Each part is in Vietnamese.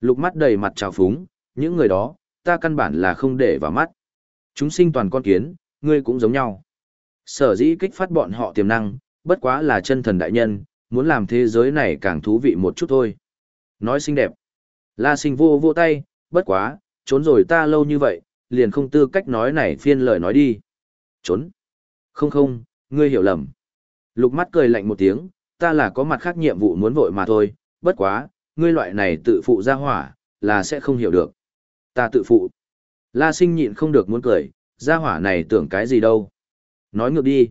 Lục mắt đầy mặt trào phúng, những người đó, ta căn bản là không để vào mắt. Chúng sinh toàn con kiến, ngươi cũng giống nhau. Sở dĩ kích phát bọn họ tiềm năng, bất quá là chân thần đại nhân, muốn làm thế giới này càng thú vị một chút thôi. Nói xinh đẹp. La sinh vô vô tay, bất quá, trốn rồi ta lâu như vậy, liền không tư cách nói này phiên lời nói đi. Trốn. Không không, ngươi hiểu lầm. Lục mắt cười lạnh một tiếng, ta là có mặt khác nhiệm vụ muốn vội mà thôi, bất quá, ngươi loại này tự phụ ra hỏa, là sẽ không hiểu được. Ta tự phụ. La sinh nhịn không được muốn cười, ra hỏa này tưởng cái gì đâu. Nói ngược đi.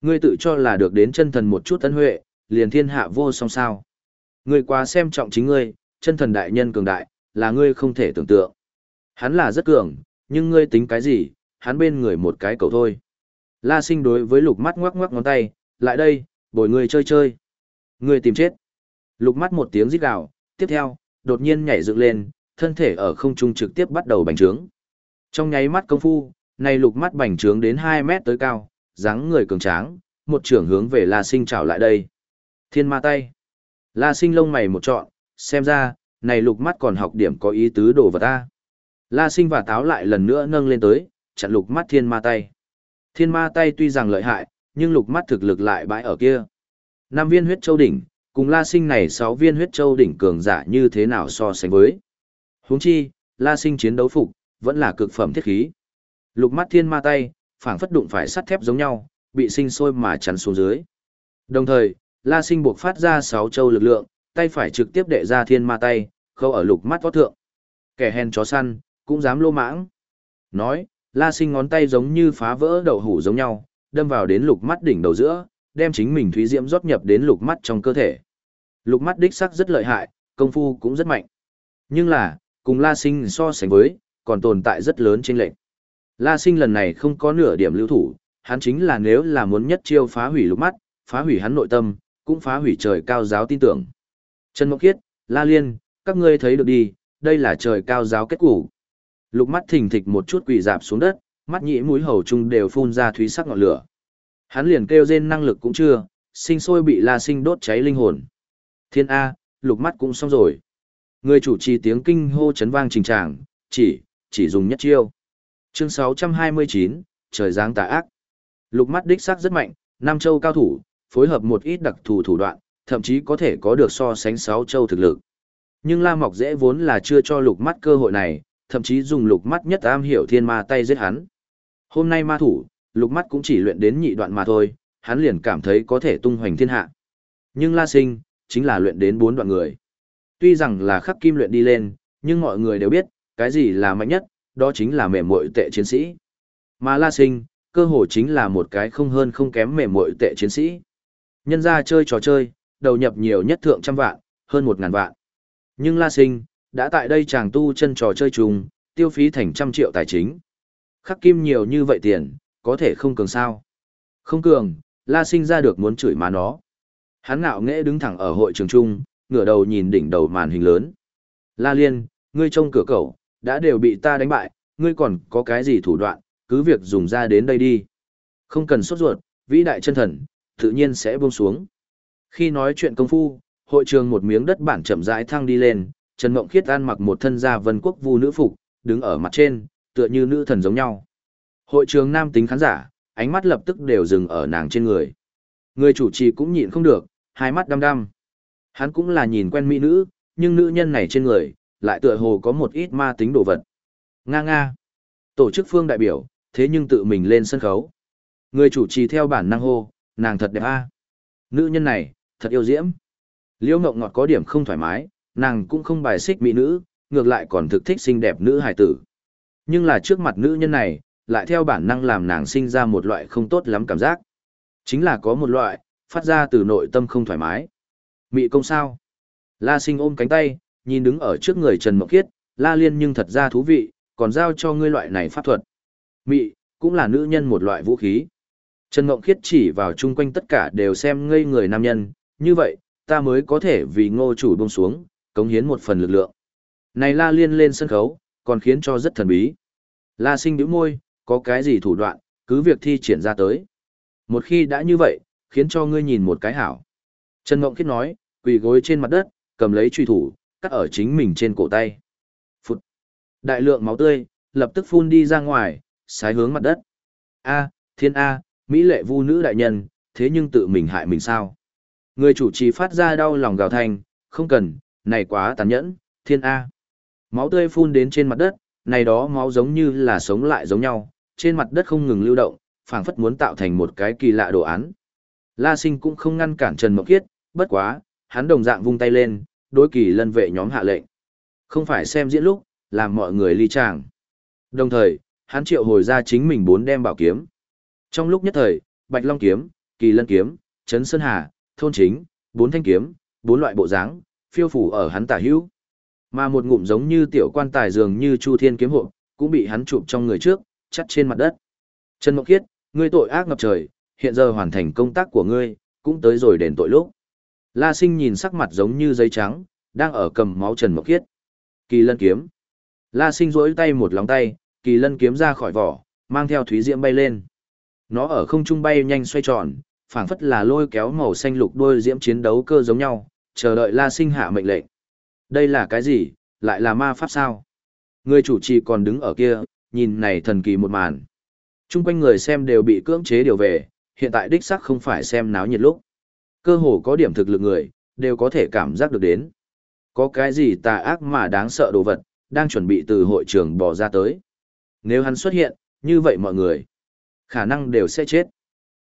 Ngươi tự cho là được đến chân thần một chút tấn huệ, liền thiên hạ vô song sao. Ngươi quá xem trọng chính ngươi, chân thần đại nhân cường đại, là ngươi không thể tưởng tượng. Hắn là rất cường, nhưng ngươi tính cái gì, hắn bên người một cái cầu thôi. La sinh đối với lục mắt ngoắc ngoắc ngón tay, lại đây, bồi ngươi chơi chơi. Ngươi tìm chết. Lục mắt một tiếng rít gào, tiếp theo, đột nhiên nhảy dựng lên, thân thể ở không trung trực tiếp bắt đầu bành trướng. Trong nháy mắt công phu, này lục mắt bành trướng đến 2 mét tới cao, dáng người cường tráng, một trưởng hướng về La Sinh chào lại đây. Thiên ma tay. La Sinh lông mày một trọn, xem ra, này lục mắt còn học điểm có ý tứ đồ vật ta. La Sinh và táo lại lần nữa nâng lên tới, chặn lục mắt thiên ma tay. Thiên ma tay tuy rằng lợi hại, nhưng lục mắt thực lực lại bãi ở kia. Nam viên huyết châu đỉnh, cùng La Sinh này sáu viên huyết châu đỉnh cường giả như thế nào so sánh với. Huống chi, La Sinh chiến đấu phục, vẫn là cực phẩm thiết khí. Lục mắt thiên ma tay, phảng phất đụng phải sắt thép giống nhau, bị sinh sôi mà chắn xuống dưới. Đồng thời, La Sinh buộc phát ra sáu châu lực lượng, tay phải trực tiếp đệ ra thiên ma tay, khâu ở lục mắt võ thượng. Kẻ hèn chó săn, cũng dám lô mãng. Nói, La Sinh ngón tay giống như phá vỡ đậu hủ giống nhau, đâm vào đến lục mắt đỉnh đầu giữa, đem chính mình thúy diễm rót nhập đến lục mắt trong cơ thể. Lục mắt đích sắc rất lợi hại, công phu cũng rất mạnh. Nhưng là, cùng La Sinh so sánh với, còn tồn tại rất lớn trên lệnh. La Sinh lần này không có nửa điểm lưu thủ, hắn chính là nếu là muốn nhất chiêu phá hủy lục mắt, phá hủy hắn nội tâm, cũng phá hủy trời cao giáo tin tưởng. Trần Mộc Kiết, La Liên, các ngươi thấy được đi, đây là trời cao giáo kết củ. Lục mắt thình thịch một chút quỳ dạp xuống đất, mắt nhĩ mũi hầu chung đều phun ra thúy sắc ngọn lửa. Hắn liền kêu rên năng lực cũng chưa, sinh sôi bị La Sinh đốt cháy linh hồn. Thiên A, lục mắt cũng xong rồi. Người chủ trì tiếng kinh hô chấn vang trình tràng, chỉ, chỉ dùng nhất chiêu. Chương 629, trời giáng tà ác. Lục mắt đích xác rất mạnh, Nam Châu cao thủ, phối hợp một ít đặc thù thủ đoạn, thậm chí có thể có được so sánh sáu châu thực lực. Nhưng La Mọc dễ vốn là chưa cho lục mắt cơ hội này, thậm chí dùng lục mắt nhất am hiểu thiên ma tay giết hắn. Hôm nay ma thủ, lục mắt cũng chỉ luyện đến nhị đoạn mà thôi, hắn liền cảm thấy có thể tung hoành thiên hạ. Nhưng La Sinh, chính là luyện đến bốn đoạn người. Tuy rằng là khắc kim luyện đi lên, nhưng mọi người đều biết, cái gì là mạnh nhất, đó chính là mềm muội tệ chiến sĩ. Mà La Sinh, cơ hồ chính là một cái không hơn không kém mềm muội tệ chiến sĩ. Nhân ra chơi trò chơi, đầu nhập nhiều nhất thượng trăm vạn, hơn một ngàn vạn. Nhưng La Sinh, đã tại đây chàng tu chân trò chơi trùng tiêu phí thành trăm triệu tài chính. Khắc kim nhiều như vậy tiền, có thể không cường sao. Không cường, La Sinh ra được muốn chửi má nó. Hắn ngạo nghễ đứng thẳng ở hội trường trung, ngửa đầu nhìn đỉnh đầu màn hình lớn. La Liên, ngươi trông cửa cầu, đã đều bị ta đánh bại, ngươi còn có cái gì thủ đoạn, cứ việc dùng ra đến đây đi. Không cần sốt ruột, vĩ đại chân thần, tự nhiên sẽ buông xuống. Khi nói chuyện công phu, hội trường một miếng đất bản chậm rãi thăng đi lên, Trần Mộng Khiết ăn mặc một thân gia vân quốc vu nữ phục, đứng ở mặt trên, tựa như nữ thần giống nhau. Hội trường nam tính khán giả, ánh mắt lập tức đều dừng ở nàng trên người. Người chủ trì cũng nhịn không được, hai mắt đăm đăm. Hắn cũng là nhìn quen mỹ nữ, nhưng nữ nhân này trên người, lại tựa hồ có một ít ma tính đồ vật. Nga nga. Tổ chức phương đại biểu, thế nhưng tự mình lên sân khấu. Người chủ trì theo bản năng hô, nàng thật đẹp a. Nữ nhân này, thật yêu diễm. Liễu Ngọc Ngọt có điểm không thoải mái, nàng cũng không bài xích mỹ nữ, ngược lại còn thực thích xinh đẹp nữ hài tử. Nhưng là trước mặt nữ nhân này, lại theo bản năng làm nàng sinh ra một loại không tốt lắm cảm giác. Chính là có một loại, phát ra từ nội tâm không thoải mái. Mị công sao? La sinh ôm cánh tay, nhìn đứng ở trước người Trần Mộng Khiết, La Liên nhưng thật ra thú vị, còn giao cho ngươi loại này pháp thuật. Mị, cũng là nữ nhân một loại vũ khí. Trần Mộng Khiết chỉ vào chung quanh tất cả đều xem ngây người nam nhân, như vậy, ta mới có thể vì ngô chủ buông xuống, cống hiến một phần lực lượng. Này La Liên lên sân khấu, còn khiến cho rất thần bí. La sinh đứa môi, có cái gì thủ đoạn, cứ việc thi triển ra tới. Một khi đã như vậy, khiến cho ngươi nhìn một cái hảo. Trần Mộng Khiết nói, quỳ gối trên mặt đất, cầm lấy truy thủ, cắt ở chính mình trên cổ tay. Phụt. Đại lượng máu tươi, lập tức phun đi ra ngoài, sái hướng mặt đất. A, thiên A, Mỹ lệ vu nữ đại nhân, thế nhưng tự mình hại mình sao? Người chủ trì phát ra đau lòng gào thành, không cần, này quá tàn nhẫn, thiên A. Máu tươi phun đến trên mặt đất, này đó máu giống như là sống lại giống nhau, trên mặt đất không ngừng lưu động, phảng phất muốn tạo thành một cái kỳ lạ đồ án. La Sinh cũng không ngăn cản Trần Mộng Kiết, bất quá, hắn đồng dạng vung tay lên, đối kỳ lân vệ nhóm hạ lệnh. Không phải xem diễn lúc, làm mọi người ly tràng. Đồng thời, hắn triệu hồi ra chính mình bốn đem bảo kiếm. Trong lúc nhất thời, Bạch Long kiếm, Kỳ Lân kiếm, Trấn Sơn Hà, thôn chính, bốn thanh kiếm, bốn loại bộ dáng, phiêu phủ ở hắn tả hữu. Mà một ngụm giống như tiểu quan tài dường như Chu Thiên kiếm hộ, cũng bị hắn chụp trong người trước, chắt trên mặt đất. Trần Mộng Kiết, ngươi tội ác ngập trời, hiện giờ hoàn thành công tác của ngươi, cũng tới rồi đền tội lúc. La Sinh nhìn sắc mặt giống như giấy trắng, đang ở cầm máu Trần Mộc Khiết. Kỳ Lân kiếm. La Sinh rỗi tay một lòng tay, Kỳ Lân kiếm ra khỏi vỏ, mang theo thúy diễm bay lên. Nó ở không trung bay nhanh xoay tròn, phảng phất là lôi kéo màu xanh lục đôi diễm chiến đấu cơ giống nhau, chờ đợi La Sinh hạ mệnh lệnh. Đây là cái gì, lại là ma pháp sao? Người chủ trì còn đứng ở kia, nhìn này thần kỳ một màn. Trung quanh người xem đều bị cưỡng chế điều về, hiện tại đích sắc không phải xem náo nhiệt lúc. Cơ hồ có điểm thực lực người, đều có thể cảm giác được đến. Có cái gì tà ác mà đáng sợ đồ vật, đang chuẩn bị từ hội trường bỏ ra tới. Nếu hắn xuất hiện, như vậy mọi người, khả năng đều sẽ chết.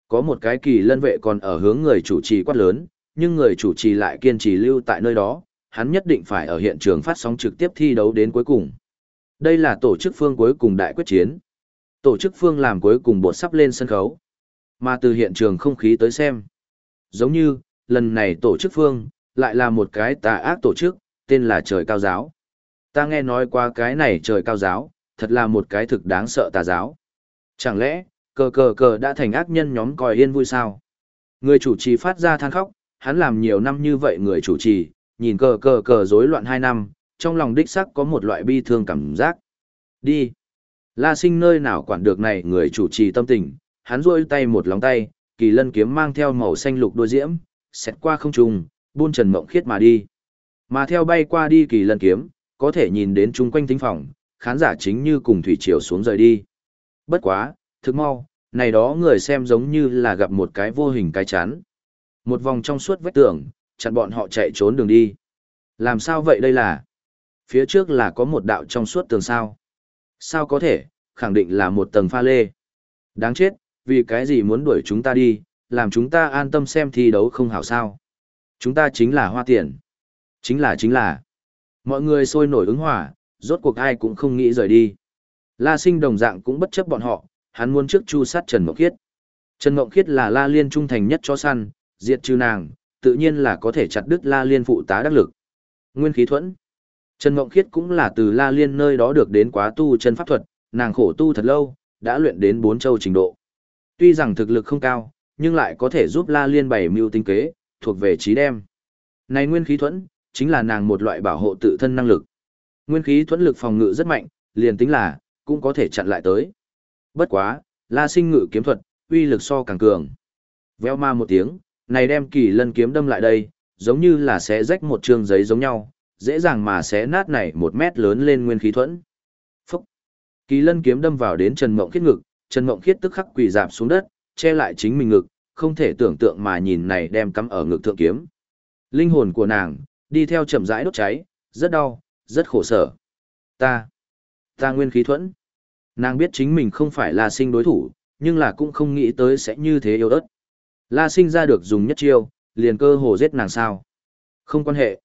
Có một cái kỳ lân vệ còn ở hướng người chủ trì quát lớn, nhưng người chủ trì lại kiên trì lưu tại nơi đó, hắn nhất định phải ở hiện trường phát sóng trực tiếp thi đấu đến cuối cùng. Đây là tổ chức phương cuối cùng đại quyết chiến. Tổ chức phương làm cuối cùng bột sắp lên sân khấu. Mà từ hiện trường không khí tới xem. Giống như, lần này tổ chức phương, lại là một cái tà ác tổ chức, tên là trời cao giáo. Ta nghe nói qua cái này trời cao giáo, thật là một cái thực đáng sợ tà giáo. Chẳng lẽ, cờ cờ cờ đã thành ác nhân nhóm còi yên vui sao? Người chủ trì phát ra than khóc, hắn làm nhiều năm như vậy người chủ trì, nhìn cờ cờ cờ rối loạn hai năm, trong lòng đích sắc có một loại bi thương cảm giác. Đi. La sinh nơi nào quản được này người chủ trì tâm tình, hắn rôi tay một lòng tay, kỳ lân kiếm mang theo màu xanh lục đôi diễm, xét qua không trùng, buôn trần mộng khiết mà đi. Mà theo bay qua đi kỳ lân kiếm, có thể nhìn đến chung quanh thính phòng, khán giả chính như cùng thủy triều xuống rời đi. Bất quá, thực mau, này đó người xem giống như là gặp một cái vô hình cái chán. Một vòng trong suốt vách tường, chặn bọn họ chạy trốn đường đi. Làm sao vậy đây là? Phía trước là có một đạo trong suốt tường sao. Sao có thể, khẳng định là một tầng pha lê. Đáng chết, vì cái gì muốn đuổi chúng ta đi, làm chúng ta an tâm xem thi đấu không hảo sao. Chúng ta chính là hoa tiền. Chính là chính là. Mọi người sôi nổi ứng hỏa, rốt cuộc ai cũng không nghĩ rời đi. La sinh đồng dạng cũng bất chấp bọn họ, hắn muốn trước chu sát Trần Mộng Khiết. Trần Mộng Khiết là La Liên trung thành nhất cho săn, diệt trừ nàng, tự nhiên là có thể chặt đứt La Liên phụ tá đắc lực. Nguyên khí thuẫn. Trần Mộng Khiết cũng là từ La Liên nơi đó được đến quá tu chân pháp thuật, nàng khổ tu thật lâu, đã luyện đến bốn châu trình độ. Tuy rằng thực lực không cao, nhưng lại có thể giúp La Liên bày mưu tinh kế, thuộc về trí đem. Này nguyên khí thuẫn, chính là nàng một loại bảo hộ tự thân năng lực. Nguyên khí thuẫn lực phòng ngự rất mạnh, liền tính là, cũng có thể chặn lại tới. Bất quá, La Sinh ngự kiếm thuật, uy lực so càng cường. Veo ma một tiếng, này đem kỳ lân kiếm đâm lại đây, giống như là sẽ rách một trường giấy giống nhau, dễ dàng mà sẽ nát này một mét lớn lên nguyên khí thuẫn. Phúc! Kỳ lân kiếm đâm vào đến Trần Mộng Khiết ngực, Trần Mộng Khiết tức khắc quỳ dạp xuống đất, che lại chính mình ngực, không thể tưởng tượng mà nhìn này đem cắm ở ngực thượng kiếm. Linh hồn của nàng, đi theo chậm rãi đốt cháy, rất đau, rất khổ sở. Ta! Ta nguyên khí thuẫn! Nàng biết chính mình không phải là sinh đối thủ, nhưng là cũng không nghĩ tới sẽ như thế yếu ớt. La sinh ra được dùng nhất chiêu, liền cơ hồ giết nàng sao. Không quan hệ.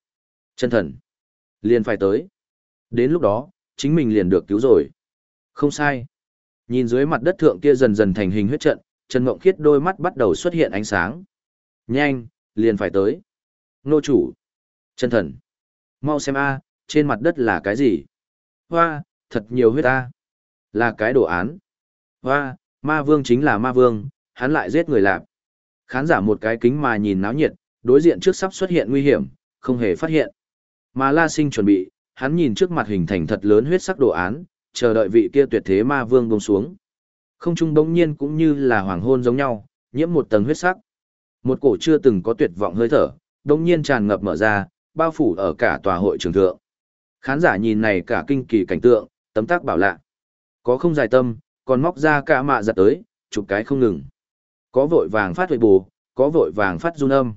Chân thần. Liền phải tới. Đến lúc đó, chính mình liền được cứu rồi. Không sai. Nhìn dưới mặt đất thượng kia dần dần thành hình huyết trận, Trần Ngộng Khiết đôi mắt bắt đầu xuất hiện ánh sáng. Nhanh, liền phải tới. Nô chủ. Chân thần. Mau xem a, trên mặt đất là cái gì? Hoa, thật nhiều huyết a. Là cái đồ án. Hoa, ma vương chính là ma vương, hắn lại giết người lạp. Khán giả một cái kính mà nhìn náo nhiệt, đối diện trước sắp xuất hiện nguy hiểm, không hề phát hiện. Mà La Sinh chuẩn bị, hắn nhìn trước mặt hình thành thật lớn huyết sắc đồ án, chờ đợi vị kia tuyệt thế ma vương bông xuống. Không trung bỗng nhiên cũng như là hoàng hôn giống nhau, nhiễm một tầng huyết sắc. Một cổ chưa từng có tuyệt vọng hơi thở, bỗng nhiên tràn ngập mở ra, bao phủ ở cả tòa hội trường thượng. Khán giả nhìn này cả kinh kỳ cảnh tượng, tấm tác bảo lạ. Có không dài tâm, còn móc ra cả mạ giật tới, chụp cái không ngừng. Có vội vàng phát huệ bù, có vội vàng phát run âm.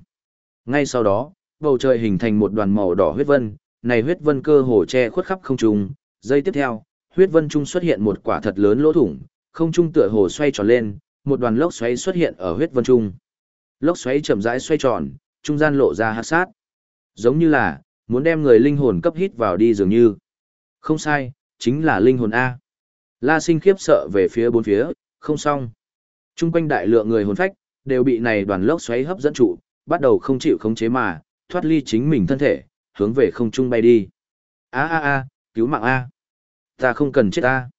Ngay sau đó, bầu trời hình thành một đoàn màu đỏ huyết vân, này huyết vân cơ hồ che khuất khắp không trung, giây tiếp theo, huyết vân trung xuất hiện một quả thật lớn lỗ thủng, không trung tựa hồ xoay tròn lên, một đoàn lốc xoáy xuất hiện ở huyết vân trung. Lốc xoáy chậm rãi xoay tròn, trung gian lộ ra hắc sát. Giống như là muốn đem người linh hồn cấp hít vào đi dường như. Không sai, chính là linh hồn a. La Sinh khiếp sợ về phía bốn phía, không xong. Trung quanh đại lượng người hồn phách đều bị này đoàn lốc xoáy hấp dẫn trụ, bắt đầu không chịu khống chế mà thoát ly chính mình thân thể, hướng về không trung bay đi. A a a, cứu mạng a. Ta không cần chết ta.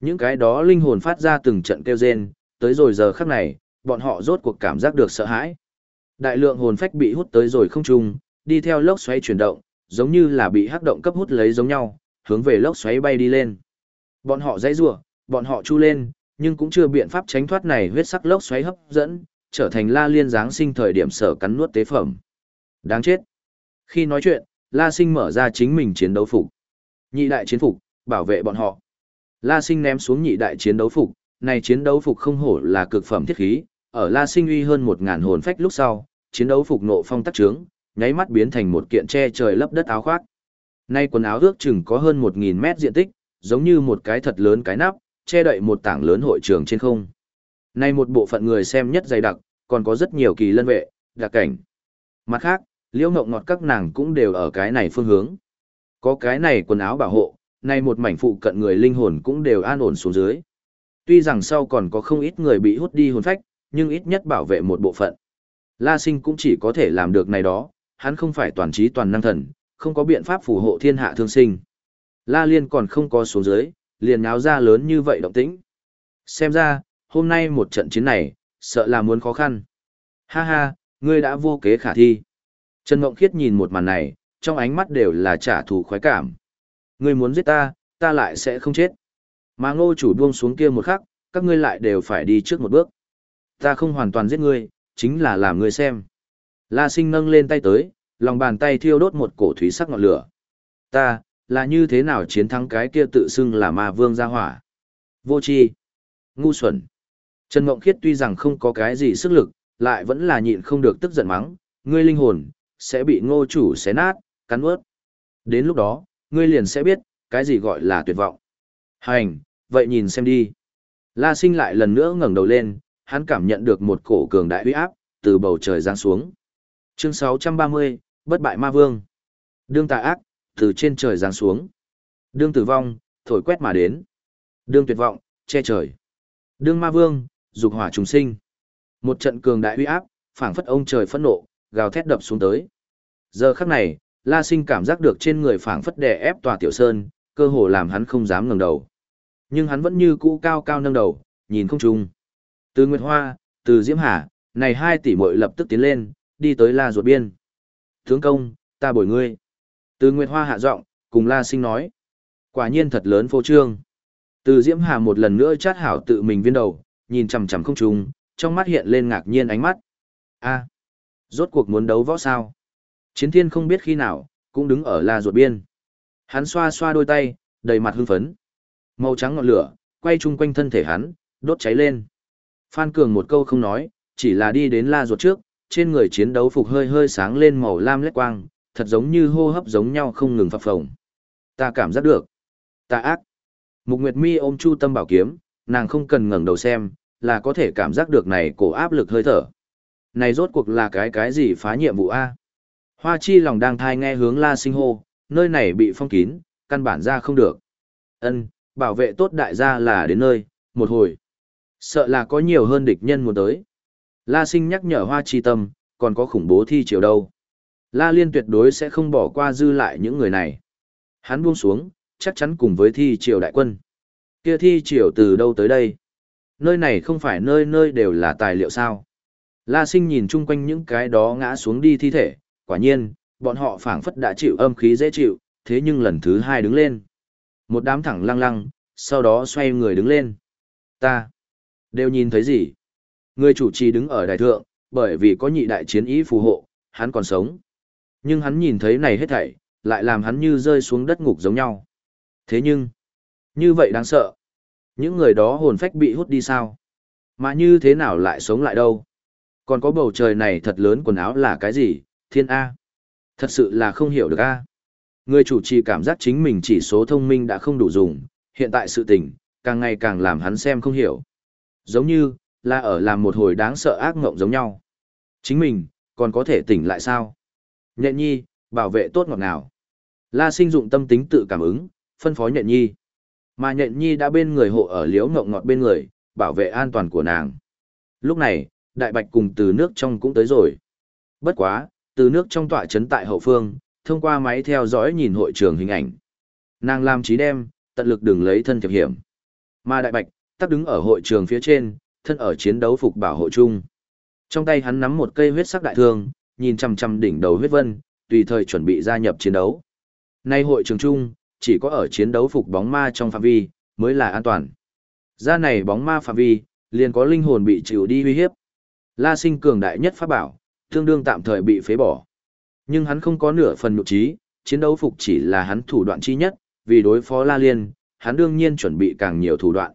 Những cái đó linh hồn phát ra từng trận kêu rên, tới rồi giờ khắc này, bọn họ rốt cuộc cảm giác được sợ hãi. Đại lượng hồn phách bị hút tới rồi không trung, đi theo lốc xoáy chuyển động, giống như là bị hắc động cấp hút lấy giống nhau, hướng về lốc xoáy bay đi lên. Bọn họ dãy rủa, bọn họ chu lên, nhưng cũng chưa biện pháp tránh thoát này huyết sắc lốc xoáy hấp dẫn, trở thành La Liên giáng sinh thời điểm sở cắn nuốt tế phẩm. Đáng chết. Khi nói chuyện, La Sinh mở ra chính mình chiến đấu phục. Nhị đại chiến phục, bảo vệ bọn họ. La Sinh ném xuống nhị đại chiến đấu phục, này chiến đấu phục không hổ là cực phẩm thiết khí, ở La Sinh uy hơn 1000 hồn phách lúc sau, chiến đấu phục nộ phong tắc trướng, nháy mắt biến thành một kiện che trời lấp đất áo khoác. Nay quần áo ước chừng có hơn 1000 mét diện tích, giống như một cái thật lớn cái nắp, che đậy một tảng lớn hội trường trên không. Nay một bộ phận người xem nhất dày đặc, còn có rất nhiều kỳ lân vệ, đặc cảnh. Mặt khác, liễu ngọc ngọt các nàng cũng đều ở cái này phương hướng. Có cái này quần áo bảo hộ, nay một mảnh phụ cận người linh hồn cũng đều an ổn xuống dưới. Tuy rằng sau còn có không ít người bị hút đi hồn phách, nhưng ít nhất bảo vệ một bộ phận. La sinh cũng chỉ có thể làm được này đó, hắn không phải toàn trí toàn năng thần, không có biện pháp phù hộ thiên hạ thương sinh. La liên còn không có xuống dưới, liền náo ra lớn như vậy động tĩnh. Xem ra, hôm nay một trận chiến này, sợ là muốn khó khăn. Ha ha, ngươi đã vô kế khả thi. Trần Mộng Khiết nhìn một màn này, trong ánh mắt đều là trả thù khoái cảm. Ngươi muốn giết ta, ta lại sẽ không chết. Mà ngô chủ buông xuống kia một khắc, các ngươi lại đều phải đi trước một bước. Ta không hoàn toàn giết ngươi, chính là làm ngươi xem. La sinh nâng lên tay tới, lòng bàn tay thiêu đốt một cổ thúy sắc ngọn lửa. Ta, là như thế nào chiến thắng cái kia tự xưng là ma vương gia hỏa? Vô tri, ngu xuẩn. Trần Mộng Khiết tuy rằng không có cái gì sức lực, lại vẫn là nhịn không được tức giận mắng, ngươi linh hồn, sẽ bị ngô chủ xé nát, cắn ướt. Đến lúc đó, ngươi liền sẽ biết, cái gì gọi là tuyệt vọng. Hành, vậy nhìn xem đi. La sinh lại lần nữa ngẩng đầu lên, hắn cảm nhận được một cổ cường đại uy áp, từ bầu trời giáng xuống. Chương 630, Bất bại ma vương. Đương tà ác, từ trên trời giáng xuống. Đương tử vong, thổi quét mà đến. Đương tuyệt vọng, che trời. Đương ma vương, dục hỏa trùng sinh. Một trận cường đại uy áp, phảng phất ông trời phẫn nộ, gào thét đập xuống tới. Giờ khắc này, La Sinh cảm giác được trên người phảng phất đè ép tòa tiểu sơn, cơ hồ làm hắn không dám ngẩng đầu. Nhưng hắn vẫn như cũ cao cao nâng đầu, nhìn không trung. Từ Nguyệt Hoa, từ Diễm Hà, này hai tỷ muội lập tức tiến lên, đi tới La ruột biên. Tướng công, ta bồi ngươi. Từ Nguyệt Hoa hạ giọng, cùng La Sinh nói. Quả nhiên thật lớn phô trương. Từ Diễm Hà một lần nữa chát hảo tự mình viên đầu, nhìn chằm chằm không trung, trong mắt hiện lên ngạc nhiên ánh mắt. A, rốt cuộc muốn đấu võ sao? Chiến thiên không biết khi nào, cũng đứng ở la ruột biên. Hắn xoa xoa đôi tay, đầy mặt hưng phấn. Màu trắng ngọn lửa, quay chung quanh thân thể hắn, đốt cháy lên. Phan Cường một câu không nói, chỉ là đi đến la ruột trước, trên người chiến đấu phục hơi hơi sáng lên màu lam lét quang, thật giống như hô hấp giống nhau không ngừng phập phồng. Ta cảm giác được. Ta ác. Mục Nguyệt Mi ôm Chu Tâm bảo kiếm, nàng không cần ngẩng đầu xem, là có thể cảm giác được này cổ áp lực hơi thở. Này rốt cuộc là cái cái gì phá nhiệm vụ A? Hoa chi lòng đang thai nghe hướng la sinh hô, nơi này bị phong kín, căn bản ra không được. Ân, bảo vệ tốt đại gia là đến nơi, một hồi. Sợ là có nhiều hơn địch nhân muốn tới. La sinh nhắc nhở hoa chi tâm, còn có khủng bố thi chiều đâu. La liên tuyệt đối sẽ không bỏ qua dư lại những người này. Hắn buông xuống, chắc chắn cùng với thi triều đại quân. Kia thi triều từ đâu tới đây? Nơi này không phải nơi nơi đều là tài liệu sao? La sinh nhìn chung quanh những cái đó ngã xuống đi thi thể, quả nhiên, bọn họ phảng phất đã chịu âm khí dễ chịu, thế nhưng lần thứ hai đứng lên. Một đám thẳng lăng lăng, sau đó xoay người đứng lên. Ta, đều nhìn thấy gì? Người chủ trì đứng ở đại thượng, bởi vì có nhị đại chiến ý phù hộ, hắn còn sống. Nhưng hắn nhìn thấy này hết thảy, lại làm hắn như rơi xuống đất ngục giống nhau. Thế nhưng, như vậy đáng sợ. Những người đó hồn phách bị hút đi sao? Mà như thế nào lại sống lại đâu? Còn có bầu trời này thật lớn quần áo là cái gì? Thiên A. Thật sự là không hiểu được A. Người chủ trì cảm giác chính mình chỉ số thông minh đã không đủ dùng, hiện tại sự tình, càng ngày càng làm hắn xem không hiểu. Giống như, là ở làm một hồi đáng sợ ác mộng giống nhau. Chính mình, còn có thể tỉnh lại sao? Nhện nhi, bảo vệ tốt ngọt nào? La sinh dụng tâm tính tự cảm ứng, phân phó nhện nhi. Mà nhện nhi đã bên người hộ ở liễu ngộng ngọt bên người, bảo vệ an toàn của nàng. Lúc này, đại bạch cùng từ nước trong cũng tới rồi. Bất quá, từ nước trong tọa chấn tại hậu phương, thông qua máy theo dõi nhìn hội trường hình ảnh. Nàng làm trí đem, tận lực đừng lấy thân thiệp hiểm. Mà đại bạch, tắc đứng ở hội trường phía trên, thân ở chiến đấu phục bảo hộ chung. Trong tay hắn nắm một cây huyết sắc đại thương, nhìn chằm chằm đỉnh đầu huyết vân, tùy thời chuẩn bị gia nhập chiến đấu. Nay hội trường chung, chỉ có ở chiến đấu phục bóng ma trong phạm vi, mới là an toàn. Ra này bóng ma phạm vi, liền có linh hồn bị chịu đi uy hiếp. La sinh cường đại nhất pháp bảo, tương đương tạm thời bị phế bỏ. Nhưng hắn không có nửa phần nụ trí, chiến đấu phục chỉ là hắn thủ đoạn chi nhất, vì đối phó La Liên, hắn đương nhiên chuẩn bị càng nhiều thủ đoạn.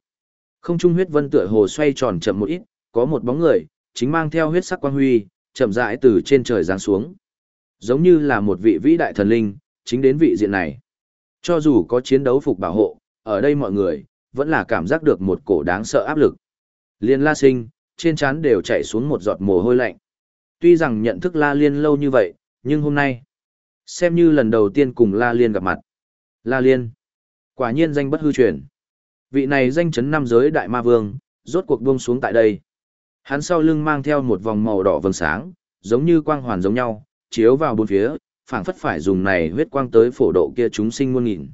Không trung huyết vân tựa hồ xoay tròn chậm một ít, có một bóng người, chính mang theo huyết sắc quang huy, chậm rãi từ trên trời giáng xuống. Giống như là một vị vĩ đại thần linh, chính đến vị diện này. Cho dù có chiến đấu phục bảo hộ, ở đây mọi người, vẫn là cảm giác được một cổ đáng sợ áp lực. Liên la sinh, trên trán đều chạy xuống một giọt mồ hôi lạnh. Tuy rằng nhận thức la liên lâu như vậy, nhưng hôm nay, xem như lần đầu tiên cùng la liên gặp mặt. La liên, quả nhiên danh bất hư truyền. Vị này danh chấn năm giới đại ma vương, rốt cuộc buông xuống tại đây. Hắn sau lưng mang theo một vòng màu đỏ vầng sáng, giống như quang hoàn giống nhau, chiếu vào bốn phía, phảng phất phải dùng này huyết quang tới phổ độ kia chúng sinh muôn nghìn.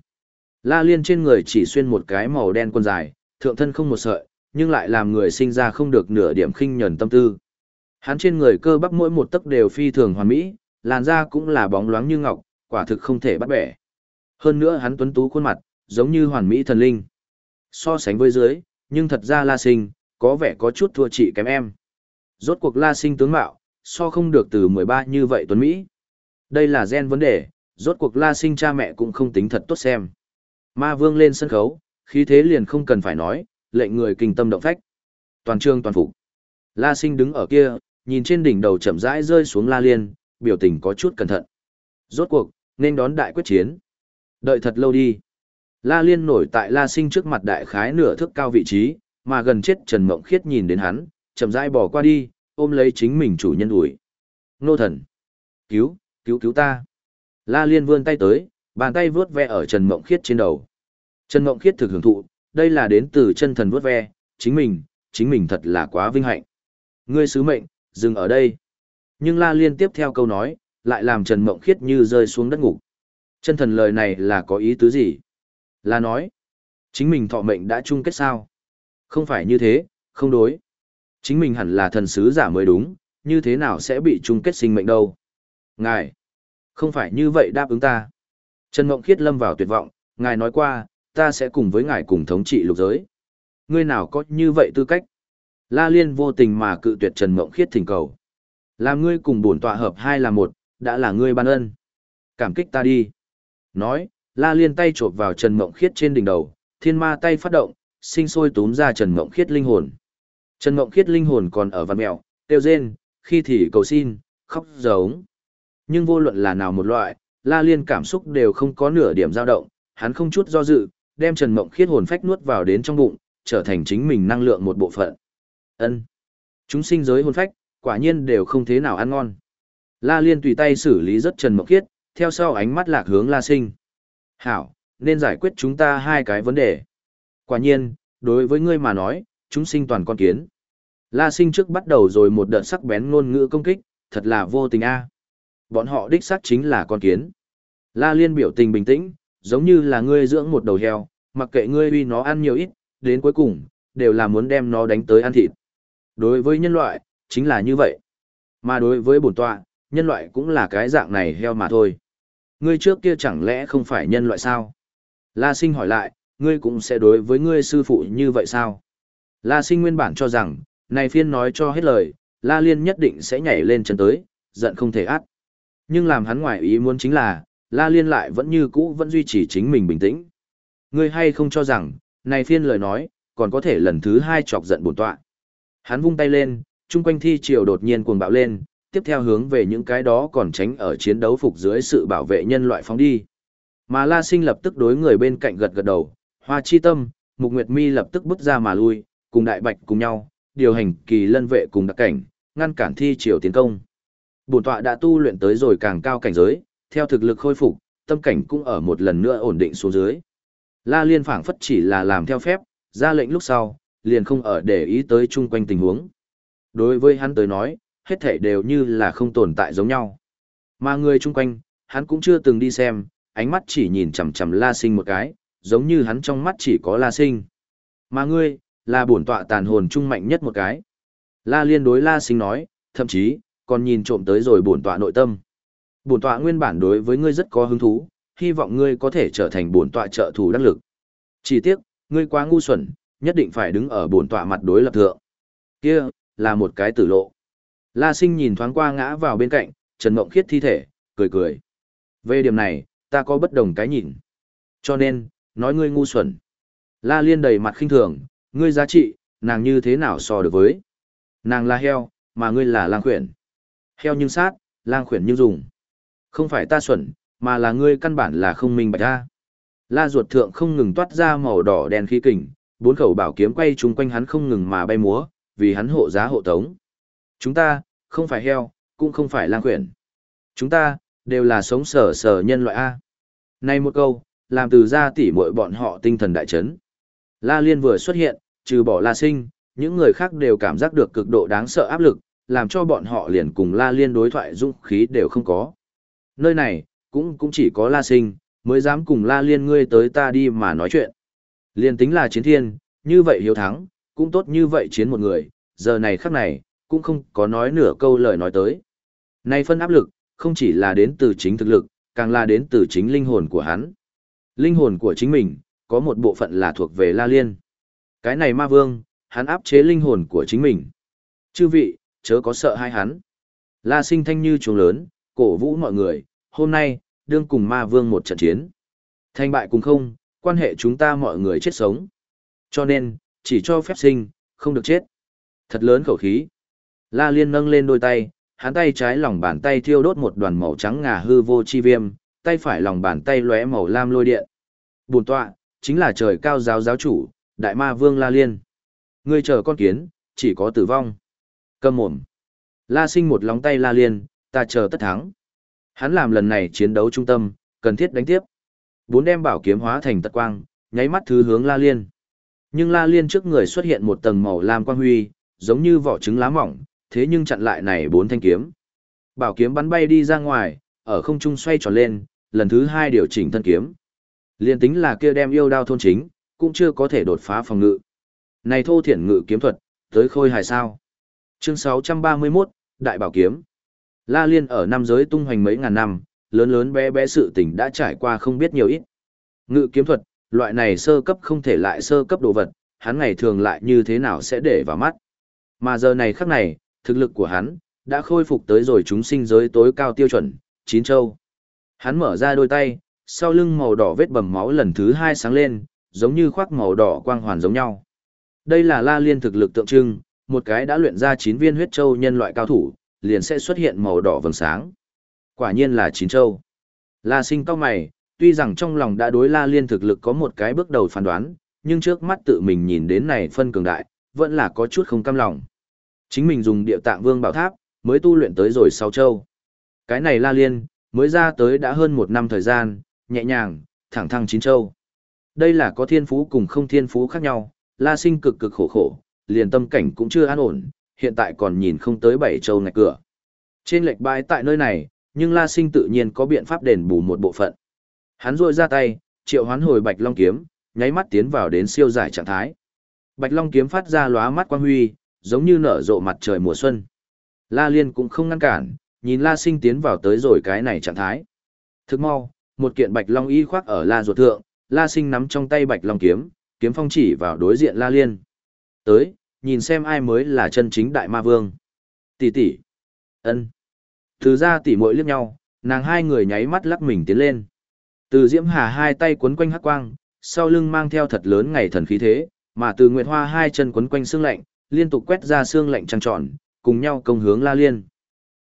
La Liên trên người chỉ xuyên một cái màu đen quần dài, thượng thân không một sợi, nhưng lại làm người sinh ra không được nửa điểm khinh nhẫn tâm tư. Hắn trên người cơ bắp mỗi một tấc đều phi thường hoàn mỹ, làn da cũng là bóng loáng như ngọc, quả thực không thể bắt bẻ. Hơn nữa hắn tuấn tú khuôn mặt, giống như hoàn mỹ thần linh. So sánh với dưới, nhưng thật ra La Sinh, có vẻ có chút thua chị kém em. Rốt cuộc La Sinh tướng mạo, so không được từ 13 như vậy tuấn Mỹ. Đây là gen vấn đề, rốt cuộc La Sinh cha mẹ cũng không tính thật tốt xem. Ma Vương lên sân khấu, khí thế liền không cần phải nói, lệnh người kinh tâm động phách. Toàn trường toàn phục. La Sinh đứng ở kia, nhìn trên đỉnh đầu chậm rãi rơi xuống La Liên, biểu tình có chút cẩn thận. Rốt cuộc, nên đón đại quyết chiến. Đợi thật lâu đi. La Liên nổi tại La Sinh trước mặt đại khái nửa thước cao vị trí, mà gần chết Trần Mộng Khiết nhìn đến hắn, chậm rãi bỏ qua đi, ôm lấy chính mình chủ nhân ủi. Nô thần! Cứu, cứu cứu ta! La Liên vươn tay tới, bàn tay vướt ve ở Trần Mộng Khiết trên đầu. Trần Mộng Khiết thực hưởng thụ, đây là đến từ chân thần vướt ve, chính mình, chính mình thật là quá vinh hạnh. Ngươi sứ mệnh, dừng ở đây. Nhưng La Liên tiếp theo câu nói, lại làm Trần Mộng Khiết như rơi xuống đất ngục. Chân thần lời này là có ý tứ gì? Là nói, chính mình thọ mệnh đã chung kết sao? Không phải như thế, không đối. Chính mình hẳn là thần sứ giả mới đúng, như thế nào sẽ bị chung kết sinh mệnh đâu? Ngài, không phải như vậy đáp ứng ta. Trần Mộng Khiết lâm vào tuyệt vọng, ngài nói qua, ta sẽ cùng với ngài cùng thống trị lục giới. Ngươi nào có như vậy tư cách? La Liên vô tình mà cự tuyệt Trần Mộng Khiết thỉnh cầu. Làm ngươi cùng bổn tọa hợp hai là một, đã là ngươi ban ân. Cảm kích ta đi. Nói, La Liên tay chộp vào Trần Mộng Khiết trên đỉnh đầu, thiên ma tay phát động, sinh sôi túm ra Trần Mộng Khiết linh hồn. Trần Mộng Khiết linh hồn còn ở văn mèo, tiêu rên, khi thì cầu xin, khóc giống. Nhưng vô luận là nào một loại, La Liên cảm xúc đều không có nửa điểm dao động, hắn không chút do dự, đem Trần Mộng Khiết hồn phách nuốt vào đến trong bụng, trở thành chính mình năng lượng một bộ phận. Ân, Chúng sinh giới hồn phách, quả nhiên đều không thế nào ăn ngon. La Liên tùy tay xử lý rất Trần Mộng Khiết, theo sau ánh mắt lạc hướng La Sinh. Hảo, nên giải quyết chúng ta hai cái vấn đề. Quả nhiên, đối với ngươi mà nói, chúng sinh toàn con kiến. La sinh trước bắt đầu rồi một đợt sắc bén ngôn ngữ công kích, thật là vô tình a. Bọn họ đích xác chính là con kiến. La liên biểu tình bình tĩnh, giống như là ngươi dưỡng một đầu heo, mặc kệ ngươi uy nó ăn nhiều ít, đến cuối cùng, đều là muốn đem nó đánh tới ăn thịt. Đối với nhân loại, chính là như vậy. Mà đối với bổn tọa, nhân loại cũng là cái dạng này heo mà thôi. Ngươi trước kia chẳng lẽ không phải nhân loại sao? La sinh hỏi lại, ngươi cũng sẽ đối với ngươi sư phụ như vậy sao? La sinh nguyên bản cho rằng, này phiên nói cho hết lời, La liên nhất định sẽ nhảy lên chân tới, giận không thể át. Nhưng làm hắn ngoài ý muốn chính là, La Liên lại vẫn như cũ vẫn duy trì chính mình bình tĩnh. Ngươi hay không cho rằng, này phiên lời nói, còn có thể lần thứ hai chọc giận bổn tọa. Hắn vung tay lên, chung quanh thi triều đột nhiên cuồng bạo lên, tiếp theo hướng về những cái đó còn tránh ở chiến đấu phục dưới sự bảo vệ nhân loại phóng đi. Mà La Sinh lập tức đối người bên cạnh gật gật đầu, Hoa Chi Tâm, Mục Nguyệt Mi lập tức bước ra mà lui, cùng Đại Bạch cùng nhau, điều hành kỳ lân vệ cùng đặc cảnh, ngăn cản thi triều tiến công. Bổn tọa đã tu luyện tới rồi càng cao cảnh giới, theo thực lực khôi phục, tâm cảnh cũng ở một lần nữa ổn định xuống dưới. La Liên phảng phất chỉ là làm theo phép, ra lệnh lúc sau, liền không ở để ý tới chung quanh tình huống. Đối với hắn tới nói, hết thảy đều như là không tồn tại giống nhau. Mà người chung quanh, hắn cũng chưa từng đi xem, ánh mắt chỉ nhìn chằm chằm La Sinh một cái, giống như hắn trong mắt chỉ có La Sinh. Mà ngươi, là bổn tọa tàn hồn trung mạnh nhất một cái. La Liên đối La Sinh nói, thậm chí, còn nhìn trộm tới rồi bổn tọa nội tâm. Bổn tọa nguyên bản đối với ngươi rất có hứng thú, hy vọng ngươi có thể trở thành bổn tọa trợ thủ đắc lực. Chỉ tiếc, ngươi quá ngu xuẩn, nhất định phải đứng ở bổn tọa mặt đối lập thượng. Kia, là một cái tử lộ. La Sinh nhìn thoáng qua ngã vào bên cạnh, Trần Mộng Khiết thi thể, cười cười. Về điểm này, ta có bất đồng cái nhìn. Cho nên, nói ngươi ngu xuẩn. La Liên đầy mặt khinh thường, ngươi giá trị, nàng như thế nào so được với. Nàng là heo, mà ngươi là lang khuyển. Heo nhưng sát, lang khuyển nhưng dùng. Không phải ta xuẩn, mà là ngươi căn bản là không minh bạch ta. La ruột thượng không ngừng toát ra màu đỏ đen khí kình, bốn khẩu bảo kiếm quay chung quanh hắn không ngừng mà bay múa, vì hắn hộ giá hộ tống. Chúng ta, không phải heo, cũng không phải lang quyển. Chúng ta, đều là sống sở sở nhân loại A. Này một câu, làm từ ra tỉ muội bọn họ tinh thần đại chấn. La Liên vừa xuất hiện, trừ bỏ La Sinh, những người khác đều cảm giác được cực độ đáng sợ áp lực, làm cho bọn họ liền cùng La Liên đối thoại dũng khí đều không có. Nơi này, cũng cũng chỉ có La Sinh, mới dám cùng La Liên ngươi tới ta đi mà nói chuyện. Liên tính là chiến thiên, như vậy hiếu thắng, cũng tốt như vậy chiến một người, giờ này khắc này, cũng không có nói nửa câu lời nói tới. Nay phân áp lực, không chỉ là đến từ chính thực lực, càng là đến từ chính linh hồn của hắn. Linh hồn của chính mình, có một bộ phận là thuộc về La Liên. Cái này ma vương, hắn áp chế linh hồn của chính mình. Chư vị, chớ có sợ hai hắn. La sinh thanh như trùng lớn, cổ vũ mọi người, hôm nay, đương cùng ma vương một trận chiến. Thành bại cùng không, quan hệ chúng ta mọi người chết sống. Cho nên, chỉ cho phép sinh, không được chết. Thật lớn khẩu khí. La Liên nâng lên đôi tay, hắn tay trái lòng bàn tay thiêu đốt một đoàn màu trắng ngà hư vô chi viêm, tay phải lòng bàn tay lóe màu lam lôi điện. Bùn tọa, chính là trời cao giáo giáo chủ, đại ma vương La Liên. Ngươi chờ con kiến, chỉ có tử vong. Cầm mồm. La sinh một lóng tay La Liên, ta chờ tất thắng. Hắn làm lần này chiến đấu trung tâm, cần thiết đánh tiếp. Bốn đem bảo kiếm hóa thành tật quang, nháy mắt thứ hướng La Liên. Nhưng La Liên trước người xuất hiện một tầng màu lam quang huy, giống như vỏ trứng lá mỏng, thế nhưng chặn lại này bốn thanh kiếm. Bảo kiếm bắn bay đi ra ngoài, ở không trung xoay tròn lên, lần thứ hai điều chỉnh thân kiếm. Liên tính là kia đem yêu đao thôn chính, cũng chưa có thể đột phá phòng ngự. Này thô thiển ngự kiếm thuật, tới khôi hài sao. Chương 631, Đại Bảo Kiếm. La Liên ở năm giới tung hoành mấy ngàn năm, lớn lớn bé bé sự tình đã trải qua không biết nhiều ít. Ngự kiếm thuật, loại này sơ cấp không thể lại sơ cấp đồ vật, hắn ngày thường lại như thế nào sẽ để vào mắt. Mà giờ này khắc này, thực lực của hắn, đã khôi phục tới rồi chúng sinh giới tối cao tiêu chuẩn, chín châu. Hắn mở ra đôi tay, sau lưng màu đỏ vết bầm máu lần thứ hai sáng lên, giống như khoác màu đỏ quang hoàn giống nhau. Đây là la liên thực lực tượng trưng, một cái đã luyện ra chín viên huyết châu nhân loại cao thủ, liền sẽ xuất hiện màu đỏ vầng sáng. Quả nhiên là chín châu. La sinh cao mày, tuy rằng trong lòng đã đối la liên thực lực có một cái bước đầu phán đoán, nhưng trước mắt tự mình nhìn đến này phân cường đại, vẫn là có chút không cam lòng. Chính mình dùng địa tạng vương bảo tháp, mới tu luyện tới rồi sáu châu. Cái này la liên, mới ra tới đã hơn một năm thời gian, nhẹ nhàng, thẳng thăng chín châu. Đây là có thiên phú cùng không thiên phú khác nhau, la sinh cực cực khổ khổ, liền tâm cảnh cũng chưa an ổn, hiện tại còn nhìn không tới bảy châu ngạch cửa. Trên lệch bãi tại nơi này, nhưng la sinh tự nhiên có biện pháp đền bù một bộ phận. Hắn rôi ra tay, triệu hoán hồi bạch long kiếm, nháy mắt tiến vào đến siêu giải trạng thái. Bạch long kiếm phát ra lóa mắt quang huy, giống như nở rộ mặt trời mùa xuân. La Liên cũng không ngăn cản, nhìn La Sinh tiến vào tới rồi cái này trạng thái. Thức mau, một kiện bạch long y khoác ở La ruột thượng, La Sinh nắm trong tay bạch long kiếm, kiếm phong chỉ vào đối diện La Liên. Tới, nhìn xem ai mới là chân chính đại ma vương. Tỷ tỷ. ân. Từ ra tỷ muội liếc nhau, nàng hai người nháy mắt lắc mình tiến lên. Từ Diễm Hà hai tay quấn quanh hắc quang, sau lưng mang theo thật lớn ngày thần khí thế, mà từ Nguyệt Hoa hai chân quấn quanh xương lạnh, liên tục quét ra xương lạnh trăng tròn, cùng nhau công hướng La Liên.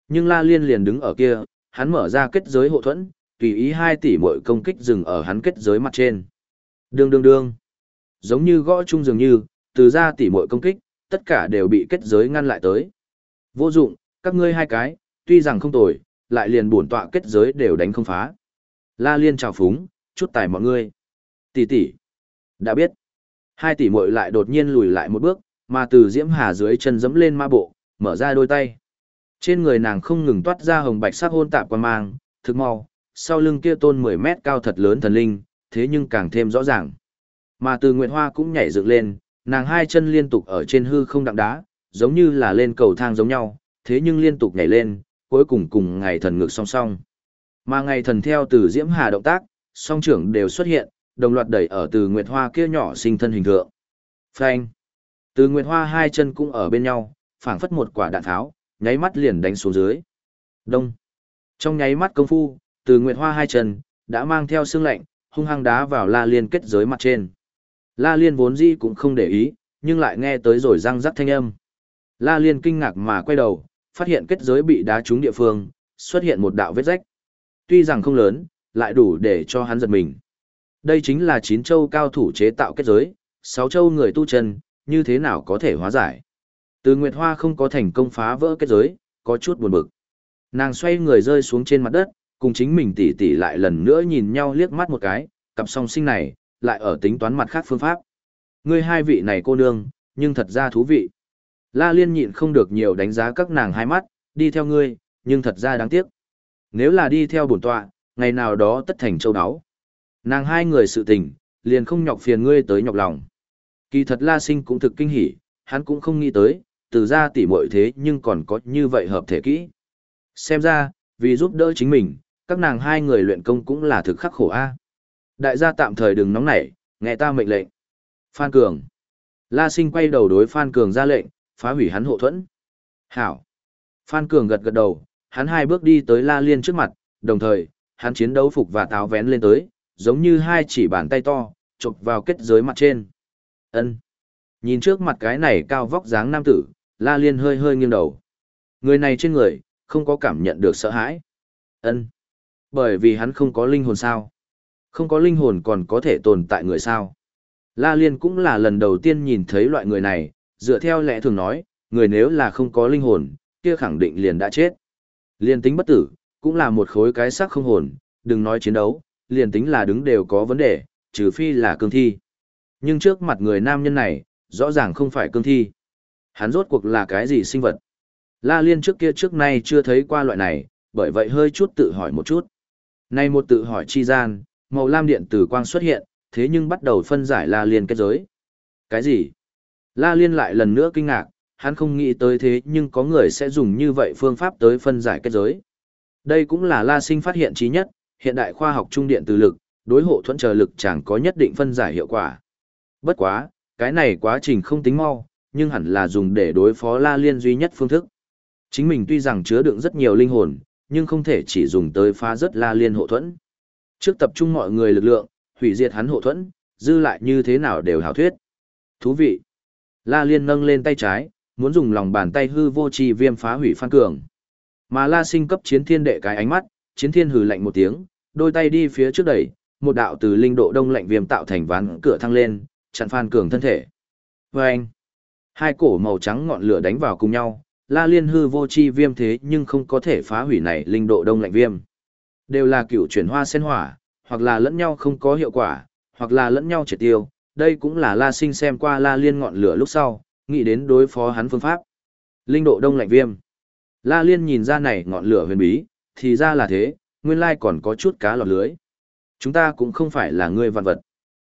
Nhưng La Liên liền đứng ở kia, hắn mở ra kết giới hộ thuẫn, tùy ý hai tỷ muội công kích dừng ở hắn kết giới mặt trên. Đương đương đương. Giống như gõ chung dường như, từ ra tỷ muội công kích, tất cả đều bị kết giới ngăn lại tới. Vô dụng, các ngươi hai cái, tuy rằng không tồi, lại liền bổn tọa kết giới đều đánh không phá. La Liên chào phúng, chút tài mọi người. Tỷ tỷ. Đã biết. Hai tỷ muội lại đột nhiên lùi lại một bước, mà từ Diễm Hà dưới chân dẫm lên ma bộ, mở ra đôi tay. Trên người nàng không ngừng toát ra hồng bạch sắc hôn tạp quan mang, thực mau, sau lưng kia tôn 10 mét cao thật lớn thần linh, thế nhưng càng thêm rõ ràng. Mà từ Nguyệt Hoa cũng nhảy dựng lên, nàng hai chân liên tục ở trên hư không đặng đá, giống như là lên cầu thang giống nhau, thế nhưng liên tục nhảy lên, cuối cùng cùng ngày thần ngược song song. Mà ngày thần theo từ Diễm Hà động tác, song trưởng đều xuất hiện, đồng loạt đẩy ở từ Nguyệt Hoa kia nhỏ sinh thân hình thượng. Phanh. Từ Nguyệt Hoa hai chân cũng ở bên nhau, phảng phất một quả đạn tháo, nháy mắt liền đánh xuống dưới. Đông. Trong nháy mắt công phu, từ Nguyệt Hoa hai chân, đã mang theo xương lạnh, hung hăng đá vào La Liên kết giới mặt trên. La Liên vốn dĩ cũng không để ý, nhưng lại nghe tới rồi răng rắc thanh âm. La Liên kinh ngạc mà quay đầu, phát hiện kết giới bị đá trúng địa phương, xuất hiện một đạo vết rách. Tuy rằng không lớn, lại đủ để cho hắn giật mình. Đây chính là chín châu cao thủ chế tạo kết giới, sáu châu người tu chân, như thế nào có thể hóa giải. Từ Nguyệt Hoa không có thành công phá vỡ kết giới, có chút buồn bực. Nàng xoay người rơi xuống trên mặt đất, cùng chính mình tỉ tỉ lại lần nữa nhìn nhau liếc mắt một cái, cặp song sinh này, lại ở tính toán mặt khác phương pháp. Ngươi hai vị này cô nương, nhưng thật ra thú vị. La Liên nhịn không được nhiều đánh giá các nàng hai mắt, đi theo ngươi, nhưng thật ra đáng tiếc. Nếu là đi theo bổn tọa, ngày nào đó tất thành châu đáo. Nàng hai người sự tình, liền không nhọc phiền ngươi tới nhọc lòng. Kỳ thật La Sinh cũng thực kinh hỉ, hắn cũng không nghĩ tới, từ ra tỉ muội thế nhưng còn có như vậy hợp thể kỹ. Xem ra, vì giúp đỡ chính mình, các nàng hai người luyện công cũng là thực khắc khổ a. Đại gia tạm thời đừng nóng nảy, nghe ta mệnh lệnh. Phan Cường. La Sinh quay đầu đối Phan Cường ra lệnh, phá hủy hắn hộ thuẫn. Hảo. Phan Cường gật gật đầu, hắn hai bước đi tới La Liên trước mặt, đồng thời, hắn chiến đấu phục và táo vén lên tới, giống như hai chỉ bàn tay to, chụp vào kết giới mặt trên. Ân. Nhìn trước mặt cái này cao vóc dáng nam tử, La Liên hơi hơi nghiêng đầu. Người này trên người, không có cảm nhận được sợ hãi. Ân. Bởi vì hắn không có linh hồn sao. Không có linh hồn còn có thể tồn tại người sao. La Liên cũng là lần đầu tiên nhìn thấy loại người này, dựa theo lẽ thường nói, người nếu là không có linh hồn, kia khẳng định liền đã chết. Liên tính bất tử, cũng là một khối cái xác không hồn, đừng nói chiến đấu, liền tính là đứng đều có vấn đề, trừ phi là cương thi. Nhưng trước mặt người nam nhân này, rõ ràng không phải cương thi. Hắn rốt cuộc là cái gì sinh vật? La Liên trước kia trước nay chưa thấy qua loại này, bởi vậy hơi chút tự hỏi một chút. Nay một tự hỏi chi gian, màu lam điện tử quang xuất hiện, thế nhưng bắt đầu phân giải La Liên kết giới. Cái gì? La Liên lại lần nữa kinh ngạc, hắn không nghĩ tới thế nhưng có người sẽ dùng như vậy phương pháp tới phân giải kết giới. Đây cũng là La Sinh phát hiện trí nhất, hiện đại khoa học trung điện từ lực, đối hộ thuẫn chờ lực chẳng có nhất định phân giải hiệu quả. Bất quá, cái này quá trình không tính mau, nhưng hẳn là dùng để đối phó La Liên duy nhất phương thức. Chính mình tuy rằng chứa đựng rất nhiều linh hồn, nhưng không thể chỉ dùng tới phá rất La Liên hộ thuẫn. Trước tập trung mọi người lực lượng, hủy diệt hắn hộ thuẫn, dư lại như thế nào đều hảo thuyết. Thú vị. La Liên nâng lên tay trái, muốn dùng lòng bàn tay hư vô chi viêm phá hủy Phan Cường. Mà La Sinh cấp chiến thiên đệ cái ánh mắt, chiến thiên hừ lạnh một tiếng, đôi tay đi phía trước đẩy, một đạo từ linh độ đông lạnh viêm tạo thành ván cửa thăng lên, chặn Phan Cường thân thể. Và anh, hai cổ màu trắng ngọn lửa đánh vào cùng nhau, La Liên hư vô chi viêm thế nhưng không có thể phá hủy này linh độ đông lạnh viêm. Đều là cựu chuyển hoa sen hỏa, hoặc là lẫn nhau không có hiệu quả, hoặc là lẫn nhau triệt tiêu, đây cũng là La Sinh xem qua La Liên ngọn lửa lúc sau, nghĩ đến đối phó hắn phương pháp. Linh độ đông lạnh viêm. La Liên nhìn ra này ngọn lửa huyền bí, thì ra là thế, nguyên lai còn có chút cá lọt lưới. Chúng ta cũng không phải là người vạn vật.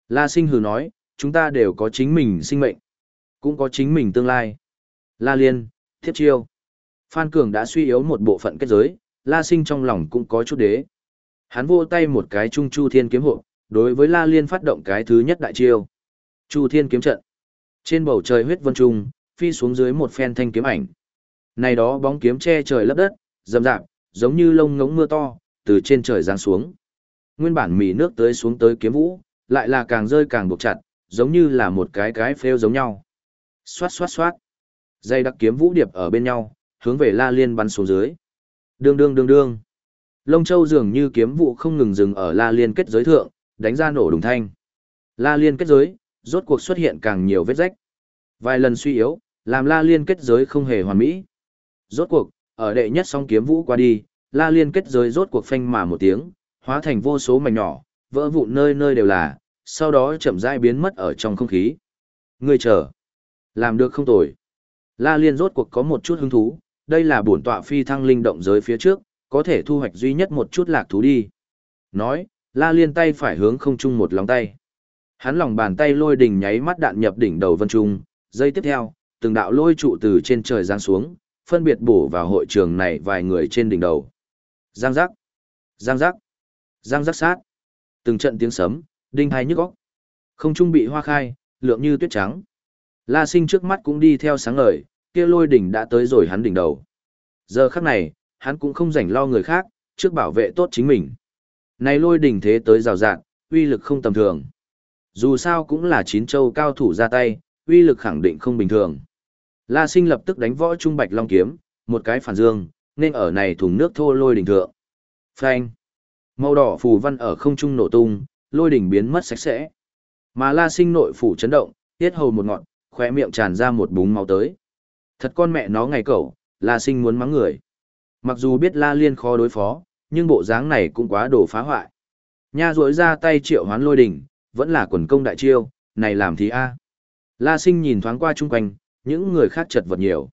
La Sinh hừ nói, chúng ta đều có chính mình sinh mệnh, cũng có chính mình tương lai. La Liên, thiết chiêu. Phan Cường đã suy yếu một bộ phận kết giới, La Sinh trong lòng cũng có chút đế. Hắn vô tay một cái trung chu thiên kiếm hộ, đối với La Liên phát động cái thứ nhất đại chiêu. Chu thiên kiếm trận. Trên bầu trời huyết vân trung, phi xuống dưới một phen thanh kiếm ảnh. Này đó bóng kiếm che trời lấp đất, rầm rạp, giống như lông ngỗng mưa to, từ trên trời giáng xuống. Nguyên bản mì nước tới xuống tới kiếm vũ, lại là càng rơi càng buộc chặt, giống như là một cái cái phêu giống nhau. Xoát xoát xoát. Dây đặc kiếm vũ điệp ở bên nhau, hướng về La Liên bắn xuống dưới. Đương đương đương đương. Lông Châu dường như kiếm vụ không ngừng dừng ở La Liên kết giới thượng, đánh ra nổ đùng thanh. La Liên kết giới, rốt cuộc xuất hiện càng nhiều vết rách. Vài lần suy yếu, làm La Liên kết giới không hề hoàn mỹ. Rốt cuộc, ở đệ nhất song kiếm vũ qua đi, La Liên kết giới rốt cuộc phanh mà một tiếng, hóa thành vô số mảnh nhỏ, vỡ vụn nơi nơi đều là, sau đó chậm rãi biến mất ở trong không khí. Ngươi chờ, làm được không tồi. La Liên rốt cuộc có một chút hứng thú, đây là bổn tọa phi thăng linh động giới phía trước, có thể thu hoạch duy nhất một chút lạc thú đi. Nói, La Liên tay phải hướng không trung một lòng tay. Hắn lòng bàn tay lôi đỉnh nháy mắt đạn nhập đỉnh đầu vân trung, giây tiếp theo, từng đạo lôi trụ từ trên trời giáng xuống, phân biệt bổ vào hội trường này vài người trên đỉnh đầu. Giang giác, giang giác, giang giác sát. Từng trận tiếng sấm, đinh hai nhức óc. Không trung bị hoa khai, lượng như tuyết trắng. La Sinh trước mắt cũng đi theo sáng ngời, kia lôi đỉnh đã tới rồi hắn đỉnh đầu. Giờ khắc này, hắn cũng không rảnh lo người khác, trước bảo vệ tốt chính mình. Này lôi đỉnh thế tới rào rạng, uy lực không tầm thường. Dù sao cũng là chín châu cao thủ ra tay, uy lực khẳng định không bình thường. La Sinh lập tức đánh võ trung bạch long kiếm, một cái phản dương, nên ở này thùng nước thô lôi đỉnh thượng. Phanh. Màu đỏ phù văn ở không trung nổ tung, lôi đỉnh biến mất sạch sẽ. Mà La Sinh nội phủ chấn động, tiết hầu một ngọn, khóe miệng tràn ra một búng máu tới. Thật con mẹ nó ngày cẩu, La Sinh muốn mắng người. Mặc dù biết La Liên khó đối phó, nhưng bộ dáng này cũng quá đổ phá hoại. Nha rỗi ra tay triệu hoán lôi đỉnh, vẫn là quần công đại chiêu, này làm thì a. La Sinh nhìn thoáng qua chung quanh, những người khác chật vật nhiều.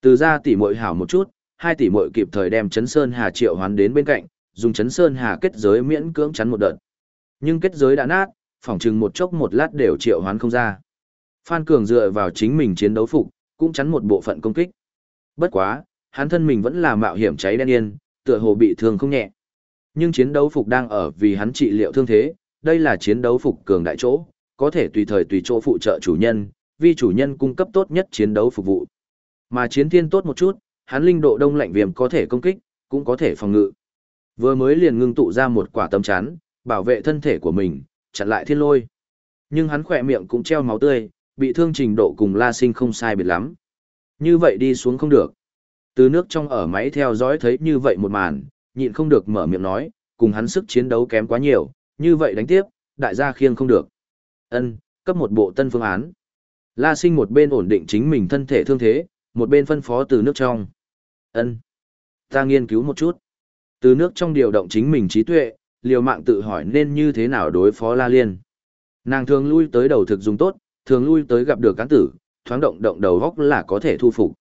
Từ ra tỷ muội hảo một chút, hai tỷ muội kịp thời đem Chấn Sơn Hà triệu hoán đến bên cạnh, dùng Chấn Sơn Hà kết giới miễn cưỡng chắn một đợt. Nhưng kết giới đã nát, phỏng chừng một chốc một lát đều triệu hoán không ra. Phan Cường dựa vào chính mình chiến đấu phục, cũng chắn một bộ phận công kích. Bất quá, hắn thân mình vẫn là mạo hiểm cháy đen yên, tựa hồ bị thương không nhẹ. Nhưng chiến đấu phục đang ở vì hắn trị liệu thương thế, đây là chiến đấu phục cường đại chỗ, có thể tùy thời tùy chỗ phụ trợ chủ nhân, vì chủ nhân cung cấp tốt nhất chiến đấu phục vụ. Mà chiến thiên tốt một chút, hắn linh độ đông lạnh viêm có thể công kích, cũng có thể phòng ngự. Vừa mới liền ngưng tụ ra một quả tấm chắn, bảo vệ thân thể của mình, chặn lại thiên lôi. Nhưng hắn khỏe miệng cũng treo máu tươi, bị thương trình độ cùng La Sinh không sai biệt lắm. Như vậy đi xuống không được. Từ nước trong ở máy theo dõi thấy như vậy một màn, nhịn không được mở miệng nói, cùng hắn sức chiến đấu kém quá nhiều, như vậy đánh tiếp, đại gia khiêng không được. Ân, cấp một bộ tân phương án. La Sinh một bên ổn định chính mình thân thể thương thế, một bên phân phó từ nước trong. Ân, ta nghiên cứu một chút. Từ nước trong điều động chính mình trí tuệ, liều mạng tự hỏi nên như thế nào đối phó La Liên. Nàng thường lui tới đầu thực dùng tốt, thường lui tới gặp được cán tử, thoáng động động đầu góc là có thể thu phục.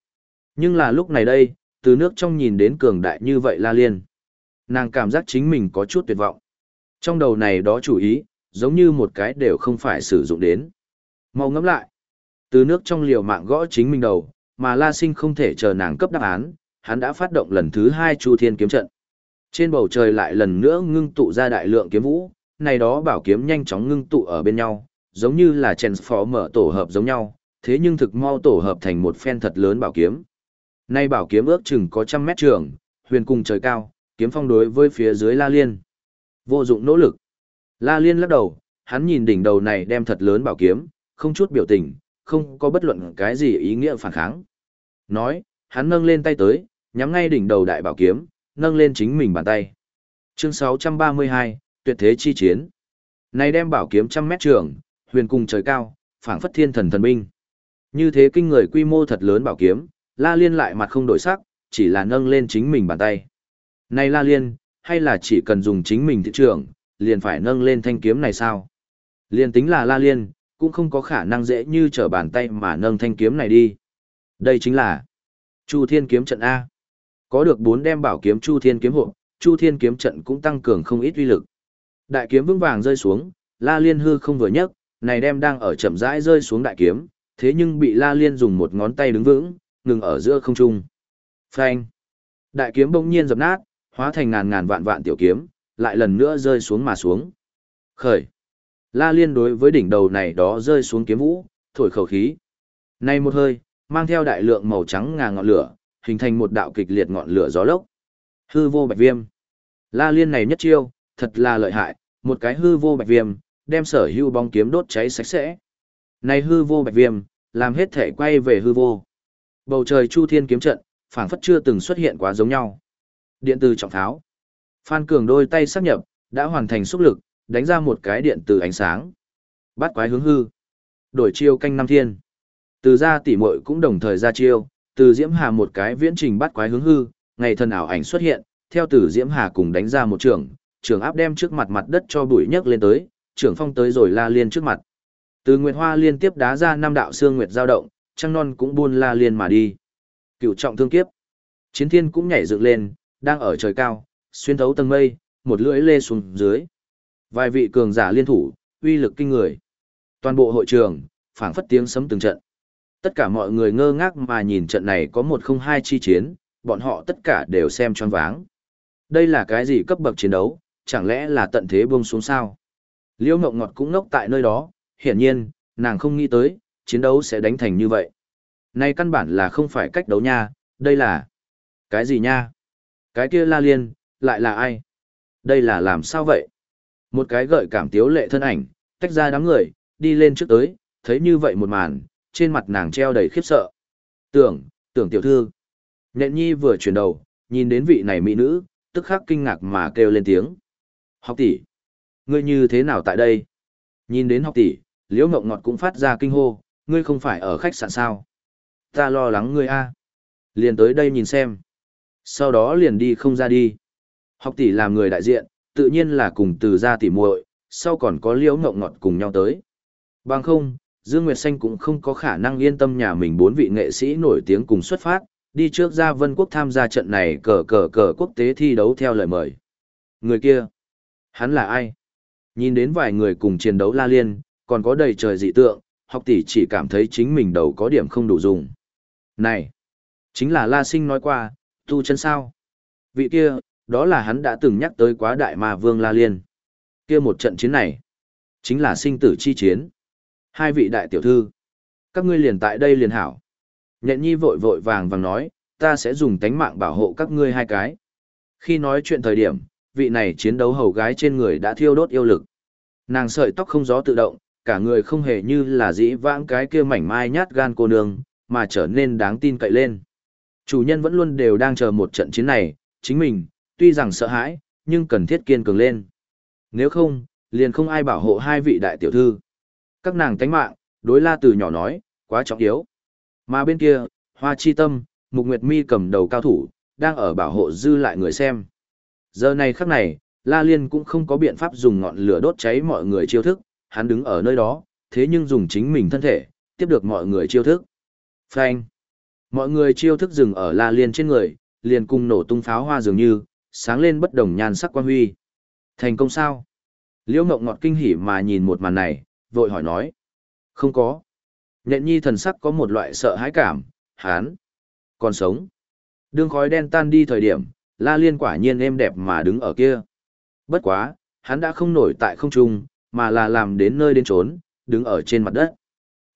Nhưng là lúc này đây, từ nước trong nhìn đến cường đại như vậy La Liên. Nàng cảm giác chính mình có chút tuyệt vọng. Trong đầu này đó chủ ý, giống như một cái đều không phải sử dụng đến. Mau ngẫm lại. Từ nước trong liều mạng gõ chính mình đầu, mà La Sinh không thể chờ nàng cấp đáp án, hắn đã phát động lần thứ hai Chu Thiên kiếm trận. Trên bầu trời lại lần nữa ngưng tụ ra đại lượng kiếm vũ, này đó bảo kiếm nhanh chóng ngưng tụ ở bên nhau, giống như là mở tổ hợp giống nhau, thế nhưng thực mau tổ hợp thành một phen thật lớn bảo kiếm. Nay bảo kiếm ước chừng có trăm mét trường, huyền cùng trời cao, kiếm phong đối với phía dưới La Liên. Vô dụng nỗ lực. La Liên lắc đầu, hắn nhìn đỉnh đầu này đem thật lớn bảo kiếm, không chút biểu tình, không có bất luận cái gì ý nghĩa phản kháng. Nói, hắn nâng lên tay tới, nhắm ngay đỉnh đầu đại bảo kiếm, nâng lên chính mình bàn tay. Chương 632, Tuyệt thế chi chiến. Này đem bảo kiếm trăm mét trường, huyền cùng trời cao, phảng phất thiên thần thần binh. Như thế kinh người quy mô thật lớn bảo kiếm, La Liên lại mặt không đổi sắc, chỉ là nâng lên chính mình bàn tay. Này La Liên, hay là chỉ cần dùng chính mình thị trường, liền phải nâng lên thanh kiếm này sao? Liên tính là La Liên, cũng không có khả năng dễ như trở bàn tay mà nâng thanh kiếm này đi. Đây chính là Chu Thiên kiếm trận A. Có được bốn đem bảo kiếm Chu Thiên kiếm hộ, Chu Thiên kiếm trận cũng tăng cường không ít uy lực. Đại kiếm vững vàng rơi xuống, La Liên hư không vừa nhấc, này đem đang ở chậm rãi rơi xuống đại kiếm, thế nhưng bị La Liên dùng một ngón tay đứng vững, ngừng ở giữa không trung. Phanh! Đại kiếm bỗng nhiên dập nát, hóa thành ngàn ngàn vạn vạn tiểu kiếm, lại lần nữa rơi xuống mà xuống. Khởi! La Liên đối với đỉnh đầu này đó rơi xuống kiếm vũ, thổi khẩu khí. Này một hơi, mang theo đại lượng màu trắng ngà ngọn lửa, hình thành một đạo kịch liệt ngọn lửa gió lốc. Hư vô bạch viêm. La Liên này nhất chiêu, thật là lợi hại, một cái hư vô bạch viêm, đem sở hưu bóng kiếm đốt cháy sạch sẽ. Này hư vô bạch viêm, làm hết thể quay về hư vô. Bầu trời chu thiên kiếm trận, phảng phất chưa từng xuất hiện quá giống nhau. Điện từ trọng tháo. Phan Cường đôi tay xác nhập, đã hoàn thành xúc lực, đánh ra một cái điện từ ánh sáng. Bắt quái hướng hư. Đổi chiêu canh năm thiên. Từ ra tỉ muội cũng đồng thời ra chiêu, từ Diễm Hà một cái viễn trình bắt quái hướng hư, ngày thần ảo ảnh xuất hiện, theo từ Diễm Hà cùng đánh ra một trường, trường áp đem trước mặt mặt đất cho bụi nhấc lên tới, trưởng phong tới rồi la liên trước mặt. Từ Nguyệt Hoa liên tiếp đá ra năm đạo xương nguyệt giao động, trăng non cũng buôn la liên mà đi. Cựu trọng thương kiếp. Chiến thiên cũng nhảy dựng lên, đang ở trời cao, xuyên thấu tầng mây, một lưỡi lê xuống dưới. Vài vị cường giả liên thủ, uy lực kinh người. Toàn bộ hội trường, phảng phất tiếng sấm từng trận. Tất cả mọi người ngơ ngác mà nhìn trận này có một không hai chi chiến, bọn họ tất cả đều xem choáng váng. Đây là cái gì cấp bậc chiến đấu, chẳng lẽ là tận thế buông xuống sao? Liễu Ngọc Ngọt cũng ngốc tại nơi đó, hiển nhiên, nàng không nghĩ tới, chiến đấu sẽ đánh thành như vậy. Này căn bản là không phải cách đấu nha, đây là... Cái gì nha? Cái kia la liên, lại là ai? Đây là làm sao vậy? Một cái gợi cảm tiếu lệ thân ảnh, tách ra đám người, đi lên trước tới, thấy như vậy một màn, trên mặt nàng treo đầy khiếp sợ. Tưởng, tưởng tiểu thư. Nhện nhi vừa chuyển đầu, nhìn đến vị này mỹ nữ, tức khắc kinh ngạc mà kêu lên tiếng. Học tỷ, ngươi như thế nào tại đây? Nhìn đến học tỷ, liễu ngộng ngọt cũng phát ra kinh hô, ngươi không phải ở khách sạn sao? Ta lo lắng ngươi a. Liền tới đây nhìn xem. Sau đó liền đi không ra đi. Học tỷ làm người đại diện, tự nhiên là cùng từ ra tỷ muội, sau còn có liễu ngộng ngọt cùng nhau tới. Bằng không, Dương Nguyệt Xanh cũng không có khả năng yên tâm nhà mình bốn vị nghệ sĩ nổi tiếng cùng xuất phát, đi trước ra Vân Quốc tham gia trận này cờ cờ cờ quốc tế thi đấu theo lời mời. Người kia, hắn là ai? Nhìn đến vài người cùng chiến đấu la liên, còn có đầy trời dị tượng, học tỷ chỉ cảm thấy chính mình đầu có điểm không đủ dùng. Này, chính là La Sinh nói qua, tu chân sao? Vị kia, đó là hắn đã từng nhắc tới quá đại ma vương La Liên. Kia một trận chiến này, chính là sinh tử chi chiến. Hai vị đại tiểu thư, các ngươi liền tại đây liền hảo. Nhện nhi vội vội vàng vàng nói, ta sẽ dùng tánh mạng bảo hộ các ngươi hai cái. Khi nói chuyện thời điểm, vị này chiến đấu hầu gái trên người đã thiêu đốt yêu lực. Nàng sợi tóc không gió tự động, cả người không hề như là dĩ vãng cái kia mảnh mai nhát gan cô nương, mà trở nên đáng tin cậy lên. Chủ nhân vẫn luôn đều đang chờ một trận chiến này, chính mình, tuy rằng sợ hãi, nhưng cần thiết kiên cường lên. Nếu không, liền không ai bảo hộ hai vị đại tiểu thư. Các nàng tánh mạng, đối la từ nhỏ nói, quá trọng yếu. Mà bên kia, hoa chi tâm, mục nguyệt mi cầm đầu cao thủ, đang ở bảo hộ dư lại người xem. Giờ này khắc này, La Liên cũng không có biện pháp dùng ngọn lửa đốt cháy mọi người chiêu thức, hắn đứng ở nơi đó, thế nhưng dùng chính mình thân thể, tiếp được mọi người chiêu thức. Phanh! Mọi người chiêu thức dừng ở La Liên trên người, liền cùng nổ tung pháo hoa dường như, sáng lên bất đồng nhan sắc quan huy. Thành công sao? Liễu Ngọc ngọt kinh hỉ mà nhìn một màn này, vội hỏi nói. Không có. Nhện nhi thần sắc có một loại sợ hãi cảm, hán. Còn sống. Đương khói đen tan đi thời điểm, La Liên quả nhiên êm đẹp mà đứng ở kia. Bất quá, hắn đã không nổi tại không trung, mà là làm đến nơi đến trốn, đứng ở trên mặt đất.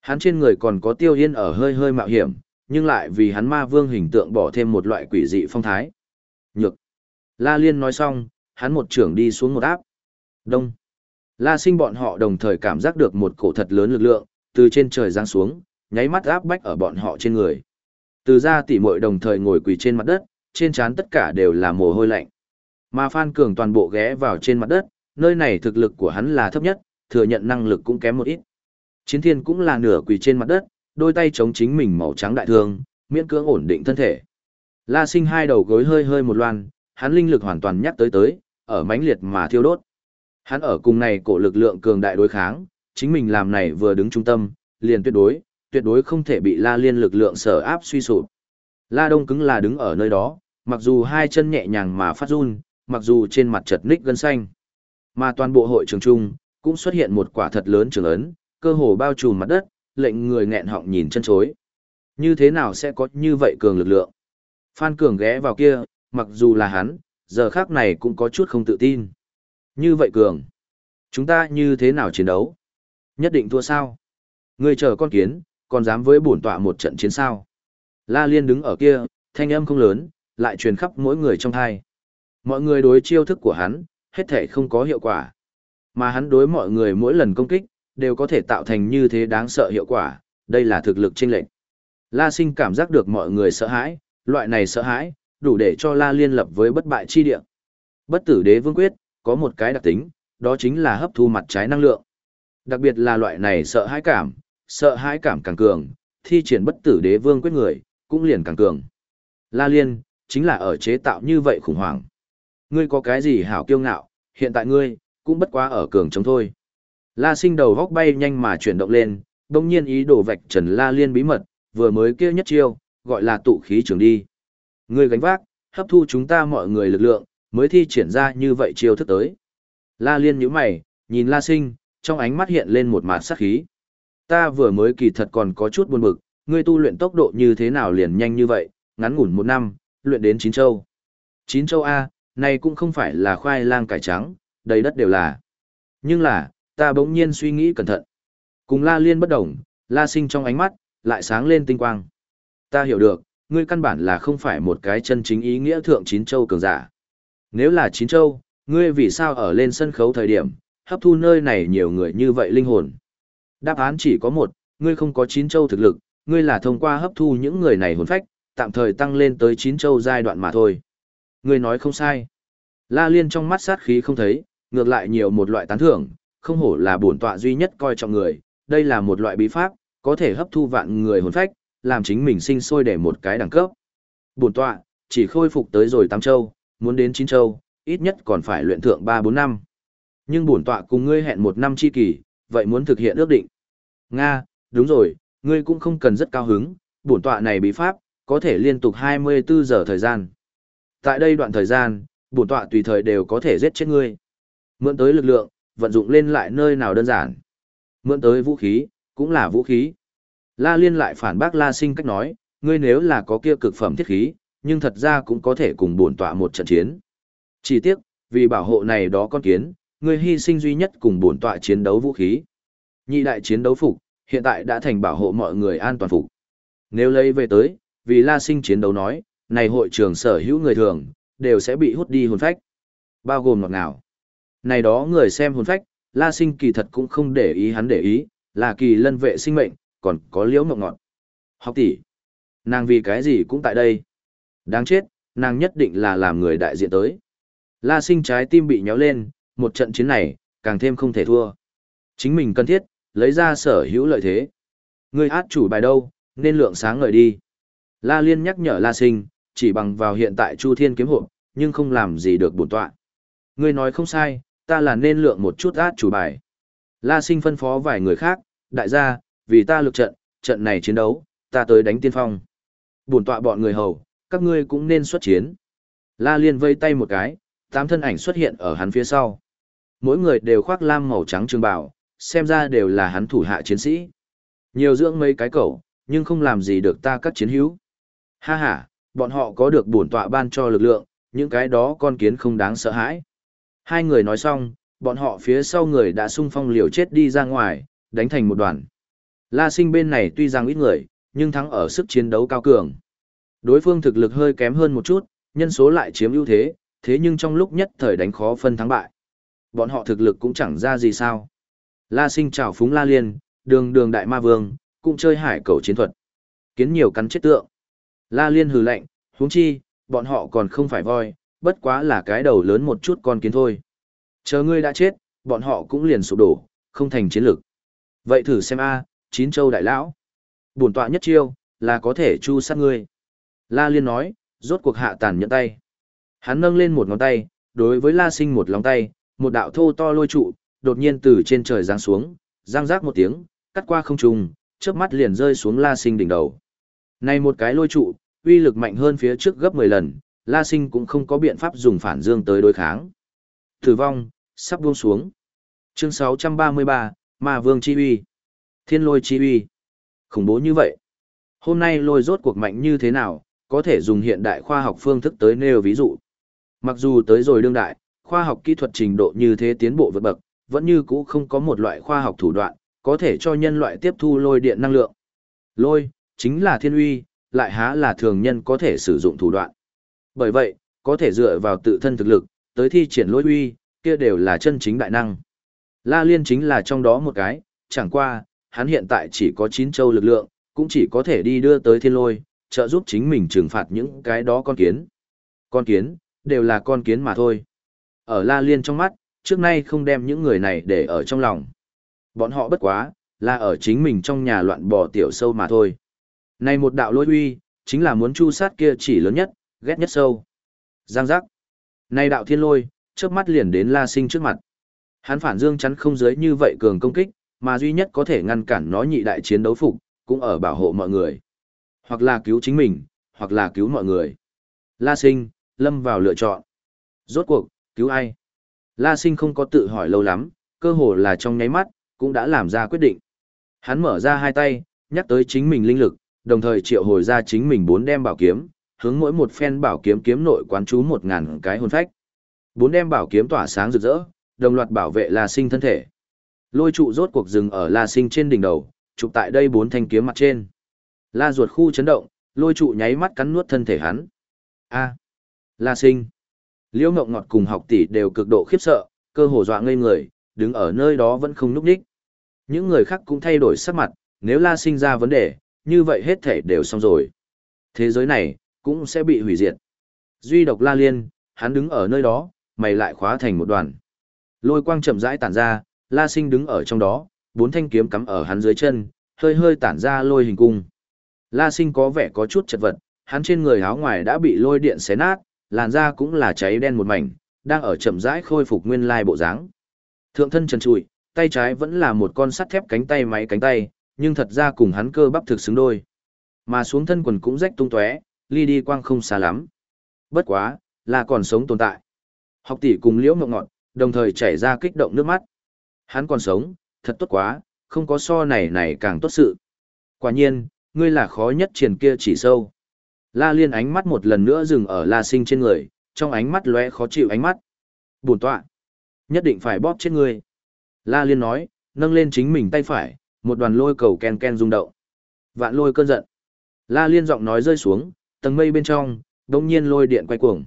Hắn trên người còn có tiêu yên ở hơi hơi mạo hiểm, nhưng lại vì hắn ma vương hình tượng bỏ thêm một loại quỷ dị phong thái. Nhược. La Liên nói xong, hắn một trưởng đi xuống một áp. Đông. La sinh bọn họ đồng thời cảm giác được một cổ thật lớn lực lượng, từ trên trời giáng xuống, nháy mắt áp bách ở bọn họ trên người. Từ ra tỉ muội đồng thời ngồi quỳ trên mặt đất, trên trán tất cả đều là mồ hôi lạnh. Mà Phan Cường toàn bộ ghé vào trên mặt đất, nơi này thực lực của hắn là thấp nhất, thừa nhận năng lực cũng kém một ít. Chiến thiên cũng là nửa quỳ trên mặt đất, đôi tay chống chính mình màu trắng đại thương, miễn cưỡng ổn định thân thể. La sinh hai đầu gối hơi hơi một loan, hắn linh lực hoàn toàn nhắc tới tới, ở mãnh liệt mà thiêu đốt. Hắn ở cùng này cổ lực lượng cường đại đối kháng, chính mình làm này vừa đứng trung tâm, liền tuyệt đối, tuyệt đối không thể bị La Liên lực lượng sở áp suy sụp. La Đông cứng là đứng ở nơi đó, mặc dù hai chân nhẹ nhàng mà phát run, mặc dù trên mặt chật ních gân xanh. Mà toàn bộ hội trường trung, cũng xuất hiện một quả thật lớn trường ấn, cơ hồ bao trùm mặt đất, lệnh người nghẹn họng nhìn chân chối. Như thế nào sẽ có như vậy cường lực lượng? Phan Cường ghé vào kia, mặc dù là hắn, giờ khác này cũng có chút không tự tin. Như vậy Cường, chúng ta như thế nào chiến đấu? Nhất định thua sao? Người chờ con kiến, còn dám với bổn tọa một trận chiến sao? La Liên đứng ở kia, thanh âm không lớn, lại truyền khắp mỗi người trong thai. Mọi người đối chiêu thức của hắn, hết thể không có hiệu quả. Mà hắn đối mọi người mỗi lần công kích, đều có thể tạo thành như thế đáng sợ hiệu quả, đây là thực lực chênh lệch. La Sinh cảm giác được mọi người sợ hãi, loại này sợ hãi, đủ để cho La Liên lập với bất bại chi địa. Bất tử đế vương quyết, có một cái đặc tính, đó chính là hấp thu mặt trái năng lượng. Đặc biệt là loại này sợ hãi cảm, sợ hãi cảm càng cường, thi triển bất tử đế vương quyết người, cũng liền càng cường. La Liên, chính là ở chế tạo như vậy khủng hoảng. Ngươi có cái gì hảo kiêu ngạo, hiện tại ngươi, cũng bất quá ở cường chống thôi. La sinh đầu góc bay nhanh mà chuyển động lên, đồng nhiên ý đồ vạch trần La Liên bí mật, vừa mới kia nhất chiêu, gọi là tụ khí trường đi. Ngươi gánh vác, hấp thu chúng ta mọi người lực lượng, mới thi triển ra như vậy chiêu thức tới. La Liên nhíu mày, nhìn La Sinh, trong ánh mắt hiện lên một mạt sát khí. Ta vừa mới kỳ thật còn có chút buồn bực, ngươi tu luyện tốc độ như thế nào liền nhanh như vậy, ngắn ngủn một năm, luyện đến chín châu. Chín châu A, này cũng không phải là khoai lang cải trắng, đầy đất đều là. Nhưng là, ta bỗng nhiên suy nghĩ cẩn thận. Cùng La Liên bất đồng, La Sinh trong ánh mắt, lại sáng lên tinh quang. Ta hiểu được, ngươi căn bản là không phải một cái chân chính ý nghĩa thượng chín châu cường giả. Nếu là chín châu, ngươi vì sao ở lên sân khấu thời điểm, hấp thu nơi này nhiều người như vậy linh hồn? Đáp án chỉ có một, ngươi không có chín châu thực lực, ngươi là thông qua hấp thu những người này hồn phách, tạm thời tăng lên tới chín châu giai đoạn mà thôi. Ngươi nói không sai. La Liên trong mắt sát khí không thấy, ngược lại nhiều một loại tán thưởng, không hổ là bổn tọa duy nhất coi trọng người, đây là một loại bí pháp, có thể hấp thu vạn người hồn phách, làm chính mình sinh sôi để một cái đẳng cấp. Bổn tọa, chỉ khôi phục tới rồi tám châu, muốn đến chín châu, ít nhất còn phải luyện thượng ba bốn năm. Nhưng bổn tọa cùng ngươi hẹn một năm chi kỳ, vậy muốn thực hiện ước định. Nga, đúng rồi, ngươi cũng không cần rất cao hứng, bổn tọa này bí pháp, có thể liên tục 24 giờ thời gian. Tại đây đoạn thời gian, bổn tọa tùy thời đều có thể giết chết ngươi. Mượn tới lực lượng, vận dụng lên lại nơi nào đơn giản. Mượn tới vũ khí, cũng là vũ khí. La Liên lại phản bác La Sinh cách nói, ngươi nếu là có kia cực phẩm thiết khí, nhưng thật ra cũng có thể cùng bổn tọa một trận chiến. Chỉ tiếc, vì bảo hộ này đó con kiến, ngươi hy sinh duy nhất cùng bổn tọa chiến đấu vũ khí. Nhị đại chiến đấu phục, hiện tại đã thành bảo hộ mọi người an toàn phục. Nếu lấy về tới, vì La Sinh chiến đấu nói, này hội trường sở hữu người thường, đều sẽ bị hút đi hồn phách. Bao gồm ngọt nào. Này đó người xem hồn phách, La Sinh kỳ thật cũng không để ý hắn để ý, là kỳ lân vệ sinh mệnh, còn có liễu mộng ngọt. Học tỷ, nàng vì cái gì cũng tại đây. Đáng chết, nàng nhất định là làm người đại diện tới. La Sinh trái tim bị nhéo lên, một trận chiến này, càng thêm không thể thua. Chính mình cần thiết, lấy ra sở hữu lợi thế. Người át chủ bài đâu, nên lượng sáng ngời đi. La Liên nhắc nhở La Sinh, chỉ bằng vào hiện tại Chu Thiên kiếm hộ, nhưng không làm gì được bổn tọa. Ngươi nói không sai, ta là nên lượng một chút át chủ bài. La Sinh phân phó vài người khác, đại gia, vì ta lực trận, trận này chiến đấu, ta tới đánh tiên phong. Bổn tọa bọn người hầu, các ngươi cũng nên xuất chiến. La Liên vây tay một cái, tám thân ảnh xuất hiện ở hắn phía sau. Mỗi người đều khoác lam màu trắng trường bào, xem ra đều là hắn thủ hạ chiến sĩ. Nhiều dưỡng mấy cái cẩu, nhưng không làm gì được ta các chiến hữu. Ha ha, bọn họ có được bổn tọa ban cho lực lượng, những cái đó con kiến không đáng sợ hãi. Hai người nói xong, bọn họ phía sau người đã sung phong liều chết đi ra ngoài, đánh thành một đoàn. La sinh bên này tuy rằng ít người, nhưng thắng ở sức chiến đấu cao cường. Đối phương thực lực hơi kém hơn một chút, nhân số lại chiếm ưu thế, thế nhưng trong lúc nhất thời đánh khó phân thắng bại. Bọn họ thực lực cũng chẳng ra gì sao. La sinh chào phúng La Liên, đường đường đại ma vương, cũng chơi hải cầu chiến thuật. Kiến nhiều cắn chết tượng. La Liên hừ lạnh, huống chi, bọn họ còn không phải voi, bất quá là cái đầu lớn một chút con kiến thôi. Chờ ngươi đã chết, bọn họ cũng liền sụp đổ, không thành chiến lực. Vậy thử xem a, chín châu đại lão. Bổn tọa nhất chiêu, là có thể chu sát ngươi. La Liên nói, rốt cuộc hạ tàn nhẫn tay. Hắn nâng lên một ngón tay, đối với La Sinh một lòng tay, một đạo thô to lôi trụ, đột nhiên từ trên trời giáng xuống, giang rác một tiếng, cắt qua không trung, chớp mắt liền rơi xuống La Sinh đỉnh đầu. Này một cái lôi trụ, uy lực mạnh hơn phía trước gấp 10 lần, La Sinh cũng không có biện pháp dùng phản dương tới đối kháng. Tử vong, sắp buông xuống. Chương 633, Ma Vương Chi Uy. Thiên lôi chi uy. Khủng bố như vậy. Hôm nay lôi rốt cuộc mạnh như thế nào, có thể dùng hiện đại khoa học phương thức tới nêu ví dụ. Mặc dù tới rồi đương đại, khoa học kỹ thuật trình độ như thế tiến bộ vượt bậc, vẫn như cũ không có một loại khoa học thủ đoạn, có thể cho nhân loại tiếp thu lôi điện năng lượng. Lôi, chính là thiên uy, lại há là thường nhân có thể sử dụng thủ đoạn. Bởi vậy, có thể dựa vào tự thân thực lực, tới thi triển lôi uy, kia đều là chân chính đại năng. La Liên chính là trong đó một cái, chẳng qua, hắn hiện tại chỉ có 9 châu lực lượng, cũng chỉ có thể đi đưa tới thiên lôi, trợ giúp chính mình trừng phạt những cái đó con kiến. Con kiến, đều là con kiến mà thôi. Ở La Liên trong mắt, trước nay không đem những người này để ở trong lòng. Bọn họ bất quá, là ở chính mình trong nhà loạn bò tiểu sâu mà thôi. Này một đạo lôi uy, chính là muốn chu sát kia chỉ lớn nhất, ghét nhất sâu. Giang giác. Này đạo thiên lôi, chớp mắt liền đến La Sinh trước mặt. Hắn phản dương chắn không giới như vậy cường công kích, mà duy nhất có thể ngăn cản nó nhị đại chiến đấu phục, cũng ở bảo hộ mọi người. Hoặc là cứu chính mình, hoặc là cứu mọi người. La Sinh, lâm vào lựa chọn. Rốt cuộc, cứu ai? La Sinh không có tự hỏi lâu lắm, cơ hồ là trong nháy mắt, cũng đã làm ra quyết định. Hắn mở ra hai tay, nhắc tới chính mình linh lực, đồng thời triệu hồi ra chính mình bốn đem bảo kiếm, hướng mỗi một phen bảo kiếm kiếm nội quán chú một ngàn cái hồn phách. Bốn đem bảo kiếm tỏa sáng rực rỡ, đồng loạt bảo vệ La Sinh thân thể. Lôi trụ rốt cuộc dừng ở La Sinh trên đỉnh đầu, chụp tại đây bốn thanh kiếm mặt trên. La ruột khu chấn động, lôi trụ nháy mắt cắn nuốt thân thể hắn. A, La Sinh. Liễu Ngộng Ngọt cùng học tỷ đều cực độ khiếp sợ, cơ hồ dọa ngây người, đứng ở nơi đó vẫn không núp đích. Những người khác cũng thay đổi sắc mặt, nếu La Sinh ra vấn đề, như vậy hết thể đều xong rồi. Thế giới này, cũng sẽ bị hủy diệt. Duy độc La Liên, hắn đứng ở nơi đó, mày lại khóa thành một đoàn. Lôi quang chậm rãi tản ra, La Sinh đứng ở trong đó, bốn thanh kiếm cắm ở hắn dưới chân, hơi hơi tản ra lôi hình cung. La Sinh có vẻ có chút chật vật, hắn trên người áo ngoài đã bị lôi điện xé nát, làn da cũng là cháy đen một mảnh, đang ở chậm rãi khôi phục nguyên lai bộ dáng. Thượng thân trần trụi, tay trái vẫn là một con sắt thép cánh tay máy cánh tay, nhưng thật ra cùng hắn cơ bắp thực xứng đôi. Mà xuống thân quần cũng rách tung tóe, ly đi quang không xa lắm. Bất quá, là còn sống tồn tại. Học tỷ cùng liễu mộng ngọt, đồng thời chảy ra kích động nước mắt. Hắn còn sống, thật tốt quá, không có so này này càng tốt sự. Quả nhiên, ngươi là khó nhất triển kia chỉ sâu. La liên ánh mắt một lần nữa dừng ở la sinh trên người, trong ánh mắt lóe khó chịu ánh mắt. Buồn tọa. Nhất định phải bóp chết ngươi. La liên nói, nâng lên chính mình tay phải, một đoàn lôi cầu ken ken rung động. Vạn lôi cơn giận. La liên giọng nói rơi xuống, tầng mây bên trong, đông nhiên lôi điện quay cuồng.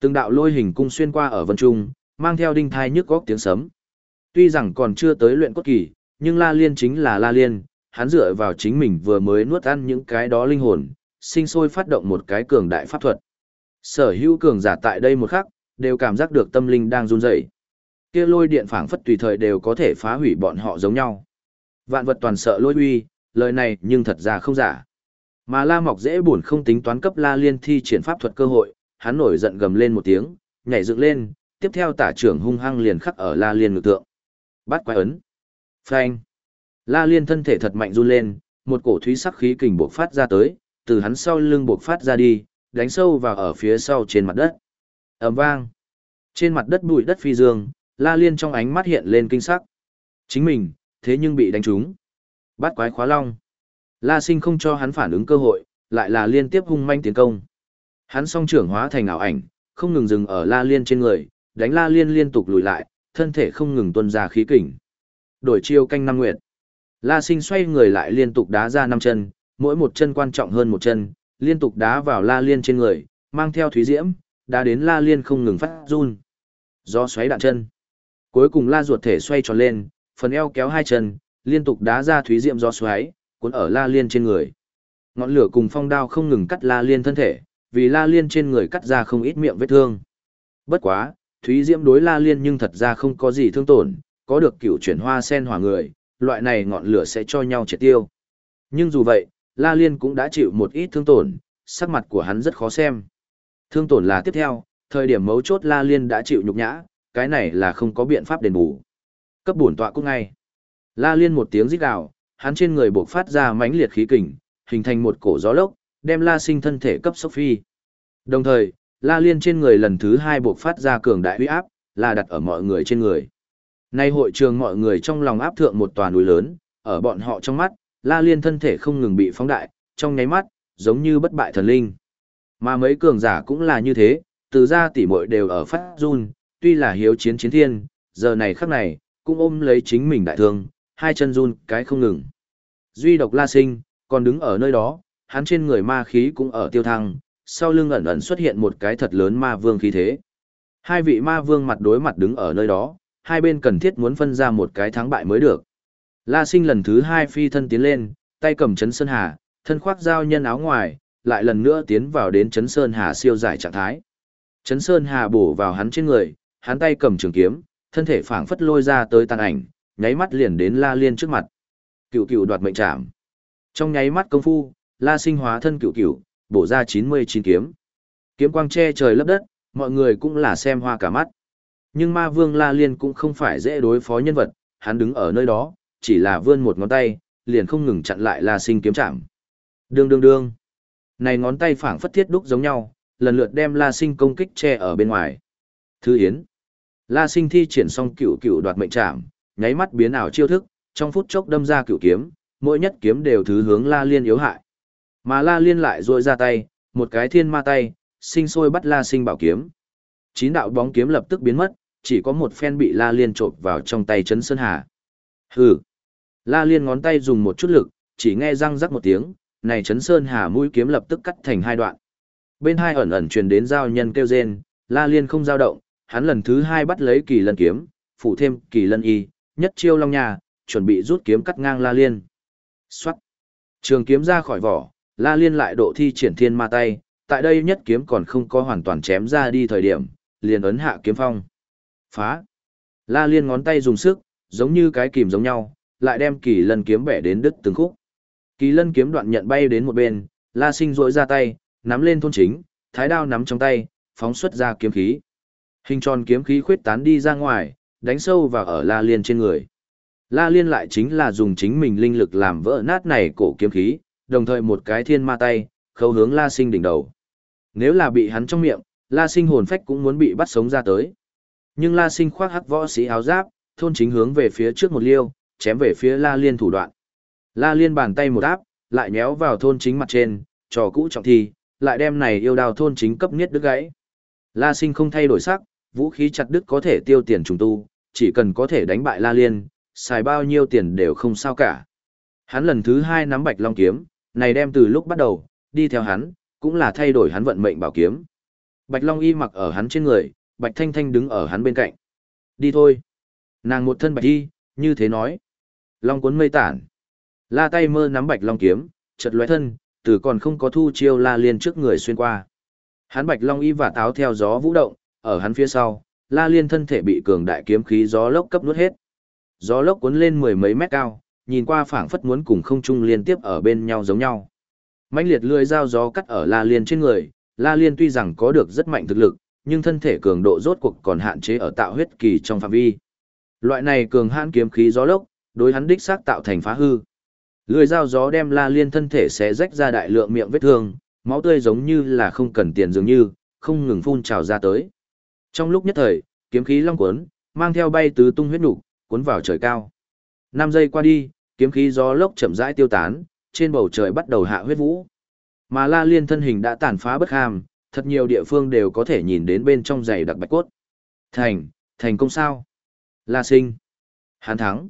Từng đạo lôi hình cung xuyên qua ở vân trung, mang theo đinh thai nhức góc tiếng sấm. Tuy rằng còn chưa tới luyện cốt kỳ, nhưng La Liên chính là La Liên, hắn dựa vào chính mình vừa mới nuốt ăn những cái đó linh hồn, sinh sôi phát động một cái cường đại pháp thuật. Sở hữu cường giả tại đây một khắc, đều cảm giác được tâm linh đang run rẩy. Kia lôi điện phảng phất tùy thời đều có thể phá hủy bọn họ giống nhau. Vạn vật toàn sợ lôi uy, lời này nhưng thật ra không giả. Mà La Mọc dễ buồn không tính toán cấp La Liên thi triển pháp thuật cơ hội, hắn nổi giận gầm lên một tiếng, nhảy dựng lên, tiếp theo tả trưởng hung hăng liền khắc ở La Liên ngực tượng. Bắt quái ấn. Phanh. La Liên thân thể thật mạnh run lên, một cổ thúy sắc khí kình buộc phát ra tới, từ hắn sau lưng buộc phát ra đi, đánh sâu vào ở phía sau trên mặt đất. ầm vang. Trên mặt đất bụi đất phi dương, La Liên trong ánh mắt hiện lên kinh sắc. Chính mình, thế nhưng bị đánh trúng. Bắt quái khóa long. La Sinh không cho hắn phản ứng cơ hội, lại là liên tiếp hung manh tiến công. Hắn song trưởng hóa thành ảo ảnh, không ngừng dừng ở La Liên trên người, đánh La Liên liên tục lùi lại, thân thể không ngừng tuôn ra khí kình. Đổi chiêu canh năm nguyệt. La Sinh xoay người lại liên tục đá ra năm chân, mỗi một chân quan trọng hơn một chân, liên tục đá vào La Liên trên người, mang theo thúy diễm, đá đến La Liên không ngừng phát run. Do xoáy đạn chân. Cuối cùng La ruột thể xoay tròn lên, phần eo kéo hai chân, liên tục đá ra thúy diễm do xoáy, cuốn ở La Liên trên người. Ngọn lửa cùng phong đao không ngừng cắt La Liên thân thể, vì La Liên trên người cắt ra không ít miệng vết thương. Bất quá, Thúy Diễm đối La Liên nhưng thật ra không có gì thương tổn, có được cựu chuyển hoa sen hỏa người, loại này ngọn lửa sẽ cho nhau triệt tiêu. Nhưng dù vậy, La Liên cũng đã chịu một ít thương tổn, sắc mặt của hắn rất khó xem. Thương tổn là tiếp theo, thời điểm mấu chốt La Liên đã chịu nhục nhã, cái này là không có biện pháp đền bù. Cấp bổn tọa cũng ngay. La Liên một tiếng rít gào, hắn trên người buộc phát ra mãnh liệt khí kình, hình thành một cổ gió lốc, đem La Sinh thân thể cấp sốc phi. Đồng thời, La Liên trên người lần thứ hai buộc phát ra cường đại uy áp, là đặt ở mọi người trên người. Nay hội trường mọi người trong lòng áp thượng một tòa núi lớn, ở bọn họ trong mắt, La Liên thân thể không ngừng bị phóng đại, trong nháy mắt, giống như bất bại thần linh. Mà mấy cường giả cũng là như thế, từ ra tỷ muội đều ở phát run, tuy là hiếu chiến chiến thiên, giờ này khắc này, cũng ôm lấy chính mình đại thương, hai chân run cái không ngừng. Duy độc La Sinh, còn đứng ở nơi đó, hắn trên người ma khí cũng ở tiêu thăng, sau lưng ẩn ẩn xuất hiện một cái thật lớn ma vương khí thế. Hai vị ma vương mặt đối mặt đứng ở nơi đó, hai bên cần thiết muốn phân ra một cái thắng bại mới được. La sinh lần thứ hai phi thân tiến lên, tay cầm chấn sơn hà, thân khoác dao nhân áo ngoài, lại lần nữa tiến vào đến chấn sơn hà siêu giải trạng thái. Chấn sơn hà bổ vào hắn trên người, hắn tay cầm trường kiếm, thân thể phảng phất lôi ra tới tàn ảnh, nháy mắt liền đến La Liên trước mặt. Cựu cựu đoạt mệnh trảm. Trong nháy mắt công phu, La sinh hóa thân cựu cựu, bổ ra 99 kiếm. Kiếm quang che trời lấp đất, mọi người cũng là xem hoa cả mắt. Nhưng ma vương La Liên cũng không phải dễ đối phó nhân vật, hắn đứng ở nơi đó, chỉ là vươn một ngón tay, liền không ngừng chặn lại La Sinh kiếm chạm. Đương đương đương. Này ngón tay phảng phất thiết đúc giống nhau, lần lượt đem La Sinh công kích che ở bên ngoài. Thư Yến. La Sinh thi triển xong cựu cựu đoạt mệnh chạm, nháy mắt biến ảo chiêu thức, trong phút chốc đâm ra cựu kiếm, mỗi nhất kiếm đều thứ hướng La Liên yếu hại. Mà La Liên lại rôi ra tay, một cái thiên ma tay, sinh sôi bắt La Sinh bảo kiếm. Chín đạo bóng kiếm lập tức biến mất, chỉ có một phen bị La Liên trộn vào trong tay Trấn Sơn Hà. Hừ. La Liên ngón tay dùng một chút lực, chỉ nghe răng rắc một tiếng, này Trấn Sơn Hà mũi kiếm lập tức cắt thành hai đoạn. Bên hai ẩn ẩn truyền đến giao nhân kêu rên, La Liên không dao động, hắn lần thứ hai bắt lấy kỳ lân kiếm, phụ thêm kỳ lân y, nhất chiêu long nhà, chuẩn bị rút kiếm cắt ngang La Liên. Xoát. Trường kiếm ra khỏi vỏ, La Liên lại độ thi triển thiên ma tay, tại đây nhất kiếm còn không có hoàn toàn chém ra đi thời điểm, liền ấn hạ kiếm phong. Phá. La Liên ngón tay dùng sức, giống như cái kìm giống nhau, lại đem kỳ lân kiếm bẻ đến đứt từng khúc. Kỳ lân kiếm đoạn nhận bay đến một bên, La Sinh rỗi ra tay, nắm lên thôn chính, thái đao nắm trong tay, phóng xuất ra kiếm khí. Hình tròn kiếm khí khuyết tán đi ra ngoài, đánh sâu vào ở La Liên trên người. La Liên lại chính là dùng chính mình linh lực làm vỡ nát này cổ kiếm khí, đồng thời một cái thiên ma tay, khâu hướng La Sinh đỉnh đầu. Nếu là bị hắn trong miệng, La Sinh hồn phách cũng muốn bị bắt sống ra tới. Nhưng La Sinh khoác hắc võ sĩ áo giáp, thôn chính hướng về phía trước một liêu, chém về phía La Liên thủ đoạn. La Liên bàn tay một áp, lại nhéo vào thôn chính mặt trên, trò cũ trọng thi, lại đem này yêu đào thôn chính cấp niết đứt gãy. La Sinh không thay đổi sắc, vũ khí chặt đứt có thể tiêu tiền trùng tu, chỉ cần có thể đánh bại La Liên, xài bao nhiêu tiền đều không sao cả. Hắn lần thứ hai nắm bạch long kiếm, này đem từ lúc bắt đầu, đi theo hắn, cũng là thay đổi hắn vận mệnh bảo kiếm. Bạch long y mặc ở hắn trên người, bạch thanh thanh đứng ở hắn bên cạnh. Đi thôi. Nàng một thân bạch y, như thế nói. Long cuốn mây tản. La tay mơ nắm bạch long kiếm, chợt lóe thân, từ còn không có thu chiêu la liên trước người xuyên qua. Hắn bạch long y và táo theo gió vũ động, ở hắn phía sau, la liên thân thể bị cường đại kiếm khí gió lốc cấp nuốt hết. Gió lốc cuốn lên mười mấy mét cao, nhìn qua phảng phất muốn cùng không trung liên tiếp ở bên nhau giống nhau. mãnh liệt lưỡi dao gió cắt ở la liên trên người, la liên tuy rằng có được rất mạnh thực lực, nhưng thân thể cường độ rốt cuộc còn hạn chế ở tạo huyết kỳ trong phạm vi. Loại này cường hãn kiếm khí gió lốc, đối hắn đích xác tạo thành phá hư. Lưỡi dao gió đem La Liên thân thể xé rách ra đại lượng miệng vết thương, máu tươi giống như là không cần tiền dường như, không ngừng phun trào ra tới. Trong lúc nhất thời, kiếm khí long cuốn, mang theo bay tứ tung huyết nục, cuốn vào trời cao. 5 giây qua đi, kiếm khí gió lốc chậm rãi tiêu tán, trên bầu trời bắt đầu hạ huyết vũ. Mà La Liên thân hình đã tàn phá bất ham, thật nhiều địa phương đều có thể nhìn đến bên trong giày đặc bạch cốt. Thành, thành công sao? La sinh. Hán thắng.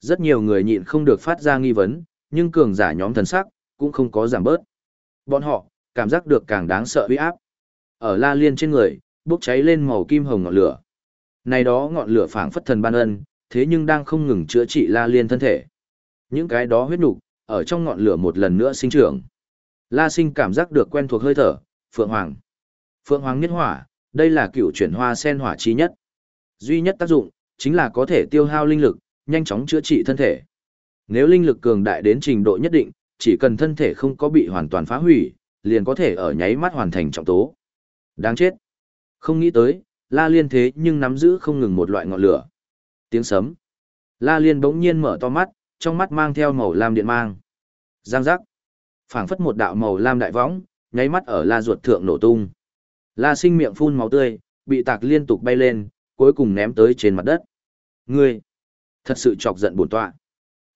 Rất nhiều người nhịn không được phát ra nghi vấn, nhưng cường giả nhóm thần sắc, cũng không có giảm bớt. Bọn họ, cảm giác được càng đáng sợ uy áp. Ở la liên trên người, bốc cháy lên màu kim hồng ngọn lửa. Này đó ngọn lửa phảng phất thần ban ân, thế nhưng đang không ngừng chữa trị la liên thân thể. Những cái đó huyết nục ở trong ngọn lửa một lần nữa sinh trưởng. La sinh cảm giác được quen thuộc hơi thở, Phượng Hoàng. Phượng Hoàng nhất hỏa, đây là cựu chuyển hoa sen hỏa chi nhất. Duy nhất tác dụng, chính là có thể tiêu hao linh lực, nhanh chóng chữa trị thân thể. Nếu linh lực cường đại đến trình độ nhất định, chỉ cần thân thể không có bị hoàn toàn phá hủy, liền có thể ở nháy mắt hoàn thành trọng tố. Đáng chết. Không nghĩ tới, La Liên thế nhưng nắm giữ không ngừng một loại ngọn lửa. Tiếng sấm. La Liên bỗng nhiên mở to mắt, trong mắt mang theo màu lam điện mang. Giang giác. phảng phất một đạo màu lam đại võng, nháy mắt ở La ruột thượng nổ tung. La sinh miệng phun máu tươi, bị tạc liên tục bay lên, cuối cùng ném tới trên mặt đất. Ngươi, thật sự chọc giận bổn tọa.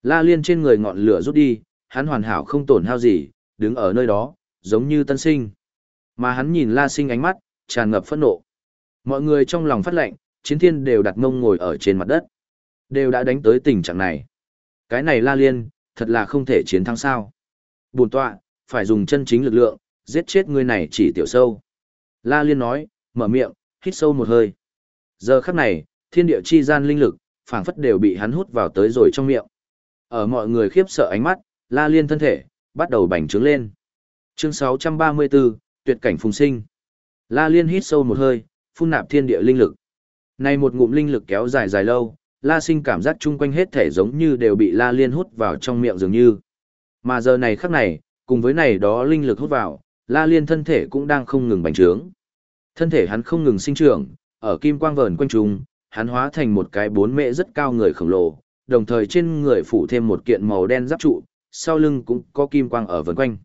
La Liên trên người ngọn lửa rút đi, hắn hoàn hảo không tổn hao gì, đứng ở nơi đó, giống như tân sinh. Mà hắn nhìn La Sinh ánh mắt, tràn ngập phẫn nộ. Mọi người trong lòng phát lệnh, chiến thiên đều đặt mông ngồi ở trên mặt đất. Đều đã đánh tới tình trạng này. Cái này La Liên, thật là không thể chiến thắng sao. Buồn tọa, phải dùng chân chính lực lượng, giết chết người này chỉ tiểu sâu. La Liên nói, mở miệng, hít sâu một hơi. Giờ khắc này, thiên địa chi gian linh lực, phảng phất đều bị hắn hút vào tới rồi trong miệng. Ở mọi người khiếp sợ ánh mắt, La Liên thân thể, bắt đầu bành trướng lên. Chương 634, tuyệt cảnh phùng sinh. La Liên hít sâu một hơi, phun nạp thiên địa linh lực. Này một ngụm linh lực kéo dài dài lâu, La Sinh cảm giác chung quanh hết thể giống như đều bị La Liên hút vào trong miệng dường như. Mà giờ này khắc này, cùng với này đó linh lực hút vào, La Liên thân thể cũng đang không ngừng bành trướng. Thân thể hắn không ngừng sinh trưởng, ở kim quang vờn quanh trùng, hắn hóa thành một cái bốn mệ rất cao người khổng lồ, đồng thời trên người phủ thêm một kiện màu đen giáp trụ, sau lưng cũng có kim quang ở vần quanh.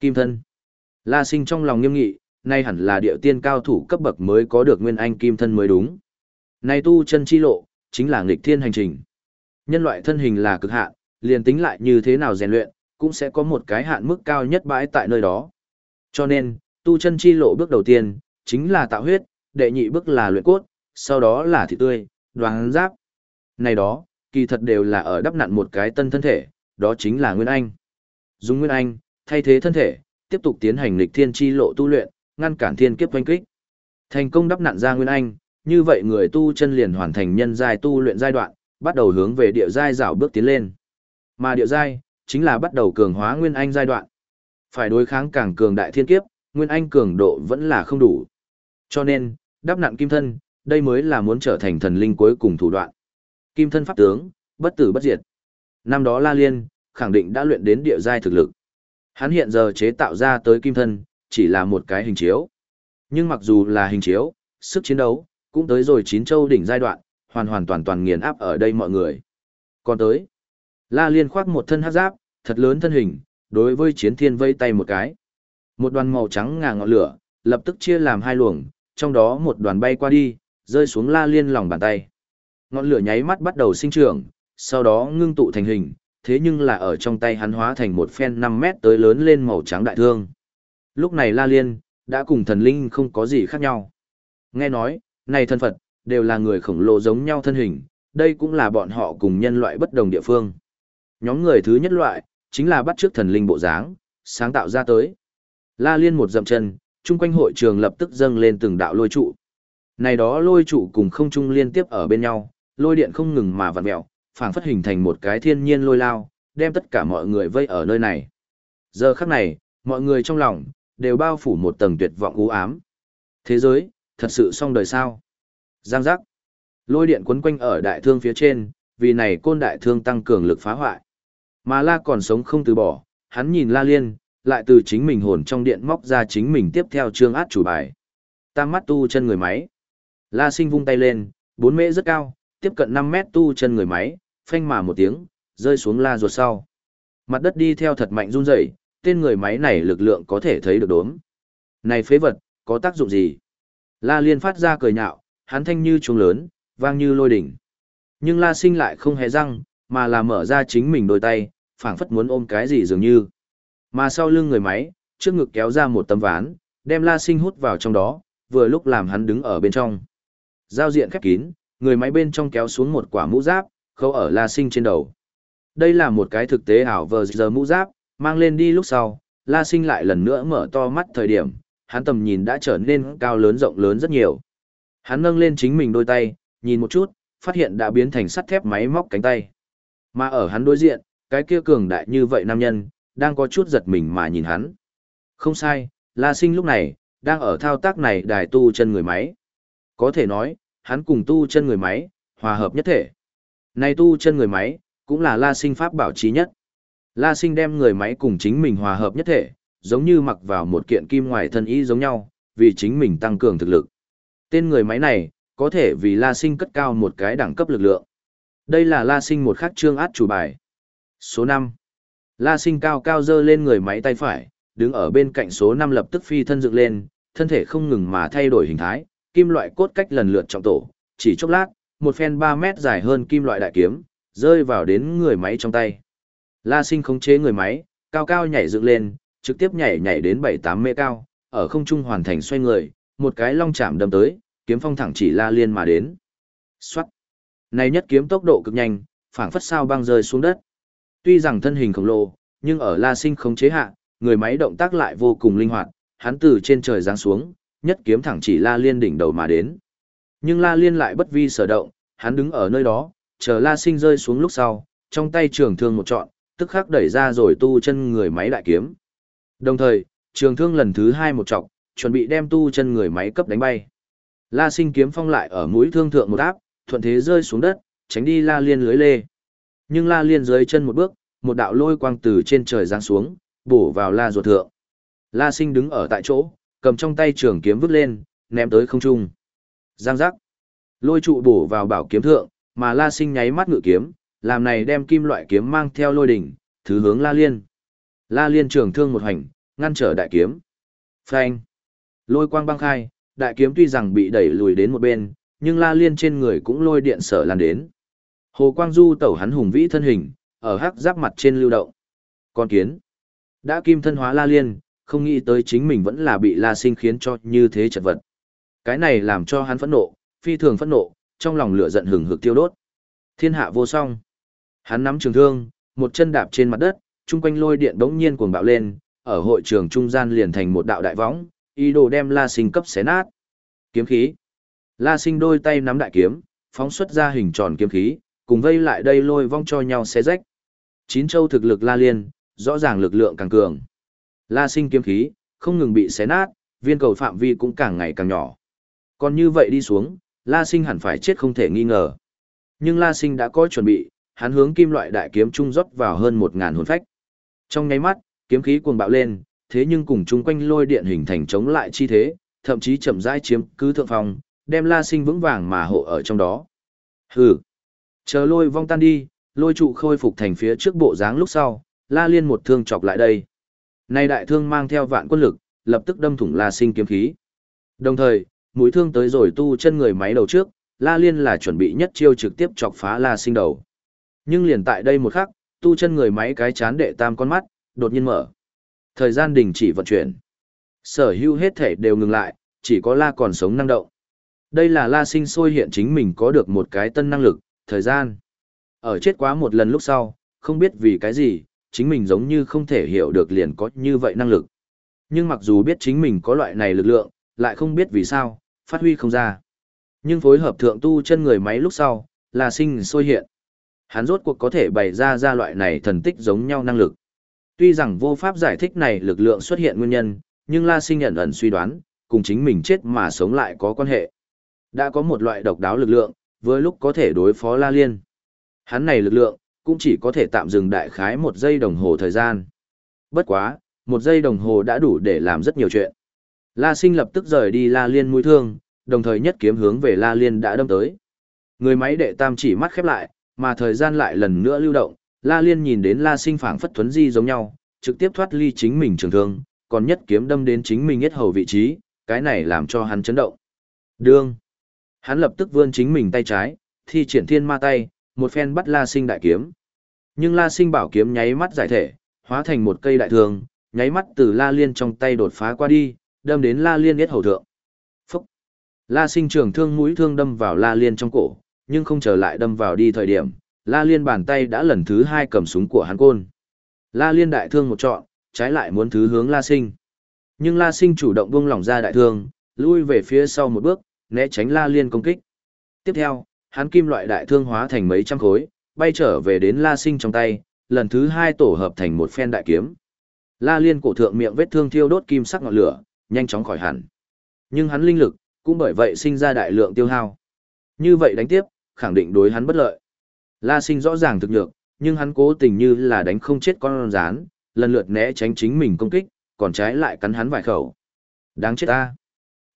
Kim thân. La Sinh trong lòng nghiêm nghị, nay hẳn là địa tiên cao thủ cấp bậc mới có được nguyên anh kim thân mới đúng. Nay tu chân chi lộ, chính là nghịch thiên hành trình. Nhân loại thân hình là cực hạn, liền tính lại như thế nào rèn luyện, cũng sẽ có một cái hạn mức cao nhất bãi tại nơi đó. Cho nên, tu chân chi lộ bước đầu tiên, chính là tạo huyết, đệ nhị bước là luyện cốt, sau đó là thịt tươi, đoàn giáp. Này đó, kỳ thật đều là ở đắp nặn một cái tân thân thể, đó chính là Nguyên Anh. Dùng Nguyên Anh, thay thế thân thể, tiếp tục tiến hành lịch thiên chi lộ tu luyện, ngăn cản thiên kiếp oanh kích. Thành công đắp nạn ra Nguyên Anh, như vậy người tu chân liền hoàn thành nhân giai tu luyện giai đoạn, bắt đầu hướng về địa giai rào bước tiến lên. Mà địa giai, chính là bắt đầu cường hóa Nguyên Anh giai đoạn. Phải đối kháng càng cường đại thiên kiếp, Nguyên Anh cường độ vẫn là không đủ. Cho nên, đắp nạn kim thân, đây mới là muốn trở thành thần linh cuối cùng thủ đoạn. Kim thân pháp tướng, bất tử bất diệt. Năm đó La Liên, khẳng định đã luyện đến địa giai thực lực. Hắn hiện giờ chế tạo ra tới kim thân, chỉ là một cái hình chiếu. Nhưng mặc dù là hình chiếu, sức chiến đấu, cũng tới rồi chín châu đỉnh giai đoạn, hoàn hoàn toàn toàn nghiền áp ở đây mọi người. Còn tới, La Liên khoác một thân hắc giáp, thật lớn thân hình, đối với chiến thiên vây tay một cái. Một đoàn màu trắng ngà ngọn lửa, lập tức chia làm hai luồng, trong đó một đoàn bay qua đi, rơi xuống La Liên lòng bàn tay. Ngọn lửa nháy mắt bắt đầu sinh trưởng, sau đó ngưng tụ thành hình, thế nhưng là ở trong tay hắn hóa thành một phen 5 mét tới lớn lên màu trắng đại thương. Lúc này La Liên, đã cùng thần linh không có gì khác nhau. Nghe nói, này thân Phật, đều là người khổng lồ giống nhau thân hình, đây cũng là bọn họ cùng nhân loại bất đồng địa phương. Nhóm người thứ nhất loại, chính là bắt trước thần linh bộ dáng, sáng tạo ra tới. La Liên một dậm chân, chung quanh hội trường lập tức dâng lên từng đạo lôi trụ. Này đó lôi trụ cùng không trung liên tiếp ở bên nhau, lôi điện không ngừng mà vặn mèo, phảng phất hình thành một cái thiên nhiên lôi lao, đem tất cả mọi người vây ở nơi này. Giờ khắc này, mọi người trong lòng, đều bao phủ một tầng tuyệt vọng u ám. Thế giới, thật sự xong đời sao? Giang giác. Lôi điện quấn quanh ở đại thương phía trên, vì này côn đại thương tăng cường lực phá hoại. Mà La còn sống không từ bỏ, hắn nhìn La Liên, lại từ chính mình hồn trong điện móc ra chính mình tiếp theo chương át chủ bài. Tam mắt tu chân người máy. La sinh vung tay lên, bốn mễ rất cao, tiếp cận 5 mét tu chân người máy, phanh mà một tiếng, rơi xuống la ruột sau. Mặt đất đi theo thật mạnh run rẩy, tên người máy này lực lượng có thể thấy được đốm. Này phế vật, có tác dụng gì? La liên phát ra cười nhạo, hắn thanh như trùng lớn, vang như lôi đỉnh. Nhưng la sinh lại không hề răng, mà là mở ra chính mình đôi tay, phảng phất muốn ôm cái gì dường như. Mà sau lưng người máy, trước ngực kéo ra một tấm ván, đem la sinh hút vào trong đó, vừa lúc làm hắn đứng ở bên trong. Giao diện khép kín, người máy bên trong kéo xuống một quả mũ giáp, khâu ở La Sinh trên đầu. Đây là một cái thực tế ảo vờ giờ mũ giáp, mang lên đi lúc sau, La Sinh lại lần nữa mở to mắt thời điểm, hắn tầm nhìn đã trở nên cao lớn rộng lớn rất nhiều. Hắn nâng lên chính mình đôi tay, nhìn một chút, phát hiện đã biến thành sắt thép máy móc cánh tay. Mà ở hắn đối diện, cái kia cường đại như vậy nam nhân, đang có chút giật mình mà nhìn hắn. Không sai, La Sinh lúc này, đang ở thao tác này đài tu chân người máy. Có thể nói, hắn cùng tu chân người máy, hòa hợp nhất thể. Này tu chân người máy, cũng là la sinh pháp bảo trí nhất. La sinh đem người máy cùng chính mình hòa hợp nhất thể, giống như mặc vào một kiện kim ngoài thân y giống nhau, vì chính mình tăng cường thực lực. Tên người máy này, có thể vì la sinh cất cao một cái đẳng cấp lực lượng. Đây là la sinh một khắc trương át chủ bài. Số 5. La sinh cao cao dơ lên người máy tay phải, đứng ở bên cạnh số 5 lập tức phi thân dựng lên, thân thể không ngừng mà thay đổi hình thái, kim loại cốt cách lần lượt trọng tổ, chỉ chốc lát, một phen 3 mét dài hơn kim loại đại kiếm, rơi vào đến người máy trong tay. La sinh khống chế người máy, cao cao nhảy dựng lên, trực tiếp nhảy nhảy đến 7-8 mê cao, ở không trung hoàn thành xoay người, một cái long chạm đâm tới, kiếm phong thẳng chỉ La Liên mà đến. Xoát! Này nhất kiếm tốc độ cực nhanh, phảng phất sao băng rơi xuống đất. Tuy rằng thân hình khổng lồ, nhưng ở La Sinh khống chế hạ, người máy động tác lại vô cùng linh hoạt, hắn từ trên trời giáng xuống, nhất kiếm thẳng chỉ La Liên đỉnh đầu mà đến. Nhưng La Liên lại bất vi sở động, hắn đứng ở nơi đó, chờ La Sinh rơi xuống lúc sau, trong tay trường thương một trọn, tức khắc đẩy ra rồi tu chân người máy đại kiếm. Đồng thời, trường thương lần thứ hai một trọng, chuẩn bị đem tu chân người máy cấp đánh bay. La Sinh kiếm phong lại ở mũi thương thượng một áp, thuận thế rơi xuống đất, tránh đi La Liên lưới lê. Nhưng La Liên dưới chân một bước, một đạo lôi quang từ trên trời giáng xuống, bổ vào La ruột thượng. La Sinh đứng ở tại chỗ, cầm trong tay trường kiếm vứt lên, ném tới không trung. Giang giác. Lôi trụ bổ vào bảo kiếm thượng, mà La Sinh nháy mắt ngự kiếm, làm này đem kim loại kiếm mang theo lôi đỉnh, thứ hướng La Liên. La Liên trường thương một hành, ngăn trở đại kiếm. Phanh. Lôi quang băng khai, đại kiếm tuy rằng bị đẩy lùi đến một bên, nhưng La Liên trên người cũng lôi điện sở lan đến. Hồ Quang Du tẩu hắn hùng vĩ thân hình, ở hắc giáp mặt trên lưu động. Con kiến. Đã kim thân hóa La Liên, không nghĩ tới chính mình vẫn là bị La Sinh khiến cho như thế chật vật. Cái này làm cho hắn phẫn nộ, phi thường phẫn nộ, trong lòng lửa giận hừng hực tiêu đốt. Thiên hạ vô song. Hắn nắm trường thương, một chân đạp trên mặt đất, chung quanh lôi điện bỗng nhiên cuồng bạo lên, ở hội trường trung gian liền thành một đạo đại võng, ý đồ đem La Sinh cấp xé nát. Kiếm khí. La Sinh đôi tay nắm đại kiếm, phóng xuất ra hình tròn kiếm khí, cùng vây lại đây lôi vong cho nhau xé rách. Chín châu thực lực La Liên, rõ ràng lực lượng càng cường. La Sinh kiếm khí, không ngừng bị xé nát, viên cầu phạm vi cũng càng ngày càng nhỏ. Còn như vậy đi xuống, La Sinh hẳn phải chết không thể nghi ngờ. Nhưng La Sinh đã có chuẩn bị, hắn hướng kim loại đại kiếm trung rót vào hơn một ngàn hồn phách. Trong nháy mắt, kiếm khí cuồng bạo lên, thế nhưng cùng chung quanh lôi điện hình thành chống lại chi thế, thậm chí chậm rãi chiếm cứ thượng phòng, đem La Sinh vững vàng mà hộ ở trong đó. Hừ. Chờ lôi vong tan đi, lôi trụ khôi phục thành phía trước bộ dáng lúc sau, La Liên một thương chọc lại đây. Nay đại thương mang theo vạn quân lực, lập tức đâm thủng La Sinh kiếm khí. Đồng thời, mũi thương tới rồi tu chân người máy đầu trước, La Liên là chuẩn bị nhất chiêu trực tiếp chọc phá La Sinh đầu. Nhưng liền tại đây một khắc, tu chân người máy cái chán đệ tam con mắt, đột nhiên mở. Thời gian đình chỉ vận chuyển. Sở hữu hết thể đều ngừng lại, chỉ có La còn sống năng động. Đây là La sinh sôi hiện chính mình có được một cái tân năng lực, thời gian. Ở chết quá một lần lúc sau, không biết vì cái gì, chính mình giống như không thể hiểu được liền có như vậy năng lực. Nhưng mặc dù biết chính mình có loại này lực lượng, lại không biết vì sao, phát huy không ra. Nhưng phối hợp thượng tu chân người máy lúc sau, là sinh sôi hiện. Hắn rốt cuộc có thể bày ra ra loại này thần tích giống nhau năng lực. Tuy rằng vô pháp giải thích này lực lượng xuất hiện nguyên nhân, nhưng La Sinh nhận ẩn suy đoán, cùng chính mình chết mà sống lại có quan hệ. Đã có một loại độc đáo lực lượng, với lúc có thể đối phó La Liên. Hắn này lực lượng, cũng chỉ có thể tạm dừng đại khái một giây đồng hồ thời gian. Bất quá, một giây đồng hồ đã đủ để làm rất nhiều chuyện. La Sinh lập tức rời đi La Liên mũi thương, đồng thời nhất kiếm hướng về La Liên đã đâm tới. Người máy đệ tam chỉ mắt khép lại, mà thời gian lại lần nữa lưu động, La Liên nhìn đến La Sinh phảng phất thuấn di giống nhau, trực tiếp thoát ly chính mình trường thương, còn nhất kiếm đâm đến chính mình nhất hầu vị trí, cái này làm cho hắn chấn động. Đương. Hắn lập tức vươn chính mình tay trái, thi triển thiên ma tay, một phen bắt La Sinh đại kiếm. Nhưng La Sinh bảo kiếm nháy mắt giải thể, hóa thành một cây đại thương, nháy mắt từ La Liên trong tay đột phá qua đi, đâm đến La Liên nhất hầu thượng. Phúc. La Sinh trường thương mũi thương đâm vào La Liên trong cổ, nhưng không chờ lại đâm vào đi thời điểm, La Liên bàn tay đã lần thứ hai cầm súng của hắn côn. La Liên đại thương một trọn, trái lại muốn thứ hướng La Sinh. Nhưng La Sinh chủ động buông lỏng ra đại thương, lui về phía sau một bước, né tránh La Liên công kích. Tiếp theo, hắn kim loại đại thương hóa thành mấy trăm khối, bay trở về đến La Sinh trong tay, lần thứ hai tổ hợp thành một phen đại kiếm. La Liên cổ thượng miệng vết thương thiêu đốt kim sắc ngọn lửa, nhanh chóng khỏi hẳn. Nhưng hắn linh lực, cũng bởi vậy sinh ra đại lượng tiêu hao. Như vậy đánh tiếp, khẳng định đối hắn bất lợi. La sinh rõ ràng thực nhược, nhưng hắn cố tình như là đánh không chết con rán, lần lượt né tránh chính mình công kích, còn trái lại cắn hắn vài khẩu. Đáng chết ta.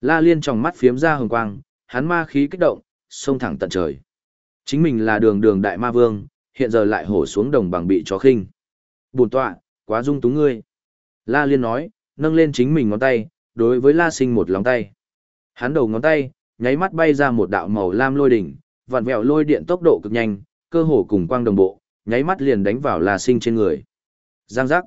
La liên trong mắt phiếm ra hồng quang, hắn ma khí kích động, xông thẳng tận trời. Chính mình là đường đường đại ma vương, hiện giờ lại hổ xuống đồng bằng bị chó khinh. Buồn tọa, quá dung túng ngươi. La liên nói, nâng lên chính mình ngón tay, đối với la sinh một lòng tay. Hắn đầu ngón tay, nháy mắt bay ra một đạo màu lam lôi đỉnh, vặn vẹo lôi điện tốc độ cực nhanh, cơ hồ cùng quang đồng bộ, nháy mắt liền đánh vào La Sinh trên người. Giang giác.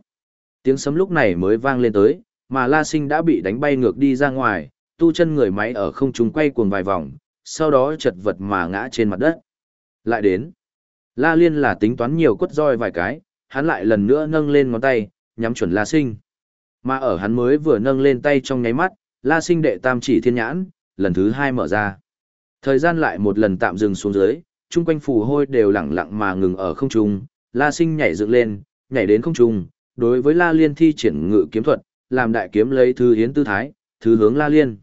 Tiếng sấm lúc này mới vang lên tới, mà La Sinh đã bị đánh bay ngược đi ra ngoài, tu chân người máy ở không trung quay cuồng vài vòng, sau đó chật vật mà ngã trên mặt đất. Lại đến. La Liên là tính toán nhiều quất roi vài cái, hắn lại lần nữa nâng lên ngón tay, nhắm chuẩn La Sinh. Mà ở hắn mới vừa nâng lên tay trong nháy mắt, La Sinh đệ tam chỉ thiên nhãn, lần thứ hai mở ra. Thời gian lại một lần tạm dừng xuống dưới, chung quanh phù hôi đều lặng lặng mà ngừng ở không trung, La Sinh nhảy dựng lên, nhảy đến không trung, đối với La Liên thi triển ngự kiếm thuật, làm đại kiếm lấy thư hiến tư thái, thứ hướng La Liên.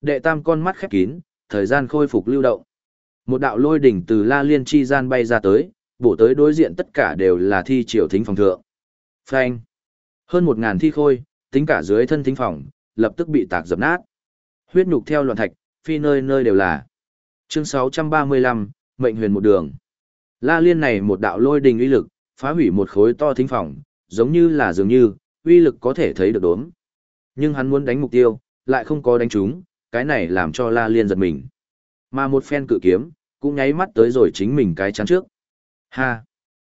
Đệ tam con mắt khép kín, thời gian khôi phục lưu động. Một đạo lôi đỉnh từ La Liên chi gian bay ra tới, bổ tới đối diện tất cả đều là thi triều thính phòng thượng. Phanh. Hơn một ngàn thi khôi, tính cả dưới thân thính phòng, lập tức bị tạc dập nát. Huyết nhục theo loạn thạch, phi nơi nơi đều là. Chương 635, mệnh huyền một đường. La Liên này một đạo lôi đình uy lực, phá hủy một khối to thính phòng, giống như là dường như, uy lực có thể thấy được đốm. Nhưng hắn muốn đánh mục tiêu, lại không có đánh trúng, cái này làm cho La Liên giật mình. Mà một phen cự kiếm, cũng nháy mắt tới rồi chính mình cái chắn trước. Ha!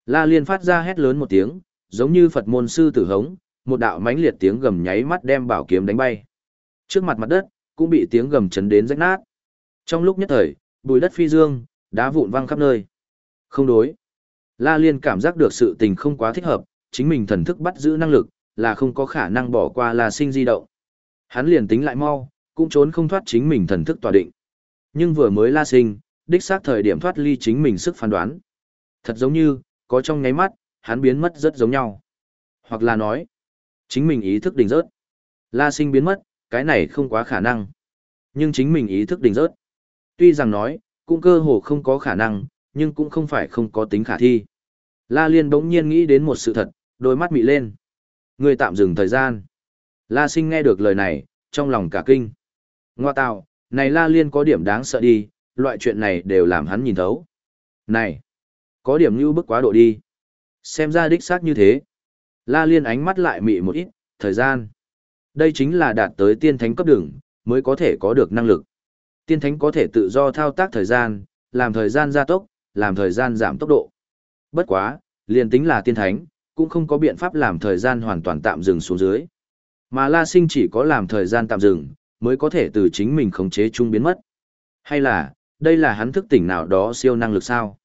La Liên phát ra hét lớn một tiếng, giống như Phật môn sư tử hống, một đạo mãnh liệt tiếng gầm nháy mắt đem bảo kiếm đánh bay. Trước mặt mặt đất, cũng bị tiếng gầm chấn đến rách nát. Trong lúc nhất thời, bùi đất phi dương, đá vụn văng khắp nơi. Không đối. La Liên cảm giác được sự tình không quá thích hợp, chính mình thần thức bắt giữ năng lực, là không có khả năng bỏ qua La Sinh di động. Hắn liền tính lại mau, cũng trốn không thoát chính mình thần thức tỏa định. Nhưng vừa mới La Sinh, đích xác thời điểm thoát ly chính mình sức phán đoán. Thật giống như, có trong nháy mắt, hắn biến mất rất giống nhau. Hoặc là nói, chính mình ý thức đình rớt. La Sinh biến mất, cái này không quá khả năng. Nhưng chính mình ý thức đình rớt. Tuy rằng nói, cũng cơ hồ không có khả năng, nhưng cũng không phải không có tính khả thi. La Liên bỗng nhiên nghĩ đến một sự thật, đôi mắt mị lên. Người tạm dừng thời gian. La Sinh nghe được lời này, trong lòng cả kinh. Ngoa tạo, này La Liên có điểm đáng sợ đi, loại chuyện này đều làm hắn nhìn thấu. Này, có điểm như bức quá độ đi. Xem ra đích xác như thế. La Liên ánh mắt lại mị một ít, thời gian. Đây chính là đạt tới tiên thánh cấp đường, mới có thể có được năng lực. Tiên thánh có thể tự do thao tác thời gian, làm thời gian gia tốc, làm thời gian giảm tốc độ. Bất quá, liền tính là tiên thánh, cũng không có biện pháp làm thời gian hoàn toàn tạm dừng xuống dưới. Mà La Sinh chỉ có làm thời gian tạm dừng, mới có thể từ chính mình khống chế chung biến mất. Hay là, đây là hắn thức tỉnh nào đó siêu năng lực sao?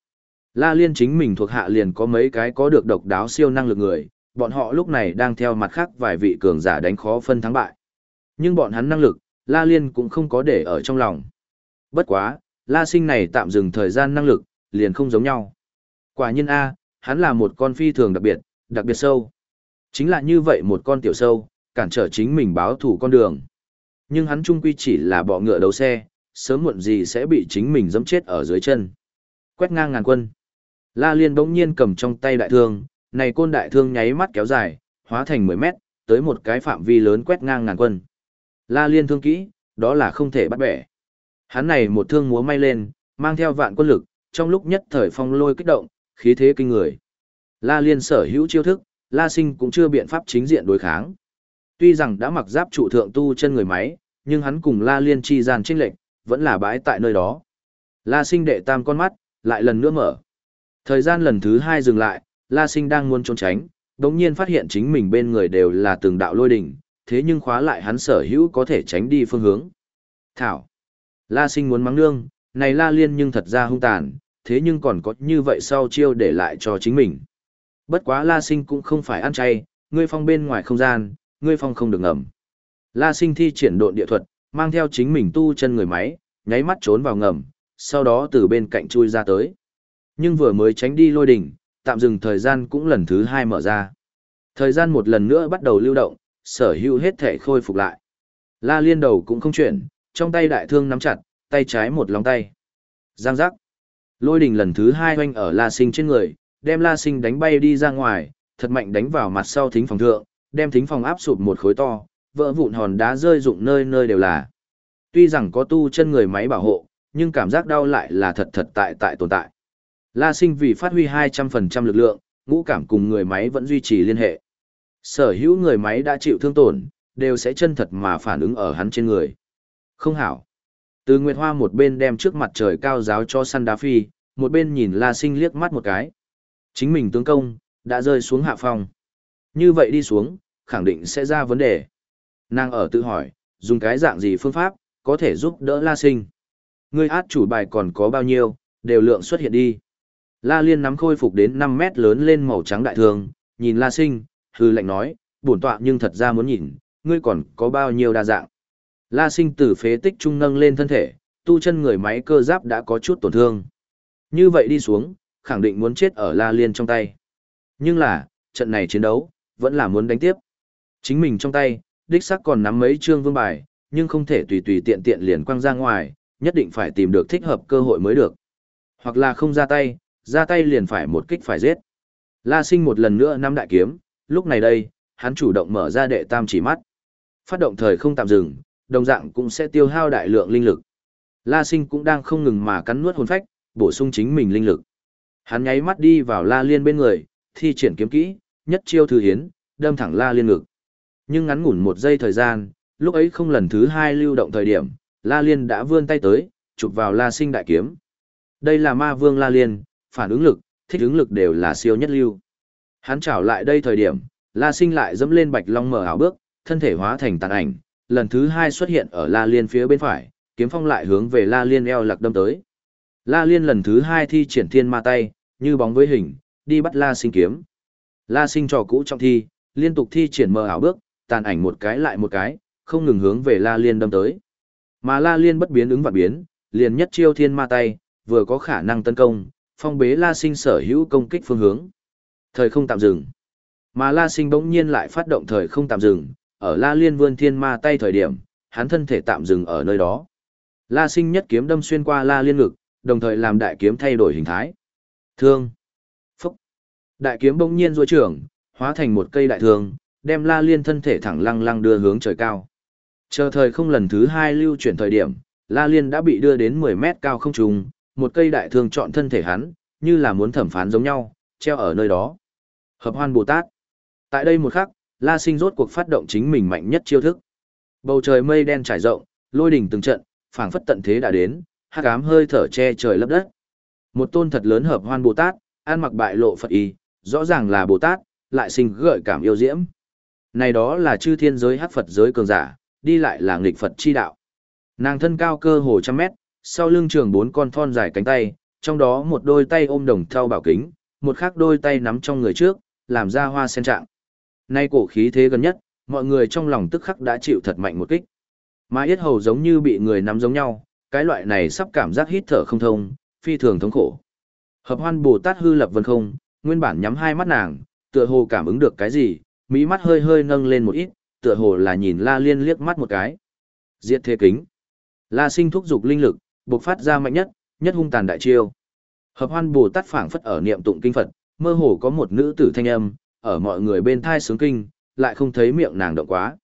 La Liên chính mình thuộc hạ liền có mấy cái có được độc đáo siêu năng lực người, bọn họ lúc này đang theo mặt khác vài vị cường giả đánh khó phân thắng bại. Nhưng bọn hắn năng lực, La Liên cũng không có để ở trong lòng. Bất quá, La Sinh này tạm dừng thời gian năng lực, liền không giống nhau. Quả nhiên A, hắn là một con phi thường đặc biệt, đặc biệt sâu. Chính là như vậy một con tiểu sâu, cản trở chính mình báo thủ con đường. Nhưng hắn trung quy chỉ là bọ ngựa đấu xe, sớm muộn gì sẽ bị chính mình dẫm chết ở dưới chân. Quét ngang ngàn quân. La Liên bỗng nhiên cầm trong tay đại thương, này côn đại thương nháy mắt kéo dài, hóa thành 10 mét, tới một cái phạm vi lớn quét ngang ngàn quân. La Liên thương kỹ, đó là không thể bắt bẻ. Hắn này một thương múa may lên, mang theo vạn quân lực, trong lúc nhất thời phong lôi kích động, khí thế kinh người. La Liên sở hữu chiêu thức, La Sinh cũng chưa biện pháp chính diện đối kháng. Tuy rằng đã mặc giáp trụ thượng tu chân người máy, nhưng hắn cùng La Liên chi gian chênh lệnh, vẫn là bãi tại nơi đó. La Sinh đệ tam con mắt, lại lần nữa mở. Thời gian lần thứ hai dừng lại, La Sinh đang muốn trốn tránh, đống nhiên phát hiện chính mình bên người đều là từng đạo lôi đỉnh, thế nhưng khóa lại hắn sở hữu có thể tránh đi phương hướng. Thảo. La Sinh muốn mắng nương, này La Liên nhưng thật ra hung tàn, thế nhưng còn có như vậy sau chiêu để lại cho chính mình. Bất quá La Sinh cũng không phải ăn chay, ngươi phong bên ngoài không gian, ngươi phong không được ngầm. La Sinh thi triển độn địa thuật, mang theo chính mình tu chân người máy, nháy mắt trốn vào ngầm, sau đó từ bên cạnh chui ra tới. Nhưng vừa mới tránh đi lôi đỉnh, tạm dừng thời gian cũng lần thứ hai mở ra. Thời gian một lần nữa bắt đầu lưu động, sở hữu hết thể khôi phục lại. La liên đầu cũng không chuyển, trong tay đại thương nắm chặt, tay trái một lòng tay. Giang giác. Lôi đỉnh lần thứ hai hoanh ở La Sinh trên người, đem La Sinh đánh bay đi ra ngoài, thật mạnh đánh vào mặt sau thính phòng thượng, đem thính phòng áp sụp một khối to, vỡ vụn hòn đá rơi rụng nơi nơi đều là. Tuy rằng có tu chân người máy bảo hộ, nhưng cảm giác đau lại là thật thật tại tại tồn tại. La Sinh vì phát huy 200% lực lượng, ngũ cảm cùng người máy vẫn duy trì liên hệ. Sở hữu người máy đã chịu thương tổn, đều sẽ chân thật mà phản ứng ở hắn trên người. Không hảo. Từ Nguyệt Hoa một bên đem trước mặt trời cao giáo cho săn đá phi, một bên nhìn La Sinh liếc mắt một cái. Chính mình tướng công, đã rơi xuống hạ phong. Như vậy đi xuống, khẳng định sẽ ra vấn đề. Nàng ở tự hỏi, dùng cái dạng gì phương pháp, có thể giúp đỡ La Sinh. Ngươi át chủ bài còn có bao nhiêu, đều lượng xuất hiện đi. La Liên nắm khôi phục đến 5 mét lớn lên màu trắng đại thường, nhìn La Sinh, hư lệnh nói, bổn tọa nhưng thật ra muốn nhìn, ngươi còn có bao nhiêu đa dạng. La sinh từ phế tích trung nâng lên thân thể, tu chân người máy cơ giáp đã có chút tổn thương. Như vậy đi xuống, khẳng định muốn chết ở La Liên trong tay. Nhưng là, trận này chiến đấu, vẫn là muốn đánh tiếp. Chính mình trong tay, đích xác còn nắm mấy chương vương bài, nhưng không thể tùy tùy tiện tiện liền quăng ra ngoài, nhất định phải tìm được thích hợp cơ hội mới được. Hoặc là không ra tay, ra tay liền phải một kích phải giết. La sinh một lần nữa nắm đại kiếm, lúc này đây, hắn chủ động mở ra đệ tam chỉ mắt. Phát động thời không tạm dừng, đồng dạng cũng sẽ tiêu hao đại lượng linh lực. La sinh cũng đang không ngừng mà cắn nuốt hồn phách, bổ sung chính mình linh lực. Hắn nháy mắt đi vào La Liên bên người, thi triển kiếm kỹ, nhất chiêu thư hiến, đâm thẳng La Liên ngực. Nhưng ngắn ngủn một giây thời gian, lúc ấy không lần thứ hai lưu động thời điểm, La Liên đã vươn tay tới, chụp vào La Sinh đại kiếm. Đây là ma vương La Liên, phản ứng lực, thích ứng lực đều là siêu nhất lưu. Hắn trảo lại đây thời điểm, La Sinh lại dẫm lên bạch long mở ảo bước, thân thể hóa thành tàn ảnh, lần thứ hai xuất hiện ở La Liên phía bên phải, kiếm phong lại hướng về La Liên eo lạc đâm tới. La Liên lần thứ hai thi triển thiên ma tay, như bóng với hình, đi bắt La Sinh kiếm. La Sinh trò cũ trong thi, liên tục thi triển mờ ảo bước, tàn ảnh một cái lại một cái, không ngừng hướng về La Liên đâm tới. Mà La Liên bất biến ứng và biến, liền nhất chiêu thiên ma tay, vừa có khả năng tấn công, phong bế La Sinh sở hữu công kích phương hướng. Thời không tạm dừng. Mà La Sinh bỗng nhiên lại phát động thời không tạm dừng, ở La Liên vươn thiên ma tay thời điểm, hắn thân thể tạm dừng ở nơi đó. La Sinh nhất kiếm đâm xuyên qua La Liên ngực, đồng thời làm đại kiếm thay đổi hình thái. Thương. Phúc. Đại kiếm bỗng nhiên duỗi trưởng, hóa thành một cây đại thương, đem La Liên thân thể thẳng lăng lăng đưa hướng trời cao. Chờ thời không lần thứ hai lưu chuyển thời điểm, La Liên đã bị đưa đến 10 mét cao không trùng, một cây đại thương chọn thân thể hắn, như là muốn thẩm phán giống nhau, treo ở nơi đó. Hợp hoan Bồ Tát. Tại đây một khắc, La Sinh rốt cuộc phát động chính mình mạnh nhất chiêu thức. Bầu trời mây đen trải rộng, lôi đỉnh từng trận, phảng phất tận thế đã đến, hắc ám hơi thở che trời lấp đất. Một tôn thật lớn hợp hoan Bồ Tát, an mặc bại lộ Phật y, rõ ràng là Bồ Tát, lại sinh gợi cảm yêu diễm. Này đó là chư thiên giới hắc Phật giới cường giả, đi lại là nghịch Phật chi đạo. Nàng thân cao cơ hồ trăm mét, sau lưng trường bốn con thon dài cánh tay, trong đó một đôi tay ôm đồng thau bảo kính, một khác đôi tay nắm trong người trước, làm ra hoa sen trạng. Nay cổ khí thế gần nhất, mọi người trong lòng tức khắc đã chịu thật mạnh một kích. Mà yết hầu giống như bị người nắm giống nhau, cái loại này sắp cảm giác hít thở không thông, phi thường thống khổ. Hợp hoan Bồ Tát hư lập vân không, nguyên bản nhắm hai mắt nàng, tựa hồ cảm ứng được cái gì, mỹ mắt hơi hơi nâng lên một ít, tựa hồ là nhìn La Liên liếc mắt một cái. Diệt thế kính. La Sinh thúc dục linh lực, bộc phát ra mạnh nhất, nhất hung tàn đại chiêu. Hợp Hoan Bồ Tát phảng phất ở niệm tụng kinh Phật, mơ hồ có một nữ tử thanh âm, ở mọi người bên thai sướng kinh, lại không thấy miệng nàng động quá.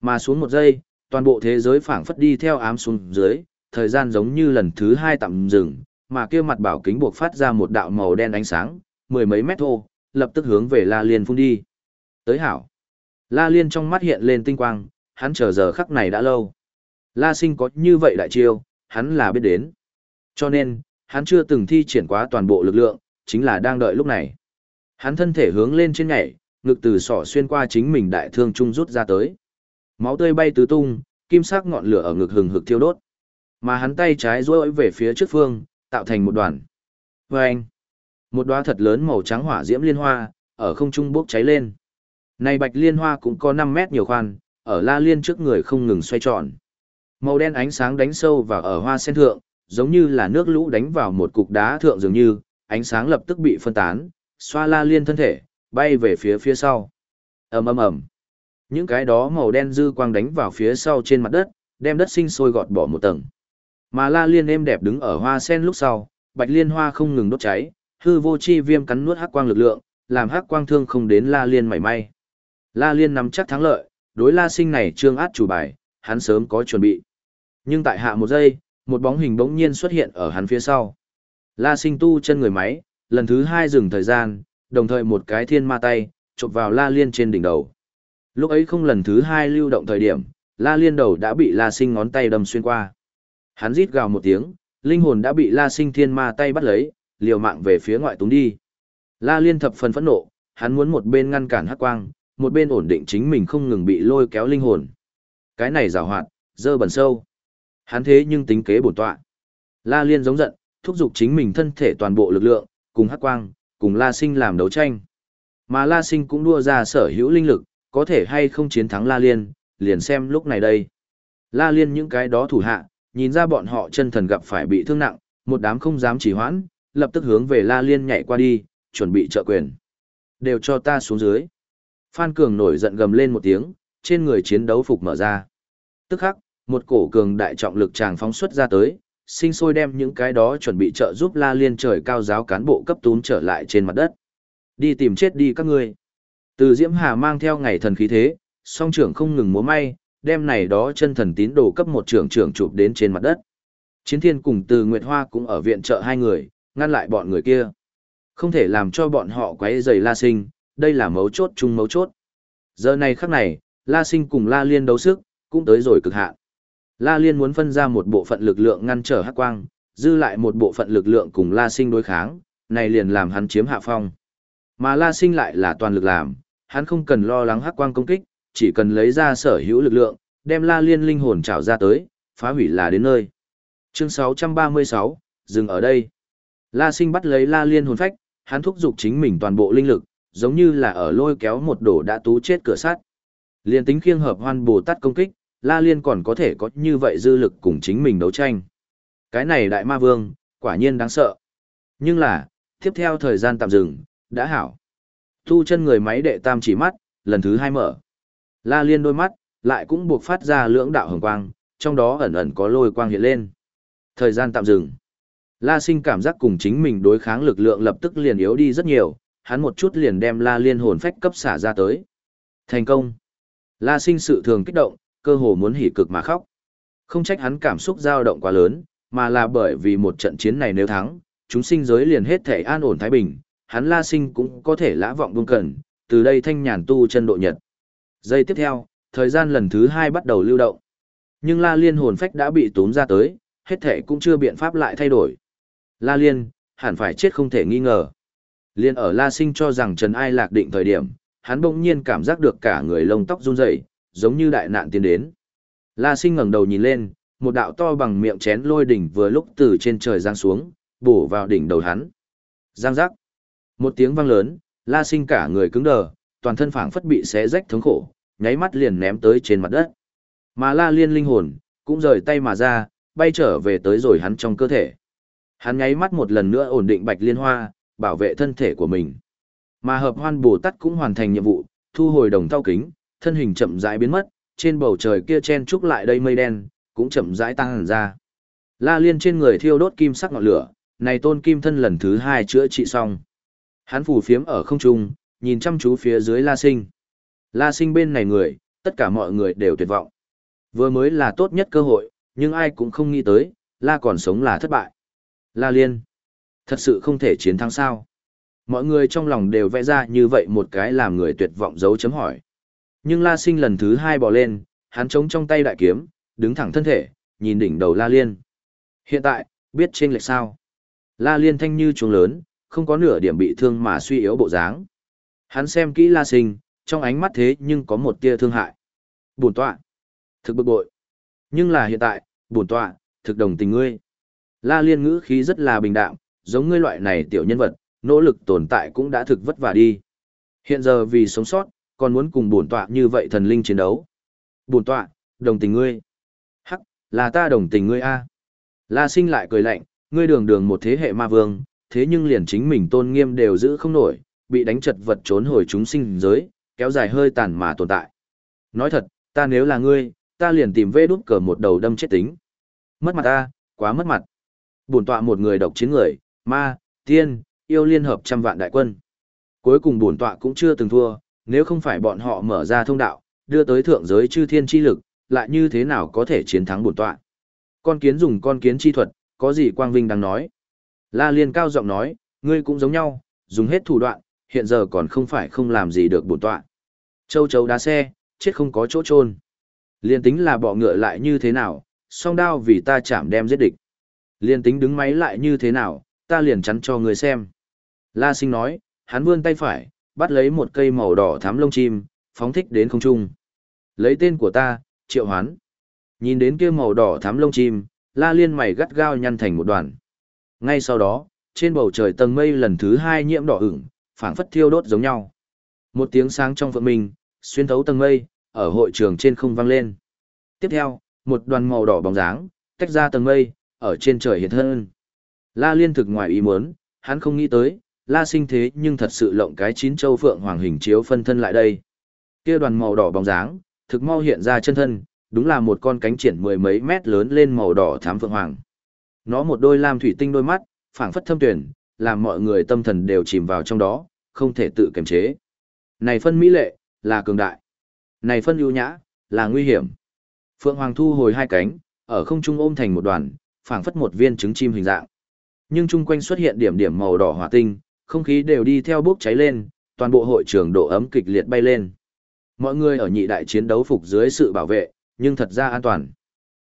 Mà xuống một giây, toàn bộ thế giới phảng phất đi theo ám xuống dưới, thời gian giống như lần thứ hai tạm dừng, mà kia mặt bảo kính buộc phát ra một đạo màu đen ánh sáng, mười mấy mét thô, lập tức hướng về La Liên phun đi. Tới hảo. La Liên trong mắt hiện lên tinh quang, hắn chờ giờ khắc này đã lâu. La Sinh có như vậy đại chiêu, hắn là biết đến. Cho nên, hắn chưa từng thi triển quá toàn bộ lực lượng, chính là đang đợi lúc này. Hắn thân thể hướng lên trên nhảy, ngực từ sọ xuyên qua chính mình đại thương trung rút ra tới. Máu tươi bay tứ tung, kim sắc ngọn lửa ở ngực hừng hực thiêu đốt. Mà hắn tay trái duỗi về phía trước phương, tạo thành một đoàn. Vâng! Một đóa thật lớn màu trắng hỏa diễm liên hoa, ở không trung bốc cháy lên. Này bạch liên hoa cũng có 5 mét nhiều khoan, ở la liên trước người không ngừng xoay tròn. Màu đen ánh sáng đánh sâu vào ở hoa sen thượng, giống như là nước lũ đánh vào một cục đá thượng dường như, ánh sáng lập tức bị phân tán, xoa la liên thân thể, bay về phía phía sau. ầm ầm ầm. Những cái đó màu đen dư quang đánh vào phía sau trên mặt đất, đem đất sinh sôi gọt bỏ một tầng. Mà la liên êm đẹp đứng ở hoa sen lúc sau, bạch liên hoa không ngừng đốt cháy, hư vô chi viêm cắn nuốt hắc quang lực lượng, làm hắc quang thương không đến la liên mảy may. La liên nắm chắc thắng lợi, đối la sinh này trương át chủ bài, hắn sớm có chuẩn bị. Nhưng tại hạ một giây, một bóng hình bỗng nhiên xuất hiện ở hắn phía sau. La sinh tu chân người máy, lần thứ hai dừng thời gian, đồng thời một cái thiên ma tay, chụp vào la liên trên đỉnh đầu. Lúc ấy không lần thứ hai lưu động thời điểm, la liên đầu đã bị la sinh ngón tay đâm xuyên qua. Hắn rít gào một tiếng, linh hồn đã bị la sinh thiên ma tay bắt lấy, liều mạng về phía ngoại túng đi. La liên thập phần phẫn nộ, hắn muốn một bên ngăn cản hắc quang, một bên ổn định chính mình không ngừng bị lôi kéo linh hồn. Cái này rào hoạt, dơ bẩn sâu. Hắn thế nhưng tính kế bổn tọa. La Liên giống giận, thúc giục chính mình thân thể toàn bộ lực lượng, cùng Hắc Quang, cùng La Sinh làm đấu tranh. Mà La Sinh cũng đua ra sở hữu linh lực, có thể hay không chiến thắng La Liên, liền xem lúc này đây. La Liên những cái đó thủ hạ, nhìn ra bọn họ chân thần gặp phải bị thương nặng, một đám không dám chỉ hoãn, lập tức hướng về La Liên nhảy qua đi, chuẩn bị trợ quyền. Đều cho ta xuống dưới. Phan Cường nổi giận gầm lên một tiếng, trên người chiến đấu phục mở ra. Tức khắc, một cổ cường đại trọng lực tràng phóng xuất ra tới, sinh sôi đem những cái đó chuẩn bị trợ giúp La Liên trời cao giáo cán bộ cấp tún trở lại trên mặt đất. Đi tìm chết đi các ngươi. Từ Diễm Hà mang theo ngày thần khí thế, song trưởng không ngừng múa may, đem này đó chân thần tín đồ cấp một trưởng trưởng chụp đến trên mặt đất. Chiến thiên cùng từ Nguyệt Hoa cũng ở viện trợ hai người, ngăn lại bọn người kia. Không thể làm cho bọn họ quấy rầy La Sinh, đây là mấu chốt chung mấu chốt. Giờ này khắc này, La Sinh cùng La Liên đấu sức, cũng tới rồi cực hạn. La Liên muốn phân ra một bộ phận lực lượng ngăn trở Hắc Quang, dư lại một bộ phận lực lượng cùng La Sinh đối kháng, này liền làm hắn chiếm hạ phong. Mà La Sinh lại là toàn lực làm, hắn không cần lo lắng Hắc Quang công kích, chỉ cần lấy ra sở hữu lực lượng, đem La Liên linh hồn trảo ra tới, phá hủy là đến nơi. Chương 636, dừng ở đây. La Sinh bắt lấy La Liên hồn phách, hắn thúc giục chính mình toàn bộ linh lực, giống như là ở lôi kéo một đổ đã tú chết cửa sắt. Liên tính khiêng hợp hoan Bồ Tát công kích, La Liên còn có thể có như vậy dư lực cùng chính mình đấu tranh. Cái này đại ma vương, quả nhiên đáng sợ. Nhưng là, tiếp theo thời gian tạm dừng, đã hảo. Thu chân người máy đệ tam chỉ mắt, lần thứ hai mở. La Liên đôi mắt, lại cũng buộc phát ra lưỡng đạo hồng quang, trong đó ẩn ẩn có lôi quang hiện lên. Thời gian tạm dừng. La Sinh cảm giác cùng chính mình đối kháng lực lượng lập tức liền yếu đi rất nhiều, hắn một chút liền đem La Liên hồn phách cấp xả ra tới. Thành công. La Sinh sự thường kích động, cơ hồ muốn hỉ cực mà khóc. Không trách hắn cảm xúc dao động quá lớn, mà là bởi vì một trận chiến này nếu thắng, chúng sinh giới liền hết thể an ổn thái bình, hắn La Sinh cũng có thể lã vọng buông cần, từ đây thanh nhàn tu chân độ nhật. Giây tiếp theo, thời gian lần thứ hai bắt đầu lưu động. Nhưng La Liên hồn phách đã bị tốn ra tới, hết thể cũng chưa biện pháp lại thay đổi. La Liên, hẳn phải chết không thể nghi ngờ. Liên ở La Sinh cho rằng Trần Ai lạc định thời điểm, hắn bỗng nhiên cảm giác được cả người lông tóc run rẩy, giống như đại nạn tiến đến. La Sinh ngẩng đầu nhìn lên, một đạo to bằng miệng chén lôi đỉnh vừa lúc từ trên trời giáng xuống, bổ vào đỉnh đầu hắn. Giang giác. Một tiếng vang lớn, La Sinh cả người cứng đờ, toàn thân phảng phất bị xé rách thống khổ, nháy mắt liền ném tới trên mặt đất. Mà La Liên linh hồn cũng rời tay mà ra, bay trở về tới rồi hắn trong cơ thể. Hắn nháy mắt một lần nữa ổn định Bạch Liên Hoa, bảo vệ thân thể của mình. Mà hợp hoan Bồ Tát cũng hoàn thành nhiệm vụ, thu hồi đồng thau kính, thân hình chậm rãi biến mất, trên bầu trời kia chen trúc lại đây mây đen, cũng chậm rãi tăng hẳn ra. La Liên trên người thiêu đốt kim sắc ngọn lửa, này tôn kim thân lần thứ hai chữa trị xong. Hắn phủ phiếm ở không trung, nhìn chăm chú phía dưới La Sinh. La Sinh bên này người, tất cả mọi người đều tuyệt vọng. Vừa mới là tốt nhất cơ hội, nhưng ai cũng không nghĩ tới, La còn sống là thất bại. La Liên, thật sự không thể chiến thắng sao. Mọi người trong lòng đều vẽ ra như vậy một cái làm người tuyệt vọng dấu chấm hỏi. Nhưng La Sinh lần thứ hai bỏ lên, hắn chống trong tay đại kiếm, đứng thẳng thân thể, nhìn đỉnh đầu La Liên. Hiện tại, biết trên lệch sao. La Liên thanh như chuông lớn, không có nửa điểm bị thương mà suy yếu bộ dáng. Hắn xem kỹ La Sinh, trong ánh mắt thế nhưng có một tia thương hại. Bổn tọa. Thực bực bội. Nhưng là hiện tại, bổn tọa, thực đồng tình ngươi. La Liên ngữ khí rất là bình đạm, giống ngươi loại này tiểu nhân vật, nỗ lực tồn tại cũng đã thực vất vả đi. Hiện giờ vì sống sót, còn muốn cùng bổn tọa như vậy thần linh chiến đấu. Bổn tọa, đồng tình ngươi. Hắc, là ta đồng tình ngươi a. La Sinh lại cười lạnh, ngươi đường đường một thế hệ ma vương, thế nhưng liền chính mình tôn nghiêm đều giữ không nổi, bị đánh chật vật trốn hồi chúng sinh giới, kéo dài hơi tàn mà tồn tại. Nói thật, ta nếu là ngươi, ta liền tìm vê đút cờ một đầu đâm chết tính. Mất mặt ta, quá mất mặt. Bổn tọa một người độc chiến người, ma, tiên, yêu liên hợp trăm vạn đại quân. Cuối cùng bổn tọa cũng chưa từng thua, nếu không phải bọn họ mở ra thông đạo, đưa tới thượng giới chư thiên chi lực, lại như thế nào có thể chiến thắng bổn tọa. Con kiến dùng con kiến chi thuật, có gì quang vinh đang nói. La Liên cao giọng nói, ngươi cũng giống nhau, dùng hết thủ đoạn, hiện giờ còn không phải không làm gì được bổn tọa. Châu chấu đá xe, chết không có chỗ trôn. Liên tính là bỏ ngựa lại như thế nào, song đao vì ta chạm đem giết địch. Liên tính đứng máy lại như thế nào, ta liền chắn cho người xem. La sinh nói, hắn vươn tay phải, bắt lấy một cây màu đỏ thắm lông chim, phóng thích đến không trung. Lấy tên của ta, triệu hoán. Nhìn đến kia màu đỏ thắm lông chim, la liên mày gắt gao nhăn thành một đoàn. Ngay sau đó, trên bầu trời tầng mây lần thứ hai nhiễm đỏ ửng, phảng phất thiêu đốt giống nhau. Một tiếng sáng trong phượng mình xuyên thấu tầng mây, ở hội trường trên không vang lên. Tiếp theo, một đoàn màu đỏ bóng dáng, tách ra tầng mây, ở trên trời hiện thân. La Liên thực ngoài ý muốn, hắn không nghĩ tới, La Sinh thế nhưng thật sự lộng cái chín châu phượng hoàng hình chiếu phân thân lại đây. Kia đoàn màu đỏ bóng dáng, thực mau hiện ra chân thân, đúng là một con cánh triển mười mấy mét lớn lên màu đỏ thám phượng hoàng. Nó một đôi lam thủy tinh đôi mắt, phảng phất thâm tuyển, làm mọi người tâm thần đều chìm vào trong đó, không thể tự kiềm chế. Này phân mỹ lệ, là cường đại. Này phân ưu nhã, là nguy hiểm. Phượng Hoàng thu hồi hai cánh, ở không trung ôm thành một đoàn, phảng phất một viên trứng chim hình dạng. Nhưng chung quanh xuất hiện điểm điểm màu đỏ hỏa tinh, không khí đều đi theo bốc cháy lên, toàn bộ hội trường độ ấm kịch liệt bay lên. Mọi người ở nhị đại chiến đấu phục dưới sự bảo vệ, nhưng thật ra an toàn.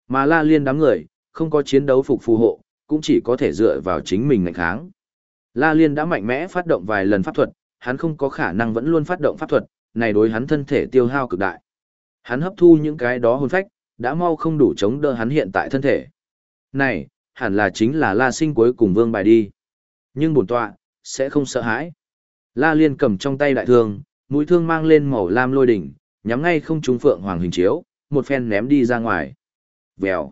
Mà La Liên đám người, không có chiến đấu phục phù hộ, cũng chỉ có thể dựa vào chính mình ngạnh kháng. La Liên đã mạnh mẽ phát động vài lần pháp thuật, hắn không có khả năng vẫn luôn phát động pháp thuật, này đối hắn thân thể tiêu hao cực đại. Hắn hấp thu những cái đó hồn phách, đã mau không đủ chống đỡ hắn hiện tại thân thể. Này, hẳn là chính là La Sinh cuối cùng vương bài đi. Nhưng bổn tọa, sẽ không sợ hãi. La Liên cầm trong tay đại thương, mũi thương mang lên màu lam lôi đỉnh, nhắm ngay không trúng phượng hoàng hình chiếu, một phen ném đi ra ngoài. Vèo.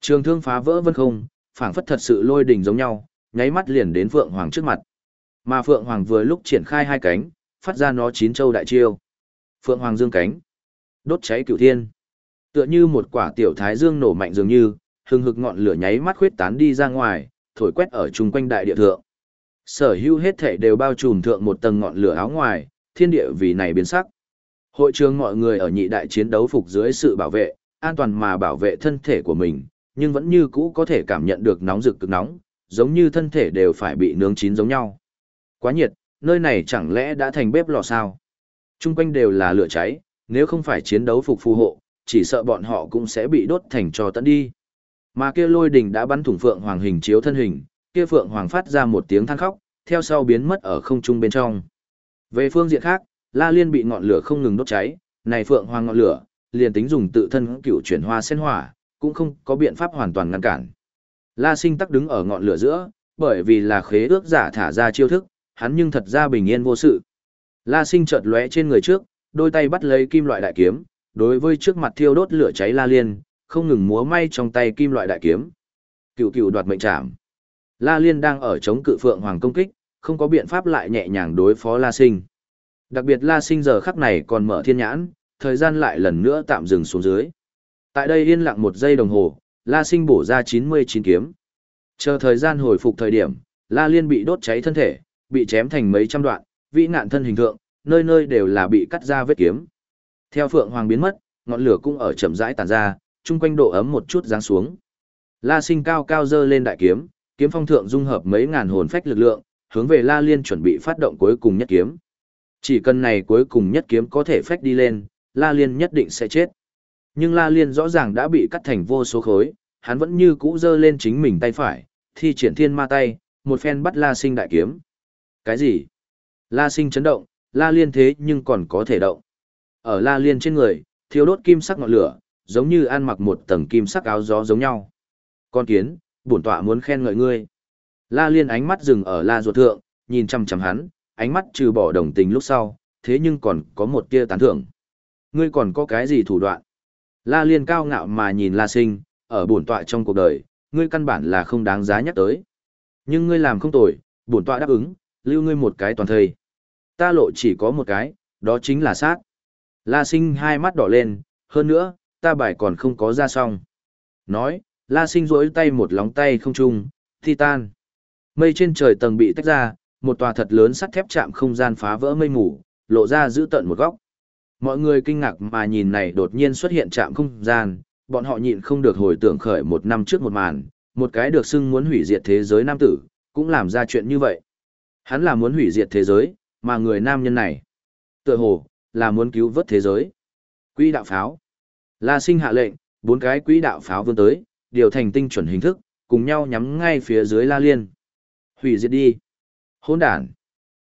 Trường thương phá vỡ vân không, phảng phất thật sự lôi đỉnh giống nhau, nháy mắt liền đến phượng hoàng trước mặt. Mà phượng hoàng vừa lúc triển khai hai cánh, phát ra nó chín châu đại chiêu. Phượng hoàng dương cánh, đốt cháy cửu thiên. Tựa như một quả tiểu thái dương nổ mạnh dường như, hừng hực ngọn lửa nháy mắt khuyết tán đi ra ngoài, thổi quét ở chung quanh đại địa thượng. Sở hữu hết thể đều bao trùm thượng một tầng ngọn lửa áo ngoài, thiên địa vì này biến sắc. Hội trường mọi người ở nhị đại chiến đấu phục dưới sự bảo vệ, an toàn mà bảo vệ thân thể của mình, nhưng vẫn như cũ có thể cảm nhận được nóng rực cực nóng, giống như thân thể đều phải bị nướng chín giống nhau. Quá nhiệt, nơi này chẳng lẽ đã thành bếp lò sao? Trung quanh đều là lửa cháy, nếu không phải chiến đấu phục phù hộ, chỉ sợ bọn họ cũng sẽ bị đốt thành cho tận đi. Mà kia lôi đình đã bắn thủng phượng hoàng hình chiếu thân hình, kia phượng hoàng phát ra một tiếng than khóc, theo sau biến mất ở không trung bên trong. Về phương diện khác, La Liên bị ngọn lửa không ngừng đốt cháy, này phượng hoàng ngọn lửa, liền tính dùng tự thân cựu chuyển hoa sen hỏa, cũng không có biện pháp hoàn toàn ngăn cản. La Sinh tắc đứng ở ngọn lửa giữa, bởi vì là khế ước giả thả ra chiêu thức, hắn nhưng thật ra bình yên vô sự. La Sinh chợt lóe trên người trước, đôi tay bắt lấy kim loại đại kiếm, đối với trước mặt thiêu đốt lửa cháy La Liên, không ngừng múa may trong tay kim loại đại kiếm. Cựu cựu đoạt mệnh trảm. La Liên đang ở chống cự phượng hoàng công kích, không có biện pháp lại nhẹ nhàng đối phó La Sinh. Đặc biệt La Sinh giờ khắc này còn mở thiên nhãn, thời gian lại lần nữa tạm dừng xuống dưới. Tại đây yên lặng một giây đồng hồ, La Sinh bổ ra 99 kiếm. Chờ thời gian hồi phục thời điểm, La Liên bị đốt cháy thân thể, bị chém thành mấy trăm đoạn, vĩ nạn thân hình thượng, nơi nơi đều là bị cắt ra vết kiếm. Theo Phượng Hoàng biến mất, ngọn lửa cũng ở chậm rãi tàn ra, chung quanh độ ấm một chút giáng xuống. La Sinh cao cao dơ lên đại kiếm, kiếm phong thượng dung hợp mấy ngàn hồn phách lực lượng, hướng về La Liên chuẩn bị phát động cuối cùng nhất kiếm. Chỉ cần này cuối cùng nhất kiếm có thể phách đi lên, La Liên nhất định sẽ chết. Nhưng La Liên rõ ràng đã bị cắt thành vô số khối, hắn vẫn như cũ giơ lên chính mình tay phải, thi triển thiên ma tay, một phen bắt La Sinh đại kiếm. Cái gì? La Sinh chấn động, La Liên thế nhưng còn có thể động. Ở La Liên trên người, thiếu đốt kim sắc ngọn lửa, giống như ăn mặc một tầng kim sắc áo gió giống nhau. Con kiến, bổn tọa muốn khen ngợi ngươi. La Liên ánh mắt dừng ở La ruột thượng, nhìn chăm chăm hắn, ánh mắt trừ bỏ đồng tình lúc sau, thế nhưng còn có một tia tán thưởng. Ngươi còn có cái gì thủ đoạn? La Liên cao ngạo mà nhìn La Sinh, ở bổn tọa trong cuộc đời, ngươi căn bản là không đáng giá nhắc tới. Nhưng ngươi làm không tồi, bổn tọa đáp ứng, lưu ngươi một cái toàn thời. Ta lộ chỉ có một cái, đó chính là sát. La Sinh hai mắt đỏ lên, hơn nữa, ta bài còn không có ra xong. Nói, La Sinh rỗi tay một lóng tay không trung, titan. Mây trên trời tầng bị tách ra, một tòa thật lớn sắt thép chạm không gian phá vỡ mây mù, lộ ra giữ tận một góc. Mọi người kinh ngạc mà nhìn này đột nhiên xuất hiện chạm không gian, bọn họ nhịn không được hồi tưởng khởi một năm trước một màn, một cái được xưng muốn hủy diệt thế giới nam tử, cũng làm ra chuyện như vậy. Hắn là muốn hủy diệt thế giới, mà người nam nhân này, tựa hồ, là muốn cứu vớt thế giới. Quỹ đạo pháo. La sinh hạ lệnh, bốn cái quỹ đạo pháo vươn tới, điều thành tinh chuẩn hình thức, cùng nhau nhắm ngay phía dưới La Liên. Hủy diệt đi. Hỗn đản.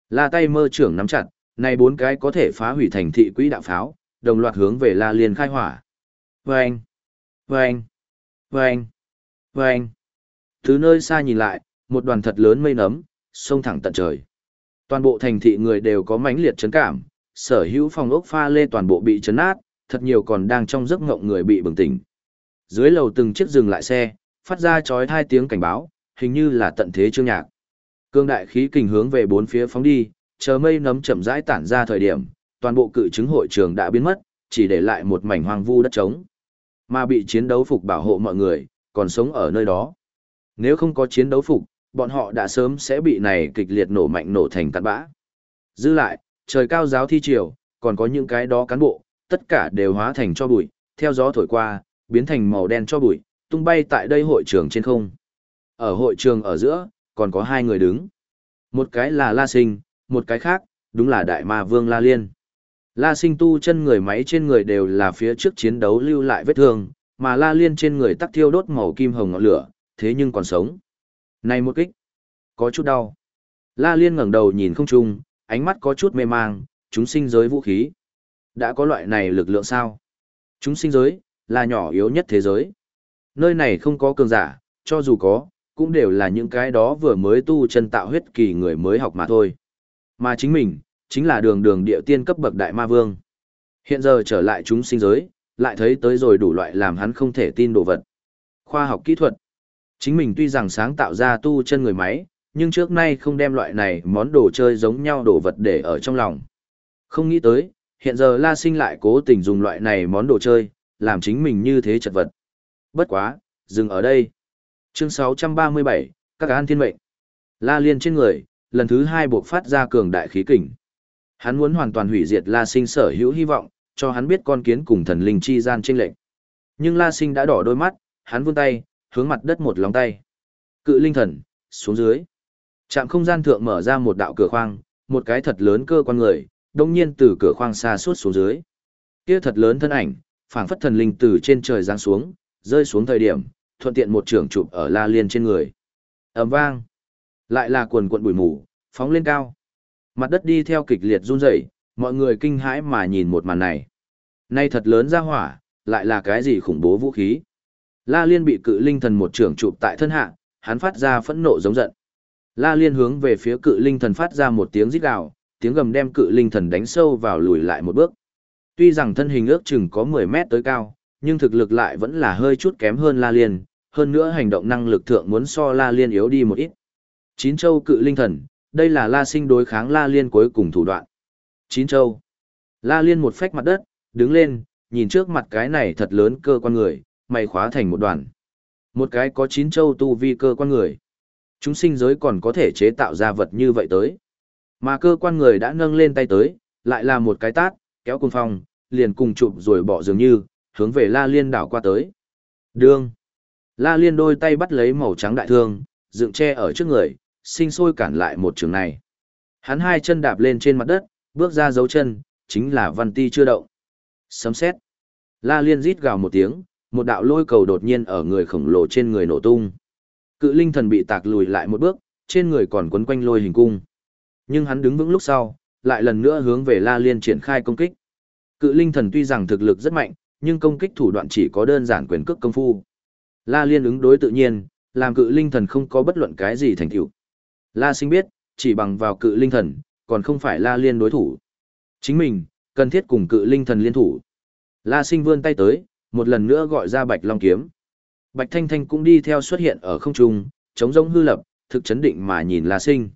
La tay mơ trưởng nắm chặt, này bốn cái có thể phá hủy thành thị quỹ đạo pháo, đồng loạt hướng về La Liên khai hỏa. Vâng! Vâng! Vâng! Vâng! Từ nơi xa nhìn lại, một đoàn thật lớn mây nấm, sông thẳng tận trời. Toàn bộ thành thị người đều có mãnh liệt chấn cảm, sở hữu phòng ốc pha lê toàn bộ bị chấn nát, thật nhiều còn đang trong giấc ngộng người bị bừng tỉnh. Dưới lầu từng chiếc dừng lại xe, phát ra chói hai tiếng cảnh báo, hình như là tận thế chương nhạc. Cương đại khí kình hướng về bốn phía phóng đi, chờ mây nấm chậm rãi tản ra thời điểm, toàn bộ cự chứng hội trường đã biến mất, chỉ để lại một mảnh hoang vu đất trống. Mà bị chiến đấu phục bảo hộ mọi người, còn sống ở nơi đó. Nếu không có chiến đấu phục, bọn họ đã sớm sẽ bị này kịch liệt nổ mạnh nổ thành cát bã. Dư lại, trời cao giáo thi triều, còn có những cái đó cán bộ, tất cả đều hóa thành cho bụi, theo gió thổi qua, biến thành màu đen cho bụi, tung bay tại đây hội trường trên không. Ở hội trường ở giữa, còn có hai người đứng. Một cái là La Sinh, một cái khác, đúng là Đại Ma Vương La Liên. La Sinh tu chân người máy trên người đều là phía trước chiến đấu lưu lại vết thương, mà La Liên trên người tắc thiêu đốt màu kim hồng ngọn lửa, thế nhưng còn sống. Này một kích, có chút đau. La Liên ngẩng đầu nhìn không trung, ánh mắt có chút mê mang, chúng sinh giới vũ khí. Đã có loại này lực lượng sao? Chúng sinh giới, là nhỏ yếu nhất thế giới. Nơi này không có cường giả, cho dù có, cũng đều là những cái đó vừa mới tu chân tạo huyết kỳ người mới học mà thôi. Mà chính mình, chính là đường đường địa tiên cấp bậc đại ma vương. Hiện giờ trở lại chúng sinh giới, lại thấy tới rồi đủ loại làm hắn không thể tin đồ vật. Khoa học kỹ thuật. Chính mình tuy rằng sáng tạo ra tu chân người máy, nhưng trước nay không đem loại này món đồ chơi giống nhau đồ vật để ở trong lòng. Không nghĩ tới, hiện giờ La Sinh lại cố tình dùng loại này món đồ chơi, làm chính mình như thế chật vật. Bất quá, dừng ở đây. Chương 637, các an thiên mệnh. La Liên trên người, lần thứ hai buộc phát ra cường đại khí kình. Hắn muốn hoàn toàn hủy diệt La Sinh sở hữu hy vọng, cho hắn biết con kiến cùng thần linh chi gian chênh lệnh. Nhưng La Sinh đã đỏ đôi mắt, hắn vươn tay, hướng mặt đất một lòng tay. Cự linh thần, xuống dưới. Trạm không gian thượng mở ra một đạo cửa khoang, một cái thật lớn cơ quan người, đông nhiên từ cửa khoang xa suốt xuống dưới. Kia thật lớn thân ảnh, phảng phất thần linh từ trên trời giáng xuống, rơi xuống thời điểm, thuận tiện một trường chụp ở La Liên trên người. ầm vang, lại là quần quần bụi mù, phóng lên cao. Mặt đất đi theo kịch liệt run rẩy, mọi người kinh hãi mà nhìn một màn này. Nay thật lớn ra hỏa, lại là cái gì khủng bố vũ khí? La Liên bị cự linh thần một trường chụp tại thân hạ, hắn phát ra phẫn nộ giống giận. La Liên hướng về phía cự linh thần phát ra một tiếng rít gào, tiếng gầm đem cự linh thần đánh sâu vào lùi lại một bước. Tuy rằng thân hình ước chừng có 10 mét tới cao, nhưng thực lực lại vẫn là hơi chút kém hơn La Liên, hơn nữa hành động năng lực thượng muốn so La Liên yếu đi một ít. Chín châu cự linh thần, đây là La Sinh đối kháng La Liên cuối cùng thủ đoạn. Chín châu. La Liên một phách mặt đất, đứng lên, nhìn trước mặt cái này thật lớn cơ quan người, mày khóa thành một đoàn. Một cái có chín châu tu vi cơ quan người. Chúng sinh giới còn có thể chế tạo ra vật như vậy tới. Mà cơ quan người đã nâng lên tay tới, lại là một cái tát, kéo cung phong, liền cùng chụp rồi bỏ dường như, hướng về La Liên đảo qua tới. Đương. La Liên đôi tay bắt lấy màu trắng đại thương, dựng che ở trước người, sinh sôi cản lại một trường này. Hắn hai chân đạp lên trên mặt đất, bước ra dấu chân, chính là văn ti chưa động. Sấm xét. La Liên rít gào một tiếng, một đạo lôi cầu đột nhiên ở người khổng lồ trên người nổ tung. Cự linh thần bị tạc lùi lại một bước, trên người còn quấn quanh lôi hình cung. Nhưng hắn đứng vững lúc sau, lại lần nữa hướng về La Liên triển khai công kích. Cự linh thần tuy rằng thực lực rất mạnh, nhưng công kích thủ đoạn chỉ có đơn giản quyền cước công phu. La Liên ứng đối tự nhiên, làm cự linh thần không có bất luận cái gì thành tựu. La Sinh biết, chỉ bằng vào cự linh thần, còn không phải La Liên đối thủ. Chính mình, cần thiết cùng cự linh thần liên thủ. La Sinh vươn tay tới, một lần nữa gọi ra Bạch Long kiếm. Bạch Thanh Thanh cũng đi theo xuất hiện ở không trung, chống rỗng hư lập, thực chấn định mà nhìn La Sinh.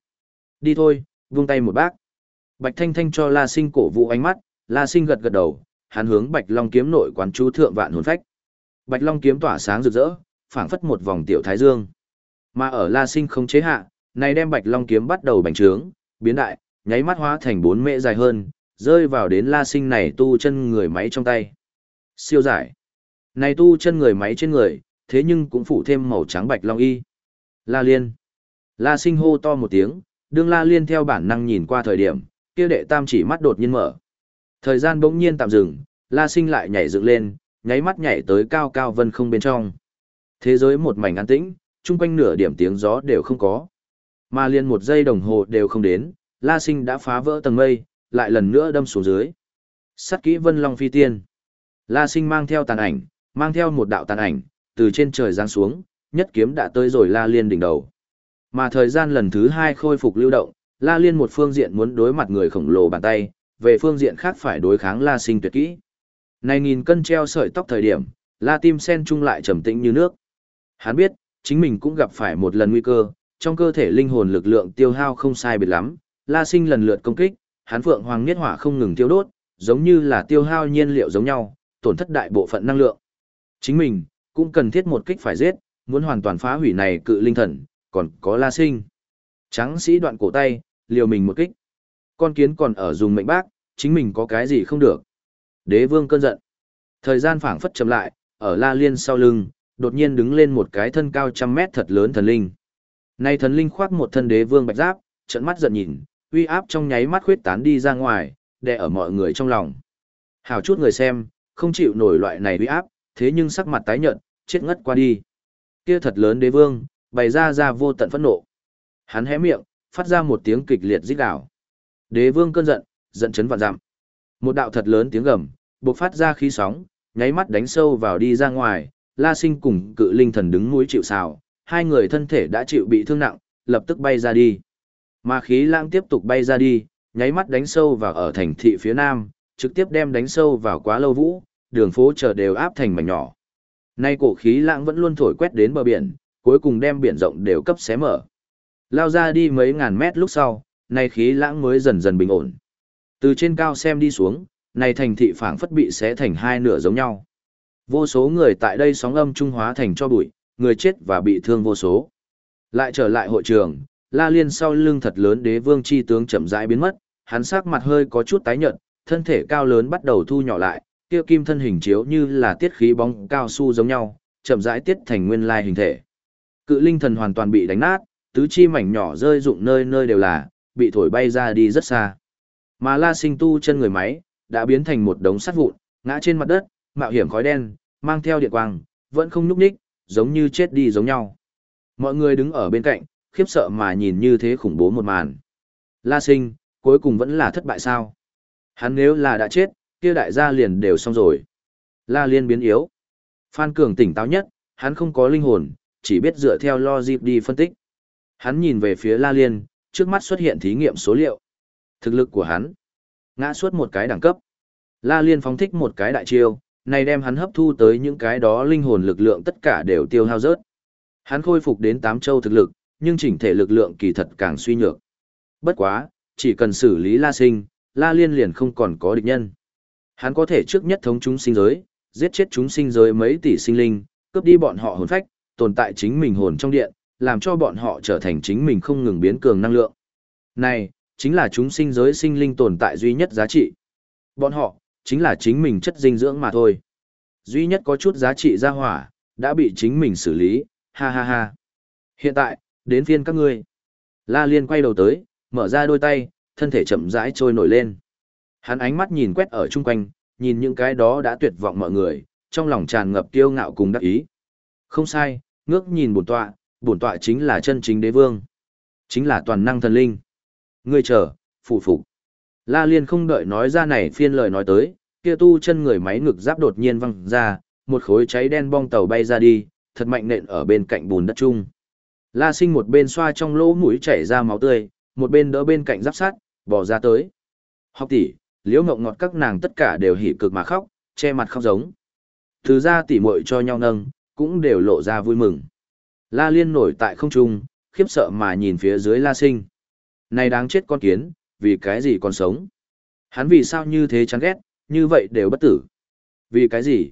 Đi thôi, vung tay một bác. Bạch Thanh Thanh cho La Sinh cổ vũ ánh mắt, La Sinh gật gật đầu, hắn hướng Bạch Long kiếm nội quán chú thượng vạn hồn phách. Bạch Long kiếm tỏa sáng rực rỡ, phảng phất một vòng tiểu thái dương. Mà ở La Sinh không chế hạ, này đem Bạch Long kiếm bắt đầu bành trướng, biến đại, nháy mắt hóa thành bốn mễ dài hơn, rơi vào đến La Sinh này tu chân người máy trong tay. Siêu giải. Này tu chân người máy trên người, thế nhưng cũng phủ thêm màu trắng bạch long y. La Liên. La Sinh hô to một tiếng, đương La Liên theo bản năng nhìn qua thời điểm, kia đệ tam chỉ mắt đột nhiên mở. Thời gian bỗng nhiên tạm dừng, La Sinh lại nhảy dựng lên, nháy mắt nhảy tới cao cao vân không bên trong. Thế giới một mảnh an tĩnh, chung quanh nửa điểm tiếng gió đều không có. Mà liền một giây đồng hồ đều không đến, La Sinh đã phá vỡ tầng mây, lại lần nữa đâm xuống dưới. Sắt kỹ vân long phi tiên. La Sinh mang theo tàn ảnh, mang theo một đạo tàn ảnh, từ trên trời giáng xuống, nhất kiếm đã tới rồi La Liên đỉnh đầu. Mà thời gian lần thứ hai khôi phục lưu động, La Liên một phương diện muốn đối mặt người khổng lồ bàn tay, về phương diện khác phải đối kháng La Sinh tuyệt kỹ. Này nghìn cân treo sợi tóc thời điểm, La Tim Sen trung lại trầm tĩnh như nước. Hắn biết, chính mình cũng gặp phải một lần nguy cơ, trong cơ thể linh hồn lực lượng tiêu hao không sai biệt lắm, La Sinh lần lượt công kích, hắn Phượng Hoàng Niết Hỏa không ngừng tiêu đốt, giống như là tiêu hao nhiên liệu giống nhau, tổn thất đại bộ phận năng lượng. Chính mình cũng cần thiết một kích phải giết, muốn hoàn toàn phá hủy này cự linh thần, còn có La Sinh. Trắng sĩ đoạn cổ tay, liều mình một kích. Con kiến còn ở dùng mệnh bác, chính mình có cái gì không được. Đế vương cơn giận. Thời gian phảng phất chậm lại, ở La Liên sau lưng, đột nhiên đứng lên một cái thân cao trăm mét thật lớn thần linh. Nay thần linh khoác một thân đế vương bạch giáp, trận mắt giận nhìn, uy áp trong nháy mắt khuyết tán đi ra ngoài, đè ở mọi người trong lòng. Hào chút người xem, không chịu nổi loại này uy áp, thế nhưng sắc mặt tái nhợt, chết ngất qua đi. Kia thật lớn đế vương, bày ra ra vô tận phẫn nộ. Hắn hé miệng, phát ra một tiếng kịch liệt rít gào. Đế vương cơn giận, dẫn chấn vạn dặm. Một đạo thật lớn tiếng gầm, bộc phát ra khí sóng, nháy mắt đánh sâu vào đi ra ngoài, La Sinh cùng cự linh thần đứng mũi chịu sào, hai người thân thể đã chịu bị thương nặng, lập tức bay ra đi. Mà khí lãng tiếp tục bay ra đi, nháy mắt đánh sâu vào ở thành thị phía nam, trực tiếp đem đánh sâu vào quá lâu vũ, đường phố chờ đều áp thành mảnh nhỏ. Nay cổ khí lãng vẫn luôn thổi quét đến bờ biển, cuối cùng đem biển rộng đều cấp xé mở. Lao ra đi mấy ngàn mét lúc sau, nay khí lãng mới dần dần bình ổn. Từ trên cao xem đi xuống, này thành thị phảng phất bị xé thành hai nửa giống nhau. Vô số người tại đây sóng âm trung hóa thành cho bụi, người chết và bị thương vô số. Lại trở lại hội trường, La Liên sau lưng thật lớn đế vương chi tướng chậm rãi biến mất, hắn sắc mặt hơi có chút tái nhợt, thân thể cao lớn bắt đầu thu nhỏ lại, kia kim thân hình chiếu như là tiết khí bóng cao su giống nhau, chậm rãi tiết thành nguyên lai hình thể. Cự linh thần hoàn toàn bị đánh nát, tứ chi mảnh nhỏ rơi rụng nơi nơi đều là, bị thổi bay ra đi rất xa. Mà La Sinh tu chân người máy đã biến thành một đống sắt vụn, ngã trên mặt đất, mạo hiểm khói đen, mang theo điện quang, vẫn không nhúc nhích, giống như chết đi giống nhau. Mọi người đứng ở bên cạnh, khiếp sợ mà nhìn như thế khủng bố một màn. La Sinh, cuối cùng vẫn là thất bại sao? Hắn nếu là đã chết, kia đại gia liền đều xong rồi. La Liên biến yếu. Phan Cường tỉnh táo nhất, hắn không có linh hồn, chỉ biết dựa theo logic đi phân tích. Hắn nhìn về phía La Liên, trước mắt xuất hiện thí nghiệm số liệu. Thực lực của hắn ngã suốt một cái đẳng cấp. La Liên phóng thích một cái đại chiêu, này đem hắn hấp thu tới những cái đó linh hồn lực lượng tất cả đều tiêu hao rớt. Hắn khôi phục đến tám châu thực lực, nhưng chỉnh thể lực lượng kỳ thật càng suy nhược. Bất quá, chỉ cần xử lý La Sinh, La Liên liền không còn có địch nhân. Hắn có thể trước nhất thống chúng sinh giới, giết chết chúng sinh giới mấy tỷ sinh linh, cướp đi bọn họ hồn phách, tồn tại chính mình hồn trong điện, làm cho bọn họ trở thành chính mình không ngừng biến cường năng lượng. Này, chính là chúng sinh giới sinh linh tồn tại duy nhất giá trị. Bọn họ, chính là chính mình chất dinh dưỡng mà thôi. Duy nhất có chút giá trị ra hỏa, đã bị chính mình xử lý, ha ha ha. Hiện tại, đến phiên các ngươi. La Liên quay đầu tới, mở ra đôi tay, thân thể chậm rãi trôi nổi lên. Hắn ánh mắt nhìn quét ở chung quanh, nhìn những cái đó đã tuyệt vọng mọi người, trong lòng tràn ngập kiêu ngạo cùng đắc ý. Không sai, ngước nhìn bổn tọa, bổn tọa chính là chân chính đế vương. Chính là toàn năng thần linh. Ngươi chờ, phụ phục. La Liên không đợi nói ra này phiên lời nói tới, kia tu chân người máy ngực giáp đột nhiên văng ra, một khối cháy đen bong tàu bay ra đi, thật mạnh nện ở bên cạnh bùn đất chung. La Sinh một bên xoa trong lỗ mũi chảy ra máu tươi, một bên đỡ bên cạnh giáp sát, bỏ ra tới. Học tỷ, liễu ngọc ngọt các nàng tất cả đều hỉ cực mà khóc, che mặt khóc giống. Thứ ra tỉ muội cho nhau nâng, cũng đều lộ ra vui mừng. La Liên nổi tại không trung, khiếp sợ mà nhìn phía dưới La Sinh. Này đáng chết con kiến, vì cái gì còn sống? Hắn vì sao như thế chán ghét, như vậy đều bất tử? Vì cái gì?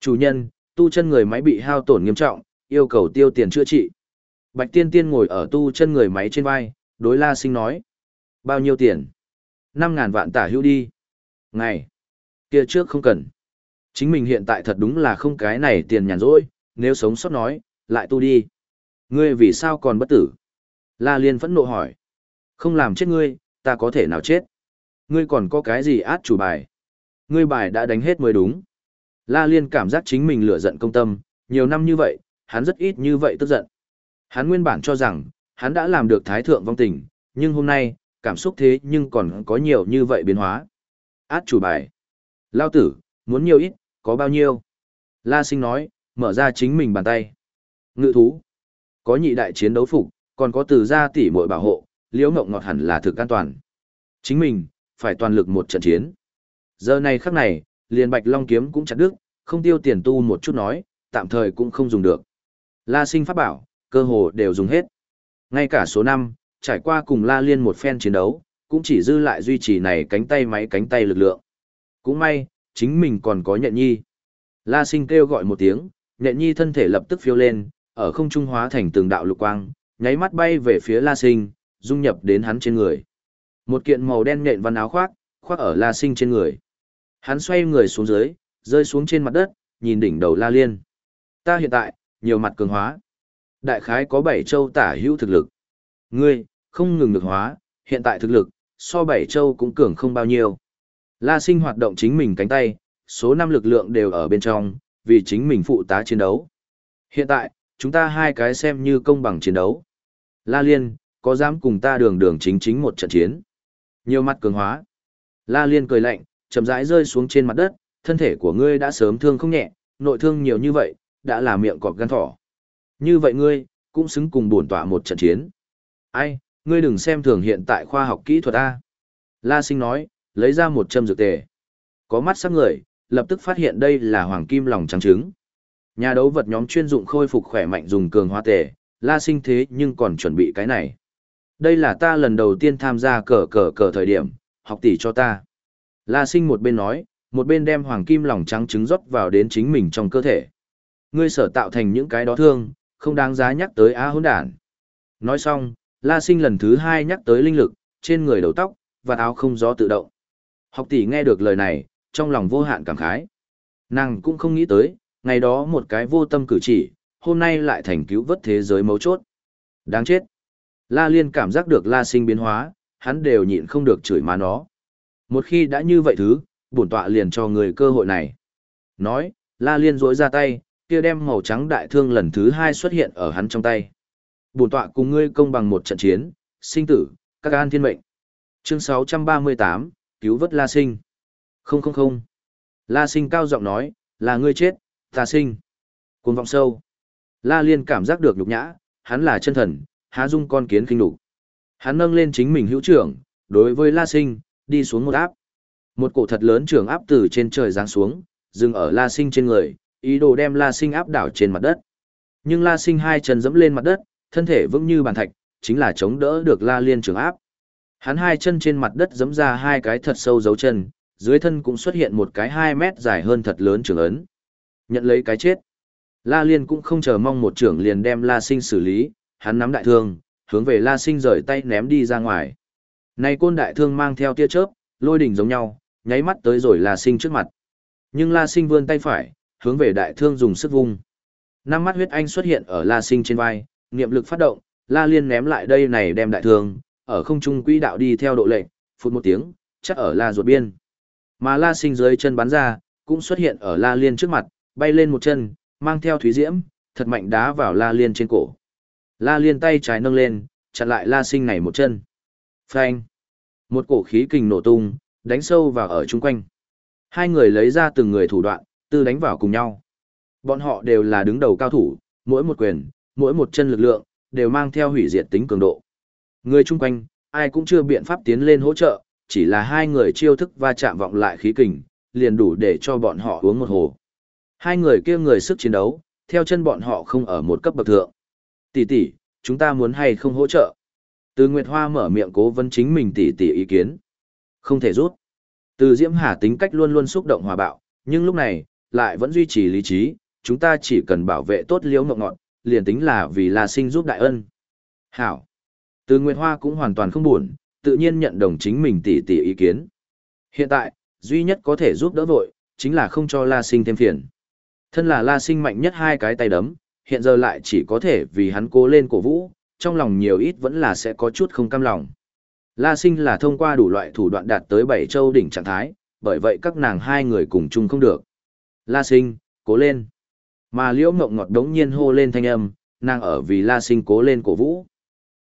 Chủ nhân, tu chân người máy bị hao tổn nghiêm trọng, yêu cầu tiêu tiền chữa trị. Bạch Tiên Tiên ngồi ở tu chân người máy trên vai, đối La Sinh nói. Bao nhiêu tiền? Năm ngàn vạn tả hữu đi. Ngày. Kia trước không cần. Chính mình hiện tại thật đúng là không cái này tiền nhàn rỗi, nếu sống sót nói, lại tu đi. Ngươi vì sao còn bất tử? La Liên phẫn nộ hỏi. Không làm chết ngươi, ta có thể nào chết? Ngươi còn có cái gì át chủ bài? Ngươi bài đã đánh hết mới đúng. La Liên cảm giác chính mình lửa giận công tâm, nhiều năm như vậy, hắn rất ít như vậy tức giận. Hắn nguyên bản cho rằng, hắn đã làm được thái thượng vong tình, nhưng hôm nay, cảm xúc thế nhưng còn có nhiều như vậy biến hóa. Át chủ bài. Lao tử, muốn nhiều ít, có bao nhiêu? La sinh nói, mở ra chính mình bàn tay. Ngự thú. Có nhị đại chiến đấu phục, còn có từ gia tỷ muội bảo hộ, liễu ngộng ngọt hẳn là thực an toàn. Chính mình, phải toàn lực một trận chiến. Giờ này khắc này, liền Bạch Long kiếm cũng chặt đứt, không tiêu tiền tu một chút nói, tạm thời cũng không dùng được. La sinh pháp bảo, cơ hồ đều dùng hết. Ngay cả số năm trải qua cùng La Liên một phen chiến đấu, cũng chỉ dư lại duy trì này cánh tay máy cánh tay lực lượng. Cũng may, chính mình còn có nhện nhi. La sinh kêu gọi một tiếng, nhện nhi thân thể lập tức phiêu lên, ở không trung hóa thành từng đạo lục quang, nháy mắt bay về phía La sinh, dung nhập đến hắn trên người. Một kiện màu đen nhện văn áo khoác, khoác ở La sinh trên người. Hắn xoay người xuống dưới, rơi xuống trên mặt đất, nhìn đỉnh đầu La Liên. Ta hiện tại, nhiều mặt cường hóa. Đại khái có bảy châu tả hữu thực lực. Ngươi, không ngừng được hóa, hiện tại thực lực, so bảy châu cũng cường không bao nhiêu. La sinh hoạt động chính mình cánh tay, số năm lực lượng đều ở bên trong, vì chính mình phụ tá chiến đấu. Hiện tại, chúng ta hai cái xem như công bằng chiến đấu. La Liên, có dám cùng ta đường đường chính chính một trận chiến? Nhiều mặt cường hóa. La Liên cười lạnh, chậm rãi rơi xuống trên mặt đất, thân thể của ngươi đã sớm thương không nhẹ, nội thương nhiều như vậy, đã là miệng cọp gan thỏ. Như vậy ngươi, cũng xứng cùng bổn tọa một trận chiến. Ai, ngươi đừng xem thường hiện tại khoa học kỹ thuật A. La sinh nói, lấy ra một châm dược tề. Có mắt sắc người, lập tức phát hiện đây là hoàng kim lòng trắng trứng. Nhà đấu vật nhóm chuyên dụng khôi phục khỏe mạnh dùng cường hoa tề, la sinh thế nhưng còn chuẩn bị cái này. Đây là ta lần đầu tiên tham gia cờ cờ cờ thời điểm, học tỷ cho ta. La sinh một bên nói, một bên đem hoàng kim lòng trắng trứng rót vào đến chính mình trong cơ thể. Ngươi sở tạo thành những cái đó thương, không đáng giá nhắc tới á hỗn đản. Nói xong, La Sinh lần thứ hai nhắc tới linh lực, trên người đầu tóc, và áo không gió tự động. Học tỷ nghe được lời này, trong lòng vô hạn cảm khái. Nàng cũng không nghĩ tới, ngày đó một cái vô tâm cử chỉ, hôm nay lại thành cứu vớt thế giới mấu chốt. Đáng chết. La Liên cảm giác được La Sinh biến hóa, hắn đều nhịn không được chửi má nó. Một khi đã như vậy thứ, bổn tọa liền cho người cơ hội này. Nói, La Liên rỗi ra tay, kia đem màu trắng đại thương lần thứ hai xuất hiện ở hắn trong tay. Bổn tọa cùng ngươi công bằng một trận chiến, sinh tử, các an thiên mệnh. Chương 638, cứu vớt La Sinh. Không không không. La Sinh cao giọng nói, là ngươi chết, ta sinh. Cuồng vọng sâu. La Liên cảm giác được nhục nhã, hắn là chân thần, há dung con kiến kinh đủ. Hắn nâng lên chính mình hữu trưởng, đối với La Sinh, đi xuống một áp. Một cổ thật lớn trưởng áp từ trên trời giáng xuống, dừng ở La Sinh trên người, ý đồ đem La Sinh áp đảo trên mặt đất. Nhưng La Sinh hai chân dẫm lên mặt đất, thân thể vững như bàn thạch, chính là chống đỡ được La Liên trưởng áp. Hắn hai chân trên mặt đất dẫm ra hai cái thật sâu dấu chân, dưới thân cũng xuất hiện một cái 2 mét dài hơn thật lớn trường ấn. Nhận lấy cái chết. La Liên cũng không chờ mong một trưởng liền đem La Sinh xử lý, hắn nắm đại thương, hướng về La Sinh rời tay ném đi ra ngoài. Này côn đại thương mang theo tia chớp, lôi đỉnh giống nhau, nháy mắt tới rồi La Sinh trước mặt. Nhưng La Sinh vươn tay phải, hướng về đại thương dùng sức vung. Năm mắt huyết anh xuất hiện ở La Sinh trên vai, niệm lực phát động, La Liên ném lại đây này đem đại thương, ở không trung quỹ đạo đi theo độ lệnh, phút một tiếng, chắc ở La ruột biên. Mà La Sinh dưới chân bắn ra, cũng xuất hiện ở La Liên trước mặt, bay lên một chân, mang theo thúy diễm, thật mạnh đá vào La Liên trên cổ. La Liên tay trái nâng lên, chặn lại La Sinh này một chân. Phanh! Một cổ khí kình nổ tung, đánh sâu vào ở chung quanh. Hai người lấy ra từng người thủ đoạn, tư đánh vào cùng nhau. Bọn họ đều là đứng đầu cao thủ, mỗi một quyền, mỗi một chân lực lượng, đều mang theo hủy diệt tính cường độ. Người chung quanh, ai cũng chưa biện pháp tiến lên hỗ trợ, chỉ là hai người chiêu thức va chạm vọng lại khí kình, liền đủ để cho bọn họ uống một hồ. Hai người kia người sức chiến đấu, theo chân bọn họ không ở một cấp bậc thượng. Tỷ tỷ, chúng ta muốn hay không hỗ trợ? Từ Nguyệt Hoa mở miệng cố vấn chính mình tỷ tỷ ý kiến. Không thể rút. Từ Diễm Hà tính cách luôn luôn xúc động hòa bạo, nhưng lúc này, lại vẫn duy trì lý trí, chúng ta chỉ cần bảo vệ tốt liễu ngọc ngọn, liền tính là vì La sinh giúp đại ân. Hảo. Từ Nguyệt Hoa cũng hoàn toàn không buồn, tự nhiên nhận đồng chính mình tỷ tỷ ý kiến. Hiện tại, duy nhất có thể giúp đỡ vội, chính là không cho La Sinh thêm phiền. Thân là La Sinh mạnh nhất hai cái tay đấm, hiện giờ lại chỉ có thể vì hắn cố lên cổ vũ, trong lòng nhiều ít vẫn là sẽ có chút không cam lòng. La Sinh là thông qua đủ loại thủ đoạn đạt tới bảy châu đỉnh trạng thái, bởi vậy các nàng hai người cùng chung không được. La Sinh, cố lên. Mà Liễu mộng ngọt đống nhiên hô lên thanh âm, nàng ở vì La Sinh cố lên cổ vũ.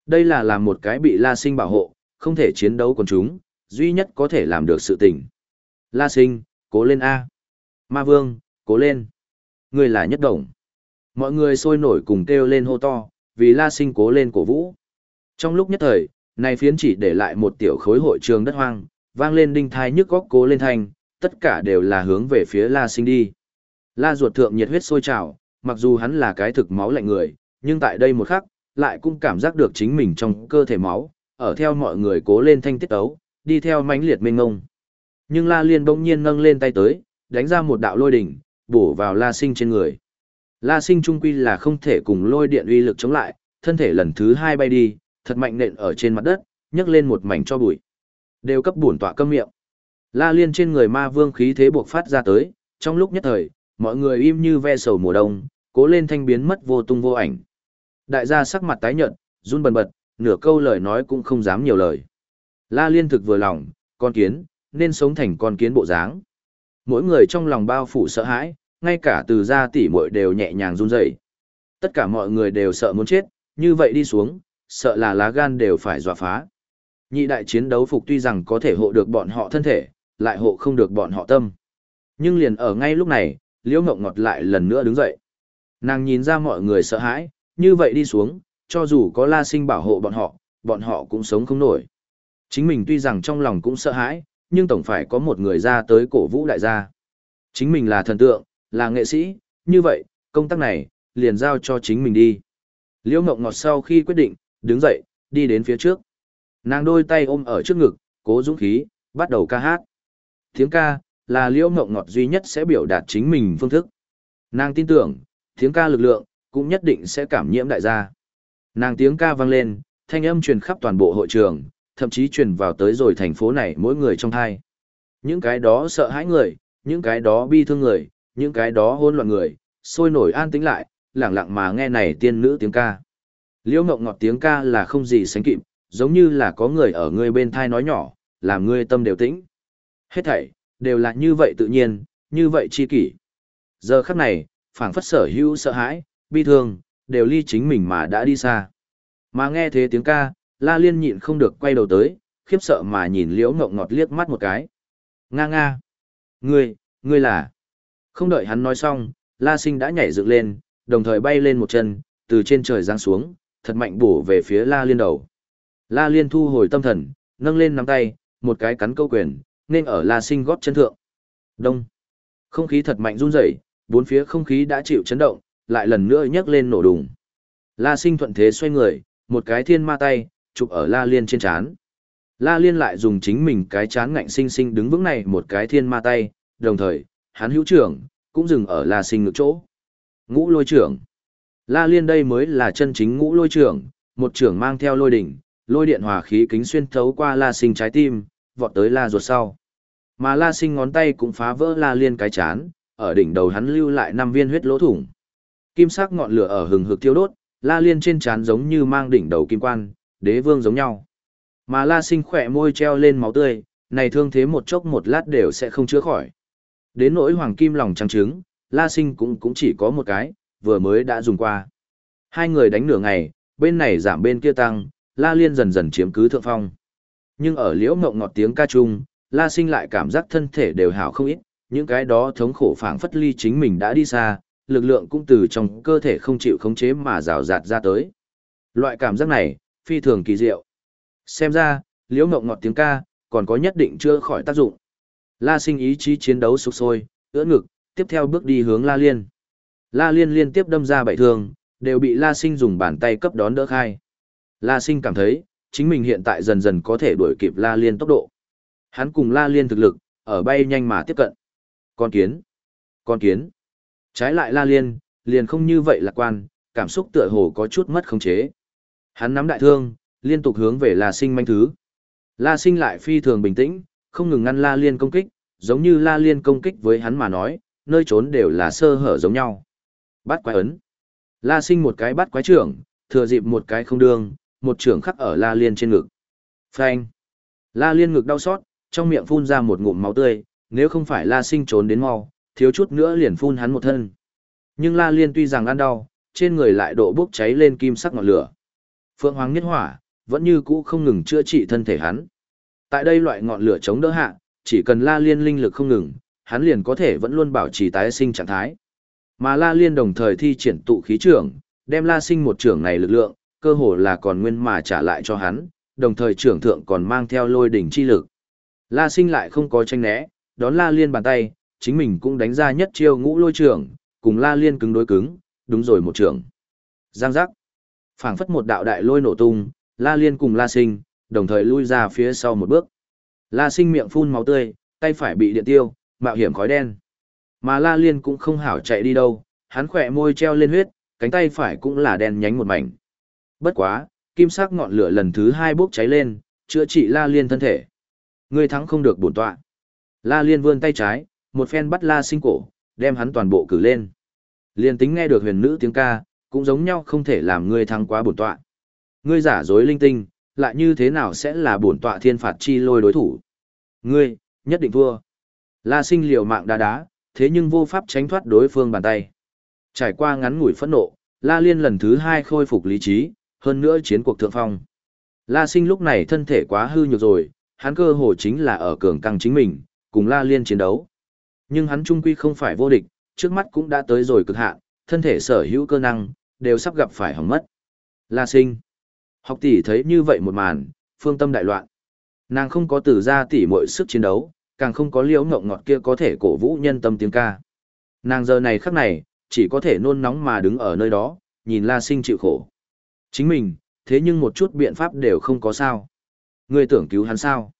Đây là làm một cái bị La Sinh bảo hộ, không thể chiến đấu con chúng, duy nhất có thể làm được sự tình. La Sinh, cố lên A. Ma Vương, cố lên. Người là nhất đồng. Mọi người sôi nổi cùng kêu lên hô to, vì La Sinh cố lên cổ vũ. Trong lúc nhất thời, này phiến chỉ để lại một tiểu khối hội trường đất hoang, vang lên đinh thai nhức góc cố lên thành tất cả đều là hướng về phía La Sinh đi. La ruột thượng nhiệt huyết sôi trào, mặc dù hắn là cái thực máu lạnh người, nhưng tại đây một khắc, lại cũng cảm giác được chính mình trong cơ thể máu, ở theo mọi người cố lên thanh tiết ấu, đi theo mãnh liệt mênh ngông. Nhưng La Liên bỗng nhiên nâng lên tay tới, đánh ra một đạo lôi đỉnh, bổ vào La Sinh trên người. La Sinh trung quy là không thể cùng lôi điện uy lực chống lại, thân thể lần thứ hai bay đi, thật mạnh nện ở trên mặt đất, nhấc lên một mảnh cho bụi. Đều cấp bổn tọa câm miệng. La Liên trên người ma vương khí thế buộc phát ra tới, trong lúc nhất thời, mọi người im như ve sầu mùa đông, cố lên thanh biến mất vô tung vô ảnh. Đại gia sắc mặt tái nhợt, run bần bật, nửa câu lời nói cũng không dám nhiều lời. La Liên thực vừa lòng, con kiến, nên sống thành con kiến bộ dáng. Mỗi người trong lòng bao phủ sợ hãi, ngay cả từ gia tỷ muội đều nhẹ nhàng run rẩy. Tất cả mọi người đều sợ muốn chết, như vậy đi xuống, sợ là lá gan đều phải dọa phá. Nhị đại chiến đấu phục tuy rằng có thể hộ được bọn họ thân thể, lại hộ không được bọn họ tâm. Nhưng liền ở ngay lúc này, Liễu Ngọc Ngọt lại lần nữa đứng dậy. Nàng nhìn ra mọi người sợ hãi, như vậy đi xuống, cho dù có La Sinh bảo hộ bọn họ, bọn họ cũng sống không nổi. Chính mình tuy rằng trong lòng cũng sợ hãi, nhưng tổng phải có một người ra tới cổ vũ đại gia. Chính mình là thần tượng, là nghệ sĩ, như vậy, công tác này, liền giao cho chính mình đi. Liễu Ngọc Ngọt sau khi quyết định, đứng dậy, đi đến phía trước. Nàng đôi tay ôm ở trước ngực, cố dũng khí, bắt đầu ca hát. Tiếng ca, là Liễu Ngọc Ngọt duy nhất sẽ biểu đạt chính mình phương thức. Nàng tin tưởng, tiếng ca lực lượng, cũng nhất định sẽ cảm nhiễm đại gia. Nàng tiếng ca vang lên, thanh âm truyền khắp toàn bộ hội trường, thậm chí truyền vào tới rồi thành phố này mỗi người trong thai. Những cái đó sợ hãi người, những cái đó bi thương người, những cái đó hỗn loạn người, sôi nổi an tĩnh lại, lặng lặng mà nghe này tiên nữ tiếng ca. Liễu Ngọc Ngọt tiếng ca là không gì sánh kịp, giống như là có người ở ngươi bên thai nói nhỏ, làm ngươi tâm đều tĩnh. Hết thảy, đều là như vậy tự nhiên, như vậy chi kỷ. Giờ khắc này, phảng phất sở hữu sợ hãi, bi thương, đều ly chính mình mà đã đi xa. Mà nghe thế tiếng ca, La Liên nhịn không được quay đầu tới, khiếp sợ mà nhìn Liễu Ngọc Ngọt liếc mắt một cái. Nga nga. Ngươi, ngươi là... Không đợi hắn nói xong, La Sinh đã nhảy dựng lên, đồng thời bay lên một chân, từ trên trời giáng xuống, thật mạnh bổ về phía La Liên đầu. La Liên thu hồi tâm thần, nâng lên nắm tay, một cái cắn câu quyền, nên ở La Sinh gót chân thượng. Đông. Không khí thật mạnh run rẩy, bốn phía không khí đã chịu chấn động, lại lần nữa nhấc lên nổ đùng. La Sinh thuận thế xoay người, một cái thiên ma tay, chụp ở La Liên trên chán. La Liên lại dùng chính mình cái chán ngạnh sinh sinh đứng vững này một cái thiên ma tay, đồng thời, hắn hữu trưởng, cũng dừng ở La Sinh ngực chỗ. Ngũ lôi trưởng. La Liên đây mới là chân chính ngũ lôi trưởng, một trưởng mang theo lôi đỉnh, lôi điện hòa khí kính xuyên thấu qua La Sinh trái tim, vọt tới La ruột sau. Mà La Sinh ngón tay cũng phá vỡ La Liên cái chán, ở đỉnh đầu hắn lưu lại năm viên huyết lỗ thủng. Kim sắc ngọn lửa ở hừng hực thiêu đốt, La Liên trên chán giống như mang đỉnh đầu kim quan, đế vương giống nhau. Mà La Sinh khỏe môi treo lên máu tươi, này thương thế một chốc một lát đều sẽ không chữa khỏi. Đến nỗi hoàng kim lòng trắng trứng, La Sinh cũng cũng chỉ có một cái, vừa mới đã dùng qua. Hai người đánh nửa ngày, bên này giảm bên kia tăng, La Liên dần dần chiếm cứ thượng phong. Nhưng ở liễu ngọng ngọt tiếng ca chung, La Sinh lại cảm giác thân thể đều hảo không ít, những cái đó thống khổ phảng phất ly chính mình đã đi xa, lực lượng cũng từ trong cơ thể không chịu khống chế mà rào rạt ra tới. Loại cảm giác này, phi thường kỳ diệu. Xem ra, liễu ngọng ngọt tiếng ca, còn có nhất định chưa khỏi tác dụng. La sinh ý chí chiến đấu sục sôi, ưỡn ngực, tiếp theo bước đi hướng La Liên. La Liên liên tiếp đâm ra bảy thương, đều bị La sinh dùng bàn tay cấp đón đỡ khai. La sinh cảm thấy, chính mình hiện tại dần dần có thể đuổi kịp La Liên tốc độ. Hắn cùng La Liên thực lực, ở bay nhanh mà tiếp cận. Con kiến. Con kiến. Trái lại La Liên, liền không như vậy lạc quan, cảm xúc tựa hồ có chút mất khống chế. Hắn nắm đại thương, liên tục hướng về La Sinh manh thứ. La Sinh lại phi thường bình tĩnh, không ngừng ngăn La Liên công kích, giống như La Liên công kích với hắn mà nói, nơi trốn đều là sơ hở giống nhau. Bắt quái ấn. La Sinh một cái bắt quái trưởng, thừa dịp một cái không đương, một trưởng khắc ở La Liên trên ngực. Phanh. La Liên ngực đau xót, trong miệng phun ra một ngụm máu tươi, nếu không phải La Sinh trốn đến mau, thiếu chút nữa liền phun hắn một thân. Nhưng La Liên tuy rằng ăn đau, trên người lại độ bốc cháy lên kim sắc ngọn lửa. Phượng Hoàng Nhất Hỏa, vẫn như cũ không ngừng chữa trị thân thể hắn. Tại đây loại ngọn lửa chống đỡ hạ, chỉ cần La Liên linh lực không ngừng, hắn liền có thể vẫn luôn bảo trì tái sinh trạng thái. Mà La Liên đồng thời thi triển tụ khí trưởng, đem La Sinh một trưởng này lực lượng, cơ hồ là còn nguyên mà trả lại cho hắn, đồng thời trưởng thượng còn mang theo lôi đỉnh chi lực. La sinh lại không có tranh né, đón La Liên bàn tay, chính mình cũng đánh ra nhất chiêu ngũ lôi trưởng, cùng La Liên cứng đối cứng, đúng rồi một trưởng. Giang giác. phảng phất một đạo đại lôi nổ tung, La Liên cùng La Sinh, đồng thời lui ra phía sau một bước. La Sinh miệng phun máu tươi, tay phải bị điện tiêu, mạo hiểm khói đen. Mà La Liên cũng không hảo chạy đi đâu, hắn khỏe môi treo lên huyết, cánh tay phải cũng là đen nhánh một mảnh. Bất quá, kim sắc ngọn lửa lần thứ hai bốc cháy lên, chữa trị La Liên thân thể. người thắng không được bổn tọa. La Liên vươn tay trái, một phen bắt La Sinh cổ, đem hắn toàn bộ cử lên. Liên tính nghe được huyền nữ tiếng ca, cũng giống nhau không thể làm ngươi thắng quá bổn tọa. Ngươi giả dối linh tinh, lại như thế nào sẽ là bổn tọa thiên phạt chi lôi đối thủ? Ngươi, nhất định thua. La Sinh liều mạng đá đá, thế nhưng vô pháp tránh thoát đối phương bàn tay. Trải qua ngắn ngủi phẫn nộ, La Liên lần thứ hai khôi phục lý trí, hơn nữa chiến cuộc thượng phong. La Sinh lúc này thân thể quá hư nhược rồi, hắn cơ hồ chính là ở cường căng chính mình, cùng La Liên chiến đấu. Nhưng hắn trung quy không phải vô địch, trước mắt cũng đã tới rồi cực hạn, thân thể sở hữu cơ năng, đều sắp gặp phải hỏng mất. La Sinh. Học tỷ thấy như vậy một màn, phương tâm đại loạn. Nàng không có từ ra tỷ mọi sức chiến đấu, càng không có liễu ngộng ngọt kia có thể cổ vũ nhân tâm tiếng ca. Nàng giờ này khắc này, chỉ có thể nôn nóng mà đứng ở nơi đó, nhìn La Sinh chịu khổ. Chính mình, thế nhưng một chút biện pháp đều không có sao. Ngươi tưởng cứu hắn sao?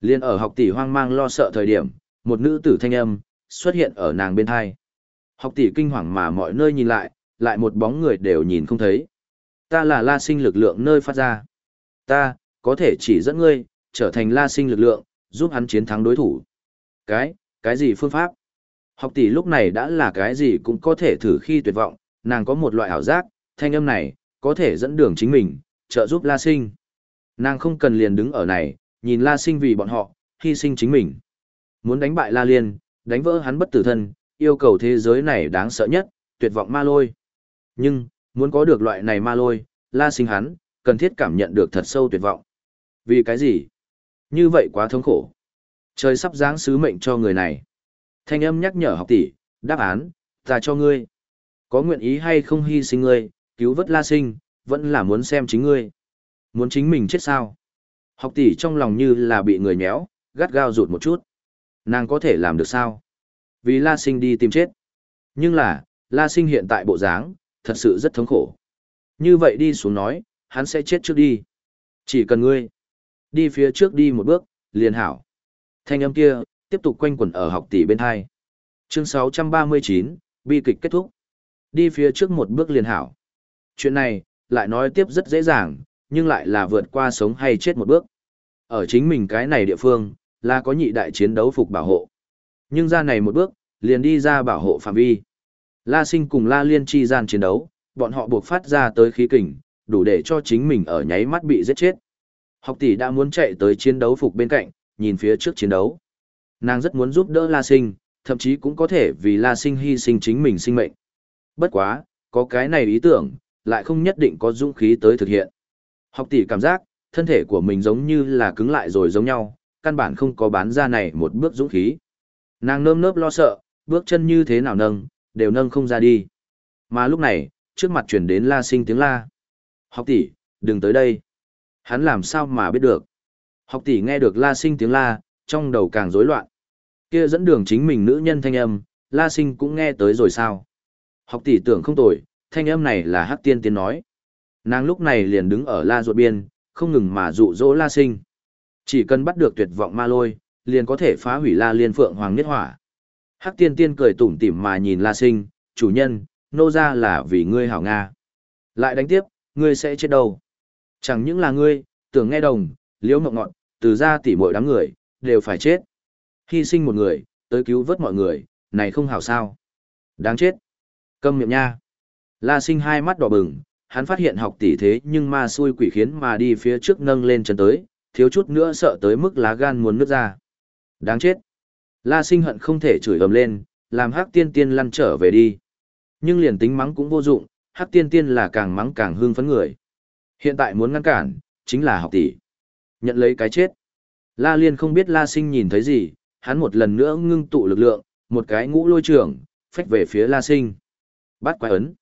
Liên ở học tỷ hoang mang lo sợ thời điểm, một nữ tử thanh âm, xuất hiện ở nàng bên hai. Học tỷ kinh hoàng mà mọi nơi nhìn lại, lại một bóng người đều nhìn không thấy. Ta là la sinh lực lượng nơi phát ra. Ta, có thể chỉ dẫn ngươi, trở thành la sinh lực lượng, giúp hắn chiến thắng đối thủ. Cái, cái gì phương pháp? Học tỷ lúc này đã là cái gì cũng có thể thử khi tuyệt vọng, nàng có một loại ảo giác, thanh âm này, có thể dẫn đường chính mình, trợ giúp la sinh. Nàng không cần liền đứng ở này, nhìn la sinh vì bọn họ, hy sinh chính mình. Muốn đánh bại la liên, đánh vỡ hắn bất tử thân, yêu cầu thế giới này đáng sợ nhất, tuyệt vọng ma lôi. Nhưng, muốn có được loại này ma lôi, la sinh hắn, cần thiết cảm nhận được thật sâu tuyệt vọng. Vì cái gì? Như vậy quá thống khổ. Trời sắp giáng sứ mệnh cho người này. Thanh âm nhắc nhở học tỷ, đáp án, ta cho ngươi. Có nguyện ý hay không hy sinh ngươi, cứu vớt la sinh, vẫn là muốn xem chính ngươi. Muốn chính mình chết sao? Học tỷ trong lòng như là bị người nhéo, gắt gao rụt một chút. Nàng có thể làm được sao? Vì la sinh đi tìm chết. Nhưng là, la sinh hiện tại bộ dáng, thật sự rất thống khổ. Như vậy đi xuống nói, hắn sẽ chết trước đi. Chỉ cần ngươi đi phía trước đi một bước, liền hảo. Thanh âm kia, tiếp tục quanh quẩn ở học tỷ bên hai. Chương 639, bi kịch kết thúc. Đi phía trước một bước liền hảo. Chuyện này, lại nói tiếp rất dễ dàng, nhưng lại là vượt qua sống hay chết một bước. Ở chính mình cái này địa phương, là có nhị đại chiến đấu phục bảo hộ. Nhưng ra này một bước, liền đi ra bảo hộ phạm vi. La sinh cùng La liên chi gian chiến đấu, bọn họ buộc phát ra tới khí kình, đủ để cho chính mình ở nháy mắt bị giết chết. Học tỷ đã muốn chạy tới chiến đấu phục bên cạnh, nhìn phía trước chiến đấu. Nàng rất muốn giúp đỡ La sinh, thậm chí cũng có thể vì La sinh hy sinh chính mình sinh mệnh. Bất quá, có cái này ý tưởng, lại không nhất định có dũng khí tới thực hiện. Học tỷ cảm giác, thân thể của mình giống như là cứng lại rồi giống nhau, căn bản không có bán ra này một bước dũng khí. Nàng nơm nớp lo sợ, bước chân như thế nào nâng, đều nâng không ra đi. Mà lúc này, trước mặt chuyển đến la sinh tiếng la. Học tỷ, đừng tới đây. Hắn làm sao mà biết được. Học tỷ nghe được la sinh tiếng la, trong đầu càng rối loạn. Kia dẫn đường chính mình nữ nhân thanh âm, la sinh cũng nghe tới rồi sao. Học tỷ tưởng không tồi, thanh âm này là hắc tiên tiên nói. Nàng lúc này liền đứng ở la ruột biên, không ngừng mà dụ dỗ la sinh. Chỉ cần bắt được tuyệt vọng ma lôi, liền có thể phá hủy la liên phượng hoàng nhất hỏa. Hắc tiên tiên cười tủm tỉm mà nhìn la sinh, chủ nhân, nô ra là vì ngươi hảo Nga. Lại đánh tiếp, ngươi sẽ chết đâu. Chẳng những là ngươi, tưởng nghe đồng, liễu mộng ngọn, từ ra tỉ mỗi đám người, đều phải chết. Hy sinh một người, tới cứu vớt mọi người, này không hảo sao. Đáng chết. Câm miệng nha. La sinh hai mắt đỏ bừng, hắn phát hiện học tỷ thế nhưng ma xui quỷ khiến mà đi phía trước nâng lên chân tới, thiếu chút nữa sợ tới mức lá gan muốn nứt ra. Đáng chết. La sinh hận không thể chửi ầm lên, làm hắc tiên tiên lăn trở về đi. Nhưng liền tính mắng cũng vô dụng, hắc tiên tiên là càng mắng càng hưng phấn người. Hiện tại muốn ngăn cản, chính là học tỷ. Nhận lấy cái chết. La liên không biết la sinh nhìn thấy gì, hắn một lần nữa ngưng tụ lực lượng, một cái ngũ lôi trưởng, phách về phía la sinh. Bắt quái ấn.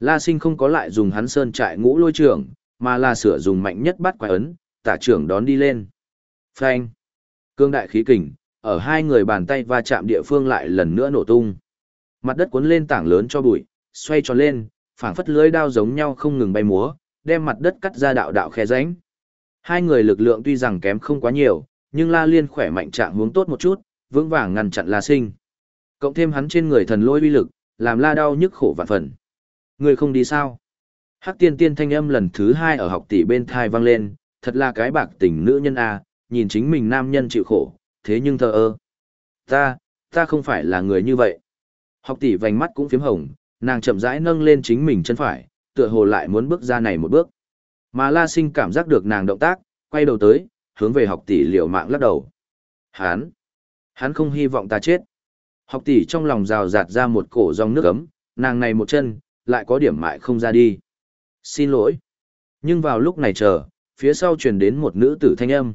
La sinh không có lại dùng hắn sơn trại ngũ lôi trưởng, mà là sửa dùng mạnh nhất bắt quái ấn, tả trưởng đón đi lên. Phanh. Cương đại khí kình, ở hai người bàn tay va chạm địa phương lại lần nữa nổ tung. Mặt đất cuốn lên tảng lớn cho bụi, xoay tròn lên, phảng phất lưới đao giống nhau không ngừng bay múa, đem mặt đất cắt ra đạo đạo khe rãnh. Hai người lực lượng tuy rằng kém không quá nhiều, nhưng La Liên khỏe mạnh trạng hướng tốt một chút, vững vàng ngăn chặn La Sinh. Cộng thêm hắn trên người thần lôi uy lực, làm La đau nhức khổ vạn phần. Người không đi sao? Hắc tiên tiên thanh âm lần thứ hai ở học tỷ bên thai vang lên, thật là cái bạc tình nữ nhân a, nhìn chính mình nam nhân chịu khổ, thế nhưng thờ ơ. Ta, ta không phải là người như vậy. Học tỷ vành mắt cũng phiếm hồng, nàng chậm rãi nâng lên chính mình chân phải, tựa hồ lại muốn bước ra này một bước. Mà La Sinh cảm giác được nàng động tác, quay đầu tới, hướng về học tỷ liều mạng lắc đầu. Hán! Hắn không hy vọng ta chết. Học tỷ trong lòng rào rạt ra một cổ dòng nước ấm, nàng này một chân, lại có điểm mại không ra đi. Xin lỗi. Nhưng vào lúc này chờ, phía sau truyền đến một nữ tử thanh âm.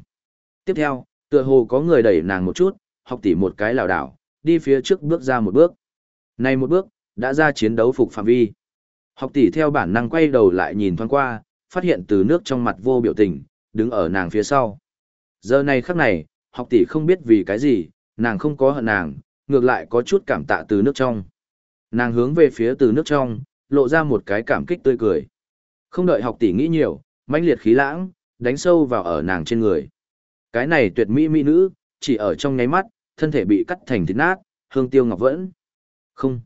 Tiếp theo, tựa hồ có người đẩy nàng một chút, học tỷ một cái lảo đảo, đi phía trước bước ra một bước. Này một bước, đã ra chiến đấu phục phạm vi. Học tỷ theo bản năng quay đầu lại nhìn thoáng qua, phát hiện từ nước trong mặt vô biểu tình, đứng ở nàng phía sau. Giờ này khắc này, học tỷ không biết vì cái gì, nàng không có hận nàng, ngược lại có chút cảm tạ từ nước trong. Nàng hướng về phía từ nước trong, lộ ra một cái cảm kích tươi cười. Không đợi học tỷ nghĩ nhiều, mãnh liệt khí lãng, đánh sâu vào ở nàng trên người. Cái này tuyệt mỹ mỹ nữ, chỉ ở trong nháy mắt, thân thể bị cắt thành thịt nát, hương tiêu ngọc vẫn. Không.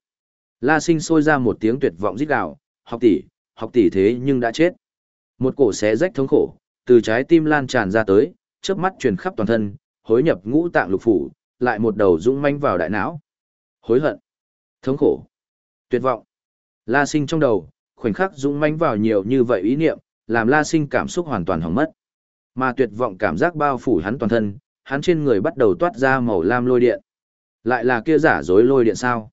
La sinh sôi ra một tiếng tuyệt vọng rít gào, học tỷ, học tỷ thế nhưng đã chết. Một cổ xé rách thống khổ, từ trái tim lan tràn ra tới, chớp mắt truyền khắp toàn thân, hối nhập ngũ tạng lục phủ, lại một đầu dũng manh vào đại não. Hối hận, thống khổ, tuyệt vọng. La sinh trong đầu, khoảnh khắc dũng manh vào nhiều như vậy ý niệm, làm La sinh cảm xúc hoàn toàn hỏng mất. Mà tuyệt vọng cảm giác bao phủ hắn toàn thân, hắn trên người bắt đầu toát ra màu lam lôi điện. Lại là kia giả dối lôi điện sao?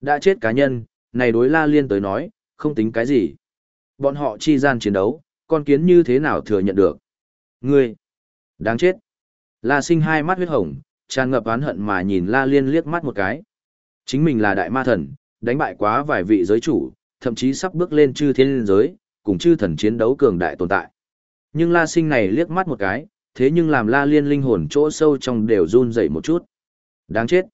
Đã chết cá nhân, này đối La Liên tới nói, không tính cái gì. Bọn họ chi gian chiến đấu, con kiến như thế nào thừa nhận được? Ngươi! Đáng chết! La sinh hai mắt huyết hồng, tràn ngập oán hận mà nhìn La Liên liếc mắt một cái. Chính mình là đại ma thần, đánh bại quá vài vị giới chủ, thậm chí sắp bước lên chư thiên liên giới, cùng chư thần chiến đấu cường đại tồn tại. Nhưng La Sinh này liếc mắt một cái, thế nhưng làm La Liên linh hồn chỗ sâu trong đều run dậy một chút. Đáng chết.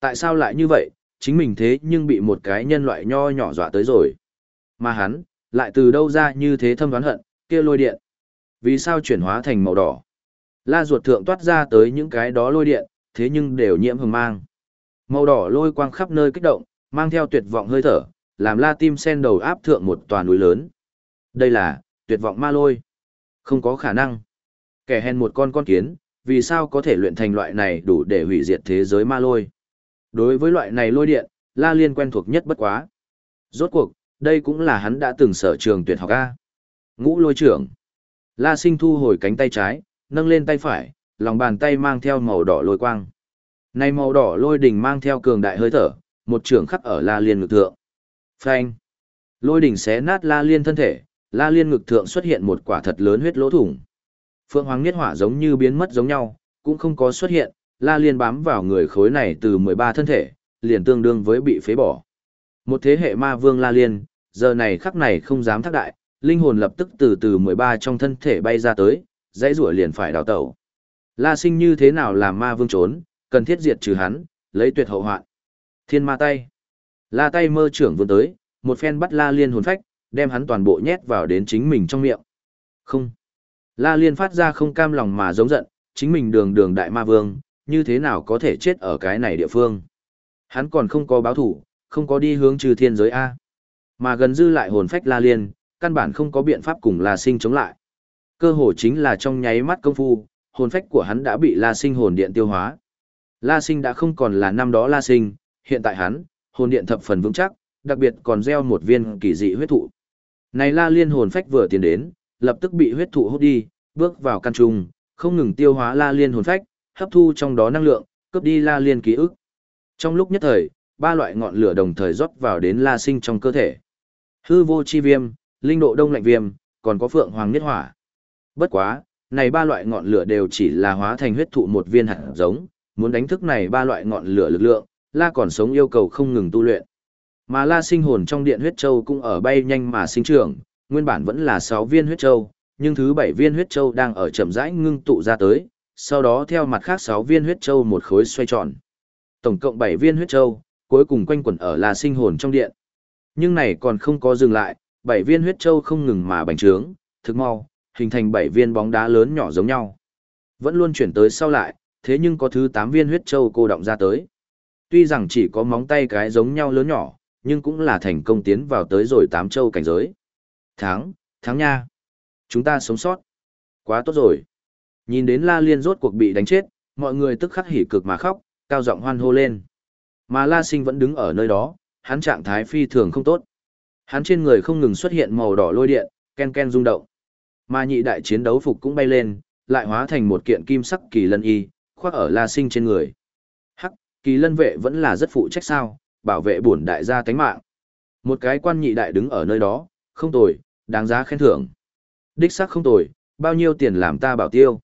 Tại sao lại như vậy, chính mình thế nhưng bị một cái nhân loại nho nhỏ dọa tới rồi. Mà hắn, lại từ đâu ra như thế thâm đoán hận, kia lôi điện. Vì sao chuyển hóa thành màu đỏ? La ruột thượng toát ra tới những cái đó lôi điện, thế nhưng đều nhiễm hừng mang. Màu đỏ lôi quang khắp nơi kích động, mang theo tuyệt vọng hơi thở, làm la tim sen đầu áp thượng một tòa núi lớn. Đây là, tuyệt vọng ma lôi. Không có khả năng. Kẻ hèn một con con kiến, vì sao có thể luyện thành loại này đủ để hủy diệt thế giới ma lôi. Đối với loại này lôi điện, La Liên quen thuộc nhất bất quá. Rốt cuộc, đây cũng là hắn đã từng sở trường tuyệt học A. Ngũ lôi trưởng. La Sinh thu hồi cánh tay trái, nâng lên tay phải, lòng bàn tay mang theo màu đỏ lôi quang. Này màu đỏ lôi đỉnh mang theo cường đại hơi thở, một trưởng khắc ở La Liên ngực thượng. Phanh. Lôi đỉnh xé nát La Liên thân thể, La Liên ngực thượng xuất hiện một quả thật lớn huyết lỗ thủng. Phượng Hoàng Niết Hỏa giống như biến mất giống nhau, cũng không có xuất hiện, La Liên bám vào người khối này từ 13 thân thể, liền tương đương với bị phế bỏ. Một thế hệ ma vương La Liên, giờ này khắc này không dám thác đại, linh hồn lập tức từ từ 13 trong thân thể bay ra tới, dãy rủa liền phải đào tẩu. La sinh như thế nào làm ma vương trốn, cần thiết diệt trừ hắn, lấy tuyệt hậu hoạn. Thiên ma tay. La tay mơ trưởng vươn tới, một phen bắt La Liên hồn phách, đem hắn toàn bộ nhét vào đến chính mình trong miệng. Không. La Liên phát ra không cam lòng mà giống giận, chính mình đường đường đại ma vương, như thế nào có thể chết ở cái này địa phương. Hắn còn không có báo thủ, không có đi hướng trừ thiên giới A. Mà gần dư lại hồn phách La Liên, căn bản không có biện pháp cùng La Sinh chống lại. Cơ hồ chính là trong nháy mắt công phu, hồn phách của hắn đã bị La Sinh hồn điện tiêu hóa. La Sinh đã không còn là năm đó La Sinh, hiện tại hắn, hồn điện thập phần vững chắc, đặc biệt còn gieo một viên kỳ dị huyết thụ. Này La Liên hồn phách vừa tiến đến, lập tức bị huyết thụ hút đi, bước vào căn trung, không ngừng tiêu hóa La Liên hồn phách, hấp thu trong đó năng lượng, cướp đi La Liên ký ức. Trong lúc nhất thời, ba loại ngọn lửa đồng thời rót vào đến La Sinh trong cơ thể. Hư vô chi viêm, linh độ đông lạnh viêm, còn có phượng hoàng niết hỏa. Bất quá, này ba loại ngọn lửa đều chỉ là hóa thành huyết thụ một viên hạt giống, muốn đánh thức này ba loại ngọn lửa lực lượng, La còn sống yêu cầu không ngừng tu luyện. Mà La sinh hồn trong điện huyết châu cũng ở bay nhanh mà sinh trưởng, nguyên bản vẫn là 6 viên huyết châu, nhưng thứ 7 viên huyết châu đang ở chậm rãi ngưng tụ ra tới, sau đó theo mặt khác 6 viên huyết châu một khối xoay tròn. Tổng cộng 7 viên huyết châu, cuối cùng quanh quẩn ở La Sinh hồn trong điện. Nhưng này còn không có dừng lại, 7 viên huyết châu không ngừng mà bành trướng, thực mau, hình thành 7 viên bóng đá lớn nhỏ giống nhau. Vẫn luôn chuyển tới sau lại, thế nhưng có thứ 8 viên huyết châu cô động ra tới. Tuy rằng chỉ có móng tay cái giống nhau lớn nhỏ, nhưng cũng là thành công tiến vào tới rồi Tám châu cảnh giới. Thắng, thắng nha. Chúng ta sống sót. Quá tốt rồi. Nhìn đến La Liên rốt cuộc bị đánh chết, mọi người tức khắc hỉ cực mà khóc, cao giọng hoan hô lên. Mà La Sinh vẫn đứng ở nơi đó, hắn trạng thái phi thường không tốt. Hắn trên người không ngừng xuất hiện màu đỏ lôi điện, ken ken rung động. Mà nhị đại chiến đấu phục cũng bay lên, lại hóa thành một kiện kim sắc kỳ lân y, khoác ở La Sinh trên người. Hắc, kỳ lân vệ vẫn là rất phụ trách sao, bảo vệ bổn đại gia tánh mạng. Một cái quan nhị đại đứng ở nơi đó, không tồi, đáng giá khen thưởng. Đích xác không tồi, bao nhiêu tiền làm ta bảo tiêu.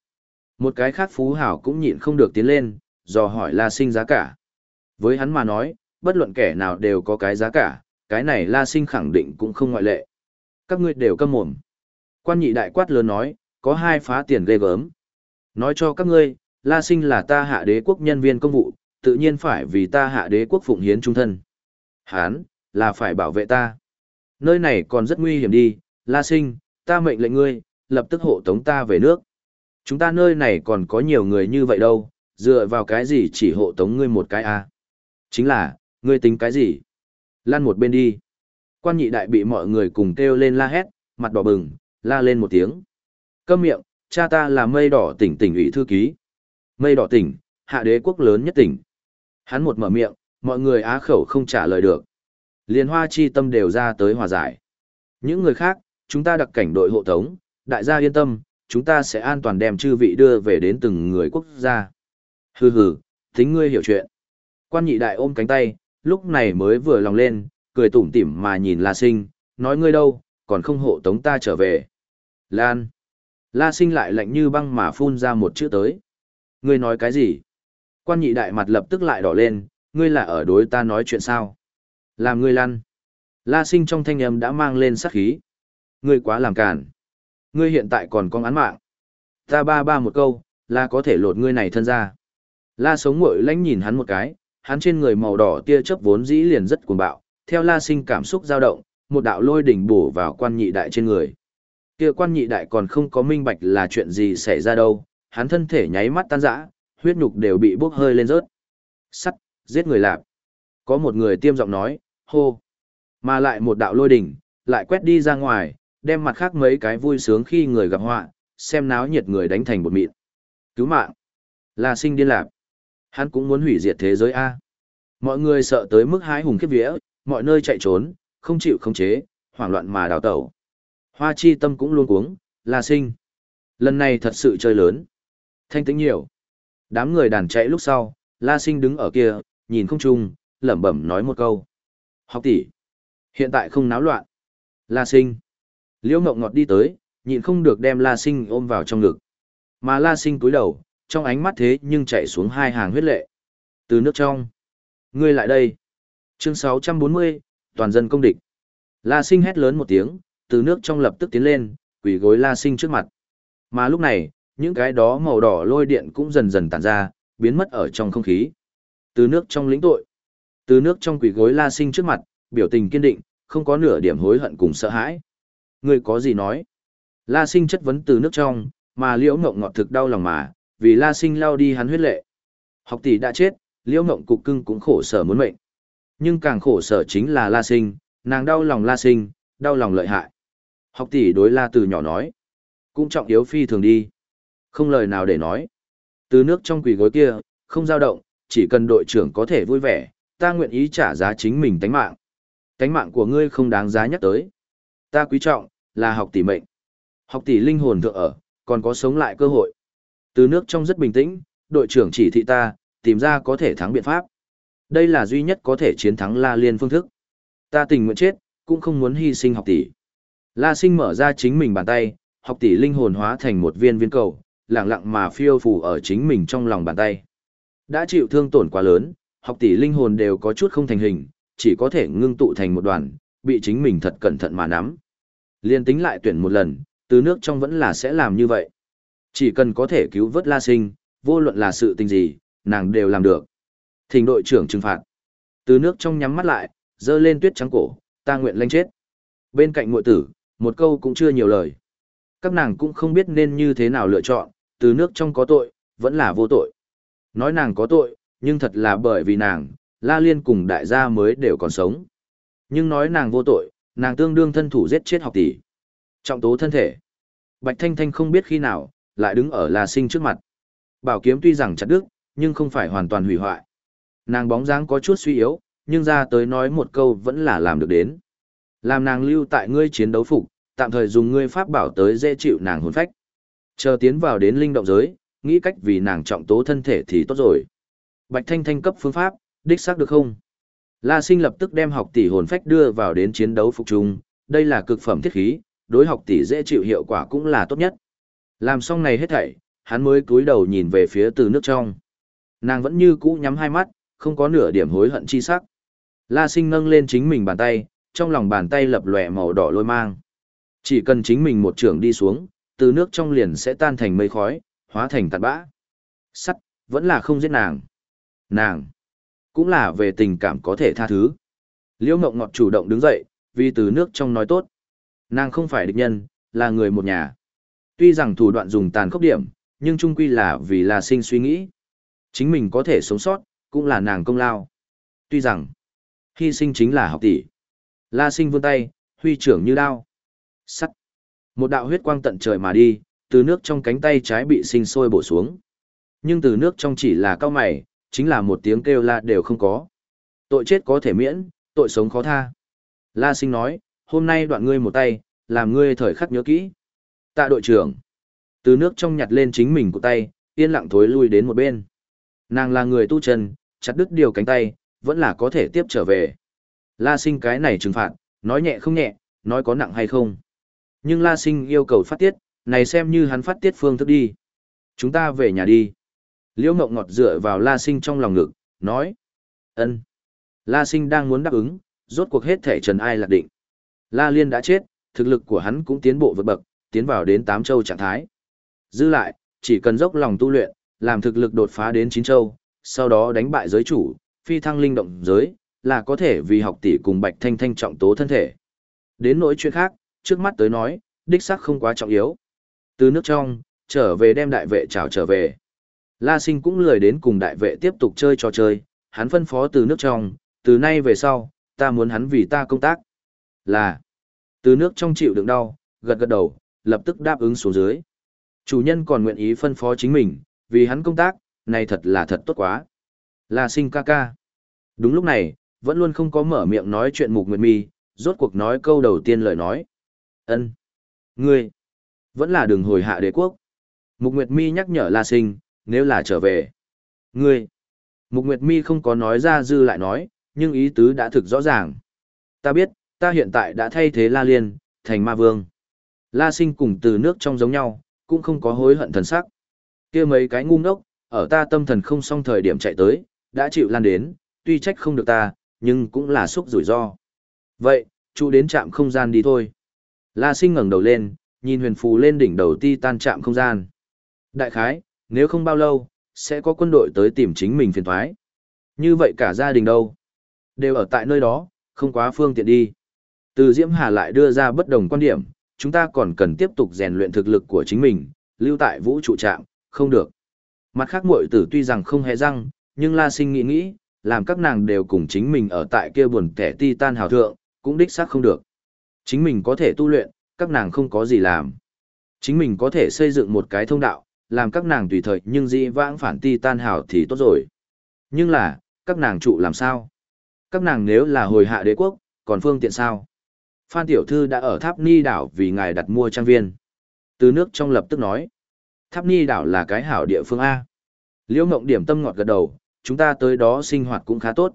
Một cái khác phú hảo cũng nhịn không được tiến lên, dò hỏi La Sinh giá cả. Với hắn mà nói, bất luận kẻ nào đều có cái giá cả, cái này La Sinh khẳng định cũng không ngoại lệ. Các ngươi đều câm mồm. Quan nhị đại quát lớn nói, có hai phá tiền ghê gớm. Nói cho các ngươi, La Sinh là ta hạ đế quốc nhân viên công vụ, tự nhiên phải vì ta hạ đế quốc phụng hiến trung thân. Hán, là phải bảo vệ ta. Nơi này còn rất nguy hiểm đi, La Sinh, ta mệnh lệnh ngươi, lập tức hộ tống ta về nước. Chúng ta nơi này còn có nhiều người như vậy đâu, dựa vào cái gì chỉ hộ tống ngươi một cái a? À? Chính là, ngươi tính cái gì? Lan một bên đi. Quan nhị đại bị mọi người cùng kêu lên la hét, mặt đỏ bừng, la lên một tiếng. Câm miệng, cha ta là mây đỏ tỉnh tỉnh ủy thư ký. Mây đỏ tỉnh, hạ đế quốc lớn nhất tỉnh. Hắn một mở miệng, mọi người á khẩu không trả lời được. Liên hoa chi tâm đều ra tới hòa giải. Những người khác, chúng ta đặc cảnh đội hộ tống, đại gia yên tâm, chúng ta sẽ an toàn đem chư vị đưa về đến từng người quốc gia. Hừ hừ, tính ngươi hiểu chuyện. Quan nhị đại ôm cánh tay, lúc này mới vừa lòng lên, cười tủm tỉm mà nhìn La Sinh, nói ngươi đâu, còn không hộ tống ta trở về. Lan. La Sinh lại lạnh như băng mà phun ra một chữ tới. Ngươi nói cái gì? Quan nhị đại mặt lập tức lại đỏ lên, ngươi là ở đối ta nói chuyện sao? Làm ngươi lăn. La Sinh trong thanh âm đã mang lên sát khí. Ngươi quá làm cản. Ngươi hiện tại còn con án mạng. Ta ba ba một câu, là có thể lột ngươi này thân ra. La sống ngội lánh nhìn hắn một cái, hắn trên người màu đỏ tia chớp vốn dĩ liền rất cuồng bạo, theo la sinh cảm xúc dao động, một đạo lôi đỉnh bổ vào quan nhị đại trên người. Kia quan nhị đại còn không có minh bạch là chuyện gì xảy ra đâu, hắn thân thể nháy mắt tan rã, huyết nhục đều bị bốc hơi lên rớt. Sắt, giết người lạp. Có một người tiêm giọng nói, hô. Mà lại một đạo lôi đỉnh, lại quét đi ra ngoài, đem mặt khác mấy cái vui sướng khi người gặp họa, xem náo nhiệt người đánh thành bột mịn. Cứu mạng. Là sinh điên lạp. Hắn cũng muốn hủy diệt thế giới A. Mọi người sợ tới mức hái hùng khiếp vía, mọi nơi chạy trốn, không chịu khống chế, hoảng loạn mà đào tẩu. Hoa chi tâm cũng luôn cuống, là sinh. Lần này thật sự chơi lớn. Thanh tĩnh nhiều. Đám người đàn chạy lúc sau, La Sinh đứng ở kia, nhìn không chung, lẩm bẩm nói một câu. Học tỷ. Hiện tại không náo loạn. La Sinh. Liễu Mộng Ngọt đi tới, nhịn không được đem La Sinh ôm vào trong ngực. Mà La Sinh cúi đầu, trong ánh mắt thế nhưng chạy xuống hai hàng huyết lệ. Từ nước trong. Ngươi lại đây. Chương 640, toàn dân công địch. La Sinh hét lớn một tiếng, từ nước trong lập tức tiến lên, quỳ gối La Sinh trước mặt. Mà lúc này, những cái đó màu đỏ lôi điện cũng dần dần tản ra, biến mất ở trong không khí. Từ nước trong lĩnh tội. Từ nước trong quỷ gối La Sinh trước mặt, biểu tình kiên định, không có nửa điểm hối hận cùng sợ hãi. Người có gì nói? La Sinh chất vấn từ nước trong, mà Liễu Ngộng ngọt thực đau lòng mà, vì La Sinh lao đi hắn huyết lệ. Học tỷ đã chết, Liễu Ngộng cục cưng cũng khổ sở muốn mệnh. Nhưng càng khổ sở chính là La Sinh, nàng đau lòng La Sinh, đau lòng lợi hại. Học tỷ đối La từ nhỏ nói, cũng trọng yếu phi thường đi. Không lời nào để nói. Từ nước trong quỷ gối kia, không dao động, chỉ cần đội trưởng có thể vui vẻ, ta nguyện ý trả giá chính mình tánh mạng. Tánh mạng của ngươi không đáng giá nhắc tới. Ta quý trọng, là học tỷ mệnh. Học tỷ linh hồn thượng ở, còn có sống lại cơ hội. Từ nước trong rất bình tĩnh, đội trưởng chỉ thị ta, tìm ra có thể thắng biện pháp. Đây là duy nhất có thể chiến thắng La Liên phương thức. Ta tình nguyện chết, cũng không muốn hy sinh học tỷ. La Sinh mở ra chính mình bàn tay, học tỷ linh hồn hóa thành một viên viên cầu, lặng lặng mà phiêu phù ở chính mình trong lòng bàn tay. Đã chịu thương tổn quá lớn, học tỷ linh hồn đều có chút không thành hình, chỉ có thể ngưng tụ thành một đoàn, bị chính mình thật cẩn thận mà nắm. Liên tính lại tuyển một lần, từ nước trong vẫn là sẽ làm như vậy. Chỉ cần có thể cứu vớt La Sinh, vô luận là sự tình gì, nàng đều làm được. Thỉnh đội trưởng trừng phạt. Từ nước trong nhắm mắt lại, dơ lên tuyết trắng cổ, ta nguyện lanh chết. Bên cạnh muội tử, một câu cũng chưa nhiều lời. Các nàng cũng không biết nên như thế nào lựa chọn, từ nước trong có tội, vẫn là vô tội. Nói nàng có tội, nhưng thật là bởi vì nàng, La Liên cùng đại gia mới đều còn sống. Nhưng nói nàng vô tội, nàng tương đương thân thủ giết chết học tỷ. Trọng tố thân thể. Bạch Thanh Thanh không biết khi nào, lại đứng ở La Sinh trước mặt. Bảo kiếm tuy rằng chặt đứt, nhưng không phải hoàn toàn hủy hoại. Nàng bóng dáng có chút suy yếu, nhưng ra tới nói một câu vẫn là làm được đến. Làm nàng lưu tại ngươi chiến đấu phục, tạm thời dùng ngươi pháp bảo tới dễ chịu nàng hồn phách. Chờ tiến vào đến linh động giới, nghĩ cách vì nàng trọng tố thân thể thì tốt rồi. Bạch Thanh Thanh cấp phương pháp, đích xác được không? La Sinh lập tức đem học tỷ hồn phách đưa vào đến chiến đấu phục trùng, đây là cực phẩm thiết khí, đối học tỷ dễ chịu hiệu quả cũng là tốt nhất. Làm xong này hết thảy, hắn mới cúi đầu nhìn về phía từ nước trong. Nàng vẫn như cũ nhắm hai mắt, không có nửa điểm hối hận chi sắc. La Sinh nâng lên chính mình bàn tay, trong lòng bàn tay lập lòe màu đỏ lôi mang. Chỉ cần chính mình một trường đi xuống, từ nước trong liền sẽ tan thành mây khói, hóa thành tạt bã. Sắt, vẫn là không giết nàng. Nàng, cũng là về tình cảm có thể tha thứ. Liễu Mộng Ngọt chủ động đứng dậy, vì từ nước trong nói tốt. Nàng không phải địch nhân, là người một nhà. Tuy rằng thủ đoạn dùng tàn khốc điểm, nhưng chung quy là vì là sinh suy nghĩ. Chính mình có thể sống sót, cũng là nàng công lao. Tuy rằng, hy sinh chính là học tỷ. La sinh vươn tay, huy trưởng như đao. Sắt. Một đạo huyết quang tận trời mà đi, từ nước trong cánh tay trái bị sinh sôi bổ xuống. Nhưng từ nước trong chỉ là cao mày, chính là một tiếng kêu la đều không có. Tội chết có thể miễn, tội sống khó tha. La sinh nói, hôm nay đoạn ngươi một tay, làm ngươi thời khắc nhớ kỹ. Tạ đội trưởng. Từ nước trong nhặt lên chính mình của tay, yên lặng thối lui đến một bên. Nàng là người tu chân, chặt đứt điều cánh tay, vẫn là có thể tiếp trở về. La sinh cái này trừng phạt, nói nhẹ không nhẹ, nói có nặng hay không. Nhưng La sinh yêu cầu phát tiết, này xem như hắn phát tiết phương thức đi. Chúng ta về nhà đi. Liễu Ngọc Ngọt dựa vào La sinh trong lòng ngực, nói. ân. La sinh đang muốn đáp ứng, rốt cuộc hết thể trần ai lạc định. La Liên đã chết, thực lực của hắn cũng tiến bộ vượt bậc, tiến vào đến tám châu trạng thái. Dư lại, chỉ cần dốc lòng tu luyện, làm thực lực đột phá đến chín châu, sau đó đánh bại giới chủ, phi thăng linh động giới, là có thể vì học tỷ cùng Bạch Thanh Thanh trọng tố thân thể. Đến nỗi chuyện khác, trước mắt tới nói, đích xác không quá trọng yếu. Từ nước trong, trở về đem đại vệ chào trở về. La Sinh cũng lười đến cùng đại vệ tiếp tục chơi trò chơi, hắn phân phó từ nước trong, từ nay về sau, ta muốn hắn vì ta công tác. Là, từ nước trong chịu đựng đau, gật gật đầu, lập tức đáp ứng xuống dưới. Chủ nhân còn nguyện ý phân phó chính mình, vì hắn công tác, này thật là thật tốt quá. La sinh ca ca. Đúng lúc này, vẫn luôn không có mở miệng nói chuyện mục nguyệt mi, rốt cuộc nói câu đầu tiên lời nói ân Ngươi, vẫn là đường hồi hạ đế quốc. Mục nguyệt mi nhắc nhở La sinh, nếu là trở về. Ngươi, mục nguyệt mi không có nói ra dư lại nói, nhưng ý tứ đã thực rõ ràng. Ta biết, ta hiện tại đã thay thế La Liên, thành ma vương. La sinh cùng từ nước trong giống nhau, cũng không có hối hận thần sắc. kia mấy cái ngu ngốc, ở ta tâm thần không xong thời điểm chạy tới, đã chịu lan đến, tuy trách không được ta, nhưng cũng là xúc rủi ro. Vậy, chú đến trạm không gian đi thôi. La sinh ngẩng đầu lên, nhìn huyền phù lên đỉnh đầu ti tan chạm không gian. Đại khái, nếu không bao lâu, sẽ có quân đội tới tìm chính mình phiền thoái. Như vậy cả gia đình đâu? Đều ở tại nơi đó, không quá phương tiện đi. Từ Diễm Hà lại đưa ra bất đồng quan điểm, chúng ta còn cần tiếp tục rèn luyện thực lực của chính mình, lưu tại vũ trụ trạm, không được. Mặt khác muội tử tuy rằng không hề răng, nhưng La Sinh nghĩ nghĩ, làm các nàng đều cùng chính mình ở tại kia buồn kẻ ti tan hào thượng, cũng đích xác không được. Chính mình có thể tu luyện, các nàng không có gì làm. Chính mình có thể xây dựng một cái thông đạo, làm các nàng tùy thời nhưng dĩ vãng phản ti tan hào thì tốt rồi. Nhưng là, các nàng trụ làm sao? Các nàng nếu là hồi hạ đế quốc, còn phương tiện sao? Phan Tiểu Thư đã ở Tháp Ni đảo vì ngài đặt mua trang viên. Từ nước trong lập tức nói. Tháp Ni đảo là cái hảo địa phương A. Liễu Mộng điểm tâm ngọt gật đầu, chúng ta tới đó sinh hoạt cũng khá tốt.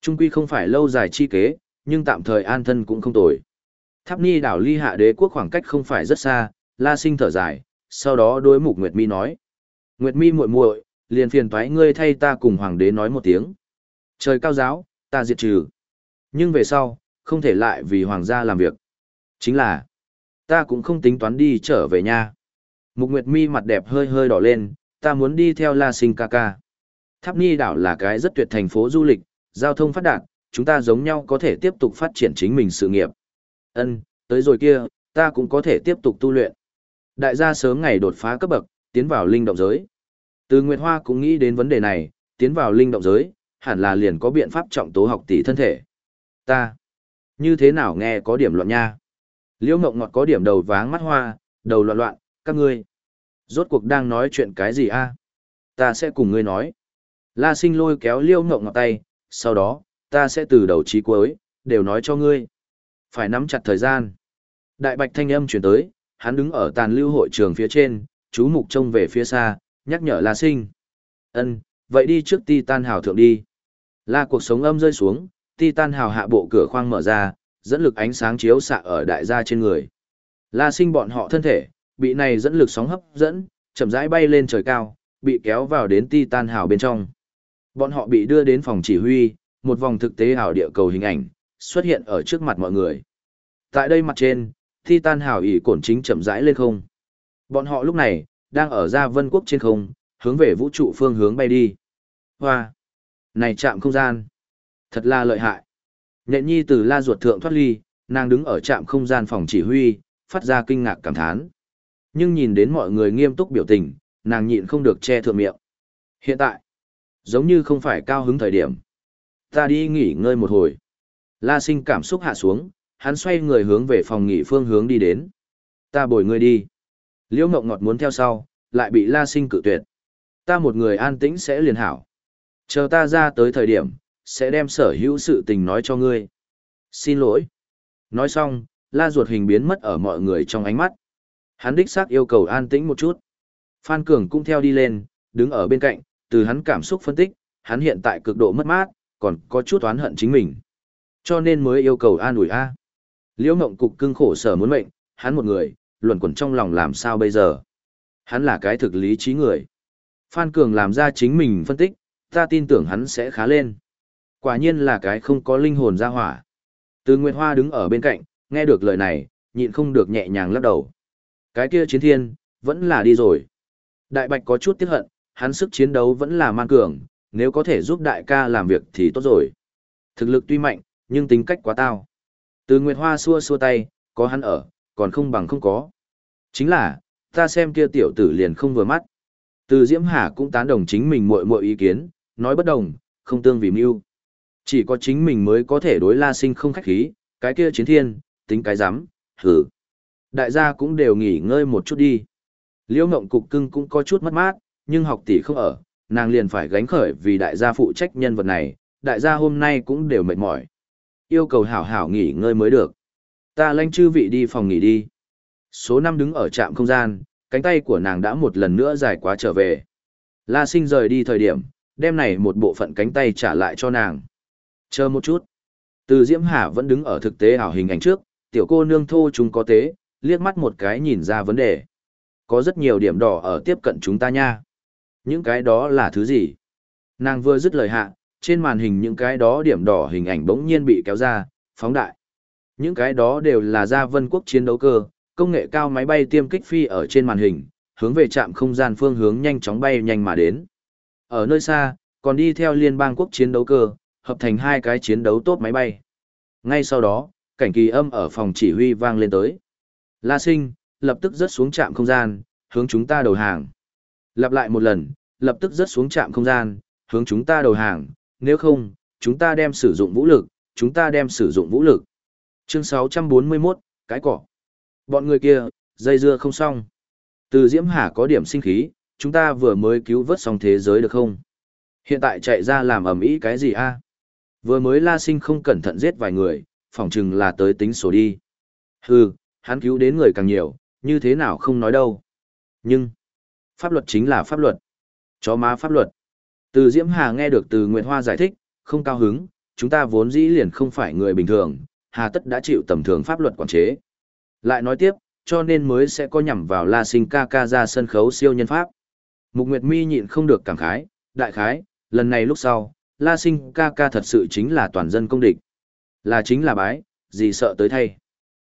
Trung quy không phải lâu dài chi kế, nhưng tạm thời an thân cũng không tồi. Tháp Ni đảo ly hạ đế quốc khoảng cách không phải rất xa, La Sinh thở dài, sau đó đối mục Nguyệt Mi nói. Nguyệt Mi muội muội, liền phiền toái ngươi thay ta cùng hoàng đế nói một tiếng. Trời cao giáo, ta diệt trừ. Nhưng về sau, không thể lại vì hoàng gia làm việc. Chính là, ta cũng không tính toán đi trở về nha. Mục Nguyệt Mi mặt đẹp hơi hơi đỏ lên, ta muốn đi theo La Sinh ca ca. Tháp Ni đảo là cái rất tuyệt thành phố du lịch, giao thông phát đạt, chúng ta giống nhau có thể tiếp tục phát triển chính mình sự nghiệp. Ân, tới rồi kia, ta cũng có thể tiếp tục tu luyện. Đại gia sớm ngày đột phá cấp bậc, tiến vào linh động giới. Từ Nguyệt Hoa cũng nghĩ đến vấn đề này, tiến vào linh động giới, hẳn là liền có biện pháp trọng tố học tỷ thân thể. Ta, như thế nào nghe có điểm loạn nha. Liễu Ngộng Ngọt có điểm đầu váng mắt hoa, đầu loạn loạn, các ngươi. Rốt cuộc đang nói chuyện cái gì a? Ta sẽ cùng ngươi nói. La Sinh lôi kéo Liễu Ngộng Ngọt tay, sau đó, ta sẽ từ đầu chí cuối, đều nói cho ngươi. Phải nắm chặt thời gian. Đại bạch thanh âm chuyển tới, hắn đứng ở tàn lưu hội trường phía trên, chú mục trông về phía xa, nhắc nhở La Sinh. Ân, vậy đi trước Ti Tan Hào thượng đi. La cuộc sống âm rơi xuống, Ti Tan Hào hạ bộ cửa khoang mở ra, dẫn lực ánh sáng chiếu xạ ở đại gia trên người. La Sinh bọn họ thân thể, bị này dẫn lực sóng hấp dẫn, chậm rãi bay lên trời cao, bị kéo vào đến Ti Tan Hào bên trong. Bọn họ bị đưa đến phòng chỉ huy, một vòng thực tế ảo địa cầu hình ảnh xuất hiện ở trước mặt mọi người. Tại đây mặt trên, Titan hào ỉ cổn chính chậm rãi lên không. Bọn họ lúc này, đang ở ra vân quốc trên không, hướng về vũ trụ phương hướng bay đi. Hoa! Này chạm không gian! Thật là lợi hại! Nhện nhi từ la ruột thượng thoát ly, nàng đứng ở trạm không gian phòng chỉ huy, phát ra kinh ngạc cảm thán. Nhưng nhìn đến mọi người nghiêm túc biểu tình, nàng nhịn không được che thượng miệng. Hiện tại, giống như không phải cao hứng thời điểm. Ta đi nghỉ ngơi một hồi. La sinh cảm xúc hạ xuống, hắn xoay người hướng về phòng nghỉ phương hướng đi đến. Ta bồi ngươi đi. Liễu Ngọc Ngọt muốn theo sau, lại bị La Sinh cự tuyệt. Ta một người an tĩnh sẽ liền hảo. Chờ ta ra tới thời điểm, sẽ đem sở hữu sự tình nói cho ngươi. Xin lỗi. Nói xong, La ruột hình biến mất ở mọi người trong ánh mắt. Hắn đích xác yêu cầu an tĩnh một chút. Phan Cường cũng theo đi lên, đứng ở bên cạnh, từ hắn cảm xúc phân tích, hắn hiện tại cực độ mất mát, còn có chút oán hận chính mình. Cho nên mới yêu cầu an ủi A. Liễu Ngộng cục cưng khổ sở muốn mệnh, hắn một người, luẩn quẩn trong lòng làm sao bây giờ. Hắn là cái thực lý trí người. Phan Cường làm ra chính mình phân tích, ta tin tưởng hắn sẽ khá lên. Quả nhiên là cái không có linh hồn ra hỏa. Từ Nguyệt Hoa đứng ở bên cạnh, nghe được lời này, nhịn không được nhẹ nhàng lắc đầu. Cái kia chiến thiên, vẫn là đi rồi. Đại Bạch có chút tiếc hận, hắn sức chiến đấu vẫn là man cường, nếu có thể giúp đại ca làm việc thì tốt rồi. Thực lực tuy mạnh, nhưng tính cách quá tao. Từ Nguyệt Hoa xua xua tay, có hắn ở, còn không bằng không có. Chính là, ta xem kia tiểu tử liền không vừa mắt. Từ Diễm Hà cũng tán đồng chính mình muội muội ý kiến, nói bất đồng, không tương vì mưu. Chỉ có chính mình mới có thể đối La Sinh không khách khí, cái kia chiến thiên, tính cái dám, hử. Đại gia cũng đều nghỉ ngơi một chút đi. Liễu Ngộng cục cưng cũng có chút mất mát, nhưng học tỷ không ở, nàng liền phải gánh khởi vì đại gia phụ trách nhân vật này, đại gia hôm nay cũng đều mệt mỏi. Yêu cầu hảo hảo nghỉ ngơi mới được. Ta lanh chư vị đi phòng nghỉ đi. Số năm đứng ở trạm không gian, cánh tay của nàng đã một lần nữa dài quá trở về. La sinh rời đi thời điểm, đem này một bộ phận cánh tay trả lại cho nàng. Chờ một chút. Từ Diễm Hà vẫn đứng ở thực tế ảo hình ảnh trước, tiểu cô nương thô chúng có tế, liếc mắt một cái nhìn ra vấn đề. Có rất nhiều điểm đỏ ở tiếp cận chúng ta nha. Những cái đó là thứ gì? Nàng vừa dứt lời hạ, trên màn hình những cái đó điểm đỏ hình ảnh bỗng nhiên bị kéo ra, phóng đại. Những cái đó đều là gia vân quốc chiến đấu cơ, công nghệ cao máy bay tiêm kích phi ở trên màn hình, hướng về trạm không gian phương hướng nhanh chóng bay nhanh mà đến. Ở nơi xa, còn đi theo liên bang quốc chiến đấu cơ, hợp thành hai cái chiến đấu tốt máy bay. Ngay sau đó, cảnh kỳ âm ở phòng chỉ huy vang lên tới. La sinh, lập tức rớt xuống trạm không gian, hướng chúng ta đầu hàng. Lặp lại một lần, lập tức rớt xuống trạm không gian, hướng chúng ta đầu hàng, nếu không, chúng ta đem sử dụng vũ lực, chúng ta đem sử dụng vũ lực. Chương 641, cái cỏ. Bọn người kia, dây dưa không xong. Từ Diễm Hà có điểm sinh khí, chúng ta vừa mới cứu vớt xong thế giới được không? Hiện tại chạy ra làm ầm ĩ cái gì a? Vừa mới La Sinh không cẩn thận giết vài người, phỏng chừng là tới tính sổ đi. Hừ, hắn cứu đến người càng nhiều, như thế nào không nói đâu. Nhưng, pháp luật chính là pháp luật. Chó má pháp luật. Từ Diễm Hà nghe được từ Nguyệt Hoa giải thích, không cao hứng, chúng ta vốn dĩ liền không phải người bình thường, hà tất đã chịu tầm thường pháp luật quản chế. Lại nói tiếp, cho nên mới sẽ có nhằm vào La Sinh ca ca ra sân khấu siêu nhân pháp. Mục Nguyệt Mi nhịn không được cảm khái, đại khái, lần này lúc sau, La Sinh ca ca thật sự chính là toàn dân công địch. Là chính là bái, gì sợ tới thay.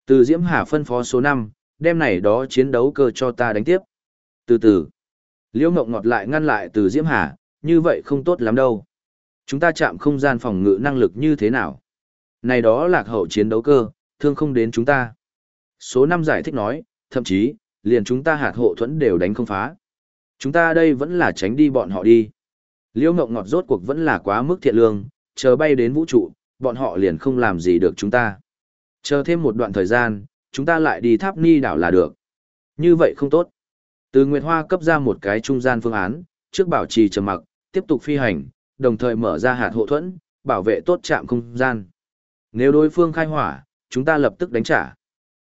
Từ Diễm Hà phân phó số 5, đem này đó chiến đấu cơ cho ta đánh tiếp. Từ từ, Liễu Ngộng ngọt lại ngăn lại từ Diễm Hà, như vậy không tốt lắm đâu. Chúng ta chạm không gian phòng ngự năng lực như thế nào? Này đó lạc hậu chiến đấu cơ, thương không đến chúng ta. Số 5 giải thích nói, thậm chí, liền chúng ta hạt hộ thuẫn đều đánh không phá. Chúng ta đây vẫn là tránh đi bọn họ đi. Liễu Ngọc ngọt rốt cuộc vẫn là quá mức thiện lương, chờ bay đến vũ trụ, bọn họ liền không làm gì được chúng ta. Chờ thêm một đoạn thời gian, chúng ta lại đi tháp ni đảo là được. Như vậy không tốt. Từ Nguyệt Hoa cấp ra một cái trung gian phương án, trước bảo trì trầm mặc, tiếp tục phi hành, đồng thời mở ra hạt hộ thuẫn, bảo vệ tốt trạm không gian. Nếu đối phương khai hỏa, chúng ta lập tức đánh trả.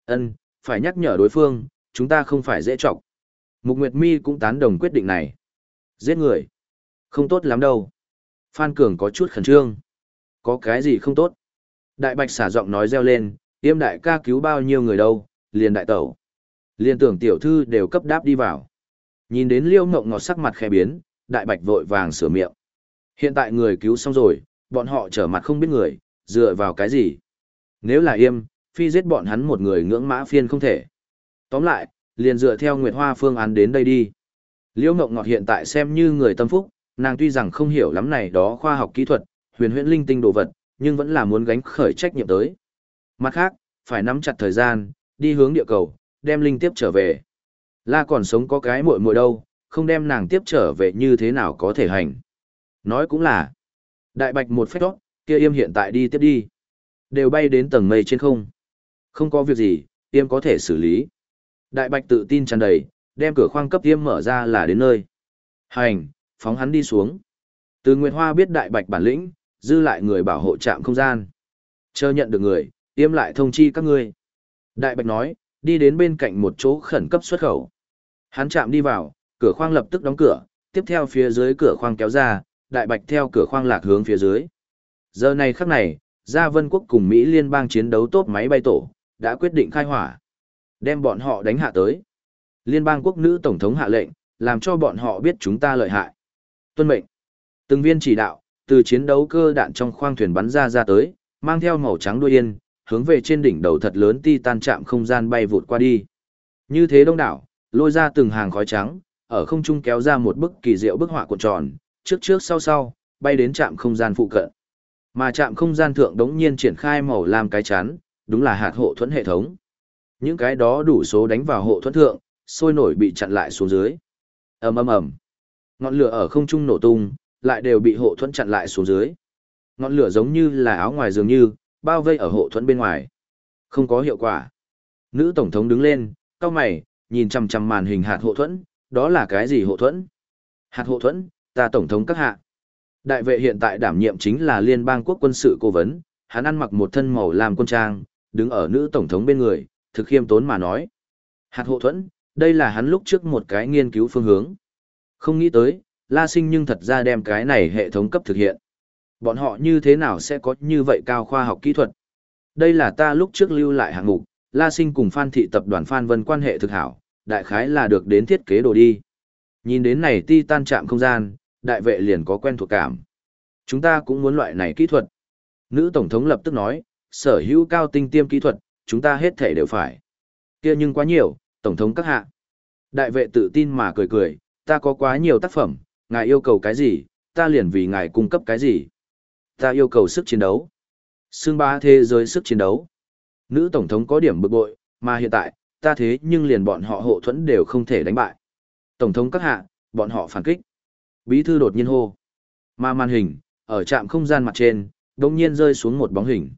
Ân, phải nhắc nhở đối phương, chúng ta không phải dễ trọng. Mục Nguyệt Mi cũng tán đồng quyết định này. Giết người. Không tốt lắm đâu. Phan Cường có chút khẩn trương. Có cái gì không tốt? Đại Bạch xả giọng nói reo lên, yêm đại ca cứu bao nhiêu người đâu, liền đại tẩu. Liên tưởng tiểu thư đều cấp đáp đi vào. Nhìn đến liêu mộng ngọt sắc mặt khẽ biến, đại bạch vội vàng sửa miệng. Hiện tại người cứu xong rồi, bọn họ trở mặt không biết người, dựa vào cái gì. Nếu là yêm, phi giết bọn hắn một người ngưỡng mã phiên không thể. Tóm lại, liền dựa theo Nguyệt Hoa phương án đến đây đi. Liễu ngộng ngọt hiện tại xem như người tâm phúc, nàng tuy rằng không hiểu lắm này đó khoa học kỹ thuật, huyền huyễn linh tinh đồ vật, nhưng vẫn là muốn gánh khởi trách nhiệm tới. Mặt khác, phải nắm chặt thời gian, đi hướng địa cầu, đem linh tiếp trở về. La còn sống có cái muội muội đâu, không đem nàng tiếp trở về như thế nào có thể hành. Nói cũng là, đại bạch một phép đó, kia yêm hiện tại đi tiếp đi. Đều bay đến tầng mây trên không. Không có việc gì, yêm có thể xử lý. Đại bạch tự tin tràn đầy, đem cửa khoang cấp yêm mở ra là đến nơi. Hành, phóng hắn đi xuống. Từ Nguyệt Hoa biết đại bạch bản lĩnh, dư lại người bảo hộ trạm không gian. Chờ nhận được người, yêm lại thông chi các ngươi. Đại bạch nói, đi đến bên cạnh một chỗ khẩn cấp xuất khẩu. Hắn chạm đi vào, cửa khoang lập tức đóng cửa, tiếp theo phía dưới cửa khoang kéo ra, đại bạch theo cửa khoang lạc hướng phía dưới. Giờ này khắc này, Gia Vân Quốc cùng Mỹ liên bang chiến đấu tốt máy bay tổ, đã quyết định khai hỏa. Đem bọn họ đánh hạ tới. Liên bang quốc nữ tổng thống hạ lệnh, làm cho bọn họ biết chúng ta lợi hại. Tuân mệnh. Từng viên chỉ đạo, từ chiến đấu cơ đạn trong khoang thuyền bắn ra ra tới, mang theo màu trắng đuôi yên, hướng về trên đỉnh đầu thật lớn ti tan chạm không gian bay vụt qua đi. Như thế đông đảo, lôi ra từng hàng khói trắng, ở không trung kéo ra một bức kỳ diệu bức họa cuộn tròn, trước trước sau sau, bay đến trạm không gian phụ cận. Mà trạm không gian thượng đống nhiên triển khai màu lam cái chắn, đúng là hạt hộ thuẫn hệ thống. Những cái đó đủ số đánh vào hộ thuẫn thượng, sôi nổi bị chặn lại xuống dưới. ầm ầm ầm, ngọn lửa ở không trung nổ tung, lại đều bị hộ thuẫn chặn lại xuống dưới. Ngọn lửa giống như là áo ngoài dường như, bao vây ở hộ thuẫn bên ngoài. Không có hiệu quả. Nữ tổng thống đứng lên, cao mày, nhìn chằm chằm màn hình hạt hộ thuẫn, đó là cái gì hộ thuẫn? Hạt hộ thuẫn, ta tổng thống các hạ. Đại vệ hiện tại đảm nhiệm chính là liên bang quốc quân sự cố vấn, hắn ăn mặc một thân màu làm quân trang, đứng ở nữ tổng thống bên người, thực khiêm tốn mà nói. Hạt hộ thuẫn, đây là hắn lúc trước một cái nghiên cứu phương hướng. Không nghĩ tới, La Sinh nhưng thật ra đem cái này hệ thống cấp thực hiện. Bọn họ như thế nào sẽ có như vậy cao khoa học kỹ thuật? Đây là ta lúc trước lưu lại hạng mục, La Sinh cùng Phan Thị tập đoàn Phan Vân quan hệ thực hảo, đại khái là được đến thiết kế đồ đi. Nhìn đến này ti tan chạm không gian, đại vệ liền có quen thuộc cảm. Chúng ta cũng muốn loại này kỹ thuật. Nữ Tổng thống lập tức nói, sở hữu cao tinh tiêm kỹ thuật, chúng ta hết thể đều phải. kia nhưng quá nhiều, Tổng thống các hạ. Đại vệ tự tin mà cười cười, ta có quá nhiều tác phẩm, ngài yêu cầu cái gì, ta liền vì ngài cung cấp cái gì. Ta yêu cầu sức chiến đấu. Xương ba thế giới sức chiến đấu. Nữ tổng thống có điểm bực bội, mà hiện tại, ta thế nhưng liền bọn họ hộ thuẫn đều không thể đánh bại. Tổng thống các hạ, bọn họ phản kích. Bí thư đột nhiên hô. Mà màn hình, ở trạm không gian mặt trên, đột nhiên rơi xuống một bóng hình.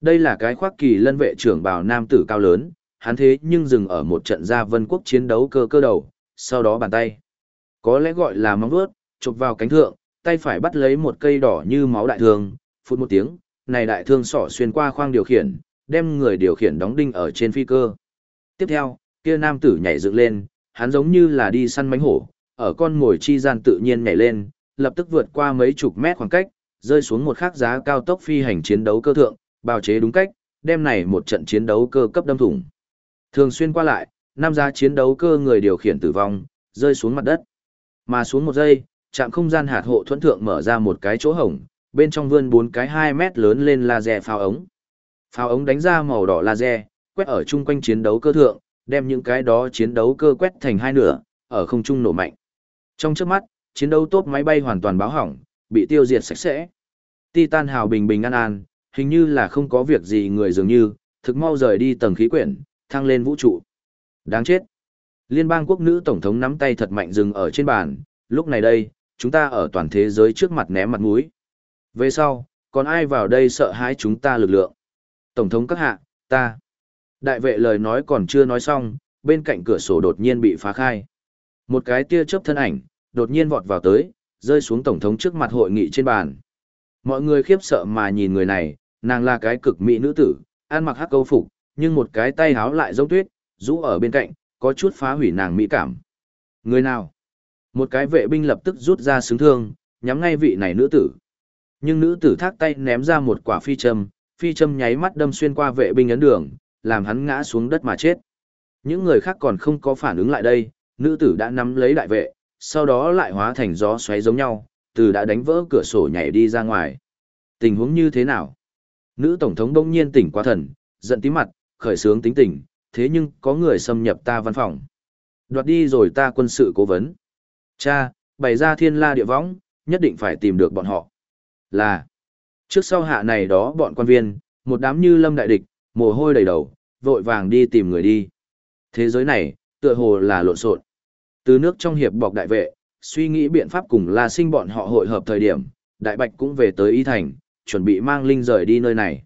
Đây là cái khoác kỳ lân vệ trưởng bào nam tử cao lớn, hắn thế nhưng dừng ở một trận gia vân quốc chiến đấu cơ cơ đầu, sau đó bàn tay. Có lẽ gọi là móng vuốt, chụp vào cánh thượng, tay phải bắt lấy một cây đỏ như máu đại thương, phút một tiếng, này đại thương sỏ xuyên qua khoang điều khiển, đem người điều khiển đóng đinh ở trên phi cơ. Tiếp theo, kia nam tử nhảy dựng lên, hắn giống như là đi săn mánh hổ, ở con ngồi chi gian tự nhiên nhảy lên, lập tức vượt qua mấy chục mét khoảng cách, rơi xuống một khắc giá cao tốc phi hành chiến đấu cơ thượng, bào chế đúng cách, đem này một trận chiến đấu cơ cấp đâm thủng. Thường xuyên qua lại, nam giá chiến đấu cơ người điều khiển tử vong, rơi xuống mặt đất. Mà xuống một giây, trạm không gian hạt hộ thuẫn thượng mở ra một cái chỗ hổng, bên trong vươn bốn cái 2 mét lớn lên laser pháo ống. Pháo ống đánh ra màu đỏ laser, quét ở chung quanh chiến đấu cơ thượng, đem những cái đó chiến đấu cơ quét thành hai nửa, ở không trung nổ mạnh. Trong trước mắt, chiến đấu tốt máy bay hoàn toàn báo hỏng, bị tiêu diệt sạch sẽ. Titan hào bình bình an an, hình như là không có việc gì người dường như, thực mau rời đi tầng khí quyển, thăng lên vũ trụ. Đáng chết. Liên bang quốc nữ tổng thống nắm tay thật mạnh dừng ở trên bàn, lúc này đây, chúng ta ở toàn thế giới trước mặt ném mặt mũi. Về sau, còn ai vào đây sợ hãi chúng ta lực lượng? Tổng thống các hạ, ta. Đại vệ lời nói còn chưa nói xong, bên cạnh cửa sổ đột nhiên bị phá khai. Một cái tia chớp thân ảnh, đột nhiên vọt vào tới, rơi xuống tổng thống trước mặt hội nghị trên bàn. Mọi người khiếp sợ mà nhìn người này, nàng là cái cực mỹ nữ tử, ăn mặc hắc câu phục, nhưng một cái tay háo lại giống tuyết, rũ ở bên cạnh, có chút phá hủy nàng mỹ cảm. Người nào? Một cái vệ binh lập tức rút ra súng thương, nhắm ngay vị này nữ tử. Nhưng nữ tử thác tay ném ra một quả phi châm, phi châm nháy mắt đâm xuyên qua vệ binh ấn đường, làm hắn ngã xuống đất mà chết. Những người khác còn không có phản ứng lại đây, nữ tử đã nắm lấy đại vệ, sau đó lại hóa thành gió xoáy giống nhau, từ đã đánh vỡ cửa sổ nhảy đi ra ngoài. Tình huống như thế nào? Nữ tổng thống đông nhiên tỉnh quá thần, giận tí mặt, khởi sướng tính tình, thế nhưng có người xâm nhập ta văn phòng. Đoạt đi rồi ta quân sự cố vấn. Cha, bày ra thiên la địa võng, nhất định phải tìm được bọn họ. Là, trước sau hạ này đó bọn quan viên, một đám như lâm đại địch, mồ hôi đầy đầu, vội vàng đi tìm người đi. Thế giới này, tựa hồ là lộn xộn. Từ nước trong hiệp bọc đại vệ, suy nghĩ biện pháp cùng La Sinh bọn họ hội hợp thời điểm, Đại Bạch cũng về tới Y Thành, chuẩn bị mang Linh rời đi nơi này.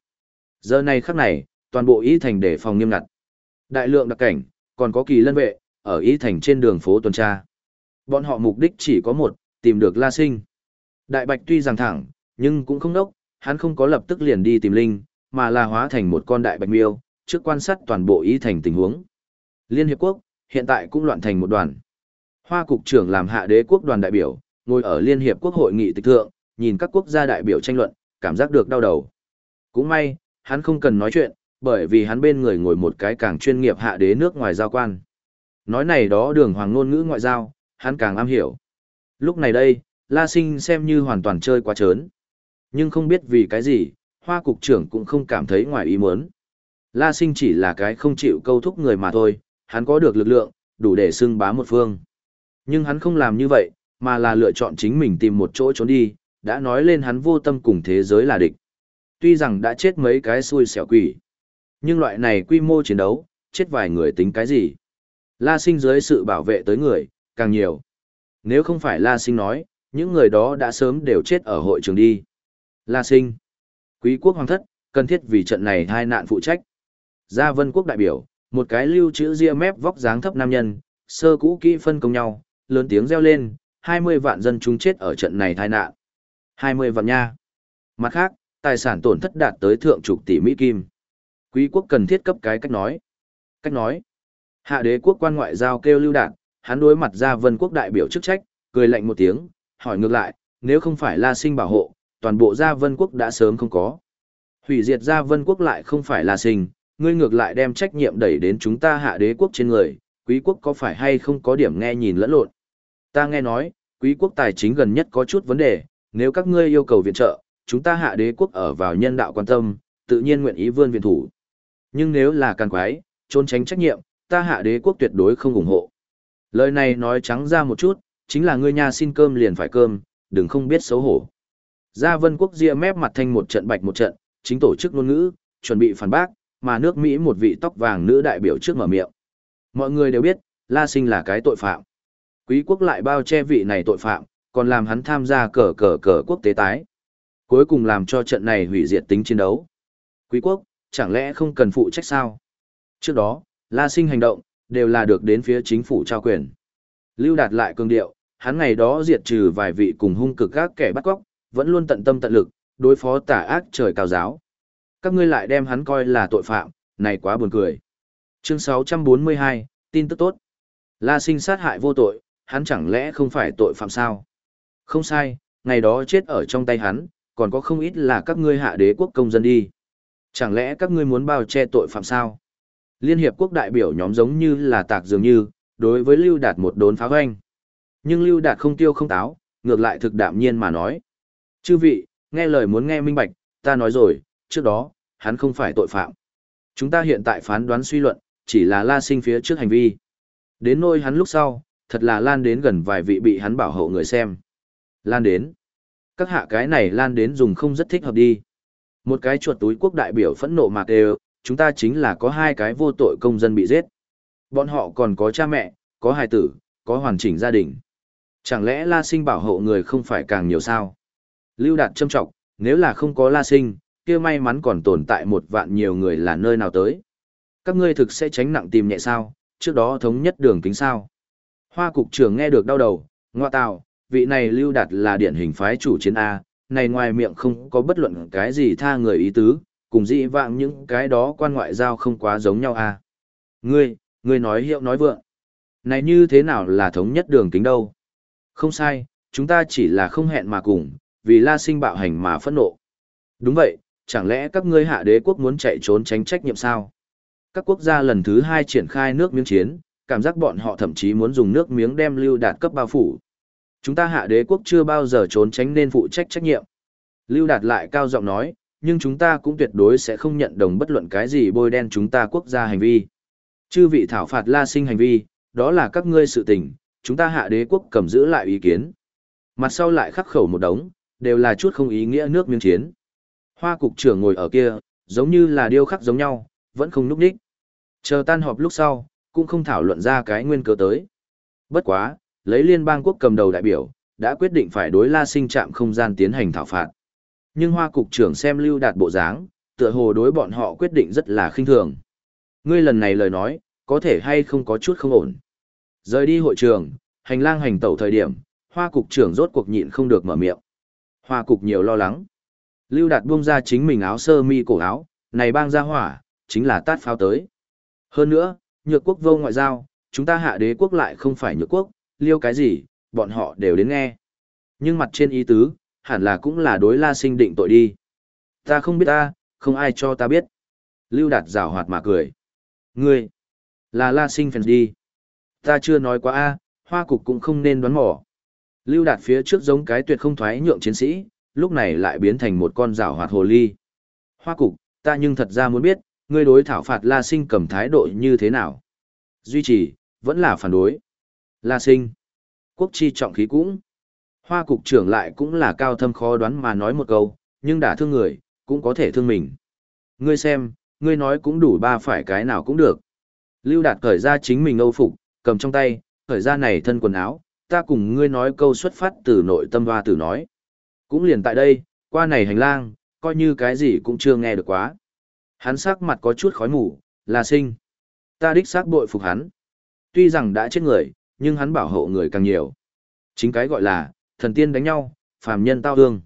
Giờ này khắc này, toàn bộ Y Thành để phòng nghiêm ngặt. Đại lượng đặc cảnh, còn có kỳ lân vệ, ở Y Thành trên đường phố tuần tra. Bọn họ mục đích chỉ có một, tìm được La Sinh. Đại Bạch tuy rằng thẳng, nhưng cũng không đốc, hắn không có lập tức liền đi tìm Linh, mà là hóa thành một con đại bạch miêu, trước quan sát toàn bộ ý Thành tình huống. Liên Hiệp Quốc, hiện tại cũng loạn thành một đoàn. Hoa cục trưởng làm hạ đế quốc đoàn đại biểu, ngồi ở Liên Hiệp Quốc hội nghị tịch thượng, nhìn các quốc gia đại biểu tranh luận, cảm giác được đau đầu. Cũng may, hắn không cần nói chuyện, bởi vì hắn bên người ngồi một cái càng chuyên nghiệp hạ đế nước ngoài giao quan. Nói này đó đường hoàng ngôn ngữ ngoại giao, hắn càng am hiểu. Lúc này đây, La Sinh xem như hoàn toàn chơi quá trớn. Nhưng không biết vì cái gì, hoa cục trưởng cũng không cảm thấy ngoài ý muốn. La Sinh chỉ là cái không chịu câu thúc người mà thôi, hắn có được lực lượng, đủ để xưng bá một phương. Nhưng hắn không làm như vậy, mà là lựa chọn chính mình tìm một chỗ trốn đi, đã nói lên hắn vô tâm cùng thế giới là địch. Tuy rằng đã chết mấy cái xui xẻo quỷ, nhưng loại này quy mô chiến đấu, chết vài người tính cái gì? La sinh dưới sự bảo vệ tới người, càng nhiều. Nếu không phải La sinh nói, những người đó đã sớm đều chết ở hội trường đi. La sinh, quý quốc hoàng thất, cần thiết vì trận này hai nạn phụ trách. Gia vân quốc đại biểu, một cái lưu chữ ria mép vóc dáng thấp nam nhân, sơ cũ kỹ phân công nhau, lớn tiếng reo lên, 20 vạn dân chúng chết ở trận này tai nạn. 20 vạn nha. Mặt khác, tài sản tổn thất đạt tới thượng chục tỷ Mỹ Kim. Quý quốc cần thiết cấp cái cách nói. Cách nói. Hạ đế quốc quan ngoại giao kêu lưu đạt, hắn đối mặt ra vân quốc đại biểu chức trách, cười lạnh một tiếng, hỏi ngược lại, nếu không phải la sinh bảo hộ, toàn bộ gia vân quốc đã sớm không có. Hủy diệt gia vân quốc lại không phải là sinh, ngươi ngược lại đem trách nhiệm đẩy đến chúng ta hạ đế quốc trên người, quý quốc có phải hay không có điểm nghe nhìn lẫn lộn. Ta nghe nói, quý quốc tài chính gần nhất có chút vấn đề, nếu các ngươi yêu cầu viện trợ, chúng ta hạ đế quốc ở vào nhân đạo quan tâm, tự nhiên nguyện ý vươn viện thủ. Nhưng nếu là càng quái, trốn tránh trách nhiệm, ta hạ đế quốc tuyệt đối không ủng hộ. Lời này nói trắng ra một chút, chính là ngươi nhà xin cơm liền phải cơm, đừng không biết xấu hổ. Gia vân quốc ria mép mặt thanh một trận bạch một trận, chính tổ chức ngôn ngữ, chuẩn bị phản bác, mà nước Mỹ một vị tóc vàng nữ đại biểu trước mở miệng. Mọi người đều biết, La Sinh là cái tội phạm. Quý quốc lại bao che vị này tội phạm, còn làm hắn tham gia cờ cờ cờ quốc tế tái. Cuối cùng làm cho trận này hủy diệt tính chiến đấu. Quý quốc, chẳng lẽ không cần phụ trách sao? Trước đó, La Sinh hành động, đều là được đến phía chính phủ trao quyền. Lưu đạt lại cương điệu, hắn ngày đó diệt trừ vài vị cùng hung cực các kẻ bắt cóc, vẫn luôn tận tâm tận lực, đối phó tà ác trời cao giáo. Các ngươi lại đem hắn coi là tội phạm, này quá buồn cười. Chương 642, tin tức tốt. La sinh sát hại vô tội, hắn chẳng lẽ không phải tội phạm sao? Không sai, ngày đó chết ở trong tay hắn, còn có không ít là các ngươi hạ đế quốc công dân đi. Chẳng lẽ các ngươi muốn bao che tội phạm sao? Liên hiệp quốc đại biểu nhóm giống như là tạc dường như, đối với Lưu Đạt một đốn phá hoanh. Nhưng Lưu Đạt không tiêu không táo, ngược lại thực đạm nhiên mà nói. Chư vị, nghe lời muốn nghe minh bạch, ta nói rồi, trước đó, hắn không phải tội phạm. Chúng ta hiện tại phán đoán suy luận, chỉ là la sinh phía trước hành vi. Đến nôi hắn lúc sau, thật là lan đến gần vài vị bị hắn bảo hộ người xem. Lan đến. Các hạ cái này lan đến dùng không rất thích hợp đi. Một cái chuột túi quốc đại biểu phẫn nộ mạc đều, chúng ta chính là có hai cái vô tội công dân bị giết. Bọn họ còn có cha mẹ, có hài tử, có hoàn chỉnh gia đình. Chẳng lẽ La Sinh bảo hộ người không phải càng nhiều sao? Lưu Đạt châm trọng, nếu là không có La Sinh, kia may mắn còn tồn tại một vạn nhiều người là nơi nào tới. Các ngươi thực sẽ tránh nặng tìm nhẹ sao, trước đó thống nhất đường kính sao. Hoa cục trưởng nghe được đau đầu, ngoa tào, vị này Lưu Đạt là điển hình phái chủ chiến A, này ngoài miệng không có bất luận cái gì tha người ý tứ, cùng dị vạng những cái đó quan ngoại giao không quá giống nhau A. Ngươi, ngươi nói hiệu nói vượng. Này như thế nào là thống nhất đường kính đâu? Không sai, chúng ta chỉ là không hẹn mà cùng, vì la sinh bạo hành mà phẫn nộ. Đúng vậy, chẳng lẽ các ngươi hạ đế quốc muốn chạy trốn tránh trách nhiệm sao? Các quốc gia lần thứ hai triển khai nước miếng chiến, cảm giác bọn họ thậm chí muốn dùng nước miếng đem lưu đạt cấp bao phủ. Chúng ta hạ đế quốc chưa bao giờ trốn tránh nên phụ trách trách nhiệm. Lưu đạt lại cao giọng nói, nhưng chúng ta cũng tuyệt đối sẽ không nhận đồng bất luận cái gì bôi đen chúng ta quốc gia hành vi. Chư vị thảo phạt la sinh hành vi, đó là các ngươi sự tình, chúng ta hạ đế quốc cầm giữ lại ý kiến. Mặt sau lại khắc khẩu một đống, đều là chút không ý nghĩa nước miếng chiến. Hoa cục trưởng ngồi ở kia, giống như là điêu khắc giống nhau, vẫn không núp đích. Chờ tan họp lúc sau, cũng không thảo luận ra cái nguyên cớ tới. Bất quá, lấy liên bang quốc cầm đầu đại biểu, đã quyết định phải đối la sinh trạm không gian tiến hành thảo phạt. Nhưng hoa cục trưởng xem lưu đạt bộ dáng, tựa hồ đối bọn họ quyết định rất là khinh thường. Ngươi lần này lời nói, có thể hay không có chút không ổn. Rời đi hội trường, hành lang hành tẩu thời điểm, hoa cục trưởng rốt cuộc nhịn không được mở miệng. Hoa cục nhiều lo lắng. Lưu Đạt buông ra chính mình áo sơ mi cổ áo, này bang ra hỏa, chính là tát pháo tới. Hơn nữa, nhược quốc vô ngoại giao, chúng ta hạ đế quốc lại không phải nhược quốc, liêu cái gì, bọn họ đều đến nghe. Nhưng mặt trên ý tứ, hẳn là cũng là đối la sinh định tội đi. Ta không biết ta, không ai cho ta biết. Lưu Đạt rào hoạt mà cười. Ngươi, là la sinh phèn đi. Ta chưa nói quá a, hoa cục cũng không nên đoán mò. Lưu Đạt phía trước giống cái tuyệt không thoái nhượng chiến sĩ, lúc này lại biến thành một con rảo hoạt hồ ly. Hoa cục, ta nhưng thật ra muốn biết, ngươi đối thảo phạt La Sinh cầm thái độ như thế nào? Duy trì, vẫn là phản đối. La Sinh, quốc chi trọng khí cũng. Hoa cục trưởng lại cũng là cao thâm khó đoán mà nói một câu, nhưng đã thương người, cũng có thể thương mình. Ngươi xem, ngươi nói cũng đủ ba phải cái nào cũng được. Lưu Đạt cởi ra chính mình âu phục, cầm trong tay, cởi ra này thân quần áo, ta cùng ngươi nói câu xuất phát từ nội tâm hoa tử nói. Cũng liền tại đây, qua này hành lang, coi như cái gì cũng chưa nghe được quá. Hắn sắc mặt có chút khói mù, là sinh. Ta đích xác bội phục hắn. Tuy rằng đã chết người, nhưng hắn bảo hộ người càng nhiều. Chính cái gọi là, thần tiên đánh nhau, phàm nhân tao hương.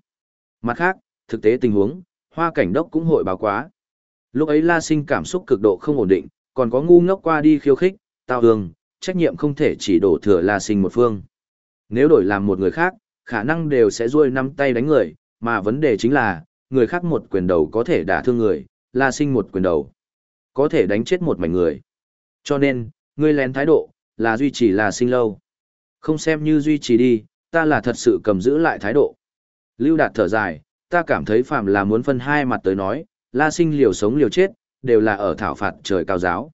Mặt khác, thực tế tình huống, hoa cảnh đốc cũng hội báo quá. Lúc ấy la sinh cảm xúc cực độ không ổn định, còn có ngu ngốc qua đi khiêu khích, tao hương, trách nhiệm không thể chỉ đổ thừa La Sinh một phương. Nếu đổi làm một người khác, khả năng đều sẽ ruôi năm tay đánh người, mà vấn đề chính là, người khác một quyền đầu có thể đả thương người, La Sinh một quyền đầu, có thể đánh chết một mảnh người. Cho nên, ngươi lén thái độ, là duy trì La Sinh lâu. Không xem như duy trì đi, ta là thật sự cầm giữ lại thái độ. Lưu Đạt thở dài, ta cảm thấy phạm là muốn phân hai mặt tới nói, La Sinh liều sống liều chết, đều là ở thảo phạt trời cao giáo.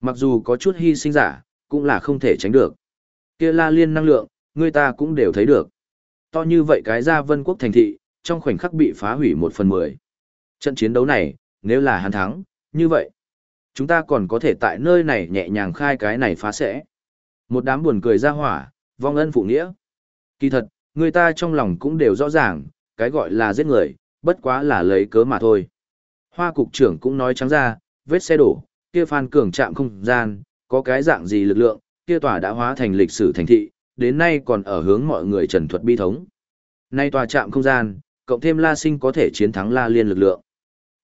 Mặc dù có chút hy sinh giả, cũng là không thể tránh được. Kia la liên năng lượng, người ta cũng đều thấy được. To như vậy cái ra vân quốc thành thị, trong khoảnh khắc bị phá hủy một phần mười. Trận chiến đấu này, nếu là hắn thắng, như vậy, chúng ta còn có thể tại nơi này nhẹ nhàng khai cái này phá sẽ. Một đám buồn cười ra hỏa, vong ân phụ nghĩa. Kỳ thật, người ta trong lòng cũng đều rõ ràng, cái gọi là giết người, bất quá là lấy cớ mà thôi. Hoa cục trưởng cũng nói trắng ra, vết xe đổ, kia phan cường chạm không gian, có cái dạng gì lực lượng, kia tòa đã hóa thành lịch sử thành thị, đến nay còn ở hướng mọi người trần thuật bi thống. Nay tòa chạm không gian, cộng thêm La Sinh có thể chiến thắng La Liên lực lượng,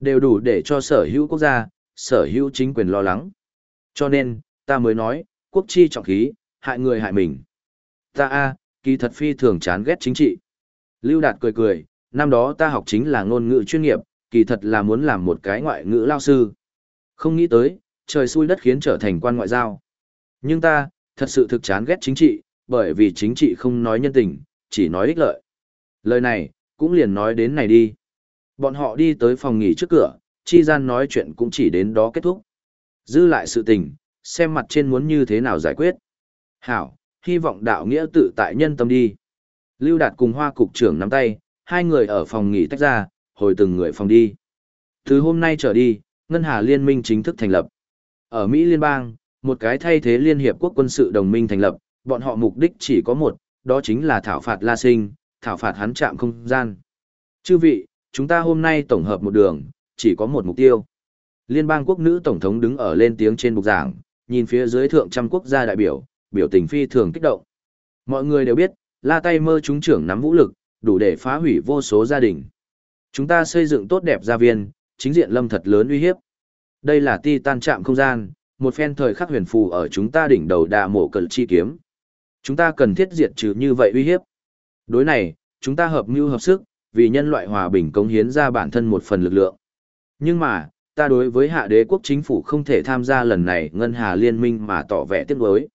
đều đủ để cho sở hữu quốc gia, sở hữu chính quyền lo lắng. Cho nên, ta mới nói, quốc chi trọng khí, hại người hại mình. Ta a, kỳ thật phi thường chán ghét chính trị. Lưu Đạt cười cười, năm đó ta học chính là ngôn ngữ chuyên nghiệp, kỳ thật là muốn làm một cái ngoại ngữ lao sư. Không nghĩ tới, trời xui đất khiến trở thành quan ngoại giao. Nhưng ta, thật sự thực chán ghét chính trị, bởi vì chính trị không nói nhân tình, chỉ nói ích lợi. Lời này, cũng liền nói đến này đi. Bọn họ đi tới phòng nghỉ trước cửa, chi gian nói chuyện cũng chỉ đến đó kết thúc. Dư lại sự tình, xem mặt trên muốn như thế nào giải quyết. Hảo, hy vọng đạo nghĩa tự tại nhân tâm đi. Lưu Đạt cùng Hoa cục trưởng nắm tay, hai người ở phòng nghỉ tách ra, hồi từng người phòng đi. Từ hôm nay trở đi, Ngân Hà Liên minh chính thức thành lập. Ở Mỹ Liên bang, một cái thay thế Liên Hiệp Quốc quân sự đồng minh thành lập, bọn họ mục đích chỉ có một, đó chính là thảo phạt La Sinh, thảo phạt hắn chạm không gian. Chư vị, chúng ta hôm nay tổng hợp một đường, chỉ có một mục tiêu. Liên bang quốc nữ tổng thống đứng ở lên tiếng trên bục giảng, nhìn phía dưới thượng trăm quốc gia đại biểu, biểu tình phi thường kích động. Mọi người đều biết, la tay mơ chúng trưởng nắm vũ lực, đủ để phá hủy vô số gia đình. Chúng ta xây dựng tốt đẹp gia viên, chính diện lâm thật lớn uy hiếp. Đây là ti tan chạm không gian, một phen thời khắc huyền phù ở chúng ta đỉnh đầu đà mộ cờ chi kiếm. Chúng ta cần thiết diệt trừ như vậy uy hiếp. Đối này, chúng ta hợp mưu hợp sức, vì nhân loại hòa bình cống hiến ra bản thân một phần lực lượng. Nhưng mà, ta đối với hạ đế quốc chính phủ không thể tham gia lần này Ngân Hà Liên minh mà tỏ vẻ tiếc nuối.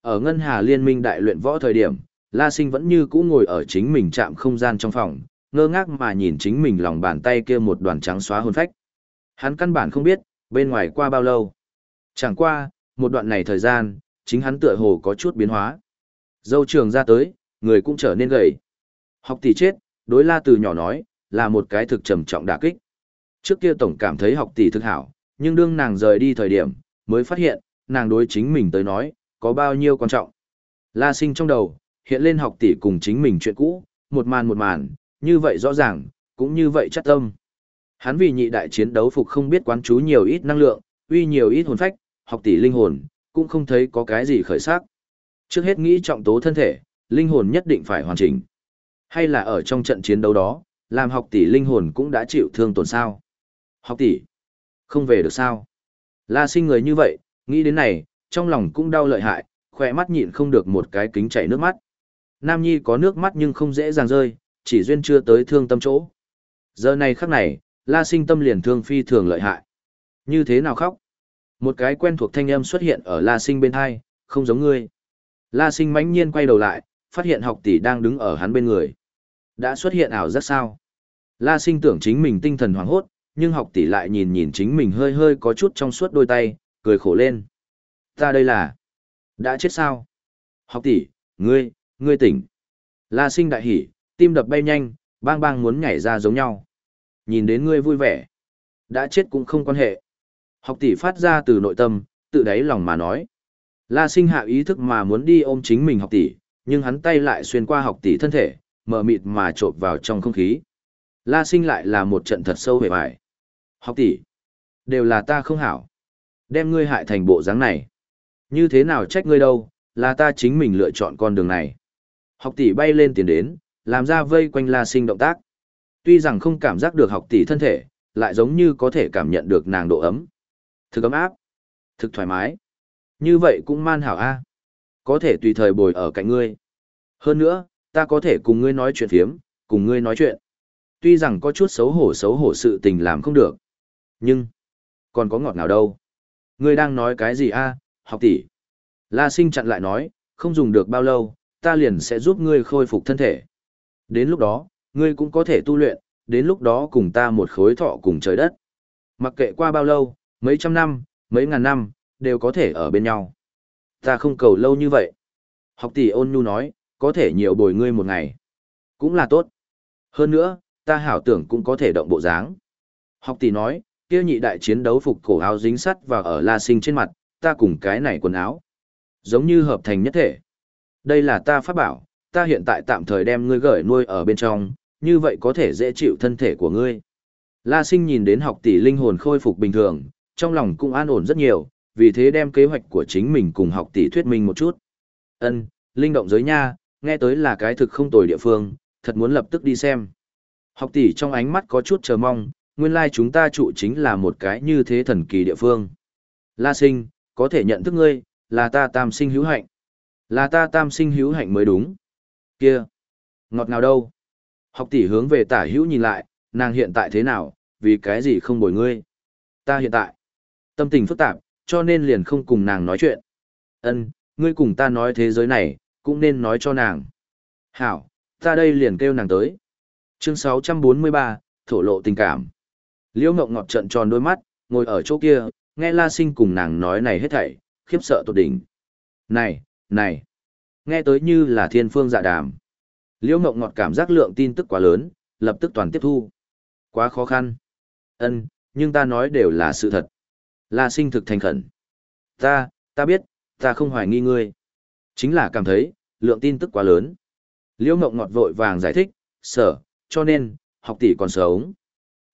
Ở Ngân Hà Liên minh đại luyện võ thời điểm, La Sinh vẫn như cũ ngồi ở chính mình chạm không gian trong phòng, ngơ ngác mà nhìn chính mình lòng bàn tay kia một đoàn trắng xóa hồn phách. Hắn căn bản không biết, bên ngoài qua bao lâu. Chẳng qua, một đoạn này thời gian, chính hắn tựa hồ có chút biến hóa. Dâu trường ra tới, người cũng trở nên gầy. Học tỷ chết, đối la từ nhỏ nói, là một cái thực trầm trọng đả kích. Trước kia tổng cảm thấy học tỷ thực hảo, nhưng đương nàng rời đi thời điểm, mới phát hiện, nàng đối chính mình tới nói, có bao nhiêu quan trọng. La sinh trong đầu, hiện lên học tỷ cùng chính mình chuyện cũ, một màn một màn, như vậy rõ ràng, cũng như vậy chắc tâm. Hắn vì nhị đại chiến đấu phục không biết quán chú nhiều ít năng lượng, uy nhiều ít hồn phách, học tỷ linh hồn, cũng không thấy có cái gì khởi sắc. Trước hết nghĩ trọng tố thân thể, linh hồn nhất định phải hoàn chỉnh. Hay là ở trong trận chiến đấu đó, làm học tỷ linh hồn cũng đã chịu thương tổn sao? Học tỷ, không về được sao? La sinh người như vậy, nghĩ đến này, trong lòng cũng đau lợi hại, khỏe mắt nhịn không được một cái kính chảy nước mắt. Nam Nhi có nước mắt nhưng không dễ dàng rơi, chỉ duyên chưa tới thương tâm chỗ. Giờ này khắc này, La sinh tâm liền thương phi thường lợi hại. Như thế nào khóc? Một cái quen thuộc thanh âm xuất hiện ở La sinh bên hai, không giống ngươi. La sinh mãnh nhiên quay đầu lại, phát hiện học tỷ đang đứng ở hắn bên người. Đã xuất hiện ảo rất sao? La sinh tưởng chính mình tinh thần hoảng hốt, nhưng học tỷ lại nhìn nhìn chính mình hơi hơi có chút trong suốt đôi tay, cười khổ lên. Ta đây là... Đã chết sao? Học tỷ, ngươi, ngươi tỉnh. La sinh đại hỉ, tim đập bay nhanh, bang bang muốn nhảy ra giống nhau. Nhìn đến ngươi vui vẻ. Đã chết cũng không quan hệ. Học tỷ phát ra từ nội tâm, tự đáy lòng mà nói. La sinh hạ ý thức mà muốn đi ôm chính mình học tỷ, nhưng hắn tay lại xuyên qua học tỷ thân thể, mở mịt mà trộn vào trong không khí. La sinh lại là một trận thật sâu hề vải. Học tỷ, đều là ta không hảo. Đem ngươi hại thành bộ dáng này. Như thế nào trách ngươi đâu, là ta chính mình lựa chọn con đường này. Học tỷ bay lên tiền đến, làm ra vây quanh la sinh động tác. Tuy rằng không cảm giác được học tỷ thân thể, lại giống như có thể cảm nhận được nàng độ ấm. Thực ấm áp, thực thoải mái. Như vậy cũng man hảo a. Có thể tùy thời bồi ở cạnh ngươi. Hơn nữa, ta có thể cùng ngươi nói chuyện phiếm, cùng ngươi nói chuyện. Tuy rằng có chút xấu hổ xấu hổ sự tình làm không được. Nhưng, còn có ngọt nào đâu. Ngươi đang nói cái gì a, học tỷ? La sinh chặn lại nói, không dùng được bao lâu, ta liền sẽ giúp ngươi khôi phục thân thể. Đến lúc đó, ngươi cũng có thể tu luyện, đến lúc đó cùng ta một khối thọ cùng trời đất. Mặc kệ qua bao lâu, mấy trăm năm, mấy ngàn năm, đều có thể ở bên nhau. Ta không cầu lâu như vậy. Học tỷ ôn nhu nói, có thể nhiều bồi ngươi một ngày. Cũng là tốt. Hơn nữa, ta hảo tưởng cũng có thể động bộ dáng. Học tỷ nói, kia nhị đại chiến đấu phục cổ áo dính sắt và ở la sinh trên mặt, ta cùng cái này quần áo. Giống như hợp thành nhất thể. Đây là ta phát bảo, ta hiện tại tạm thời đem ngươi gửi nuôi ở bên trong, như vậy có thể dễ chịu thân thể của ngươi. La sinh nhìn đến học tỷ linh hồn khôi phục bình thường, trong lòng cũng an ổn rất nhiều, vì thế đem kế hoạch của chính mình cùng học tỷ thuyết minh một chút. Ân, linh động giới nha, nghe tới là cái thực không tồi địa phương, thật muốn lập tức đi xem. Học tỷ trong ánh mắt có chút chờ mong, nguyên lai chúng ta trụ chính là một cái như thế thần kỳ địa phương. La sinh, có thể nhận thức ngươi, là ta tam sinh hữu hạnh. Là ta tam sinh hữu hạnh mới đúng. Kia, ngọt nào đâu. Học tỷ hướng về tả hữu nhìn lại, nàng hiện tại thế nào, vì cái gì không bồi ngươi. Ta hiện tại, tâm tình phức tạp, cho nên liền không cùng nàng nói chuyện. Ân, ngươi cùng ta nói thế giới này, cũng nên nói cho nàng. Hảo, ta đây liền kêu nàng tới. Chương 643, thổ lộ tình cảm. Liễu Ngọc ngọt trận tròn đôi mắt, ngồi ở chỗ kia, nghe La Sinh cùng nàng nói này hết thảy, khiếp sợ tột đỉnh. Này, này, Nghe tới như là thiên phương dạ đàm. Liễu Ngộng Ngọt cảm giác lượng tin tức quá lớn, lập tức toàn tiếp thu. Quá khó khăn. Ân, nhưng ta nói đều là sự thật. La sinh thực thành khẩn. Ta, ta biết, ta không hoài nghi ngươi. Chính là cảm thấy, lượng tin tức quá lớn. Liễu Ngộng Ngọt vội vàng giải thích, sở, cho nên, học tỷ còn sống.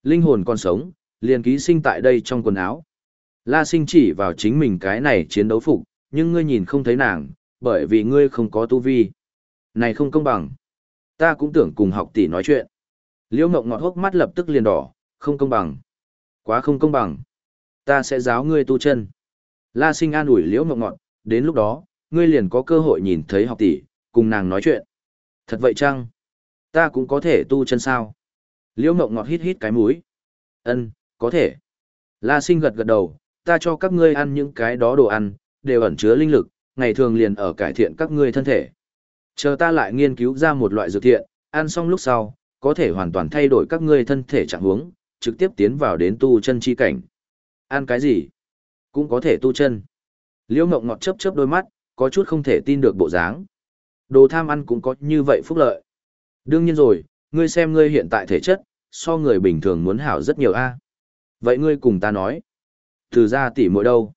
Linh hồn còn sống, liền ký sinh tại đây trong quần áo. La sinh chỉ vào chính mình cái này chiến đấu phục, nhưng ngươi nhìn không thấy nàng, bởi vì ngươi không có tu vi. Này không công bằng. Ta cũng tưởng cùng học tỷ nói chuyện. Liễu Ngọc ngọt hốc mắt lập tức liền đỏ, không công bằng. Quá không công bằng. Ta sẽ giáo ngươi tu chân. La sinh an ủi Liễu Ngọc ngọt, đến lúc đó, ngươi liền có cơ hội nhìn thấy học tỷ, cùng nàng nói chuyện. Thật vậy chăng? Ta cũng có thể tu chân sao? Liễu Ngọc ngọt hít hít cái mũi. Ân, có thể. La sinh gật gật đầu, ta cho các ngươi ăn những cái đó đồ ăn, đều ẩn chứa linh lực, ngày thường liền ở cải thiện các ngươi thân thể. Chờ ta lại nghiên cứu ra một loại dược thiện, ăn xong lúc sau, có thể hoàn toàn thay đổi các ngươi thân thể trạng huống, trực tiếp tiến vào đến tu chân chi cảnh. Ăn cái gì? Cũng có thể tu chân. Liễu Ngộng ngọt chớp chớp đôi mắt, có chút không thể tin được bộ dáng. Đồ tham ăn cũng có như vậy phúc lợi. Đương nhiên rồi, ngươi xem ngươi hiện tại thể chất, so người bình thường muốn hảo rất nhiều a. Vậy ngươi cùng ta nói, từ ra tỉ mỗi đâu?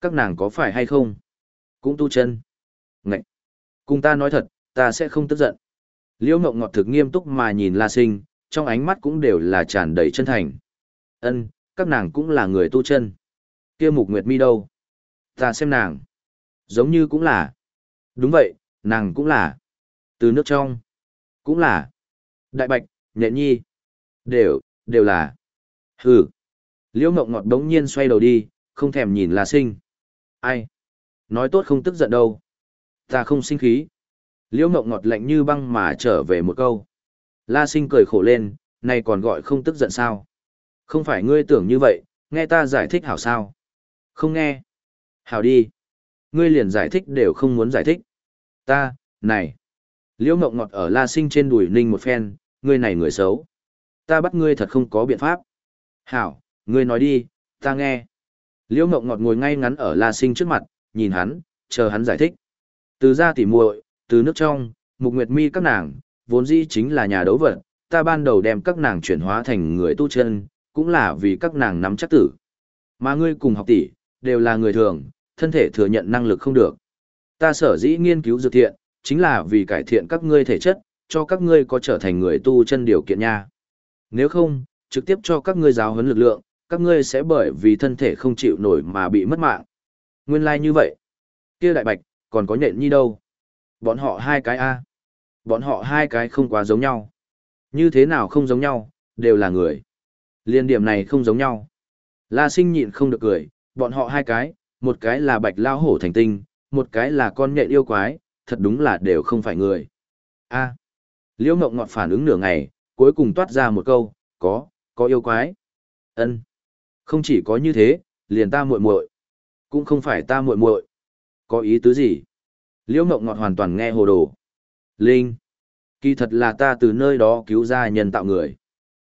Các nàng có phải hay không? Cũng tu chân. Ngậy! Cùng ta nói thật, ta sẽ không tức giận. Liễu Ngộng ngọt thực nghiêm túc mà nhìn La Sinh, trong ánh mắt cũng đều là tràn đầy chân thành. Ân, các nàng cũng là người tu chân. Kia Mục Nguyệt Mi đâu? Ta xem nàng. Giống như cũng là. Đúng vậy, nàng cũng là. Từ nước trong. Cũng là. Đại Bạch, Nhện Nhi. Đều, đều là. Hừ. Liễu Ngộng ngọt đống nhiên xoay đầu đi, không thèm nhìn La Sinh. Ai? Nói tốt không tức giận đâu. Ta không sinh khí. Liễu Ngộng ngọt lạnh như băng mà trở về một câu. La Sinh cười khổ lên, này còn gọi không tức giận sao? Không phải ngươi tưởng như vậy, nghe ta giải thích hảo sao? Không nghe. Hảo đi. Ngươi liền giải thích đều không muốn giải thích. Ta, này. Liễu Ngộng ngọt ở La Sinh trên đùi ninh một phen, ngươi này người xấu. Ta bắt ngươi thật không có biện pháp. Hảo, ngươi nói đi, ta nghe. Liễu Ngộng ngọt ngồi ngay ngắn ở La Sinh trước mặt, nhìn hắn, chờ hắn giải thích. Từ ra tỉ muội, từ nước trong, Mục Nguyệt Mi các nàng, vốn dĩ chính là nhà đấu vật, ta ban đầu đem các nàng chuyển hóa thành người tu chân, cũng là vì các nàng nắm chắc tử. Mà ngươi cùng học tỷ, đều là người thường, thân thể thừa nhận năng lực không được. Ta sở dĩ nghiên cứu dược thiện, chính là vì cải thiện các ngươi thể chất, cho các ngươi có trở thành người tu chân điều kiện nha. Nếu không, trực tiếp cho các ngươi giáo huấn lực lượng, các ngươi sẽ bởi vì thân thể không chịu nổi mà bị mất mạng. Nguyên lai like như vậy. Kia đại bạch, còn có nhện nhi đâu? Bọn họ hai cái A. Bọn họ hai cái không quá giống nhau. Như thế nào không giống nhau, đều là người. Liên điểm này không giống nhau. La sinh nhịn không được cười, bọn họ hai cái, một cái là bạch lao hổ thành tinh, một cái là con nhện yêu quái, thật đúng là đều không phải người. A. Liễu mộng ngọt phản ứng nửa ngày, cuối cùng toát ra một câu, có, có yêu quái. Ân. Không chỉ có như thế, liền ta muội muội, cũng không phải ta muội muội. Có ý tứ gì? Liễu Ngộng ngọt hoàn toàn nghe hồ đồ. Linh. Kỳ thật là ta từ nơi đó cứu ra nhân tạo người.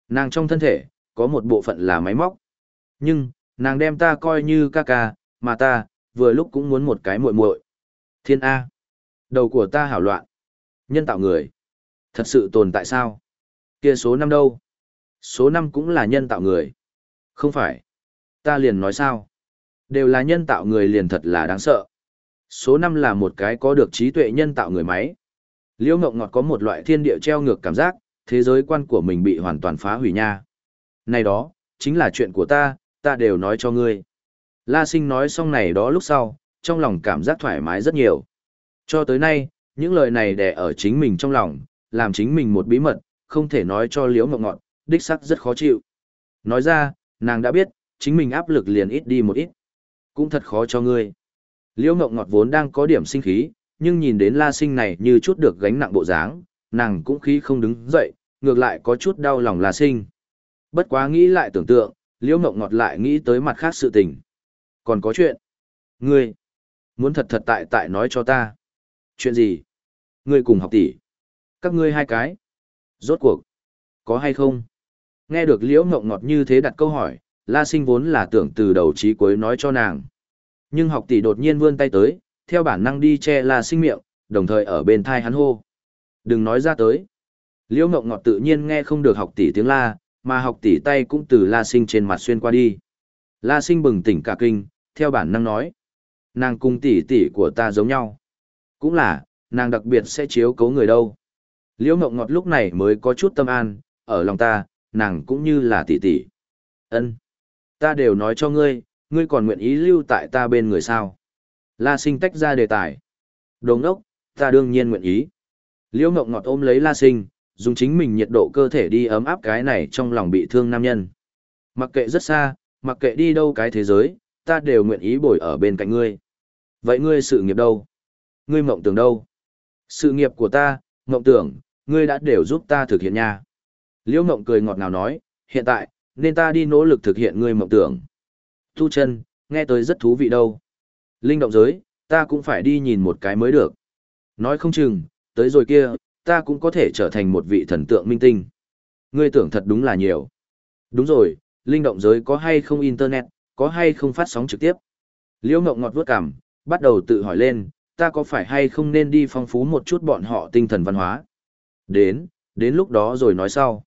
Nàng trong thân thể, có một bộ phận là máy móc. Nhưng, nàng đem ta coi như ca ca, mà ta, vừa lúc cũng muốn một cái muội muội. Thiên A. Đầu của ta hảo loạn. Nhân tạo người. Thật sự tồn tại sao? Kia số năm đâu? Số năm cũng là nhân tạo người. Không phải. Ta liền nói sao? Đều là nhân tạo người liền thật là đáng sợ. Số năm là một cái có được trí tuệ nhân tạo người máy. Liễu Ngộng Ngọt có một loại thiên địa treo ngược cảm giác, thế giới quan của mình bị hoàn toàn phá hủy nha. Này đó, chính là chuyện của ta, ta đều nói cho ngươi. La Sinh nói xong này đó lúc sau, trong lòng cảm giác thoải mái rất nhiều. Cho tới nay, những lời này đè ở chính mình trong lòng, làm chính mình một bí mật, không thể nói cho Liễu Ngộng Ngọt, đích sắc rất khó chịu. Nói ra, nàng đã biết, chính mình áp lực liền ít đi một ít. Cũng thật khó cho ngươi. Liễu Ngộng Ngọt vốn đang có điểm sinh khí, nhưng nhìn đến La Sinh này như chút được gánh nặng bộ dáng, nàng cũng khí không đứng dậy, ngược lại có chút đau lòng La Sinh. Bất quá nghĩ lại tưởng tượng, Liễu Ngộng Ngọt lại nghĩ tới mặt khác sự tình. Còn có chuyện. Ngươi, muốn thật thật tại tại nói cho ta. Chuyện gì? Ngươi cùng học tỷ. Các ngươi hai cái. Rốt cuộc. Có hay không? Nghe được Liễu Ngộng Ngọt như thế đặt câu hỏi, La Sinh vốn là tưởng từ đầu chí cuối nói cho nàng. Nhưng học tỷ đột nhiên vươn tay tới, theo bản năng đi che La Sinh miệng, đồng thời ở bên thai hắn hô. Đừng nói ra tới. Liễu Ngộng Ngọt tự nhiên nghe không được học tỷ tiếng la, mà học tỷ tay cũng từ La Sinh trên mặt xuyên qua đi. La Sinh bừng tỉnh cả kinh, theo bản năng nói. Nàng cùng tỷ tỷ của ta giống nhau. Cũng là, nàng đặc biệt sẽ chiếu cấu người đâu. Liễu Ngộng Ngọt lúc này mới có chút tâm an, ở lòng ta, nàng cũng như là tỷ tỷ. Ân, Ta đều nói cho ngươi, ngươi còn nguyện ý lưu tại ta bên người sao. La Sinh tách ra đề tài. Đồng đốc, ta đương nhiên nguyện ý. Liễu Ngộng Ngọt ôm lấy La Sinh, dùng chính mình nhiệt độ cơ thể đi ấm áp cái này trong lòng bị thương nam nhân. Mặc kệ rất xa, mặc kệ đi đâu cái thế giới, ta đều nguyện ý bồi ở bên cạnh ngươi. Vậy ngươi sự nghiệp đâu? Ngươi mộng tưởng đâu? Sự nghiệp của ta, mộng tưởng, ngươi đã đều giúp ta thực hiện nha. Liễu Ngộng cười ngọt ngào nói, hiện tại, nên ta đi nỗ lực thực hiện ngươi mộng tưởng. Tu chân, nghe tới rất thú vị đâu. Linh động giới, ta cũng phải đi nhìn một cái mới được. Nói không chừng, tới rồi kia, ta cũng có thể trở thành một vị thần tượng minh tinh. Ngươi tưởng thật đúng là nhiều. Đúng rồi, linh động giới có hay không internet, có hay không phát sóng trực tiếp. Liễu Ngộng ngọt vuốt cằm, bắt đầu tự hỏi lên, ta có phải hay không nên đi phong phú một chút bọn họ tinh thần văn hóa. Đến, đến lúc đó rồi nói sau.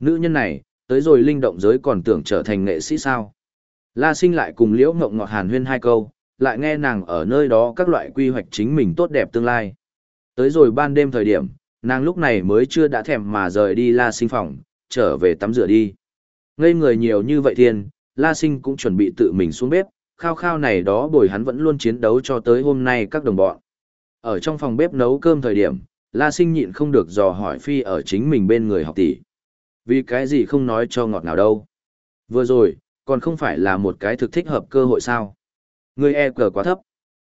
Nữ nhân này, tới rồi linh động giới còn tưởng trở thành nghệ sĩ sao. La sinh lại cùng Liễu Ngộng ngọt hàn huyên hai câu, lại nghe nàng ở nơi đó các loại quy hoạch chính mình tốt đẹp tương lai. Tới rồi ban đêm thời điểm, nàng lúc này mới chưa đã thèm mà rời đi la sinh phòng, trở về tắm rửa đi. Ngây người nhiều như vậy thiên, la sinh cũng chuẩn bị tự mình xuống bếp, khao khao này đó bồi hắn vẫn luôn chiến đấu cho tới hôm nay các đồng bọn. Ở trong phòng bếp nấu cơm thời điểm, la sinh nhịn không được dò hỏi phi ở chính mình bên người học tỷ. Vì cái gì không nói cho ngọt nào đâu. Vừa rồi, còn không phải là một cái thực thích hợp cơ hội sao. Người e cờ quá thấp.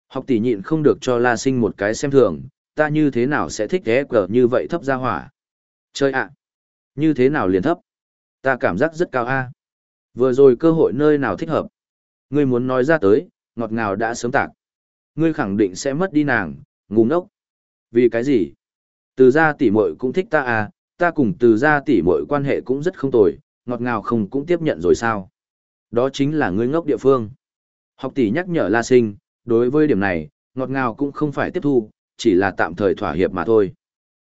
Học tỷ nhịn không được cho la sinh một cái xem thường, ta như thế nào sẽ thích e cờ như vậy thấp ra hỏa. Chơi ạ! Như thế nào liền thấp? Ta cảm giác rất cao a. Vừa rồi cơ hội nơi nào thích hợp? Ngươi muốn nói ra tới, ngọt ngào đã sớm tạc. Ngươi khẳng định sẽ mất đi nàng, ngu ngốc. Vì cái gì? Từ gia tỷ muội cũng thích ta à, ta cùng từ gia tỷ muội quan hệ cũng rất không tồi, ngọt ngào không cũng tiếp nhận rồi sao? Đó chính là ngươi ngốc địa phương. Học tỷ nhắc nhở La Sinh, đối với điểm này, ngọt ngào cũng không phải tiếp thu, chỉ là tạm thời thỏa hiệp mà thôi.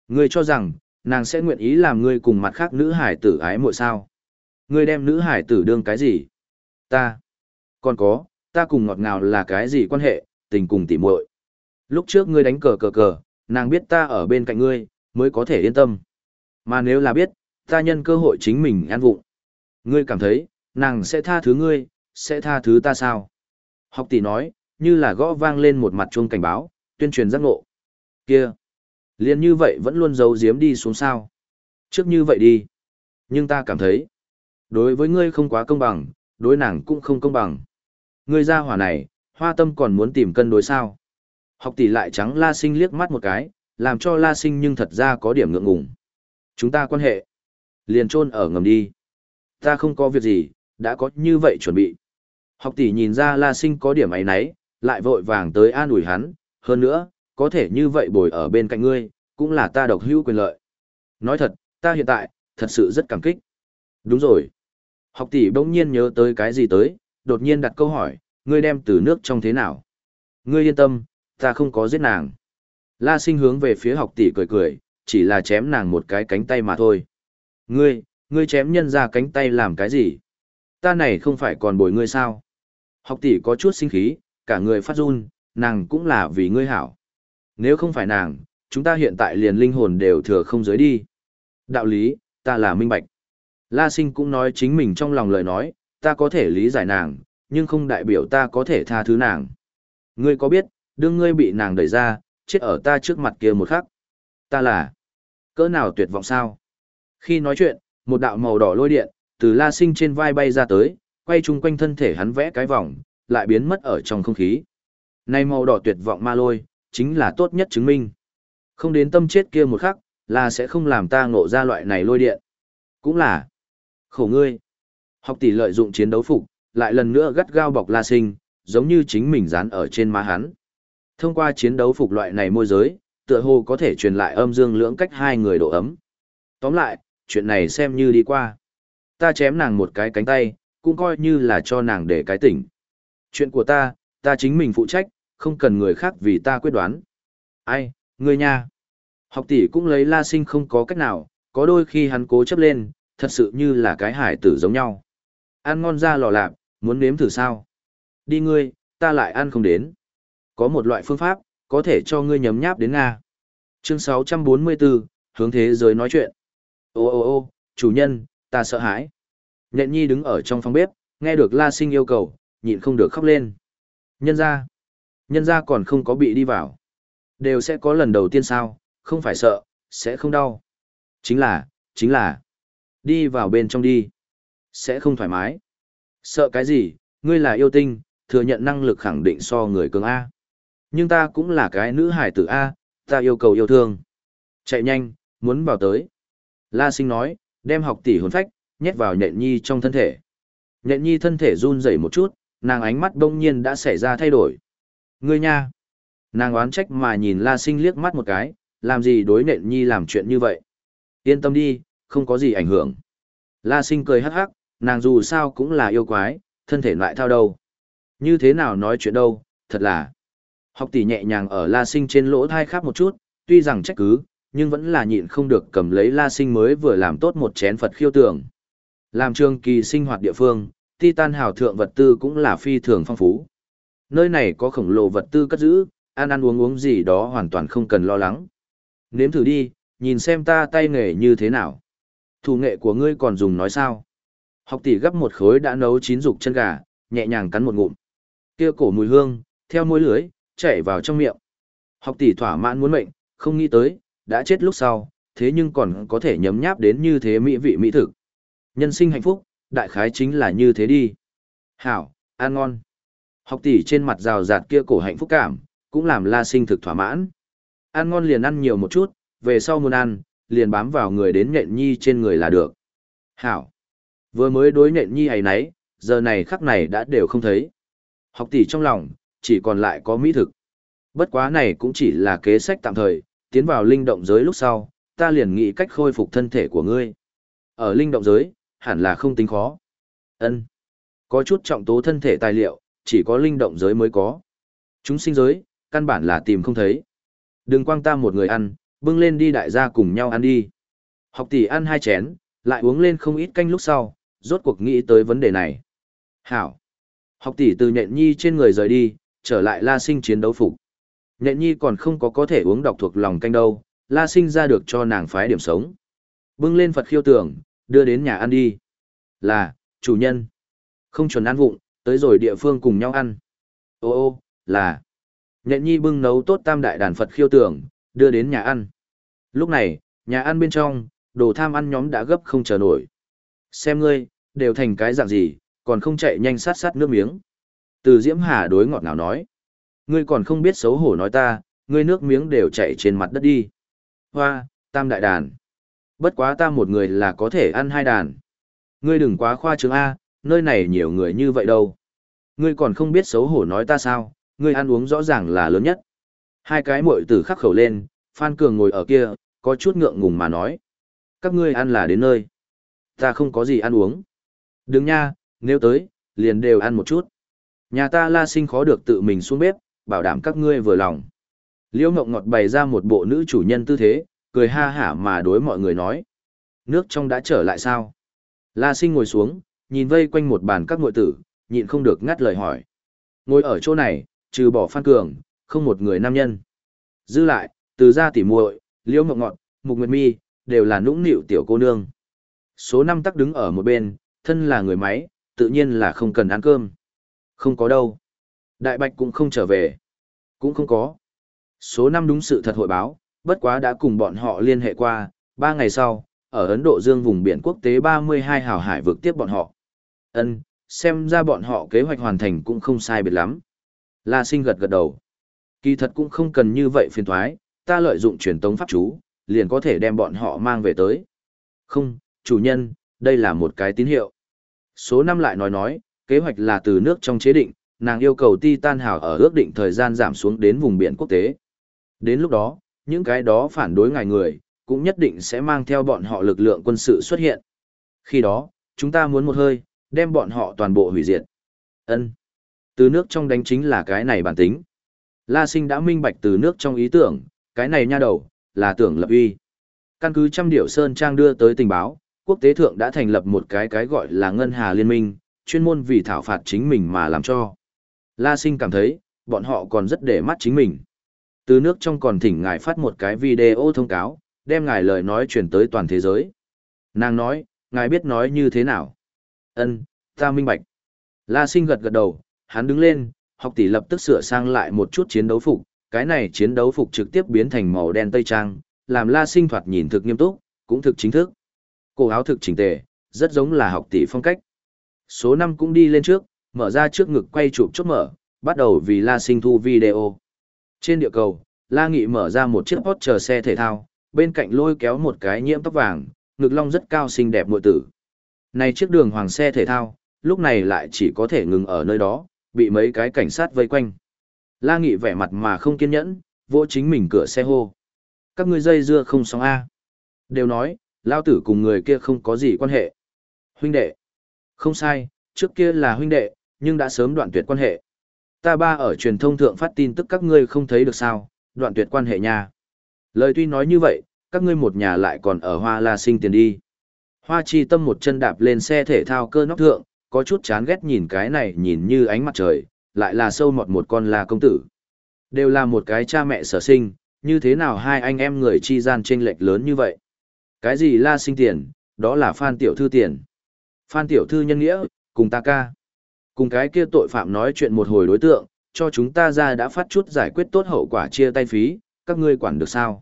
Ngươi cho rằng, nàng sẽ nguyện ý làm ngươi cùng mặt khác nữ hải tử ái muội sao? Ngươi đem nữ hải tử đương cái gì? Ta. Còn có, ta cùng ngọt ngào là cái gì quan hệ, tình cùng tỉ muội. Lúc trước ngươi đánh cờ cờ cờ, nàng biết ta ở bên cạnh ngươi, mới có thể yên tâm. Mà nếu là biết, ta nhân cơ hội chính mình ăn vụng. Ngươi cảm thấy, nàng sẽ tha thứ ngươi, sẽ tha thứ ta sao? Học tỷ nói, như là gõ vang lên một mặt chuông cảnh báo, tuyên truyền giác ngộ. Kia, liền như vậy vẫn luôn giấu giếm đi xuống sao. Trước như vậy đi. Nhưng ta cảm thấy, đối với ngươi không quá công bằng, đối nàng cũng không công bằng. Ngươi ra hỏa này, hoa tâm còn muốn tìm cân đối sao. Học tỷ lại trắng la sinh liếc mắt một cái, làm cho la sinh nhưng thật ra có điểm ngượng ngùng. Chúng ta quan hệ. Liền trôn ở ngầm đi. Ta không có việc gì, đã có như vậy chuẩn bị. Học tỷ nhìn ra la sinh có điểm ấy nấy, lại vội vàng tới an ủi hắn. Hơn nữa, có thể như vậy bồi ở bên cạnh ngươi, cũng là ta độc hữu quyền lợi. Nói thật, ta hiện tại, thật sự rất cảm kích. Đúng rồi. Học tỷ bỗng nhiên nhớ tới cái gì tới, đột nhiên đặt câu hỏi, ngươi đem từ nước trong thế nào? Ngươi yên tâm, ta không có giết nàng. La sinh hướng về phía học tỷ cười cười, chỉ là chém nàng một cái cánh tay mà thôi. Ngươi, ngươi chém nhân ra cánh tay làm cái gì? Ta này không phải còn bồi ngươi sao? Học tỷ có chút sinh khí, cả người phát run, nàng cũng là vì ngươi hảo. Nếu không phải nàng, chúng ta hiện tại liền linh hồn đều thừa không giới đi. Đạo lý, ta là minh bạch. La sinh cũng nói chính mình trong lòng lời nói, ta có thể lý giải nàng, nhưng không đại biểu ta có thể tha thứ nàng. Ngươi có biết, đương ngươi bị nàng đẩy ra, chết ở ta trước mặt kia một khắc. Ta là, cỡ nào tuyệt vọng sao? Khi nói chuyện, một đạo màu đỏ lôi điện, từ la sinh trên vai bay ra tới, quay chung quanh thân thể hắn vẽ cái vòng, lại biến mất ở trong không khí. Này màu đỏ tuyệt vọng ma lôi, chính là tốt nhất chứng minh. Không đến tâm chết kia một khắc, là sẽ không làm ta ngộ ra loại này lôi điện. Cũng là, khổ ngươi. Học tỷ lợi dụng chiến đấu phục, lại lần nữa gắt gao bọc la sinh, giống như chính mình dán ở trên má hắn. Thông qua chiến đấu phục loại này môi giới, tựa hồ có thể truyền lại âm dương lưỡng cách hai người độ ấm. Tóm lại, chuyện này xem như đi qua. Ta chém nàng một cái cánh tay, cũng coi như là cho nàng để cái tỉnh. Chuyện của ta, ta chính mình phụ trách, không cần người khác vì ta quyết đoán. Ai, ngươi nha. Học tỷ cũng lấy la sinh không có cách nào, có đôi khi hắn cố chấp lên, thật sự như là cái hải tử giống nhau. Ăn ngon ra lò lạp, muốn nếm thử sao? Đi ngươi, ta lại ăn không đến. Có một loại phương pháp, có thể cho ngươi nhấm nháp đến Nga. Chương 644, hướng thế giới nói chuyện. Ô ô ô, chủ nhân, ta sợ hãi. Nhện nhi đứng ở trong phòng bếp, nghe được la sinh yêu cầu, nhịn không được khóc lên. Nhân ra, nhân ra còn không có bị đi vào. Đều sẽ có lần đầu tiên sao, không phải sợ, sẽ không đau. Chính là, chính là, đi vào bên trong đi. Sẽ không thoải mái. Sợ cái gì, ngươi là yêu tinh, thừa nhận năng lực khẳng định so người cường A. Nhưng ta cũng là cái nữ hải tử A, ta yêu cầu yêu thương. Chạy nhanh, muốn vào tới. La sinh nói, đem học tỷ hồn phách, nhét vào nhện nhi trong thân thể. Nhện nhi thân thể run rẩy một chút, nàng ánh mắt đông nhiên đã xảy ra thay đổi. Ngươi nha! Nàng oán trách mà nhìn La sinh liếc mắt một cái, làm gì đối nện nhi làm chuyện như vậy. Yên tâm đi, không có gì ảnh hưởng. La sinh cười hắc hắc, nàng dù sao cũng là yêu quái, thân thể lại thao đâu. Như thế nào nói chuyện đâu, thật là. Học tỷ nhẹ nhàng ở la sinh trên lỗ thai khắp một chút, tuy rằng trách cứ, nhưng vẫn là nhịn không được cầm lấy la sinh mới vừa làm tốt một chén Phật khiêu tưởng. Làm trường kỳ sinh hoạt địa phương, titan hào thượng vật tư cũng là phi thường phong phú. Nơi này có khổng lồ vật tư cất giữ, ăn ăn uống uống gì đó hoàn toàn không cần lo lắng. Nếm thử đi, nhìn xem ta tay nghề như thế nào. Thủ nghệ của ngươi còn dùng nói sao? Học tỷ gấp một khối đã nấu chín dục chân gà, nhẹ nhàng cắn một ngụm. Kia cổ mùi hương, theo môi lưới, chảy vào trong miệng. Học tỷ thỏa mãn muốn mệnh, không nghĩ tới, đã chết lúc sau, thế nhưng còn có thể nhấm nháp đến như thế mỹ vị mỹ thực. Nhân sinh hạnh phúc, đại khái chính là như thế đi. Hảo, ăn ngon. Học tỷ trên mặt rào rạt kia cổ hạnh phúc cảm, cũng làm la sinh thực thỏa mãn. Ăn ngon liền ăn nhiều một chút, về sau muốn ăn, liền bám vào người đến nhện nhi trên người là được. Hảo. Vừa mới đối nhện nhi ấy nấy, giờ này khắc này đã đều không thấy. Học tỷ trong lòng, chỉ còn lại có mỹ thực. Bất quá này cũng chỉ là kế sách tạm thời, tiến vào linh động giới lúc sau, ta liền nghĩ cách khôi phục thân thể của ngươi. Ở linh động giới, hẳn là không tính khó. Ân, Có chút trọng tố thân thể tài liệu, chỉ có linh động giới mới có. Chúng sinh giới, căn bản là tìm không thấy. Đừng quang ta một người ăn, bưng lên đi đại gia cùng nhau ăn đi. Học tỷ ăn hai chén, lại uống lên không ít canh lúc sau, rốt cuộc nghĩ tới vấn đề này. Hảo. Học tỷ từ nhện nhi trên người rời đi, trở lại la sinh chiến đấu phục. Nhện nhi còn không có có thể uống độc thuộc lòng canh đâu, la sinh ra được cho nàng phái điểm sống. Bưng lên Phật khiêu tưởng, đưa đến nhà ăn đi. Là, chủ nhân. Không chuẩn ăn vụng, tới rồi địa phương cùng nhau ăn. Ô ô, là. Nhện nhi bưng nấu tốt tam đại đàn Phật khiêu tưởng, đưa đến nhà ăn. Lúc này, nhà ăn bên trong, đồ tham ăn nhóm đã gấp không chờ nổi. Xem ngươi, đều thành cái dạng gì, còn không chạy nhanh sát sát nước miếng. Từ Diễm Hà đối ngọt nào nói. Ngươi còn không biết xấu hổ nói ta, ngươi nước miếng đều chảy trên mặt đất đi. Hoa, tam đại đàn. Bất quá ta một người là có thể ăn hai đàn. Ngươi đừng quá khoa trương A, nơi này nhiều người như vậy đâu. Ngươi còn không biết xấu hổ nói ta sao, ngươi ăn uống rõ ràng là lớn nhất. Hai cái muội tử khắc khẩu lên, Phan Cường ngồi ở kia, có chút ngượng ngùng mà nói. Các ngươi ăn là đến nơi. Ta không có gì ăn uống. Đừng nha, nếu tới, liền đều ăn một chút. Nhà ta la sinh khó được tự mình xuống bếp, bảo đảm các ngươi vừa lòng. Liễu Ngọc Ngọt bày ra một bộ nữ chủ nhân tư thế, cười ha hả mà đối mọi người nói. Nước trong đã trở lại sao? La sinh ngồi xuống, nhìn vây quanh một bàn các ngội tử, nhịn không được ngắt lời hỏi. Ngồi ở chỗ này, trừ bỏ Phan Cường, không một người nam nhân. Dư lại, từ gia tỉ muội, Liễu Ngọc Ngọt, Mục Nguyệt Mi, đều là nũng nịu tiểu cô nương. Số năm tắc đứng ở một bên, thân là người máy, tự nhiên là không cần ăn cơm. Không có đâu. Đại Bạch cũng không trở về. Cũng không có. Số năm đúng sự thật hội báo, bất quá đã cùng bọn họ liên hệ qua, ba ngày sau, ở Ấn Độ Dương vùng biển quốc tế 32 hào hải vượt tiếp bọn họ. Ân, xem ra bọn họ kế hoạch hoàn thành cũng không sai biệt lắm. La Sinh gật gật đầu. Kỳ thật cũng không cần như vậy phiền thoái, ta lợi dụng truyền tống pháp chú, liền có thể đem bọn họ mang về tới. Không, chủ nhân, đây là một cái tín hiệu. Số năm lại nói nói, kế hoạch là từ nước trong chế định, nàng yêu cầu Titan hào ở ước định thời gian giảm xuống đến vùng biển quốc tế. Đến lúc đó, những cái đó phản đối ngài người, cũng nhất định sẽ mang theo bọn họ lực lượng quân sự xuất hiện. Khi đó, chúng ta muốn một hơi, đem bọn họ toàn bộ hủy diệt. Ân. Từ nước trong đánh chính là cái này bản tính. La sinh đã minh bạch từ nước trong ý tưởng, cái này nha đầu, là tưởng lập uy. Căn cứ trăm điểu Sơn Trang đưa tới tình báo, quốc tế thượng đã thành lập một cái cái gọi là Ngân Hà Liên minh, chuyên môn vì thảo phạt chính mình mà làm cho. La Sinh cảm thấy, bọn họ còn rất để mắt chính mình. Từ nước trong còn thỉnh ngài phát một cái video thông cáo, đem ngài lời nói truyền tới toàn thế giới. Nàng nói, ngài biết nói như thế nào? Ân, ta minh bạch. La Sinh gật gật đầu, hắn đứng lên, học tỷ lập tức sửa sang lại một chút chiến đấu phục, cái này chiến đấu phục trực tiếp biến thành màu đen tây trang, làm La Sinh thoạt nhìn thực nghiêm túc, cũng thực chính thức. Cổ áo thực chỉnh tề, rất giống là học tỷ phong cách. Số 5 cũng đi lên trước, mở ra trước ngực quay chụp chốt mở, bắt đầu vì La Sinh thu video. Trên địa cầu, La Nghị mở ra một chiếc hot chờ xe thể thao, bên cạnh lôi kéo một cái nhiễm tóc vàng, ngực long rất cao xinh đẹp muội tử. Này chiếc đường hoàng xe thể thao, lúc này lại chỉ có thể ngừng ở nơi đó, bị mấy cái cảnh sát vây quanh. La Nghị vẻ mặt mà không kiên nhẫn, vỗ chính mình cửa xe hô. Các ngươi dây dưa không xong A. Đều nói, lao tử cùng người kia không có gì quan hệ. Huynh đệ. Không sai, trước kia là huynh đệ, nhưng đã sớm đoạn tuyệt quan hệ. Ta ba ở truyền thông thượng phát tin tức các ngươi không thấy được sao, đoạn tuyệt quan hệ nha. Lời tuy nói như vậy, các ngươi một nhà lại còn ở hoa la sinh tiền đi. Hoa chi tâm một chân đạp lên xe thể thao cơ nóc thượng, có chút chán ghét nhìn cái này nhìn như ánh mặt trời, lại là sâu mọt một con là công tử. Đều là một cái cha mẹ sở sinh, như thế nào hai anh em người chi gian chênh lệch lớn như vậy? Cái gì la sinh tiền, đó là Phan Tiểu Thư tiền. Phan Tiểu Thư nhân nghĩa, cùng ta ca. Cùng cái kia tội phạm nói chuyện một hồi đối tượng, cho chúng ta ra đã phát chút giải quyết tốt hậu quả chia tay phí, các ngươi quản được sao?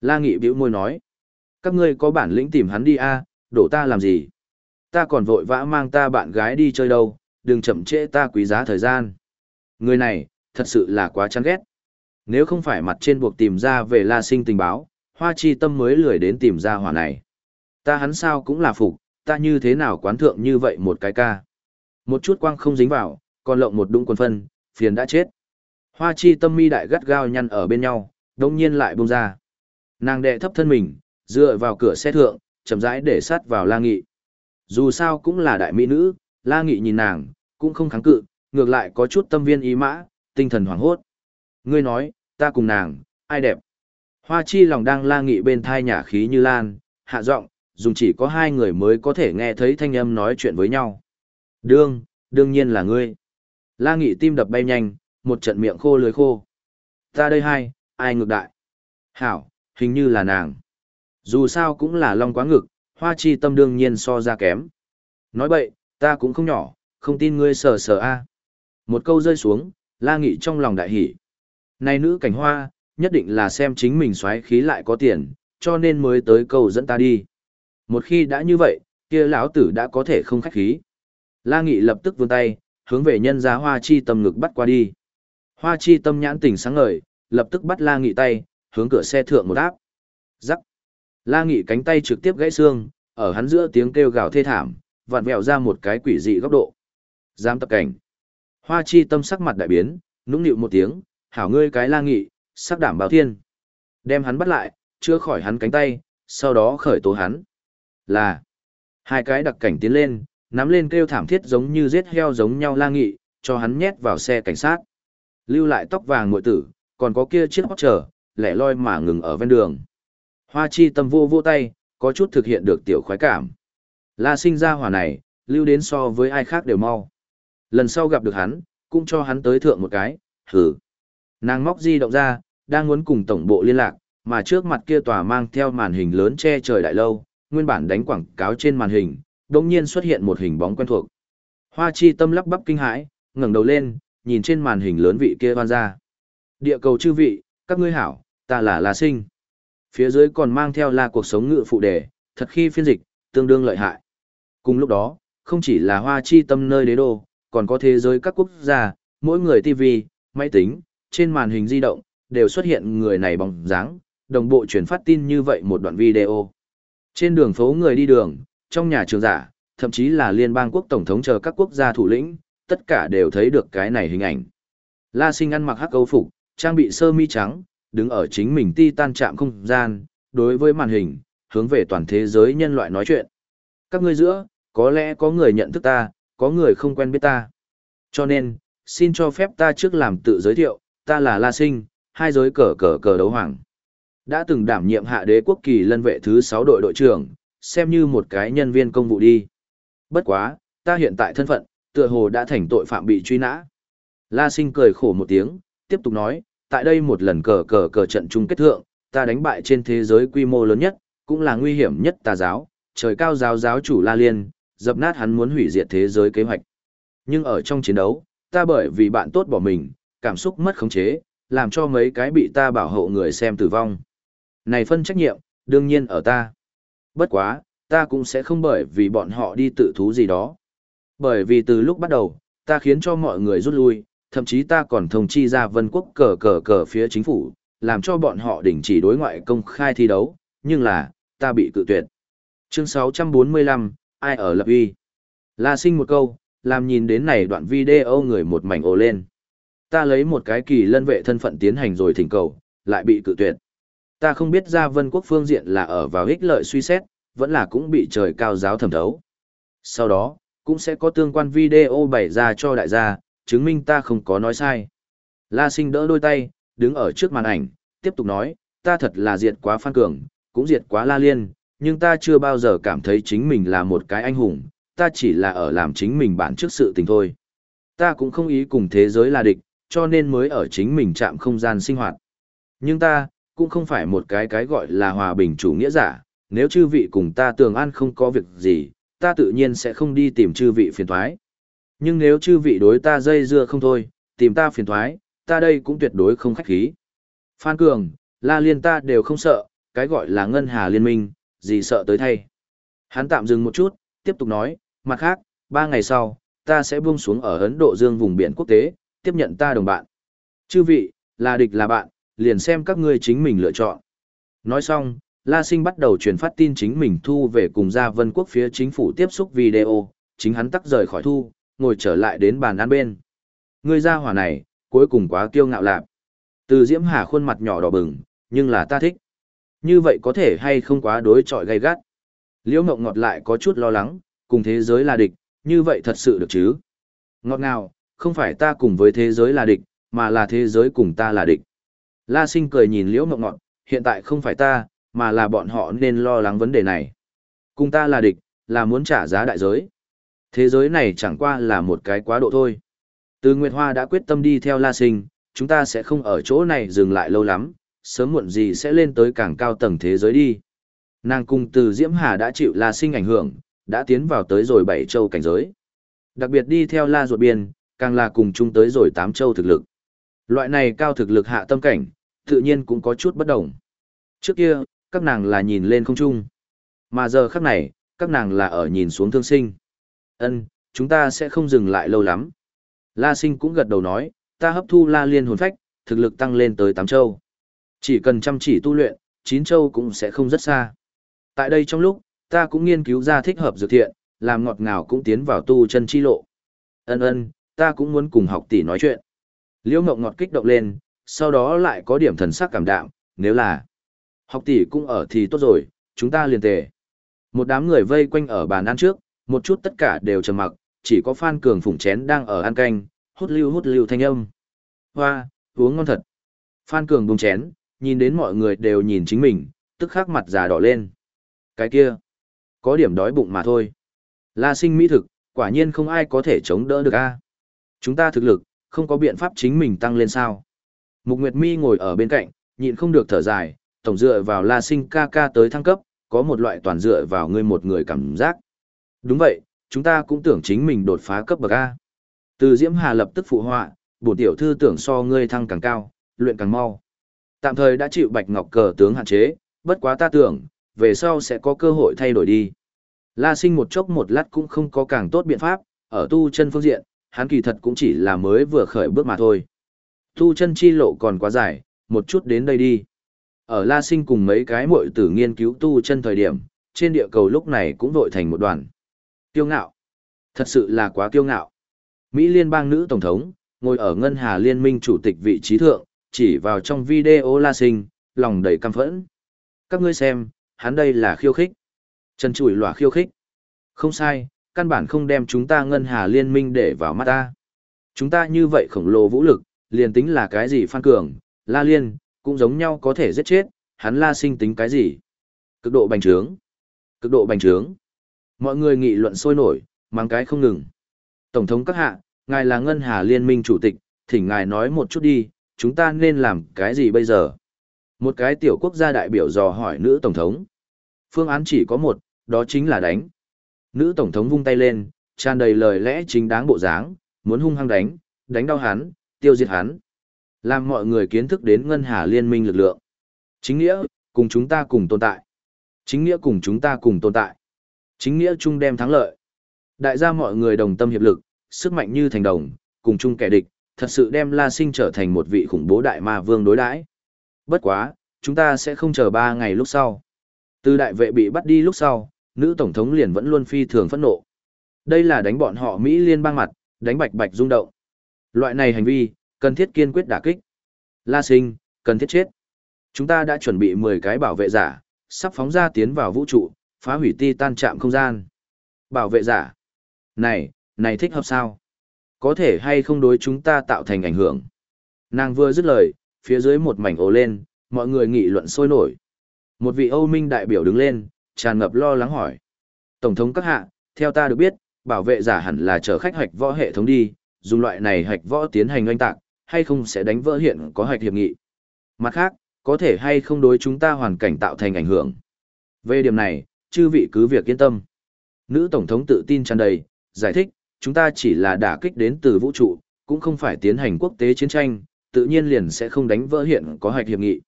La Nghị bĩu môi nói. Các ngươi có bản lĩnh tìm hắn đi a, đổ ta làm gì? Ta còn vội vã mang ta bạn gái đi chơi đâu, đừng chậm trễ ta quý giá thời gian. Người này, thật sự là quá chán ghét. Nếu không phải mặt trên buộc tìm ra về La Sinh tình báo, Hoa Chi Tâm mới lười đến tìm ra hỏa này. Ta hắn sao cũng là phục, ta như thế nào quán thượng như vậy một cái ca. Một chút quang không dính vào, còn lộng một đũng quần phân, phiền đã chết. Hoa Chi Tâm mi đại gắt gao nhăn ở bên nhau, đồng nhiên lại bông ra. Nàng đệ thấp thân mình, dựa vào cửa xe thượng, chậm rãi để sát vào La Nghị. Dù sao cũng là đại mỹ nữ, La Nghị nhìn nàng, cũng không kháng cự, ngược lại có chút tâm viên ý mã, tinh thần hoảng hốt. Ngươi nói, ta cùng nàng, ai đẹp? Hoa chi lòng đang La Nghị bên thai nhà khí như lan, hạ giọng, dùng chỉ có hai người mới có thể nghe thấy thanh âm nói chuyện với nhau. Đương, đương nhiên là ngươi. La Nghị tim đập bay nhanh, một trận miệng khô lưới khô. Ta đây hai, ai ngược đại? Hảo, hình như là nàng. Dù sao cũng là long quá ngực, hoa chi tâm đương nhiên so ra kém. Nói bậy, ta cũng không nhỏ, không tin ngươi sờ sờ a. Một câu rơi xuống, la nghị trong lòng đại hỉ. Này nữ cảnh hoa, nhất định là xem chính mình xoáy khí lại có tiền, cho nên mới tới câu dẫn ta đi. Một khi đã như vậy, kia lão tử đã có thể không khách khí. La nghị lập tức vươn tay, hướng về nhân giá hoa chi tâm ngực bắt qua đi. Hoa chi tâm nhãn tỉnh sáng ngời, lập tức bắt la nghị tay, hướng cửa xe thượng một áp. Rắc. La Nghị cánh tay trực tiếp gãy xương, ở hắn giữa tiếng kêu gào thê thảm, vặn vẹo ra một cái quỷ dị góc độ. Giám tập cảnh. Hoa chi tâm sắc mặt đại biến, nũng nịu một tiếng, hảo ngươi cái La Nghị, sắc đảm bảo thiên. Đem hắn bắt lại, chưa khỏi hắn cánh tay, sau đó khởi tố hắn. Là. Hai cái đặc cảnh tiến lên, nắm lên kêu thảm thiết giống như giết heo giống nhau La Nghị, cho hắn nhét vào xe cảnh sát. Lưu lại tóc vàng muội tử, còn có kia chiếc hót trở, lẻ loi mà ngừng ở ven đường. Hoa chi tâm vô vô tay, có chút thực hiện được tiểu khoái cảm. La sinh ra hỏa này, lưu đến so với ai khác đều mau. Lần sau gặp được hắn, cũng cho hắn tới thượng một cái, hử. Nàng móc di động ra, đang muốn cùng tổng bộ liên lạc, mà trước mặt kia tòa mang theo màn hình lớn che trời đại lâu, nguyên bản đánh quảng cáo trên màn hình, đồng nhiên xuất hiện một hình bóng quen thuộc. Hoa chi tâm lắp bắp kinh hãi, ngẩng đầu lên, nhìn trên màn hình lớn vị kia hoan ra. Địa cầu chư vị, các ngươi hảo, ta là La Sinh. Phía dưới còn mang theo là cuộc sống ngự phụ đề, thật khi phiên dịch, tương đương lợi hại. Cùng lúc đó, không chỉ là hoa chi tâm nơi đế đô, còn có thế giới các quốc gia, mỗi người TV, máy tính, trên màn hình di động, đều xuất hiện người này bóng dáng, đồng bộ truyền phát tin như vậy một đoạn video. Trên đường phố người đi đường, trong nhà trường giả, thậm chí là liên bang quốc tổng thống chờ các quốc gia thủ lĩnh, tất cả đều thấy được cái này hình ảnh. La Sinh ăn mặc hắc câu phục, trang bị sơ mi trắng, đứng ở chính mình ti tan chạm không gian, đối với màn hình, hướng về toàn thế giới nhân loại nói chuyện. Các ngươi giữa, có lẽ có người nhận thức ta, có người không quen biết ta. Cho nên, xin cho phép ta trước làm tự giới thiệu, ta là La Sinh, hai giới cờ cờ cờ đấu hoàng. Đã từng đảm nhiệm hạ đế quốc kỳ lân vệ thứ 6 đội đội trưởng, xem như một cái nhân viên công vụ đi. Bất quá, ta hiện tại thân phận, tựa hồ đã thành tội phạm bị truy nã. La sinh cười khổ một tiếng, tiếp tục nói, tại đây một lần cờ cờ cờ trận chung kết thượng, ta đánh bại trên thế giới quy mô lớn nhất, cũng là nguy hiểm nhất tà giáo, trời cao giáo giáo chủ La Liên, dập nát hắn muốn hủy diệt thế giới kế hoạch. Nhưng ở trong chiến đấu, ta bởi vì bạn tốt bỏ mình, cảm xúc mất khống chế, làm cho mấy cái bị ta bảo hộ người xem tử vong. Này phân trách nhiệm, đương nhiên ở ta. Bất quá, ta cũng sẽ không bởi vì bọn họ đi tự thú gì đó. Bởi vì từ lúc bắt đầu, ta khiến cho mọi người rút lui, thậm chí ta còn thông chi ra vân quốc cờ cờ cờ phía chính phủ, làm cho bọn họ đình chỉ đối ngoại công khai thi đấu, nhưng là, ta bị cự tuyệt. Chương 645, ai ở lập uy? La sinh một câu, làm nhìn đến này đoạn video người một mảnh ồ lên. Ta lấy một cái kỳ lân vệ thân phận tiến hành rồi thỉnh cầu, lại bị cự tuyệt. Ta không biết ra vân quốc phương diện là ở vào ích lợi suy xét, vẫn là cũng bị trời cao giáo thẩm thấu. Sau đó, cũng sẽ có tương quan video bày ra cho đại gia, chứng minh ta không có nói sai. La sinh đỡ đôi tay, đứng ở trước màn ảnh, tiếp tục nói, ta thật là diệt quá phan cường, cũng diệt quá la liên, nhưng ta chưa bao giờ cảm thấy chính mình là một cái anh hùng, ta chỉ là ở làm chính mình bản trước sự tình thôi. Ta cũng không ý cùng thế giới là địch, cho nên mới ở chính mình chạm không gian sinh hoạt. Nhưng ta, cũng không phải một cái cái gọi là hòa bình chủ nghĩa giả, nếu chư vị cùng ta tường an không có việc gì, ta tự nhiên sẽ không đi tìm chư vị phiền thoái. Nhưng nếu chư vị đối ta dây dưa không thôi, tìm ta phiền thoái, ta đây cũng tuyệt đối không khách khí. Phan Cường, La Liên ta đều không sợ, cái gọi là ngân hà liên minh, gì sợ tới thay. Hắn tạm dừng một chút, tiếp tục nói, mặt khác, ba ngày sau, ta sẽ buông xuống ở Ấn Độ Dương vùng biển quốc tế, tiếp nhận ta đồng bạn. Chư vị, là địch là bạn, liền xem các ngươi chính mình lựa chọn. Nói xong, La Sinh bắt đầu truyền phát tin chính mình thu về cùng gia vân quốc phía chính phủ tiếp xúc video, chính hắn tắt rời khỏi thu, ngồi trở lại đến bàn ăn bên. Người gia hỏa này, cuối cùng quá kiêu ngạo lạc. Từ Diễm Hà khuôn mặt nhỏ đỏ bừng, nhưng là ta thích. Như vậy có thể hay không quá đối chọi gay gắt. Liễu Mộng ngọt lại có chút lo lắng, cùng thế giới là địch, như vậy thật sự được chứ? Ngọt nào không phải ta cùng với thế giới là địch, mà là thế giới cùng ta là địch. La sinh cười nhìn Liễu Mộng ngọn, hiện tại không phải ta, mà là bọn họ nên lo lắng vấn đề này. Cùng ta là địch, là muốn trả giá đại giới. Thế giới này chẳng qua là một cái quá độ thôi. Từ Nguyệt Hoa đã quyết tâm đi theo La Sinh, chúng ta sẽ không ở chỗ này dừng lại lâu lắm, sớm muộn gì sẽ lên tới càng cao tầng thế giới đi. Nàng cùng từ Diễm Hà đã chịu La Sinh ảnh hưởng, đã tiến vào tới rồi bảy châu cảnh giới. Đặc biệt đi theo La Ruột Biên, càng là cùng chung tới rồi tám châu thực lực. Loại này cao thực lực hạ tâm cảnh, tự nhiên cũng có chút bất đồng. Trước kia, các nàng là nhìn lên không trung. Mà giờ khắc này, các nàng là ở nhìn xuống thương sinh. Ân, chúng ta sẽ không dừng lại lâu lắm. La sinh cũng gật đầu nói, ta hấp thu la liên hồn phách, thực lực tăng lên tới tám châu. Chỉ cần chăm chỉ tu luyện, chín châu cũng sẽ không rất xa. Tại đây trong lúc, ta cũng nghiên cứu ra thích hợp dược thiện, làm ngọt ngào cũng tiến vào tu chân chi lộ. Ân ân, ta cũng muốn cùng học tỷ nói chuyện. Liễu Ngọc ngọt kích động lên, sau đó lại có điểm thần sắc cảm đạm, nếu là học tỷ cũng ở thì tốt rồi, chúng ta liền tề. Một đám người vây quanh ở bàn ăn trước, một chút tất cả đều trầm mặc, chỉ có Phan Cường phủng chén đang ở ăn canh, hút lưu hút lưu thanh âm. Hoa, uống ngon thật. Phan Cường bùng chén, nhìn đến mọi người đều nhìn chính mình, tức khắc mặt già đỏ lên. Cái kia, có điểm đói bụng mà thôi. La sinh mỹ thực, quả nhiên không ai có thể chống đỡ được a. Chúng ta thực lực, không có biện pháp chính mình tăng lên sao. Mục Nguyệt Mi ngồi ở bên cạnh, nhịn không được thở dài, tổng dựa vào La sinh ca ca tới thăng cấp, có một loại toàn dựa vào ngươi một người cảm giác. Đúng vậy, chúng ta cũng tưởng chính mình đột phá cấp bậc A. Từ Diễm Hà lập tức phụ họa, bổ tiểu thư tưởng so ngươi thăng càng cao, luyện càng mau. Tạm thời đã chịu Bạch Ngọc cờ tướng hạn chế, bất quá ta tưởng, về sau sẽ có cơ hội thay đổi đi. La sinh một chốc một lát cũng không có càng tốt biện pháp, ở tu chân phương diện, hắn kỳ thật cũng chỉ là mới vừa khởi bước mà thôi. Tu chân chi lộ còn quá dài, một chút đến đây đi. Ở La sinh cùng mấy cái muội tử nghiên cứu tu chân thời điểm, trên địa cầu lúc này cũng vội thành một đoàn. Kiêu ngạo. Thật sự là quá kiêu ngạo. Mỹ liên bang nữ tổng thống, ngồi ở ngân hà liên minh chủ tịch vị trí thượng, chỉ vào trong video la sinh, lòng đầy căm phẫn. Các ngươi xem, hắn đây là khiêu khích. Trần chủi lòa khiêu khích. Không sai, căn bản không đem chúng ta ngân hà liên minh để vào mắt ta. Chúng ta như vậy khổng lồ vũ lực, liền tính là cái gì phan cường, la liên, cũng giống nhau có thể giết chết, hắn la sinh tính cái gì? Cực độ bành trướng. Cực độ bành trướng. Mọi người nghị luận sôi nổi, mang cái không ngừng. Tổng thống các hạ, ngài là Ngân Hà Liên minh chủ tịch, thỉnh ngài nói một chút đi, chúng ta nên làm cái gì bây giờ? Một cái tiểu quốc gia đại biểu dò hỏi nữ tổng thống. Phương án chỉ có một, đó chính là đánh. Nữ tổng thống vung tay lên, tràn đầy lời lẽ chính đáng bộ dáng, muốn hung hăng đánh, đánh đau hắn, tiêu diệt hắn. Làm mọi người kiến thức đến ngân hà liên minh lực lượng. Chính nghĩa, cùng chúng ta cùng tồn tại. Chính nghĩa cùng chúng ta cùng tồn tại. Chính nghĩa chung đem thắng lợi. Đại gia mọi người đồng tâm hiệp lực, sức mạnh như thành đồng, cùng chung kẻ địch, thật sự đem La Sinh trở thành một vị khủng bố đại ma vương đối đãi. Bất quá, chúng ta sẽ không chờ ba ngày lúc sau. Từ đại vệ bị bắt đi lúc sau, nữ tổng thống liền vẫn luôn phi thường phẫn nộ. Đây là đánh bọn họ Mỹ liên bang mặt, đánh bạch bạch rung động. Loại này hành vi, cần thiết kiên quyết đả kích. La sinh, cần thiết chết. Chúng ta đã chuẩn bị 10 cái bảo vệ giả, sắp phóng ra tiến vào vũ trụ, phá hủy ti tan trạm không gian. Bảo vệ giả. Này, này thích hợp sao? Có thể hay không đối chúng ta tạo thành ảnh hưởng? Nàng vừa dứt lời, phía dưới một mảnh ồ lên, mọi người nghị luận sôi nổi. Một vị Âu Minh đại biểu đứng lên, tràn ngập lo lắng hỏi. Tổng thống các hạ, theo ta được biết, bảo vệ giả hẳn là chở khách hạch võ hệ thống đi, dùng loại này hạch võ tiến hành oanh tạc, hay không sẽ đánh vỡ hiện có hạch hiệp nghị. Mặt khác, có thể hay không đối chúng ta hoàn cảnh tạo thành ảnh hưởng. Về điểm này, chư vị cứ việc yên tâm. Nữ Tổng thống tự tin tràn đầy, giải thích, chúng ta chỉ là đả kích đến từ vũ trụ, cũng không phải tiến hành quốc tế chiến tranh, tự nhiên liền sẽ không đánh vỡ hiện có hạch hiệp nghị.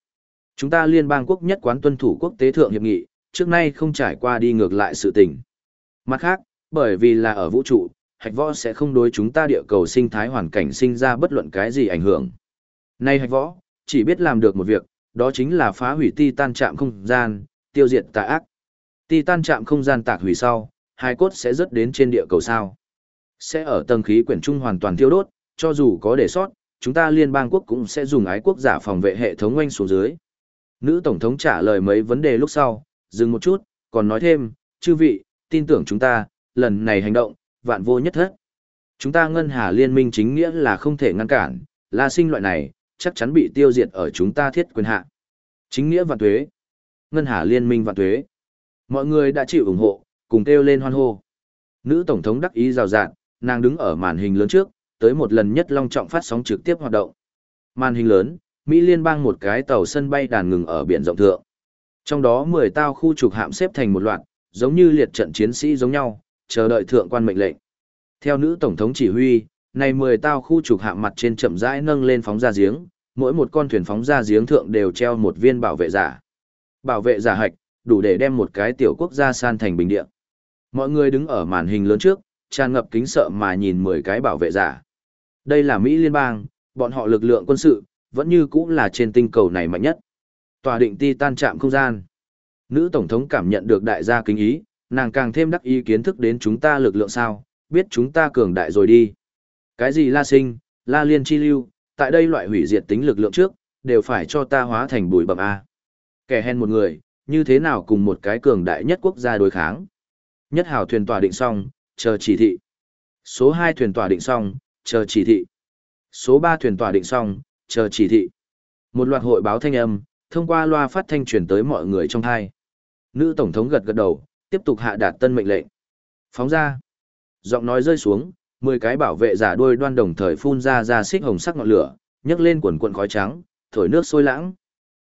Chúng ta liên bang quốc nhất quán tuân thủ quốc tế thượng hiệp nghị, trước nay không trải qua đi ngược lại sự tình. Mặt khác, bởi vì là ở vũ trụ, hạch võ sẽ không đối chúng ta địa cầu sinh thái hoàn cảnh sinh ra bất luận cái gì ảnh hưởng. Nay hạch võ, chỉ biết làm được một việc, đó chính là phá hủy ti tan trạm không gian, tiêu diệt tà ác. Ti tan trạm không gian tạc hủy sau, hai cốt sẽ rớt đến trên địa cầu sao. Sẽ ở tầng khí quyển trung hoàn toàn tiêu đốt, cho dù có để sót, chúng ta liên bang quốc cũng sẽ dùng ái quốc giả phòng vệ hệ thống oanh xuống dưới. Nữ Tổng thống trả lời mấy vấn đề lúc sau, dừng một chút, còn nói thêm, chư vị, tin tưởng chúng ta, lần này hành động, vạn vô nhất thất. Chúng ta ngân hà liên minh chính nghĩa là không thể ngăn cản, la sinh loại này, chắc chắn bị tiêu diệt ở chúng ta thiết quyền hạ. Chính nghĩa vạn tuế. Ngân hà liên minh vạn tuế. Mọi người đã chịu ủng hộ, cùng kêu lên hoan hô. Nữ tổng thống đắc ý rào rạt, nàng đứng ở màn hình lớn trước, tới một lần nhất long trọng phát sóng trực tiếp hoạt động. Màn hình lớn, Mỹ liên bang một cái tàu sân bay đàn ngừng ở biển rộng thượng. Trong đó 10 tao khu trục hạm xếp thành một loạt, giống như liệt trận chiến sĩ giống nhau, chờ đợi thượng quan mệnh lệnh. Theo nữ tổng thống chỉ huy, này 10 tao khu trục hạm mặt trên chậm rãi nâng lên phóng ra giếng, mỗi một con thuyền phóng ra giếng thượng đều treo một viên bảo vệ giả. Bảo vệ giả hạch, đủ để đem một cái tiểu quốc gia san thành bình địa. Mọi người đứng ở màn hình lớn trước, tràn ngập kính sợ mà nhìn 10 cái bảo vệ giả. Đây là Mỹ liên bang, bọn họ lực lượng quân sự, vẫn như cũng là trên tinh cầu này mạnh nhất. Tòa định ti tan chạm không gian. Nữ Tổng thống cảm nhận được đại gia kính ý, nàng càng thêm đắc ý kiến thức đến chúng ta lực lượng sao, biết chúng ta cường đại rồi đi. Cái gì la sinh, la liên chi lưu, tại đây loại hủy diệt tính lực lượng trước, đều phải cho ta hóa thành bụi bậm A. Kẻ hèn một người, như thế nào cùng một cái cường đại nhất quốc gia đối kháng. Nhất hào thuyền tòa định xong, chờ chỉ thị. Số 2 thuyền tòa định xong, chờ chỉ thị. Số 3 thuyền tòa định xong, chờ chỉ thị. Một loạt hội báo thanh âm, thông qua loa phát thanh truyền tới mọi người trong thai. Nữ tổng thống gật gật đầu, tiếp tục hạ đạt tân mệnh lệnh. Phóng ra. Giọng nói rơi xuống, 10 cái bảo vệ giả đuôi đoan đồng thời phun ra ra xích hồng sắc ngọn lửa, nhấc lên quần quần khói trắng, thổi nước sôi lãng.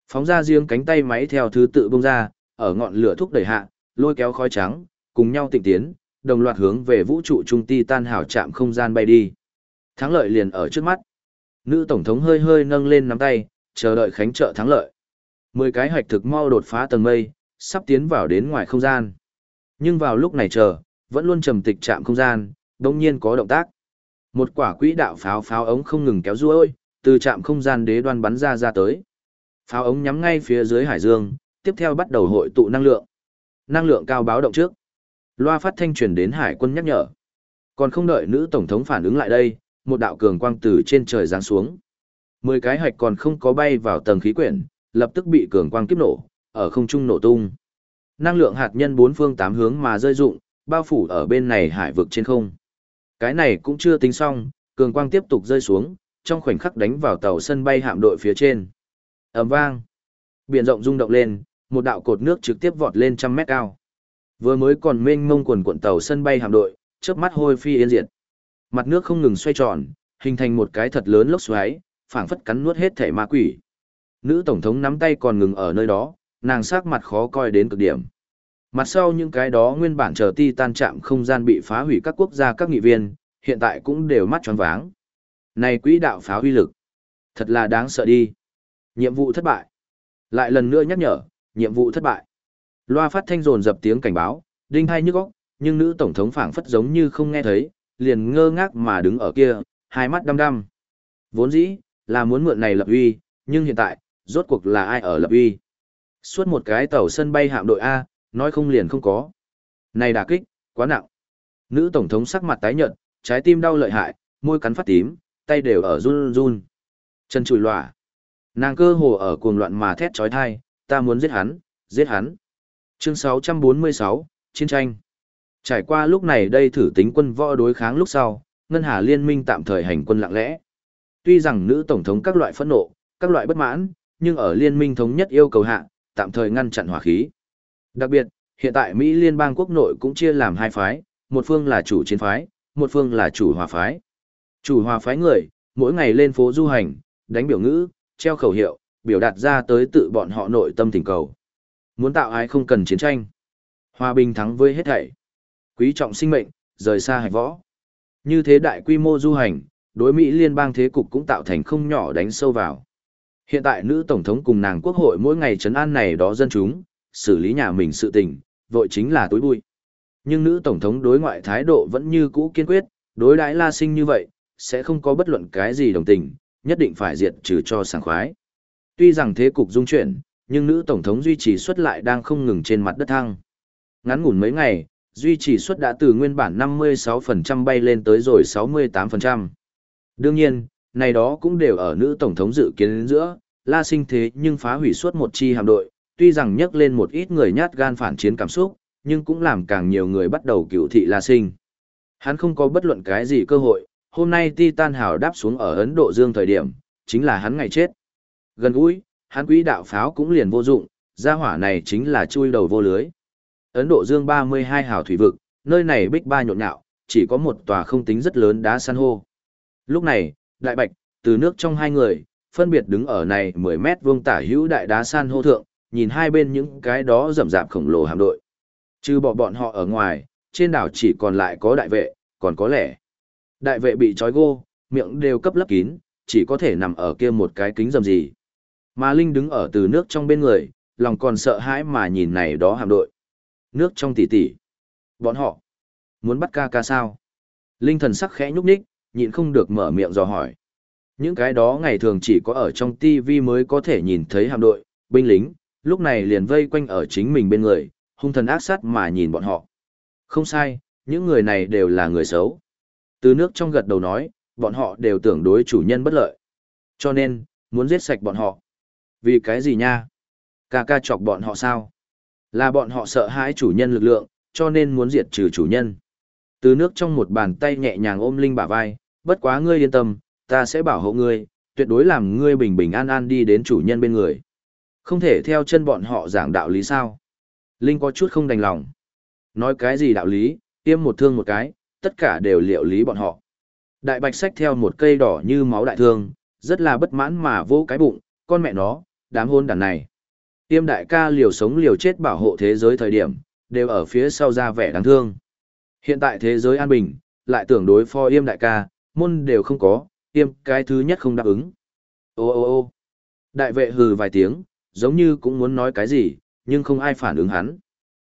Phóng ra riêng cánh tay máy theo thứ tự bung ra, ở ngọn lửa thúc đẩy hạ, lôi kéo khói trắng, cùng nhau tịnh tiến, đồng loạt hướng về vũ trụ trung ti tan hảo chạm không gian bay đi. Thắng lợi liền ở trước mắt. Nữ tổng thống hơi hơi nâng lên nắm tay, chờ đợi khánh trợ thắng lợi. Mười cái hạch thực mau đột phá tầng mây, sắp tiến vào đến ngoài không gian. Nhưng vào lúc này chờ, vẫn luôn trầm tịch chạm không gian, đồng nhiên có động tác. Một quả quỹ đạo pháo pháo ống không ngừng kéo ruôi, từ chạm không gian đế đoan bắn ra ra tới. Pháo ống nhắm ngay phía dưới hải dương, tiếp theo bắt đầu hội tụ năng lượng. Năng lượng cao báo động trước. Loa phát thanh truyền đến hải quân nhắc nhở. Còn không đợi nữ tổng thống phản ứng lại đây, một đạo cường quang từ trên trời giáng xuống. Mười cái hạch còn không có bay vào tầng khí quyển, lập tức bị cường quang kiếp nổ, ở không trung nổ tung. Năng lượng hạt nhân bốn phương tám hướng mà rơi rụng, bao phủ ở bên này hải vực trên không. Cái này cũng chưa tính xong, cường quang tiếp tục rơi xuống, trong khoảnh khắc đánh vào tàu sân bay hạm đội phía trên. ầm vang. Biển rộng rung động lên, một đạo cột nước trực tiếp vọt lên trăm mét cao. Vừa mới còn mênh mông quần cuộn tàu sân bay hạm đội, chớp mắt hôi phi yên diệt. Mặt nước không ngừng xoay tròn, hình thành một cái thật lớn lốc xoáy, phảng phất cắn nuốt hết thể ma quỷ. Nữ tổng thống nắm tay còn ngừng ở nơi đó, nàng sắc mặt khó coi đến cực điểm. Mặt sau những cái đó nguyên bản chờ ti tan chạm không gian bị phá hủy các quốc gia các nghị viên, hiện tại cũng đều mắt tròn váng. Này quỹ đạo phá huy lực, thật là đáng sợ đi. Nhiệm vụ thất bại. Lại lần nữa nhắc nhở, nhiệm vụ thất bại. Loa phát thanh rồn dập tiếng cảnh báo, đinh hay nhức óc, nhưng nữ tổng thống phảng phất giống như không nghe thấy, liền ngơ ngác mà đứng ở kia, hai mắt đăm đăm. Vốn dĩ, là muốn mượn này lập uy, nhưng hiện tại, rốt cuộc là ai ở lập uy. Suốt một cái tàu sân bay hạm đội A, nói không liền không có. Này đả kích, quá nặng. Nữ tổng thống sắc mặt tái nhợt, trái tim đau lợi hại, môi cắn phát tím, tay đều ở run run. Chân chùi lòa. Nàng cơ hồ ở cuồng loạn mà thét trói thai, ta muốn giết hắn, giết hắn. Chương 646, Chiến tranh. Trải qua lúc này đây thử tính quân võ đối kháng lúc sau, Ngân Hà Liên minh tạm thời hành quân lặng lẽ. Tuy rằng nữ tổng thống các loại phẫn nộ, các loại bất mãn, nhưng ở liên minh thống nhất yêu cầu hạ, tạm thời ngăn chặn hỏa khí. Đặc biệt, hiện tại Mỹ liên bang quốc nội cũng chia làm hai phái, một phương là chủ chiến phái, một phương là chủ hòa phái. Chủ hòa phái người, mỗi ngày lên phố du hành, đánh biểu ngữ, treo khẩu hiệu, biểu đạt ra tới tự bọn họ nội tâm tình cầu. Muốn tạo ai không cần chiến tranh. Hòa bình thắng với hết thảy. Quý trọng sinh mệnh, rời xa hải võ. Như thế đại quy mô du hành, đối Mỹ liên bang thế cục cũng tạo thành không nhỏ đánh sâu vào. Hiện tại nữ tổng thống cùng nàng quốc hội mỗi ngày trấn an này đó dân chúng, xử lý nhà mình sự tình, vội chính là tối bụi. Nhưng nữ tổng thống đối ngoại thái độ vẫn như cũ kiên quyết, đối đãi La Sinh như vậy, sẽ không có bất luận cái gì đồng tình, nhất định phải diệt trừ cho sảng khoái. Tuy rằng thế cục dung chuyển, nhưng nữ tổng thống duy trì suất lại đang không ngừng trên mặt đất thăng. Ngắn ngủn mấy ngày, duy trì suất đã từ nguyên bản 56% bay lên tới rồi 68%. Đương nhiên, này đó cũng đều ở nữ tổng thống dự kiến giữa, la sinh thế nhưng phá hủy suốt một chi hạm đội, tuy rằng nhắc lên một ít người nhát gan phản chiến cảm xúc, nhưng cũng làm càng nhiều người bắt đầu cựu thị la sinh. Hắn không có bất luận cái gì cơ hội, hôm nay Titan hào đáp xuống ở Ấn Độ Dương thời điểm, chính là hắn ngày chết. Gần gũi, hắn quỹ đạo pháo cũng liền vô dụng, gia hỏa này chính là chui đầu vô lưới. Ấn Độ Dương 32 hào thủy vực, nơi này bích ba nhộn nhạo, chỉ có một tòa không tính rất lớn đá san hô. Lúc này, Đại Bạch, từ nước trong hai người, phân biệt đứng ở này 10 mét vuông tả hữu đại đá san hô thượng, nhìn hai bên những cái đó rầm rạp khổng lồ hạm đội. Trừ bỏ bọn họ ở ngoài, trên đảo chỉ còn lại có đại vệ, còn có lẽ. Đại vệ bị trói gô, miệng đều cấp lấp kín, chỉ có thể nằm ở kia một cái kính rầm gì. Mà Linh đứng ở từ nước trong bên người, lòng còn sợ hãi mà nhìn này đó hạm đội. Nước trong tỉ tỉ. Bọn họ. Muốn bắt ca ca sao? Linh thần sắc khẽ nhúc nhích, nhịn không được mở miệng dò hỏi. Những cái đó ngày thường chỉ có ở trong TV mới có thể nhìn thấy hạm đội, binh lính, lúc này liền vây quanh ở chính mình bên người, hung thần ác sát mà nhìn bọn họ. Không sai, những người này đều là người xấu. Từ nước trong gật đầu nói, bọn họ đều tưởng đối chủ nhân bất lợi. Cho nên, muốn giết sạch bọn họ. Vì cái gì nha? Ca ca chọc bọn họ sao? Là bọn họ sợ hãi chủ nhân lực lượng, cho nên muốn diệt trừ chủ nhân. Từ nước trong một bàn tay nhẹ nhàng ôm Linh bả vai, bất quá ngươi yên tâm, ta sẽ bảo hộ ngươi, tuyệt đối làm ngươi bình bình an an đi đến chủ nhân bên người. Không thể theo chân bọn họ giảng đạo lý sao. Linh có chút không đành lòng. Nói cái gì đạo lý, tiêm một thương một cái, tất cả đều liệu lý bọn họ. Đại bạch sách theo một cây đỏ như máu đại thương, rất là bất mãn mà vô cái bụng, con mẹ nó, đám hôn đàn này. Tiêm đại ca liều sống liều chết bảo hộ thế giới thời điểm, đều ở phía sau ra vẻ đáng thương. Hiện tại thế giới an bình, lại tưởng đối phó yêm đại ca, môn đều không có, tiêm cái thứ nhất không đáp ứng. Ô ô ô đại vệ hừ vài tiếng, giống như cũng muốn nói cái gì, nhưng không ai phản ứng hắn.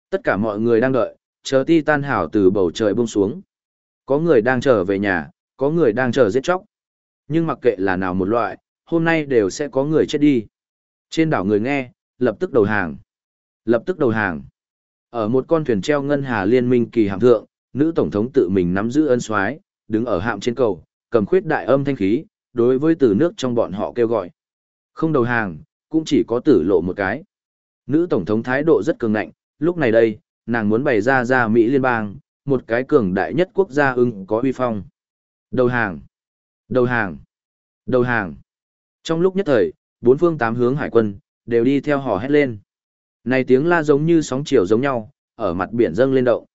Tất cả mọi người đang đợi, chờ ti tan hảo từ bầu trời buông xuống. Có người đang chờ về nhà, có người đang chờ giết chóc. Nhưng mặc kệ là nào một loại, hôm nay đều sẽ có người chết đi. Trên đảo người nghe, lập tức đầu hàng. Lập tức đầu hàng. Ở một con thuyền treo ngân hà liên minh kỳ hạm thượng, nữ tổng thống tự mình nắm giữ ân soái, đứng ở hạm trên cầu, cầm khuyết đại âm thanh khí, đối với từ nước trong bọn họ kêu gọi. Không đầu hàng, cũng chỉ có tử lộ một cái. Nữ tổng thống thái độ rất cường ngạnh, lúc này đây, nàng muốn bày ra ra Mỹ liên bang, một cái cường đại nhất quốc gia ưng có uy phong. Đầu hàng! Đầu hàng! Đầu hàng! Trong lúc nhất thời, bốn phương tám hướng hải quân, đều đi theo họ hét lên. Này tiếng la giống như sóng chiều giống nhau, ở mặt biển dâng lên động.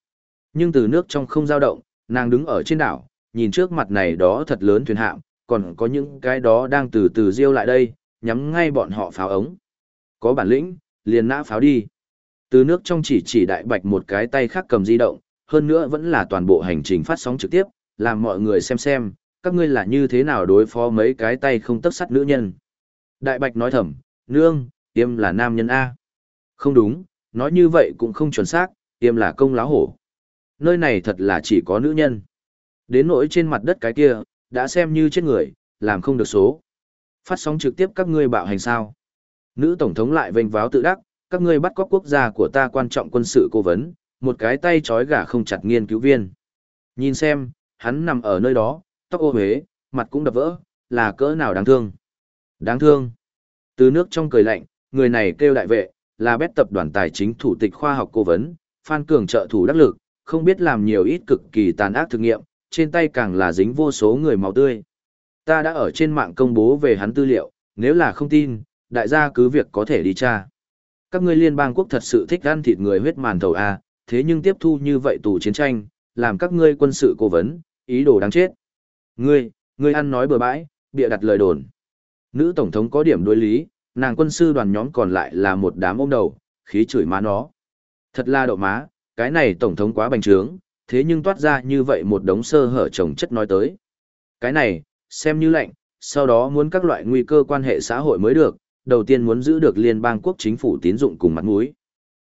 Nhưng từ nước trong không dao động, nàng đứng ở trên đảo, nhìn trước mặt này đó thật lớn thuyền hạm, còn có những cái đó đang từ từ riêu lại đây, nhắm ngay bọn họ pháo ống. Có bản lĩnh, liền nã pháo đi. Từ nước trong chỉ chỉ đại bạch một cái tay khác cầm di động, hơn nữa vẫn là toàn bộ hành trình phát sóng trực tiếp, làm mọi người xem xem, các ngươi là như thế nào đối phó mấy cái tay không tấp sắt nữ nhân. Đại bạch nói thầm, nương, tiêm là nam nhân A. Không đúng, nói như vậy cũng không chuẩn xác, tiêm là công láo hổ. Nơi này thật là chỉ có nữ nhân. Đến nỗi trên mặt đất cái kia, đã xem như chết người, làm không được số. Phát sóng trực tiếp các ngươi bạo hành sao. Nữ tổng thống lại vênh váo tự đắc, các ngươi bắt cóc quốc gia của ta quan trọng quân sự cố vấn, một cái tay trói gà không chặt nghiên cứu viên. Nhìn xem, hắn nằm ở nơi đó, tóc ô huế, mặt cũng đập vỡ, là cỡ nào đáng thương. Đáng thương. Từ nước trong cười lạnh, người này kêu đại vệ, là bét tập đoàn tài chính thủ tịch khoa học cố vấn, Phan Cường trợ thủ đắc lực, không biết làm nhiều ít cực kỳ tàn ác thực nghiệm, trên tay càng là dính vô số người máu tươi. Ta đã ở trên mạng công bố về hắn tư liệu, nếu là không tin, đại gia cứ việc có thể đi tra. Các ngươi liên bang quốc thật sự thích ăn thịt người huyết màn thầu A, thế nhưng tiếp thu như vậy tù chiến tranh, làm các ngươi quân sự cố vấn, ý đồ đáng chết. Ngươi, ngươi ăn nói bừa bãi, bịa đặt lời đồn. Nữ tổng thống có điểm đối lý, nàng quân sư đoàn nhóm còn lại là một đám ôm đầu, khí chửi má nó. Thật là đậu má, cái này tổng thống quá bành trướng, thế nhưng toát ra như vậy một đống sơ hở chồng chất nói tới. Cái này, xem như lệnh, sau đó muốn các loại nguy cơ quan hệ xã hội mới được, đầu tiên muốn giữ được liên bang quốc chính phủ tín dụng cùng mặt mũi.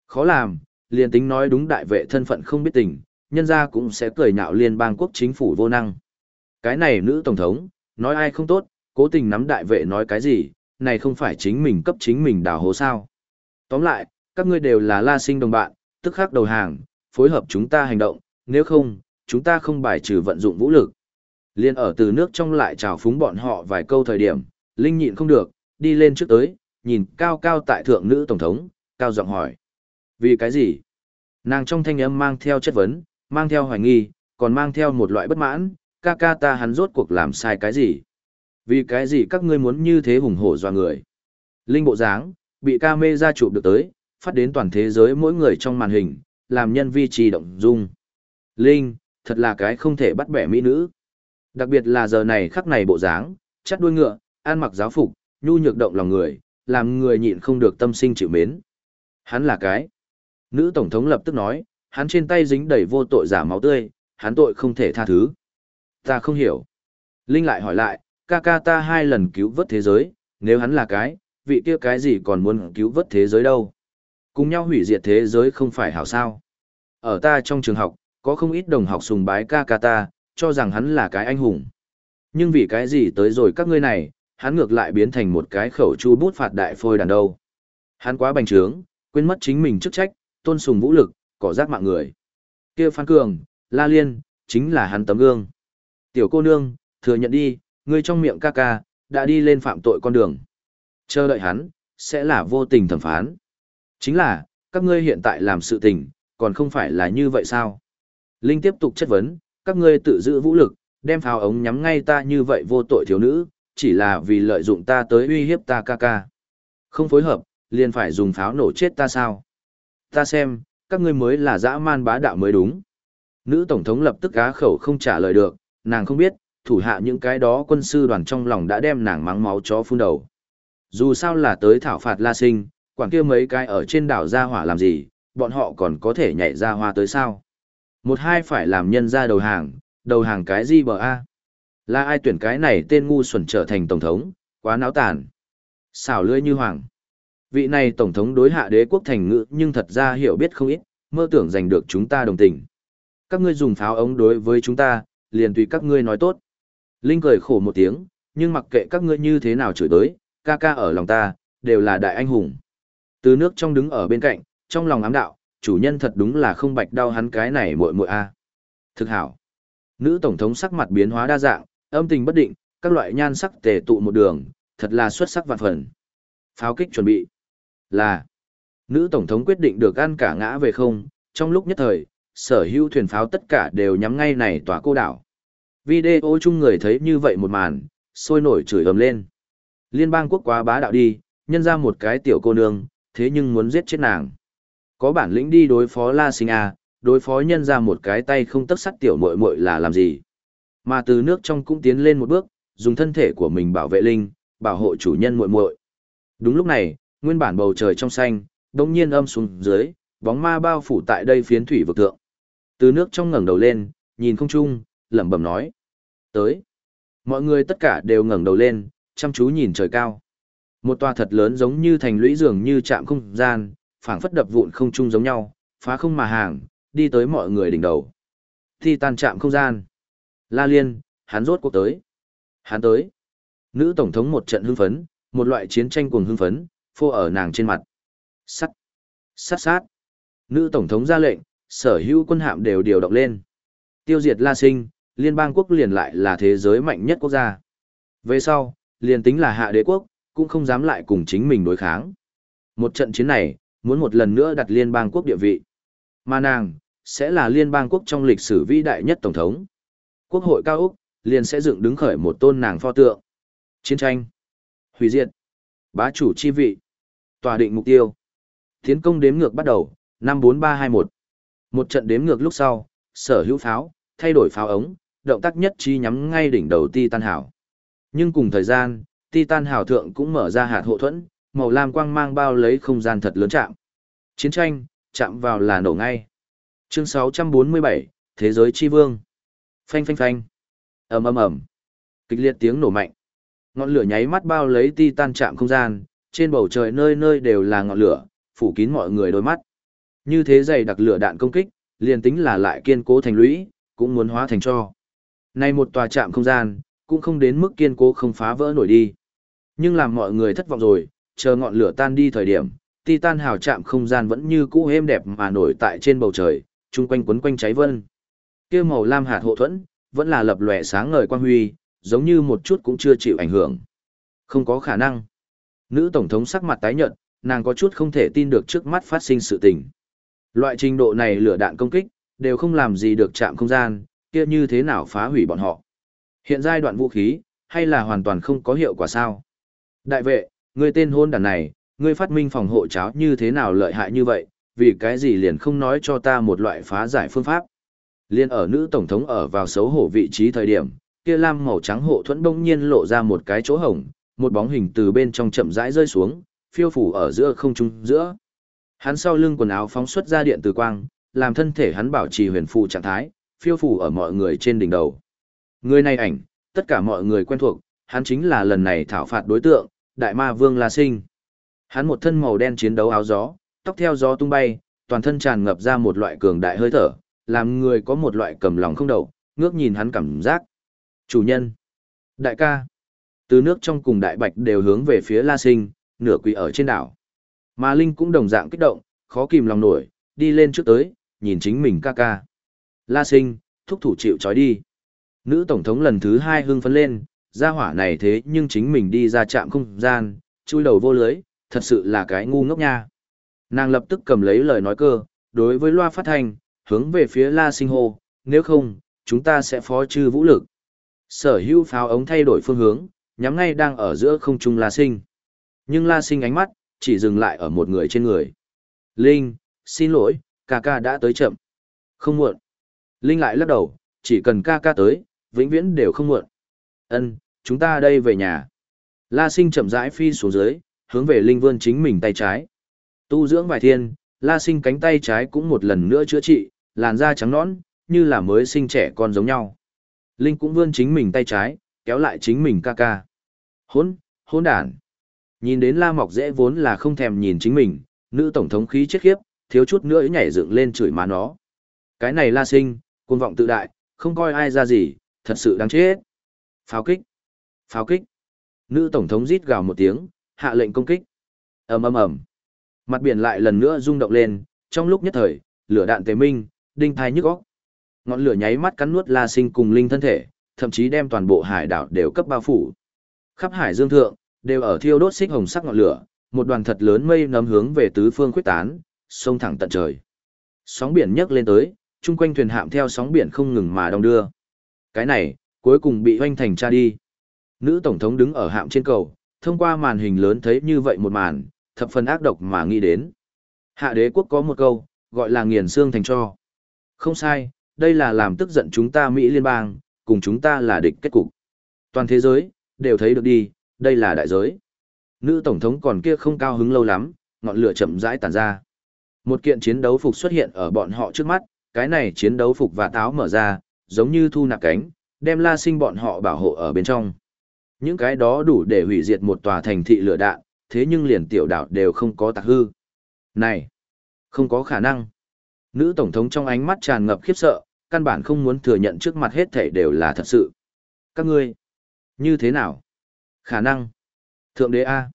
Khó làm, liền tính nói đúng đại vệ thân phận không biết tình, nhân ra cũng sẽ cười nhạo liên bang quốc chính phủ vô năng. Cái này nữ tổng thống, nói ai không tốt, cố tình nắm đại vệ nói cái gì, này không phải chính mình cấp chính mình đào hố sao. Tóm lại, các ngươi đều là la sinh đồng bạn, tức khắc đầu hàng, phối hợp chúng ta hành động, nếu không, chúng ta không bài trừ vận dụng vũ lực. Liên ở từ nước trong lại trào phúng bọn họ vài câu thời điểm, Linh nhịn không được, đi lên trước tới, nhìn cao cao tại thượng nữ tổng thống, cao giọng hỏi. Vì cái gì? Nàng trong thanh âm mang theo chất vấn, mang theo hoài nghi, còn mang theo một loại bất mãn, ca ca ta hắn rốt cuộc làm sai cái gì? Vì cái gì các ngươi muốn như thế hùng hổ doa người? Linh bộ dáng, bị ca mê ra chụp được tới, phát đến toàn thế giới mỗi người trong màn hình, làm nhân vi trì động dung. Linh, thật là cái không thể bắt bẻ mỹ nữ. Đặc biệt là giờ này khắc này bộ dáng, chắt đuôi ngựa, ăn mặc giáo phục, nhu nhược động lòng người, làm người nhịn không được tâm sinh chịu mến. Hắn là cái. Nữ tổng thống lập tức nói, hắn trên tay dính đầy vô tội giả máu tươi, hắn tội không thể tha thứ. Ta không hiểu. Linh lại hỏi lại, ca ca ta hai lần cứu vớt thế giới, nếu hắn là cái, vị kia cái gì còn muốn cứu vớt thế giới đâu. Cùng nhau hủy diệt thế giới không phải hảo sao. Ở ta trong trường học, có không ít đồng học sùng bái ca ca ta, cho rằng hắn là cái anh hùng. Nhưng vì cái gì tới rồi các ngươi này, hắn ngược lại biến thành một cái khẩu chu bút phạt đại phôi đàn đâu. Hắn quá bành trướng, quên mất chính mình chức trách, tôn sùng vũ lực, cỏ rác mạng người. kia Phan Cường, La Liên, chính là hắn tấm gương. Tiểu cô nương, thừa nhận đi, ngươi trong miệng ca ca, đã đi lên phạm tội con đường. Chờ đợi hắn, sẽ là vô tình thẩm phán. Chính là, các ngươi hiện tại làm sự tình, còn không phải là như vậy sao? Linh tiếp tục chất vấn, các ngươi tự giữ vũ lực, đem pháo ống nhắm ngay ta như vậy vô tội thiếu nữ, chỉ là vì lợi dụng ta tới uy hiếp ta ca ca. Không phối hợp, liền phải dùng pháo nổ chết ta sao? Ta xem, các ngươi mới là dã man bá đạo mới đúng. Nữ tổng thống lập tức cá khẩu không trả lời được, nàng không biết, thủ hạ những cái đó quân sư đoàn trong lòng đã đem nàng mắng máu chó phun đầu. Dù sao là tới thảo phạt La Sinh, quản kia mấy cái ở trên đảo ra hỏa làm gì, bọn họ còn có thể nhảy ra hoa tới sao. Một hai phải làm nhân ra đầu hàng, đầu hàng cái gì bờ A. Là ai tuyển cái này tên ngu xuẩn trở thành tổng thống, quá náo tàn. Xảo lưỡi như hoàng. Vị này tổng thống đối hạ đế quốc thành ngữ nhưng thật ra hiểu biết không ít, mơ tưởng giành được chúng ta đồng tình. Các ngươi dùng pháo ống đối với chúng ta, liền tùy các ngươi nói tốt. Linh cười khổ một tiếng, nhưng mặc kệ các ngươi như thế nào chửi tới, ca ca ở lòng ta, đều là đại anh hùng. Từ nước trong đứng ở bên cạnh, trong lòng ám đạo, chủ nhân thật đúng là không bạch đau hắn cái này muội muội a. À. Thực hảo. Nữ tổng thống sắc mặt biến hóa đa dạng, âm tình bất định, các loại nhan sắc tề tụ một đường, thật là xuất sắc vạn phần. Pháo kích chuẩn bị. Là. Nữ tổng thống quyết định được ăn cả ngã về không, trong lúc nhất thời, sở hữu thuyền pháo tất cả đều nhắm ngay này tòa cô đảo. Video chung người thấy như vậy một màn, sôi nổi chửi ầm lên. Liên bang quốc quá bá đạo đi, nhân ra một cái tiểu cô nương, thế nhưng muốn giết chết nàng. Có bản lĩnh đi đối phó La Sinh A, đối phó nhân ra một cái tay không tất sắt tiểu muội muội là làm gì. Mà từ nước trong cũng tiến lên một bước, dùng thân thể của mình bảo vệ linh, bảo hộ chủ nhân muội muội. Đúng lúc này, nguyên bản bầu trời trong xanh, đông nhiên âm xuống dưới, bóng ma bao phủ tại đây phiến thủy vực tượng. Từ nước trong ngẩng đầu lên, nhìn không trung, lẩm bẩm nói: "Tới." Mọi người tất cả đều ngẩng đầu lên, chăm chú nhìn trời cao. Một tòa thật lớn giống như thành lũy dường như chạm không gian, phảng phất đập vụn không chung giống nhau, phá không mà hàng, đi tới mọi người đỉnh đầu. Thi tan chạm không gian. La Liên, hắn rốt cuộc tới. Hắn tới. Nữ tổng thống một trận hưng phấn, một loại chiến tranh cuồng hưng phấn, phô ở nàng trên mặt. Sắt. sắt sát. Nữ tổng thống ra lệnh, sở hữu quân hạm đều điều động lên. Tiêu diệt La Sinh, liên bang quốc liền lại là thế giới mạnh nhất quốc gia. Về sau, liền tính là hạ đế quốc, cũng không dám lại cùng chính mình đối kháng. Một trận chiến này, muốn một lần nữa đặt liên bang quốc địa vị. Mà nàng, sẽ là liên bang quốc trong lịch sử vĩ đại nhất tổng thống. Quốc hội cao Úc, liền sẽ dựng đứng khởi một tôn nàng pho tượng. Chiến tranh, hủy diệt, bá chủ chi vị, tòa định mục tiêu. Tiến công đếm ngược bắt đầu, năm 4321. Một trận đếm ngược lúc sau, sở hữu pháo, thay đổi pháo ống, động tác nhất chi nhắm ngay đỉnh đầu titan hảo. Nhưng cùng thời gian, Titan hảo thượng cũng mở ra hạt hộ thuẫn, màu lam quang mang bao lấy không gian thật lớn chạm. Chiến tranh, chạm vào là nổ ngay. Chương 647, Thế giới chi vương. Phanh phanh phanh. ầm ầm ầm. Kịch liệt tiếng nổ mạnh. Ngọn lửa nháy mắt bao lấy Titan chạm không gian, trên bầu trời nơi nơi đều là ngọn lửa, phủ kín mọi người đôi mắt. Như thế dày đặc lửa đạn công kích, liền tính là lại kiên cố thành lũy, cũng muốn hóa thành cho. Nay một tòa trạm không gian, cũng không đến mức kiên cố không phá vỡ nổi đi. Nhưng làm mọi người thất vọng rồi, chờ ngọn lửa tan đi thời điểm, Titan hào chạm không gian vẫn như cũ êm đẹp mà nổi tại trên bầu trời, chung quanh quấn quanh cháy vân. Kia màu lam hạt hộ thuẫn, vẫn là lập lòe sáng ngời quang huy, giống như một chút cũng chưa chịu ảnh hưởng. Không có khả năng. Nữ tổng thống sắc mặt tái nhợt, nàng có chút không thể tin được trước mắt phát sinh sự tình. Loại trình độ này lửa đạn công kích, đều không làm gì được chạm không gian, kia như thế nào phá hủy bọn họ. Hiện giai đoạn vũ khí, hay là hoàn toàn không có hiệu quả sao? Đại vệ, ngươi tên hôn đàn này, ngươi phát minh phòng hộ cháo như thế nào lợi hại như vậy, vì cái gì liền không nói cho ta một loại phá giải phương pháp. Liên ở nữ tổng thống ở vào xấu hổ vị trí thời điểm, kia lam màu trắng hộ thuẫn đông nhiên lộ ra một cái chỗ hổng, một bóng hình từ bên trong chậm rãi rơi xuống, phiêu phủ ở giữa không trung giữa. Hắn sau lưng quần áo phóng xuất ra điện từ quang, làm thân thể hắn bảo trì huyền phù trạng thái, phiêu phủ ở mọi người trên đỉnh đầu. Người này ảnh, tất cả mọi người quen thuộc, hắn chính là lần này thảo phạt đối tượng, đại ma vương La Sinh. Hắn một thân màu đen chiến đấu áo gió, tóc theo gió tung bay, toàn thân tràn ngập ra một loại cường đại hơi thở, làm người có một loại cầm lòng không đầu, ngước nhìn hắn cảm giác. Chủ nhân, đại ca, từ nước trong cùng đại bạch đều hướng về phía La Sinh, nửa quỳ ở trên đảo. Mà Linh cũng đồng dạng kích động, khó kìm lòng nổi, đi lên trước tới, nhìn chính mình ca ca. La Sinh, thúc thủ chịu trói đi. Nữ tổng thống lần thứ hai hưng phấn lên, gia hỏa này thế nhưng chính mình đi ra trạm không gian, chui đầu vô lưới, thật sự là cái ngu ngốc nha. Nàng lập tức cầm lấy lời nói cơ, đối với loa phát thanh, hướng về phía La Sinh hô, nếu không, chúng ta sẽ phó trừ vũ lực. Sở hữu pháo ống thay đổi phương hướng, nhắm ngay đang ở giữa không trung La Sinh. Nhưng La Sinh ánh mắt, chỉ dừng lại ở một người trên người. Linh, xin lỗi, ca ca đã tới chậm. Không muộn. Linh lại lắc đầu, chỉ cần ca ca tới, vĩnh viễn đều không muộn. Ân, chúng ta đây về nhà. La sinh chậm rãi phi xuống dưới, hướng về Linh vươn chính mình tay trái. Tu dưỡng vài thiên, La sinh cánh tay trái cũng một lần nữa chữa trị, làn da trắng nõn, như là mới sinh trẻ con giống nhau. Linh cũng vươn chính mình tay trái, kéo lại chính mình ca ca. Hôn, hôn đàn. Nhìn đến La Mọc dễ vốn là không thèm nhìn chính mình, nữ tổng thống khí chết khiếp, thiếu chút nữa nhảy dựng lên chửi má nó. Cái này La sinh, cuồng vọng tự đại, không coi ai ra gì, thật sự đáng chết. Pháo kích! Pháo kích! Nữ tổng thống rít gào một tiếng, hạ lệnh công kích. ầm ầm ầm, Mặt biển lại lần nữa rung động lên, trong lúc nhất thời, lửa đạn tế minh, đinh thai nhức góc, Ngọn lửa nháy mắt cắn nuốt La Sinh cùng linh thân thể, thậm chí đem toàn bộ hải đảo đều cấp bao phủ. Khắp hải dương thượng, đều ở thiêu đốt xích hồng sắc ngọn lửa, một đoàn thật lớn mây nấm hướng về tứ phương quyết tán, sông thẳng tận trời. Sóng biển nhấc lên tới, chung quanh thuyền hạm theo sóng biển không ngừng mà đông đưa. Cái này, cuối cùng bị hoanh thành cha đi. Nữ tổng thống đứng ở hạm trên cầu, thông qua màn hình lớn thấy như vậy một màn, thập phần ác độc mà nghĩ đến. Hạ đế quốc có một câu, gọi là nghiền xương thành cho. Không sai, đây là làm tức giận chúng ta Mỹ liên bang, cùng chúng ta là địch kết cục. Toàn thế giới, đều thấy được đi, đây là đại giới. Nữ tổng thống còn kia không cao hứng lâu lắm, ngọn lửa chậm rãi tàn ra. Một kiện chiến đấu phục xuất hiện ở bọn họ trước mắt, cái này chiến đấu phục và táo mở ra, giống như thu nạp cánh, đem la sinh bọn họ bảo hộ ở bên trong. Những cái đó đủ để hủy diệt một tòa thành thị lửa đạn, thế nhưng liền tiểu đảo đều không có tạc hư. Này, không có khả năng. Nữ tổng thống trong ánh mắt tràn ngập khiếp sợ, căn bản không muốn thừa nhận trước mặt hết thảy đều là thật sự. Các ngươi, như thế nào? Khả năng. Thượng đế A.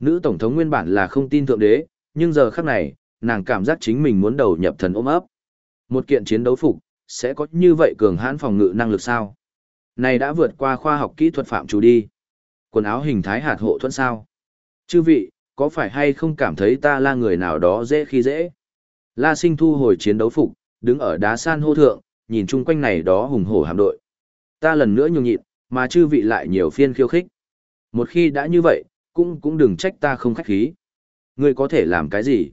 Nữ tổng thống nguyên bản là không tin thượng đế, nhưng giờ khắc này, nàng cảm giác chính mình muốn đầu nhập thần ôm ấp. Một kiện chiến đấu phục, sẽ có như vậy cường hãn phòng ngự năng lực sao? Này đã vượt qua khoa học kỹ thuật phạm chủ đi. Quần áo hình thái hạt hộ thuẫn sao? Chư vị, có phải hay không cảm thấy ta là người nào đó dễ khi dễ? La sinh thu hồi chiến đấu phục, đứng ở đá san hô thượng, nhìn chung quanh này đó hùng hổ hạm đội. Ta lần nữa nhường nhịn, mà chư vị lại nhiều phiên khiêu khích. Một khi đã như vậy, cũng cũng đừng trách ta không khách khí. Ngươi có thể làm cái gì?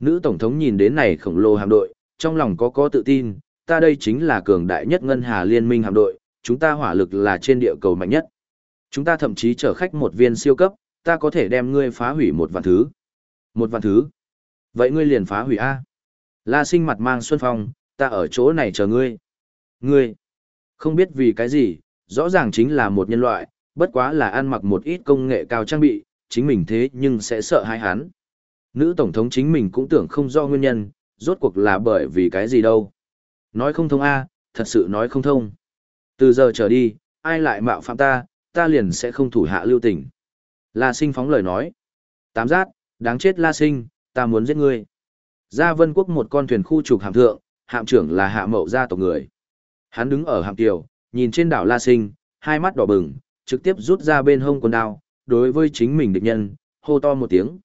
Nữ tổng thống nhìn đến này khổng lồ hạm đội, trong lòng có có tự tin, ta đây chính là cường đại nhất ngân hà liên minh hạm đội, chúng ta hỏa lực là trên địa cầu mạnh nhất. Chúng ta thậm chí chở khách một viên siêu cấp, ta có thể đem ngươi phá hủy một vạn thứ. Một vạn thứ. Vậy ngươi liền phá hủy A. La sinh mặt mang xuân phong, ta ở chỗ này chờ ngươi. Ngươi. Không biết vì cái gì, rõ ràng chính là một nhân loại, bất quá là ăn mặc một ít công nghệ cao trang bị, chính mình thế nhưng sẽ sợ hãi hắn. Nữ tổng thống chính mình cũng tưởng không do nguyên nhân, rốt cuộc là bởi vì cái gì đâu. Nói không thông a, thật sự nói không thông. Từ giờ trở đi, ai lại mạo phạm ta, ta liền sẽ không thủ hạ lưu tình. La sinh phóng lời nói. Tám giác, đáng chết La sinh, ta muốn giết ngươi. Gia vân quốc một con thuyền khu trục hạm thượng, hạm trưởng là hạ mậu gia tộc người. Hắn đứng ở hạm kiều, nhìn trên đảo La sinh, hai mắt đỏ bừng, trực tiếp rút ra bên hông quần đao, đối với chính mình địch nhân, hô to một tiếng.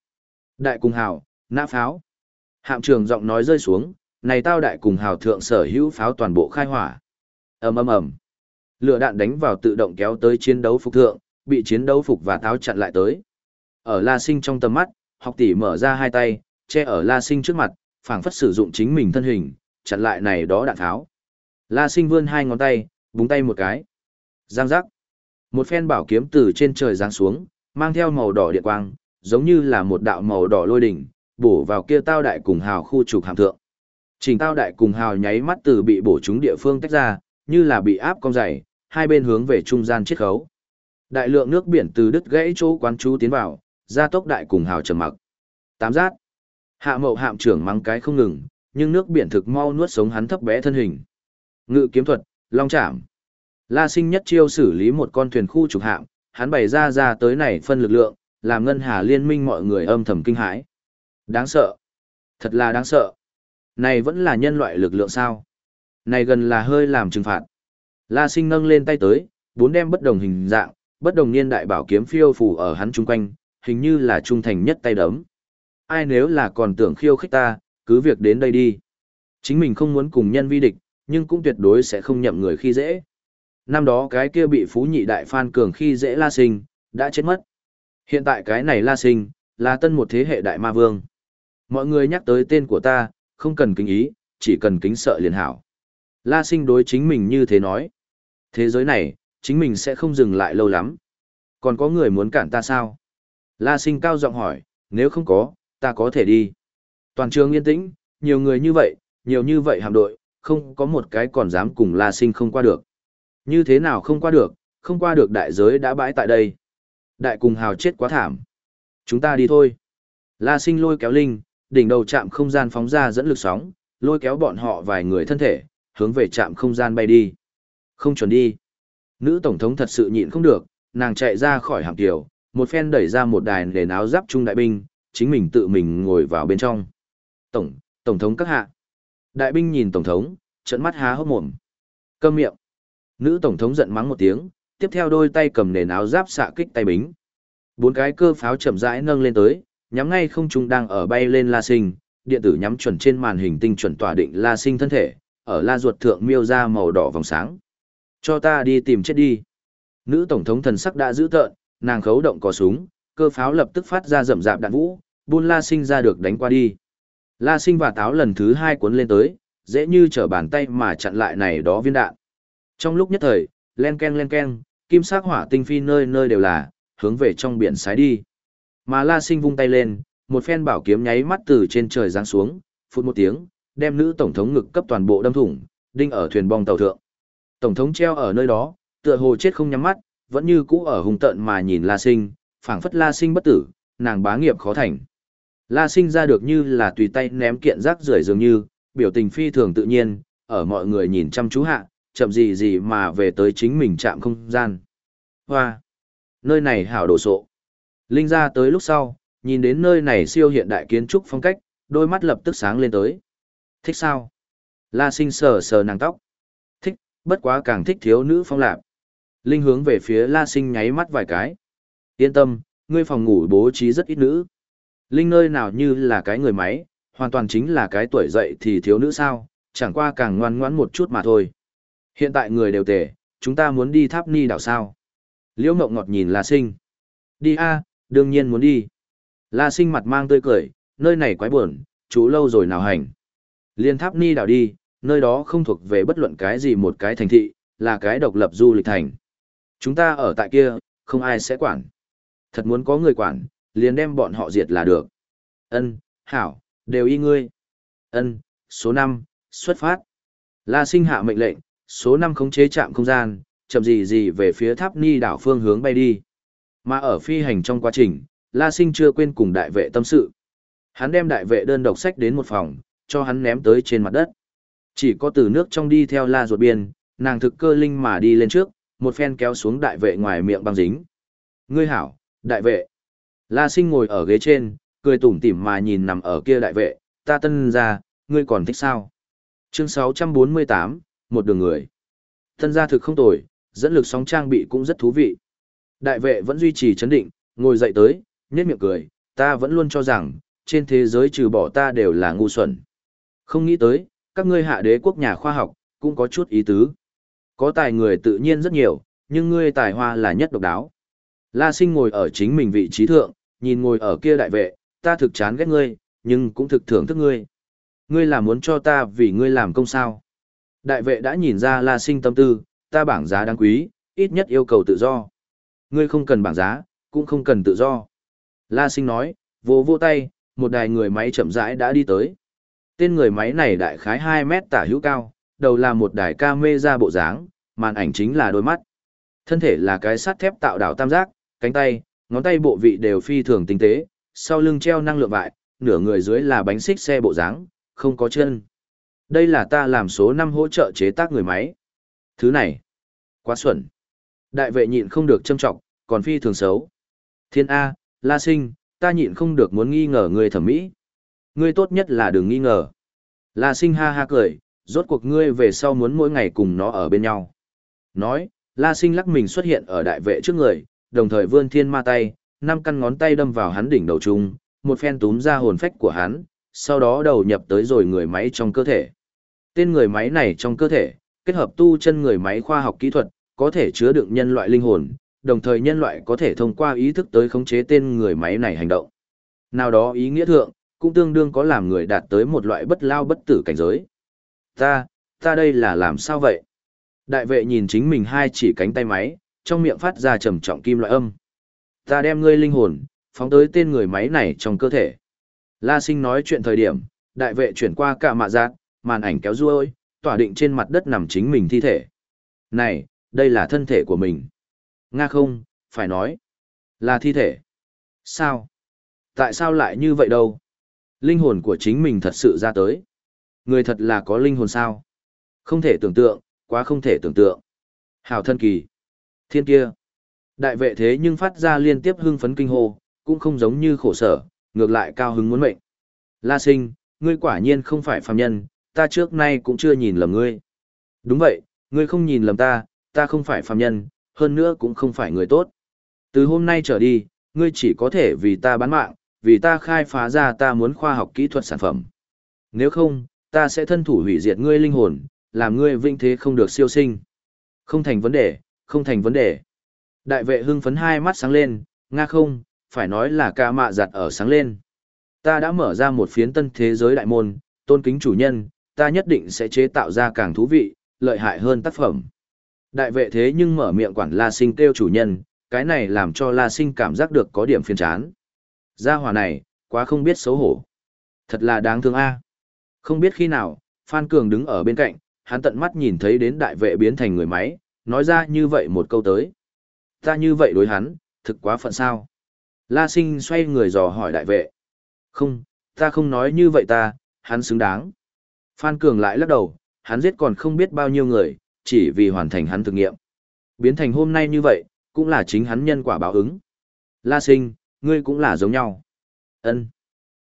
Đại cùng hào, nã pháo. Hạm trưởng giọng nói rơi xuống, này tao đại cùng hào thượng sở hữu pháo toàn bộ khai hỏa. ầm ầm ầm, lửa đạn đánh vào tự động kéo tới chiến đấu phục thượng, bị chiến đấu phục và táo chặn lại tới. Ở La Sinh trong tầm mắt, học tỷ mở ra hai tay, che ở La Sinh trước mặt, phảng phất sử dụng chính mình thân hình, chặn lại này đó đạn tháo. La Sinh vươn hai ngón tay, búng tay một cái. Giang giác. Một phen bảo kiếm từ trên trời giáng xuống, mang theo màu đỏ điện quang, giống như là một đạo màu đỏ lôi đỉnh, bổ vào kia tao đại cùng hào khu trục hàm thượng. Trình tao đại cùng hào nháy mắt từ bị bổ trúng địa phương tách ra, như là bị áp cong dày, hai bên hướng về trung gian chiết khấu. Đại lượng nước biển từ đứt gãy chỗ quán chú tiến vào, ra tốc đại cùng hào trầm mặc. Tám giác. Hạ mậu hạm trưởng mắng cái không ngừng, nhưng nước biển thực mau nuốt sống hắn thấp bé thân hình. Ngự kiếm thuật, long chạm. La sinh nhất chiêu xử lý một con thuyền khu trục hạm, hắn bày ra ra tới này phân lực lượng, làm ngân hà liên minh mọi người âm thầm kinh hãi. Đáng sợ. Thật là đáng sợ. Này vẫn là nhân loại lực lượng sao? Này gần là hơi làm trừng phạt. La sinh nâng lên tay tới, bốn đem bất đồng hình dạng, bất đồng niên đại bảo kiếm phiêu phù ở hắn chung quanh, hình như là trung thành nhất tay đấm. Ai nếu là còn tưởng khiêu khích ta, cứ việc đến đây đi. Chính mình không muốn cùng nhân vi địch, nhưng cũng tuyệt đối sẽ không nhậm người khi dễ. Năm đó cái kia bị phú nhị đại phan cường khi dễ la sinh, đã chết mất. Hiện tại cái này la sinh, là tân một thế hệ đại ma vương. Mọi người nhắc tới tên của ta, không cần kính ý, chỉ cần kính sợ liền hảo. La sinh đối chính mình như thế nói. Thế giới này, chính mình sẽ không dừng lại lâu lắm. Còn có người muốn cản ta sao? La sinh cao giọng hỏi, nếu không có, ta có thể đi. Toàn trường yên tĩnh, nhiều người như vậy, nhiều như vậy hạm đội, không có một cái còn dám cùng La sinh không qua được. Như thế nào không qua được, không qua được đại giới đã bãi tại đây. Đại cùng hào chết quá thảm. Chúng ta đi thôi. La sinh lôi kéo Linh, đỉnh đầu chạm không gian phóng ra dẫn lực sóng, lôi kéo bọn họ vài người thân thể, hướng về trạm không gian bay đi. Không chuẩn đi. Nữ tổng thống thật sự nhịn không được, nàng chạy ra khỏi hàm tiểu, một phen đẩy ra một đài nền áo giáp trung đại binh, chính mình tự mình ngồi vào bên trong. Tổng, tổng thống các hạ. Đại binh nhìn tổng thống, trận mắt há hốc mồm. Câm miệng. Nữ tổng thống giận mắng một tiếng, tiếp theo đôi tay cầm nền áo giáp xạ kích tay bính. Bốn cái cơ pháo chậm rãi nâng lên tới, nhắm ngay không trung đang ở bay lên La Sinh, điện tử nhắm chuẩn trên màn hình tinh chuẩn tỏa định La Sinh thân thể, ở la ruột thượng miêu ra màu đỏ vòng sáng. Cho ta đi tìm chết đi. Nữ tổng thống thần sắc đã giữ tợn, nàng khấu động có súng, cơ pháo lập tức phát ra rầm rạp đạn vũ, buôn La Sinh ra được đánh qua đi. La Sinh và táo lần thứ hai cuốn lên tới, dễ như trở bàn tay mà chặn lại này đó viên đạn. Trong lúc nhất thời, len ken len ken, kim sắc hỏa tinh phi nơi nơi đều là, hướng về trong biển sái đi. Mà La Sinh vung tay lên, một phen bảo kiếm nháy mắt từ trên trời giáng xuống, phút một tiếng, đem nữ tổng thống ngực cấp toàn bộ đâm thủng, đinh ở thuyền bong tàu thượng. Tổng thống treo ở nơi đó, tựa hồ chết không nhắm mắt, vẫn như cũ ở hung tận mà nhìn La Sinh, phảng phất La Sinh bất tử, nàng bá nghiệp khó thành. La Sinh ra được như là tùy tay ném kiện rác rưởi dường như, biểu tình phi thường tự nhiên, ở mọi người nhìn chăm chú hạ, chậm gì gì mà về tới chính mình chạm không gian. Hoa! Nơi này hảo đồ sộ. Linh ra tới lúc sau, nhìn đến nơi này siêu hiện đại kiến trúc phong cách, đôi mắt lập tức sáng lên tới. Thích sao? La sinh sờ sờ nàng tóc. Bất quá càng thích thiếu nữ phong lạp. Linh hướng về phía La sinh nháy mắt vài cái. Yên tâm, ngươi phòng ngủ bố trí rất ít nữ. Linh nơi nào như là cái người máy, hoàn toàn chính là cái tuổi dậy thì thiếu nữ sao, chẳng qua càng ngoan ngoãn một chút mà thôi. Hiện tại người đều tệ, chúng ta muốn đi tháp ni đảo sao. Liễu mộng ngọt nhìn La sinh. Đi a, đương nhiên muốn đi. La sinh mặt mang tươi cười, nơi này quái buồn, chú lâu rồi nào hành. Liên tháp ni đảo đi, nơi đó không thuộc về bất luận cái gì một cái thành thị, là cái độc lập du lịch thành. Chúng ta ở tại kia, không ai sẽ quản. Thật muốn có người quản, liền đem bọn họ diệt là được. Ân, hảo, đều y ngươi. Ân, số 5, xuất phát. La sinh hạ mệnh lệnh, số 5 khống chế chạm không gian, chậm gì gì về phía tháp ni đảo phương hướng bay đi. Mà ở phi hành trong quá trình, La Sinh chưa quên cùng đại vệ tâm sự. Hắn đem đại vệ đơn độc sách đến một phòng, cho hắn ném tới trên mặt đất. Chỉ có từ nước trong đi theo La ruột biên, nàng thực cơ linh mà đi lên trước, một phen kéo xuống đại vệ ngoài miệng băng dính. Ngươi hảo, đại vệ. La Sinh ngồi ở ghế trên, cười tủm tỉm mà nhìn nằm ở kia đại vệ, ta tân ra, ngươi còn thích sao? Chương 648, một đường người. Tân gia thực không tồi, dẫn lực sóng trang bị cũng rất thú vị. Đại vệ vẫn duy trì chấn định, ngồi dậy tới, nhếch miệng cười, ta vẫn luôn cho rằng, trên thế giới trừ bỏ ta đều là ngu xuẩn. Không nghĩ tới, các ngươi hạ đế quốc nhà khoa học, cũng có chút ý tứ. Có tài người tự nhiên rất nhiều, nhưng ngươi tài hoa là nhất độc đáo. La sinh ngồi ở chính mình vị trí thượng, nhìn ngồi ở kia đại vệ, ta thực chán ghét ngươi, nhưng cũng thực thưởng thức ngươi. Ngươi là muốn cho ta vì ngươi làm công sao. Đại vệ đã nhìn ra la sinh tâm tư, ta bảng giá đáng quý, ít nhất yêu cầu tự do. Ngươi không cần bảng giá, cũng không cần tự do. La sinh nói, vô vô tay, một đài người máy chậm rãi đã đi tới. Tên người máy này đại khái 2 mét tả hữu cao, đầu là một đài camera bộ dáng, màn ảnh chính là đôi mắt. Thân thể là cái sắt thép tạo đảo tam giác, cánh tay, ngón tay bộ vị đều phi thường tinh tế, sau lưng treo năng lượng bại, nửa người dưới là bánh xích xe bộ dáng, không có chân. Đây là ta làm số 5 hỗ trợ chế tác người máy. Thứ này, quá xuẩn. Đại vệ nhịn không được châm trọng, còn phi thường xấu. Thiên A, La Sinh, ta nhịn không được muốn nghi ngờ người thẩm mỹ. Ngươi tốt nhất là đừng nghi ngờ. La Sinh ha ha cười, rốt cuộc ngươi về sau muốn mỗi ngày cùng nó ở bên nhau. Nói, La Sinh lắc mình xuất hiện ở đại vệ trước người, đồng thời vươn thiên ma tay, năm căn ngón tay đâm vào hắn đỉnh đầu trung, một phen túm ra hồn phách của hắn, sau đó đầu nhập tới rồi người máy trong cơ thể. Tên người máy này trong cơ thể, kết hợp tu chân người máy khoa học kỹ thuật, có thể chứa đựng nhân loại linh hồn, đồng thời nhân loại có thể thông qua ý thức tới khống chế tên người máy này hành động. Nào đó ý nghĩa thượng, cũng tương đương có làm người đạt tới một loại bất lao bất tử cảnh giới. Ta, ta đây là làm sao vậy? Đại vệ nhìn chính mình hai chỉ cánh tay máy, trong miệng phát ra trầm trọng kim loại âm. Ta đem ngươi linh hồn, phóng tới tên người máy này trong cơ thể. La sinh nói chuyện thời điểm, đại vệ chuyển qua cả mạ giác, màn ảnh kéo ruôi, tỏa định trên mặt đất nằm chính mình thi thể. Này, đây là thân thể của mình. Nga không, phải nói. Là thi thể. Sao? Tại sao lại như vậy đâu? Linh hồn của chính mình thật sự ra tới. Người thật là có linh hồn sao? Không thể tưởng tượng, quá không thể tưởng tượng. Hào thân kỳ. Thiên kia. Đại vệ thế nhưng phát ra liên tiếp hưng phấn kinh hô, cũng không giống như khổ sở, ngược lại cao hứng muốn mệnh. La sinh, ngươi quả nhiên không phải phàm nhân, ta trước nay cũng chưa nhìn lầm ngươi. Đúng vậy, ngươi không nhìn lầm ta, ta không phải phàm nhân, hơn nữa cũng không phải người tốt. Từ hôm nay trở đi, ngươi chỉ có thể vì ta bán mạng, vì ta khai phá ra ta muốn khoa học kỹ thuật sản phẩm. Nếu không, ta sẽ thân thủ hủy diệt ngươi linh hồn, làm ngươi vinh thế không được siêu sinh. Không thành vấn đề, không thành vấn đề. Đại vệ hưng phấn hai mắt sáng lên, nga không, phải nói là ca mạ giặt ở sáng lên. Ta đã mở ra một phiến tân thế giới đại môn, tôn kính chủ nhân, ta nhất định sẽ chế tạo ra càng thú vị, lợi hại hơn tác phẩm. Đại vệ thế nhưng mở miệng quản La Sinh kêu chủ nhân, cái này làm cho La Sinh cảm giác được có điểm phiền chán. Gia hỏa này, quá không biết xấu hổ. Thật là đáng thương a. Không biết khi nào, Phan Cường đứng ở bên cạnh, hắn tận mắt nhìn thấy đến đại vệ biến thành người máy, nói ra như vậy một câu tới. Ta như vậy đối hắn, thực quá phận sao. La sinh xoay người dò hỏi đại vệ. Không, ta không nói như vậy ta, hắn xứng đáng. Phan Cường lại lắc đầu, hắn giết còn không biết bao nhiêu người, chỉ vì hoàn thành hắn thực nghiệm. Biến thành hôm nay như vậy, cũng là chính hắn nhân quả báo ứng. La sinh, ngươi cũng là giống nhau. Ân,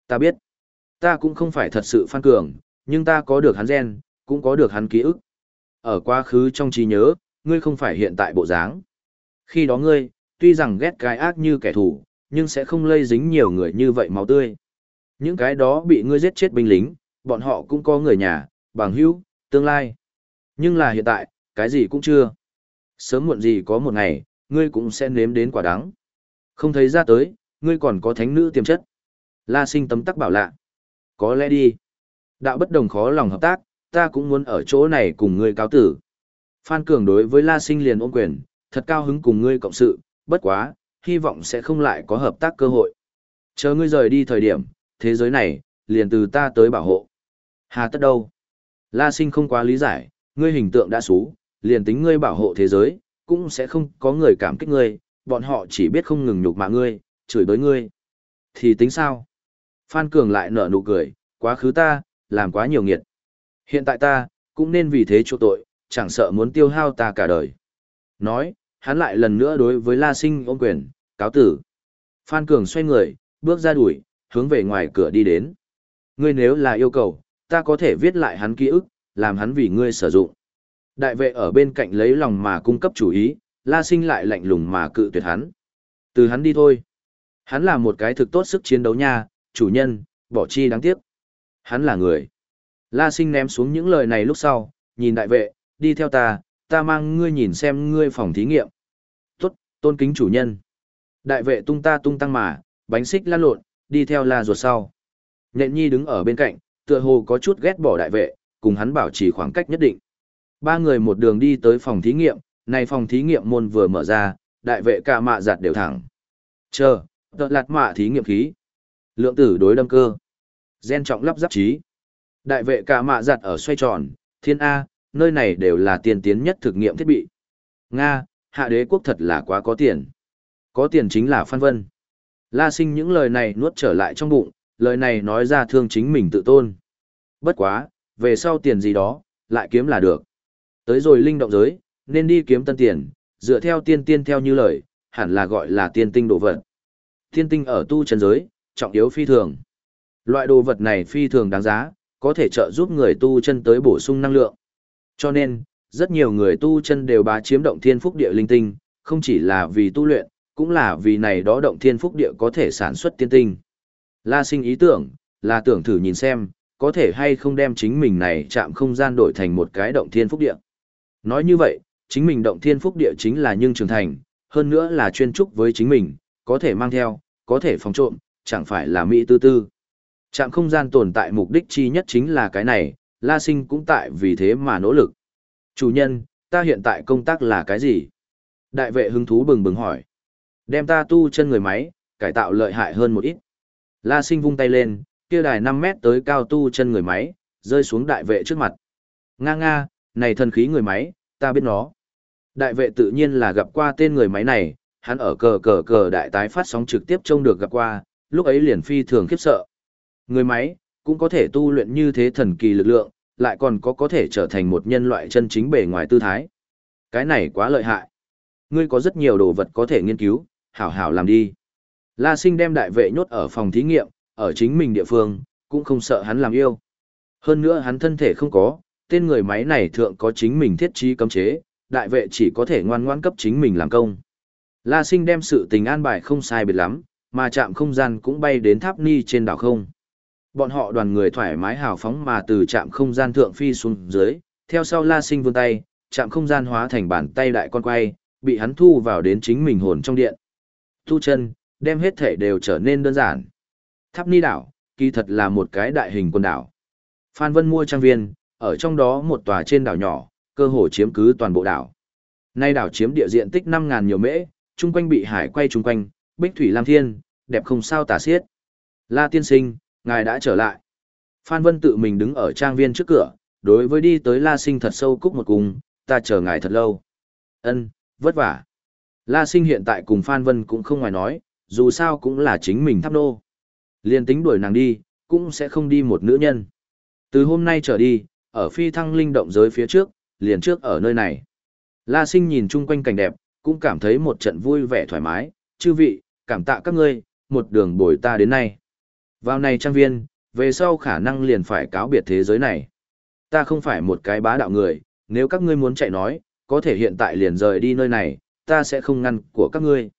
Ta biết. Ta cũng không phải thật sự Phan Cường, nhưng ta có được hắn gen, cũng có được hắn ký ức. Ở quá khứ trong trí nhớ, ngươi không phải hiện tại bộ dáng. Khi đó ngươi, tuy rằng ghét cái ác như kẻ thù, nhưng sẽ không lây dính nhiều người như vậy máu tươi. Những cái đó bị ngươi giết chết binh lính, bọn họ cũng có người nhà, bằng hữu, tương lai. Nhưng là hiện tại, cái gì cũng chưa. Sớm muộn gì có một ngày, ngươi cũng sẽ nếm đến quả đắng. Không thấy ra tới, ngươi còn có thánh nữ tiềm chất. La sinh tấm tắc bảo lạ. Có lẽ đi. Đạo bất đồng khó lòng hợp tác, ta cũng muốn ở chỗ này cùng ngươi cáo tử. Phan Cường đối với La Sinh liền ôm quyền, thật cao hứng cùng ngươi cộng sự, bất quá, hy vọng sẽ không lại có hợp tác cơ hội. Chờ ngươi rời đi thời điểm, thế giới này, liền từ ta tới bảo hộ. Hà tất đâu? La Sinh không quá lý giải, ngươi hình tượng đã xú, liền tính ngươi bảo hộ thế giới, cũng sẽ không có người cảm kích ngươi, bọn họ chỉ biết không ngừng nhục mạ ngươi, chửi bới ngươi. Thì tính sao? Phan Cường lại nở nụ cười, quá khứ ta, làm quá nhiều nghiệt. Hiện tại ta, cũng nên vì thế chỗ tội, chẳng sợ muốn tiêu hao ta cả đời. Nói, hắn lại lần nữa đối với La Sinh ôm quyền, cáo tử. Phan Cường xoay người, bước ra đuổi, hướng về ngoài cửa đi đến. Ngươi nếu là yêu cầu, ta có thể viết lại hắn ký ức, làm hắn vì ngươi sử dụng. Đại vệ ở bên cạnh lấy lòng mà cung cấp chủ ý, La Sinh lại lạnh lùng mà cự tuyệt hắn. Từ hắn đi thôi. Hắn là một cái thực tốt sức chiến đấu nha, chủ nhân, bỏ chi đáng tiếc. Hắn là người. La sinh ném xuống những lời này lúc sau, nhìn đại vệ, đi theo ta, ta mang ngươi nhìn xem ngươi phòng thí nghiệm. Tốt, tôn kính chủ nhân. Đại vệ tung ta tung tăng mà, bánh xích lan lộn, đi theo la ruột sau. Nhện nhi đứng ở bên cạnh, tựa hồ có chút ghét bỏ đại vệ, cùng hắn bảo trì khoảng cách nhất định. Ba người một đường đi tới phòng thí nghiệm, này phòng thí nghiệm môn vừa mở ra, đại vệ cả mạ giặt đều thẳng. Chờ, tợ lạt mạ thí nghiệm khí. Lượng tử đối đâm cơ. Gen trọng lắp giáp trí. Đại vệ cả mạ giặt ở xoay tròn, thiên A, nơi này đều là tiên tiến nhất thực nghiệm thiết bị. Nga, hạ đế quốc thật là quá có tiền. Có tiền chính là phan vân. La sinh những lời này nuốt trở lại trong bụng, lời này nói ra thương chính mình tự tôn. Bất quá, về sau tiền gì đó, lại kiếm là được. Tới rồi linh động giới, nên đi kiếm tân tiền, dựa theo tiên tiên theo như lời, hẳn là gọi là tiên tinh đồ vật. Thiên tinh ở tu chân giới, trọng yếu phi thường. Loại đồ vật này phi thường đáng giá, có thể trợ giúp người tu chân tới bổ sung năng lượng. Cho nên, rất nhiều người tu chân đều bá chiếm động thiên phúc địa linh tinh, không chỉ là vì tu luyện, cũng là vì này đó động thiên phúc địa có thể sản xuất tiên tinh. La sinh ý tưởng, là tưởng thử nhìn xem, có thể hay không đem chính mình này chạm không gian đổi thành một cái động thiên phúc địa. Nói như vậy, chính mình động thiên phúc địa chính là nhưng trưởng thành, hơn nữa là chuyên trúc với chính mình, có thể mang theo, có thể phòng trộm, chẳng phải là mỹ tư tư. Trạm không gian tồn tại mục đích chi nhất chính là cái này, La Sinh cũng tại vì thế mà nỗ lực. Chủ nhân, ta hiện tại công tác là cái gì? Đại vệ hứng thú bừng bừng hỏi. Đem ta tu chân người máy, cải tạo lợi hại hơn một ít. La Sinh vung tay lên, kia đài 5 mét tới cao tu chân người máy, rơi xuống đại vệ trước mặt. Nga nga, này thần khí người máy, ta biết nó. Đại vệ tự nhiên là gặp qua tên người máy này, hắn ở cờ cờ cờ đại tái phát sóng trực tiếp trông được gặp qua, lúc ấy liền phi thường khiếp sợ. Người máy, cũng có thể tu luyện như thế thần kỳ lực lượng, lại còn có có thể trở thành một nhân loại chân chính bề ngoài tư thái. Cái này quá lợi hại. Ngươi có rất nhiều đồ vật có thể nghiên cứu, hảo hảo làm đi. La sinh đem đại vệ nhốt ở phòng thí nghiệm, ở chính mình địa phương, cũng không sợ hắn làm yêu. Hơn nữa hắn thân thể không có, tên người máy này thượng có chính mình thiết trí cấm chế, đại vệ chỉ có thể ngoan ngoãn cấp chính mình làm công. La sinh đem sự tình an bài không sai biệt lắm, mà chạm không gian cũng bay đến tháp ni trên đảo không. Bọn họ đoàn người thoải mái hào phóng mà từ trạm không gian thượng phi xuống dưới, theo sau La Sinh vươn tay, trạm không gian hóa thành bàn tay đại con quay, bị hắn thu vào đến chính mình hồn trong điện. Thu chân, đem hết thể đều trở nên đơn giản. Tháp Ni đảo, kỳ thật là một cái đại hình quần đảo. Phan Vân mua trang viên, ở trong đó một tòa trên đảo nhỏ, cơ hồ chiếm cứ toàn bộ đảo. Nay đảo chiếm địa diện tích 5.000 nhiều mễ, chung quanh bị hải quay chung quanh, bích thủy lam thiên, đẹp không sao tả xiết. La tiên sinh, ngài đã trở lại. Phan Vân tự mình đứng ở trang viên trước cửa, đối với đi tới La Sinh thật sâu cúc một cung, ta chờ ngài thật lâu. Ân, vất vả. La Sinh hiện tại cùng Phan Vân cũng không ngoài nói, dù sao cũng là chính mình thắp nô. Liên tính đuổi nàng đi, cũng sẽ không đi một nữ nhân. Từ hôm nay trở đi, ở phi thăng linh động giới phía trước, liền trước ở nơi này. La Sinh nhìn chung quanh cảnh đẹp, cũng cảm thấy một trận vui vẻ thoải mái, chư vị, cảm tạ các ngươi, một đường bồi ta đến nay. Vào này trang viên, về sau khả năng liền phải cáo biệt thế giới này. Ta không phải một cái bá đạo người, nếu các ngươi muốn chạy nói, có thể hiện tại liền rời đi nơi này, ta sẽ không ngăn của các ngươi.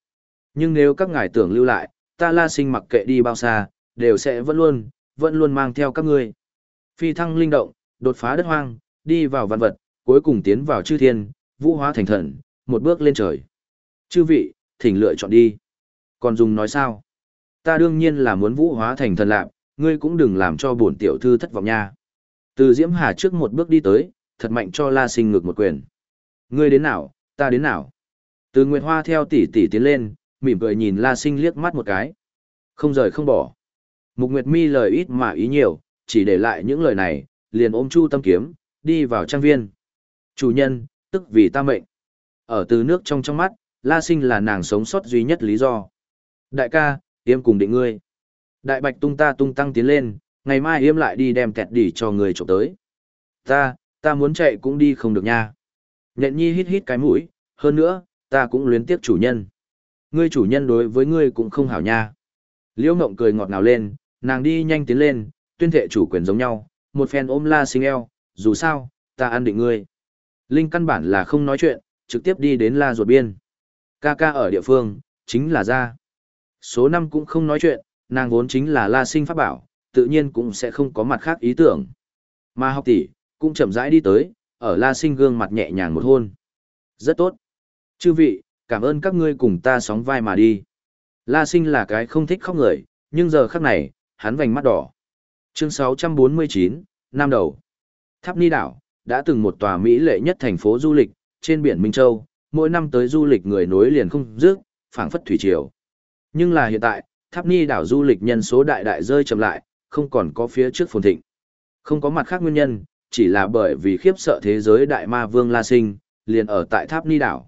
Nhưng nếu các ngài tưởng lưu lại, ta la sinh mặc kệ đi bao xa, đều sẽ vẫn luôn, vẫn luôn mang theo các ngươi. Phi thăng linh động, đột phá đất hoang, đi vào văn vật, cuối cùng tiến vào chư thiên, vũ hóa thành thần, một bước lên trời. Chư vị, thỉnh lựa chọn đi. Còn dùng nói sao? Ta đương nhiên là muốn vũ hóa thành thần lạc, ngươi cũng đừng làm cho bổn tiểu thư thất vọng nha. Từ Diễm Hà trước một bước đi tới, thật mạnh cho La Sinh ngược một quyền. Ngươi đến nào, ta đến nào. Từ Nguyệt Hoa theo tỷ tỷ tiến lên, mỉm cười nhìn La Sinh liếc mắt một cái. Không rời không bỏ. Mục Nguyệt Mi lời ít mà ý nhiều, chỉ để lại những lời này, liền ôm Chu Tâm kiếm, đi vào trang viên. Chủ nhân, tức vì ta mệnh. Ở từ nước trong trong mắt, La Sinh là nàng sống sót duy nhất lý do. Đại ca, yêm cùng định ngươi. Đại bạch tung ta tung tăng tiến lên, ngày mai yêm lại đi đem kẹt đỉ cho người trộm tới. Ta, ta muốn chạy cũng đi không được nha. Nhện nhi hít hít cái mũi, hơn nữa, ta cũng luyến tiếc chủ nhân. Ngươi chủ nhân đối với ngươi cũng không hảo nha. Liễu Ngộng cười ngọt ngào lên, nàng đi nhanh tiến lên, tuyên thệ chủ quyền giống nhau, một phen ôm la sinh eo, dù sao, ta ăn định ngươi. Linh căn bản là không nói chuyện, trực tiếp đi đến la ruột biên. Ca ca ở địa phương, chính là ra. Số năm cũng không nói chuyện, nàng vốn chính là la sinh pháp bảo, tự nhiên cũng sẽ không có mặt khác ý tưởng. Mà học tỷ, cũng chậm rãi đi tới, ở la sinh gương mặt nhẹ nhàng một hôn. Rất tốt. Chư vị, cảm ơn các ngươi cùng ta sóng vai mà đi. La sinh là cái không thích khóc người, nhưng giờ khắc này, hắn vành mắt đỏ. Chương 649, Nam Đầu. Tháp Ni Đảo, đã từng một tòa Mỹ lệ nhất thành phố du lịch, trên biển Minh Châu, mỗi năm tới du lịch người nối liền không dứt, phảng phất thủy triều. Nhưng là hiện tại, Tháp Ni đảo du lịch nhân số đại đại rơi chậm lại, không còn có phía trước phồn thịnh. Không có mặt khác nguyên nhân, chỉ là bởi vì khiếp sợ thế giới đại ma vương La Sinh, liền ở tại Tháp Ni đảo.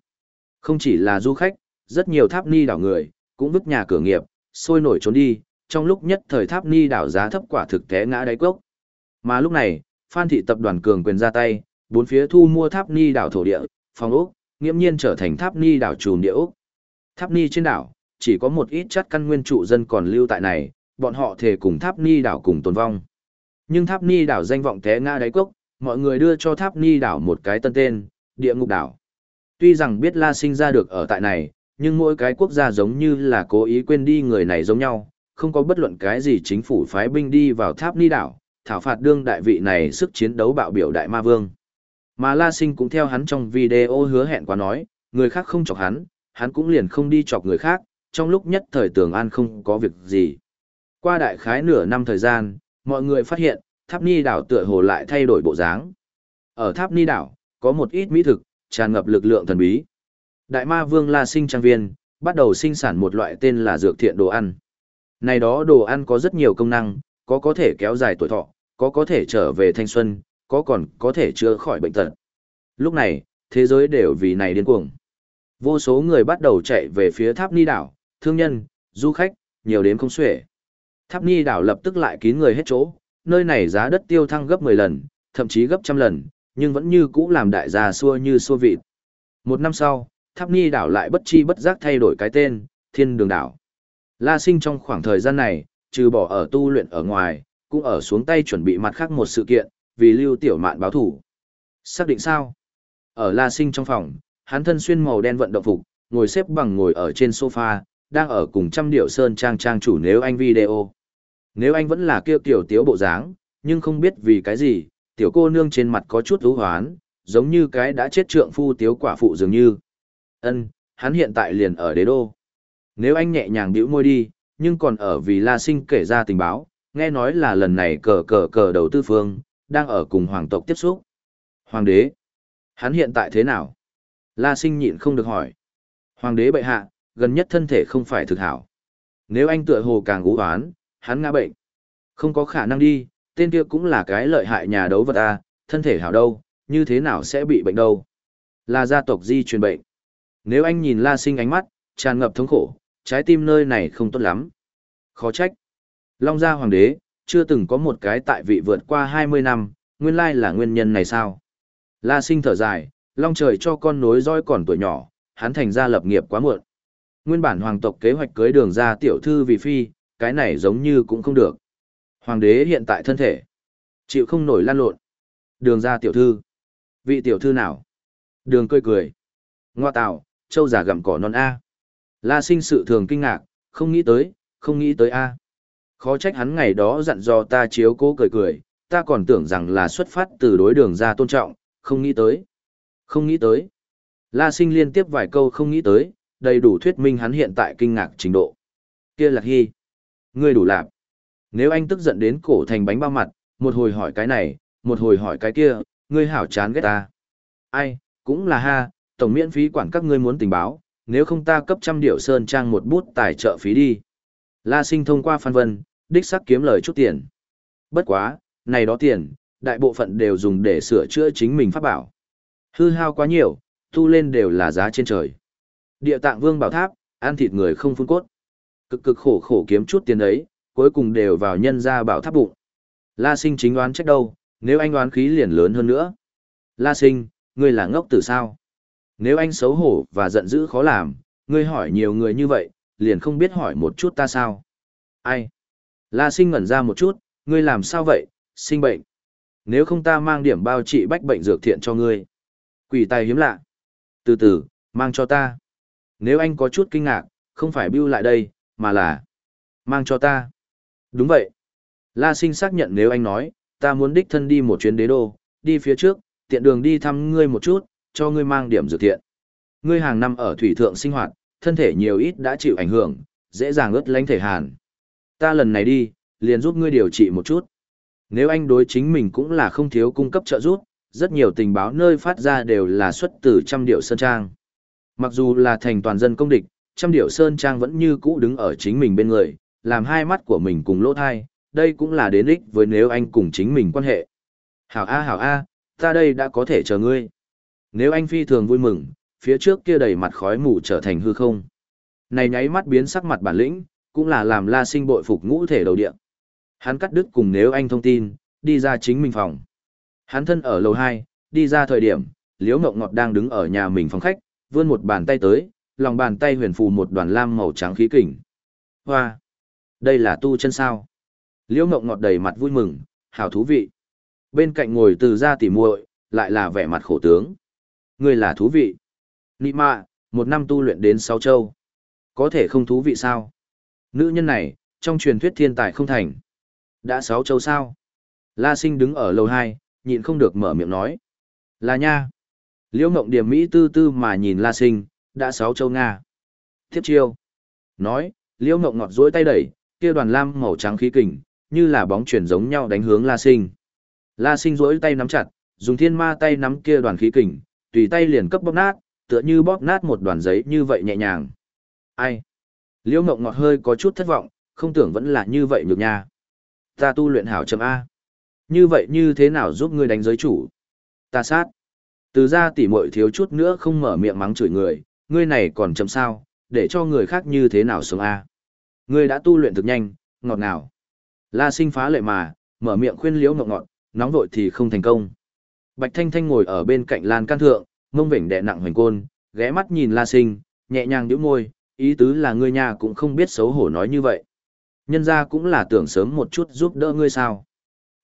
Không chỉ là du khách, rất nhiều Tháp Ni đảo người, cũng vứt nhà cửa nghiệp, sôi nổi trốn đi, trong lúc nhất thời Tháp Ni đảo giá thấp quả thực té ngã đáy cốc. Mà lúc này, Phan thị tập đoàn cường quyền ra tay, bốn phía thu mua Tháp Ni đảo thổ địa, phòng ốc, nghiễm nhiên trở thành Tháp Ni đảo trùm địa ốc. Tháp Ni trên đảo, chỉ có một ít chất căn nguyên trụ dân còn lưu tại này, bọn họ thể cùng Tháp Ni đảo cùng tồn vong. Nhưng Tháp Ni đảo danh vọng té ngã đáy cốc, mọi người đưa cho Tháp Ni đảo một cái tân tên, địa ngục đảo. Tuy rằng biết La sinh ra được ở tại này, nhưng mỗi cái quốc gia giống như là cố ý quên đi người này giống nhau, không có bất luận cái gì chính phủ phái binh đi vào Tháp Ni đảo, thảo phạt đương đại vị này sức chiến đấu bạo biểu đại ma vương. Mà La Sinh cũng theo hắn trong video hứa hẹn qua nói, người khác không chọc hắn, hắn cũng liền không đi chọc người khác, trong lúc nhất thời tường an không có việc gì. Qua đại khái nửa năm thời gian, mọi người phát hiện, tháp ni đảo tựa hồ lại thay đổi bộ dáng. Ở tháp ni đảo, có một ít mỹ thực, tràn ngập lực lượng thần bí. Đại ma vương La Sinh Trang Viên, bắt đầu sinh sản một loại tên là dược thiện đồ ăn. Này đó đồ ăn có rất nhiều công năng, có có thể kéo dài tuổi thọ, có có thể trở về thanh xuân, có còn có thể chữa khỏi bệnh tật. Lúc này, thế giới đều vì này điên cuồng. Vô số người bắt đầu chạy về phía tháp ni đảo, thương nhân, du khách, nhiều đến không xuể. Tháp ni đảo lập tức lại kín người hết chỗ, nơi này giá đất tiêu thăng gấp 10 lần, thậm chí gấp trăm lần, nhưng vẫn như cũ làm đại gia xua như xua vịt. Một năm sau, tháp ni đảo lại bất chi bất giác thay đổi cái tên, thiên đường đảo. La sinh trong khoảng thời gian này, trừ bỏ ở tu luyện ở ngoài, cũng ở xuống tay chuẩn bị mặt khác một sự kiện, vì lưu tiểu mạn báo thủ. Xác định sao? Ở La sinh trong phòng, hắn thân xuyên màu đen vận động phục, ngồi xếp bằng ngồi ở trên sofa, đang ở cùng trăm điệu sơn trang trang chủ nếu anh video. Nếu anh vẫn là kêu tiểu tiếu bộ dáng, nhưng không biết vì cái gì, tiểu cô nương trên mặt có chút ưu hoán, giống như cái đã chết trượng phu tiếu quả phụ dường như. Ân, hắn hiện tại liền ở đế đô. Nếu anh nhẹ nhàng bĩu môi đi, nhưng còn ở vì La Sinh kể ra tình báo, nghe nói là lần này cờ cờ cờ đầu tư phương, đang ở cùng hoàng tộc tiếp xúc. Hoàng đế, hắn hiện tại thế nào? La Sinh nhịn không được hỏi. Hoàng đế bệ hạ, gần nhất thân thể không phải thực hảo. Nếu anh tựa hồ càng gũ hoán, hắn ngã bệnh. Không có khả năng đi, tên kia cũng là cái lợi hại nhà đấu vật à, thân thể hảo đâu, như thế nào sẽ bị bệnh đâu. Là gia tộc di truyền bệnh. Nếu anh nhìn La Sinh ánh mắt, tràn ngập thống khổ, trái tim nơi này không tốt lắm. Khó trách. Long gia hoàng đế, chưa từng có một cái tại vị vượt qua 20 năm, nguyên lai là nguyên nhân này sao? La Sinh thở dài, Long trời cho con nối roi còn tuổi nhỏ, hắn thành ra lập nghiệp quá muộn. Nguyên bản hoàng tộc kế hoạch cưới đường ra tiểu thư vì phi, cái này giống như cũng không được. Hoàng đế hiện tại thân thể, chịu không nổi lan lộn. Đường ra tiểu thư. Vị tiểu thư nào? Đường cười cười. Ngoa tạo, châu giả gặm cỏ non A. La sinh sự thường kinh ngạc, không nghĩ tới, không nghĩ tới A. Khó trách hắn ngày đó dặn dò ta chiếu cố cười cười, ta còn tưởng rằng là xuất phát từ đối đường ra tôn trọng, không nghĩ tới. Không nghĩ tới. La sinh liên tiếp vài câu không nghĩ tới, đầy đủ thuyết minh hắn hiện tại kinh ngạc trình độ. Kia lạc hy. Ngươi đủ lạp. Nếu anh tức giận đến cổ thành bánh bao mặt, một hồi hỏi cái này, một hồi hỏi cái kia, ngươi hảo chán ghét ta. Ai, cũng là ha, tổng miễn phí quản các ngươi muốn tình báo, nếu không ta cấp trăm điệu sơn trang một bút tài trợ phí đi. La sinh thông qua phan vân, đích sắc kiếm lời chút tiền. Bất quá, này đó tiền, đại bộ phận đều dùng để sửa chữa chính mình pháp bảo. Hư hao quá nhiều, tu lên đều là giá trên trời. Địa tạng vương bảo tháp, ăn thịt người không phun cốt. Cực cực khổ khổ kiếm chút tiền đấy, cuối cùng đều vào nhân ra bảo tháp bụng. La sinh chính đoán trách đâu, nếu anh đoán khí liền lớn hơn nữa. La sinh, ngươi là ngốc từ sao? Nếu anh xấu hổ và giận dữ khó làm, ngươi hỏi nhiều người như vậy, liền không biết hỏi một chút ta sao? Ai? La sinh ngẩn ra một chút, ngươi làm sao vậy, sinh bệnh. Nếu không ta mang điểm bao trị bách bệnh dược thiện cho ngươi. Quỷ tài hiếm lạ. Từ từ, mang cho ta. Nếu anh có chút kinh ngạc, không phải bưu lại đây, mà là mang cho ta. Đúng vậy. La sinh xác nhận nếu anh nói, ta muốn đích thân đi một chuyến đế đô, đi phía trước, tiện đường đi thăm ngươi một chút, cho ngươi mang điểm dược thiện. Ngươi hàng năm ở thủy thượng sinh hoạt, thân thể nhiều ít đã chịu ảnh hưởng, dễ dàng ướt lánh thể hàn. Ta lần này đi, liền giúp ngươi điều trị một chút. Nếu anh đối chính mình cũng là không thiếu cung cấp trợ giúp, rất nhiều tình báo nơi phát ra đều là xuất từ trăm điệu sơn trang. Mặc dù là thành toàn dân công địch, trăm điệu sơn trang vẫn như cũ đứng ở chính mình bên người, làm hai mắt của mình cùng lỗ thai, đây cũng là đến ích với nếu anh cùng chính mình quan hệ. Hảo A hảo A, ta đây đã có thể chờ ngươi. Nếu anh phi thường vui mừng, phía trước kia đầy mặt khói mù trở thành hư không. Này nháy mắt biến sắc mặt bản lĩnh, cũng là làm la sinh bội phục ngũ thể đầu địa. Hắn cắt đứt cùng nếu anh thông tin, đi ra chính mình phòng. Hắn thân ở lầu 2, đi ra thời điểm, Liễu Ngọc Ngọt đang đứng ở nhà mình phòng khách, vươn một bàn tay tới, lòng bàn tay huyền phù một đoàn lam màu trắng khí kình. Hoa! Đây là tu chân sao? Liễu Ngọc Ngọt đầy mặt vui mừng, hảo thú vị. Bên cạnh ngồi từ ra tỉ muội, lại là vẻ mặt khổ tướng. Người là thú vị. Nị mạ, một năm tu luyện đến sáu châu. Có thể không thú vị sao? Nữ nhân này, trong truyền thuyết thiên tài không thành. Đã sáu châu sao? La sinh đứng ở lầu hai, nhịn không được mở miệng nói. Là nha. Liễu Ngộng Điểm Mỹ tư tư mà nhìn La Sinh, đã sáu châu Nga. Tiếp chiêu. Nói, Liễu Ngộng ngọt dối tay đẩy, kia đoàn lam màu trắng khí kình, như là bóng chuyển giống nhau đánh hướng La Sinh. La Sinh dối tay nắm chặt, dùng thiên ma tay nắm kia đoàn khí kình, tùy tay liền cấp bóp nát, tựa như bóp nát một đoàn giấy như vậy nhẹ nhàng. Ai? Liễu Ngộng ngọt hơi có chút thất vọng, không tưởng vẫn là như vậy nhược nha. Ta tu luyện hảo chấm A. Như vậy như thế nào giúp ngươi đánh giới chủ? Ta sát. Từ ra tỉ muội thiếu chút nữa không mở miệng mắng chửi người, ngươi này còn chậm sao, để cho người khác như thế nào sống a? Ngươi đã tu luyện thực nhanh, ngọt nào? La sinh phá lệ mà, mở miệng khuyên liễu Ngộng ngọt, nóng vội thì không thành công. Bạch Thanh Thanh ngồi ở bên cạnh lan can thượng, mông vểnh đè nặng hoành côn, ghé mắt nhìn La sinh, nhẹ nhàng nhíu môi, ý tứ là ngươi nhà cũng không biết xấu hổ nói như vậy. Nhân ra cũng là tưởng sớm một chút giúp đỡ ngươi sao.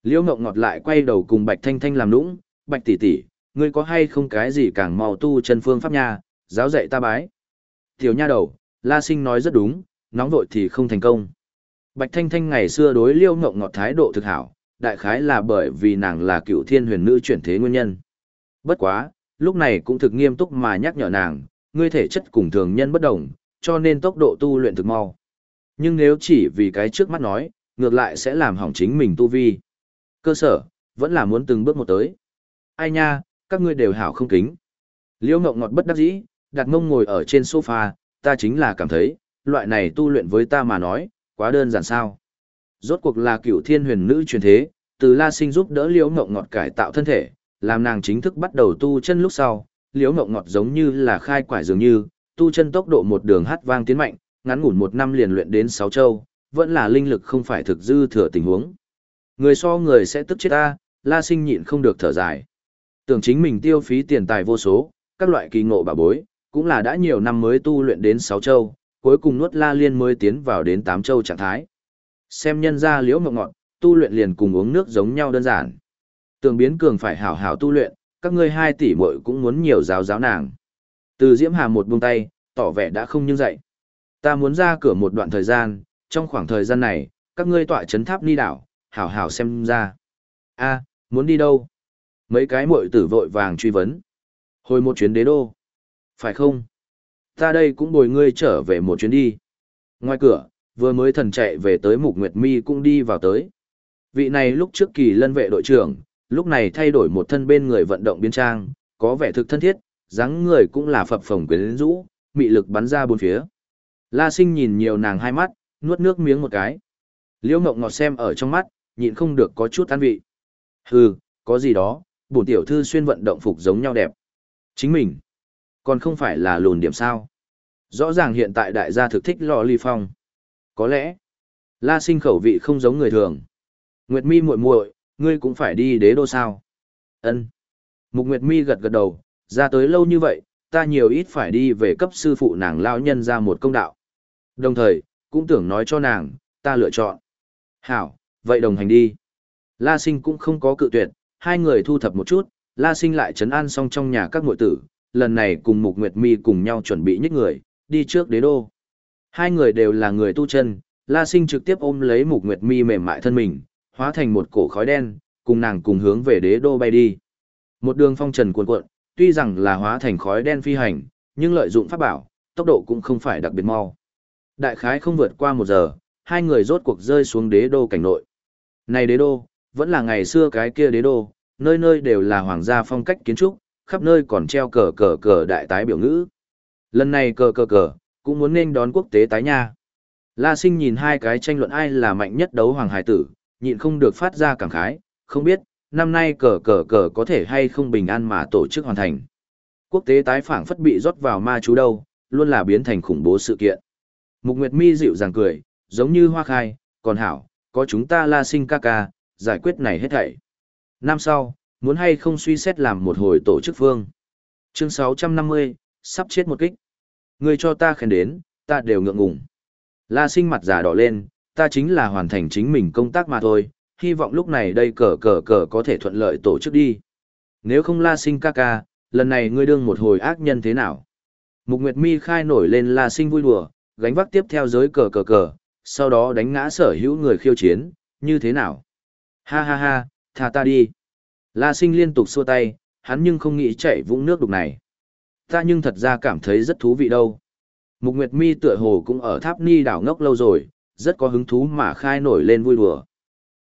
Liễu Ngọc Ngọt lại quay đầu cùng Bạch Thanh Thanh làm nũng, Bạch tỷ tỷ, ngươi có hay không cái gì càng mau tu chân phương pháp nha, giáo dạy ta bái. Tiểu nha đầu, La Sinh nói rất đúng, nóng vội thì không thành công. Bạch Thanh Thanh ngày xưa đối Liễu Ngọc Ngọt thái độ thực hảo, đại khái là bởi vì nàng là cựu thiên huyền nữ chuyển thế nguyên nhân. Bất quá, lúc này cũng thực nghiêm túc mà nhắc nhở nàng, ngươi thể chất cùng thường nhân bất đồng, cho nên tốc độ tu luyện thực mau. Nhưng nếu chỉ vì cái trước mắt nói, ngược lại sẽ làm hỏng chính mình tu vi. Cơ sở, vẫn là muốn từng bước một tới. Ai nha, các ngươi đều hảo không kính. Liễu Ngọc ngọt bất đắc dĩ, đặt mông ngồi ở trên sofa, ta chính là cảm thấy, loại này tu luyện với ta mà nói, quá đơn giản sao. Rốt cuộc là cựu thiên huyền nữ truyền thế, từ La Sinh giúp đỡ Liễu Ngọc ngọt cải tạo thân thể, làm nàng chính thức bắt đầu tu chân lúc sau, Liễu Ngọc ngọt giống như là khai quải dường như, tu chân tốc độ một đường hát vang tiến mạnh, ngắn ngủn một năm liền luyện đến sáu châu, vẫn là linh lực không phải thực dư thừa tình huống. Người so người sẽ tức chết ta, La Sinh nhịn không được thở dài. Tưởng chính mình tiêu phí tiền tài vô số, các loại kỳ ngộ bà bối, cũng là đã nhiều năm mới tu luyện đến sáu châu, cuối cùng nuốt La Liên mới tiến vào đến tám châu trạng thái. Xem nhân ra liễu mộng ngọn, tu luyện liền cùng uống nước giống nhau đơn giản. Tưởng biến cường phải hảo hảo tu luyện, các ngươi hai tỷ muội cũng muốn nhiều giáo giáo nàng. Từ Diễm Hà một buông tay, tỏ vẻ đã không nhưng dậy. Ta muốn ra cửa một đoạn thời gian, trong khoảng thời gian này, các ngươi tọa chấn tháp ni đảo, hảo hảo xem ra. a muốn đi đâu? Mấy cái muội tử vội vàng truy vấn. Hồi một chuyến đế đô. Phải không? Ta đây cũng bồi ngươi trở về một chuyến đi. Ngoài cửa, vừa mới thần chạy về tới Mục Nguyệt Mi cũng đi vào tới. Vị này lúc trước kỳ lân vệ đội trưởng, lúc này thay đổi một thân bên người vận động biên trang, có vẻ thực thân thiết, dáng người cũng là phập phồng quyến rũ, mị lực bắn ra bốn phía. La Sinh nhìn nhiều nàng hai mắt, nuốt nước miếng một cái. Liễu Ngọc ngọt xem ở trong mắt, nhịn không được có chút tan vị. Hừ, có gì đó, bổn tiểu thư xuyên vận động phục giống nhau đẹp. Chính mình, còn không phải là lùn điểm sao. Rõ ràng hiện tại đại gia thực thích lọ ly phong. Có lẽ, La Sinh khẩu vị không giống người thường. Nguyệt Mi muội muội, ngươi cũng phải đi đế đô sao? Ân. Mục Nguyệt Mi gật gật đầu, ra tới lâu như vậy, ta nhiều ít phải đi về cấp sư phụ nàng lão nhân ra một công đạo. Đồng thời, cũng tưởng nói cho nàng, ta lựa chọn. Hảo, vậy đồng hành đi. La Sinh cũng không có cự tuyệt, hai người thu thập một chút, La Sinh lại trấn an xong trong nhà các nội tử, lần này cùng Mục Nguyệt Mi cùng nhau chuẩn bị nhích người, đi trước đế đô. Hai người đều là người tu chân, La Sinh trực tiếp ôm lấy Mục Nguyệt Mi mềm mại thân mình, hóa thành một cổ khói đen, cùng nàng cùng hướng về đế đô bay đi. Một đường phong trần cuộn cuộn, tuy rằng là hóa thành khói đen phi hành, nhưng lợi dụng pháp bảo, tốc độ cũng không phải đặc biệt mau. Đại khái không vượt qua một giờ, hai người rốt cuộc rơi xuống đế đô cảnh nội. Này đế đô, vẫn là ngày xưa cái kia đế đô, nơi nơi đều là hoàng gia phong cách kiến trúc, khắp nơi còn treo cờ cờ cờ đại tái biểu ngữ. Lần này cờ cờ cờ, cũng muốn nên đón quốc tế tái nha. La sinh nhìn hai cái tranh luận ai là mạnh nhất đấu hoàng hải tử, nhịn không được phát ra cảm khái, không biết, năm nay cờ cờ cờ có thể hay không bình an mà tổ chức hoàn thành. Quốc tế tái phản phất bị rót vào ma chú đâu, luôn là biến thành khủng bố sự kiện. Mục Nguyệt Mi dịu dàng cười, giống như hoa khai, còn hảo, có chúng ta la sinh ca ca, giải quyết này hết thảy. Năm sau, muốn hay không suy xét làm một hồi tổ chức phương. Chương 650, sắp chết một kích. Người cho ta khen đến, ta đều ngượng ngùng. La sinh mặt già đỏ lên, ta chính là hoàn thành chính mình công tác mà thôi, hy vọng lúc này đây cờ cờ cờ có thể thuận lợi tổ chức đi. Nếu không la sinh ca ca, lần này ngươi đương một hồi ác nhân thế nào? Mục Nguyệt Mi khai nổi lên la sinh vui đùa, gánh vác tiếp theo giới cờ cờ cờ, sau đó đánh ngã sở hữu người khiêu chiến, như thế nào? Ha ha ha, thả ta đi. La sinh liên tục xua tay, hắn nhưng không nghĩ chạy vũng nước đục này. Ta nhưng thật ra cảm thấy rất thú vị đâu. Mục Nguyệt Mi tựa hồ cũng ở tháp ni đảo ngốc lâu rồi, rất có hứng thú mà khai nổi lên vui đùa.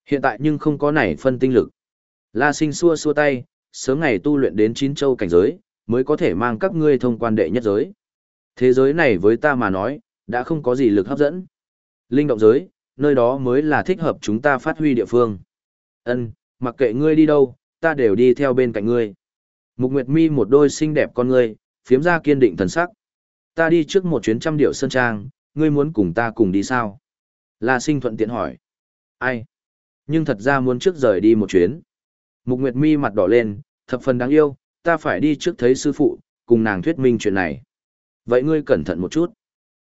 Hiện tại nhưng không có nảy phân tinh lực. La sinh xua xua tay, sớm ngày tu luyện đến chín châu cảnh giới, mới có thể mang các ngươi thông quan đệ nhất giới. Thế giới này với ta mà nói, đã không có gì lực hấp dẫn. Linh động giới, nơi đó mới là thích hợp chúng ta phát huy địa phương. Ân, mặc kệ ngươi đi đâu, ta đều đi theo bên cạnh ngươi. Mục Nguyệt Mi một đôi xinh đẹp con ngươi, phiếm ra kiên định thần sắc. Ta đi trước một chuyến trăm điệu sơn trang, ngươi muốn cùng ta cùng đi sao? La sinh thuận tiện hỏi. Ai? Nhưng thật ra muốn trước rời đi một chuyến. Mục Nguyệt Mi mặt đỏ lên, thập phần đáng yêu, ta phải đi trước thấy sư phụ, cùng nàng thuyết minh chuyện này. Vậy ngươi cẩn thận một chút.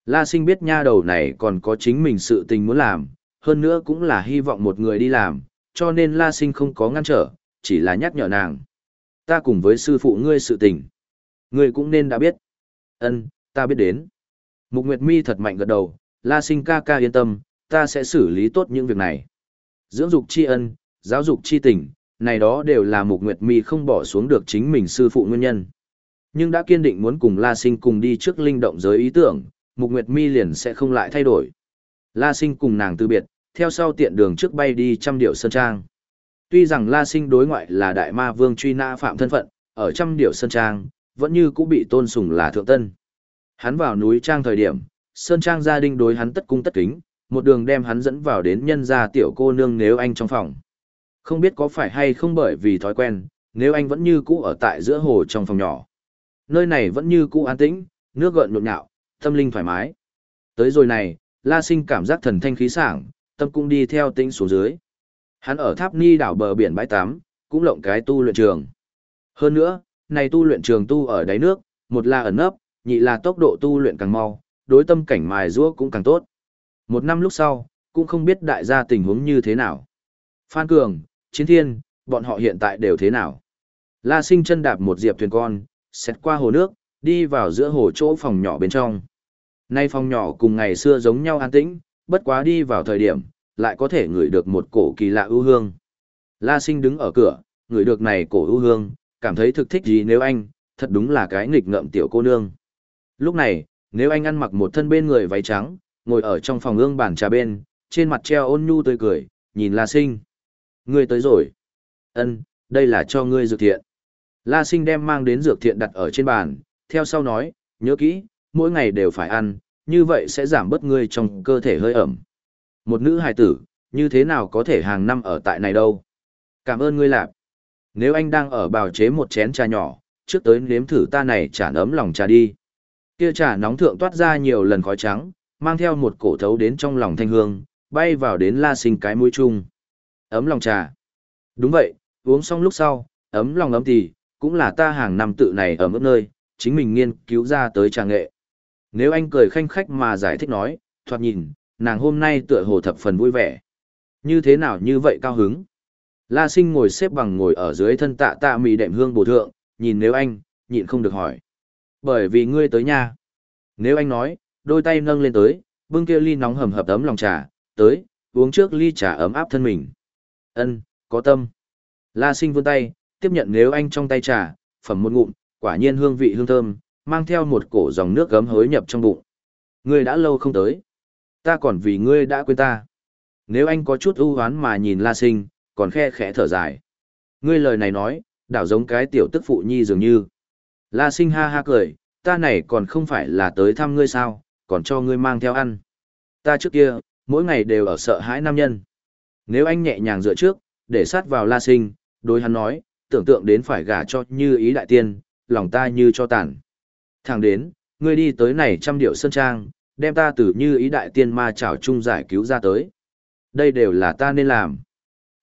La sinh biết nha đầu này còn có chính mình sự tình muốn làm, hơn nữa cũng là hy vọng một người đi làm, cho nên La sinh không có ngăn trở, chỉ là nhắc nhở nàng. Ta cùng với sư phụ ngươi sự tình. Ngươi cũng nên đã biết. Ân, ta biết đến. Mục Nguyệt Mi thật mạnh gật đầu, La sinh ca ca yên tâm, ta sẽ xử lý tốt những việc này. Dưỡng dục tri ân, giáo dục tri tình, này đó đều là Mục Nguyệt Mi không bỏ xuống được chính mình sư phụ nguyên nhân. Nhưng đã kiên định muốn cùng La Sinh cùng đi trước linh động giới ý tưởng, Mục Nguyệt Mi liền sẽ không lại thay đổi. La Sinh cùng nàng từ biệt, theo sau tiện đường trước bay đi trăm điệu sơn trang. Tuy rằng La Sinh đối ngoại là đại ma vương truy nã phạm thân phận, ở trăm điệu sơn trang, vẫn như cũng bị tôn sùng là thượng tân. Hắn vào núi trang thời điểm, sơn trang gia đình đối hắn tất cung tất kính, một đường đem hắn dẫn vào đến nhân gia tiểu cô nương nếu anh trong phòng. Không biết có phải hay không bởi vì thói quen, nếu anh vẫn như cũ ở tại giữa hồ trong phòng nhỏ. Nơi này vẫn như cũ an tĩnh, nước gợn nhộn nhạo, tâm linh thoải mái. Tới rồi này, La Sinh cảm giác thần thanh khí sảng, tâm cũng đi theo tĩnh xuống dưới. Hắn ở tháp ni đảo bờ biển bãi tắm, cũng lộng cái tu luyện trường. Hơn nữa, này tu luyện trường tu ở đáy nước, một là ẩn nấp, nhị là tốc độ tu luyện càng mau, đối tâm cảnh mài giũa cũng càng tốt. Một năm lúc sau, cũng không biết đại gia tình huống như thế nào. Phan Cường, Chiến Thiên, bọn họ hiện tại đều thế nào. La sinh chân đạp một diệp thuyền con, xét qua hồ nước, đi vào giữa hồ chỗ phòng nhỏ bên trong. Nay phòng nhỏ cùng ngày xưa giống nhau an tĩnh, bất quá đi vào thời điểm, lại có thể ngửi được một cổ kỳ lạ ưu hương. La sinh đứng ở cửa, ngửi được này cổ ưu hương, cảm thấy thực thích gì nếu anh, thật đúng là cái nghịch ngợm tiểu cô nương. Lúc này, nếu anh ăn mặc một thân bên người váy trắng, ngồi ở trong phòng ương bàn trà bên, trên mặt treo ôn nhu tươi cười, nhìn La Sinh. Ngươi tới rồi. Ân, đây là cho ngươi dược thiện. La Sinh đem mang đến dược thiện đặt ở trên bàn, theo sau nói, nhớ kỹ, mỗi ngày đều phải ăn, như vậy sẽ giảm bớt ngươi trong cơ thể hơi ẩm. Một nữ hài tử, như thế nào có thể hàng năm ở tại này đâu. Cảm ơn ngươi lạp. Nếu anh đang ở bào chế một chén trà nhỏ, trước tới nếm thử ta này trà ấm lòng trà đi. Kia trà nóng thượng toát ra nhiều lần khói trắng, mang theo một cổ thấu đến trong lòng thanh hương, bay vào đến la sinh cái mũi chung. Ấm lòng trà. Đúng vậy, uống xong lúc sau, ấm lòng ấm thì, cũng là ta hàng năm tự này ở mức nơi, chính mình nghiên cứu ra tới trà nghệ. Nếu anh cười khanh khách mà giải thích nói, thoạt nhìn, nàng hôm nay tựa hồ thập phần vui vẻ. Như thế nào như vậy cao hứng? La sinh ngồi xếp bằng ngồi ở dưới thân tạ tạ mì đệm hương bổ thượng, nhìn nếu anh, nhịn không được hỏi. Bởi vì ngươi tới nhà, Nếu anh nói, đôi tay nâng lên tới, bưng kia ly nóng hầm hập ấm lòng trà, tới, uống trước ly trà ấm áp thân mình. Ân, có tâm. La sinh vươn tay, tiếp nhận nếu anh trong tay trà, phẩm một ngụm, quả nhiên hương vị hương thơm, mang theo một cổ dòng nước gấm hối nhập trong bụng. Ngươi đã lâu không tới. Ta còn vì ngươi đã quên ta. Nếu anh có chút ưu hoán mà nhìn La sinh, còn khe khẽ thở dài. Ngươi lời này nói, đảo giống cái tiểu tức phụ nhi dường như. La sinh ha ha cười, ta này còn không phải là tới thăm ngươi sao, còn cho ngươi mang theo ăn. Ta trước kia, mỗi ngày đều ở sợ hãi nam nhân. Nếu anh nhẹ nhàng dựa trước, để sát vào la sinh, đối hắn nói, tưởng tượng đến phải gả cho như ý đại tiên, lòng ta như cho tàn. Thẳng đến, ngươi đi tới này trăm điệu sơn trang, đem ta từ như ý đại tiên ma chảo chung giải cứu ra tới. Đây đều là ta nên làm.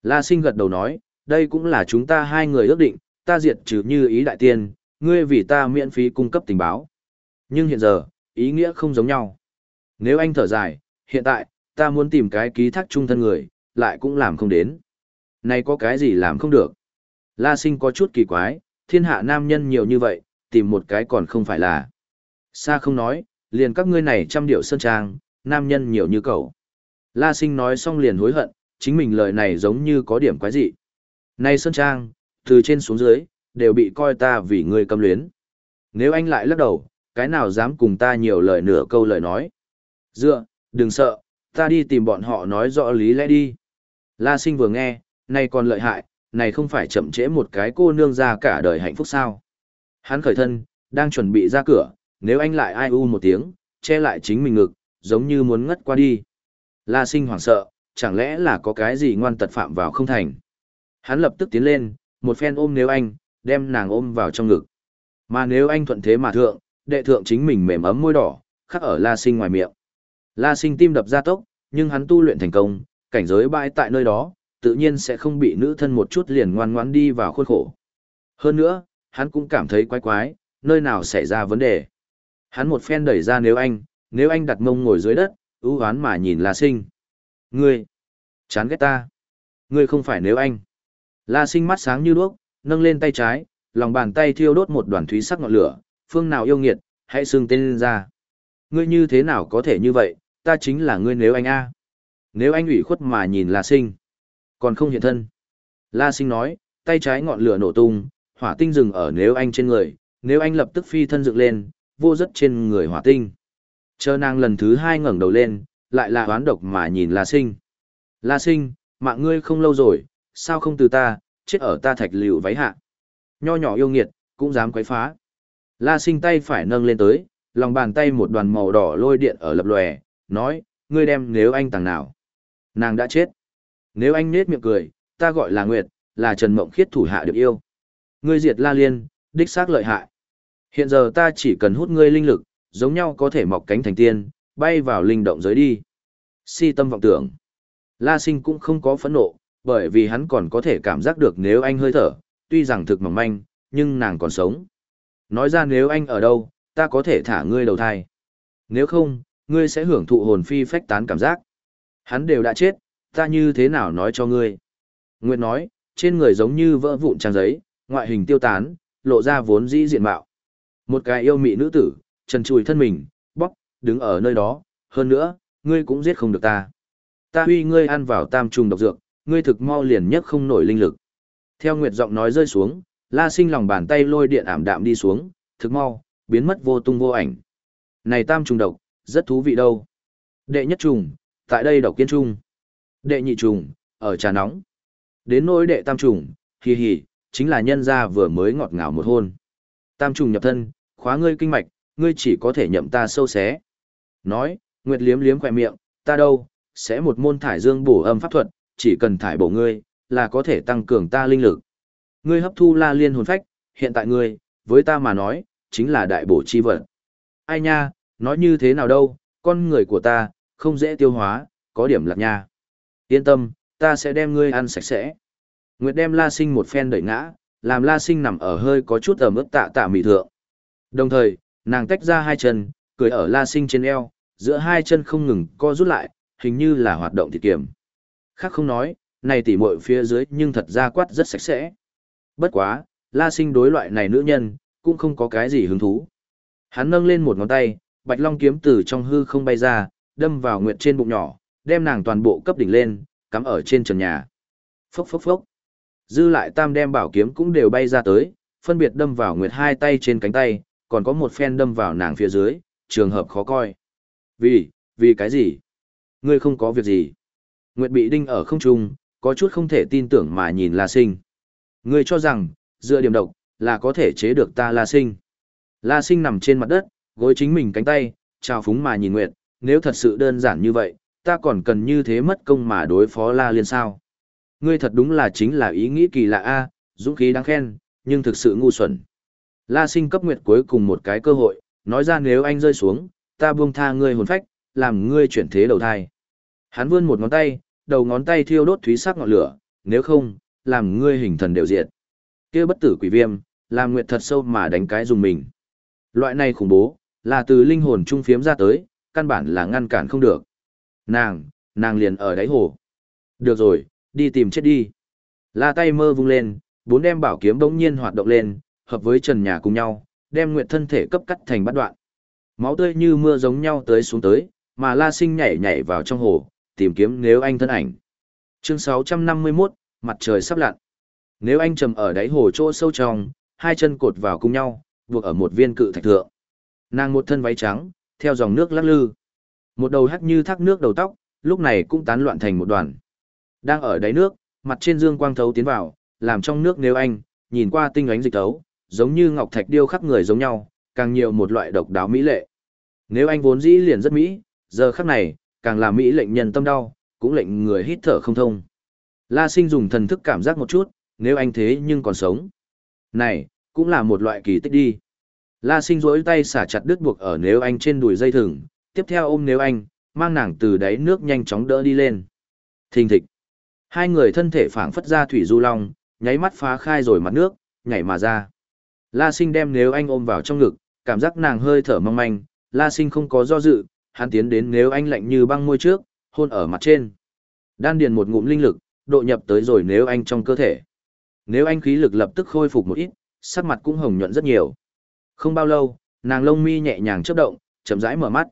La sinh gật đầu nói, đây cũng là chúng ta hai người ước định, ta diệt trừ như ý đại tiên, ngươi vì ta miễn phí cung cấp tình báo. Nhưng hiện giờ, ý nghĩa không giống nhau. Nếu anh thở dài, hiện tại, ta muốn tìm cái ký thác trung thân người, lại cũng làm không đến. Này có cái gì làm không được? La sinh có chút kỳ quái, thiên hạ nam nhân nhiều như vậy, tìm một cái còn không phải là. Sa không nói, liền các ngươi này trăm điệu sơn trang, nam nhân nhiều như cậu. La sinh nói xong liền hối hận, chính mình lời này giống như có điểm quái dị. Này sơn trang, từ trên xuống dưới, đều bị coi ta vì người cầm luyến. Nếu anh lại lắc đầu, cái nào dám cùng ta nhiều lời nửa câu lời nói. Dựa, đừng sợ, ta đi tìm bọn họ nói rõ lý lẽ đi. La sinh vừa nghe, này còn lợi hại, này không phải chậm trễ một cái cô nương ra cả đời hạnh phúc sao. Hắn khởi thân, đang chuẩn bị ra cửa, nếu anh lại ai u một tiếng, che lại chính mình ngực, giống như muốn ngất qua đi. La sinh hoảng sợ, chẳng lẽ là có cái gì ngoan tật phạm vào không thành. Hắn lập tức tiến lên, một phen ôm nếu anh, đem nàng ôm vào trong ngực. Mà nếu anh thuận thế mà thượng, đệ thượng chính mình mềm ấm môi đỏ, khắc ở La Sinh ngoài miệng. La Sinh tim đập ra tốc, nhưng hắn tu luyện thành công, cảnh giới bãi tại nơi đó, tự nhiên sẽ không bị nữ thân một chút liền ngoan ngoãn đi vào khuôn khổ. Hơn nữa, hắn cũng cảm thấy quái quái, nơi nào xảy ra vấn đề. Hắn một phen đẩy ra nếu anh, nếu anh đặt mông ngồi dưới đất, ưu hoán mà nhìn La Sinh. Ngươi, chán ghét ta. Ngươi không phải nếu anh. La Sinh mắt sáng như đuốc, nâng lên tay trái, lòng bàn tay thiêu đốt một đoàn thúy sắc ngọn lửa, phương nào yêu nghiệt, hãy xưng tên lên ra. Ngươi như thế nào có thể như vậy, ta chính là ngươi nếu anh a. Nếu anh ủy khuất mà nhìn La Sinh, còn không hiện thân. La Sinh nói, tay trái ngọn lửa nổ tung, hỏa tinh dừng ở nếu anh trên người, nếu anh lập tức phi thân dựng lên, vô rất trên người hỏa tinh. Chờ nàng lần thứ hai ngẩng đầu lên, lại là hoán độc mà nhìn La Sinh. La Sinh, mạng ngươi không lâu rồi, sao không từ ta, chết ở ta thạch liều váy hạ. Nho nhỏ yêu nghiệt, cũng dám quấy phá. La Sinh tay phải nâng lên tới, lòng bàn tay một đoàn màu đỏ lôi điện ở lập lòe, nói, ngươi đem nếu anh tàng nào. Nàng đã chết. Nếu anh nết miệng cười, ta gọi là Nguyệt, là Trần Mộng Khiết thủ hạ được yêu. Ngươi diệt La Liên, đích xác lợi hại. Hiện giờ ta chỉ cần hút ngươi linh lực, giống nhau có thể mọc cánh thành tiên, bay vào linh động giới đi. Si tâm vọng tưởng. La Sinh cũng không có phẫn nộ, bởi vì hắn còn có thể cảm giác được nếu anh hơi thở, tuy rằng thực mỏng manh, nhưng nàng còn sống. Nói ra nếu anh ở đâu, ta có thể thả ngươi đầu thai. Nếu không, ngươi sẽ hưởng thụ hồn phi phách tán cảm giác. Hắn đều đã chết, ta như thế nào nói cho ngươi? Nguyệt nói, trên người giống như vỡ vụn trang giấy, ngoại hình tiêu tán, lộ ra vốn dĩ diện mạo. Một cái yêu mị nữ tử, trần trùi thân mình, bóc, đứng ở nơi đó, hơn nữa, ngươi cũng giết không được ta. Ta huy ngươi ăn vào tam trùng độc dược, ngươi thực mau liền nhất không nổi linh lực. Theo Nguyệt giọng nói rơi xuống, La Sinh lòng bàn tay lôi điện ảm đạm đi xuống, thực mau, biến mất vô tung vô ảnh. Này tam trùng độc, rất thú vị đâu. Đệ nhất trùng, tại đây độc kiên trung. Đệ nhị trùng, ở trà nóng. Đến nỗi đệ tam trùng, hì hì, chính là nhân gia vừa mới ngọt ngào một hôn. Tam trùng nhập thân, khóa ngươi kinh mạch, ngươi chỉ có thể nhậm ta sâu xé. Nói, Nguyệt liếm liếm khỏe miệng, ta đâu, sẽ một môn thải dương bổ âm pháp thuật, chỉ cần thải bổ ngươi, là có thể tăng cường ta linh lực. Ngươi hấp thu la liên hồn phách, hiện tại ngươi, với ta mà nói, chính là đại bổ chi vật. Ai nha, nói như thế nào đâu, con người của ta, không dễ tiêu hóa, có điểm lạc nha. Yên tâm, ta sẽ đem ngươi ăn sạch sẽ. Nguyệt đem La Sinh một phen đẩy ngã, làm La Sinh nằm ở hơi có chút ẩm ướt tạ tạ mị thượng. Đồng thời, nàng tách ra hai chân, cười ở La Sinh trên eo, giữa hai chân không ngừng co rút lại, hình như là hoạt động thịt kiểm. Khác không nói, này tỉ muội phía dưới nhưng thật ra quát rất sạch sẽ. Bất quá, La Sinh đối loại này nữ nhân, cũng không có cái gì hứng thú. Hắn nâng lên một ngón tay, bạch long kiếm từ trong hư không bay ra, đâm vào Nguyệt trên bụng nhỏ, đem nàng toàn bộ cấp đỉnh lên, cắm ở trên trần nhà. Phốc phốc phốc. Dư lại tam đem bảo kiếm cũng đều bay ra tới, phân biệt đâm vào Nguyệt hai tay trên cánh tay, còn có một phen đâm vào nàng phía dưới, trường hợp khó coi. Vì, vì cái gì? Ngươi không có việc gì. Nguyệt bị đinh ở không trung, có chút không thể tin tưởng mà nhìn La Sinh. Ngươi cho rằng, dựa điểm độc, là có thể chế được ta La Sinh. La Sinh nằm trên mặt đất, gối chính mình cánh tay, trao phúng mà nhìn Nguyệt, nếu thật sự đơn giản như vậy, ta còn cần như thế mất công mà đối phó La Liên sao. Ngươi thật đúng là chính là ý nghĩ kỳ lạ a, dũng khí đáng khen, nhưng thực sự ngu xuẩn. La Sinh cấp Nguyệt cuối cùng một cái cơ hội, nói ra nếu anh rơi xuống, ta buông tha ngươi hồn phách, làm ngươi chuyển thế đầu thai. Hắn vươn một ngón tay, đầu ngón tay thiêu đốt thúy sắc ngọn lửa, nếu không, làm ngươi hình thần đều diệt. Kia bất tử quỷ viêm, làm Nguyệt thật sâu mà đánh cái dùng mình. Loại này khủng bố, là từ linh hồn trung phiếm ra tới, căn bản là ngăn cản không được. Nàng, nàng liền ở đáy hồ. Được rồi, đi tìm chết đi. La tay mơ vung lên, bốn đem bảo kiếm bỗng nhiên hoạt động lên, hợp với trần nhà cùng nhau, đem nguyệt thân thể cấp cắt thành bát đoạn. Máu tươi như mưa giống nhau tới xuống tới, mà La Sinh nhảy nhảy vào trong hồ, tìm kiếm nếu anh thân ảnh. Chương 651, mặt trời sắp lặn. Nếu anh trầm ở đáy hồ chỗ sâu trong, hai chân cột vào cùng nhau, buộc ở một viên cự thạch thượng. Nàng một thân váy trắng, theo dòng nước lắc lư. Một đầu hắt như thác nước đầu tóc, lúc này cũng tán loạn thành một đoàn. Đang ở đáy nước, mặt trên dương quang thấu tiến vào, làm trong nước nếu anh, nhìn qua tinh ánh dịch thấu, giống như ngọc thạch điêu khắc người giống nhau, càng nhiều một loại độc đáo mỹ lệ. Nếu anh vốn dĩ liền rất mỹ, giờ khắc này, càng làm mỹ lệnh nhân tâm đau, cũng lệnh người hít thở không thông. La sinh dùng thần thức cảm giác một chút, nếu anh thế nhưng còn sống. Này, cũng là một loại kỳ tích đi. La sinh rỗi tay xả chặt đứt buộc ở nếu anh trên đùi dây thừng, tiếp theo ôm nếu anh, mang nàng từ đáy nước nhanh chóng đỡ đi lên. Thình thịch. Hai người thân thể phảng phất ra thủy du long, nháy mắt phá khai rồi mặt nước, nhảy mà ra. La sinh đem nếu anh ôm vào trong ngực, cảm giác nàng hơi thở mong manh, la sinh không có do dự, hắn tiến đến nếu anh lạnh như băng môi trước, hôn ở mặt trên. Đan điền một ngụm linh lực, độ nhập tới rồi nếu anh trong cơ thể. Nếu anh khí lực lập tức khôi phục một ít, sắc mặt cũng hồng nhuận rất nhiều. Không bao lâu, nàng lông mi nhẹ nhàng chớp động, chậm rãi mở mắt.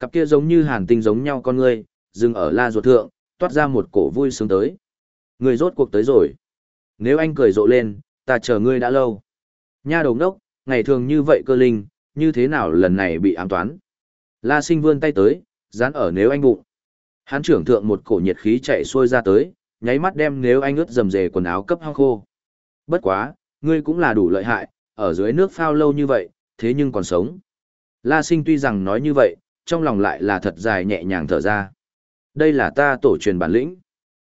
Cặp kia giống như hàn tinh giống nhau con ngươi, dừng ở la ruột thượng, toát ra một cổ vui sướng tới. Người rốt cuộc tới rồi. Nếu anh cười rộ lên, ta chờ ngươi đã lâu. Nha đầu đốc, ngày thường như vậy cơ linh, như thế nào lần này bị ám toán. La sinh vươn tay tới, dán ở nếu anh bụng. Hán trưởng thượng một cổ nhiệt khí chạy xuôi ra tới, nháy mắt đem nếu anh ướt dầm dề quần áo cấp hong khô. Bất quá, ngươi cũng là đủ lợi hại, ở dưới nước phao lâu như vậy, thế nhưng còn sống. La sinh tuy rằng nói như vậy, trong lòng lại là thật dài nhẹ nhàng thở ra. Đây là ta tổ truyền bản lĩnh.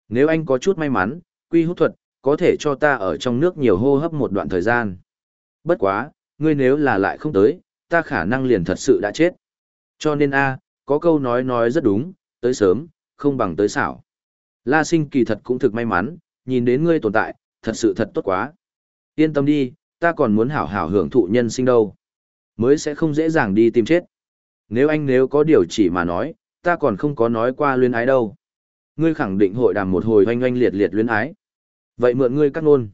Nếu anh có chút may mắn, quy hút thuật, có thể cho ta ở trong nước nhiều hô hấp một đoạn thời gian. Bất quá, ngươi nếu là lại không tới, ta khả năng liền thật sự đã chết. Cho nên a, có câu nói nói rất đúng, tới sớm, không bằng tới xảo. La sinh kỳ thật cũng thực may mắn, nhìn đến ngươi tồn tại, thật sự thật tốt quá. Yên tâm đi, ta còn muốn hảo hảo hưởng thụ nhân sinh đâu. Mới sẽ không dễ dàng đi tìm chết. Nếu anh nếu có điều chỉ mà nói, ta còn không có nói qua luyến ái đâu. Ngươi khẳng định hội đàm một hồi oanh oanh liệt liệt luyến ái. Vậy mượn ngươi cắt nôn.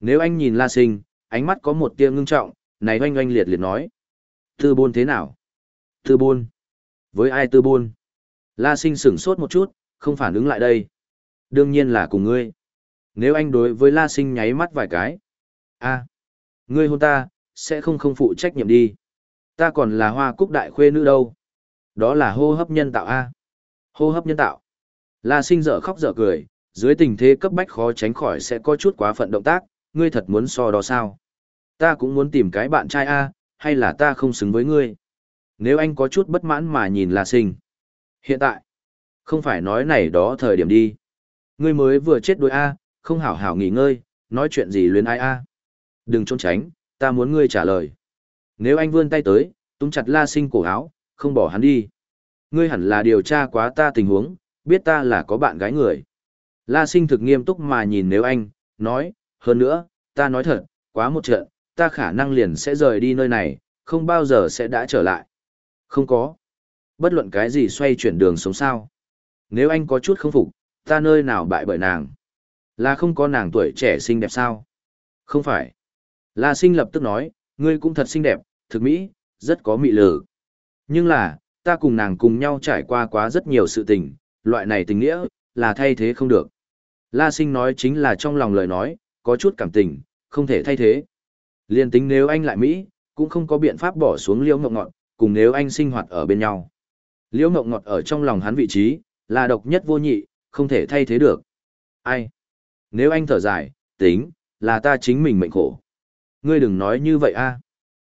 Nếu anh nhìn La Sinh, ánh mắt có một tia ngưng trọng, này oanh oanh liệt liệt nói. Tư bôn thế nào? Tư bôn? Với ai tư bôn? La Sinh sửng sốt một chút, không phản ứng lại đây. Đương nhiên là cùng ngươi. Nếu anh đối với La Sinh nháy mắt vài cái. a ngươi hôn ta, sẽ không không phụ trách nhiệm đi. Ta còn là hoa cúc đại khuê nữ đâu. Đó là hô hấp nhân tạo A. Hô hấp nhân tạo. La sinh dở khóc dở cười, dưới tình thế cấp bách khó tránh khỏi sẽ có chút quá phận động tác, ngươi thật muốn so đó sao? Ta cũng muốn tìm cái bạn trai A, hay là ta không xứng với ngươi? Nếu anh có chút bất mãn mà nhìn La sinh. Hiện tại, không phải nói này đó thời điểm đi. Ngươi mới vừa chết đôi A, không hảo hảo nghỉ ngơi, nói chuyện gì luyến ai A. Đừng trốn tránh, ta muốn ngươi trả lời. Nếu anh vươn tay tới, túm chặt La Sinh cổ áo, không bỏ hắn đi. Ngươi hẳn là điều tra quá ta tình huống, biết ta là có bạn gái người. La Sinh thực nghiêm túc mà nhìn nếu anh, nói, hơn nữa, ta nói thật, quá một trận, ta khả năng liền sẽ rời đi nơi này, không bao giờ sẽ đã trở lại. Không có. Bất luận cái gì xoay chuyển đường sống sao. Nếu anh có chút không phục, ta nơi nào bại bởi nàng. Là không có nàng tuổi trẻ xinh đẹp sao? Không phải. La Sinh lập tức nói, ngươi cũng thật xinh đẹp, thực mỹ, rất có mị lử. Nhưng là, ta cùng nàng cùng nhau trải qua quá rất nhiều sự tình, loại này tình nghĩa, là thay thế không được. La sinh nói chính là trong lòng lời nói, có chút cảm tình, không thể thay thế. Liên tính nếu anh lại Mỹ, cũng không có biện pháp bỏ xuống liễu mộng ngọt, cùng nếu anh sinh hoạt ở bên nhau. Liễu mộng ngọt ở trong lòng hắn vị trí, là độc nhất vô nhị, không thể thay thế được. Ai? Nếu anh thở dài, tính, là ta chính mình mệnh khổ. Ngươi đừng nói như vậy a.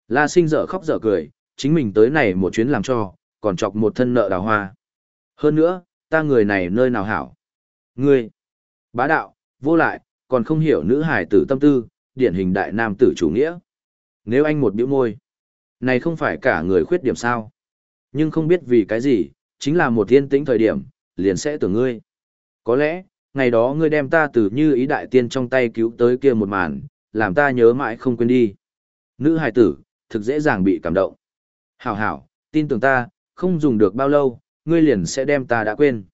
La sinh dở khóc dở cười, chính mình tới này một chuyến làm cho, còn chọc một thân nợ đào hoa. Hơn nữa, ta người này nơi nào hảo. Ngươi, bá đạo, vô lại, còn không hiểu nữ hài tử tâm tư, điển hình đại nam tử chủ nghĩa. Nếu anh một biểu môi, này không phải cả người khuyết điểm sao. Nhưng không biết vì cái gì, chính là một thiên tĩnh thời điểm, liền sẽ tưởng ngươi. Có lẽ, ngày đó ngươi đem ta từ như ý đại tiên trong tay cứu tới kia một màn, làm ta nhớ mãi không quên đi. Nữ hài tử, thực dễ dàng bị cảm động. Hảo hảo, tin tưởng ta, không dùng được bao lâu, ngươi liền sẽ đem ta đã quên.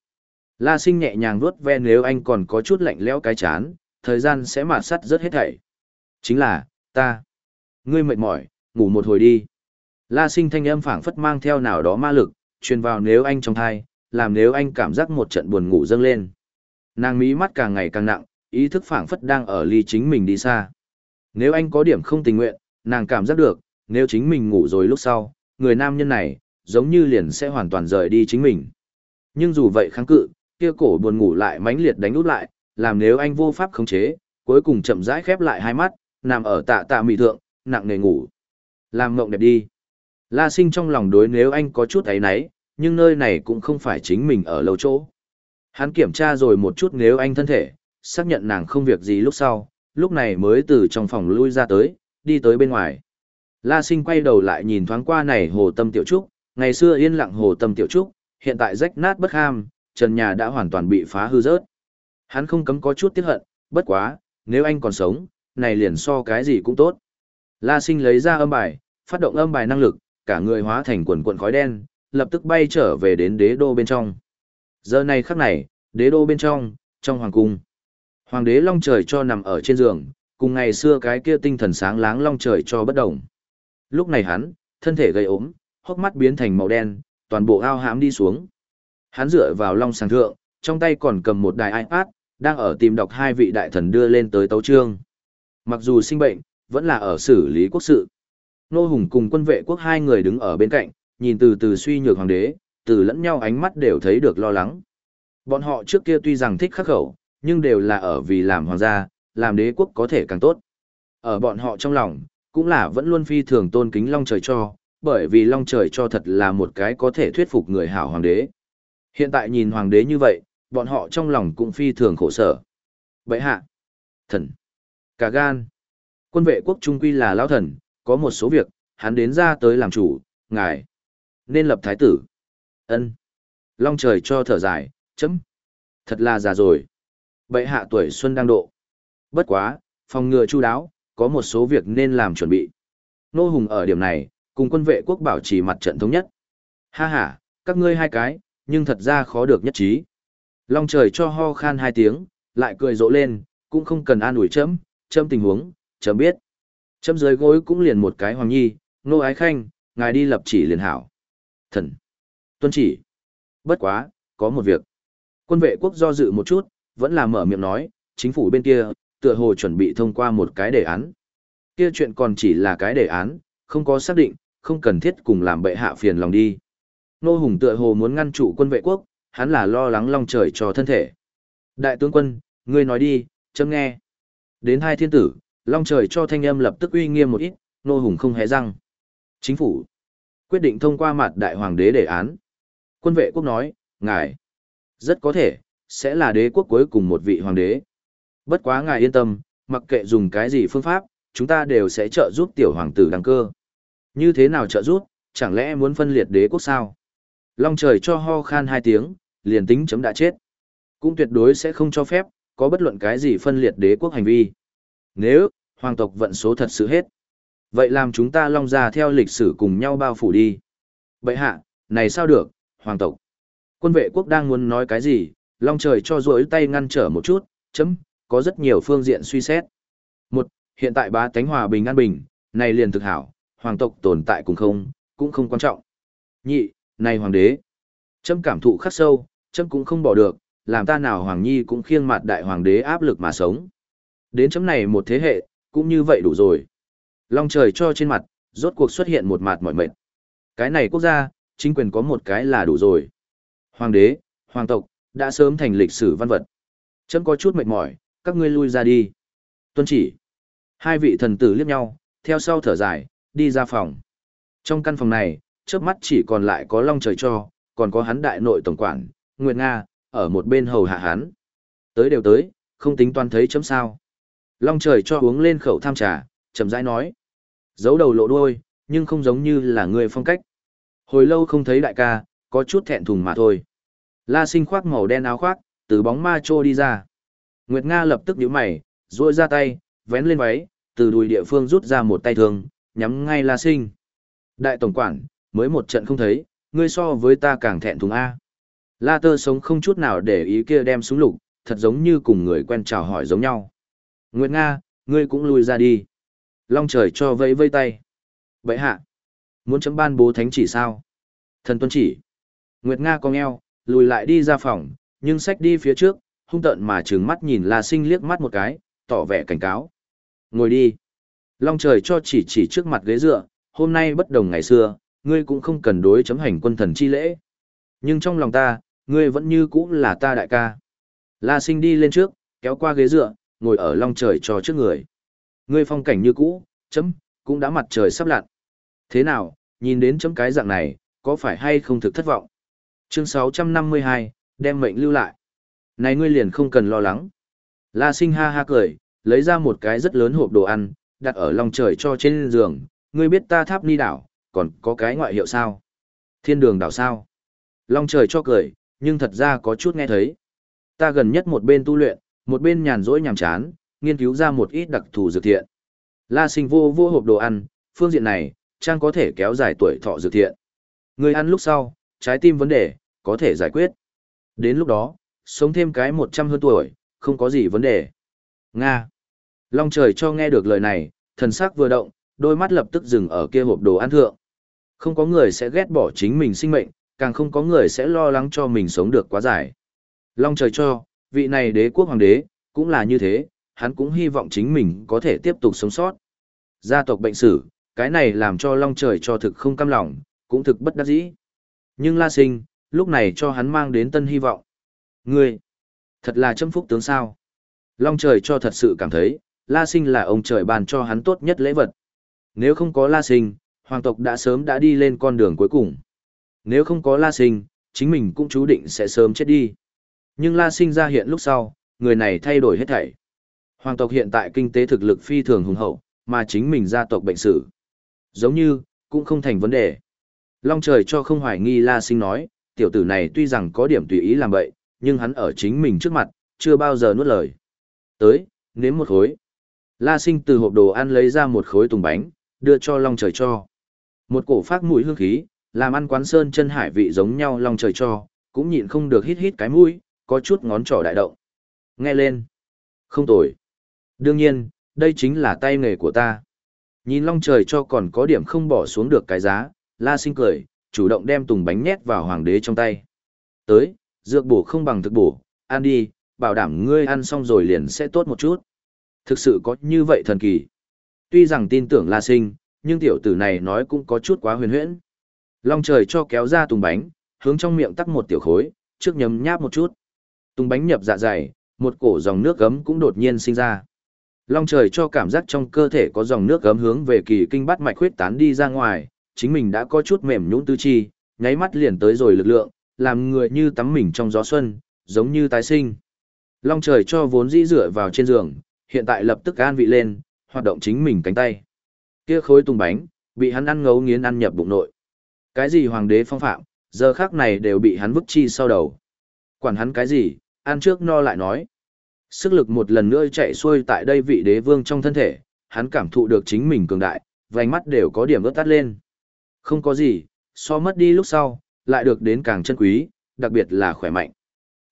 La sinh nhẹ nhàng vuốt ve nếu anh còn có chút lạnh lẽo cái chán, thời gian sẽ mạt sắt rất hết thảy. Chính là, ta. Ngươi mệt mỏi, ngủ một hồi đi. La sinh thanh âm phảng phất mang theo nào đó ma lực, truyền vào nếu anh trong thai, làm nếu anh cảm giác một trận buồn ngủ dâng lên. Nàng mí mắt càng ngày càng nặng, ý thức phảng phất đang ở ly chính mình đi xa. Nếu anh có điểm không tình nguyện, nàng cảm giác được, nếu chính mình ngủ rồi lúc sau, người nam nhân này, giống như liền sẽ hoàn toàn rời đi chính mình. Nhưng dù vậy kháng cự, kia cổ buồn ngủ lại mãnh liệt đánh út lại, làm nếu anh vô pháp khống chế, cuối cùng chậm rãi khép lại hai mắt, nằm ở tạ tạ mị thượng, nặng nề ngủ. Làm mộng đẹp đi. La sinh trong lòng đối nếu anh có chút ấy nấy, nhưng nơi này cũng không phải chính mình ở lâu chỗ. Hắn kiểm tra rồi một chút nếu anh thân thể, xác nhận nàng không việc gì lúc sau, lúc này mới từ trong phòng lui ra tới, đi tới bên ngoài. La sinh quay đầu lại nhìn thoáng qua này hồ tâm tiểu trúc, ngày xưa yên lặng hồ tâm tiểu trúc, hiện tại rách nát bất ham, trần nhà đã hoàn toàn bị phá hư rớt. Hắn không cấm có chút tiếc hận, bất quá, nếu anh còn sống, này liền so cái gì cũng tốt. La sinh lấy ra âm bài, phát động âm bài năng lực, cả người hóa thành quần quần khói đen, lập tức bay trở về đến đế đô bên trong. Giờ này khắc này, đế đô bên trong, trong hoàng cung. Hoàng đế long trời cho nằm ở trên giường, cùng ngày xưa cái kia tinh thần sáng láng long trời cho bất động. Lúc này hắn, thân thể gây ốm, hốc mắt biến thành màu đen, toàn bộ ao hãm đi xuống. Hắn dựa vào long sàng thượng, trong tay còn cầm một đài iPad, đang ở tìm đọc hai vị đại thần đưa lên tới tấu trương. Mặc dù sinh bệnh, vẫn là ở xử lý quốc sự. Nô Hùng cùng quân vệ quốc hai người đứng ở bên cạnh, nhìn từ từ suy nhược hoàng đế, từ lẫn nhau ánh mắt đều thấy được lo lắng. Bọn họ trước kia tuy rằng thích khắc khẩu, nhưng đều là ở vì làm hoàng gia, làm đế quốc có thể càng tốt. Ở bọn họ trong lòng, cũng là vẫn luôn phi thường tôn kính Long Trời cho, bởi vì Long Trời cho thật là một cái có thể thuyết phục người hảo hoàng đế. Hiện tại nhìn hoàng đế như vậy, bọn họ trong lòng cũng phi thường khổ sở. Vậy hạ, thần, cả gan, quân vệ quốc trung quy là lão thần, có một số việc, hắn đến ra tới làm chủ, ngài, nên lập thái tử ân Long trời cho thở dài, chấm. Thật là già rồi. Bệ hạ tuổi xuân đang độ. Bất quá, phòng ngừa chu đáo, có một số việc nên làm chuẩn bị. Nô Hùng ở điểm này, cùng quân vệ quốc bảo trì mặt trận thống nhất. Ha ha, các ngươi hai cái, nhưng thật ra khó được nhất trí. Long trời cho ho khan hai tiếng, lại cười rộ lên, cũng không cần an ủi chấm, chấm tình huống, chấm biết. Chấm dưới gối cũng liền một cái hoàng nhi, nô ái khanh, ngài đi lập chỉ liền hảo. Thần. Tuân chỉ. Bất quá, có một việc. Quân vệ quốc do dự một chút, vẫn là mở miệng nói, chính phủ bên kia, tựa hồ chuẩn bị thông qua một cái đề án. Kia chuyện còn chỉ là cái đề án, không có xác định, không cần thiết cùng làm bệ hạ phiền lòng đi. Nô Hùng tựa hồ muốn ngăn trụ quân vệ quốc, hắn là lo lắng long trời cho thân thể. Đại tướng quân, ngươi nói đi, chấm nghe. Đến hai thiên tử, long trời cho thanh âm lập tức uy nghiêm một ít, Nô Hùng không hé răng. Chính phủ quyết định thông qua mặt đại hoàng đế đề án. Quân vệ quốc nói, ngài, rất có thể, sẽ là đế quốc cuối cùng một vị hoàng đế. Bất quá ngài yên tâm, mặc kệ dùng cái gì phương pháp, chúng ta đều sẽ trợ giúp tiểu hoàng tử đăng cơ. Như thế nào trợ giúp, chẳng lẽ muốn phân liệt đế quốc sao? Long trời cho ho khan hai tiếng, liền tính chấm đã chết. Cũng tuyệt đối sẽ không cho phép, có bất luận cái gì phân liệt đế quốc hành vi. Nếu, hoàng tộc vận số thật sự hết. Vậy làm chúng ta long ra theo lịch sử cùng nhau bao phủ đi. Bậy hạ, này sao được, hoàng tộc. Quân vệ quốc đang muốn nói cái gì, long trời cho rối tay ngăn trở một chút, chấm, có rất nhiều phương diện suy xét. Một, hiện tại bá tánh hòa bình an bình, này liền thực hảo, hoàng tộc tồn tại cùng không, cũng không quan trọng. Nhị, này hoàng đế, chấm cảm thụ khắc sâu, chấm cũng không bỏ được, làm ta nào hoàng nhi cũng khiêng mặt đại hoàng đế áp lực mà sống. Đến chấm này một thế hệ, cũng như vậy đủ rồi. Long trời cho trên mặt, rốt cuộc xuất hiện một mặt mỏi mệt. Cái này quốc gia, chính quyền có một cái là đủ rồi. Hoàng đế, hoàng tộc, đã sớm thành lịch sử văn vật. Chấm có chút mệt mỏi, các ngươi lui ra đi. Tuân chỉ. Hai vị thần tử liếc nhau, theo sau thở dài, đi ra phòng. Trong căn phòng này, trước mắt chỉ còn lại có long trời cho, còn có hắn đại nội tổng quản, Nguyệt Nga, ở một bên hầu hạ hắn. Tới đều tới, không tính toán thấy chấm sao. Long trời cho uống lên khẩu tham trà, chậm rãi nói. Giấu đầu lộ đuôi, nhưng không giống như là người phong cách. Hồi lâu không thấy đại ca, có chút thẹn thùng mà thôi. La sinh khoác màu đen áo khoác, từ bóng ma trô đi ra. Nguyệt Nga lập tức nhíu mày, duỗi ra tay, vén lên váy, từ đùi địa phương rút ra một tay thương, nhắm ngay La sinh. Đại tổng quản, mới một trận không thấy, ngươi so với ta càng thẹn thùng A. La tơ sống không chút nào để ý kia đem súng lục, thật giống như cùng người quen chào hỏi giống nhau. Nguyệt Nga, ngươi cũng lui ra đi. Long trời cho vẫy vây tay. Vậy hạ, muốn chấm ban bố thánh chỉ sao? Thần tuân chỉ. Nguyệt Nga cong eo, lùi lại đi ra phòng, nhưng sách đi phía trước, hung tợn mà trừng mắt nhìn La Sinh liếc mắt một cái, tỏ vẻ cảnh cáo. Ngồi đi. Long trời cho chỉ chỉ trước mặt ghế dựa, hôm nay bất đồng ngày xưa, ngươi cũng không cần đối chấm hành quân thần chi lễ. Nhưng trong lòng ta, ngươi vẫn như cũ là ta đại ca. La Sinh đi lên trước, kéo qua ghế dựa, ngồi ở long trời cho trước người. Ngươi phong cảnh như cũ, chấm, cũng đã mặt trời sắp lặn. Thế nào, nhìn đến chấm cái dạng này, có phải hay không thực thất vọng? Chương 652, đem mệnh lưu lại. Này ngươi liền không cần lo lắng. La sinh ha ha cười, lấy ra một cái rất lớn hộp đồ ăn, đặt ở lòng trời cho trên giường. Ngươi biết ta tháp ni đảo, còn có cái ngoại hiệu sao? Thiên đường đảo sao? Long trời cho cười, nhưng thật ra có chút nghe thấy. Ta gần nhất một bên tu luyện, một bên nhàn rỗi nhàm chán, nghiên cứu ra một ít đặc thù dược thiện. La sinh vô vô hộp đồ ăn, phương diện này, trang có thể kéo dài tuổi thọ dược thiện. Người ăn lúc sau, trái tim vấn đề, có thể giải quyết. Đến lúc đó, sống thêm cái 100 hơn tuổi, không có gì vấn đề. Nga. Long trời cho nghe được lời này, thần sắc vừa động, đôi mắt lập tức dừng ở kia hộp đồ ăn thượng. Không có người sẽ ghét bỏ chính mình sinh mệnh, càng không có người sẽ lo lắng cho mình sống được quá dài. Long trời cho, vị này đế quốc hoàng đế, cũng là như thế, hắn cũng hy vọng chính mình có thể tiếp tục sống sót. Gia tộc bệnh sử, cái này làm cho long trời cho thực không cam lòng, cũng thực bất đắc dĩ. Nhưng La Sinh, lúc này cho hắn mang đến tân hy vọng. Ngươi, thật là châm phúc tướng sao. Long trời cho thật sự cảm thấy, La Sinh là ông trời ban cho hắn tốt nhất lễ vật. Nếu không có La Sinh, hoàng tộc đã sớm đã đi lên con đường cuối cùng. Nếu không có La Sinh, chính mình cũng chú định sẽ sớm chết đi. Nhưng La Sinh ra hiện lúc sau, người này thay đổi hết thảy. Hoàng tộc hiện tại kinh tế thực lực phi thường hùng hậu, mà chính mình gia tộc bệnh sử. Giống như, cũng không thành vấn đề. Long trời cho không hoài nghi La Sinh nói, tiểu tử này tuy rằng có điểm tùy ý làm vậy, nhưng hắn ở chính mình trước mặt, chưa bao giờ nuốt lời. Tới, nếm một khối. La Sinh từ hộp đồ ăn lấy ra một khối tùng bánh, đưa cho Long trời cho. Một cổ phát mũi hương khí, làm ăn quán sơn chân hải vị giống nhau Long trời cho, cũng nhịn không được hít hít cái mũi, có chút ngón trỏ đại động. Nghe lên. Không tồi. Đương nhiên, đây chính là tay nghề của ta. Nhìn long trời cho còn có điểm không bỏ xuống được cái giá, la sinh cười, chủ động đem tùng bánh nhét vào hoàng đế trong tay. Tới, dược bổ không bằng thực bổ, ăn đi, bảo đảm ngươi ăn xong rồi liền sẽ tốt một chút. Thực sự có như vậy thần kỳ. Tuy rằng tin tưởng la sinh, nhưng tiểu tử này nói cũng có chút quá huyền huyễn. Long trời cho kéo ra tùng bánh, hướng trong miệng tắc một tiểu khối, trước nhấm nháp một chút. Tùng bánh nhập dạ dày, một cổ dòng nước gấm cũng đột nhiên sinh ra. Long trời cho cảm giác trong cơ thể có dòng nước gấm hướng về kỳ kinh bắt mạch huyết tán đi ra ngoài, chính mình đã có chút mềm nhũn tư chi, nháy mắt liền tới rồi lực lượng, làm người như tắm mình trong gió xuân, giống như tái sinh. Long trời cho vốn dĩ dựa vào trên giường, hiện tại lập tức an vị lên, hoạt động chính mình cánh tay. Kia khối tung bánh, bị hắn ăn ngấu nghiến ăn nhập bụng nội. Cái gì hoàng đế phong phạm, giờ khác này đều bị hắn vứt chi sau đầu. Quản hắn cái gì, ăn trước no lại nói. Sức lực một lần nữa chạy xuôi tại đây vị đế vương trong thân thể, hắn cảm thụ được chính mình cường đại, vành mắt đều có điểm ướt tắt lên. Không có gì, so mất đi lúc sau, lại được đến càng chân quý, đặc biệt là khỏe mạnh.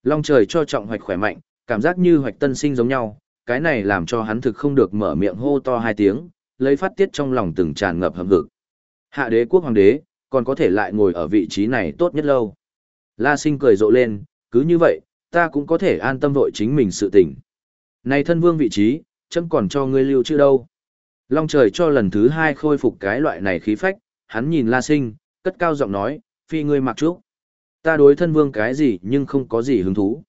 Long trời cho trọng hoạch khỏe mạnh, cảm giác như hoạch tân sinh giống nhau, cái này làm cho hắn thực không được mở miệng hô to hai tiếng, lấy phát tiết trong lòng từng tràn ngập hâm vực. Hạ đế quốc hoàng đế, còn có thể lại ngồi ở vị trí này tốt nhất lâu. La sinh cười rộ lên, cứ như vậy, ta cũng có thể an tâm vội chính mình sự tình. Này thân vương vị trí, chấm còn cho ngươi lưu chưa đâu. Long trời cho lần thứ hai khôi phục cái loại này khí phách, hắn nhìn La Sinh, cất cao giọng nói, phi ngươi mặc trúc. Ta đối thân vương cái gì nhưng không có gì hứng thú.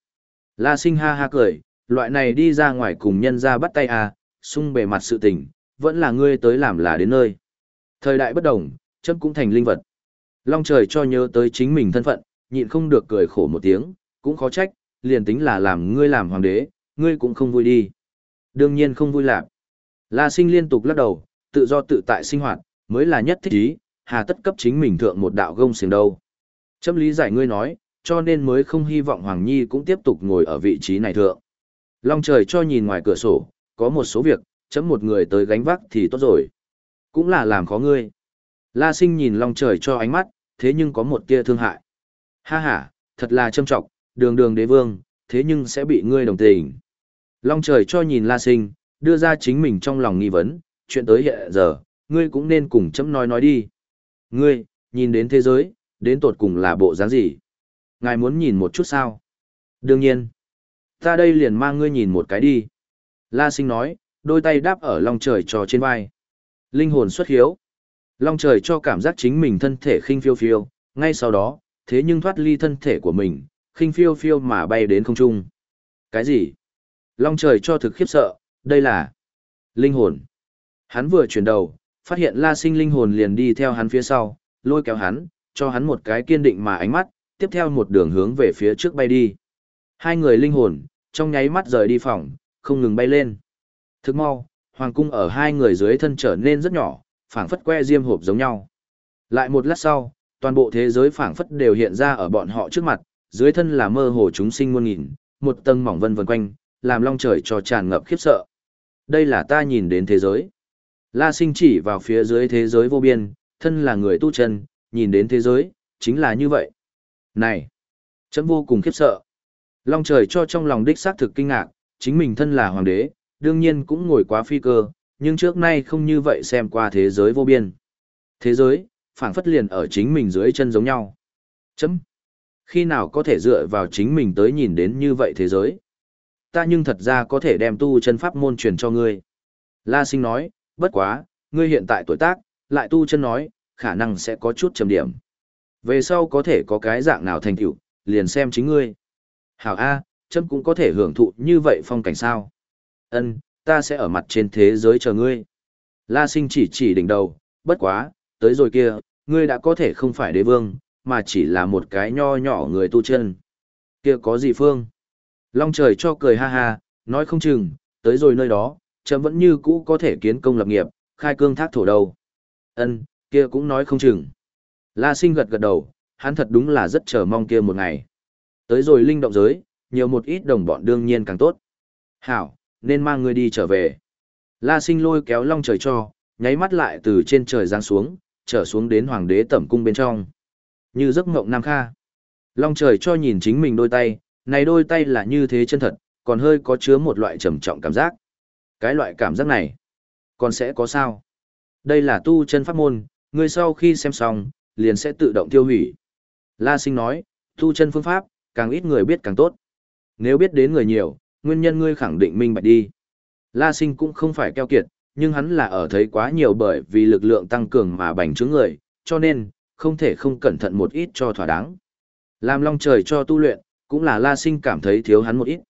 La Sinh ha ha cười, loại này đi ra ngoài cùng nhân ra bắt tay à, sung bề mặt sự tình, vẫn là ngươi tới làm là đến nơi. Thời đại bất đồng, chấm cũng thành linh vật. Long trời cho nhớ tới chính mình thân phận, nhịn không được cười khổ một tiếng, cũng khó trách, liền tính là làm ngươi làm hoàng đế, ngươi cũng không vui đi. Đương nhiên không vui lạc. La sinh liên tục lắc đầu, tự do tự tại sinh hoạt, mới là nhất thích ý, hà tất cấp chính mình thượng một đạo gông xiềng đâu. Châm lý giải ngươi nói, cho nên mới không hy vọng Hoàng Nhi cũng tiếp tục ngồi ở vị trí này thượng. Long trời cho nhìn ngoài cửa sổ, có một số việc, chấm một người tới gánh vác thì tốt rồi. Cũng là làm khó ngươi. La sinh nhìn Long trời cho ánh mắt, thế nhưng có một tia thương hại. Ha ha, thật là châm trọng, đường đường đế vương, thế nhưng sẽ bị ngươi đồng tình. Long trời cho nhìn La Sinh, đưa ra chính mình trong lòng nghi vấn, chuyện tới hiện giờ, ngươi cũng nên cùng chấm nói nói đi. Ngươi, nhìn đến thế giới, đến tột cùng là bộ dáng gì? Ngài muốn nhìn một chút sao? Đương nhiên. Ta đây liền mang ngươi nhìn một cái đi. La Sinh nói, đôi tay đáp ở long trời cho trên vai. Linh hồn xuất hiếu. Long trời cho cảm giác chính mình thân thể khinh phiêu phiêu, ngay sau đó, thế nhưng thoát ly thân thể của mình, khinh phiêu phiêu mà bay đến không trung. Cái gì? Long trời cho thực khiếp sợ, đây là linh hồn. Hắn vừa chuyển đầu, phát hiện la sinh linh hồn liền đi theo hắn phía sau, lôi kéo hắn, cho hắn một cái kiên định mà ánh mắt, tiếp theo một đường hướng về phía trước bay đi. Hai người linh hồn, trong nháy mắt rời đi phòng, không ngừng bay lên. Thức mau, hoàng cung ở hai người dưới thân trở nên rất nhỏ, phảng phất que diêm hộp giống nhau. Lại một lát sau, toàn bộ thế giới phảng phất đều hiện ra ở bọn họ trước mặt, dưới thân là mơ hồ chúng sinh muôn nghìn, một tầng mỏng vân vân quanh, làm long trời cho tràn ngập khiếp sợ. Đây là ta nhìn đến thế giới. La sinh chỉ vào phía dưới thế giới vô biên, thân là người tu chân, nhìn đến thế giới, chính là như vậy. Này! Chấm vô cùng khiếp sợ. Long trời cho trong lòng đích xác thực kinh ngạc, chính mình thân là hoàng đế, đương nhiên cũng ngồi quá phi cơ, nhưng trước nay không như vậy xem qua thế giới vô biên. Thế giới, phảng phất liền ở chính mình dưới chân giống nhau. Chấm! Khi nào có thể dựa vào chính mình tới nhìn đến như vậy thế giới? Ta nhưng thật ra có thể đem tu chân pháp môn truyền cho ngươi. La sinh nói, bất quá, ngươi hiện tại tuổi tác, lại tu chân nói, khả năng sẽ có chút trầm điểm. Về sau có thể có cái dạng nào thành tựu, liền xem chính ngươi. Hảo A, chấm cũng có thể hưởng thụ như vậy phong cảnh sao. Ân, ta sẽ ở mặt trên thế giới chờ ngươi. La sinh chỉ chỉ đỉnh đầu, bất quá, tới rồi kia, ngươi đã có thể không phải đế vương, mà chỉ là một cái nho nhỏ người tu chân. Kia có gì phương? Long trời cho cười ha ha, nói không chừng, tới rồi nơi đó, chấm vẫn như cũ có thể kiến công lập nghiệp, khai cương thác thổ đầu. Ân, kia cũng nói không chừng. La sinh gật gật đầu, hắn thật đúng là rất chờ mong kia một ngày. Tới rồi linh động giới, nhiều một ít đồng bọn đương nhiên càng tốt. Hảo, nên mang ngươi đi trở về. La sinh lôi kéo long trời cho, nháy mắt lại từ trên trời giáng xuống, trở xuống đến hoàng đế tẩm cung bên trong. Như giấc mộng nam kha. Long trời cho nhìn chính mình đôi tay, này đôi tay là như thế chân thật, còn hơi có chứa một loại trầm trọng cảm giác. Cái loại cảm giác này, còn sẽ có sao? Đây là tu chân pháp môn, người sau khi xem xong, liền sẽ tự động tiêu hủy. La sinh nói, tu chân phương pháp, càng ít người biết càng tốt. Nếu biết đến người nhiều, nguyên nhân ngươi khẳng định minh bạch đi. La sinh cũng không phải keo kiệt, nhưng hắn là ở thấy quá nhiều bởi vì lực lượng tăng cường mà bành trướng người, cho nên, không thể không cẩn thận một ít cho thỏa đáng. Làm long trời cho tu luyện, cũng là la sinh cảm thấy thiếu hắn một ít.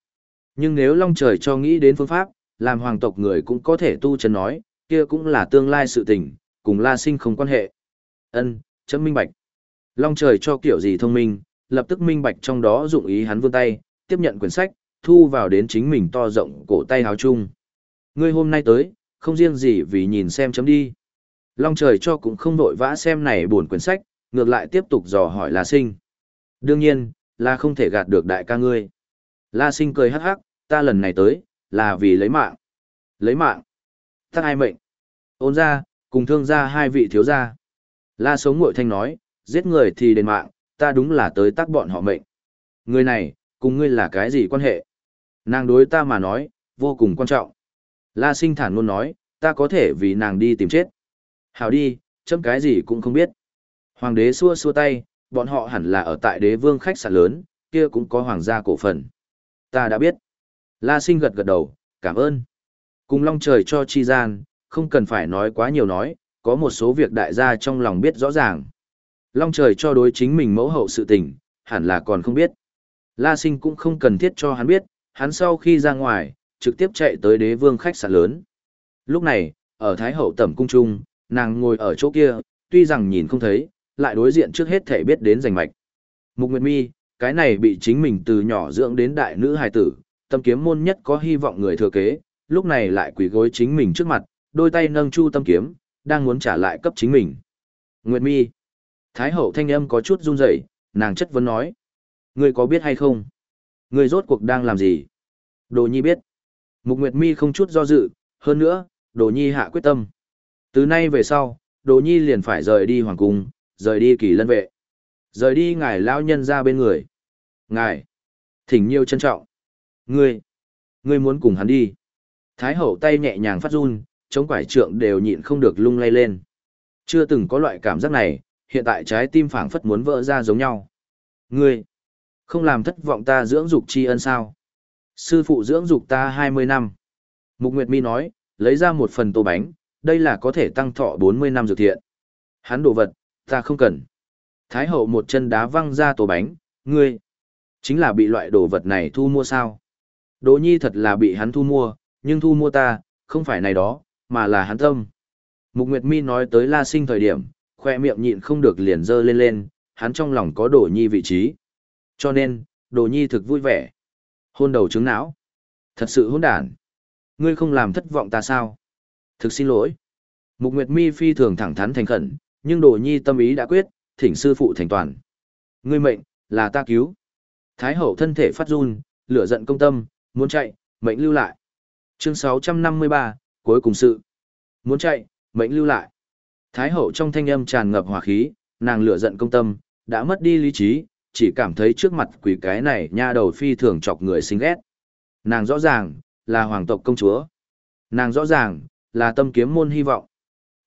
Nhưng nếu long trời cho nghĩ đến phương pháp, làm hoàng tộc người cũng có thể tu chân nói, kia cũng là tương lai sự tình, cùng la sinh không quan hệ. Ân, chấm minh bạch. Long trời cho kiểu gì thông minh, lập tức minh bạch trong đó dụng ý hắn vươn tay, tiếp nhận quyển sách, thu vào đến chính mình to rộng cổ tay háo chung. Ngươi hôm nay tới, không riêng gì vì nhìn xem chấm đi. Long trời cho cũng không vội vã xem này buồn quyển sách, ngược lại tiếp tục dò hỏi La Sinh. Đương nhiên, là không thể gạt được đại ca ngươi. La Sinh cười hắc hắc, ta lần này tới, là vì lấy mạng. Lấy mạng? Ta hai mệnh? Ôn ra, cùng thương ra hai vị thiếu gia. La sống ngội thanh nói, giết người thì đền mạng, ta đúng là tới tác bọn họ mệnh. Người này, cùng ngươi là cái gì quan hệ? Nàng đối ta mà nói, vô cùng quan trọng. La sinh thản luôn nói, ta có thể vì nàng đi tìm chết. Hảo đi, chấm cái gì cũng không biết. Hoàng đế xua xua tay, bọn họ hẳn là ở tại đế vương khách sạn lớn, kia cũng có hoàng gia cổ phần. Ta đã biết. La sinh gật gật đầu, cảm ơn. Cùng long trời cho chi gian, không cần phải nói quá nhiều nói, có một số việc đại gia trong lòng biết rõ ràng. Long trời cho đối chính mình mẫu hậu sự tình, hẳn là còn không biết. La sinh cũng không cần thiết cho hắn biết, hắn sau khi ra ngoài, trực tiếp chạy tới đế vương khách sạn lớn. Lúc này, ở Thái Hậu tẩm cung trung, nàng ngồi ở chỗ kia, tuy rằng nhìn không thấy, lại đối diện trước hết thể biết đến rành mạch. Mục Nguyệt Mi, cái này bị chính mình từ nhỏ dưỡng đến đại nữ hài tử, tâm kiếm môn nhất có hy vọng người thừa kế, lúc này lại quỳ gối chính mình trước mặt, đôi tay nâng chu tâm kiếm, đang muốn trả lại cấp chính mình. Nguyệt Mi. Thái hậu thanh âm có chút run rẩy, nàng chất vấn nói. Ngươi có biết hay không? Ngươi rốt cuộc đang làm gì? Đồ Nhi biết. Mục Nguyệt Mi không chút do dự, hơn nữa, Đồ Nhi hạ quyết tâm. Từ nay về sau, Đồ Nhi liền phải rời đi hoàng cung, rời đi kỳ lân vệ. Rời đi ngài lão nhân ra bên người. Ngài, thỉnh nhiều trân trọng. Ngươi, ngươi muốn cùng hắn đi. Thái hậu tay nhẹ nhàng phát run, chống quải trượng đều nhịn không được lung lay lên. Chưa từng có loại cảm giác này, hiện tại trái tim phảng phất muốn vỡ ra giống nhau. Ngươi, không làm thất vọng ta dưỡng dục tri ân sao? Sư phụ dưỡng dục ta 20 năm. Mục Nguyệt Mi nói, lấy ra một phần tô bánh, đây là có thể tăng thọ 40 năm dược thiện. Hắn đồ vật, ta không cần. Thái hậu một chân đá văng ra tổ bánh, ngươi, chính là bị loại đồ vật này thu mua sao? Đỗ nhi thật là bị hắn thu mua, nhưng thu mua ta, không phải này đó, mà là hắn tâm. Mục Nguyệt Mi nói tới La Sinh thời điểm, khoe miệng nhịn không được liền dơ lên lên, hắn trong lòng có Đỗ Nhi vị trí. Cho nên, Đỗ Nhi thực vui vẻ. Hôn đầu trứng não. Thật sự hôn đản. Ngươi không làm thất vọng ta sao? Thực xin lỗi. Mục Nguyệt Mi phi thường thẳng thắn thành khẩn, nhưng đồ Nhi tâm ý đã quyết, thỉnh sư phụ thành toàn. Ngươi mệnh, là ta cứu. Thái hậu thân thể phát run, lửa giận công tâm, muốn chạy, mệnh lưu lại. Chương 653, cuối cùng sự. Muốn chạy, mệnh lưu lại. Thái hậu trong thanh âm tràn ngập hỏa khí, nàng lửa giận công tâm, đã mất đi lý trí, chỉ cảm thấy trước mặt quỷ cái này nha đầu phi thường chọc người xinh ghét. Nàng rõ ràng, là hoàng tộc công chúa. Nàng rõ ràng, là tâm kiếm môn hy vọng.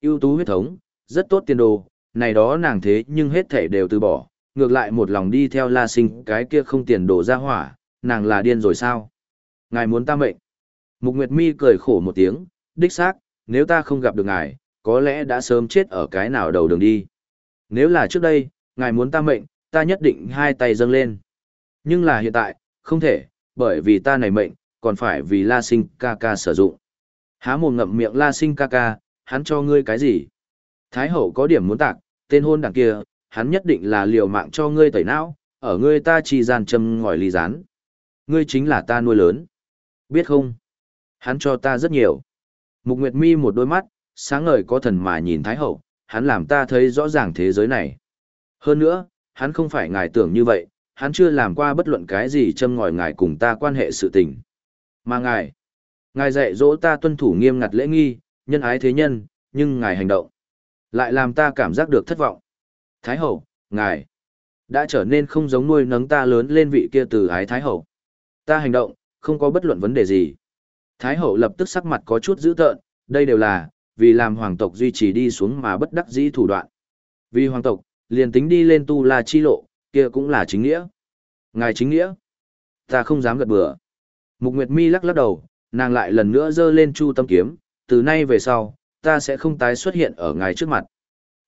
ưu tú huyết thống, rất tốt tiền đồ, này đó nàng thế nhưng hết thể đều từ bỏ, ngược lại một lòng đi theo la sinh cái kia không tiền đồ ra hỏa, nàng là điên rồi sao? Ngài muốn ta mệnh. Mục Nguyệt Mi cười khổ một tiếng, đích xác, nếu ta không gặp được ngài, có lẽ đã sớm chết ở cái nào đầu đường đi. Nếu là trước đây, ngài muốn ta mệnh, ta nhất định hai tay dâng lên. Nhưng là hiện tại, không thể, bởi vì ta này mệnh, còn phải vì La Sinh ca ca sử dụng. Há mồm ngậm miệng La Sinh ca ca, hắn cho ngươi cái gì? Thái hậu có điểm muốn tạc, tên hôn đảng kia, hắn nhất định là liều mạng cho ngươi tẩy não, ở ngươi ta chỉ gian châm ngòi ly rán. Ngươi chính là ta nuôi lớn. Biết không? Hắn cho ta rất nhiều. Mục Nguyệt Mi một đôi mắt, sáng ngời có thần mà nhìn Thái hậu, hắn làm ta thấy rõ ràng thế giới này. Hơn nữa, hắn không phải ngài tưởng như vậy, hắn chưa làm qua bất luận cái gì châm ngòi ngài cùng ta quan hệ sự tình. Mà ngài, ngài dạy dỗ ta tuân thủ nghiêm ngặt lễ nghi, nhân ái thế nhân, nhưng ngài hành động, lại làm ta cảm giác được thất vọng. Thái hậu, ngài, đã trở nên không giống nuôi nấng ta lớn lên vị kia từ ái Thái hậu. Ta hành động, không có bất luận vấn đề gì. Thái hậu lập tức sắc mặt có chút dữ tợn, đây đều là, vì làm hoàng tộc duy trì đi xuống mà bất đắc dĩ thủ đoạn. Vì hoàng tộc, liền tính đi lên tu là chi lộ, kia cũng là chính nghĩa. Ngài chính nghĩa. Ta không dám gật bừa. Mục Nguyệt Mi lắc lắc đầu, nàng lại lần nữa giơ lên chu tâm kiếm, từ nay về sau, ta sẽ không tái xuất hiện ở ngài trước mặt.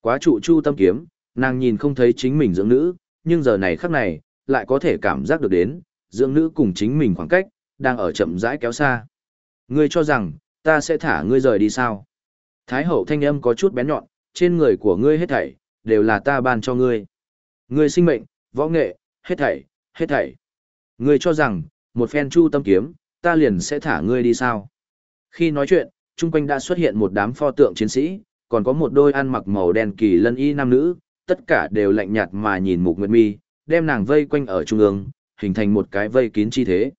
Quá trụ chu tâm kiếm, nàng nhìn không thấy chính mình dưỡng nữ, nhưng giờ này khắc này, lại có thể cảm giác được đến, dưỡng nữ cùng chính mình khoảng cách, đang ở chậm rãi kéo xa. Ngươi cho rằng, ta sẽ thả ngươi rời đi sao? Thái hậu thanh âm có chút bén nhọn, trên người của ngươi hết thảy, đều là ta ban cho ngươi. Ngươi sinh mệnh, võ nghệ, hết thảy, hết thảy. Ngươi cho rằng, một phen chu tâm kiếm, ta liền sẽ thả ngươi đi sao? Khi nói chuyện, chung quanh đã xuất hiện một đám pho tượng chiến sĩ, còn có một đôi ăn mặc màu đen kỳ lân y nam nữ, tất cả đều lạnh nhạt mà nhìn Mục Nguyệt Mi, đem nàng vây quanh ở trung ương, hình thành một cái vây kín chi thế.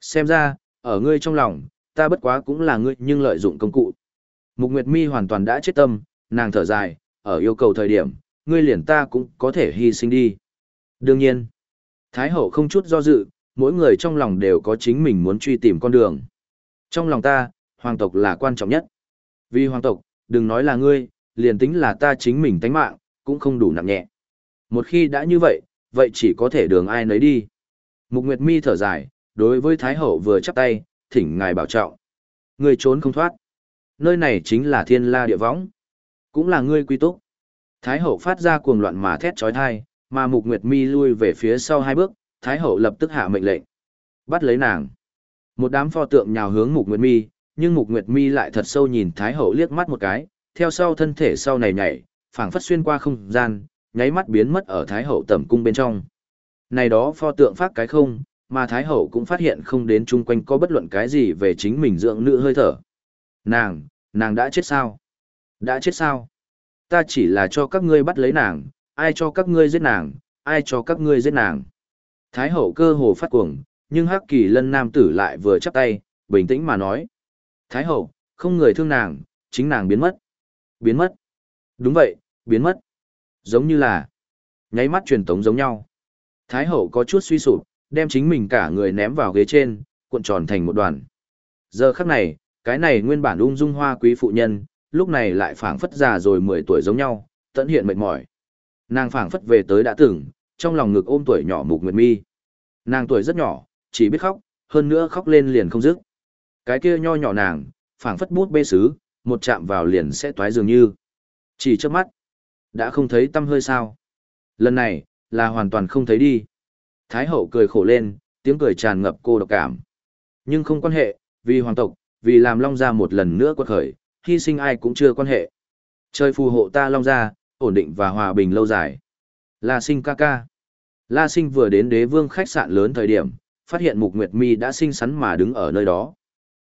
Xem ra, ở ngươi trong lòng, ta bất quá cũng là ngươi nhưng lợi dụng công cụ. Mục Nguyệt Mi hoàn toàn đã chết tâm, nàng thở dài, ở yêu cầu thời điểm, ngươi liền ta cũng có thể hy sinh đi. Đương nhiên, Thái Hậu không chút do dự, mỗi người trong lòng đều có chính mình muốn truy tìm con đường. Trong lòng ta, hoàng tộc là quan trọng nhất. Vì hoàng tộc, đừng nói là ngươi, liền tính là ta chính mình tánh mạng, cũng không đủ nặng nhẹ. Một khi đã như vậy, vậy chỉ có thể đường ai nấy đi. Mục Nguyệt Mi thở dài, đối với Thái Hậu vừa chắp tay, thỉnh ngài bảo trọng. Ngươi trốn không thoát. Nơi này chính là thiên la địa võng. Cũng là ngươi quy túc. Thái Hậu phát ra cuồng loạn mà thét trói thai, mà Mục Nguyệt Mi lui về phía sau hai bước, Thái Hậu lập tức hạ mệnh lệnh. Bắt lấy nàng. Một đám pho tượng nhào hướng Mục Nguyệt Mi, nhưng Mục Nguyệt Mi lại thật sâu nhìn Thái Hậu liếc mắt một cái, theo sau thân thể sau này nhảy, phảng phất xuyên qua không gian, nháy mắt biến mất ở Thái Hậu tẩm cung bên trong. Này đó pho tượng phát cái không, mà Thái Hậu cũng phát hiện không đến chung quanh có bất luận cái gì về chính mình dưỡng nữ hơi thở. Nàng, nàng đã chết sao? Đã chết sao? Ta chỉ là cho các ngươi bắt lấy nàng, ai cho các ngươi giết nàng, ai cho các ngươi giết nàng. Thái hậu cơ hồ phát cuồng, nhưng Hắc Kỳ Lân nam tử lại vừa chắp tay, bình tĩnh mà nói: "Thái hậu, không người thương nàng, chính nàng biến mất." "Biến mất?" "Đúng vậy, biến mất." Giống như là nháy mắt truyền tống giống nhau. Thái hậu có chút suy sụp, đem chính mình cả người ném vào ghế trên, cuộn tròn thành một đoàn. Giờ khắc này, cái này nguyên bản ung dung hoa quý phụ nhân, lúc này lại phảng phất già rồi 10 tuổi giống nhau, tận hiện mệt mỏi. Nàng phảng phất về tới đã từng, trong lòng ngực ôm tuổi nhỏ Mục Nguyệt Mi. Nàng tuổi rất nhỏ, chỉ biết khóc, hơn nữa khóc lên liền không dứt. Cái kia nho nhỏ nàng, phảng phất bút bê sứ, một chạm vào liền sẽ toái dường như. Chỉ trước mắt, đã không thấy tâm hơi sao. Lần này, là hoàn toàn không thấy đi. Thái hậu cười khổ lên, tiếng cười tràn ngập cô độc cảm. Nhưng không quan hệ, vì hoàng tộc, vì làm Long Gia một lần nữa quật khởi, hy sinh ai cũng chưa quan hệ. Trời phù hộ ta Long Gia, ổn định và hòa bình lâu dài. là sinh ca ca. La sinh vừa đến đế vương khách sạn lớn thời điểm, phát hiện Mục Nguyệt Mi đã xinh xắn mà đứng ở nơi đó.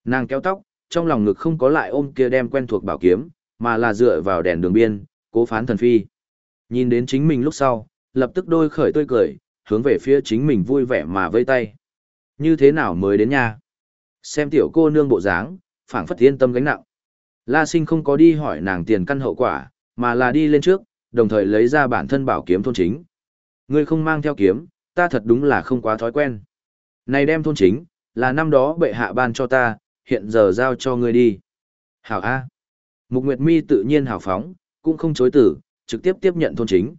Nàng kéo tóc, trong lòng ngực không có lại ôm kia đem quen thuộc bảo kiếm, mà là dựa vào đèn đường biên, cố phán thần phi. Nhìn đến chính mình lúc sau, lập tức đôi khởi tươi cười, hướng về phía chính mình vui vẻ mà vây tay. Như thế nào mới đến nhà? Xem tiểu cô nương bộ dáng, phảng phất yên tâm gánh nặng. La sinh không có đi hỏi nàng tiền căn hậu quả, mà là đi lên trước, đồng thời lấy ra bản thân bảo kiếm thôn chính. Ngươi không mang theo kiếm, ta thật đúng là không quá thói quen. Này đem thôn chính, là năm đó bệ hạ ban cho ta, hiện giờ giao cho ngươi đi. Hảo A. Mục Nguyệt Mi tự nhiên hào phóng, cũng không chối tử, trực tiếp tiếp nhận thôn chính.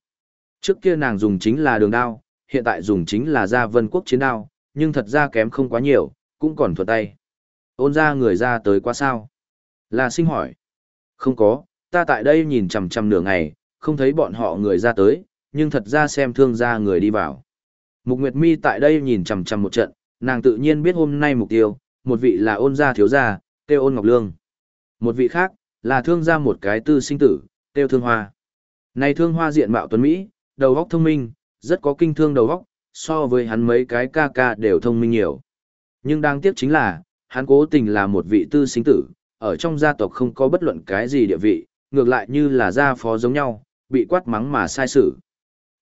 Trước kia nàng dùng chính là đường đao, hiện tại dùng chính là gia vân quốc chiến đao, nhưng thật ra kém không quá nhiều, cũng còn thuận tay. Ôn ra người ra tới quá sao? Là sinh hỏi. Không có, ta tại đây nhìn chằm chằm nửa ngày, không thấy bọn họ người ra tới, nhưng thật ra xem thương gia người đi vào. Mục Nguyệt Mi tại đây nhìn chằm chằm một trận, nàng tự nhiên biết hôm nay mục tiêu, một vị là ôn gia thiếu gia, tiêu ôn ngọc lương. Một vị khác, là thương gia một cái tư sinh tử, tiêu thương hoa. Này thương hoa diện mạo tuấn Mỹ, đầu óc thông minh, rất có kinh thương đầu óc, so với hắn mấy cái ca ca đều thông minh nhiều. Nhưng đáng tiếc chính là, hắn cố tình là một vị tư sinh tử, ở trong gia tộc không có bất luận cái gì địa vị, ngược lại như là gia phó giống nhau, bị quát mắng mà sai xử.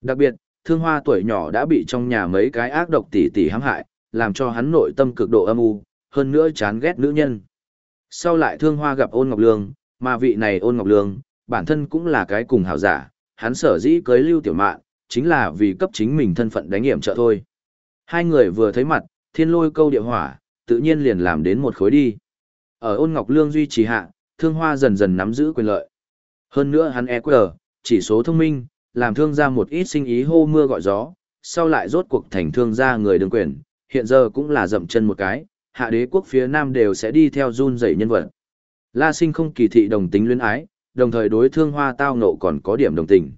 Đặc biệt, thương hoa tuổi nhỏ đã bị trong nhà mấy cái ác độc tỷ tỷ hãm hại, làm cho hắn nội tâm cực độ âm u, hơn nữa chán ghét nữ nhân. Sau lại thương hoa gặp ôn ngọc lương, mà vị này ôn ngọc lương, bản thân cũng là cái cùng hảo giả, hắn sở dĩ cưới lưu tiểu mạn, chính là vì cấp chính mình thân phận đánh nghiệm trợ thôi. Hai người vừa thấy mặt, thiên lôi câu địa hỏa, tự nhiên liền làm đến một khối đi. Ở ôn ngọc lương duy trì hạ, thương hoa dần dần nắm giữ quyền lợi. Hơn nữa hắn EQ, chỉ số thông minh, làm thương gia một ít sinh ý hô mưa gọi gió, sau lại rốt cuộc thành thương gia người đương quyền, hiện giờ cũng là dậm chân một cái, hạ đế quốc phía nam đều sẽ đi theo run dậy nhân vật. La sinh không kỳ thị đồng tính luyến ái, đồng thời đối thương hoa tao nộ còn có điểm đồng tình.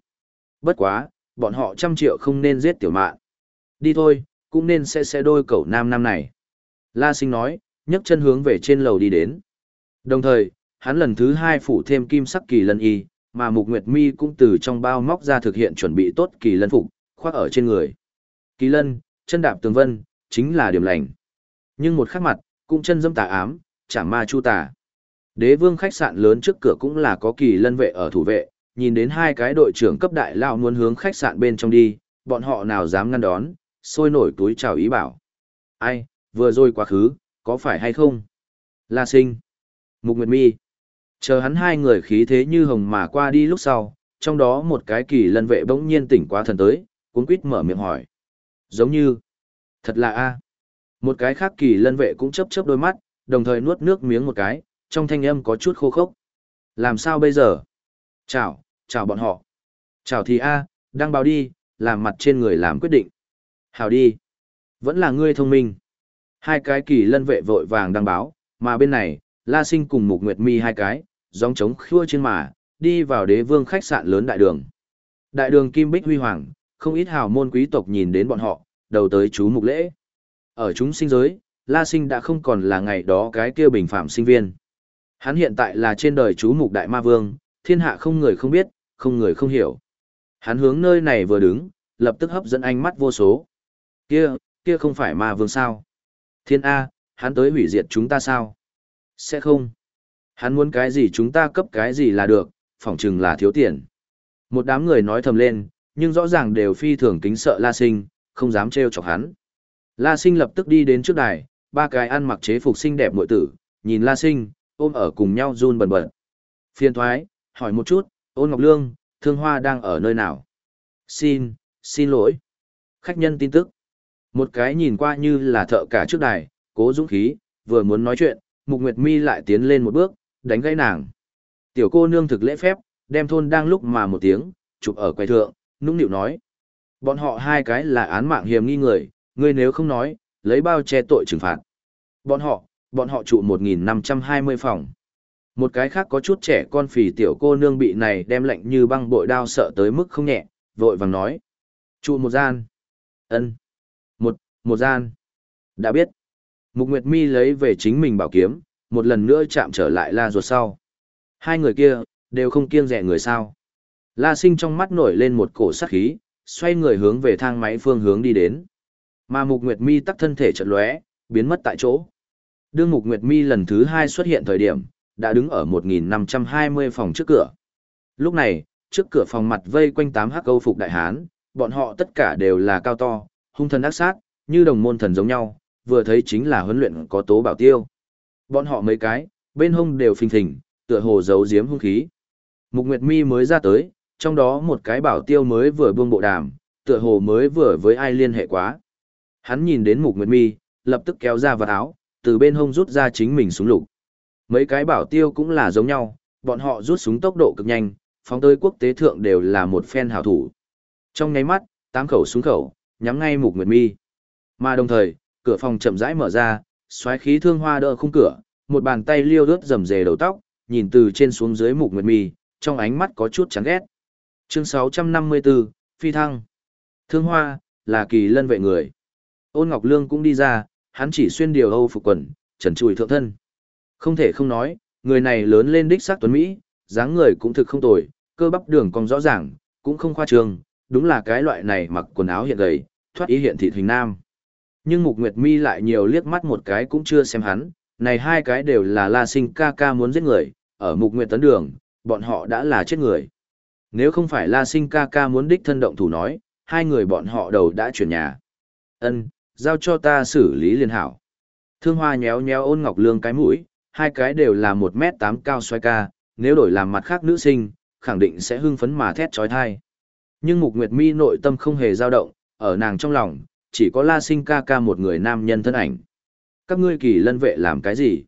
Bất quá, bọn họ trăm triệu không nên giết tiểu mạn. Đi thôi, cũng nên sẽ sẽ đôi cậu nam nam này. La sinh nói, nhấc chân hướng về trên lầu đi đến. Đồng thời, hắn lần thứ hai phủ thêm kim sắc kỳ lân y, mà Mục Nguyệt Mi cũng từ trong bao móc ra thực hiện chuẩn bị tốt kỳ lân phục, khoác ở trên người. Kỳ lân, chân đạp tường vân, chính là điểm lành. Nhưng một khắc mặt, cũng chân dâm tà ám, chả ma chu tà. Đế vương khách sạn lớn trước cửa cũng là có kỳ lân vệ ở thủ vệ, nhìn đến hai cái đội trưởng cấp đại lao muốn hướng khách sạn bên trong đi, bọn họ nào dám ngăn đón, sôi nổi túi chào ý bảo. Ai, vừa rồi quá khứ, có phải hay không? La sinh. Mục Nguyệt Mi. Chờ hắn hai người khí thế như hồng mà qua đi lúc sau, trong đó một cái kỳ lân vệ bỗng nhiên tỉnh quá thần tới, cuốn quýt mở miệng hỏi. Giống như, thật là a. Một cái khác kỳ lân vệ cũng chớp chớp đôi mắt, đồng thời nuốt nước miếng một cái, trong thanh âm có chút khô khốc. Làm sao bây giờ? Chào, chào bọn họ. Chào thì a, đang báo đi, làm mặt trên người làm quyết định. Hào đi. Vẫn là ngươi thông minh. Hai cái kỳ lân vệ vội vàng đăng báo, mà bên này, La Sinh cùng Mục Nguyệt Mi hai cái, gióng trống khua trên mà, đi vào đế vương khách sạn lớn đại đường. Đại đường Kim Bích Huy Hoàng, không ít hào môn quý tộc nhìn đến bọn họ, đầu tới chú mục lễ. Ở chúng sinh giới, La Sinh đã không còn là ngày đó cái kia bình phạm sinh viên. Hắn hiện tại là trên đời chú mục đại ma vương, thiên hạ không người không biết, không người không hiểu. Hắn hướng nơi này vừa đứng, lập tức hấp dẫn ánh mắt vô số. Kia, kia không phải ma vương sao? Thiên A, hắn tới hủy diệt chúng ta sao? Sẽ không. Hắn muốn cái gì chúng ta cấp cái gì là được, phỏng chừng là thiếu tiền. Một đám người nói thầm lên, nhưng rõ ràng đều phi thường kính sợ La Sinh, không dám trêu chọc hắn. La Sinh lập tức đi đến trước đài, ba cái ăn mặc chế phục xinh đẹp muội tử, nhìn La Sinh, ôm ở cùng nhau run bần bật. Phiên thoái, hỏi một chút, ôn Ngọc Lương, thương hoa đang ở nơi nào? Xin, xin lỗi. Khách nhân tin tức. Một cái nhìn qua như là thợ cả trước đài, cố dũng khí, vừa muốn nói chuyện, Mục Nguyệt Mi lại tiến lên một bước, đánh gãy nàng. Tiểu cô nương thực lễ phép, đem thôn đang lúc mà một tiếng, chụp ở quầy thượng, nũng nịu nói. Bọn họ hai cái là án mạng hiểm nghi người, ngươi nếu không nói, lấy bao che tội trừng phạt. Bọn họ, bọn họ trụ 1.520 phòng. Một cái khác có chút trẻ con phì tiểu cô nương bị này đem lạnh như băng bội đao sợ tới mức không nhẹ, vội vàng nói. Trụ một gian. ân Một, một gian. Đã biết. Mục Nguyệt Mi lấy về chính mình bảo kiếm, một lần nữa chạm trở lại la ruột sau. Hai người kia, đều không kiêng rẻ người sao. La sinh trong mắt nổi lên một cổ sát khí, xoay người hướng về thang máy phương hướng đi đến. Mà Mục Nguyệt Mi tắt thân thể chợt lóe, biến mất tại chỗ. Đương Mục Nguyệt Mi lần thứ hai xuất hiện thời điểm, đã đứng ở 1520 phòng trước cửa. Lúc này, trước cửa phòng mặt vây quanh tám hắc câu phục đại hán, bọn họ tất cả đều là cao to, hung thần ác sát, như đồng môn thần giống nhau, vừa thấy chính là huấn luyện có tố bảo tiêu. Bọn họ mấy cái, bên hông đều phình thình, tựa hồ giấu giếm hung khí. Mục Nguyệt Mi mới ra tới, trong đó một cái bảo tiêu mới vừa buông bộ đàm, tựa hồ mới vừa với ai liên hệ quá. Hắn nhìn đến Mục Nguyệt Mi, lập tức kéo ra vật áo, từ bên hông rút ra chính mình súng lục. Mấy cái bảo tiêu cũng là giống nhau, bọn họ rút súng tốc độ cực nhanh, phóng tới quốc tế thượng đều là một phen hảo thủ. Trong nháy mắt, tám khẩu súng khẩu, nhắm ngay Mục Nguyệt Mi. Mà đồng thời, cửa phòng chậm rãi mở ra, xoáy khí thương hoa đỡ khung cửa, một bàn tay liêu rớt rầm rề đầu tóc, nhìn từ trên xuống dưới mục nguyệt mi, trong ánh mắt có chút chán ghét. Chương 654, Phi Thăng. Thương Hoa, là kỳ lân vệ người. Ôn Ngọc Lương cũng đi ra, hắn chỉ xuyên điều Âu phục quần, trần trùi thượng thân. Không thể không nói, người này lớn lên đích xác tuấn Mỹ, dáng người cũng thực không tồi, cơ bắp đường còn rõ ràng, cũng không khoa trương, đúng là cái loại này mặc quần áo hiện gầy, thoát ý hiện thị hình nam. Nhưng Mục Nguyệt Mi lại nhiều liếc mắt một cái cũng chưa xem hắn, này hai cái đều là La Sinh ca ca muốn giết người, ở Mục Nguyệt tấn đường, bọn họ đã là chết người. Nếu không phải La Sinh ca ca muốn đích thân động thủ nói, hai người bọn họ đầu đã chuyển nhà. Ân, giao cho ta xử lý liên hảo. Thương Hoa nhéo nhéo ôn ngọc lương cái mũi, hai cái đều là một m tám cao xoay ca, nếu đổi làm mặt khác nữ sinh, khẳng định sẽ hưng phấn mà thét trói thai. Nhưng Mục Nguyệt Mi nội tâm không hề dao động, ở nàng trong lòng, chỉ có La Sinh ca ca một người nam nhân thân ảnh. Các ngươi kỳ lân vệ làm cái gì?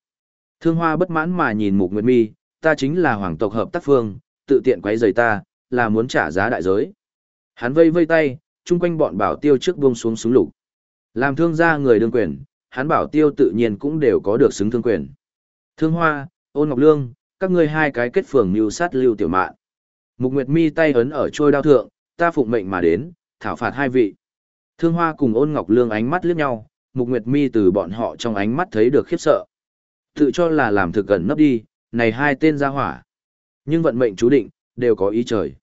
Thương Hoa bất mãn mà nhìn Mục Nguyệt Mi, ta chính là hoàng tộc hợp tác phương, tự tiện quấy rầy ta, là muốn trả giá đại giới. Hắn vây vây tay, chung quanh bọn bảo tiêu trước buông xuống súng lục. Làm thương gia người đương quyền, hắn bảo tiêu tự nhiên cũng đều có được xứng thương quyền. Thương Hoa, Ôn Ngọc Lương, các ngươi hai cái kết phường mưu sát lưu tiểu mạn. Mục Nguyệt Mi tay ấn ở trôi đao thượng, ta phụng mệnh mà đến, thảo phạt hai vị. Thương Hoa cùng Ôn Ngọc Lương ánh mắt liếc nhau, Mục Nguyệt Mi từ bọn họ trong ánh mắt thấy được khiếp sợ. Tự cho là làm thực gần nấp đi, này hai tên ra hỏa. Nhưng vận mệnh chú định, đều có ý trời.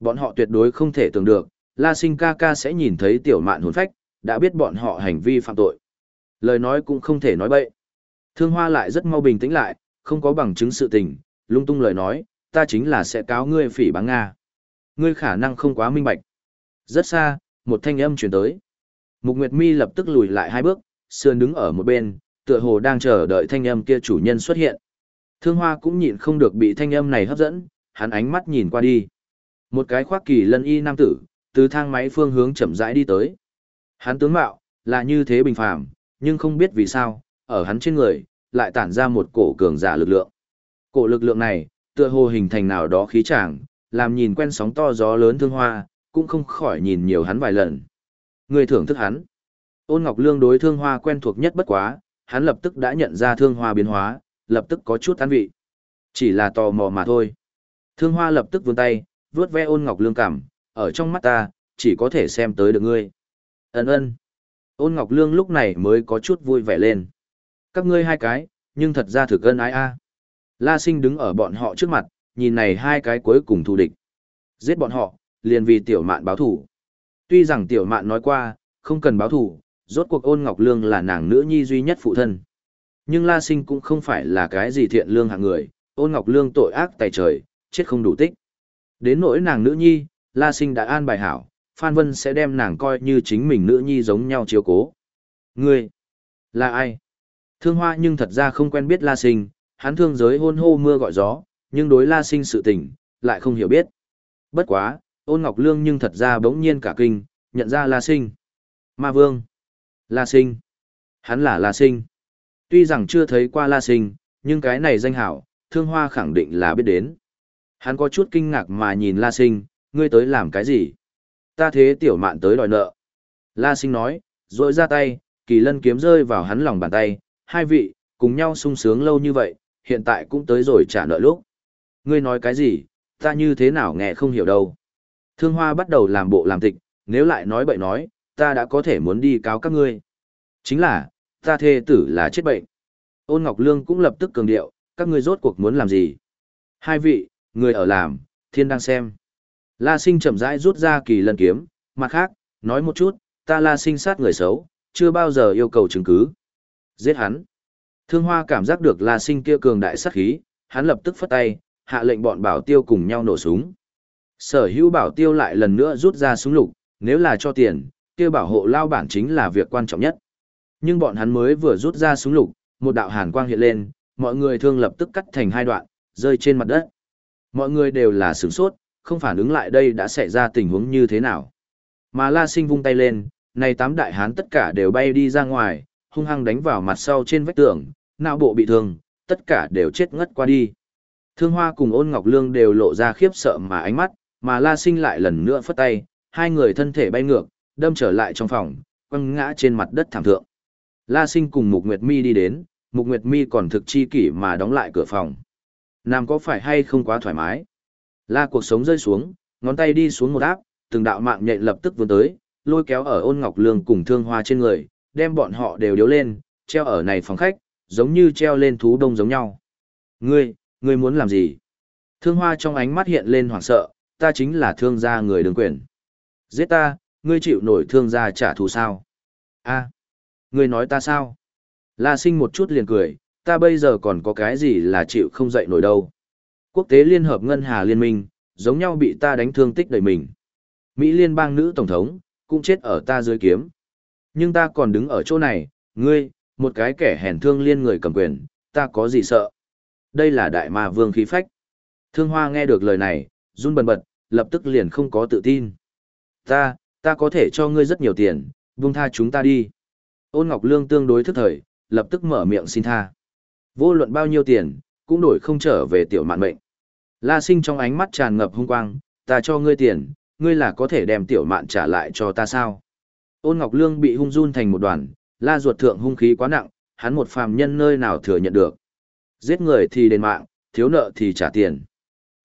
Bọn họ tuyệt đối không thể tưởng được, La Sinh ca ca sẽ nhìn thấy tiểu mạn hồn phách, đã biết bọn họ hành vi phạm tội. Lời nói cũng không thể nói bậy. Thương Hoa lại rất mau bình tĩnh lại, không có bằng chứng sự tình, lung tung lời nói, ta chính là sẽ cáo ngươi phỉ báng Nga. Ngươi khả năng không quá minh bạch. Rất xa, một thanh âm truyền tới. Mục Nguyệt Mi lập tức lùi lại hai bước, sườn đứng ở một bên, tựa hồ đang chờ đợi thanh âm kia chủ nhân xuất hiện. Thương Hoa cũng nhịn không được bị thanh âm này hấp dẫn, hắn ánh mắt nhìn qua đi. Một cái khoác kỳ lân y nam tử, từ thang máy phương hướng chậm rãi đi tới. Hắn tướng mạo, là như thế bình phàm, nhưng không biết vì sao, ở hắn trên người, lại tản ra một cổ cường giả lực lượng. Cổ lực lượng này, tựa hồ hình thành nào đó khí chàng, làm nhìn quen sóng to gió lớn thương hoa, cũng không khỏi nhìn nhiều hắn vài lần. Người thưởng thức hắn. Ôn Ngọc Lương đối thương hoa quen thuộc nhất bất quá, hắn lập tức đã nhận ra thương hoa biến hóa, lập tức có chút tán vị. Chỉ là tò mò mà thôi. Thương hoa lập tức vươn tay, vuốt ve ôn Ngọc Lương cảm, ở trong mắt ta, chỉ có thể xem tới được ngươi. Ấn ơn. Ôn Ngọc Lương lúc này mới có chút vui vẻ lên. Các ngươi hai cái, nhưng thật ra thực ân ái a. La Sinh đứng ở bọn họ trước mặt, nhìn này hai cái cuối cùng thù địch. Giết bọn họ, liền vì tiểu mạn báo thủ. Tuy rằng tiểu mạn nói qua, không cần báo thủ, rốt cuộc ôn Ngọc Lương là nàng nữ nhi duy nhất phụ thân. Nhưng La Sinh cũng không phải là cái gì thiện lương hạng người, ôn Ngọc Lương tội ác tài trời, chết không đủ tích. Đến nỗi nàng nữ nhi, La Sinh đã an bài hảo, Phan Vân sẽ đem nàng coi như chính mình nữ nhi giống nhau chiếu cố. Ngươi, là ai? Thương Hoa nhưng thật ra không quen biết La Sinh, hắn thương giới hôn hô mưa gọi gió, nhưng đối La Sinh sự tình, lại không hiểu biết. Bất quá, ôn Ngọc Lương nhưng thật ra bỗng nhiên cả kinh, nhận ra La Sinh. Ma Vương. La Sinh. Hắn là La Sinh. Tuy rằng chưa thấy qua La Sinh, nhưng cái này danh hảo, Thương Hoa khẳng định là biết đến. Hắn có chút kinh ngạc mà nhìn La Sinh, ngươi tới làm cái gì? Ta thế tiểu mạn tới đòi nợ. La Sinh nói, rồi ra tay, kỳ lân kiếm rơi vào hắn lòng bàn tay, hai vị, cùng nhau sung sướng lâu như vậy, hiện tại cũng tới rồi trả nợ lúc. Ngươi nói cái gì, ta như thế nào nghe không hiểu đâu. Thương Hoa bắt đầu làm bộ làm tịch, nếu lại nói bậy nói, ta đã có thể muốn đi cáo các ngươi. Chính là, ta thê tử là chết bệnh. Ôn Ngọc Lương cũng lập tức cường điệu, các ngươi rốt cuộc muốn làm gì? Hai vị, người ở làm, thiên đang xem. La sinh chậm rãi rút ra kỳ lân kiếm, mặt khác, nói một chút, ta la sinh sát người xấu, chưa bao giờ yêu cầu chứng cứ. Giết hắn. Thương Hoa cảm giác được La Sinh kia cường đại sát khí, hắn lập tức phất tay, hạ lệnh bọn bảo tiêu cùng nhau nổ súng. Sở hữu bảo tiêu lại lần nữa rút ra súng lục, nếu là cho tiền, kia bảo hộ lao bản chính là việc quan trọng nhất. Nhưng bọn hắn mới vừa rút ra súng lục, một đạo hàn quang hiện lên, mọi người thương lập tức cắt thành hai đoạn, rơi trên mặt đất. Mọi người đều là sửng sốt, không phản ứng lại đây đã xảy ra tình huống như thế nào. Mà La Sinh vung tay lên, này tám đại hán tất cả đều bay đi ra ngoài, hung hăng đánh vào mặt sau trên vách tường, não bộ bị thương, tất cả đều chết ngất qua đi. Thương Hoa cùng Ôn Ngọc Lương đều lộ ra khiếp sợ mà ánh mắt, mà La Sinh lại lần nữa phất tay, hai người thân thể bay ngược, đâm trở lại trong phòng, quăng ngã trên mặt đất thảm thượng. La Sinh cùng Mục Nguyệt Mi đi đến, Mục Nguyệt Mi còn thực chi kỷ mà đóng lại cửa phòng. Nam có phải hay không quá thoải mái? La cuộc sống rơi xuống, ngón tay đi xuống một áp, từng đạo mạng nhện lập tức vươn tới, lôi kéo ở ôn ngọc lương cùng thương hoa trên người, đem bọn họ đều điếu lên, treo ở này phòng khách, giống như treo lên thú đông giống nhau. Ngươi, ngươi muốn làm gì? Thương hoa trong ánh mắt hiện lên hoảng sợ, ta chính là thương gia người đứng quyền. Giết ta, ngươi chịu nổi thương gia trả thù sao? a ngươi nói ta sao? La sinh một chút liền cười, ta bây giờ còn có cái gì là chịu không dậy nổi đâu. Quốc tế Liên hợp Ngân Hà Liên minh, giống nhau bị ta đánh thương tích đầy mình. Mỹ liên bang nữ tổng thống, cũng chết ở ta dưới kiếm. Nhưng ta còn đứng ở chỗ này, ngươi, một cái kẻ hèn thương liên người cầm quyền, ta có gì sợ. Đây là đại ma vương khí phách. Thương hoa nghe được lời này, run bần bật, lập tức liền không có tự tin. Ta, ta có thể cho ngươi rất nhiều tiền, buông tha chúng ta đi. Ôn Ngọc Lương tương đối thức thời, lập tức mở miệng xin tha. Vô luận bao nhiêu tiền, cũng đổi không trở về tiểu mạn mệnh. La sinh trong ánh mắt tràn ngập hung quang, ta cho ngươi tiền, ngươi là có thể đem tiểu mạn trả lại cho ta sao? Ôn Ngọc Lương bị hung run thành một đoàn, la ruột thượng hung khí quá nặng, hắn một phàm nhân nơi nào thừa nhận được. Giết người thì đền mạng, thiếu nợ thì trả tiền.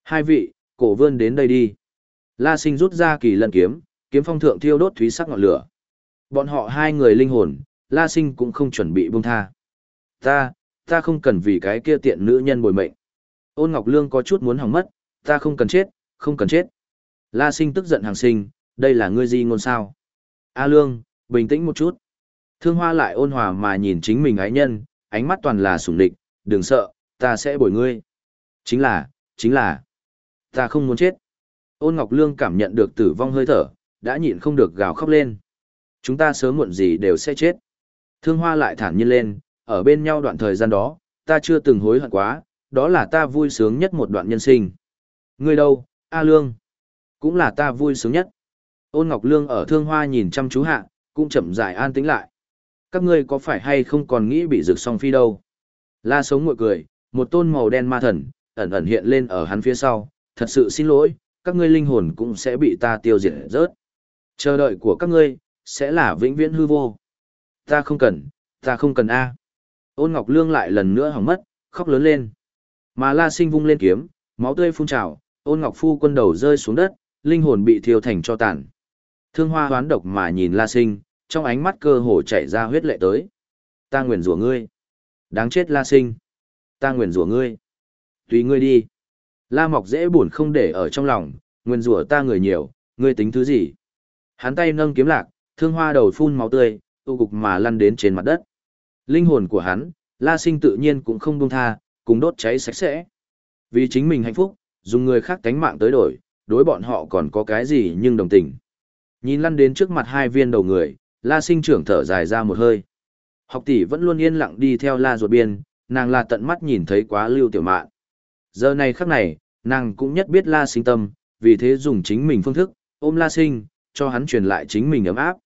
Hai vị, cổ vươn đến đây đi. La sinh rút ra kỳ lân kiếm, kiếm phong thượng thiêu đốt thúy sắc ngọn lửa. Bọn họ hai người linh hồn, la sinh cũng không chuẩn bị buông tha. Ta, ta không cần vì cái kia tiện nữ nhân bồi mệnh. Ôn Ngọc Lương có chút muốn hỏng mất, ta không cần chết, không cần chết. La sinh tức giận hàng sinh, đây là ngươi gì ngôn sao? A Lương, bình tĩnh một chút. Thương Hoa lại ôn hòa mà nhìn chính mình ái nhân, ánh mắt toàn là sủng địch, đừng sợ, ta sẽ bồi ngươi. Chính là, chính là, ta không muốn chết. Ôn Ngọc Lương cảm nhận được tử vong hơi thở, đã nhịn không được gào khóc lên. Chúng ta sớm muộn gì đều sẽ chết. Thương Hoa lại thản nhiên lên, ở bên nhau đoạn thời gian đó, ta chưa từng hối hận quá, đó là ta vui sướng nhất một đoạn nhân sinh. Ngươi đâu, A Lương? Cũng là ta vui sướng nhất. Ôn Ngọc Lương ở thương hoa nhìn chăm chú hạ, cũng chậm rãi an tĩnh lại. Các ngươi có phải hay không còn nghĩ bị rực song phi đâu? La sống ngồi cười, một tôn màu đen ma thần, ẩn ẩn hiện lên ở hắn phía sau. Thật sự xin lỗi, các ngươi linh hồn cũng sẽ bị ta tiêu diệt rớt. Chờ đợi của các ngươi, sẽ là vĩnh viễn hư vô. Ta không cần, ta không cần A. Ôn Ngọc Lương lại lần nữa hỏng mất, khóc lớn lên. Mà La Sinh vung lên kiếm, máu tươi phun trào, ôn Ngọc Phu quân đầu rơi xuống đất, linh hồn bị thiêu thành cho tàn. Thương hoa hoán độc mà nhìn La Sinh, trong ánh mắt cơ hồ chảy ra huyết lệ tới. Ta nguyện rủa ngươi. Đáng chết La Sinh. Ta nguyện rủa ngươi. Tùy ngươi đi. La Mọc dễ buồn không để ở trong lòng, nguyên rủa ta người nhiều, ngươi tính thứ gì? Hắn tay nâng kiếm lạc, thương hoa đầu phun máu tươi, tu cục mà lăn đến trên mặt đất. Linh hồn của hắn, La Sinh tự nhiên cũng không buông tha, cùng đốt cháy sạch sẽ. Vì chính mình hạnh phúc, dùng người khác tánh mạng tới đổi, đối bọn họ còn có cái gì nhưng đồng tình. Nhìn lăn đến trước mặt hai viên đầu người, La Sinh trưởng thở dài ra một hơi. Học tỷ vẫn luôn yên lặng đi theo La ruột biên, nàng là tận mắt nhìn thấy quá lưu tiểu mạn. Giờ này khắc này, nàng cũng nhất biết La Sinh tâm, vì thế dùng chính mình phương thức, ôm La Sinh, cho hắn truyền lại chính mình ấm áp.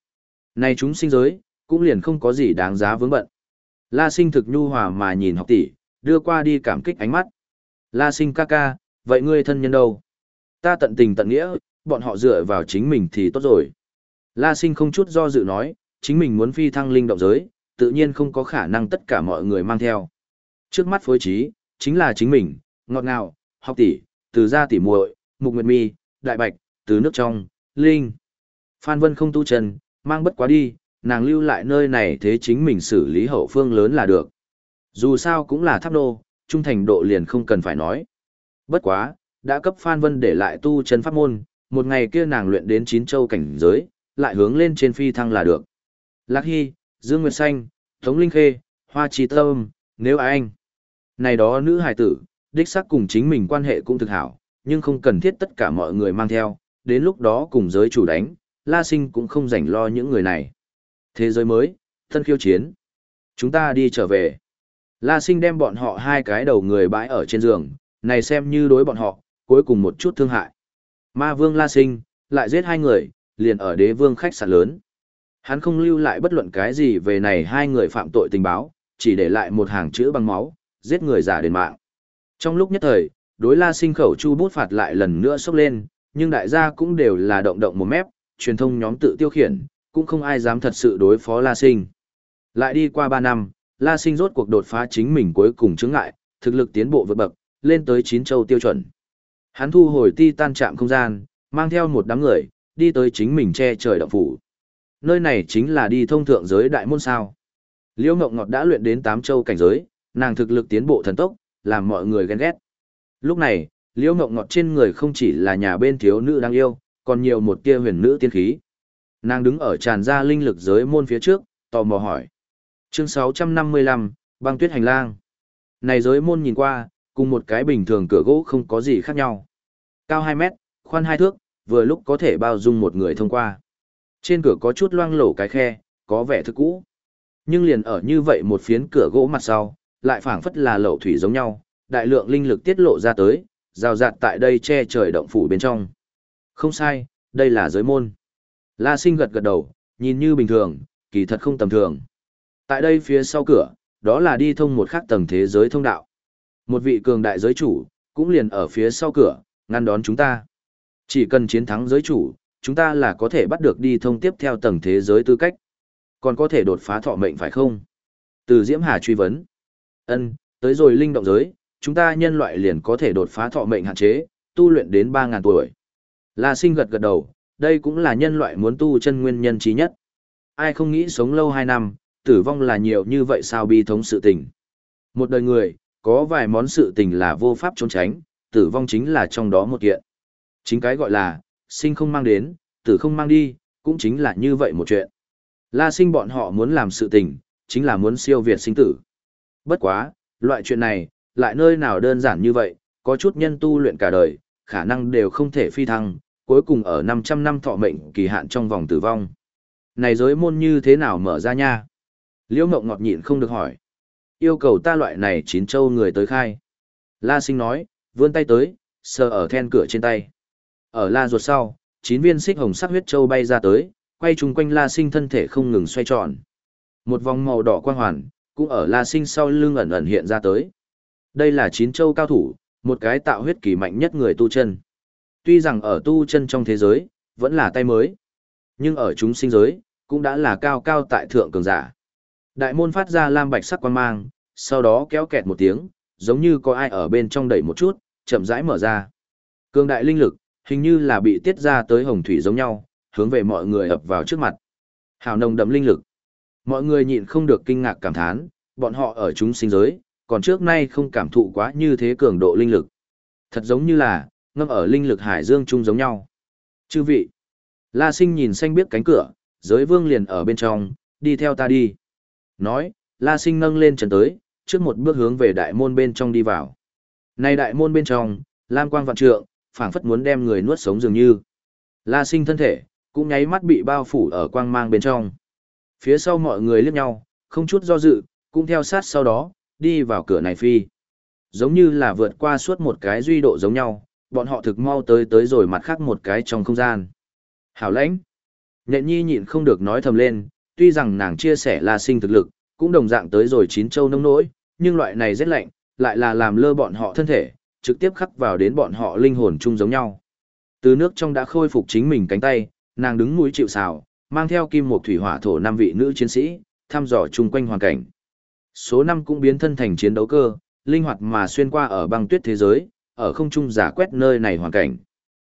Này chúng sinh giới, cũng liền không có gì đáng giá vướng bận. La Sinh thực nhu hòa mà nhìn học tỷ, đưa qua đi cảm kích ánh mắt. La Sinh ca ca, vậy ngươi thân nhân đâu? Ta tận tình tận nghĩa, bọn họ dựa vào chính mình thì tốt rồi. La sinh không chút do dự nói, chính mình muốn phi thăng linh động giới, tự nhiên không có khả năng tất cả mọi người mang theo. Trước mắt phối trí, chính là chính mình, ngọt ngào, học tỷ, từ gia tỷ muội, mục nguyệt mi, đại bạch, từ nước trong, linh. Phan Vân không tu chân, mang bất quá đi, nàng lưu lại nơi này thế chính mình xử lý hậu phương lớn là được. Dù sao cũng là tháp nô, trung thành độ liền không cần phải nói. Bất quá, đã cấp Phan Vân để lại tu chân pháp môn, một ngày kia nàng luyện đến chín châu cảnh giới, lại hướng lên trên phi thăng là được. Lạc Hy, Dương Nguyệt Xanh, Tống Linh Khê, Hoa Trí Tâm, nếu ai anh. Này đó nữ hài tử, đích xác cùng chính mình quan hệ cũng thực hảo, nhưng không cần thiết tất cả mọi người mang theo, đến lúc đó cùng giới chủ đánh, La Sinh cũng không rảnh lo những người này. Thế giới mới, thân khiêu chiến. Chúng ta đi trở về. La Sinh đem bọn họ hai cái đầu người bãi ở trên giường, này xem như đối bọn họ, cuối cùng một chút thương hại. Ma vương La Sinh, lại giết hai người, liền ở đế vương khách sạn lớn. Hắn không lưu lại bất luận cái gì về này hai người phạm tội tình báo, chỉ để lại một hàng chữ bằng máu, giết người giả đền mạng. Trong lúc nhất thời, đối La Sinh khẩu chu bút phạt lại lần nữa sốc lên, nhưng đại gia cũng đều là động động một mép, truyền thông nhóm tự tiêu khiển, cũng không ai dám thật sự đối phó La Sinh. Lại đi qua ba năm, La Sinh rốt cuộc đột phá chính mình cuối cùng chứng ngại, thực lực tiến bộ vượt bậc, lên tới chín châu tiêu chuẩn. Hắn thu hồi ti tan trạm không gian, mang theo một đám người, đi tới chính mình che trời động phủ. Nơi này chính là đi thông thượng giới đại môn sao. Liễu Ngọc Ngọt đã luyện đến tám châu cảnh giới, nàng thực lực tiến bộ thần tốc, làm mọi người ghen ghét. Lúc này, Liễu Ngọc Ngọt trên người không chỉ là nhà bên thiếu nữ đang yêu, còn nhiều một tia huyền nữ tiên khí. Nàng đứng ở tràn ra linh lực giới môn phía trước, tò mò hỏi. Chương 655, băng tuyết hành lang. Này giới môn nhìn qua, cùng một cái bình thường cửa gỗ không có gì khác nhau. Cao 2 mét, khoan 2 thước, vừa lúc có thể bao dung một người thông qua. Trên cửa có chút loang lổ cái khe, có vẻ thức cũ. Nhưng liền ở như vậy một phiến cửa gỗ mặt sau, lại phảng phất là lậu thủy giống nhau, đại lượng linh lực tiết lộ ra tới, rào rạt tại đây che trời động phủ bên trong. Không sai, đây là giới môn. La sinh gật gật đầu, nhìn như bình thường, kỳ thật không tầm thường. Tại đây phía sau cửa, đó là đi thông một khác tầng thế giới thông đạo. Một vị cường đại giới chủ, cũng liền ở phía sau cửa, ngăn đón chúng ta. Chỉ cần chiến thắng giới chủ, chúng ta là có thể bắt được đi thông tiếp theo tầng thế giới tư cách. Còn có thể đột phá thọ mệnh phải không? Từ Diễm Hà truy vấn. Ân, tới rồi linh động giới, chúng ta nhân loại liền có thể đột phá thọ mệnh hạn chế, tu luyện đến ba ngàn tuổi. La sinh gật gật đầu, đây cũng là nhân loại muốn tu chân nguyên nhân trí nhất. Ai không nghĩ sống lâu 2 năm, tử vong là nhiều như vậy sao bi thống sự tình. Một đời người, có vài món sự tình là vô pháp trốn tránh, tử vong chính là trong đó một kiện. Chính cái gọi là, sinh không mang đến, tử không mang đi, cũng chính là như vậy một chuyện. La sinh bọn họ muốn làm sự tình, chính là muốn siêu việt sinh tử. Bất quá, loại chuyện này, lại nơi nào đơn giản như vậy, có chút nhân tu luyện cả đời, khả năng đều không thể phi thăng, cuối cùng ở 500 năm thọ mệnh kỳ hạn trong vòng tử vong. Này giới môn như thế nào mở ra nha? Liễu Ngọc ngọt nhịn không được hỏi. Yêu cầu ta loại này chín châu người tới khai. La sinh nói, vươn tay tới, sờ ở then cửa trên tay. Ở la ruột sau, chín viên xích hồng sắc huyết châu bay ra tới, quay chung quanh la sinh thân thể không ngừng xoay tròn. Một vòng màu đỏ quang hoàn, cũng ở la sinh sau lưng ẩn ẩn hiện ra tới. Đây là chín châu cao thủ, một cái tạo huyết kỳ mạnh nhất người tu chân. Tuy rằng ở tu chân trong thế giới, vẫn là tay mới. Nhưng ở chúng sinh giới, cũng đã là cao cao tại thượng cường giả. Đại môn phát ra lam bạch sắc quan mang, sau đó kéo kẹt một tiếng, giống như có ai ở bên trong đẩy một chút, chậm rãi mở ra. Cường đại linh lực, hình như là bị tiết ra tới hồng thủy giống nhau, hướng về mọi người ập vào trước mặt. Hào nồng đậm linh lực. Mọi người nhịn không được kinh ngạc cảm thán, bọn họ ở chúng sinh giới, còn trước nay không cảm thụ quá như thế cường độ linh lực. Thật giống như là, ngâm ở linh lực hải dương chung giống nhau. Chư vị, La Sinh nhìn xanh biết cánh cửa, giới vương liền ở bên trong, đi theo ta đi. Nói, La Sinh nâng lên trần tới, trước một bước hướng về đại môn bên trong đi vào. Này đại môn bên trong, lam quang vạn trượng, phảng phất muốn đem người nuốt sống dường như. La Sinh thân thể, cũng nháy mắt bị bao phủ ở quang mang bên trong. Phía sau mọi người liếc nhau, không chút do dự, cũng theo sát sau đó, đi vào cửa này phi. Giống như là vượt qua suốt một cái duy độ giống nhau, bọn họ thực mau tới tới rồi mặt khác một cái trong không gian. Hảo lãnh. Nhện nhi nhịn không được nói thầm lên, tuy rằng nàng chia sẻ là sinh thực lực, cũng đồng dạng tới rồi chín châu nông nỗi, nhưng loại này rất lạnh, lại là làm lơ bọn họ thân thể, trực tiếp khắc vào đến bọn họ linh hồn chung giống nhau. Từ nước trong đã khôi phục chính mình cánh tay, nàng đứng mũi chịu sào, mang theo kim một thủy hỏa thổ năm vị nữ chiến sĩ, thăm dò chung quanh hoàn cảnh. Số năm cũng biến thân thành chiến đấu cơ, linh hoạt mà xuyên qua ở băng tuyết thế giới, ở không trung giả quét nơi này hoàn cảnh.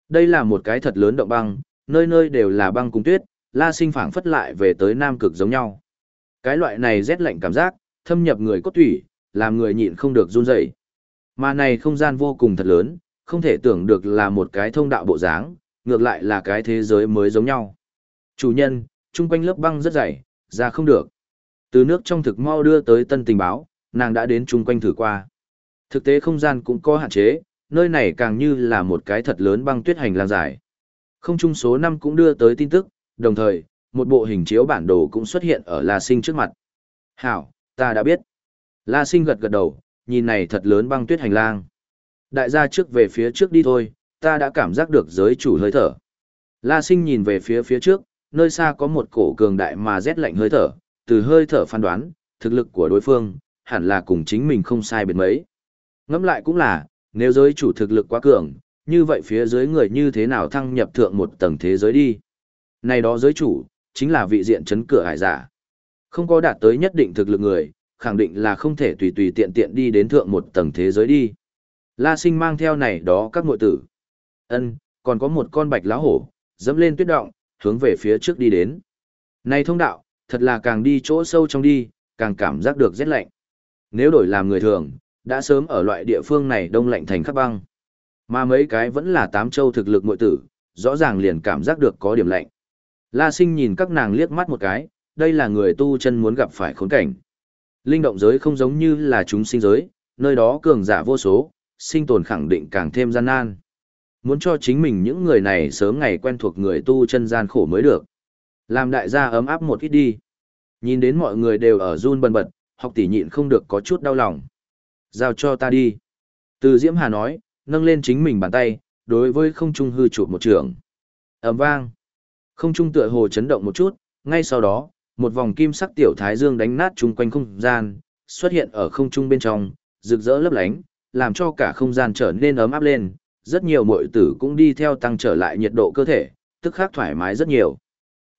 Đây là một cái thật lớn động băng, nơi nơi đều là băng cùng tuyết, la sinh phảng phất lại về tới nam cực giống nhau. Cái loại này rét lạnh cảm giác, thâm nhập người cốt thủy, làm người nhịn không được run rẩy. Mà này không gian vô cùng thật lớn, không thể tưởng được là một cái thông đạo bộ dáng, ngược lại là cái thế giới mới giống nhau. Chủ nhân, chung quanh lớp băng rất dày, ra không được. Từ nước trong thực mau đưa tới tân tình báo, nàng đã đến chung quanh thử qua. Thực tế không gian cũng có hạn chế, nơi này càng như là một cái thật lớn băng tuyết hành lang dài. Không trung số 5 cũng đưa tới tin tức, đồng thời, một bộ hình chiếu bản đồ cũng xuất hiện ở La Sinh trước mặt. Hảo, ta đã biết. La Sinh gật gật đầu, nhìn này thật lớn băng tuyết hành lang. Đại gia trước về phía trước đi thôi, ta đã cảm giác được giới chủ hơi thở. La Sinh nhìn về phía phía trước, nơi xa có một cổ cường đại mà rét lạnh hơi thở, từ hơi thở phán đoán, thực lực của đối phương, hẳn là cùng chính mình không sai biệt mấy. Ngẫm lại cũng là, nếu giới chủ thực lực quá cường, như vậy phía dưới người như thế nào thăng nhập thượng một tầng thế giới đi. Này đó giới chủ, chính là vị diện chấn cửa hải giả. Không có đạt tới nhất định thực lực người, khẳng định là không thể tùy tùy tiện tiện đi đến thượng một tầng thế giới đi. La sinh mang theo này đó các mội tử. ân còn có một con bạch lá hổ, dẫm lên tuyết động, hướng về phía trước đi đến. Này thông đạo, thật là càng đi chỗ sâu trong đi, càng cảm giác được rét lạnh. Nếu đổi làm người thường, đã sớm ở loại địa phương này đông lạnh thành khắp băng. Mà mấy cái vẫn là tám châu thực lực muội tử, rõ ràng liền cảm giác được có điểm lạnh. La sinh nhìn các nàng liếc mắt một cái, đây là người tu chân muốn gặp phải khốn cảnh. Linh động giới không giống như là chúng sinh giới, nơi đó cường giả vô số, sinh tồn khẳng định càng thêm gian nan. Muốn cho chính mình những người này sớm ngày quen thuộc người tu chân gian khổ mới được. Làm đại gia ấm áp một ít đi. Nhìn đến mọi người đều ở run bần bật, học tỷ nhịn không được có chút đau lòng. Giao cho ta đi. Từ Diễm Hà nói, nâng lên chính mình bàn tay, đối với không trung hư chụp một trường. ầm vang. Không trung tựa hồ chấn động một chút, ngay sau đó, một vòng kim sắc tiểu thái dương đánh nát chung quanh không gian, xuất hiện ở không trung bên trong, rực rỡ lấp lánh, làm cho cả không gian trở nên ấm áp lên, rất nhiều muội tử cũng đi theo tăng trở lại nhiệt độ cơ thể, tức khắc thoải mái rất nhiều.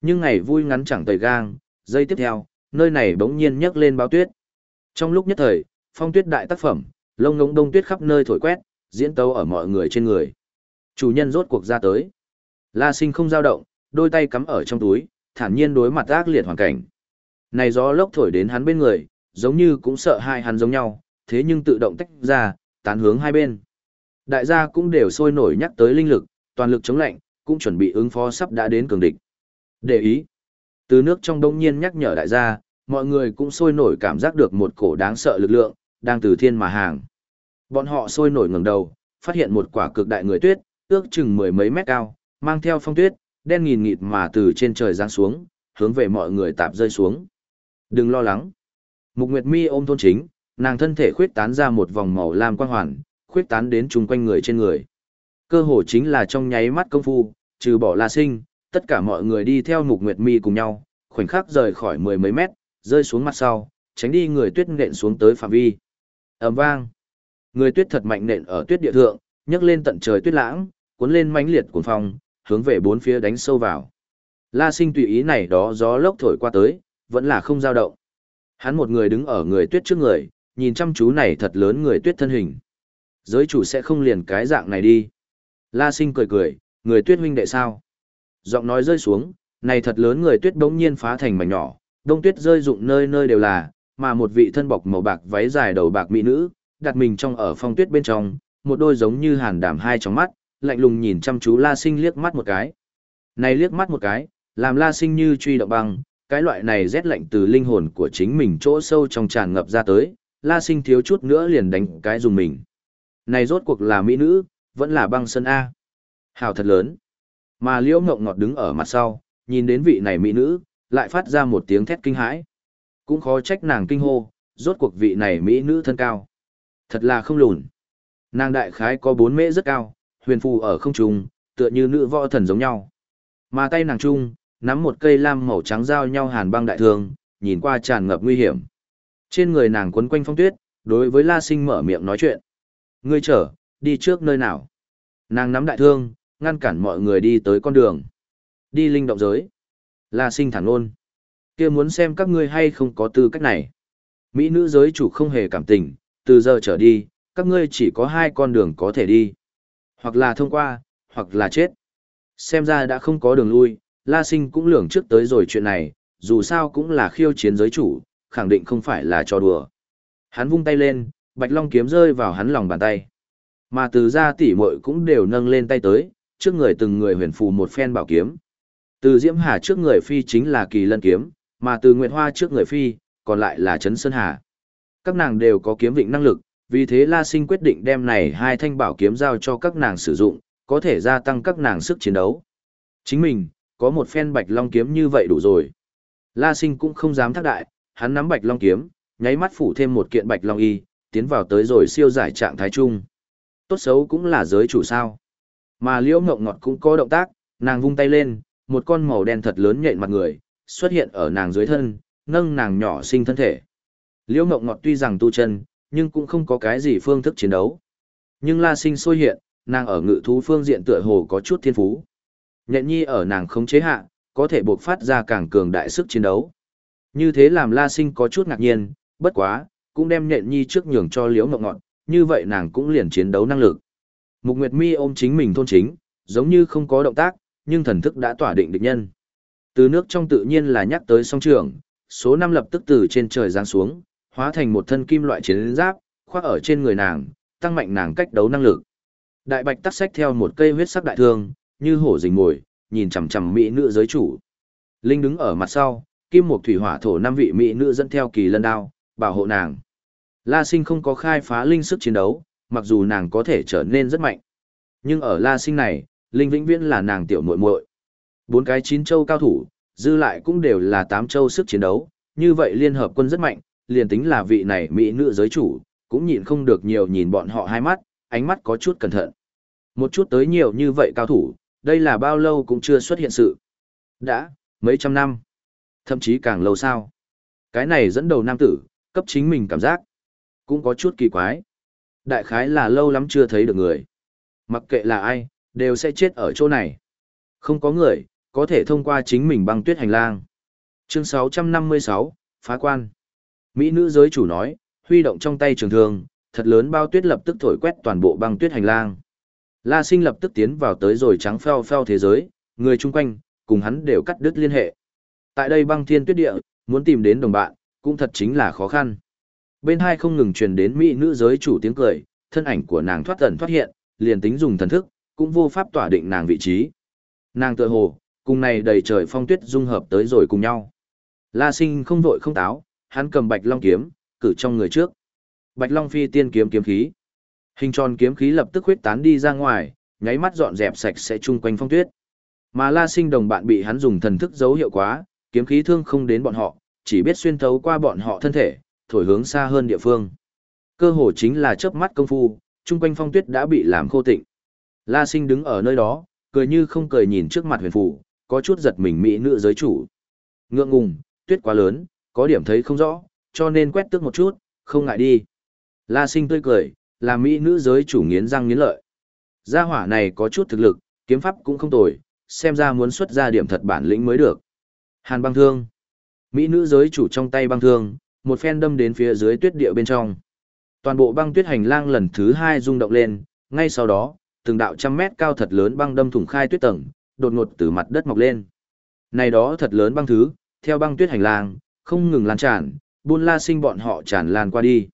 Nhưng ngày vui ngắn chẳng tời gang, giây tiếp theo, nơi này bỗng nhiên nhấc lên báo tuyết. Trong lúc nhất thời, phong tuyết đại tác phẩm, lông ngống đông tuyết khắp nơi thổi quét, diễn tấu ở mọi người trên người. Chủ nhân rốt cuộc ra tới. La sinh không dao động, đôi tay cắm ở trong túi, thản nhiên đối mặt ác liệt hoàn cảnh. Này gió lốc thổi đến hắn bên người, giống như cũng sợ hai hắn giống nhau, thế nhưng tự động tách ra, tán hướng hai bên. Đại gia cũng đều sôi nổi nhắc tới linh lực, toàn lực chống lạnh, cũng chuẩn bị ứng phó sắp đã đến cường địch. Để ý. Từ nước trong đông nhiên nhắc nhở đại gia, mọi người cũng sôi nổi cảm giác được một cổ đáng sợ lực lượng, đang từ thiên mà hàng. Bọn họ sôi nổi ngẩng đầu, phát hiện một quả cực đại người tuyết, ước chừng mười mấy mét cao, mang theo phong tuyết, đen nghìn nghịt mà từ trên trời giáng xuống, hướng về mọi người tạp rơi xuống. Đừng lo lắng. Mục Nguyệt Mi ôm thôn chính, nàng thân thể khuyết tán ra một vòng màu lam quang hoàn, khuyết tán đến chung quanh người trên người. Cơ hồ chính là trong nháy mắt công phu, trừ bỏ La Sinh, tất cả mọi người đi theo Mục Nguyệt Mi cùng nhau, khoảnh khắc rời khỏi mười mấy mét, rơi xuống mặt sau, tránh đi người tuyết nện xuống tới phạm vi. ầm vang. Người tuyết thật mạnh nện ở tuyết địa thượng, nhấc lên tận trời tuyết lãng, cuốn lên mãnh liệt cuồng phong, hướng về bốn phía đánh sâu vào. La Sinh tùy ý này đó gió lốc thổi qua tới, vẫn là không dao động. Hắn một người đứng ở người tuyết trước người, nhìn chăm chú này thật lớn người tuyết thân hình. Giới chủ sẽ không liền cái dạng này đi. La Sinh cười cười, người tuyết huynh đệ sao? Giọng nói rơi xuống, này thật lớn người tuyết đống nhiên phá thành mảnh nhỏ, đông tuyết rơi rụng nơi nơi đều là, mà một vị thân bọc màu bạc váy dài đầu bạc mỹ nữ, đặt mình trong ở phong tuyết bên trong, một đôi giống như hàn đảm hai trong mắt, lạnh lùng nhìn chăm chú La Sinh liếc mắt một cái. Này liếc mắt một cái, làm La Sinh như truy động băng, cái loại này rét lạnh từ linh hồn của chính mình chỗ sâu trong tràn ngập ra tới, La Sinh thiếu chút nữa liền đánh cái dùng mình. Này rốt cuộc là mỹ nữ, vẫn là băng sơn A. Hào thật lớn. Mà Liễu Ngộng Ngọt đứng ở mặt sau, nhìn đến vị này mỹ nữ, lại phát ra một tiếng thét kinh hãi. Cũng khó trách nàng kinh hô, rốt cuộc vị này mỹ nữ thân cao. Thật là không lùn. Nàng đại khái có bốn mễ rất cao, huyền phù ở không trung, tựa như nữ võ thần giống nhau. Mà tay nàng trung, nắm một cây lam màu trắng giao nhau hàn băng đại thường nhìn qua tràn ngập nguy hiểm. Trên người nàng quấn quanh phong tuyết, đối với La Sinh mở miệng nói chuyện. Ngươi chở, đi trước nơi nào? Nàng nắm đại thương, ngăn cản mọi người đi tới con đường. Đi linh động giới. La Sinh thẳng luôn. kia muốn xem các ngươi hay không có tư cách này. Mỹ nữ giới chủ không hề cảm tình, từ giờ trở đi, các ngươi chỉ có hai con đường có thể đi. Hoặc là thông qua, hoặc là chết. Xem ra đã không có đường lui, La Sinh cũng lường trước tới rồi chuyện này, dù sao cũng là khiêu chiến giới chủ, khẳng định không phải là trò đùa. Hắn vung tay lên, Bạch Long kiếm rơi vào hắn lòng bàn tay. Mà từ ra tỉ muội cũng đều nâng lên tay tới, trước người từng người huyền phù một phen bảo kiếm. Từ Diễm Hà trước người phi chính là Kỳ Lân kiếm, mà từ Nguyệt Hoa trước người phi, còn lại là Trấn Sơn Hà. Các nàng đều có kiếm vịnh năng lực, vì thế La Sinh quyết định đem này hai thanh bảo kiếm giao cho các nàng sử dụng, có thể gia tăng các nàng sức chiến đấu. Chính mình, có một phen bạch long kiếm như vậy đủ rồi. La Sinh cũng không dám thác đại, hắn nắm bạch long kiếm, nháy mắt phủ thêm một kiện bạch long y, tiến vào tới rồi siêu giải trạng thái chung. Tốt xấu cũng là giới chủ sao. Mà liễu ngộng ngọt cũng có động tác, nàng vung tay lên, một con màu đen thật lớn nhện mặt người, xuất hiện ở nàng dưới thân, nâng nàng nhỏ sinh thân thể. Liễu ngộng ngọt tuy rằng tu chân, nhưng cũng không có cái gì phương thức chiến đấu. Nhưng La Sinh sôi hiện, nàng ở ngự thú phương diện tựa hồ có chút thiên phú. Nhện nhi ở nàng không chế hạ, có thể buộc phát ra càng cường đại sức chiến đấu. Như thế làm La Sinh có chút ngạc nhiên, bất quá, cũng đem nhện nhi trước nhường cho Liễu Ngọc Ngọt, như vậy nàng cũng liền chiến đấu năng lực. Mục Nguyệt Mi ôm chính mình thôn chính, giống như không có động tác, nhưng thần thức đã tỏa định địch nhân. Từ nước trong tự nhiên là nhắc tới song trường, số năm lập tức từ trên trời giáng xuống, hóa thành một thân kim loại chiến giáp, khoác ở trên người nàng, tăng mạnh nàng cách đấu năng lực. Đại bạch tắc sách theo một cây huyết sắc đại thương, như hổ rình mồi, nhìn chằm chằm mỹ nữ giới chủ. Linh đứng ở mặt sau, kim một thủy hỏa thổ năm vị mỹ nữ dẫn theo kỳ lân đao, bảo hộ nàng. La Sinh không có khai phá linh sức chiến đấu, mặc dù nàng có thể trở nên rất mạnh. Nhưng ở La Sinh này, Linh vĩnh viễn là nàng tiểu muội muội. Bốn cái chín châu cao thủ, dư lại cũng đều là tám châu sức chiến đấu, như vậy liên hợp quân rất mạnh, liền tính là vị này mỹ nữ giới chủ, cũng nhịn không được nhiều nhìn bọn họ hai mắt, ánh mắt có chút cẩn thận. Một chút tới nhiều như vậy cao thủ, đây là bao lâu cũng chưa xuất hiện sự. Đã, mấy trăm năm, thậm chí càng lâu sao. Cái này dẫn đầu nam tử, cấp chính mình cảm giác, cũng có chút kỳ quái. Đại khái là lâu lắm chưa thấy được người. Mặc kệ là ai, đều sẽ chết ở chỗ này. Không có người, có thể thông qua chính mình băng tuyết hành lang. Chương 656, Phá quan. Mỹ nữ giới chủ nói, huy động trong tay trường thương, thật lớn bao tuyết lập tức thổi quét toàn bộ băng tuyết hành lang. La Sinh lập tức tiến vào tới rồi trắng pheo pheo thế giới, người chung quanh, cùng hắn đều cắt đứt liên hệ. Tại đây băng thiên tuyết địa, muốn tìm đến đồng bạn, cũng thật chính là khó khăn. Bên hai không ngừng truyền đến mỹ nữ giới chủ tiếng cười, thân ảnh của nàng thoát ẩn thoát hiện, liền tính dùng thần thức, cũng vô pháp tỏa định nàng vị trí. Nàng tựa hồ, cùng này đầy trời phong tuyết dung hợp tới rồi cùng nhau. La Sinh không vội không táo, hắn cầm Bạch Long kiếm, cử trong người trước. Bạch Long phi tiên kiếm kiếm khí. Hình tròn kiếm khí lập tức huyết tán đi ra ngoài, nháy mắt dọn dẹp sạch sẽ chung quanh phong tuyết. Mà La Sinh đồng bạn bị hắn dùng thần thức dấu hiệu quá, kiếm khí thương không đến bọn họ, chỉ biết xuyên thấu qua bọn họ thân thể, thổi hướng xa hơn địa phương. Cơ hồ chính là chớp mắt công phu, trung quanh phong tuyết đã bị làm khô tịnh. La Sinh đứng ở nơi đó, cười như không cười nhìn trước mặt huyền phù, có chút giật mình mỹ nữ giới chủ. Ngượng ngùng, tuyết quá lớn, có điểm thấy không rõ, cho nên quét tước một chút, không ngại đi. La Sinh tươi cười, là mỹ nữ giới chủ nghiến răng nghiến lợi. Gia hỏa này có chút thực lực, kiếm pháp cũng không tồi, xem ra muốn xuất ra điểm thật bản lĩnh mới được. Hàn băng thương. Mỹ nữ giới chủ trong tay băng thương, một phen đâm đến phía dưới tuyết địa bên trong. Toàn bộ băng tuyết hành lang lần thứ hai rung động lên, ngay sau đó, từng đạo trăm mét cao thật lớn băng đâm thủng khai tuyết tầng, đột ngột từ mặt đất mọc lên. Này đó thật lớn băng thứ, theo băng tuyết hành lang, không ngừng lan tràn, buôn la sinh bọn họ tràn lan qua đi.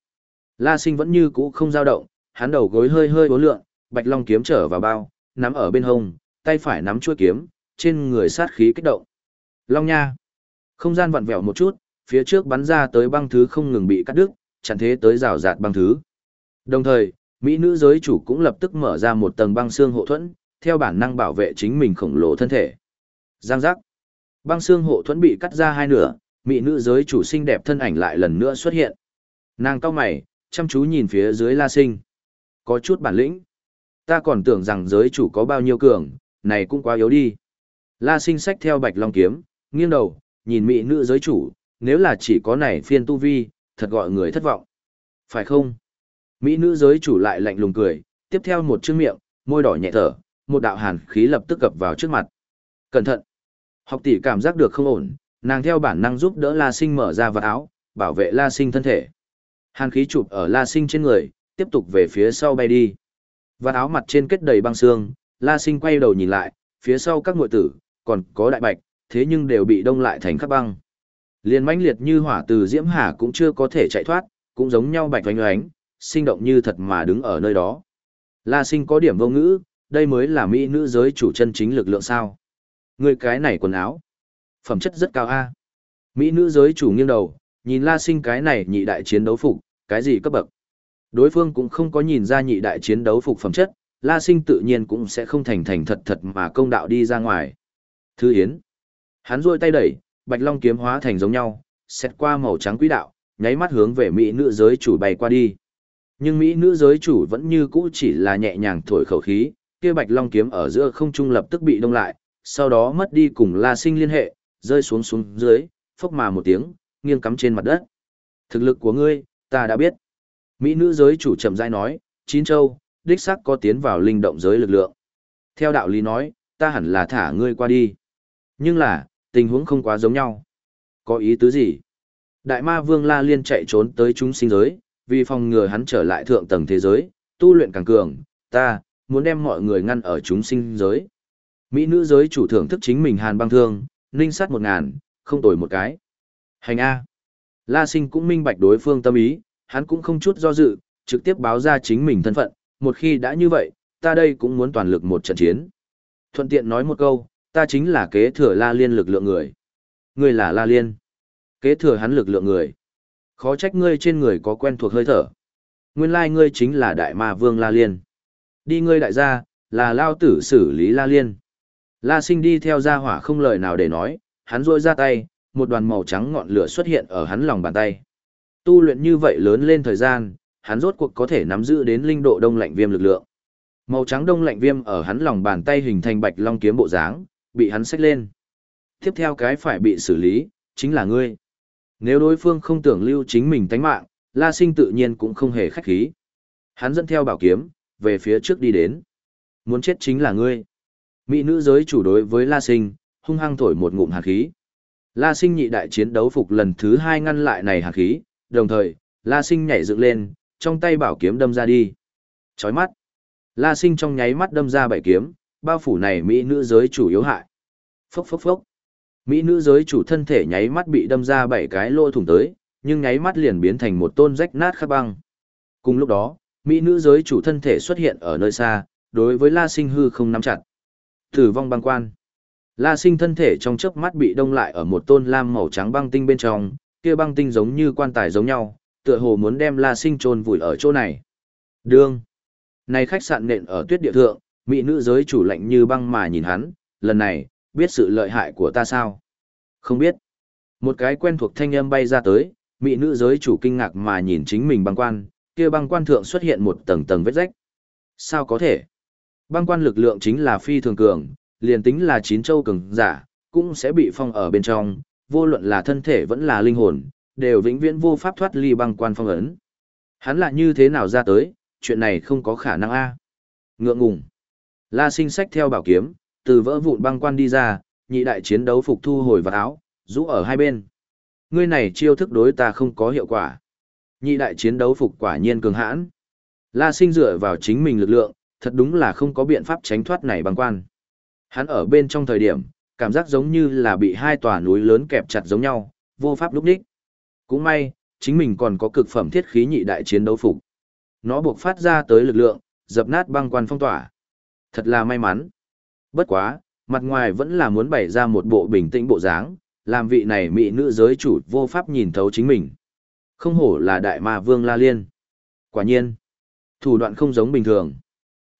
La sinh vẫn như cũ không dao động, hắn đầu gối hơi hơi bốn lượn, bạch long kiếm trở vào bao, nắm ở bên hông, tay phải nắm chuôi kiếm, trên người sát khí kích động. Long nha! Không gian vặn vẹo một chút, phía trước bắn ra tới băng thứ không ngừng bị cắt đứt, chặn thế tới rào rạt băng thứ. Đồng thời, Mỹ nữ giới chủ cũng lập tức mở ra một tầng băng xương hộ thuẫn, theo bản năng bảo vệ chính mình khổng lồ thân thể. Giang giác. Băng xương hộ thuẫn bị cắt ra hai nửa, Mỹ nữ giới chủ xinh đẹp thân ảnh lại lần nữa xuất hiện. Nàng cao mày, chăm chú nhìn phía dưới La Sinh. Có chút bản lĩnh. Ta còn tưởng rằng giới chủ có bao nhiêu cường, này cũng quá yếu đi. La Sinh sách theo Bạch Long kiếm, nghiêng đầu, nhìn mỹ nữ giới chủ, nếu là chỉ có này phiên tu vi, thật gọi người thất vọng. Phải không? Mỹ nữ giới chủ lại lạnh lùng cười, tiếp theo một chữ miệng, môi đỏ nhẹ thở, một đạo hàn khí lập tức gập vào trước mặt. Cẩn thận! Học tỷ cảm giác được không ổn, nàng theo bản năng giúp đỡ La Sinh mở ra vật áo, bảo vệ La Sinh thân thể. Hàn khí chụp ở La Sinh trên người, tiếp tục về phía sau bay đi. Vật áo mặt trên kết đầy băng xương, La Sinh quay đầu nhìn lại, phía sau các muội tử, còn có đại bạch, thế nhưng đều bị đông lại thành khắp băng. Liên mãnh liệt như hỏa từ Diễm Hà cũng chưa có thể chạy thoát, cũng giống nhau bạch oánh oánh, sinh động như thật mà đứng ở nơi đó. La sinh có điểm vô ngữ, đây mới là mỹ nữ giới chủ chân chính lực lượng sao. Người cái này quần áo, phẩm chất rất cao a. Mỹ nữ giới chủ nghiêng đầu, nhìn la sinh cái này nhị đại chiến đấu phục, cái gì cấp bậc. Đối phương cũng không có nhìn ra nhị đại chiến đấu phục phẩm chất, la sinh tự nhiên cũng sẽ không thành thành thật thật mà công đạo đi ra ngoài. Thư Yến. Hắn rôi tay đẩy, bạch long kiếm hóa thành giống nhau, xét qua màu trắng quỹ đạo, nháy mắt hướng về mỹ nữ giới chủ bay qua đi. Nhưng Mỹ nữ giới chủ vẫn như cũ chỉ là nhẹ nhàng thổi khẩu khí, kia bạch long kiếm ở giữa không trung lập tức bị đông lại, sau đó mất đi cùng La Sinh liên hệ, rơi xuống xuống dưới, phốc mà một tiếng, nghiêng cắm trên mặt đất. Thực lực của ngươi, ta đã biết. Mỹ nữ giới chủ chậm rãi nói, chín châu, đích xác có tiến vào linh động giới lực lượng. Theo đạo lý nói, ta hẳn là thả ngươi qua đi. Nhưng là, tình huống không quá giống nhau. Có ý tứ gì? Đại ma vương La Liên chạy trốn tới chúng sinh giới, vì phòng ngừa hắn trở lại thượng tầng thế giới, tu luyện càng cường, ta, muốn đem mọi người ngăn ở chúng sinh giới. Mỹ nữ giới chủ thưởng thức chính mình hàn băng thương, ninh sát một ngàn, không tồi một cái. Hành A. La sinh cũng minh bạch đối phương tâm ý, hắn cũng không chút do dự, trực tiếp báo ra chính mình thân phận, một khi đã như vậy, ta đây cũng muốn toàn lực một trận chiến. Thuận tiện nói một câu, ta chính là kế thừa La Liên lực lượng người. Ngươi là La Liên. Kế thừa hắn lực lượng người. Khó trách ngươi trên người có quen thuộc hơi thở. Nguyên lai ngươi chính là đại ma vương La Liên. Đi ngươi đại gia, là lao tử xử lý La Liên. La sinh đi theo gia hỏa không lời nào để nói, hắn rôi ra tay, một đoàn màu trắng ngọn lửa xuất hiện ở hắn lòng bàn tay. Tu luyện như vậy lớn lên thời gian, hắn rốt cuộc có thể nắm giữ đến linh độ đông lạnh viêm lực lượng. Màu trắng đông lạnh viêm ở hắn lòng bàn tay hình thành bạch long kiếm bộ dáng, bị hắn xách lên. Tiếp theo cái phải bị xử lý, chính là ngươi. Nếu đối phương không tưởng lưu chính mình tánh mạng, La Sinh tự nhiên cũng không hề khách khí. Hắn dẫn theo bảo kiếm, về phía trước đi đến. Muốn chết chính là ngươi. Mỹ nữ giới chủ đối với La Sinh, hung hăng thổi một ngụm hạt khí. La Sinh nhị đại chiến đấu phục lần thứ hai ngăn lại này hạt khí, đồng thời, La Sinh nhảy dựng lên, trong tay bảo kiếm đâm ra đi. Chói mắt. La Sinh trong nháy mắt đâm ra bảy kiếm, bao phủ này Mỹ nữ giới chủ yếu hại. Phốc phốc phốc. Mỹ nữ giới chủ thân thể nháy mắt bị đâm ra bảy cái lỗ thủng tới, nhưng nháy mắt liền biến thành một tôn rách nát khắc băng. Cùng lúc đó, Mỹ nữ giới chủ thân thể xuất hiện ở nơi xa, đối với La Sinh hư không nắm chặt. Tử vong băng quan. La Sinh thân thể trong chớp mắt bị đông lại ở một tôn lam màu trắng băng tinh bên trong, kia băng tinh giống như quan tài giống nhau, tựa hồ muốn đem La Sinh chôn vùi ở chỗ này. Đương. Này khách sạn nện ở tuyết địa thượng, mỹ nữ giới chủ lạnh như băng mà nhìn hắn, lần này, biết sự lợi hại của ta sao? Không biết. Một cái quen thuộc thanh âm bay ra tới, mỹ nữ giới chủ kinh ngạc mà nhìn chính mình băng quan, kia băng quan thượng xuất hiện một tầng tầng vết rách. Sao có thể? Băng quan lực lượng chính là phi thường cường, liền tính là chín châu cường giả, cũng sẽ bị phong ở bên trong, vô luận là thân thể vẫn là linh hồn, đều vĩnh viễn vô pháp thoát ly băng quan phong ấn. Hắn là như thế nào ra tới, chuyện này không có khả năng a. Ngượng ngùng. La Sinh sách theo bảo kiếm, từ vỡ vụn băng quan đi ra, nhị đại chiến đấu phục thu hồi vào áo, rũ ở hai bên. Ngươi này chiêu thức đối ta không có hiệu quả. Nhị đại chiến đấu phục quả nhiên cường hãn. La Sinh dựa vào chính mình lực lượng, thật đúng là không có biện pháp tránh thoát này băng quan. Hắn ở bên trong thời điểm, cảm giác giống như là bị hai tòa núi lớn kẹp chặt giống nhau, vô pháp lúc đích. Cũng may, chính mình còn có cực phẩm thiết khí nhị đại chiến đấu phục. Nó buộc phát ra tới lực lượng, dập nát băng quan phong tỏa. Thật là may mắn. Bất quá, mặt ngoài vẫn là muốn bày ra một bộ bình tĩnh bộ dáng, làm vị này mỹ nữ giới chủ vô pháp nhìn thấu chính mình. Không hổ là đại ma vương La Liên. Quả nhiên, thủ đoạn không giống bình thường.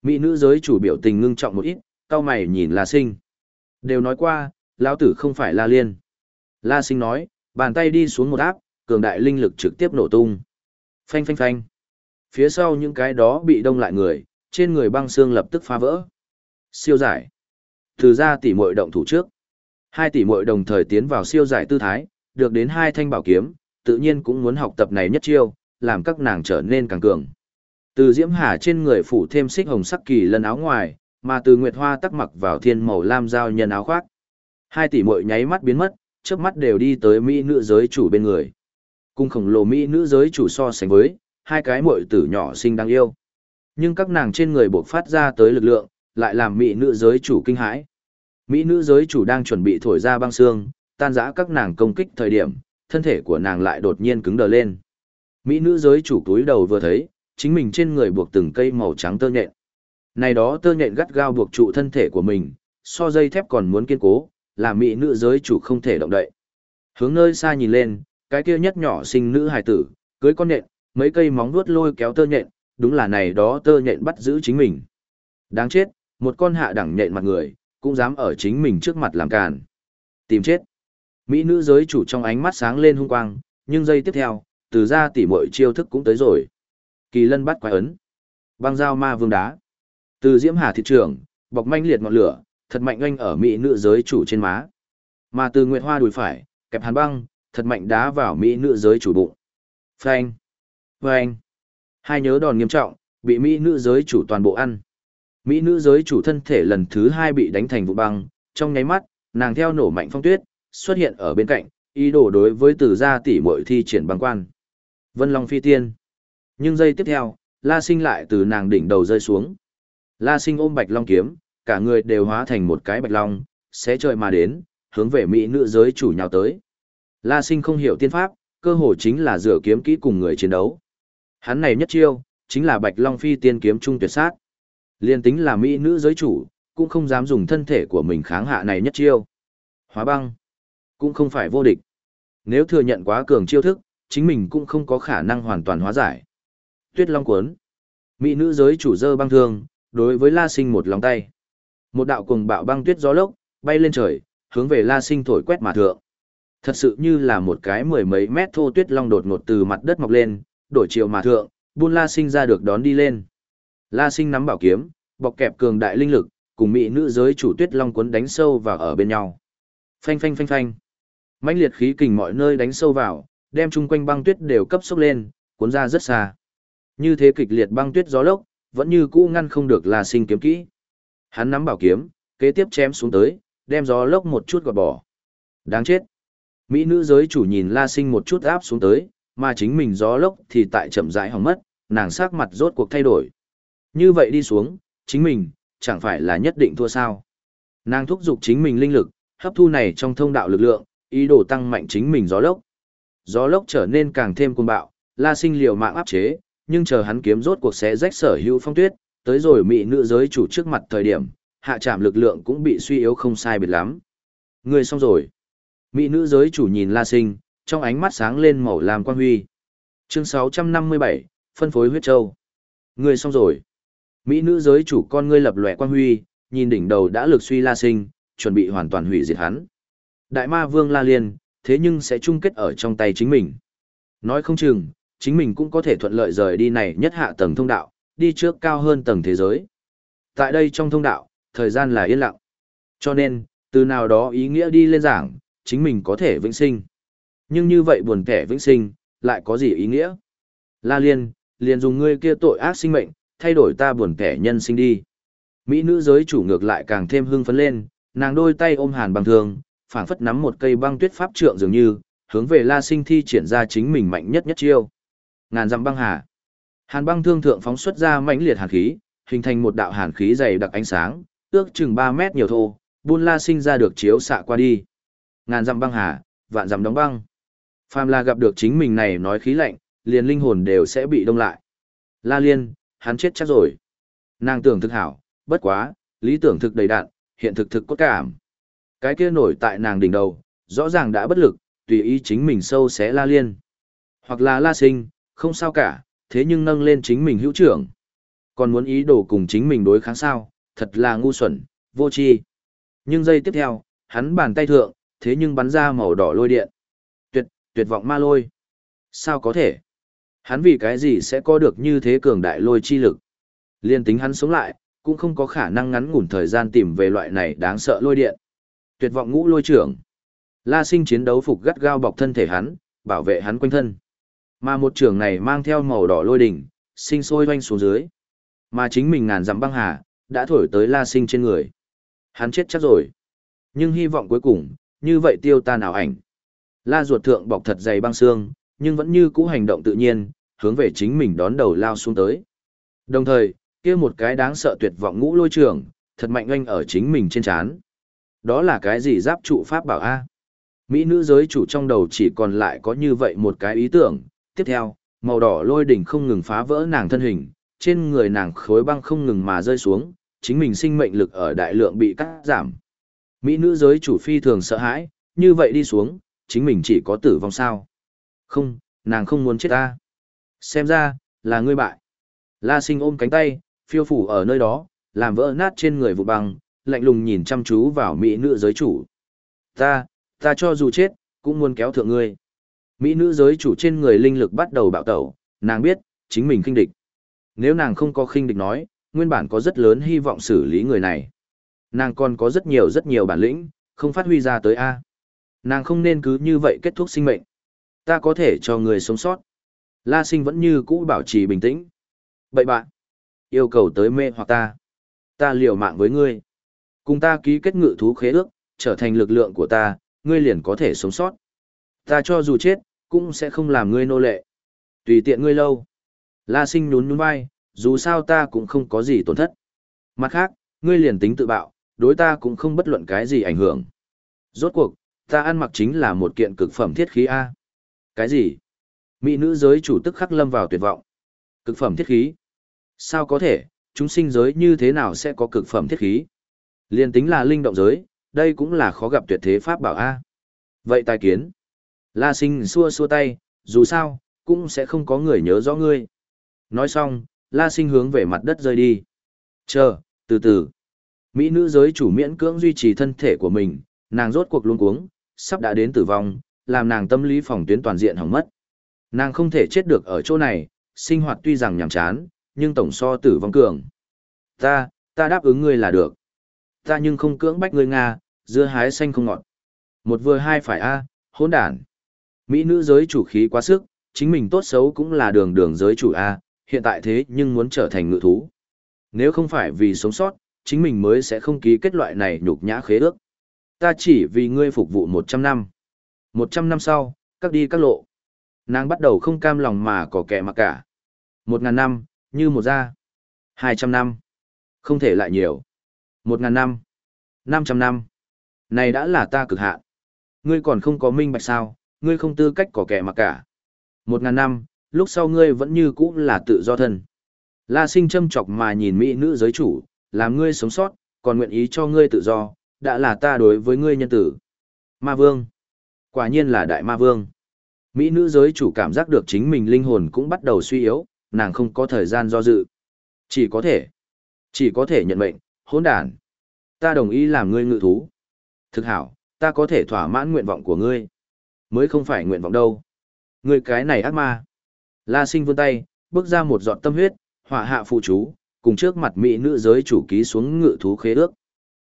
Mỹ nữ giới chủ biểu tình ngưng trọng một ít, cao mày nhìn La Sinh. Đều nói qua, lão tử không phải La Liên. La Sinh nói, bàn tay đi xuống một áp, cường đại linh lực trực tiếp nổ tung. Phanh phanh phanh. Phía sau những cái đó bị đông lại người, trên người băng xương lập tức phá vỡ. Siêu giải. Từ ra tỷ muội động thủ trước. Hai tỷ muội đồng thời tiến vào siêu giải tư thái, được đến hai thanh bảo kiếm, tự nhiên cũng muốn học tập này nhất chiêu, làm các nàng trở nên càng cường. Từ Diễm Hà trên người phủ thêm xích hồng sắc kỳ lân áo ngoài, mà từ Nguyệt Hoa tắc mặc vào thiên màu lam giao nhân áo khoác. Hai tỷ muội nháy mắt biến mất, trước mắt đều đi tới mỹ nữ giới chủ bên người. Cung khổng lồ mỹ nữ giới chủ so sánh với, hai cái muội tử nhỏ xinh đáng yêu. Nhưng các nàng trên người buộc phát ra tới lực lượng, lại làm mỹ nữ giới chủ kinh hãi. Mỹ nữ giới chủ đang chuẩn bị thổi ra băng xương, tan rã các nàng công kích thời điểm, thân thể của nàng lại đột nhiên cứng đờ lên. Mỹ nữ giới chủ túi đầu vừa thấy, chính mình trên người buộc từng cây màu trắng tơ nhện. Này đó tơ nhện gắt gao buộc trụ thân thể của mình, so dây thép còn muốn kiên cố, làm mỹ nữ giới chủ không thể động đậy. Hướng nơi xa nhìn lên, cái kia nhất nhỏ sinh nữ hài tử, cưới con nhện, mấy cây móng vuốt lôi kéo tơ nhện, đúng là này đó tơ nhện bắt giữ chính mình. Đáng chết, một con hạ đẳng nhện mặt người, cũng dám ở chính mình trước mặt làm càn. Tìm chết. Mỹ nữ giới chủ trong ánh mắt sáng lên hung quang, nhưng giây tiếp theo, từ ra tỉ mội chiêu thức cũng tới rồi. Kỳ lân bắt quái ấn. Băng dao ma vương đá. Từ diễm hà thị trường, bọc manh liệt ngọn lửa, thật mạnh oanh ở mỹ nữ giới chủ trên má. Mà từ nguyệt hoa đùi phải, kẹp hàn băng, thật mạnh đá vào mỹ nữ giới chủ bụng. Phanh. Phanh. Hai nhớ đòn nghiêm trọng, bị mỹ nữ giới chủ toàn bộ ăn. Mỹ nữ giới chủ thân thể lần thứ hai bị đánh thành vụ băng, trong nháy mắt, nàng theo nổ mạnh phong tuyết, xuất hiện ở bên cạnh, ý đồ đối với từ gia tỷ muội thi triển băng quan. Vân Long phi tiên. Nhưng giây tiếp theo, La Sinh lại từ nàng đỉnh đầu rơi xuống. La Sinh ôm Bạch Long kiếm, cả người đều hóa thành một cái Bạch Long, xé trời mà đến, hướng về mỹ nữ giới chủ nhào tới. La Sinh không hiểu tiên pháp, cơ hồ chính là dựa kiếm kỹ cùng người chiến đấu. Hắn này nhất chiêu, chính là Bạch Long phi tiên kiếm trung tuyệt sát. Liên tính là mỹ nữ giới chủ, cũng không dám dùng thân thể của mình kháng hạ này nhất chiêu. Hóa băng, cũng không phải vô địch. Nếu thừa nhận quá cường chiêu thức, chính mình cũng không có khả năng hoàn toàn hóa giải. Tuyết Long cuốn. Mỹ nữ giới chủ dơ băng thương, đối với La Sinh một lòng tay. Một đạo cuồng bạo băng tuyết gió lốc, bay lên trời, hướng về La Sinh thổi quét mà thượng. Thật sự như là một cái mười mấy mét thô tuyết long đột ngột từ mặt đất mọc lên, đổi chiều mà thượng, buôn La Sinh ra được đón đi lên. La Sinh nắm bảo kiếm, bọc kẹp cường đại linh lực, cùng mỹ nữ giới chủ tuyết long cuốn đánh sâu vào ở bên nhau. Phanh phanh phanh phanh. mãnh liệt khí kình mọi nơi đánh sâu vào, đem chung quanh băng tuyết đều cấp sốc lên, cuốn ra rất xa. Như thế kịch liệt băng tuyết gió lốc, vẫn như cũ ngăn không được La Sinh kiếm kỹ. Hắn nắm bảo kiếm, kế tiếp chém xuống tới, đem gió lốc một chút gọt bỏ. Đáng chết. Mỹ nữ giới chủ nhìn La Sinh một chút áp xuống tới, mà chính mình gió lốc thì tại chậm rãi hỏng mất, nàng sắc mặt rốt cuộc thay đổi. Như vậy đi xuống, chính mình, chẳng phải là nhất định thua sao. Nàng thúc giục chính mình linh lực, hấp thu này trong thông đạo lực lượng, ý đồ tăng mạnh chính mình gió lốc. Gió lốc trở nên càng thêm cuồng bạo, La Sinh liều mạng áp chế, nhưng chờ hắn kiếm rốt cuộc sẽ rách sở hữu phong tuyết, tới rồi mỹ nữ giới chủ trước mặt thời điểm, hạ trạm lực lượng cũng bị suy yếu không sai biệt lắm. Người xong rồi. Mỹ nữ giới chủ nhìn La Sinh, trong ánh mắt sáng lên màu làm quan huy. Chương 657, phân phối huyết châu. Người xong rồi. Mỹ nữ giới chủ con ngươi lập lòe quan huy, nhìn đỉnh đầu đã lực suy La Sinh, chuẩn bị hoàn toàn hủy diệt hắn. Đại ma vương La Liên, thế nhưng sẽ chung kết ở trong tay chính mình. Nói không chừng, chính mình cũng có thể thuận lợi rời đi này nhất hạ tầng thông đạo, đi trước cao hơn tầng thế giới. Tại đây trong thông đạo, thời gian là yên lặng. Cho nên, từ nào đó ý nghĩa đi lên giảng, chính mình có thể vĩnh sinh. Nhưng như vậy buồn kẻ vĩnh sinh, lại có gì ý nghĩa? La Liên, liền dùng ngươi kia tội ác sinh mệnh, thay đổi ta buồn kẻ nhân sinh đi. Mỹ nữ giới chủ ngược lại càng thêm hưng phấn lên, nàng đôi tay ôm hàn băng thương, phảng phất nắm một cây băng tuyết pháp trượng dường như, hướng về La Sinh thi triển ra chính mình mạnh nhất nhất chiêu. Ngàn dặm băng hà. Hàn băng thương thượng phóng xuất ra mãnh liệt hàn khí, hình thành một đạo hàn khí dày đặc ánh sáng, ước chừng 3 mét nhiều thô, buôn La Sinh ra được chiếu xạ qua đi. Ngàn dặm băng hà, vạn dặm đóng băng. Phàm là gặp được chính mình này nói khí lạnh, liền linh hồn đều sẽ bị đông lại. La Liên, hắn chết chắc rồi. Nàng tưởng thực hảo, bất quá, lý tưởng thực đầy đạn, hiện thực thực có cảm. Cái kia nổi tại nàng đỉnh đầu, rõ ràng đã bất lực, tùy ý chính mình sâu xé La Liên. Hoặc là La Sinh, không sao cả, thế nhưng nâng lên chính mình hữu trưởng. Còn muốn ý đồ cùng chính mình đối kháng sao, thật là ngu xuẩn, vô tri. Nhưng giây tiếp theo, hắn bàn tay thượng, thế nhưng bắn ra màu đỏ lôi điện. Tuyệt, vọng ma lôi. Sao có thể? Hắn vì cái gì sẽ có được như thế cường đại lôi chi lực? Liên tính hắn sống lại, cũng không có khả năng ngắn ngủn thời gian tìm về loại này đáng sợ lôi điện. Tuyệt vọng ngũ lôi trưởng. La sinh chiến đấu phục gắt gao bọc thân thể hắn, bảo vệ hắn quanh thân. Mà một trưởng này mang theo màu đỏ lôi đỉnh, sinh sôi doanh xuống dưới. Mà chính mình ngàn dặm băng hà, đã thổi tới la sinh trên người. Hắn chết chắc rồi. Nhưng hy vọng cuối cùng, như vậy tiêu ta nào ảnh. La ruột thượng bọc thật dày băng xương, nhưng vẫn như cũ hành động tự nhiên, hướng về chính mình đón đầu lao xuống tới. Đồng thời, kia một cái đáng sợ tuyệt vọng ngũ lôi trường, thật mạnh oanh ở chính mình trên chán. Đó là cái gì giáp trụ pháp bảo A? Mỹ nữ giới chủ trong đầu chỉ còn lại có như vậy một cái ý tưởng. Tiếp theo, màu đỏ lôi đỉnh không ngừng phá vỡ nàng thân hình, trên người nàng khối băng không ngừng mà rơi xuống, chính mình sinh mệnh lực ở đại lượng bị cắt giảm. Mỹ nữ giới chủ phi thường sợ hãi, như vậy đi xuống, chính mình chỉ có tử vong sao. Không, nàng không muốn chết ta. Xem ra, là ngươi bại. La sinh ôm cánh tay, phiêu phủ ở nơi đó, làm vỡ nát trên người vụ băng, lạnh lùng nhìn chăm chú vào mỹ nữ giới chủ. Ta, ta cho dù chết, cũng muốn kéo thượng ngươi. Mỹ nữ giới chủ trên người linh lực bắt đầu bạo tẩu, nàng biết, chính mình khinh địch. Nếu nàng không có khinh địch nói, nguyên bản có rất lớn hy vọng xử lý người này. Nàng còn có rất nhiều rất nhiều bản lĩnh, không phát huy ra tới A. Nàng không nên cứ như vậy kết thúc sinh mệnh. Ta có thể cho người sống sót. La sinh vẫn như cũ bảo trì bình tĩnh. Bậy bạn, yêu cầu tới mê hoặc ta. Ta liều mạng với ngươi. Cùng ta ký kết ngự thú khế ước, trở thành lực lượng của ta, ngươi liền có thể sống sót. Ta cho dù chết, cũng sẽ không làm ngươi nô lệ. Tùy tiện ngươi lâu. La sinh nhún nhún vai, dù sao ta cũng không có gì tổn thất. Mặt khác, ngươi liền tính tự bạo, đối ta cũng không bất luận cái gì ảnh hưởng. Rốt cuộc, ta ăn mặc chính là một kiện cực phẩm thiết khí A. Cái gì? Mỹ nữ giới chủ tức khắc lâm vào tuyệt vọng. Cực phẩm thiết khí? Sao có thể, chúng sinh giới như thế nào sẽ có cực phẩm thiết khí? Liên tính là linh động giới, đây cũng là khó gặp tuyệt thế pháp bảo A. Vậy tài kiến. La sinh xua xua tay, dù sao, cũng sẽ không có người nhớ rõ ngươi. Nói xong, la sinh hướng về mặt đất rơi đi. Chờ, từ từ. Mỹ nữ giới chủ miễn cưỡng duy trì thân thể của mình, nàng rốt cuộc luôn cuống, sắp đã đến tử vong, làm nàng tâm lý phòng tuyến toàn diện hỏng mất. Nàng không thể chết được ở chỗ này, sinh hoạt tuy rằng nhàm chán, nhưng tổng so tử vong cường. Ta, ta đáp ứng ngươi là được. Ta nhưng không cưỡng bách ngươi Nga, dưa hái xanh không ngọt. Một vừa hai phải a, hỗn đản. Mỹ nữ giới chủ khí quá sức, chính mình tốt xấu cũng là đường đường giới chủ a, hiện tại thế nhưng muốn trở thành ngự thú. Nếu không phải vì sống sót, chính mình mới sẽ không ký kết loại này nhục nhã khế ước. Ta chỉ vì ngươi phục vụ 100 năm. 100 năm sau, các đi các lộ. Nàng bắt đầu không cam lòng mà có kẻ mà cả. 1.000 năm, như một gia. 200 năm. Không thể lại nhiều. 1.000 năm. 500 năm. Này đã là ta cực hạn. Ngươi còn không có minh bạch sao, ngươi không tư cách có kẻ mà cả. 1.000 năm, lúc sau ngươi vẫn như cũ là tự do thân. La sinh châm chọc mà nhìn mỹ nữ giới chủ, làm ngươi sống sót, còn nguyện ý cho ngươi tự do, đã là ta đối với ngươi nhân tử. Ma vương. Quả nhiên là đại ma vương. Mỹ nữ giới chủ cảm giác được chính mình linh hồn cũng bắt đầu suy yếu, nàng không có thời gian do dự. Chỉ có thể. Chỉ có thể nhận mệnh, hỗn đàn. Ta đồng ý làm ngươi ngự thú. Thực hảo, ta có thể thỏa mãn nguyện vọng của ngươi. Mới không phải nguyện vọng đâu. Ngươi cái này ác ma. La sinh vươn tay, bước ra một giọt tâm huyết, hỏa hạ phụ chú, cùng trước mặt mỹ nữ giới chủ ký xuống ngự thú khế ước.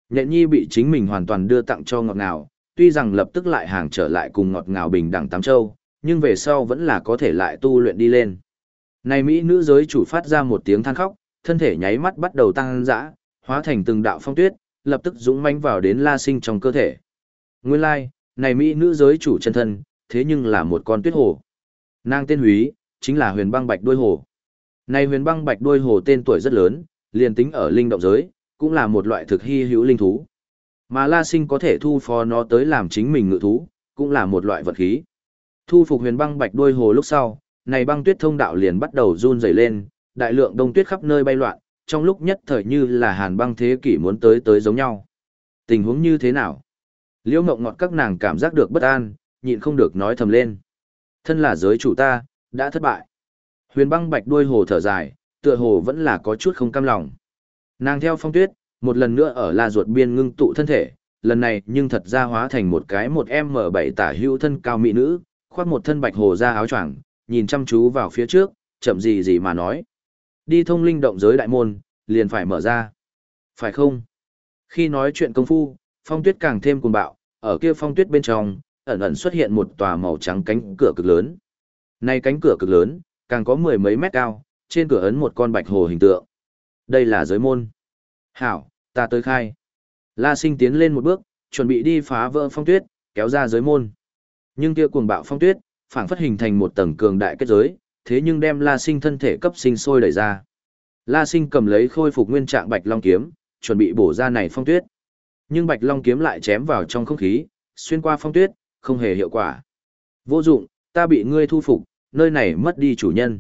Nhện nhi bị chính mình hoàn toàn đưa tặng cho ngọt ngào, tuy rằng lập tức lại hàng trở lại cùng ngọt ngào bình đẳng tám châu, nhưng về sau vẫn là có thể lại tu luyện đi lên. Này mỹ nữ giới chủ phát ra một tiếng than khóc, thân thể nháy mắt bắt đầu tăng dã, hóa thành từng đạo phong tuyết, lập tức dũng mãnh vào đến La Sinh trong cơ thể. Nguyên lai, like, này mỹ nữ giới chủ chân thân, thế nhưng là một con tuyết hồ. Nàng tên Húy, chính là huyền băng bạch đuôi hồ. Này huyền băng bạch đuôi hồ tên tuổi rất lớn, liền tính ở linh động giới, cũng là một loại thực hy hữu linh thú. Mà La Sinh có thể thu phó nó tới làm chính mình ngự thú, cũng là một loại vật khí. Thu phục huyền băng bạch đuôi hồ lúc sau, này băng tuyết thông đạo liền bắt đầu run rẩy lên, đại lượng đông tuyết khắp nơi bay loạn, trong lúc nhất thời như là hàn băng thế kỷ muốn tới tới giống nhau. Tình huống như thế nào? Liễu mộng ngọt các nàng cảm giác được bất an, nhịn không được nói thầm lên. Thân là giới chủ ta, đã thất bại. Huyền băng bạch đuôi hồ thở dài, tựa hồ vẫn là có chút không cam lòng. Nàng theo phong tuyết, một lần nữa ở la ruột biên ngưng tụ thân thể, lần này nhưng thật ra hóa thành một cái một m bảy tả hữu thân cao mỹ nữ, khoác một thân bạch hồ ra áo choàng, nhìn chăm chú vào phía trước, chậm gì gì mà nói. Đi thông linh động giới đại môn, liền phải mở ra. Phải không? Khi nói chuyện công phu, phong tuyết càng thêm cuồng bạo, ở kia phong tuyết bên trong, ẩn ẩn xuất hiện một tòa màu trắng cánh cửa cực lớn. Này cánh cửa cực lớn, càng có mười mấy mét cao, trên cửa ấn một con bạch hồ hình tượng. Đây là giới môn. Hảo, ta tới khai. La sinh tiến lên một bước, chuẩn bị đi phá vỡ phong tuyết, kéo ra giới môn. Nhưng kia cuồng bạo phong tuyết, phảng phất hình thành một tầng cường đại kết giới, thế nhưng đem La Sinh thân thể cấp sinh sôi đẩy ra. La Sinh cầm lấy khôi phục nguyên trạng Bạch Long kiếm, chuẩn bị bổ ra này phong tuyết. Nhưng Bạch Long kiếm lại chém vào trong không khí, xuyên qua phong tuyết, không hề hiệu quả. Vô dụng, ta bị ngươi thu phục, nơi này mất đi chủ nhân.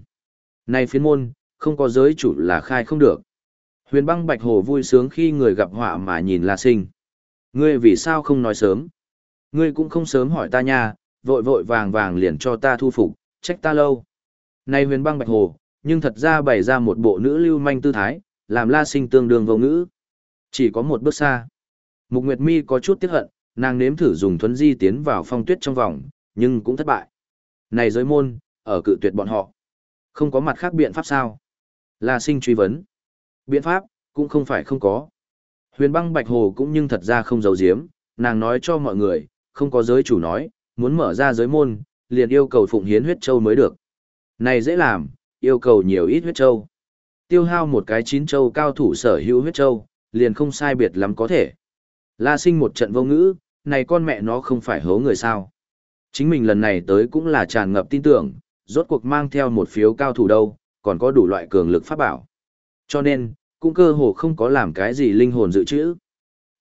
Này phiến môn, không có giới chủ là khai không được. Huyền băng Bạch Hồ vui sướng khi người gặp họa mà nhìn La Sinh. Ngươi vì sao không nói sớm? Ngươi cũng không sớm hỏi ta nha, vội vội vàng vàng liền cho ta thu phục, trách ta lâu. Này huyền băng bạch hồ, nhưng thật ra bày ra một bộ nữ lưu manh tư thái, làm la sinh tương đương vô ngữ. Chỉ có một bước xa. Mục Nguyệt Mi có chút tiếc hận, nàng nếm thử dùng thuấn di tiến vào phong tuyết trong vòng, nhưng cũng thất bại. Này giới môn, ở cự tuyệt bọn họ. Không có mặt khác biện pháp sao? La sinh truy vấn. Biện pháp, cũng không phải không có. Huyền băng bạch hồ cũng nhưng thật ra không giấu giếm, nàng nói cho mọi người, không có giới chủ nói, muốn mở ra giới môn, liền yêu cầu phụng hiến huyết châu mới được. Này dễ làm, yêu cầu nhiều ít huyết châu. Tiêu hao một cái chín châu cao thủ sở hữu huyết châu, liền không sai biệt lắm có thể. La sinh một trận vô ngữ, này con mẹ nó không phải hố người sao. Chính mình lần này tới cũng là tràn ngập tin tưởng, rốt cuộc mang theo một phiếu cao thủ đâu, còn có đủ loại cường lực pháp bảo. Cho nên, cũng cơ hồ không có làm cái gì linh hồn dự trữ.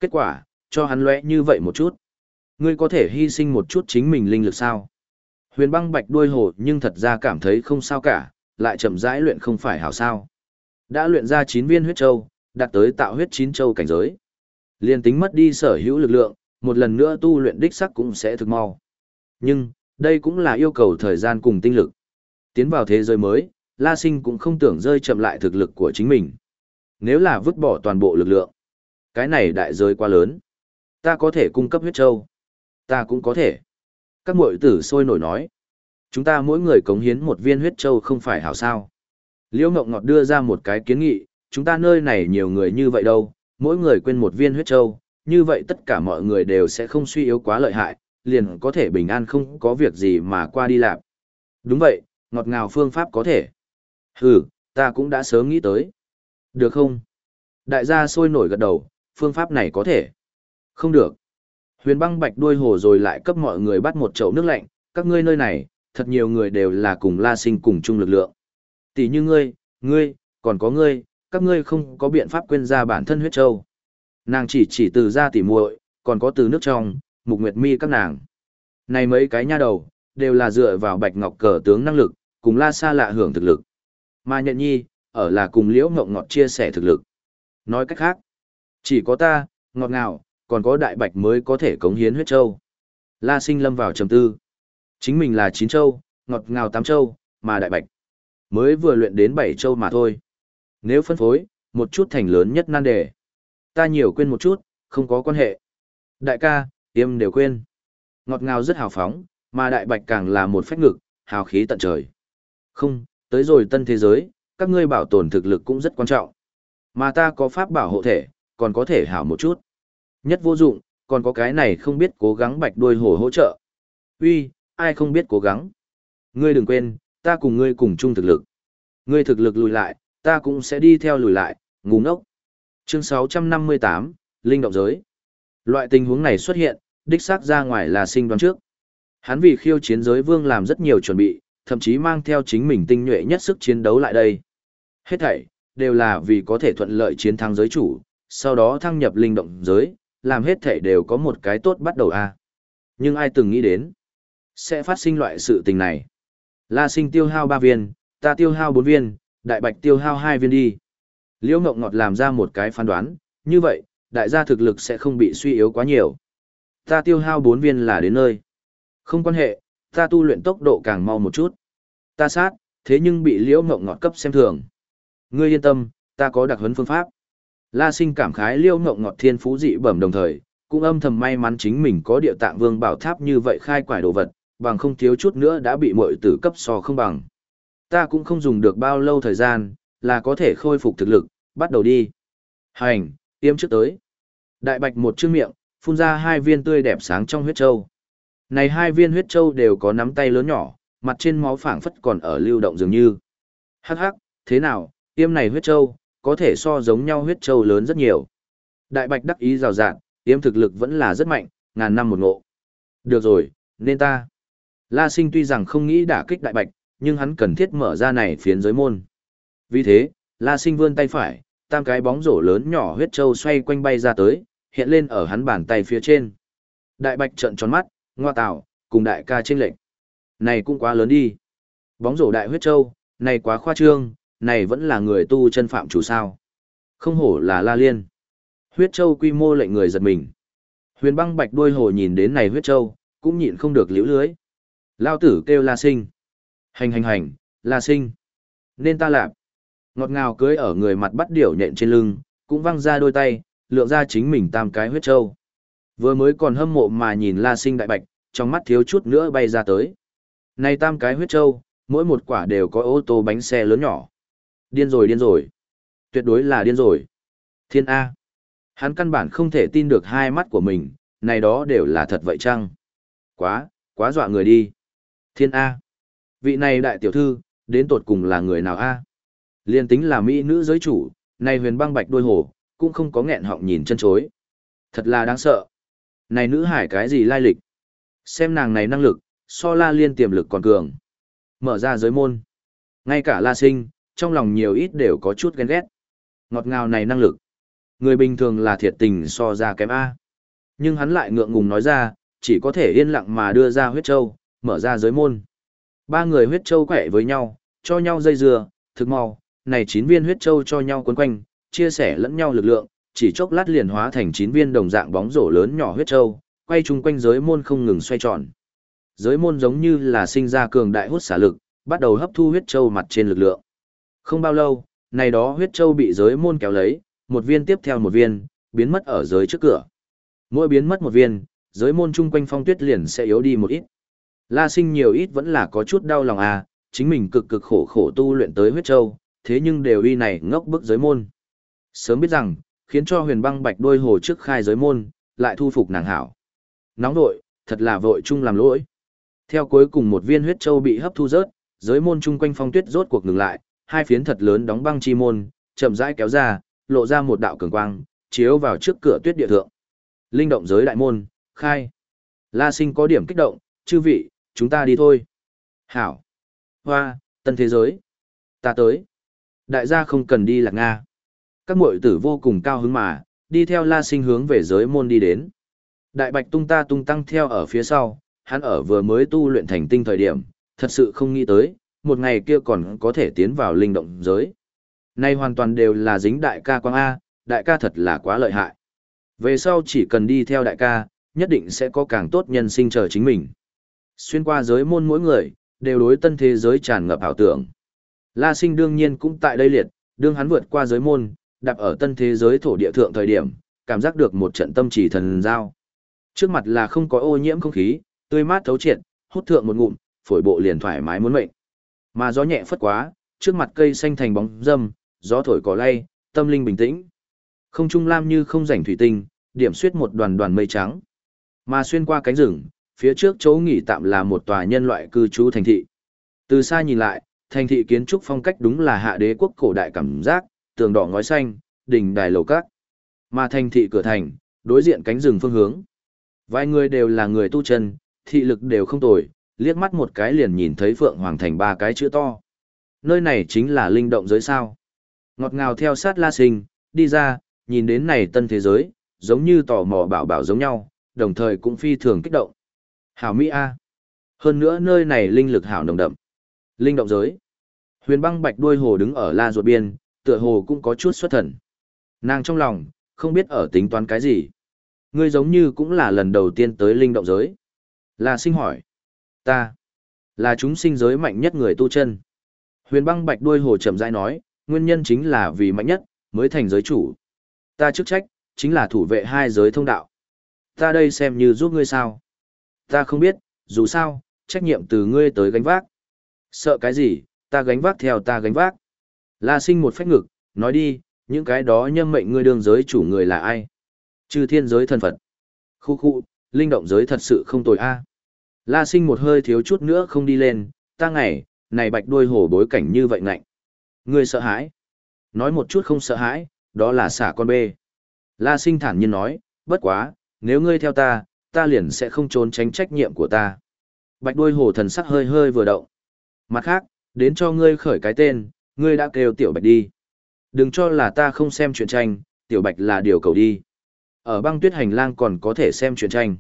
Kết quả, cho hắn lóe như vậy một chút. Ngươi có thể hy sinh một chút chính mình linh lực sao? Huyền băng bạch đuôi hồ nhưng thật ra cảm thấy không sao cả, lại chậm rãi luyện không phải hảo sao. Đã luyện ra 9 viên huyết châu, đạt tới tạo huyết 9 châu cảnh giới. Liên tính mất đi sở hữu lực lượng, một lần nữa tu luyện đích sắc cũng sẽ thực mau. Nhưng, đây cũng là yêu cầu thời gian cùng tinh lực. Tiến vào thế giới mới, La Sinh cũng không tưởng rơi chậm lại thực lực của chính mình. Nếu là vứt bỏ toàn bộ lực lượng, cái này đại rơi quá lớn. Ta có thể cung cấp huyết châu. Ta cũng có thể. Các muội tử sôi nổi nói. Chúng ta mỗi người cống hiến một viên huyết châu không phải hảo sao. Liễu Ngọc Ngọt đưa ra một cái kiến nghị, chúng ta nơi này nhiều người như vậy đâu, mỗi người quên một viên huyết châu, như vậy tất cả mọi người đều sẽ không suy yếu quá lợi hại, liền có thể bình an không có việc gì mà qua đi làm. Đúng vậy, ngọt ngào phương pháp có thể. Hừ, ta cũng đã sớm nghĩ tới. Được không? Đại gia sôi nổi gật đầu, phương pháp này có thể. Không được. Huyền băng bạch đuôi hồ rồi lại cấp mọi người bắt một chậu nước lạnh, các ngươi nơi này, thật nhiều người đều là cùng la sinh cùng chung lực lượng. Tỷ như ngươi, ngươi, còn có ngươi, các ngươi không có biện pháp quên ra bản thân huyết châu. Nàng chỉ chỉ từ ra tỉ muội, còn có từ nước trong, mục nguyệt mi các nàng. Này mấy cái nha đầu, đều là dựa vào bạch ngọc cờ tướng năng lực, cùng la xa lạ hưởng thực lực. Mà nhận nhi, ở là cùng liễu ngọc ngọt chia sẻ thực lực. Nói cách khác, chỉ có ta, ngọt ngào, còn có đại bạch mới có thể cống hiến huyết châu. La sinh lâm vào trầm tư. Chính mình là chín châu, ngọt ngào tám châu, mà đại bạch mới vừa luyện đến bảy châu mà thôi. Nếu phân phối, một chút thành lớn nhất nan đề. Ta nhiều quên một chút, không có quan hệ. Đại ca, tiêm đều quên. Ngọt ngào rất hào phóng, mà đại bạch càng là một phách ngực, hào khí tận trời. Không, tới rồi tân thế giới, các ngươi bảo tồn thực lực cũng rất quan trọng. Mà ta có pháp bảo hộ thể, còn có thể hảo một chút. Nhất vô dụng, còn có cái này không biết cố gắng bạch đuôi hổ hỗ trợ. Uy, ai không biết cố gắng. Ngươi đừng quên, ta cùng ngươi cùng chung thực lực. Ngươi thực lực lùi lại, ta cũng sẽ đi theo lùi lại, ngu ngốc. Chương 658, Linh động giới. Loại tình huống này xuất hiện, đích xác ra ngoài là sinh đoán trước. Hắn vì khiêu chiến giới vương làm rất nhiều chuẩn bị, thậm chí mang theo chính mình tinh nhuệ nhất sức chiến đấu lại đây. Hết thảy, đều là vì có thể thuận lợi chiến thắng giới chủ, sau đó thăng nhập linh động giới, làm hết thảy đều có một cái tốt bắt đầu a. Nhưng ai từng nghĩ đến, sẽ phát sinh loại sự tình này. La sinh tiêu hao 3 viên, ta tiêu hao 4 viên, đại bạch tiêu hao 2 viên đi. Liễu Ngọc Ngọt làm ra một cái phán đoán, như vậy, đại gia thực lực sẽ không bị suy yếu quá nhiều. Ta tiêu hao 4 viên là đến nơi. Không quan hệ, ta tu luyện tốc độ càng mau một chút. Ta sát, thế nhưng bị Liễu mộng Ngọt cấp xem thường. Ngươi yên tâm, ta có đặc huấn phương pháp. La Sinh cảm khái Liễu mộng Ngọt thiên phú dị bẩm đồng thời, cũng âm thầm may mắn chính mình có địa tạng vương bảo tháp như vậy khai quải đồ vật, bằng không thiếu chút nữa đã bị muội tử cấp so không bằng. Ta cũng không dùng được bao lâu thời gian, là có thể khôi phục thực lực, bắt đầu đi. Hành, tiêm trước tới. Đại bạch một chữ miệng, phun ra hai viên tươi đẹp sáng trong huyết châu. Này hai viên huyết châu đều có nắm tay lớn nhỏ, mặt trên máu phảng phất còn ở lưu động dường như. Hắc hắc, thế nào, tiêm này huyết châu, có thể so giống nhau huyết châu lớn rất nhiều. Đại bạch đắc ý rào rạng, tiêm thực lực vẫn là rất mạnh, ngàn năm một ngộ. Được rồi, nên ta. La sinh tuy rằng không nghĩ đả kích đại bạch, nhưng hắn cần thiết mở ra này phiến giới môn. Vì thế, La Sinh vươn tay phải, tam cái bóng rổ lớn nhỏ huyết châu xoay quanh bay ra tới, hiện lên ở hắn bàn tay phía trên. Đại Bạch trợn tròn mắt, ngoa tạo, cùng đại ca trên lệnh. Này cũng quá lớn đi. Bóng rổ đại huyết châu, này quá khoa trương, này vẫn là người tu chân phạm chủ sao. Không hổ là La Liên. Huyết châu quy mô lệnh người giật mình. Huyền băng bạch đuôi hồ nhìn đến này huyết châu, cũng nhịn không được liễu lưới. Lao tử kêu La Sinh. Hành hành hành, La Sinh. Nên ta lạp. Ngọt ngào cưới ở người mặt bắt điểu nhện trên lưng, cũng văng ra đôi tay, lượng ra chính mình tam cái huyết châu. Vừa mới còn hâm mộ mà nhìn La Sinh đại bạch, trong mắt thiếu chút nữa bay ra tới. Này tam cái huyết châu mỗi một quả đều có ô tô bánh xe lớn nhỏ. Điên rồi điên rồi. Tuyệt đối là điên rồi. Thiên A. Hắn căn bản không thể tin được hai mắt của mình, này đó đều là thật vậy chăng? Quá, quá dọa người đi. Thiên A. Vị này đại tiểu thư, đến tột cùng là người nào A? Liên tính là mỹ nữ giới chủ, này huyền băng bạch đôi hồ, cũng không có nghẹn họng nhìn chân chối. Thật là đáng sợ. Này nữ hải cái gì lai lịch? Xem nàng này năng lực, so la liên tiềm lực còn cường. Mở ra giới môn. Ngay cả la sinh, trong lòng nhiều ít đều có chút ghen ghét. Ngọt ngào này năng lực. Người bình thường là thiệt tình so ra kém A. Nhưng hắn lại ngượng ngùng nói ra, chỉ có thể yên lặng mà đưa ra huyết châu, mở ra giới môn. Ba người huyết châu quẻ với nhau, cho nhau dây dưa, thực mau, này chín viên huyết châu cho nhau quấn quanh, chia sẻ lẫn nhau lực lượng, chỉ chốc lát liền hóa thành chín viên đồng dạng bóng rổ lớn nhỏ huyết châu, quay chung quanh giới môn không ngừng xoay tròn. Giới môn giống như là sinh ra cường đại hút xả lực, bắt đầu hấp thu huyết châu mặt trên lực lượng. Không bao lâu, này đó huyết châu bị giới môn kéo lấy, một viên tiếp theo một viên, biến mất ở giới trước cửa. Mỗi biến mất một viên, giới môn chung quanh phong tuyết liền sẽ yếu đi một ít. La sinh nhiều ít vẫn là có chút đau lòng à, chính mình cực cực khổ khổ tu luyện tới huyết châu, thế nhưng đều y này ngốc bức giới môn. Sớm biết rằng, khiến cho huyền băng bạch đôi hồ trước khai giới môn, lại thu phục nàng hảo. Nóng vội, thật là vội chung làm lỗi. Theo cuối cùng một viên huyết châu bị hấp thu rớt, giới môn chung quanh phong tuyết rốt cuộc ngừng lại, hai phiến thật lớn đóng băng chi môn, chậm rãi kéo ra, lộ ra một đạo cường quang, chiếu vào trước cửa tuyết địa thượng. Linh động giới đại môn, khai. La sinh có điểm kích động, chư vị, chúng ta đi thôi. Hảo. Hoa, tân thế giới. Ta tới. Đại gia không cần đi lạc Nga. Các muội tử vô cùng cao hứng mà, đi theo la sinh hướng về giới môn đi đến. Đại bạch tung ta tung tăng theo ở phía sau, hắn ở vừa mới tu luyện thành tinh thời điểm, thật sự không nghĩ tới, một ngày kia còn có thể tiến vào linh động giới. Nay hoàn toàn đều là dính đại ca quang A, đại ca thật là quá lợi hại. Về sau chỉ cần đi theo đại ca, nhất định sẽ có càng tốt nhân sinh chờ chính mình. Xuyên qua giới môn mỗi người, đều đối tân thế giới tràn ngập ảo tưởng. La sinh đương nhiên cũng tại đây liệt, đương hắn vượt qua giới môn, đạp ở tân thế giới thổ địa thượng thời điểm, cảm giác được một trận tâm chỉ thần giao. Trước mặt là không có ô nhiễm không khí, tươi mát thấu triệt, hút thượng một ngụm, phổi bộ liền thoải mái muốn mệnh. Mà gió nhẹ phất quá, trước mặt cây xanh thành bóng dâm, gió thổi cỏ lay, tâm linh bình tĩnh. Không trung lam như không rảnh thủy tinh, điểm xuyết một đoàn đoàn mây trắng. Mà xuyên qua cánh rừng, phía trước chỗ nghỉ tạm là một tòa nhân loại cư trú thành thị. Từ xa nhìn lại, thành thị kiến trúc phong cách đúng là hạ đế quốc cổ đại cảm giác, tường đỏ ngói xanh, đỉnh đài lầu cát. Mà thành thị cửa thành, đối diện cánh rừng phương hướng. Vài người đều là người tu chân, thị lực đều không tồi, liếc mắt một cái liền nhìn thấy Phượng Hoàng Thành ba cái chữ to. Nơi này chính là linh động giới sao. Ngọt ngào theo sát la sinh, đi ra, nhìn đến này tân thế giới, giống như tò mò bảo bảo giống nhau, đồng thời cũng phi thường kích động. Hảo Mỹ A. Hơn nữa nơi này linh lực hảo nồng đậm. Linh động giới. Huyền băng bạch đuôi hồ đứng ở la ruột biên, tựa hồ cũng có chút xuất thần. Nàng trong lòng, không biết ở tính toán cái gì. Ngươi giống như cũng là lần đầu tiên tới linh động giới. là sinh hỏi. Ta. Là chúng sinh giới mạnh nhất người tu chân. Huyền băng bạch đuôi hồ chậm rãi nói, nguyên nhân chính là vì mạnh nhất, mới thành giới chủ. Ta chức trách, chính là thủ vệ hai giới thông đạo. Ta đây xem như giúp ngươi sao. Ta không biết, dù sao, trách nhiệm từ ngươi tới gánh vác. Sợ cái gì, ta gánh vác theo ta gánh vác. La sinh một phách ngực, nói đi, những cái đó nhâm mệnh ngươi đương giới chủ người là ai? Chư thiên giới thần Phật. Khu khu, linh động giới thật sự không tồi a. La sinh một hơi thiếu chút nữa không đi lên, ta ngày, này bạch đuôi hổ bối cảnh như vậy ngạnh. Ngươi sợ hãi? Nói một chút không sợ hãi, đó là xả con bê. La sinh thản nhiên nói, bất quá, nếu ngươi theo ta, ta liền sẽ không trốn tránh trách nhiệm của ta. Bạch đuôi hổ thần sắc hơi hơi vừa động. Mặt khác, đến cho ngươi khởi cái tên, ngươi đã kêu tiểu bạch đi. Đừng cho là ta không xem truyện tranh, tiểu bạch là điều cầu đi. Ở băng tuyết hành lang còn có thể xem truyện tranh.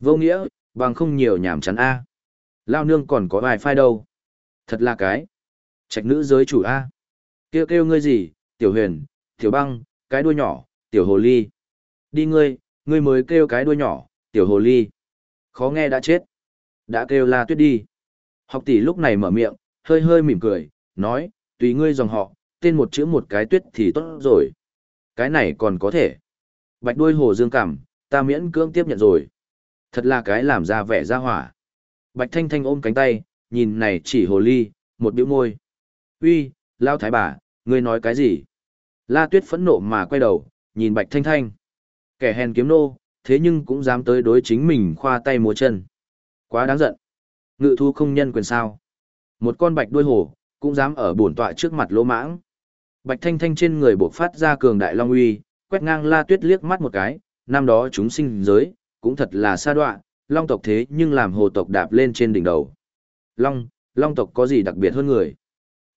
Vô nghĩa, bằng không nhiều nhảm chán A. Lao nương còn có vài phai đâu. Thật là cái. Trạch nữ giới chủ A. Kêu kêu ngươi gì, tiểu huyền, tiểu băng, cái đuôi nhỏ, tiểu hồ ly. Đi ngươi, ngươi mới kêu cái đuôi nhỏ, tiểu hồ ly. Khó nghe đã chết. Đã kêu la tuyết đi. Học tỷ lúc này mở miệng, hơi hơi mỉm cười, nói, tùy ngươi dòng họ, tên một chữ một cái tuyết thì tốt rồi. Cái này còn có thể. Bạch đuôi hồ dương cảm, ta miễn cưỡng tiếp nhận rồi. Thật là cái làm ra vẻ ra hỏa. Bạch thanh thanh ôm cánh tay, nhìn này chỉ hồ ly, một biểu môi. Uy, lao thái bà, ngươi nói cái gì? La tuyết phẫn nộ mà quay đầu, nhìn bạch thanh thanh. Kẻ hèn kiếm nô, thế nhưng cũng dám tới đối chính mình khoa tay múa chân. Quá đáng giận. Ngự thu không nhân quyền sao. Một con bạch đuôi hổ, cũng dám ở bổn tọa trước mặt lỗ mãng. Bạch thanh thanh trên người buộc phát ra cường đại long uy, quét ngang la tuyết liếc mắt một cái, năm đó chúng sinh giới, cũng thật là xa đoạn, long tộc thế nhưng làm hồ tộc đạp lên trên đỉnh đầu. Long, long tộc có gì đặc biệt hơn người?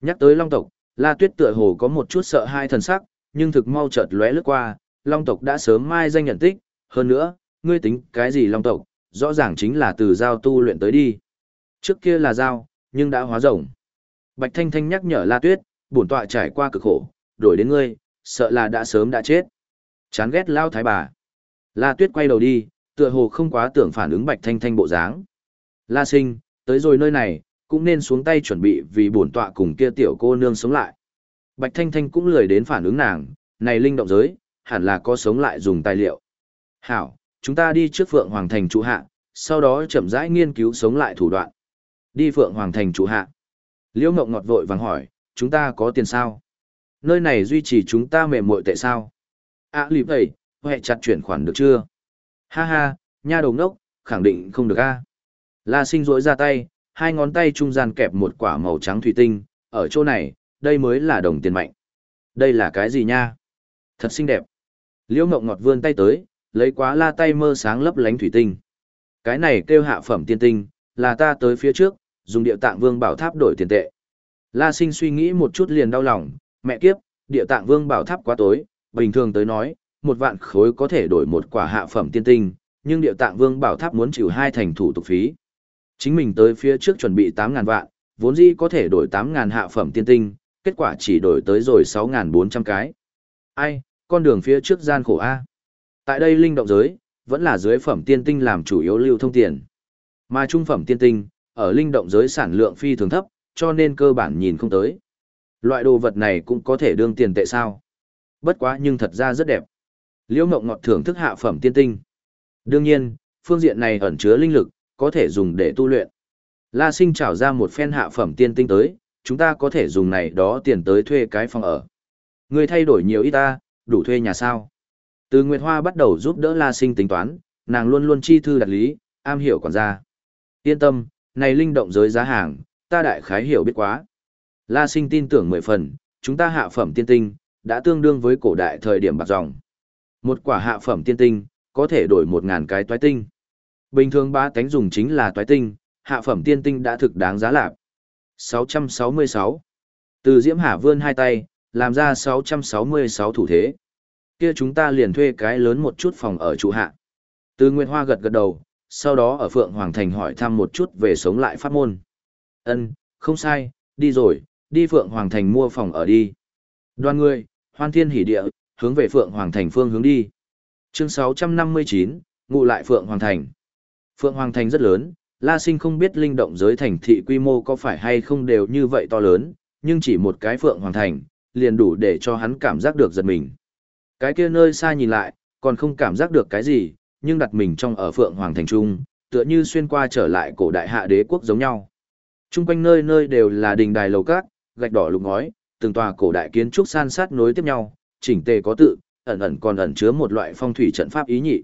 Nhắc tới long tộc, La Tuyết tựa hồ có một chút sợ hai thần sắc, nhưng thực mau chợt lóe lướt qua, Long tộc đã sớm mai danh nhận tích, hơn nữa, ngươi tính cái gì Long tộc, rõ ràng chính là từ giao tu luyện tới đi. Trước kia là giao, nhưng đã hóa rồng. Bạch Thanh Thanh nhắc nhở La Tuyết, bổn tọa trải qua cực khổ, đổi đến ngươi, sợ là đã sớm đã chết. Chán ghét lao thái bà. La Tuyết quay đầu đi, tựa hồ không quá tưởng phản ứng Bạch Thanh Thanh bộ dáng. La Sinh, tới rồi nơi này, cũng nên xuống tay chuẩn bị vì bổn tọa cùng kia tiểu cô nương sống lại. Bạch Thanh Thanh cũng lười đến phản ứng nàng, này linh động giới, hẳn là có sống lại dùng tài liệu. Hảo, chúng ta đi trước Phượng Hoàng Thành trụ hạ, sau đó chậm rãi nghiên cứu sống lại thủ đoạn. Đi Phượng Hoàng Thành trụ hạ. Liễu Ngọc ngọt vội vàng hỏi, chúng ta có tiền sao? Nơi này duy trì chúng ta mềm muội tệ sao? À lịp ấy, hệ chặt chuyển khoản được chưa? Ha ha, nha đầu ngốc, khẳng định không được a. La sinh rỗi ra tay, hai ngón tay trung gian kẹp một quả màu trắng thủy tinh, ở chỗ này, đây mới là đồng tiền mạnh. Đây là cái gì nha? Thật xinh đẹp. Liễu Ngọc ngọt vươn tay tới, lấy quá la tay mơ sáng lấp lánh thủy tinh. Cái này kêu hạ phẩm tiên tinh, là ta tới phía trước, dùng địa tạng vương bảo tháp đổi tiền tệ. La sinh suy nghĩ một chút liền đau lòng, mẹ kiếp, địa tạng vương bảo tháp quá tối, bình thường tới nói, một vạn khối có thể đổi một quả hạ phẩm tiên tinh, nhưng địa tạng vương bảo tháp muốn chịu hai thành thủ tục phí. Chính mình tới phía trước chuẩn bị 8.000 vạn, vốn dĩ có thể đổi 8.000 hạ phẩm tiên tinh, kết quả chỉ đổi tới rồi 6.400 cái. Ai, con đường phía trước gian khổ A. Tại đây linh động giới, vẫn là dưới phẩm tiên tinh làm chủ yếu lưu thông tiền. Mà trung phẩm tiên tinh, ở linh động giới sản lượng phi thường thấp, cho nên cơ bản nhìn không tới. Loại đồ vật này cũng có thể đương tiền tệ sao. Bất quá nhưng thật ra rất đẹp. Liễu Ngọc Ngọt thưởng thức hạ phẩm tiên tinh. Đương nhiên, phương diện này ẩn chứa linh lực, có thể dùng để tu luyện. La Sinh trảo ra một phen hạ phẩm tiên tinh tới, chúng ta có thể dùng này đó tiền tới thuê cái phòng ở. Người thay đổi nhiều ít ta, đủ thuê nhà sao. Từ Nguyệt Hoa bắt đầu giúp đỡ La Sinh tính toán, nàng luôn luôn chi thư đặt lý, am hiểu quản gia. Yên tâm, này linh động giới giá hàng, ta đại khái hiểu biết quá. La Sinh tin tưởng mười phần, chúng ta hạ phẩm tiên tinh, đã tương đương với cổ đại thời điểm bạc dòng. Một quả hạ phẩm tiên tinh, có thể đổi một ngàn cái toái tinh. Bình thường ba tánh dùng chính là toái tinh, hạ phẩm tiên tinh đã thực đáng giá lạc. 666. Từ Diễm Hà vươn hai tay, làm ra 666 thủ thế. Kia chúng ta liền thuê cái lớn một chút phòng ở trụ hạ. Từ Nguyệt Hoa gật gật đầu, sau đó ở Phượng Hoàng Thành hỏi thăm một chút về sống lại pháp môn. Ân, không sai, đi rồi, đi Phượng Hoàng Thành mua phòng ở đi. Đoàn người, hoan thiên hỉ địa, hướng về Phượng Hoàng Thành phương hướng đi. Chương 659, ngụ lại Phượng Hoàng Thành. Phượng Hoàng Thành rất lớn, La Sinh không biết linh động giới thành thị quy mô có phải hay không đều như vậy to lớn, nhưng chỉ một cái Phượng Hoàng Thành, liền đủ để cho hắn cảm giác được giật mình. Cái kia nơi xa nhìn lại, còn không cảm giác được cái gì, nhưng đặt mình trong ở Phượng Hoàng Thành Trung, tựa như xuyên qua trở lại cổ đại hạ đế quốc giống nhau. Trung quanh nơi nơi đều là đình đài lầu cát, gạch đỏ lục ngói, từng tòa cổ đại kiến trúc san sát nối tiếp nhau, chỉnh tề có tự, ẩn ẩn còn ẩn chứa một loại phong thủy trận pháp ý nhị.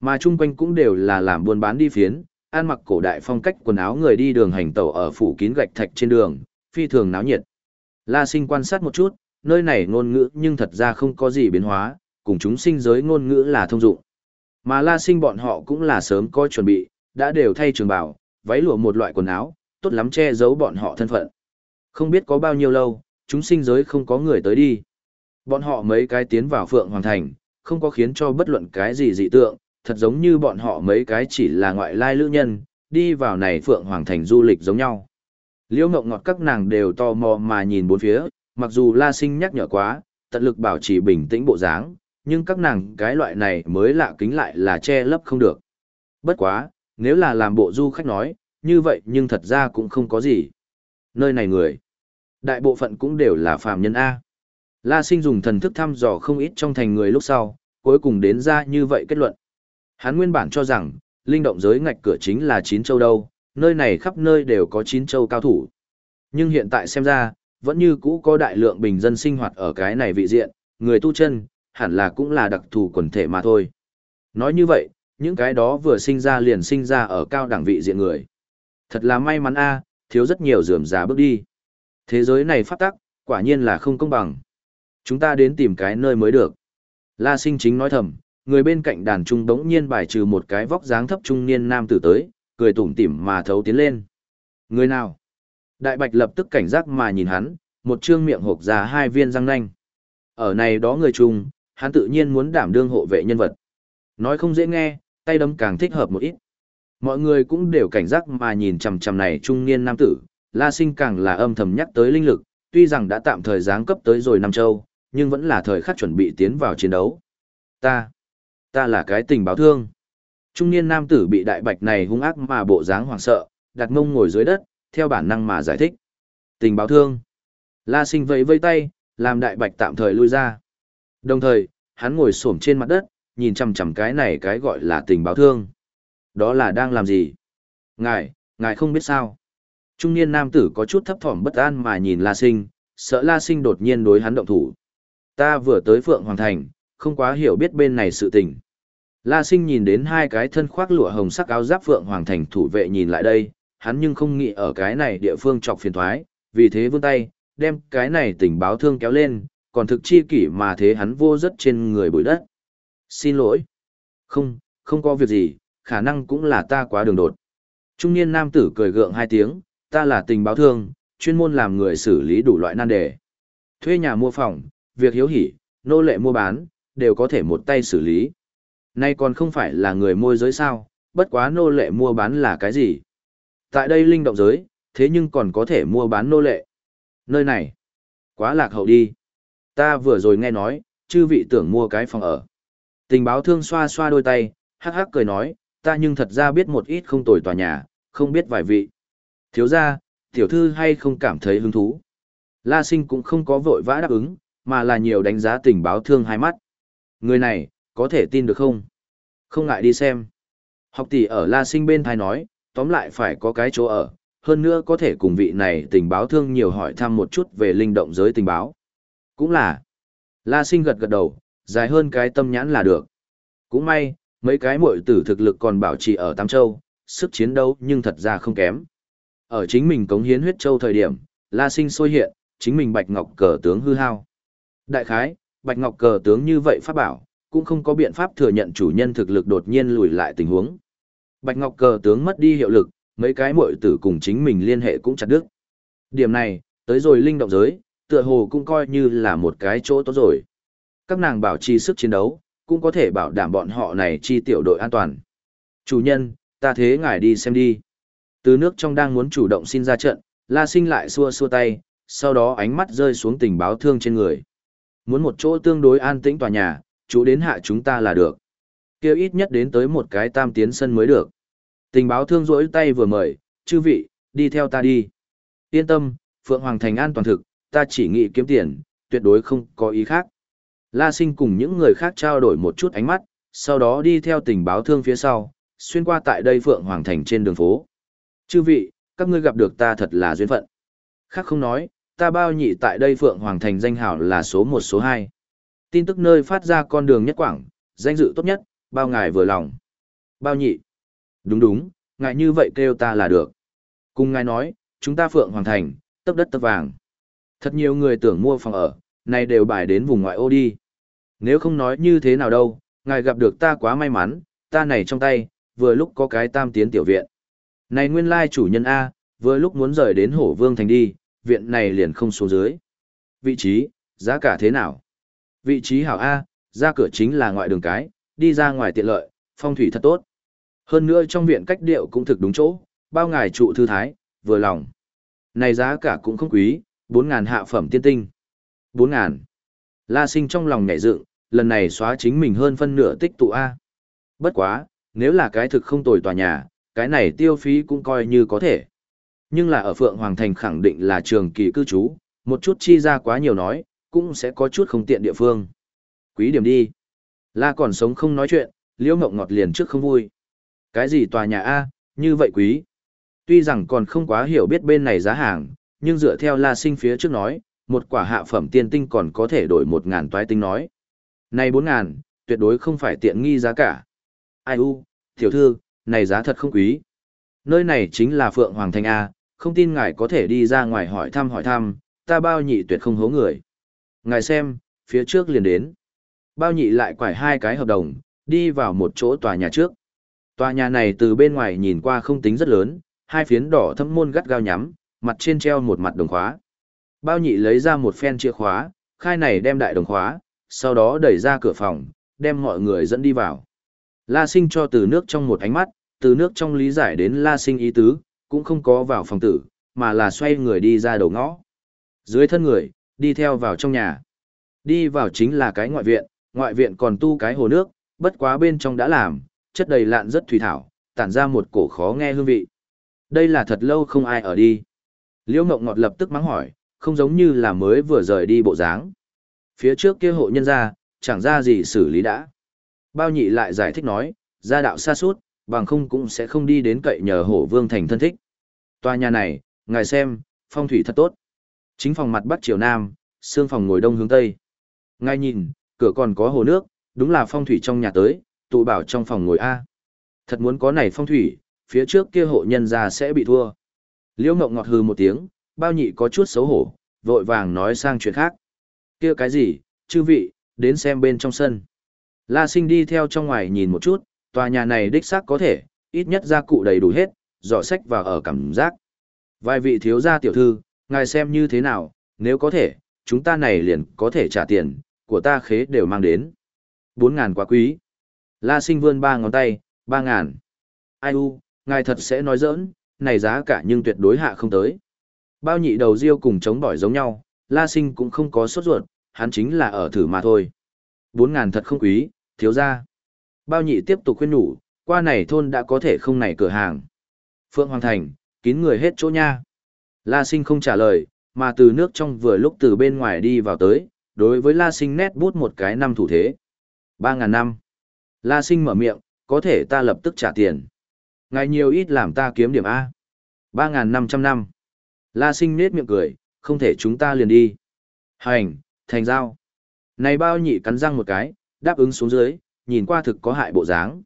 Mà chung quanh cũng đều là làm buôn bán đi phiến, ăn mặc cổ đại phong cách quần áo người đi đường hành tẩu ở phủ kín gạch thạch trên đường, phi thường náo nhiệt. La Sinh quan sát một chút, nơi này ngôn ngữ nhưng thật ra không có gì biến hóa, cùng chúng sinh giới ngôn ngữ là thông dụng. Mà La Sinh bọn họ cũng là sớm có chuẩn bị, đã đều thay trường bào, váy lụa một loại quần áo, tốt lắm che giấu bọn họ thân phận. Không biết có bao nhiêu lâu, chúng sinh giới không có người tới đi. Bọn họ mấy cái tiến vào Phượng Hoàng Thành, không có khiến cho bất luận cái gì dị tượng, thật giống như bọn họ mấy cái chỉ là ngoại lai lữ nhân, đi vào này Phượng Hoàng Thành du lịch giống nhau. Liễu Ngọc Ngọt các nàng đều tò mò mà nhìn bốn phía, mặc dù La Sinh nhắc nhở quá, tận lực bảo trì bình tĩnh bộ dáng, nhưng các nàng cái loại này mới lạ kính lại là che lấp không được. Bất quá, nếu là làm bộ du khách nói, như vậy nhưng thật ra cũng không có gì. Nơi này người, đại bộ phận cũng đều là phàm nhân A. La Sinh dùng thần thức thăm dò không ít trong thành người lúc sau, cuối cùng đến ra như vậy kết luận. Hắn nguyên bản cho rằng, linh động giới ngạch cửa chính là chín châu đâu, nơi này khắp nơi đều có chín châu cao thủ. Nhưng hiện tại xem ra, vẫn như cũ có đại lượng bình dân sinh hoạt ở cái này vị diện, người tu chân, hẳn là cũng là đặc thù quần thể mà thôi. Nói như vậy, những cái đó vừa sinh ra liền sinh ra ở cao đẳng vị diện người. Thật là may mắn a, thiếu rất nhiều rườm rà bước đi. Thế giới này phát tắc, quả nhiên là không công bằng. Chúng ta đến tìm cái nơi mới được. La sinh chính nói thầm, người bên cạnh đàn trung đống nhiên bài trừ một cái vóc dáng thấp trung niên nam tử tới, cười tủm tỉm mà thấu tiến lên. Người nào? Đại bạch lập tức cảnh giác mà nhìn hắn, một trương miệng hộp ra hai viên răng nanh. Ở này đó người trung hắn tự nhiên muốn đảm đương hộ vệ nhân vật. Nói không dễ nghe, tay đấm càng thích hợp một ít. Mọi người cũng đều cảnh giác mà nhìn chằm chằm này trung niên nam tử, La Sinh càng là âm thầm nhắc tới linh lực, tuy rằng đã tạm thời giáng cấp tới rồi năm châu, nhưng vẫn là thời khắc chuẩn bị tiến vào chiến đấu. Ta, ta là cái tình báo thương. Trung niên nam tử bị đại bạch này hung ác mà bộ dáng hoảng sợ, đặt mông ngồi dưới đất, theo bản năng mà giải thích. Tình báo thương. La sinh vẫy vây tay, làm đại bạch tạm thời lui ra. Đồng thời, hắn ngồi xổm trên mặt đất, nhìn chằm chằm cái này cái gọi là tình báo thương. Đó là đang làm gì? Ngài, ngài không biết sao. Trung niên nam tử có chút thấp thỏm bất an mà nhìn La Sinh, sợ La Sinh đột nhiên đối hắn động thủ. Ta vừa tới Phượng Hoàng Thành, không quá hiểu biết bên này sự tình. La Sinh nhìn đến hai cái thân khoác lụa hồng sắc áo giáp Phượng Hoàng Thành thủ vệ nhìn lại đây, hắn nhưng không nghĩ ở cái này địa phương chọc phiền thoái, vì thế vươn tay, đem cái này tình báo thương kéo lên, còn thực chi kỷ mà thế hắn vô rất trên người bụi đất. Xin lỗi. Không, không có việc gì, khả năng cũng là ta quá đường đột. Trung niên nam tử cười gượng hai tiếng, ta là tình báo thương, chuyên môn làm người xử lý đủ loại nan đề. Thuê nhà mua phòng, việc hiếu hỉ, nô lệ mua bán, đều có thể một tay xử lý. Nay còn không phải là người môi giới sao, bất quá nô lệ mua bán là cái gì? Tại đây linh động giới, thế nhưng còn có thể mua bán nô lệ. Nơi này, quá lạc hậu đi. Ta vừa rồi nghe nói, chư vị tưởng mua cái phòng ở. Tình báo thương xoa xoa đôi tay, hắc hắc cười nói, ta nhưng thật ra biết một ít không tồi tòa nhà, không biết vài vị. Thiếu ra, tiểu thư hay không cảm thấy hứng thú. La sinh cũng không có vội vã đáp ứng, mà là nhiều đánh giá tình báo thương hai mắt. Người này, có thể tin được không? Không ngại đi xem. Học tỷ ở La sinh bên thai nói, tóm lại phải có cái chỗ ở, hơn nữa có thể cùng vị này tình báo thương nhiều hỏi thăm một chút về linh động giới tình báo. Cũng là, La sinh gật gật đầu, dài hơn cái tâm nhãn là được. Cũng may, mấy cái muội tử thực lực còn bảo trì ở Tam Châu, sức chiến đấu nhưng thật ra không kém. Ở chính mình cống hiến huyết châu thời điểm, La Sinh sôi hiện, chính mình Bạch Ngọc cờ tướng hư hao. Đại khái, Bạch Ngọc cờ tướng như vậy pháp bảo, cũng không có biện pháp thừa nhận chủ nhân thực lực đột nhiên lùi lại tình huống. Bạch Ngọc cờ tướng mất đi hiệu lực, mấy cái muội tử cùng chính mình liên hệ cũng chặt đứt. Điểm này, tới rồi linh động giới, tựa hồ cũng coi như là một cái chỗ tốt rồi. Các nàng bảo trì sức chiến đấu, cũng có thể bảo đảm bọn họ này chi tiểu đội an toàn. Chủ nhân, ta thế ngài đi xem đi. Từ nước trong đang muốn chủ động xin ra trận, La Sinh lại xua xua tay, sau đó ánh mắt rơi xuống tình báo thương trên người. Muốn một chỗ tương đối an tĩnh tòa nhà, chú đến hạ chúng ta là được. Kêu ít nhất đến tới một cái tam tiến sân mới được. Tình báo thương rỗi tay vừa mời, chư vị, đi theo ta đi. Yên tâm, Phượng Hoàng Thành an toàn thực, ta chỉ nghĩ kiếm tiền, tuyệt đối không có ý khác. La Sinh cùng những người khác trao đổi một chút ánh mắt, sau đó đi theo tình báo thương phía sau, xuyên qua tại đây Phượng Hoàng Thành trên đường phố. Chư vị, các ngươi gặp được ta thật là duyên phận. Khác không nói, ta bao nhị tại đây Phượng Hoàng Thành danh hảo là số một số hai. Tin tức nơi phát ra con đường nhất quảng, danh dự tốt nhất, bao ngài vừa lòng. Bao nhị. Đúng đúng, ngài như vậy kêu ta là được. Cùng ngài nói, chúng ta Phượng Hoàng Thành, tấp đất tấp vàng. Thật nhiều người tưởng mua phòng ở, này đều bài đến vùng ngoại ô đi. Nếu không nói như thế nào đâu, ngài gặp được ta quá may mắn, ta này trong tay, vừa lúc có cái tam tiến tiểu viện. Này nguyên lai chủ nhân A, vừa lúc muốn rời đến hổ vương thành đi, viện này liền không xuống dưới. Vị trí, giá cả thế nào? Vị trí hảo A, ra cửa chính là ngoại đường cái, đi ra ngoài tiện lợi, phong thủy thật tốt. Hơn nữa trong viện cách điệu cũng thực đúng chỗ, bao ngài trụ thư thái, vừa lòng. Này giá cả cũng không quý, 4.000 hạ phẩm tiên tinh. 4.000. La sinh trong lòng nhảy dựng, lần này xóa chính mình hơn phân nửa tích tụ A. Bất quá, nếu là cái thực không tồi tòa nhà, cái này tiêu phí cũng coi như có thể. Nhưng là ở Phượng Hoàng Thành khẳng định là trường kỳ cư trú, một chút chi ra quá nhiều nói, cũng sẽ có chút không tiện địa phương. Quý điểm đi. La còn sống không nói chuyện, liễu mộng ngọt liền trước không vui. Cái gì tòa nhà A, như vậy quý. Tuy rằng còn không quá hiểu biết bên này giá hàng, nhưng dựa theo La sinh phía trước nói, một quả hạ phẩm tiên tinh còn có thể đổi một ngàn toái tinh nói. Này bốn ngàn, tuyệt đối không phải tiện nghi giá cả. Ai u, tiểu thư, này giá thật không quý. Nơi này chính là Phượng Hoàng Thành A, không tin ngài có thể đi ra ngoài hỏi thăm hỏi thăm, ta bao nhị tuyệt không hố người. Ngài xem, phía trước liền đến. Bao nhị lại quải hai cái hợp đồng, đi vào một chỗ tòa nhà trước. Tòa nhà này từ bên ngoài nhìn qua không tính rất lớn, hai phiến đỏ thâm môn gắt gao nhắm, mặt trên treo một mặt đồng khóa. Bao nhị lấy ra một phen chìa khóa, khai này đem đại đồng khóa, sau đó đẩy ra cửa phòng, đem mọi người dẫn đi vào. La sinh cho từ nước trong một ánh mắt, từ nước trong lý giải đến la sinh ý tứ, cũng không có vào phòng tử, mà là xoay người đi ra đầu ngõ. Dưới thân người, đi theo vào trong nhà. Đi vào chính là cái ngoại viện, ngoại viện còn tu cái hồ nước, bất quá bên trong đã làm, chất đầy lạn rất thủy thảo, tản ra một cổ khó nghe hương vị. Đây là thật lâu không ai ở đi. Liễu Ngộng Ngọt lập tức mắng hỏi, không giống như là mới vừa rời đi bộ dáng. Phía trước kia hộ nhân ra, chẳng ra gì xử lý đã. Bao nhị lại giải thích nói, gia đạo xa suốt, bằng không cũng sẽ không đi đến cậy nhờ hổ vương thành thân thích. Tòa nhà này, ngài xem, phong thủy thật tốt. Chính phòng mặt bắc chiều nam, xương phòng ngồi đông hướng tây. Ngài nhìn, cửa còn có hồ nước, đúng là phong thủy trong nhà tới, tụ bảo trong phòng ngồi A. Thật muốn có này phong thủy, phía trước kia hộ nhân ra sẽ bị thua. Liễu Ngộng ngọt hừ một tiếng, bao nhị có chút xấu hổ, vội vàng nói sang chuyện khác. Kia cái gì, chư vị, đến xem bên trong sân. La sinh đi theo trong ngoài nhìn một chút, tòa nhà này đích xác có thể, ít nhất gia cụ đầy đủ hết, dọ sách và ở cảm giác. Vài vị thiếu gia tiểu thư, ngài xem như thế nào, nếu có thể, chúng ta này liền có thể trả tiền, của ta khế đều mang đến. Bốn ngàn quá quý. La sinh vươn ba ngón tay, ba ngàn. Ai u, ngài thật sẽ nói giỡn, này giá cả nhưng tuyệt đối hạ không tới. Bao nhị đầu riêu cùng chống bỏi giống nhau, la sinh cũng không có sốt ruột, hắn chính là ở thử mà thôi. Bốn ngàn thật không quý, thiếu ra. Bao nhị tiếp tục khuyên nhủ, qua này thôn đã có thể không này cửa hàng. Phượng Hoàng Thành, kín người hết chỗ nha. La sinh không trả lời, mà từ nước trong vừa lúc từ bên ngoài đi vào tới, đối với La sinh nét bút một cái năm thủ thế. Ba ngàn năm. La sinh mở miệng, có thể ta lập tức trả tiền. Ngài nhiều ít làm ta kiếm điểm A. Ba ngàn năm trăm năm. La sinh nết miệng cười, không thể chúng ta liền đi. Hành, thành giao. Này bao nhị cắn răng một cái, đáp ứng xuống dưới, nhìn qua thực có hại bộ dáng.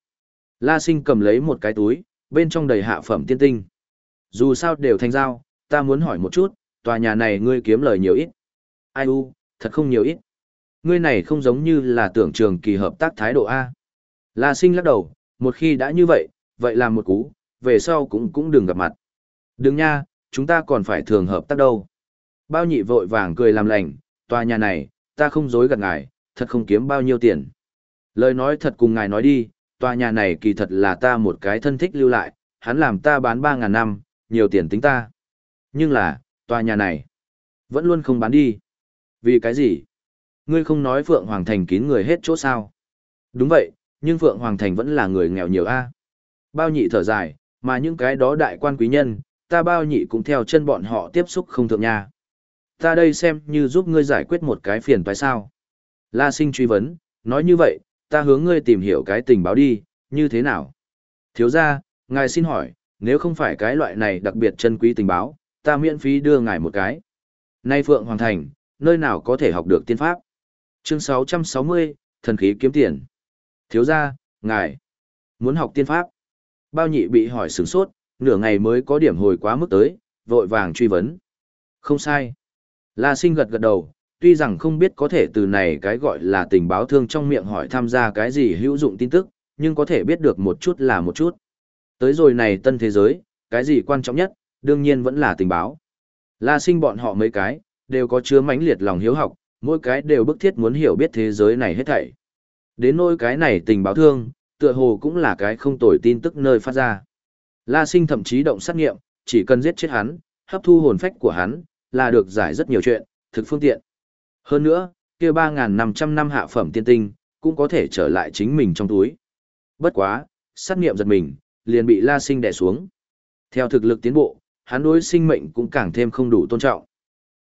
La sinh cầm lấy một cái túi, bên trong đầy hạ phẩm tiên tinh. Dù sao đều thành giao, ta muốn hỏi một chút, tòa nhà này ngươi kiếm lời nhiều ít. Ai u, thật không nhiều ít. Ngươi này không giống như là tưởng trường kỳ hợp tác thái độ A. La sinh lắc đầu, một khi đã như vậy, vậy làm một cú, về sau cũng cũng đừng gặp mặt. Đừng nha, chúng ta còn phải thường hợp tác đâu. Bao nhị vội vàng cười làm lành, tòa nhà này, ta không dối gạt ngài, thật không kiếm bao nhiêu tiền. Lời nói thật cùng ngài nói đi, tòa nhà này kỳ thật là ta một cái thân thích lưu lại, hắn làm ta bán 3.000 năm, nhiều tiền tính ta. Nhưng là, tòa nhà này, vẫn luôn không bán đi. Vì cái gì? Ngươi không nói Phượng Hoàng Thành kín người hết chỗ sao? Đúng vậy, nhưng Phượng Hoàng Thành vẫn là người nghèo nhiều a. Bao nhị thở dài, mà những cái đó đại quan quý nhân, ta bao nhị cũng theo chân bọn họ tiếp xúc không thượng nha. Ta đây xem như giúp ngươi giải quyết một cái phiền toái sao. La sinh truy vấn, nói như vậy, ta hướng ngươi tìm hiểu cái tình báo đi, như thế nào? Thiếu ra, ngài xin hỏi, nếu không phải cái loại này đặc biệt chân quý tình báo, ta miễn phí đưa ngài một cái. Nay Phượng Hoàng Thành, nơi nào có thể học được tiên pháp? Chương 660, thần khí kiếm tiền. Thiếu ra, ngài, muốn học tiên pháp. Bao nhị bị hỏi sửng sốt, nửa ngày mới có điểm hồi quá mức tới, vội vàng truy vấn. Không sai. La sinh gật gật đầu, tuy rằng không biết có thể từ này cái gọi là tình báo thương trong miệng hỏi tham gia cái gì hữu dụng tin tức, nhưng có thể biết được một chút là một chút. Tới rồi này tân thế giới, cái gì quan trọng nhất, đương nhiên vẫn là tình báo. La sinh bọn họ mấy cái, đều có chứa mãnh liệt lòng hiếu học, mỗi cái đều bức thiết muốn hiểu biết thế giới này hết thảy. Đến nỗi cái này tình báo thương, tựa hồ cũng là cái không tồi tin tức nơi phát ra. La sinh thậm chí động sát nghiệm, chỉ cần giết chết hắn, hấp thu hồn phách của hắn, là được giải rất nhiều chuyện, thực phương tiện. Hơn nữa, kia 3.500 năm hạ phẩm tiên tinh, cũng có thể trở lại chính mình trong túi. Bất quá, sát nghiệm giật mình, liền bị La Sinh đè xuống. Theo thực lực tiến bộ, hắn đối sinh mệnh cũng càng thêm không đủ tôn trọng.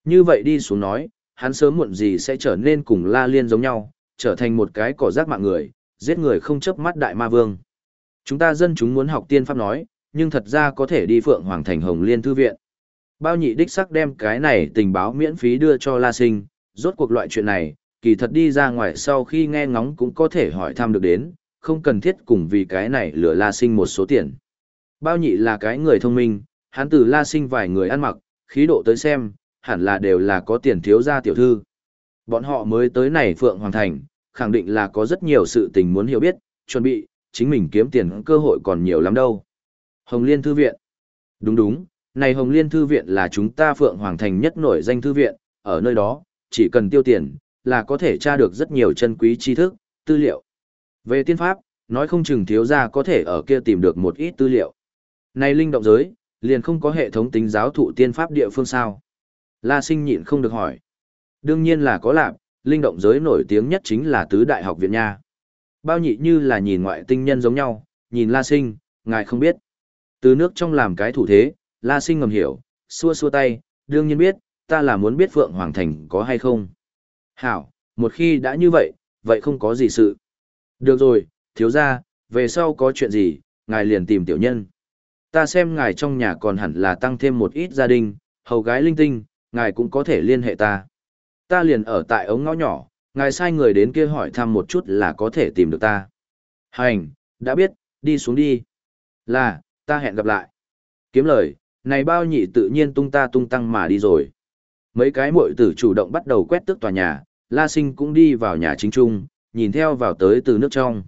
Như vậy đi xuống nói, hắn sớm muộn gì sẽ trở nên cùng La Liên giống nhau, trở thành một cái cỏ rác mạng người, giết người không chấp mắt đại ma vương. Chúng ta dân chúng muốn học tiên pháp nói, nhưng thật ra có thể đi Phượng Hoàng Thành Hồng Liên Thư Viện. Bao nhị đích sắc đem cái này tình báo miễn phí đưa cho La Sinh, rốt cuộc loại chuyện này, kỳ thật đi ra ngoài sau khi nghe ngóng cũng có thể hỏi thăm được đến, không cần thiết cùng vì cái này lừa La Sinh một số tiền. Bao nhị là cái người thông minh, hắn từ La Sinh vài người ăn mặc, khí độ tới xem, hẳn là đều là có tiền thiếu gia tiểu thư. Bọn họ mới tới này Phượng Hoàng Thành, khẳng định là có rất nhiều sự tình muốn hiểu biết, chuẩn bị, chính mình kiếm tiền cơ hội còn nhiều lắm đâu. Hồng Liên Thư Viện Đúng đúng, này Hồng Liên Thư Viện là chúng ta Phượng Hoàng Thành nhất nổi danh thư viện, ở nơi đó, chỉ cần tiêu tiền, là có thể tra được rất nhiều chân quý tri thức, tư liệu. Về tiên pháp, nói không chừng thiếu gia có thể ở kia tìm được một ít tư liệu. Này linh động giới, liền không có hệ thống tính giáo thụ tiên pháp địa phương sao? La sinh nhịn không được hỏi. Đương nhiên là có lạc, linh động giới nổi tiếng nhất chính là tứ đại học viện nha. Bao nhị như là nhìn ngoại tinh nhân giống nhau, nhìn La sinh, ngài không biết. Từ nước trong làm cái thủ thế, La sinh ngầm hiểu, xua xua tay, đương nhiên biết, ta là muốn biết Phượng Hoàng Thành có hay không. Hảo, một khi đã như vậy, vậy không có gì sự. Được rồi, thiếu ra, về sau có chuyện gì, ngài liền tìm tiểu nhân. Ta xem ngài trong nhà còn hẳn là tăng thêm một ít gia đình, hầu gái linh tinh, ngài cũng có thể liên hệ ta. Ta liền ở tại ống ngõ nhỏ, ngài sai người đến kia hỏi thăm một chút là có thể tìm được ta. Hành, đã biết, đi xuống đi. Là, ta hẹn gặp lại. Kiếm lời, này bao nhị tự nhiên tung ta tung tăng mà đi rồi. Mấy cái muội tử chủ động bắt đầu quét tước tòa nhà, La Sinh cũng đi vào nhà chính trung, nhìn theo vào tới từ nước trong.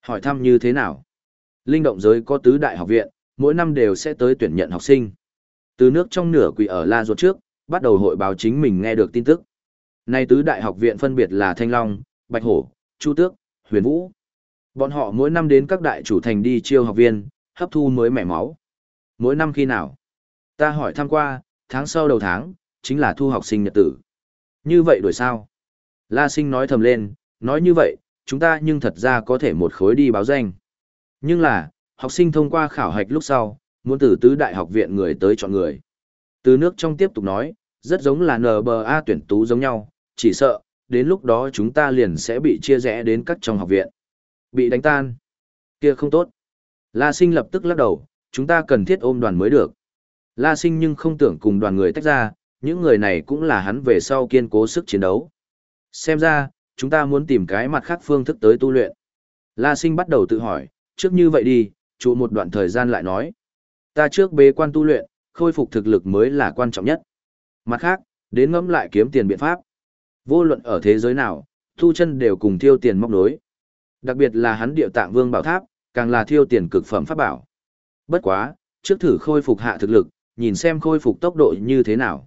Hỏi thăm như thế nào? Linh động giới có tứ đại học viện, mỗi năm đều sẽ tới tuyển nhận học sinh. Từ nước trong nửa quỷ ở La Ruột trước, bắt đầu hội báo chính mình nghe được tin tức. Nay tứ đại học viện phân biệt là Thanh Long, Bạch Hổ, Chu Tước, Huyền Vũ. Bọn họ mỗi năm đến các đại chủ thành đi chiêu học viên, hấp thu mới mẻ máu. Mỗi năm khi nào? Ta hỏi thăm qua, tháng sau đầu tháng, chính là thu học sinh nhật tử. Như vậy đổi sao? La sinh nói thầm lên, nói như vậy, chúng ta nhưng thật ra có thể một khối đi báo danh. Nhưng là, học sinh thông qua khảo hạch lúc sau, muốn từ tứ đại học viện người tới chọn người. Từ nước trong tiếp tục nói, rất giống là NBA tuyển tú giống nhau, chỉ sợ, đến lúc đó chúng ta liền sẽ bị chia rẽ đến các trong học viện. Bị đánh tan. Kia không tốt. La sinh lập tức lắc đầu, chúng ta cần thiết ôm đoàn mới được. La sinh nhưng không tưởng cùng đoàn người tách ra, những người này cũng là hắn về sau kiên cố sức chiến đấu. Xem ra, chúng ta muốn tìm cái mặt khác phương thức tới tu luyện. La sinh bắt đầu tự hỏi, trước như vậy đi, trụ một đoạn thời gian lại nói. Ta trước bế quan tu luyện, khôi phục thực lực mới là quan trọng nhất. Mặt khác, đến ngẫm lại kiếm tiền biện pháp. Vô luận ở thế giới nào, thu chân đều cùng thiêu tiền móc đối. Đặc biệt là hắn điệu tạng vương bảo tháp, càng là thiêu tiền cực phẩm pháp bảo. Bất quá, trước thử khôi phục hạ thực lực, nhìn xem khôi phục tốc độ như thế nào.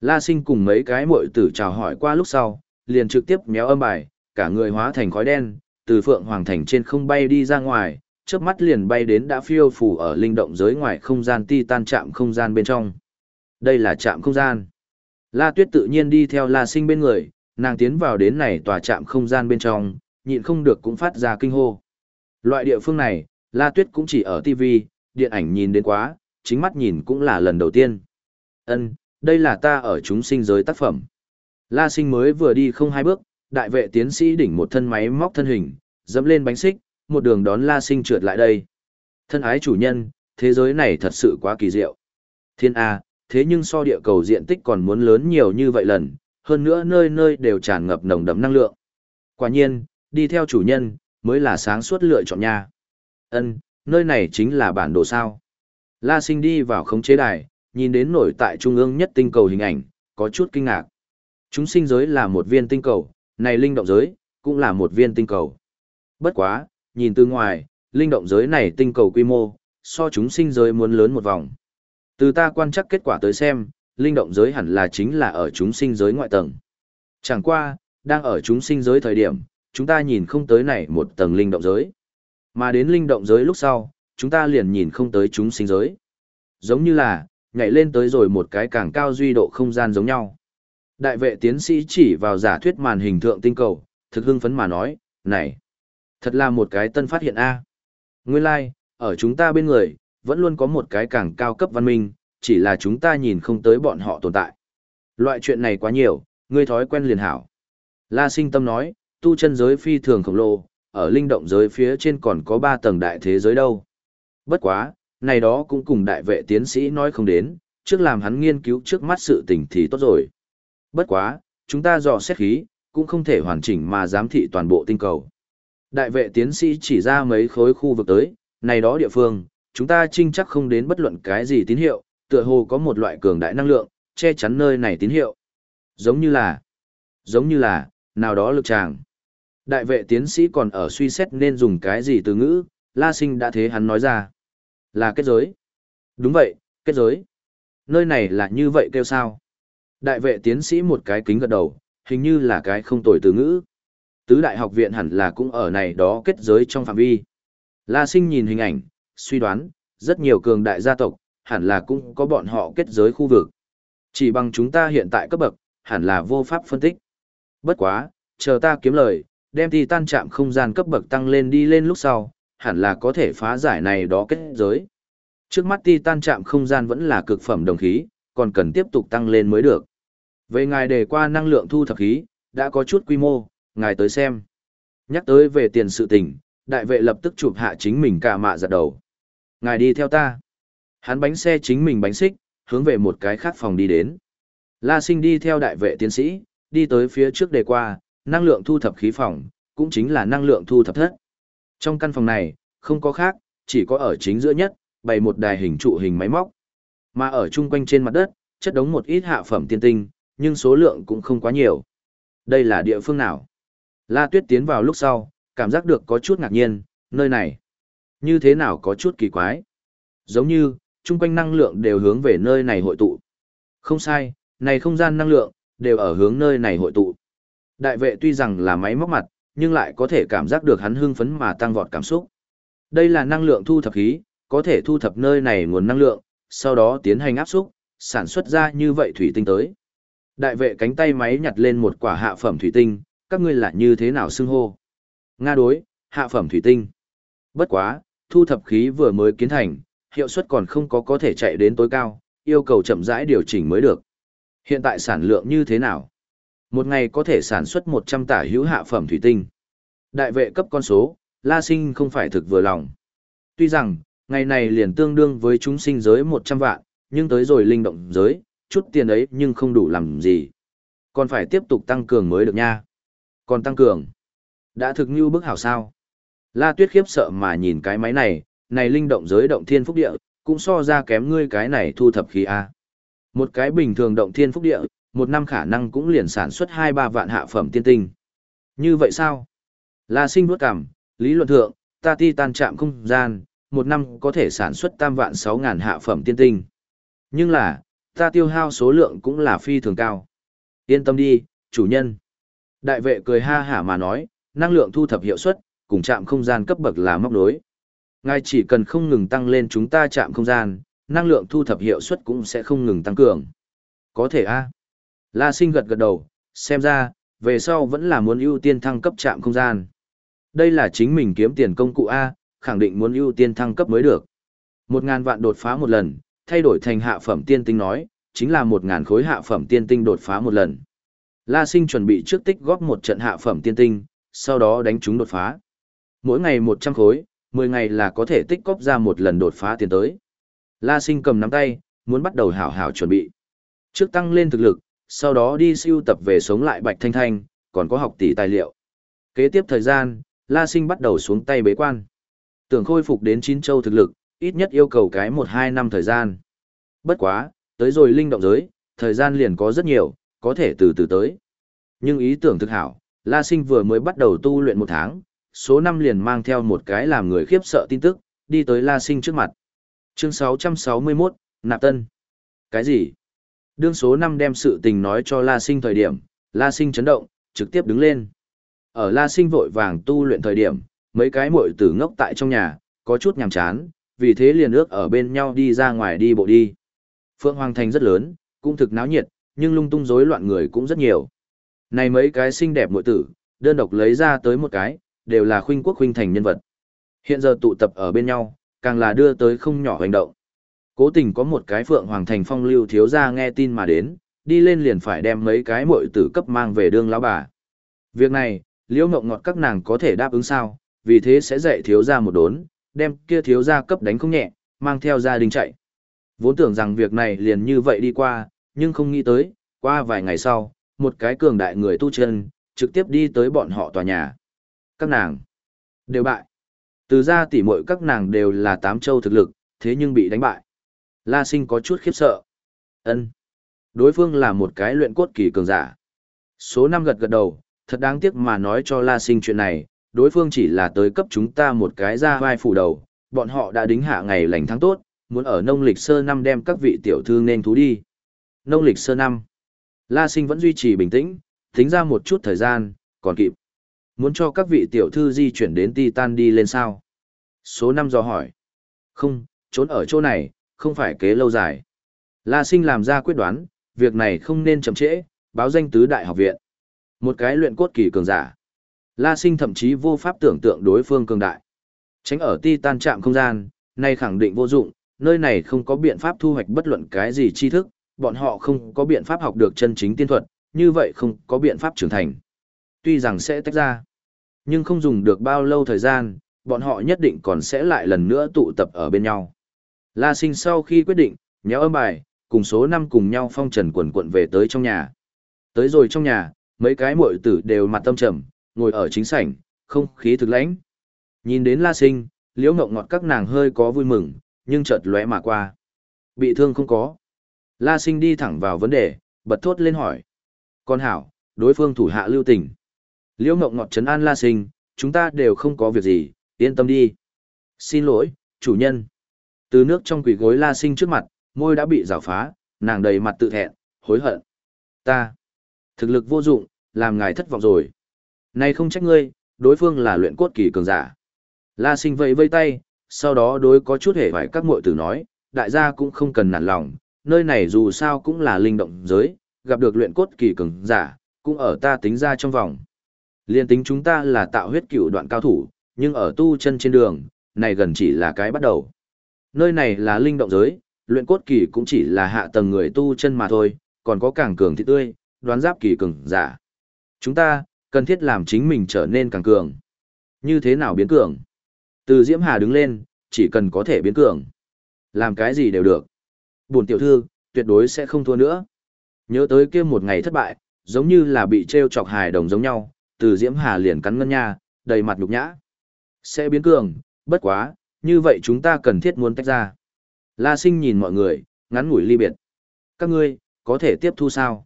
La sinh cùng mấy cái muội tử chào hỏi qua lúc sau, liền trực tiếp méo âm bài, cả người hóa thành khói đen, từ phượng hoàng thành trên không bay đi ra ngoài, chớp mắt liền bay đến đã phiêu phủ ở linh động giới ngoài không gian ti tan chạm không gian bên trong. Đây là chạm không gian. La Tuyết tự nhiên đi theo La Sinh bên người, nàng tiến vào đến này tòa trạm không gian bên trong, nhịn không được cũng phát ra kinh hô. Loại địa phương này, La Tuyết cũng chỉ ở TV, điện ảnh nhìn đến quá, chính mắt nhìn cũng là lần đầu tiên. Ân, đây là ta ở chúng sinh giới tác phẩm. La Sinh mới vừa đi không hai bước, đại vệ tiến sĩ đỉnh một thân máy móc thân hình, dẫm lên bánh xích, một đường đón La Sinh trượt lại đây. Thân ái chủ nhân, thế giới này thật sự quá kỳ diệu. Thiên A, thế nhưng so địa cầu diện tích còn muốn lớn nhiều như vậy lần, hơn nữa nơi nơi đều tràn ngập nồng đậm năng lượng. Quả nhiên, đi theo chủ nhân, mới là sáng suốt lựa chọn nha. Ân, nơi này chính là bản đồ sao. La sinh đi vào khống chế đài, nhìn đến nổi tại trung ương nhất tinh cầu hình ảnh, có chút kinh ngạc. Chúng sinh giới là một viên tinh cầu, này linh động giới, cũng là một viên tinh cầu. Bất quá, nhìn từ ngoài, linh động giới này tinh cầu quy mô, so chúng sinh giới muốn lớn một vòng. Từ ta quan chắc kết quả tới xem, linh động giới hẳn là chính là ở chúng sinh giới ngoại tầng. Chẳng qua, đang ở chúng sinh giới thời điểm, chúng ta nhìn không tới này một tầng linh động giới. Mà đến linh động giới lúc sau, chúng ta liền nhìn không tới chúng sinh giới. Giống như là, nhảy lên tới rồi một cái càng cao duy độ không gian giống nhau. Đại vệ tiến sĩ chỉ vào giả thuyết màn hình thượng tinh cầu, thực hưng phấn mà nói, này, thật là một cái tân phát hiện A. Nguyên lai, like, ở chúng ta bên người, vẫn luôn có một cái càng cao cấp văn minh, chỉ là chúng ta nhìn không tới bọn họ tồn tại. Loại chuyện này quá nhiều, ngươi thói quen liền hảo. La sinh tâm nói, tu chân giới phi thường khổng lồ, ở linh động giới phía trên còn có 3 tầng đại thế giới đâu. Bất quá, này đó cũng cùng đại vệ tiến sĩ nói không đến, trước làm hắn nghiên cứu trước mắt sự tình thì tốt rồi. Bất quá, chúng ta dò xét khí, cũng không thể hoàn chỉnh mà giám thị toàn bộ tinh cầu. Đại vệ tiến sĩ chỉ ra mấy khối khu vực tới, này đó địa phương, chúng ta trinh chắc không đến bất luận cái gì tín hiệu, tựa hồ có một loại cường đại năng lượng, che chắn nơi này tín hiệu. Giống như là, giống như là, nào đó lực tràng. Đại vệ tiến sĩ còn ở suy xét nên dùng cái gì từ ngữ, La Sinh đã thế hắn nói ra. Là kết giới. Đúng vậy, kết giới. Nơi này là như vậy kêu sao. Đại vệ tiến sĩ một cái kính gật đầu, hình như là cái không tồi từ ngữ. Tứ đại học viện hẳn là cũng ở này đó kết giới trong phạm vi. La sinh nhìn hình ảnh, suy đoán, rất nhiều cường đại gia tộc, hẳn là cũng có bọn họ kết giới khu vực. Chỉ bằng chúng ta hiện tại cấp bậc, hẳn là vô pháp phân tích. Bất quá, chờ ta kiếm lời, đem thì tan chạm không gian cấp bậc tăng lên đi lên lúc sau, hẳn là có thể phá giải này đó kết giới. Trước mắt ti tan chạm không gian vẫn là cực phẩm đồng khí, còn cần tiếp tục tăng lên mới được. Về ngài đề qua năng lượng thu thập khí, đã có chút quy mô, ngài tới xem. Nhắc tới về tiền sự tình, đại vệ lập tức chụp hạ chính mình cả mạ giật đầu. Ngài đi theo ta. Hắn bánh xe chính mình bánh xích, hướng về một cái khác phòng đi đến. La sinh đi theo đại vệ tiến sĩ, đi tới phía trước đề qua, năng lượng thu thập khí phòng, cũng chính là năng lượng thu thập thất. Trong căn phòng này, không có khác, chỉ có ở chính giữa nhất, bày một đài hình trụ hình máy móc. Mà ở chung quanh trên mặt đất, chất đống một ít hạ phẩm tiên tinh, nhưng số lượng cũng không quá nhiều. Đây là địa phương nào? La Tuyết tiến vào lúc sau, cảm giác được có chút ngạc nhiên, nơi này. Như thế nào có chút kỳ quái? Giống như, chung quanh năng lượng đều hướng về nơi này hội tụ. Không sai, này không gian năng lượng, đều ở hướng nơi này hội tụ. Đại vệ tuy rằng là máy móc mặt, nhưng lại có thể cảm giác được hắn hưng phấn mà tăng vọt cảm xúc. Đây là năng lượng thu thập khí, có thể thu thập nơi này nguồn năng lượng, sau đó tiến hành áp xúc, sản xuất ra như vậy thủy tinh tới. Đại vệ cánh tay máy nhặt lên một quả hạ phẩm thủy tinh, các ngươi là như thế nào xưng hô? Nga đối, hạ phẩm thủy tinh. Bất quá, thu thập khí vừa mới kiến thành, hiệu suất còn không có có thể chạy đến tối cao, yêu cầu chậm rãi điều chỉnh mới được. Hiện tại sản lượng như thế nào? Một ngày có thể sản xuất 100 tả hữu hạ phẩm thủy tinh. Đại vệ cấp con số, La Sinh không phải thực vừa lòng. Tuy rằng, ngày này liền tương đương với chúng sinh giới 100 vạn, nhưng tới rồi linh động giới, chút tiền ấy nhưng không đủ làm gì. Còn phải tiếp tục tăng cường mới được nha. Còn tăng cường. Đã thực như bức hảo sao. La Tuyết khiếp sợ mà nhìn cái máy này, này linh động giới động thiên phúc địa, cũng so ra kém ngươi cái này thu thập khí A. Một cái bình thường động thiên phúc địa, một năm khả năng cũng liền sản xuất 2-3 vạn hạ phẩm tiên tinh. Như vậy sao? La sinh bước cảm, lý luận thượng, ta ti tan chạm không gian, một năm có thể sản xuất tam vạn 6 ngàn hạ phẩm tiên tinh. Nhưng là, ta tiêu hao số lượng cũng là phi thường cao. Yên tâm đi, chủ nhân. Đại vệ cười ha hả mà nói, năng lượng thu thập hiệu suất, cùng chạm không gian cấp bậc là móc đối. Ngài chỉ cần không ngừng tăng lên chúng ta chạm không gian, năng lượng thu thập hiệu suất cũng sẽ không ngừng tăng cường. Có thể a La sinh gật gật đầu, xem ra, về sau vẫn là muốn ưu tiên thăng cấp chạm không gian. Đây là chính mình kiếm tiền công cụ A, khẳng định muốn ưu tiên thăng cấp mới được. Một ngàn vạn đột phá một lần, thay đổi thành hạ phẩm tiên tinh nói, chính là một ngàn khối hạ phẩm tiên tinh đột phá một lần. La sinh chuẩn bị trước tích góp một trận hạ phẩm tiên tinh, sau đó đánh chúng đột phá. Mỗi ngày một trăm khối, mười ngày là có thể tích cóp ra một lần đột phá tiền tới. La sinh cầm nắm tay, muốn bắt đầu hảo hảo chuẩn bị. Trước tăng lên thực lực, sau đó đi siêu tập về sống lại Bạch Thanh Thanh, còn có học tỷ tài liệu. Kế tiếp thời gian, La Sinh bắt đầu xuống tay bế quan. Tưởng khôi phục đến chín châu thực lực, ít nhất yêu cầu cái một hai năm thời gian. Bất quá, tới rồi linh động giới, thời gian liền có rất nhiều, có thể từ từ tới. Nhưng ý tưởng thực hảo, La Sinh vừa mới bắt đầu tu luyện một tháng, số năm liền mang theo một cái làm người khiếp sợ tin tức, đi tới La Sinh trước mặt. Chương 661, Nạp Tân. Cái gì? Đương số 5 đem sự tình nói cho La Sinh thời điểm, La Sinh chấn động, trực tiếp đứng lên. Ở La Sinh vội vàng tu luyện thời điểm, mấy cái muội tử ngốc tại trong nhà, có chút nhàm chán, vì thế liền ước ở bên nhau đi ra ngoài đi bộ đi. Phượng Hoàng Thành rất lớn, cũng thực náo nhiệt, nhưng lung tung rối loạn người cũng rất nhiều. Này mấy cái xinh đẹp muội tử, đơn độc lấy ra tới một cái, đều là khuynh quốc khuynh thành nhân vật. Hiện giờ tụ tập ở bên nhau, càng là đưa tới không nhỏ hành động. Cố tình có một cái Phượng Hoàng Thành phong lưu thiếu gia nghe tin mà đến, đi lên liền phải đem mấy cái muội tử cấp mang về đương lão bà. Việc này, liễu mộng ngọt các nàng có thể đáp ứng sao, vì thế sẽ dạy thiếu gia một đốn, đem kia thiếu gia cấp đánh không nhẹ, mang theo gia đình chạy. Vốn tưởng rằng việc này liền như vậy đi qua, nhưng không nghĩ tới, qua vài ngày sau, một cái cường đại người tu chân, trực tiếp đi tới bọn họ tòa nhà. Các nàng đều bại. Từ ra tỉ muội các nàng đều là tám châu thực lực, thế nhưng bị đánh bại. La sinh có chút khiếp sợ. ân Đối phương là một cái luyện cốt kỳ cường giả. Số năm gật gật đầu, thật đáng tiếc mà nói cho La sinh chuyện này, đối phương chỉ là tới cấp chúng ta một cái ra vai phủ đầu, bọn họ đã đính hạ ngày lành tháng tốt, muốn ở nông lịch sơ năm đem các vị tiểu thư nên thú đi. Nông lịch sơ năm. La sinh vẫn duy trì bình tĩnh, tính ra một chút thời gian, còn kịp. Muốn cho các vị tiểu thư di chuyển đến Titan đi lên sao? Số 5 do hỏi. Không, trốn ở chỗ này, không phải kế lâu dài. La sinh làm ra quyết đoán, việc này không nên chậm trễ, báo danh tứ đại học viện. Một cái luyện cốt kỳ cường giả. La sinh thậm chí vô pháp tưởng tượng đối phương cường đại. Tránh ở Titan trạm không gian, nay khẳng định vô dụng, nơi này không có biện pháp thu hoạch bất luận cái gì tri thức, bọn họ không có biện pháp học được chân chính tiên thuật, như vậy không có biện pháp trưởng thành. Tuy rằng sẽ tách ra, nhưng không dùng được bao lâu thời gian, bọn họ nhất định còn sẽ lại lần nữa tụ tập ở bên nhau. La sinh sau khi quyết định, nhéo âm bài, cùng số năm cùng nhau phong trần quần quận về tới trong nhà. Tới rồi trong nhà, mấy cái muội tử đều mặt tâm trầm, ngồi ở chính sảnh, không khí thực lãnh. Nhìn đến La Sinh, liễu ngọng ngọt các nàng hơi có vui mừng, nhưng chợt lóe mà qua. Bị thương không có. La Sinh đi thẳng vào vấn đề, bật thốt lên hỏi. Con hảo, đối phương thủ hạ lưu tình. Liễu ngộng ngọt trấn an La Sinh, chúng ta đều không có việc gì, yên tâm đi. Xin lỗi, chủ nhân. Từ nước trong quỷ gối La Sinh trước mặt, môi đã bị rào phá, nàng đầy mặt tự thẹn, hối hận. Ta, thực lực vô dụng, làm ngài thất vọng rồi. Này không trách ngươi, đối phương là luyện cốt kỳ cường giả. La sinh vẫy vây tay, sau đó đối có chút hề vải các muội tử nói, đại gia cũng không cần nản lòng, nơi này dù sao cũng là linh động giới, gặp được luyện cốt kỳ cường giả, cũng ở ta tính ra trong vòng. Liên tính chúng ta là tạo huyết cửu đoạn cao thủ, nhưng ở tu chân trên đường, này gần chỉ là cái bắt đầu. Nơi này là linh động giới, luyện cốt kỳ cũng chỉ là hạ tầng người tu chân mà thôi, còn có càng cường thì tươi, đoán giáp kỳ cường giả. Chúng ta, cần thiết làm chính mình trở nên càng cường. Như thế nào biến cường? Từ Diễm Hà đứng lên, chỉ cần có thể biến cường. Làm cái gì đều được. Buồn tiểu thư, tuyệt đối sẽ không thua nữa. Nhớ tới kia một ngày thất bại, giống như là bị treo chọc hài đồng giống nhau, từ Diễm Hà liền cắn ngân nha, đầy mặt nhục nhã. Sẽ biến cường, bất quá, như vậy chúng ta cần thiết muốn tách ra. La sinh nhìn mọi người, ngắn ngủi ly biệt. Các ngươi, có thể tiếp thu sao?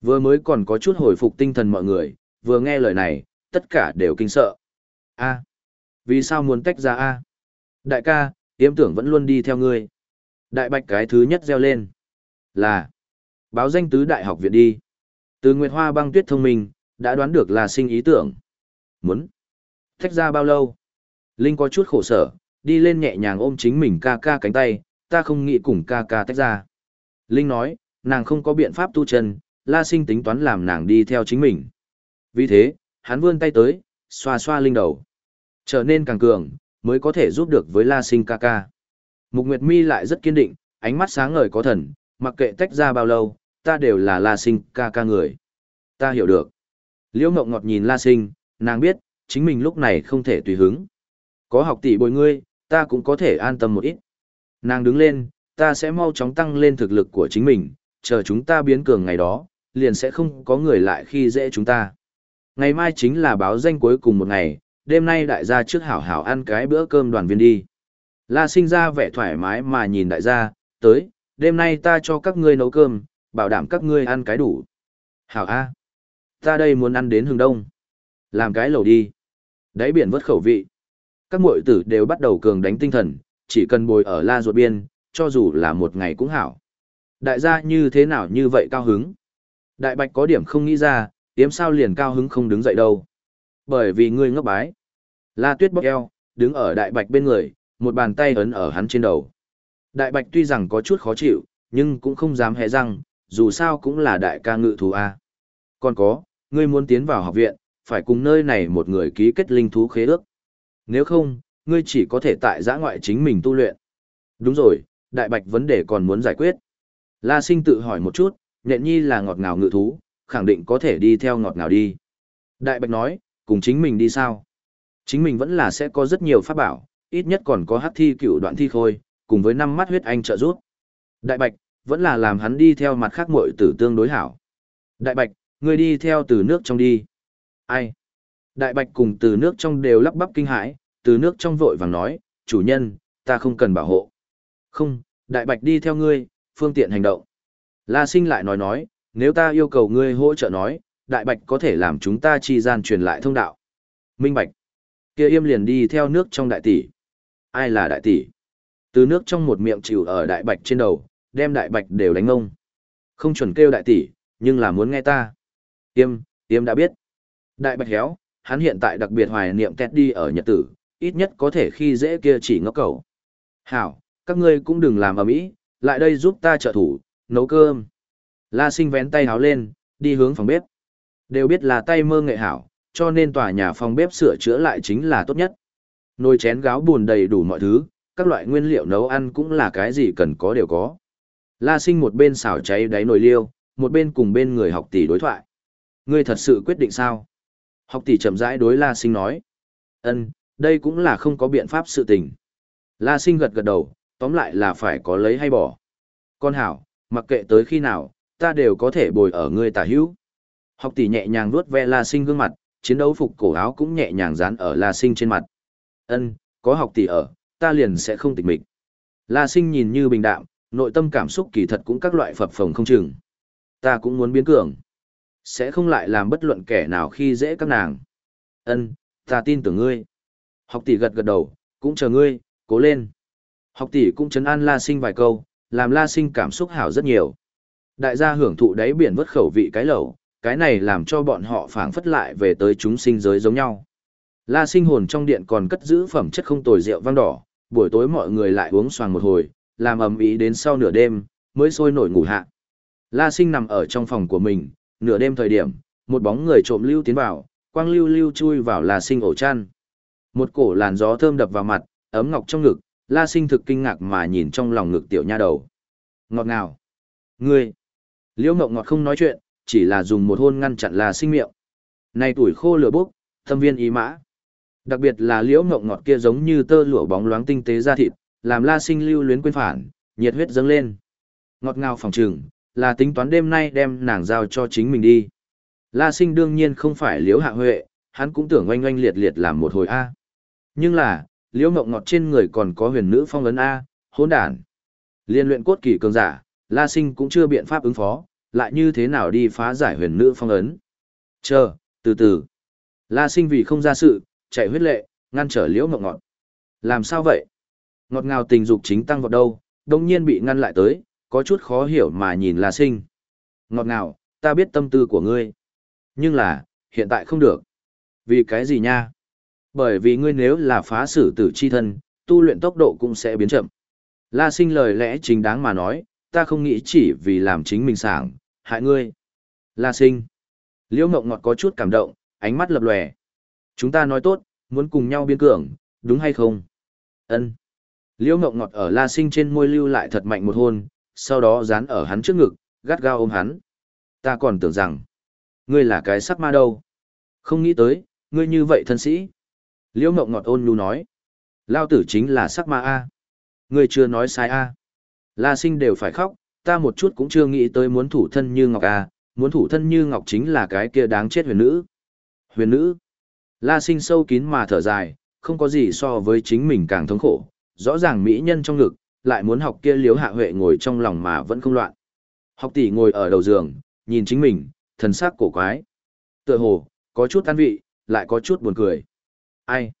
Vừa mới còn có chút hồi phục tinh thần mọi người, vừa nghe lời này, tất cả đều kinh sợ. A, vì sao muốn tách ra A? Đại ca, yếm tưởng vẫn luôn đi theo ngươi. Đại bạch cái thứ nhất reo lên. Là, báo danh tứ đại học viện đi. Từ Nguyệt Hoa băng tuyết thông minh, đã đoán được là sinh ý tưởng. Muốn. Tách ra bao lâu? Linh có chút khổ sở, đi lên nhẹ nhàng ôm chính mình ca ca cánh tay, ta không nghĩ cùng ca ca tách ra. Linh nói, nàng không có biện pháp tu chân, la sinh tính toán làm nàng đi theo chính mình. Vì thế, hắn vươn tay tới, xoa xoa linh đầu. Trở nên càng cường, mới có thể giúp được với La Sinh ca ca. Mục Nguyệt Mi lại rất kiên định, ánh mắt sáng ngời có thần, mặc kệ tách ra bao lâu, ta đều là La Sinh ca ca người. Ta hiểu được. Liễu Ngọc Ngọt nhìn La Sinh, nàng biết, chính mình lúc này không thể tùy hứng. Có học tỷ bồi ngươi, ta cũng có thể an tâm một ít. Nàng đứng lên, ta sẽ mau chóng tăng lên thực lực của chính mình, chờ chúng ta biến cường ngày đó, liền sẽ không có người lại khi dễ chúng ta. Ngày mai chính là báo danh cuối cùng một ngày, đêm nay đại gia trước hảo hảo ăn cái bữa cơm đoàn viên đi. La sinh ra vẻ thoải mái mà nhìn đại gia, tới, đêm nay ta cho các ngươi nấu cơm, bảo đảm các ngươi ăn cái đủ. Hảo A. Ta đây muốn ăn đến hừng đông. Làm cái lẩu đi. Đáy biển vớt khẩu vị. Các muội tử đều bắt đầu cường đánh tinh thần, chỉ cần bồi ở la ruột biên, cho dù là một ngày cũng hảo. Đại gia như thế nào như vậy cao hứng? Đại bạch có điểm không nghĩ ra, tiếm sao liền cao hứng không đứng dậy đâu. Bởi vì ngươi ngốc bái. La tuyết bóc eo, đứng ở đại bạch bên người, một bàn tay ấn ở hắn trên đầu. Đại bạch tuy rằng có chút khó chịu, nhưng cũng không dám hé răng, dù sao cũng là đại ca ngự thú A. Còn có, ngươi muốn tiến vào học viện, phải cùng nơi này một người ký kết linh thú khế ước. Nếu không, ngươi chỉ có thể tại giã ngoại chính mình tu luyện. Đúng rồi, đại bạch vấn đề còn muốn giải quyết. La sinh tự hỏi một chút, nhện nhi là ngọt ngào ngự thú, khẳng định có thể đi theo ngọt ngào đi. Đại bạch nói, cùng chính mình đi sao? Chính mình vẫn là sẽ có rất nhiều pháp bảo, ít nhất còn có hắc thi cựu đoạn thi khôi, cùng với năm mắt huyết anh trợ giúp. Đại bạch, vẫn là làm hắn đi theo mặt khác muội tử tương đối hảo. Đại bạch, người đi theo từ nước trong đi. Ai? Đại bạch cùng từ nước trong đều lắp bắp kinh hãi, từ nước trong vội vàng nói, chủ nhân, ta không cần bảo hộ. Không, đại bạch đi theo ngươi, phương tiện hành động. La sinh lại nói nói, nếu ta yêu cầu ngươi hỗ trợ nói, đại bạch có thể làm chúng ta chi gian truyền lại thông đạo. Minh bạch. kia im liền đi theo nước trong đại tỷ. Ai là đại tỷ? Từ nước trong một miệng chịu ở đại bạch trên đầu, đem đại bạch đều đánh ông. Không chuẩn kêu đại tỷ, Nhưng là muốn nghe ta. Tiêm, tiêm đã biết. Đại bạch héo, hắn hiện tại đặc biệt hoài niệm kẹt đi ở Nhật tử, ít nhất có thể khi dễ kia chỉ ngốc cầu. Hảo, các ngươi cũng đừng làm ở mỹ, lại đây giúp ta trợ thủ, nấu cơm. La sinh vén tay háo lên, đi hướng phòng bếp. Đều biết là tay mơ nghệ hảo, cho nên tòa nhà phòng bếp sửa chữa lại chính là tốt nhất. Nồi chén gáo buồn đầy đủ mọi thứ, các loại nguyên liệu nấu ăn cũng là cái gì cần có đều có. La sinh một bên xào cháy đáy nồi liêu, một bên cùng bên người học tỷ đối thoại. Ngươi thật sự quyết định sao? Học tỷ chậm rãi đối La sinh nói. Ân, đây cũng là không có biện pháp sự tình. La sinh gật gật đầu, tóm lại là phải có lấy hay bỏ. Con hảo, mặc kệ tới khi nào, ta đều có thể bồi ở ngươi tả hữu. Học tỷ nhẹ nhàng vuốt ve La Sinh gương mặt, chiến đấu phục cổ áo cũng nhẹ nhàng dán ở La Sinh trên mặt. Ân, có học tỷ ở, ta liền sẽ không tịch mịch. La Sinh nhìn như bình đạm, nội tâm cảm xúc kỳ thật cũng các loại phập phồng không chừng. Ta cũng muốn biến cường. Sẽ không lại làm bất luận kẻ nào khi dễ các nàng. Ân, ta tin tưởng ngươi. Học tỷ gật gật đầu, cũng chờ ngươi, cố lên. Học tỷ cũng chấn an La Sinh vài câu, làm La Sinh cảm xúc hảo rất nhiều. Đại gia hưởng thụ đáy biển vất khẩu vị cái lẩu, cái này làm cho bọn họ phảng phất lại về tới chúng sinh giới giống nhau. La sinh hồn trong điện còn cất giữ phẩm chất không tồi rượu vang đỏ, buổi tối mọi người lại uống xoàng một hồi, làm ầm ĩ đến sau nửa đêm, mới sôi nổi ngủ hạ. La sinh nằm ở trong phòng của mình, nửa đêm thời điểm, một bóng người trộm lưu tiến vào, quang lưu lưu chui vào La sinh ổ chăn. Một cổ làn gió thơm đập vào mặt, ấm ngọc trong ngực, La sinh thực kinh ngạc mà nhìn trong lòng ngực tiểu nha đầu. Ngọt ngào. Ngươi. Liễu Ngọc Ngọt không nói chuyện, chỉ là dùng một hôn ngăn chặn La Sinh miệng. Này tuổi khô lửa bốc, thâm viên ý mã. Đặc biệt là Liễu Ngọc Ngọt kia giống như tơ lụa bóng loáng tinh tế da thịt, làm La Sinh lưu luyến quên phản, nhiệt huyết dâng lên. Ngọt ngào phòng trường là tính toán đêm nay đem nàng giao cho chính mình đi. La Sinh đương nhiên không phải Liễu Hạ Huệ, hắn cũng tưởng oanh oanh liệt liệt làm một hồi a. Nhưng là, Liễu Mộng Ngọt trên người còn có huyền nữ phong ấn a, hỗn đản. Liên luyện cốt kỳ cường giả, La Sinh cũng chưa biện pháp ứng phó, lại như thế nào đi phá giải huyền nữ phong ấn. Chờ, từ từ. La Sinh vì không ra sự, chạy huyết lệ, ngăn trở liễu Mộng ngọt. Làm sao vậy? Ngọt ngào tình dục chính tăng vào đâu, đồng nhiên bị ngăn lại tới, có chút khó hiểu mà nhìn La Sinh. Ngọt ngào, ta biết tâm tư của ngươi. Nhưng là, hiện tại không được. Vì cái gì nha? Bởi vì ngươi nếu là phá xử tử chi thân, tu luyện tốc độ cũng sẽ biến chậm. La Sinh lời lẽ chính đáng mà nói, ta không nghĩ chỉ vì làm chính mình sảng, hại ngươi. La sinh. Liễu Ngọc Ngọt có chút cảm động, ánh mắt lập lòe. Chúng ta nói tốt, muốn cùng nhau biến cường, đúng hay không? Ân. Liễu Ngọc Ngọt ở La Sinh trên môi lưu lại thật mạnh một hôn, sau đó dán ở hắn trước ngực, gắt gao ôm hắn. Ta còn tưởng rằng, ngươi là cái sắc ma đâu. Không nghĩ tới, ngươi như vậy thân sĩ. Liễu Ngọc Ngọt ôn nhu nói. Lao tử chính là sắc ma A. Ngươi chưa nói sai A. La sinh đều phải khóc, ta một chút cũng chưa nghĩ tới muốn thủ thân như Ngọc a, muốn thủ thân như Ngọc chính là cái kia đáng chết huyền nữ. Huyền nữ. La sinh sâu kín mà thở dài, không có gì so với chính mình càng thống khổ, rõ ràng mỹ nhân trong ngực, lại muốn học kia liếu hạ huệ ngồi trong lòng mà vẫn không loạn. Học tỷ ngồi ở đầu giường, nhìn chính mình, thần sắc cổ quái. Tựa hồ, có chút an vị, lại có chút buồn cười. Ai?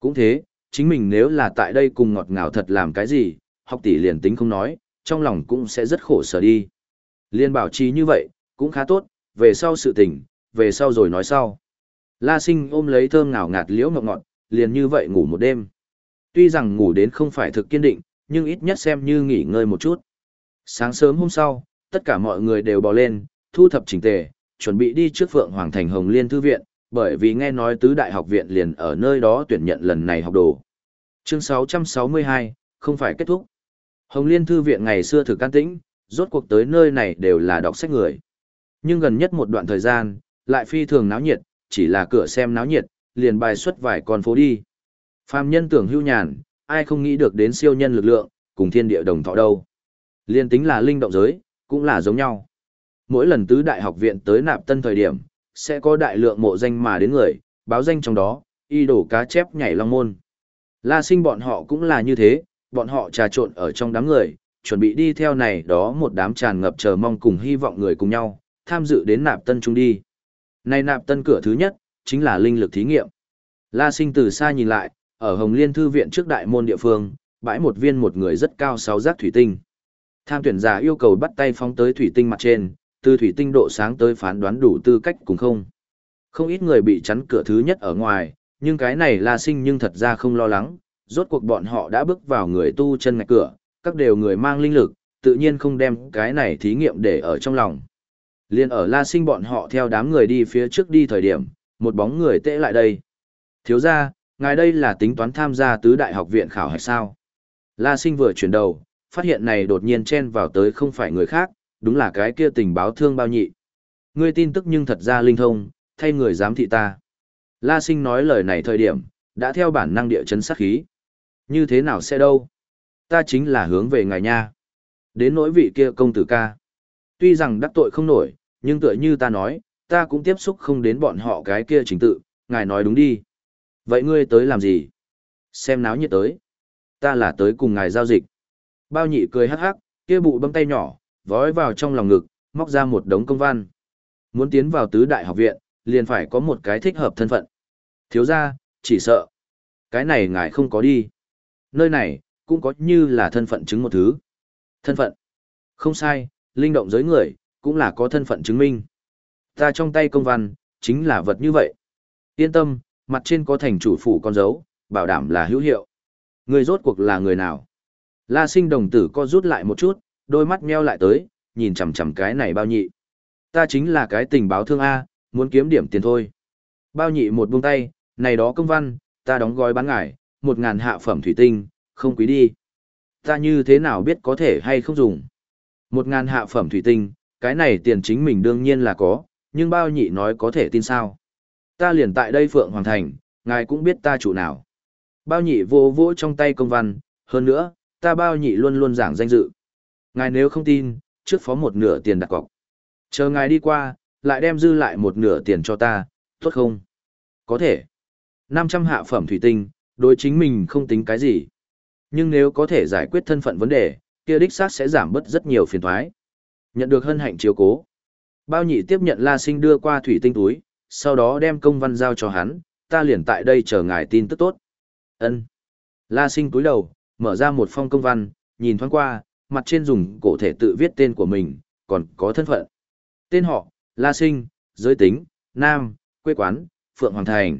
Cũng thế, chính mình nếu là tại đây cùng ngọt ngào thật làm cái gì, học tỷ liền tính không nói, trong lòng cũng sẽ rất khổ sở đi. Liên bảo trì như vậy, cũng khá tốt, về sau sự tình, về sau rồi nói sau. La sinh ôm lấy thơm ngào ngạt liễu ngọt ngọt, liền như vậy ngủ một đêm. Tuy rằng ngủ đến không phải thực kiên định, nhưng ít nhất xem như nghỉ ngơi một chút. Sáng sớm hôm sau, tất cả mọi người đều bò lên, thu thập chỉnh tề, chuẩn bị đi trước Phượng Hoàng Thành Hồng Liên Thư Viện, bởi vì nghe nói tứ đại học viện liền ở nơi đó tuyển nhận lần này học đồ. Chương 662, không phải kết thúc. Hồng Liên Thư Viện ngày xưa thực can tĩnh, rốt cuộc tới nơi này đều là đọc sách người. Nhưng gần nhất một đoạn thời gian, lại phi thường náo nhiệt, chỉ là cửa xem náo nhiệt, liền bài xuất vài con phố đi. Phạm nhân tưởng hưu nhàn, ai không nghĩ được đến siêu nhân lực lượng, cùng thiên địa đồng thọ đâu. Liên tính là linh động giới, cũng là giống nhau. Mỗi lần tứ đại học viện tới nạp tân thời điểm, sẽ có đại lượng mộ danh mà đến người, báo danh trong đó, y đổ cá chép nhảy long môn. La sinh bọn họ cũng là như thế, bọn họ trà trộn ở trong đám người, chuẩn bị đi theo này đó một đám tràn ngập chờ mong cùng hy vọng người cùng nhau, tham dự đến nạp tân trung đi. Này nạp tân cửa thứ nhất, chính là linh lực thí nghiệm. La sinh từ xa nhìn lại, ở Hồng Liên Thư viện trước đại môn địa phương, bãi một viên một người rất cao sáu giác thủy tinh. Tham tuyển giả yêu cầu bắt tay phóng tới thủy tinh mặt trên, từ thủy tinh độ sáng tới phán đoán đủ tư cách cùng không. Không ít người bị chắn cửa thứ nhất ở ngoài, nhưng cái này La Sinh nhưng thật ra không lo lắng, rốt cuộc bọn họ đã bước vào người tu chân ngạch cửa, các đều người mang linh lực, tự nhiên không đem cái này thí nghiệm để ở trong lòng. Liên ở La Sinh bọn họ theo đám người đi phía trước đi thời điểm, một bóng người tệ lại đây. Thiếu ra, ngài đây là tính toán tham gia tứ đại học viện khảo hạch sao? La Sinh vừa chuyển đầu, phát hiện này đột nhiên chen vào tới không phải người khác, đúng là cái kia tình báo thương bao nhị. Ngươi tin tức nhưng thật ra linh thông, thay người giám thị ta. La Sinh nói lời này thời điểm, đã theo bản năng địa chấn sát khí. Như thế nào sẽ đâu? Ta chính là hướng về ngài nha. Đến nỗi vị kia công tử ca. Tuy rằng đắc tội không nổi, nhưng tựa như ta nói, ta cũng tiếp xúc không đến bọn họ cái kia chính tự, ngài nói đúng đi. Vậy ngươi tới làm gì? Xem náo nhiệt tới. Ta là tới cùng ngài giao dịch. Bao nhị cười hắc hắc, kia bụ bấm tay nhỏ, vói vào trong lòng ngực, móc ra một đống công văn. Muốn tiến vào tứ đại học viện, liền phải có một cái thích hợp thân phận. Thiếu ra, chỉ sợ. Cái này ngài không có đi. Nơi này, cũng có như là thân phận chứng một thứ. Thân phận. Không sai, linh động giới người, cũng là có thân phận chứng minh. Ta trong tay công văn, chính là vật như vậy. Yên tâm, mặt trên có thành chủ phủ con dấu, bảo đảm là hữu hiệu. Người rốt cuộc là người nào? La sinh đồng tử co rút lại một chút, đôi mắt meo lại tới, nhìn chằm chằm cái này bao nhị. Ta chính là cái tình báo thương A, muốn kiếm điểm tiền thôi. Bao nhị một buông tay, này đó công văn, ta đóng gói bán ngải, một ngàn hạ phẩm thủy tinh, không quý đi. Ta như thế nào biết có thể hay không dùng? Một ngàn hạ phẩm thủy tinh, cái này tiền chính mình đương nhiên là có, nhưng bao nhị nói có thể tin sao? Ta liền tại đây Phượng Hoàng Thành, ngài cũng biết ta chủ nào. Bao nhị vô vỗ trong tay công văn, hơn nữa, ta bao nhị luôn luôn giảng danh dự. Ngài nếu không tin, trước phó một nửa tiền đặt cọc. Chờ ngài đi qua, lại đem dư lại một nửa tiền cho ta, tốt không? Có thể. 500 hạ phẩm thủy tinh, đối chính mình không tính cái gì. Nhưng nếu có thể giải quyết thân phận vấn đề, kia đích xác sẽ giảm bớt rất nhiều phiền toái. Nhận được hân hạnh chiếu cố. Bao nhị tiếp nhận La Sinh đưa qua thủy tinh túi, sau đó đem công văn giao cho hắn, ta liền tại đây chờ ngài tin tức tốt. Ân. La Sinh cúi đầu, mở ra một phong công văn, nhìn thoáng qua, mặt trên dùng cổ thể tự viết tên của mình, còn có thân phận. Tên họ, La Sinh, giới tính, nam, quê quán, Phượng Hoàng Thành.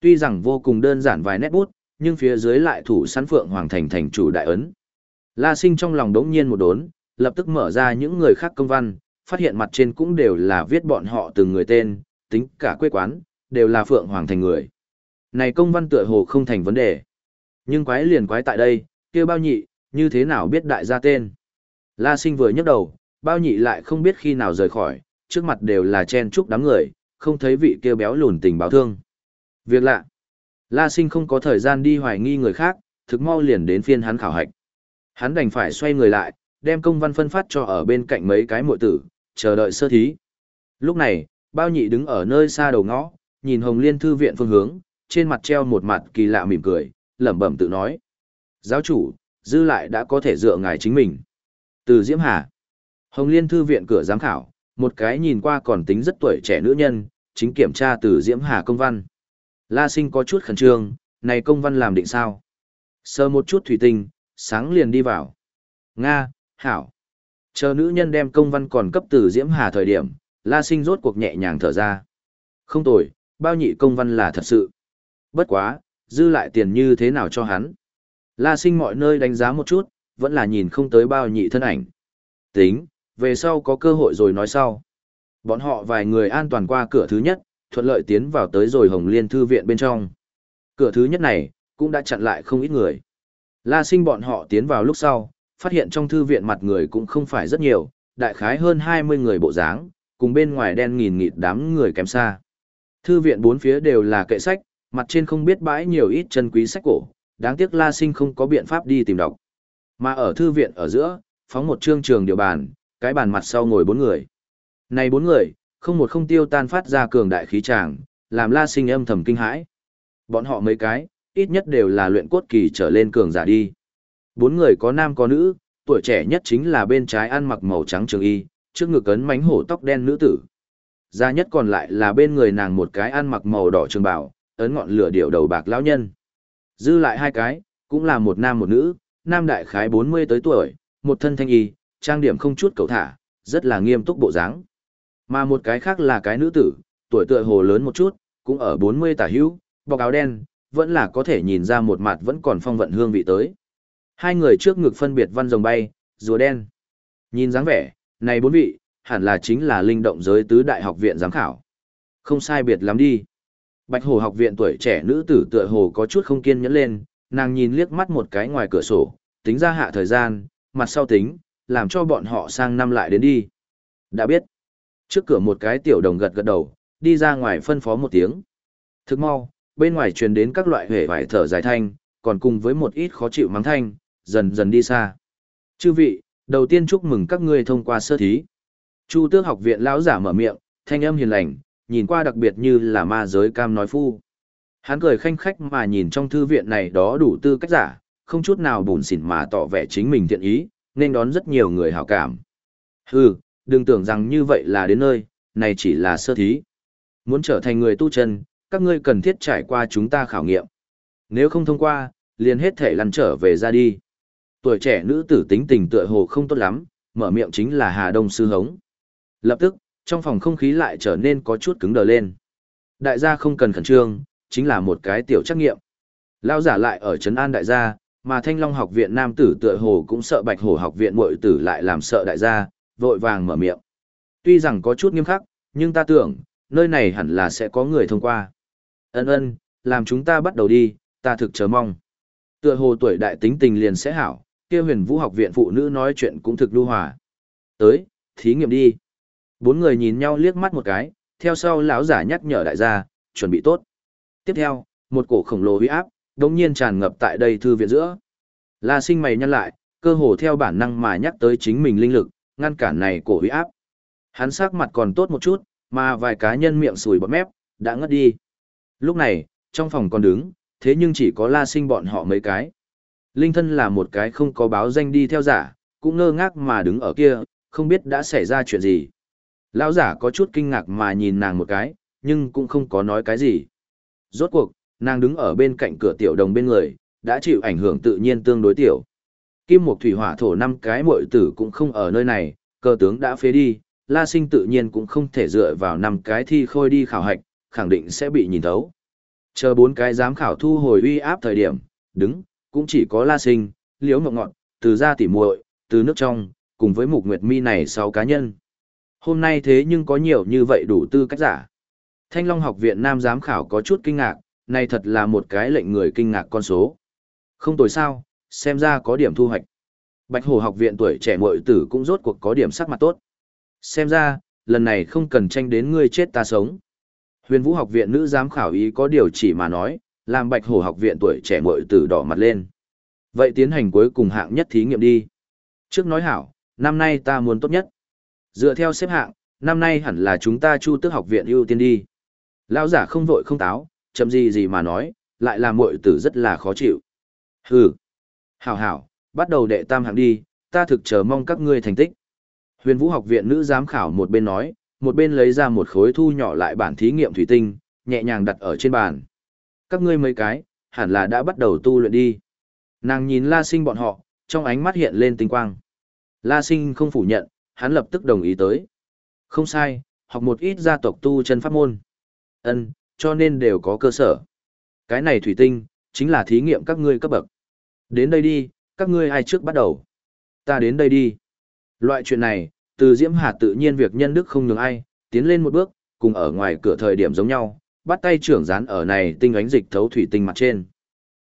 Tuy rằng vô cùng đơn giản vài nét bút, nhưng phía dưới lại thủ sẵn Phượng Hoàng Thành thành chủ đại ấn. La Sinh trong lòng đống nhiên một đốn, lập tức mở ra những người khác công văn, phát hiện mặt trên cũng đều là viết bọn họ từng người tên, tính cả quê quán, đều là Phượng Hoàng Thành người. Này công văn tựa hồ không thành vấn đề. Nhưng quái liền quái tại đây, kia bao nhị, như thế nào biết đại gia tên. La Sinh vừa nhấc đầu, bao nhị lại không biết khi nào rời khỏi, trước mặt đều là chen chúc đám người, không thấy vị kia béo lùn tình báo thương. Việc lạ. La Sinh không có thời gian đi hoài nghi người khác, thực mau liền đến phiên hắn khảo hạch. Hắn đành phải xoay người lại, đem công văn phân phát cho ở bên cạnh mấy cái muội tử, chờ đợi sơ thí. Lúc này, bao nhị đứng ở nơi xa đầu ngõ, nhìn Hồng Liên Thư viện phương hướng, trên mặt treo một mặt kỳ lạ mỉm cười, lẩm bẩm tự nói. Giáo chủ, dư lại đã có thể dựa ngài chính mình. Từ Diễm Hà, Hồng Liên Thư viện cửa giám khảo, một cái nhìn qua còn tính rất tuổi trẻ nữ nhân, chính kiểm tra từ Diễm Hà công văn. La Sinh có chút khẩn trương, này công văn làm định sao? Sơ một chút thủy tinh, sáng liền đi vào. Nga, Hảo. Chờ nữ nhân đem công văn còn cấp từ Diễm Hà thời điểm, La Sinh rốt cuộc nhẹ nhàng thở ra. Không tồi, bao nhị công văn là thật sự. Bất quá, dư lại tiền như thế nào cho hắn. La Sinh mọi nơi đánh giá một chút, vẫn là nhìn không tới bao nhị thân ảnh. Tính, về sau có cơ hội rồi nói sau. Bọn họ vài người an toàn qua cửa thứ nhất, thuận lợi tiến vào tới rồi Hồng Liên Thư viện bên trong. Cửa thứ nhất này, cũng đã chặn lại không ít người. La sinh bọn họ tiến vào lúc sau, phát hiện trong thư viện mặt người cũng không phải rất nhiều, đại khái hơn 20 người bộ dáng, cùng bên ngoài đen nghìn nghịt đám người kém xa. Thư viện bốn phía đều là kệ sách, mặt trên không biết bãi nhiều ít chân quý sách cổ, đáng tiếc La Sinh không có biện pháp đi tìm đọc. Mà ở thư viện ở giữa, phóng một chương trường điều bàn, cái bàn mặt sau ngồi bốn người. Này bốn người, không một không tiêu tan phát ra cường đại khí tràng, làm La Sinh âm thầm kinh hãi. Bọn họ mấy cái, ít nhất đều là luyện cốt kỳ trở lên cường giả đi. Bốn người có nam có nữ, tuổi trẻ nhất chính là bên trái ăn mặc màu trắng trường y, trước ngực ấn mánh hổ tóc đen nữ tử. Gia nhất còn lại là bên người nàng một cái ăn mặc màu đỏ trường bào, ấn ngọn lửa điệu đầu bạc lão nhân. Dư lại hai cái, cũng là một nam một nữ, nam đại khái 40 tới tuổi, một thân thanh y, trang điểm không chút cầu thả, rất là nghiêm túc bộ dáng. Mà một cái khác là cái nữ tử, tuổi tựa hồ lớn một chút, cũng ở 40 tả hữu, bọc áo đen, vẫn là có thể nhìn ra một mặt vẫn còn phong vận hương vị tới. Hai người trước ngực phân biệt văn rồng bay, rùa đen. Nhìn dáng vẻ, này bốn vị, hẳn là chính là linh động giới tứ đại học viện giám khảo. Không sai biệt lắm đi. Bạch Hồ học viện tuổi trẻ nữ tử tựa hồ có chút không kiên nhẫn lên, nàng nhìn liếc mắt một cái ngoài cửa sổ, tính ra hạ thời gian, mặt sau tính, làm cho bọn họ sang năm lại đến đi. Đã biết. Trước cửa một cái tiểu đồng gật gật đầu, đi ra ngoài phân phó một tiếng. Thức mau, bên ngoài truyền đến các loại huệ vải thở dài thanh, còn cùng với một ít khó chịu mắng thanh, dần dần đi xa. Chư vị, đầu tiên chúc mừng các ngươi thông qua sơ thí. Chu tước học viện lão giả mở miệng, thanh âm hiền lành, nhìn qua đặc biệt như là ma giới cam nói phu. Hắn cười khanh khách mà nhìn trong thư viện này đó đủ tư cách giả, không chút nào bùn xỉn mà tỏ vẻ chính mình thiện ý, nên đón rất nhiều người hảo cảm. Hừ, đừng tưởng rằng như vậy là đến nơi, này chỉ là sơ thí. Muốn trở thành người tu chân, các ngươi cần thiết trải qua chúng ta khảo nghiệm. Nếu không thông qua, liền hết thể lăn trở về ra đi. Tuổi trẻ nữ tử tính tình tựa hồ không tốt lắm, mở miệng chính là Hà Đông Sư Hống. Lập tức, trong phòng không khí lại trở nên có chút cứng đờ lên. Đại gia không cần khẩn trương, chính là một cái tiểu trắc nghiệm. Lao giả lại ở Trấn An đại gia, mà Thanh Long học viện nam tử tựa hồ cũng sợ Bạch Hổ học viện muội tử lại làm sợ đại gia, vội vàng mở miệng. Tuy rằng có chút nghiêm khắc, nhưng ta tưởng, nơi này hẳn là sẽ có người thông qua. Ân ân, làm chúng ta bắt đầu đi, ta thực chờ mong. Tựa hồ tuổi đại tính tình liền sẽ hảo, kia huyền vũ học viện phụ nữ nói chuyện cũng thực lưu hòa. Tới, thí nghiệm đi. Bốn người nhìn nhau liếc mắt một cái, theo sau lão giả nhắc nhở đại gia, chuẩn bị tốt. Tiếp theo, một cổ khổng lồ huy áp, đống nhiên tràn ngập tại đây thư viện giữa. La sinh mày nhăn lại, cơ hồ theo bản năng mà nhắc tới chính mình linh lực, ngăn cản này cổ huy áp. Hắn sắc mặt còn tốt một chút, mà vài cá nhân miệng sùi bọt mép, đã ngất đi. Lúc này, trong phòng còn đứng, thế nhưng chỉ có la sinh bọn họ mấy cái. Linh thân là một cái không có báo danh đi theo giả, cũng ngơ ngác mà đứng ở kia, không biết đã xảy ra chuyện gì. Lão giả có chút kinh ngạc mà nhìn nàng một cái, nhưng cũng không có nói cái gì. Rốt cuộc, nàng đứng ở bên cạnh cửa tiểu đồng bên người, đã chịu ảnh hưởng tự nhiên tương đối tiểu. Kim Mộc Thủy Hỏa Thổ năm cái muội tử cũng không ở nơi này, cơ tướng đã phế đi, La Sinh tự nhiên cũng không thể dựa vào năm cái thi khôi đi khảo hạch, khẳng định sẽ bị nhìn thấu. Chờ bốn cái giám khảo thu hồi uy áp thời điểm, đứng, cũng chỉ có La Sinh, Liễu Ngọc Ngọn, từ gia tỉ muội, từ nước trong, cùng với Mục Nguyệt Mi này sáu cá nhân. Hôm nay thế nhưng có nhiều như vậy đủ tư cách giả. Thanh Long học viện Nam giám khảo có chút kinh ngạc, này thật là một cái lệnh người kinh ngạc con số. Không tồi sao, xem ra có điểm thu hoạch. Bạch Hồ học viện tuổi trẻ muội tử cũng rốt cuộc có điểm sắc mặt tốt. Xem ra, lần này không cần tranh đến ngươi chết ta sống. Huyền Vũ học viện nữ giám khảo ý có điều chỉ mà nói, làm Bạch hổ học viện tuổi trẻ mội từ đỏ mặt lên. Vậy tiến hành cuối cùng hạng nhất thí nghiệm đi. Trước nói hảo, năm nay ta muốn tốt nhất. Dựa theo xếp hạng, năm nay hẳn là chúng ta Chu Tước học viện ưu tiên đi. Lão giả không vội không táo, chậm gì gì mà nói, lại làm mội tử rất là khó chịu. Hừ. Hảo hảo, bắt đầu đệ tam hạng đi, ta thực chờ mong các ngươi thành tích. Huyền Vũ học viện nữ giám khảo một bên nói, một bên lấy ra một khối thu nhỏ lại bản thí nghiệm thủy tinh, nhẹ nhàng đặt ở trên bàn. Các ngươi mấy cái, hẳn là đã bắt đầu tu luyện đi. Nàng nhìn La Sinh bọn họ, trong ánh mắt hiện lên tinh quang. La Sinh không phủ nhận, hắn lập tức đồng ý tới. Không sai, học một ít gia tộc tu chân pháp môn. Ân, cho nên đều có cơ sở. Cái này thủy tinh, chính là thí nghiệm các ngươi cấp bậc. Đến đây đi, các ngươi ai trước bắt đầu. Ta đến đây đi. Loại chuyện này, từ Diễm Hà tự nhiên việc nhân đức không nhường ai, tiến lên một bước, cùng ở ngoài cửa thời điểm giống nhau, bắt tay trưởng dán ở này tinh ánh dịch thấu thủy tinh mặt trên.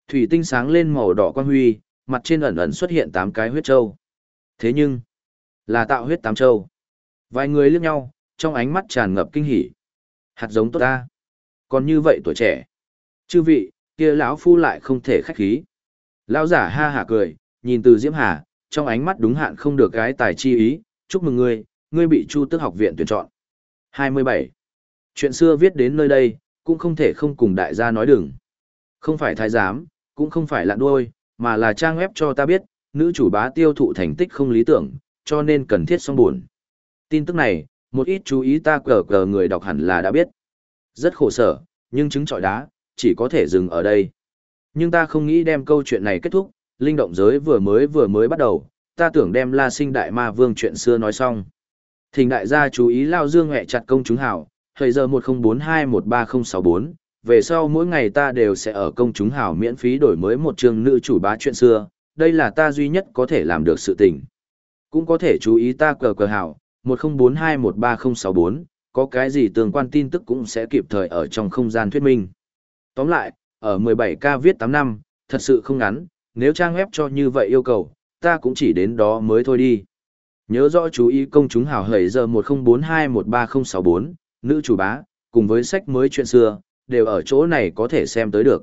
Thủy tinh sáng lên màu đỏ quang huy, mặt trên ẩn ẩn xuất hiện tám cái huyết châu. Thế nhưng, là tạo huyết tám châu. Vài người liếc nhau, trong ánh mắt tràn ngập kinh hỉ. Hạt giống tốt ta. Còn như vậy tuổi trẻ. Chư vị, kia lão phu lại không thể khách khí. Lão giả ha hả cười, nhìn từ Diễm Hà, trong ánh mắt đúng hạn không được gái tài chi ý, chúc mừng ngươi, ngươi bị Chu Tước học viện tuyển chọn. 27. Chuyện xưa viết đến nơi đây, cũng không thể không cùng đại gia nói đừng. Không phải thái giám, cũng không phải lạ đuôi, mà là trang web cho ta biết, nữ chủ bá tiêu thụ thành tích không lý tưởng, cho nên cần thiết song buồn. Tin tức này, một ít chú ý ta cờ cờ người đọc hẳn là đã biết. Rất khổ sở, nhưng chứng trọi đá, chỉ có thể dừng ở đây. Nhưng ta không nghĩ đem câu chuyện này kết thúc, linh động giới vừa mới vừa mới bắt đầu, ta tưởng đem La Sinh Đại Ma Vương chuyện xưa nói xong. Thỉnh đại gia chú ý lao dương hẹ chặt công chúng hảo, thời giờ 1042136064, về sau mỗi ngày ta đều sẽ ở công chúng hảo miễn phí đổi mới một chương nữ chủ bá chuyện xưa, đây là ta duy nhất có thể làm được sự tình. Cũng có thể chú ý ta cờ cờ hảo, 1042136064, có cái gì tương quan tin tức cũng sẽ kịp thời ở trong không gian thuyết minh. Tóm lại, ở 17K viết 8 năm, thật sự không ngắn, nếu trang web cho như vậy yêu cầu, ta cũng chỉ đến đó mới thôi đi. Nhớ rõ chú ý công chúng hào hởi giờ 1042136064, nữ chủ bá, cùng với sách mới chuyện xưa, đều ở chỗ này có thể xem tới được.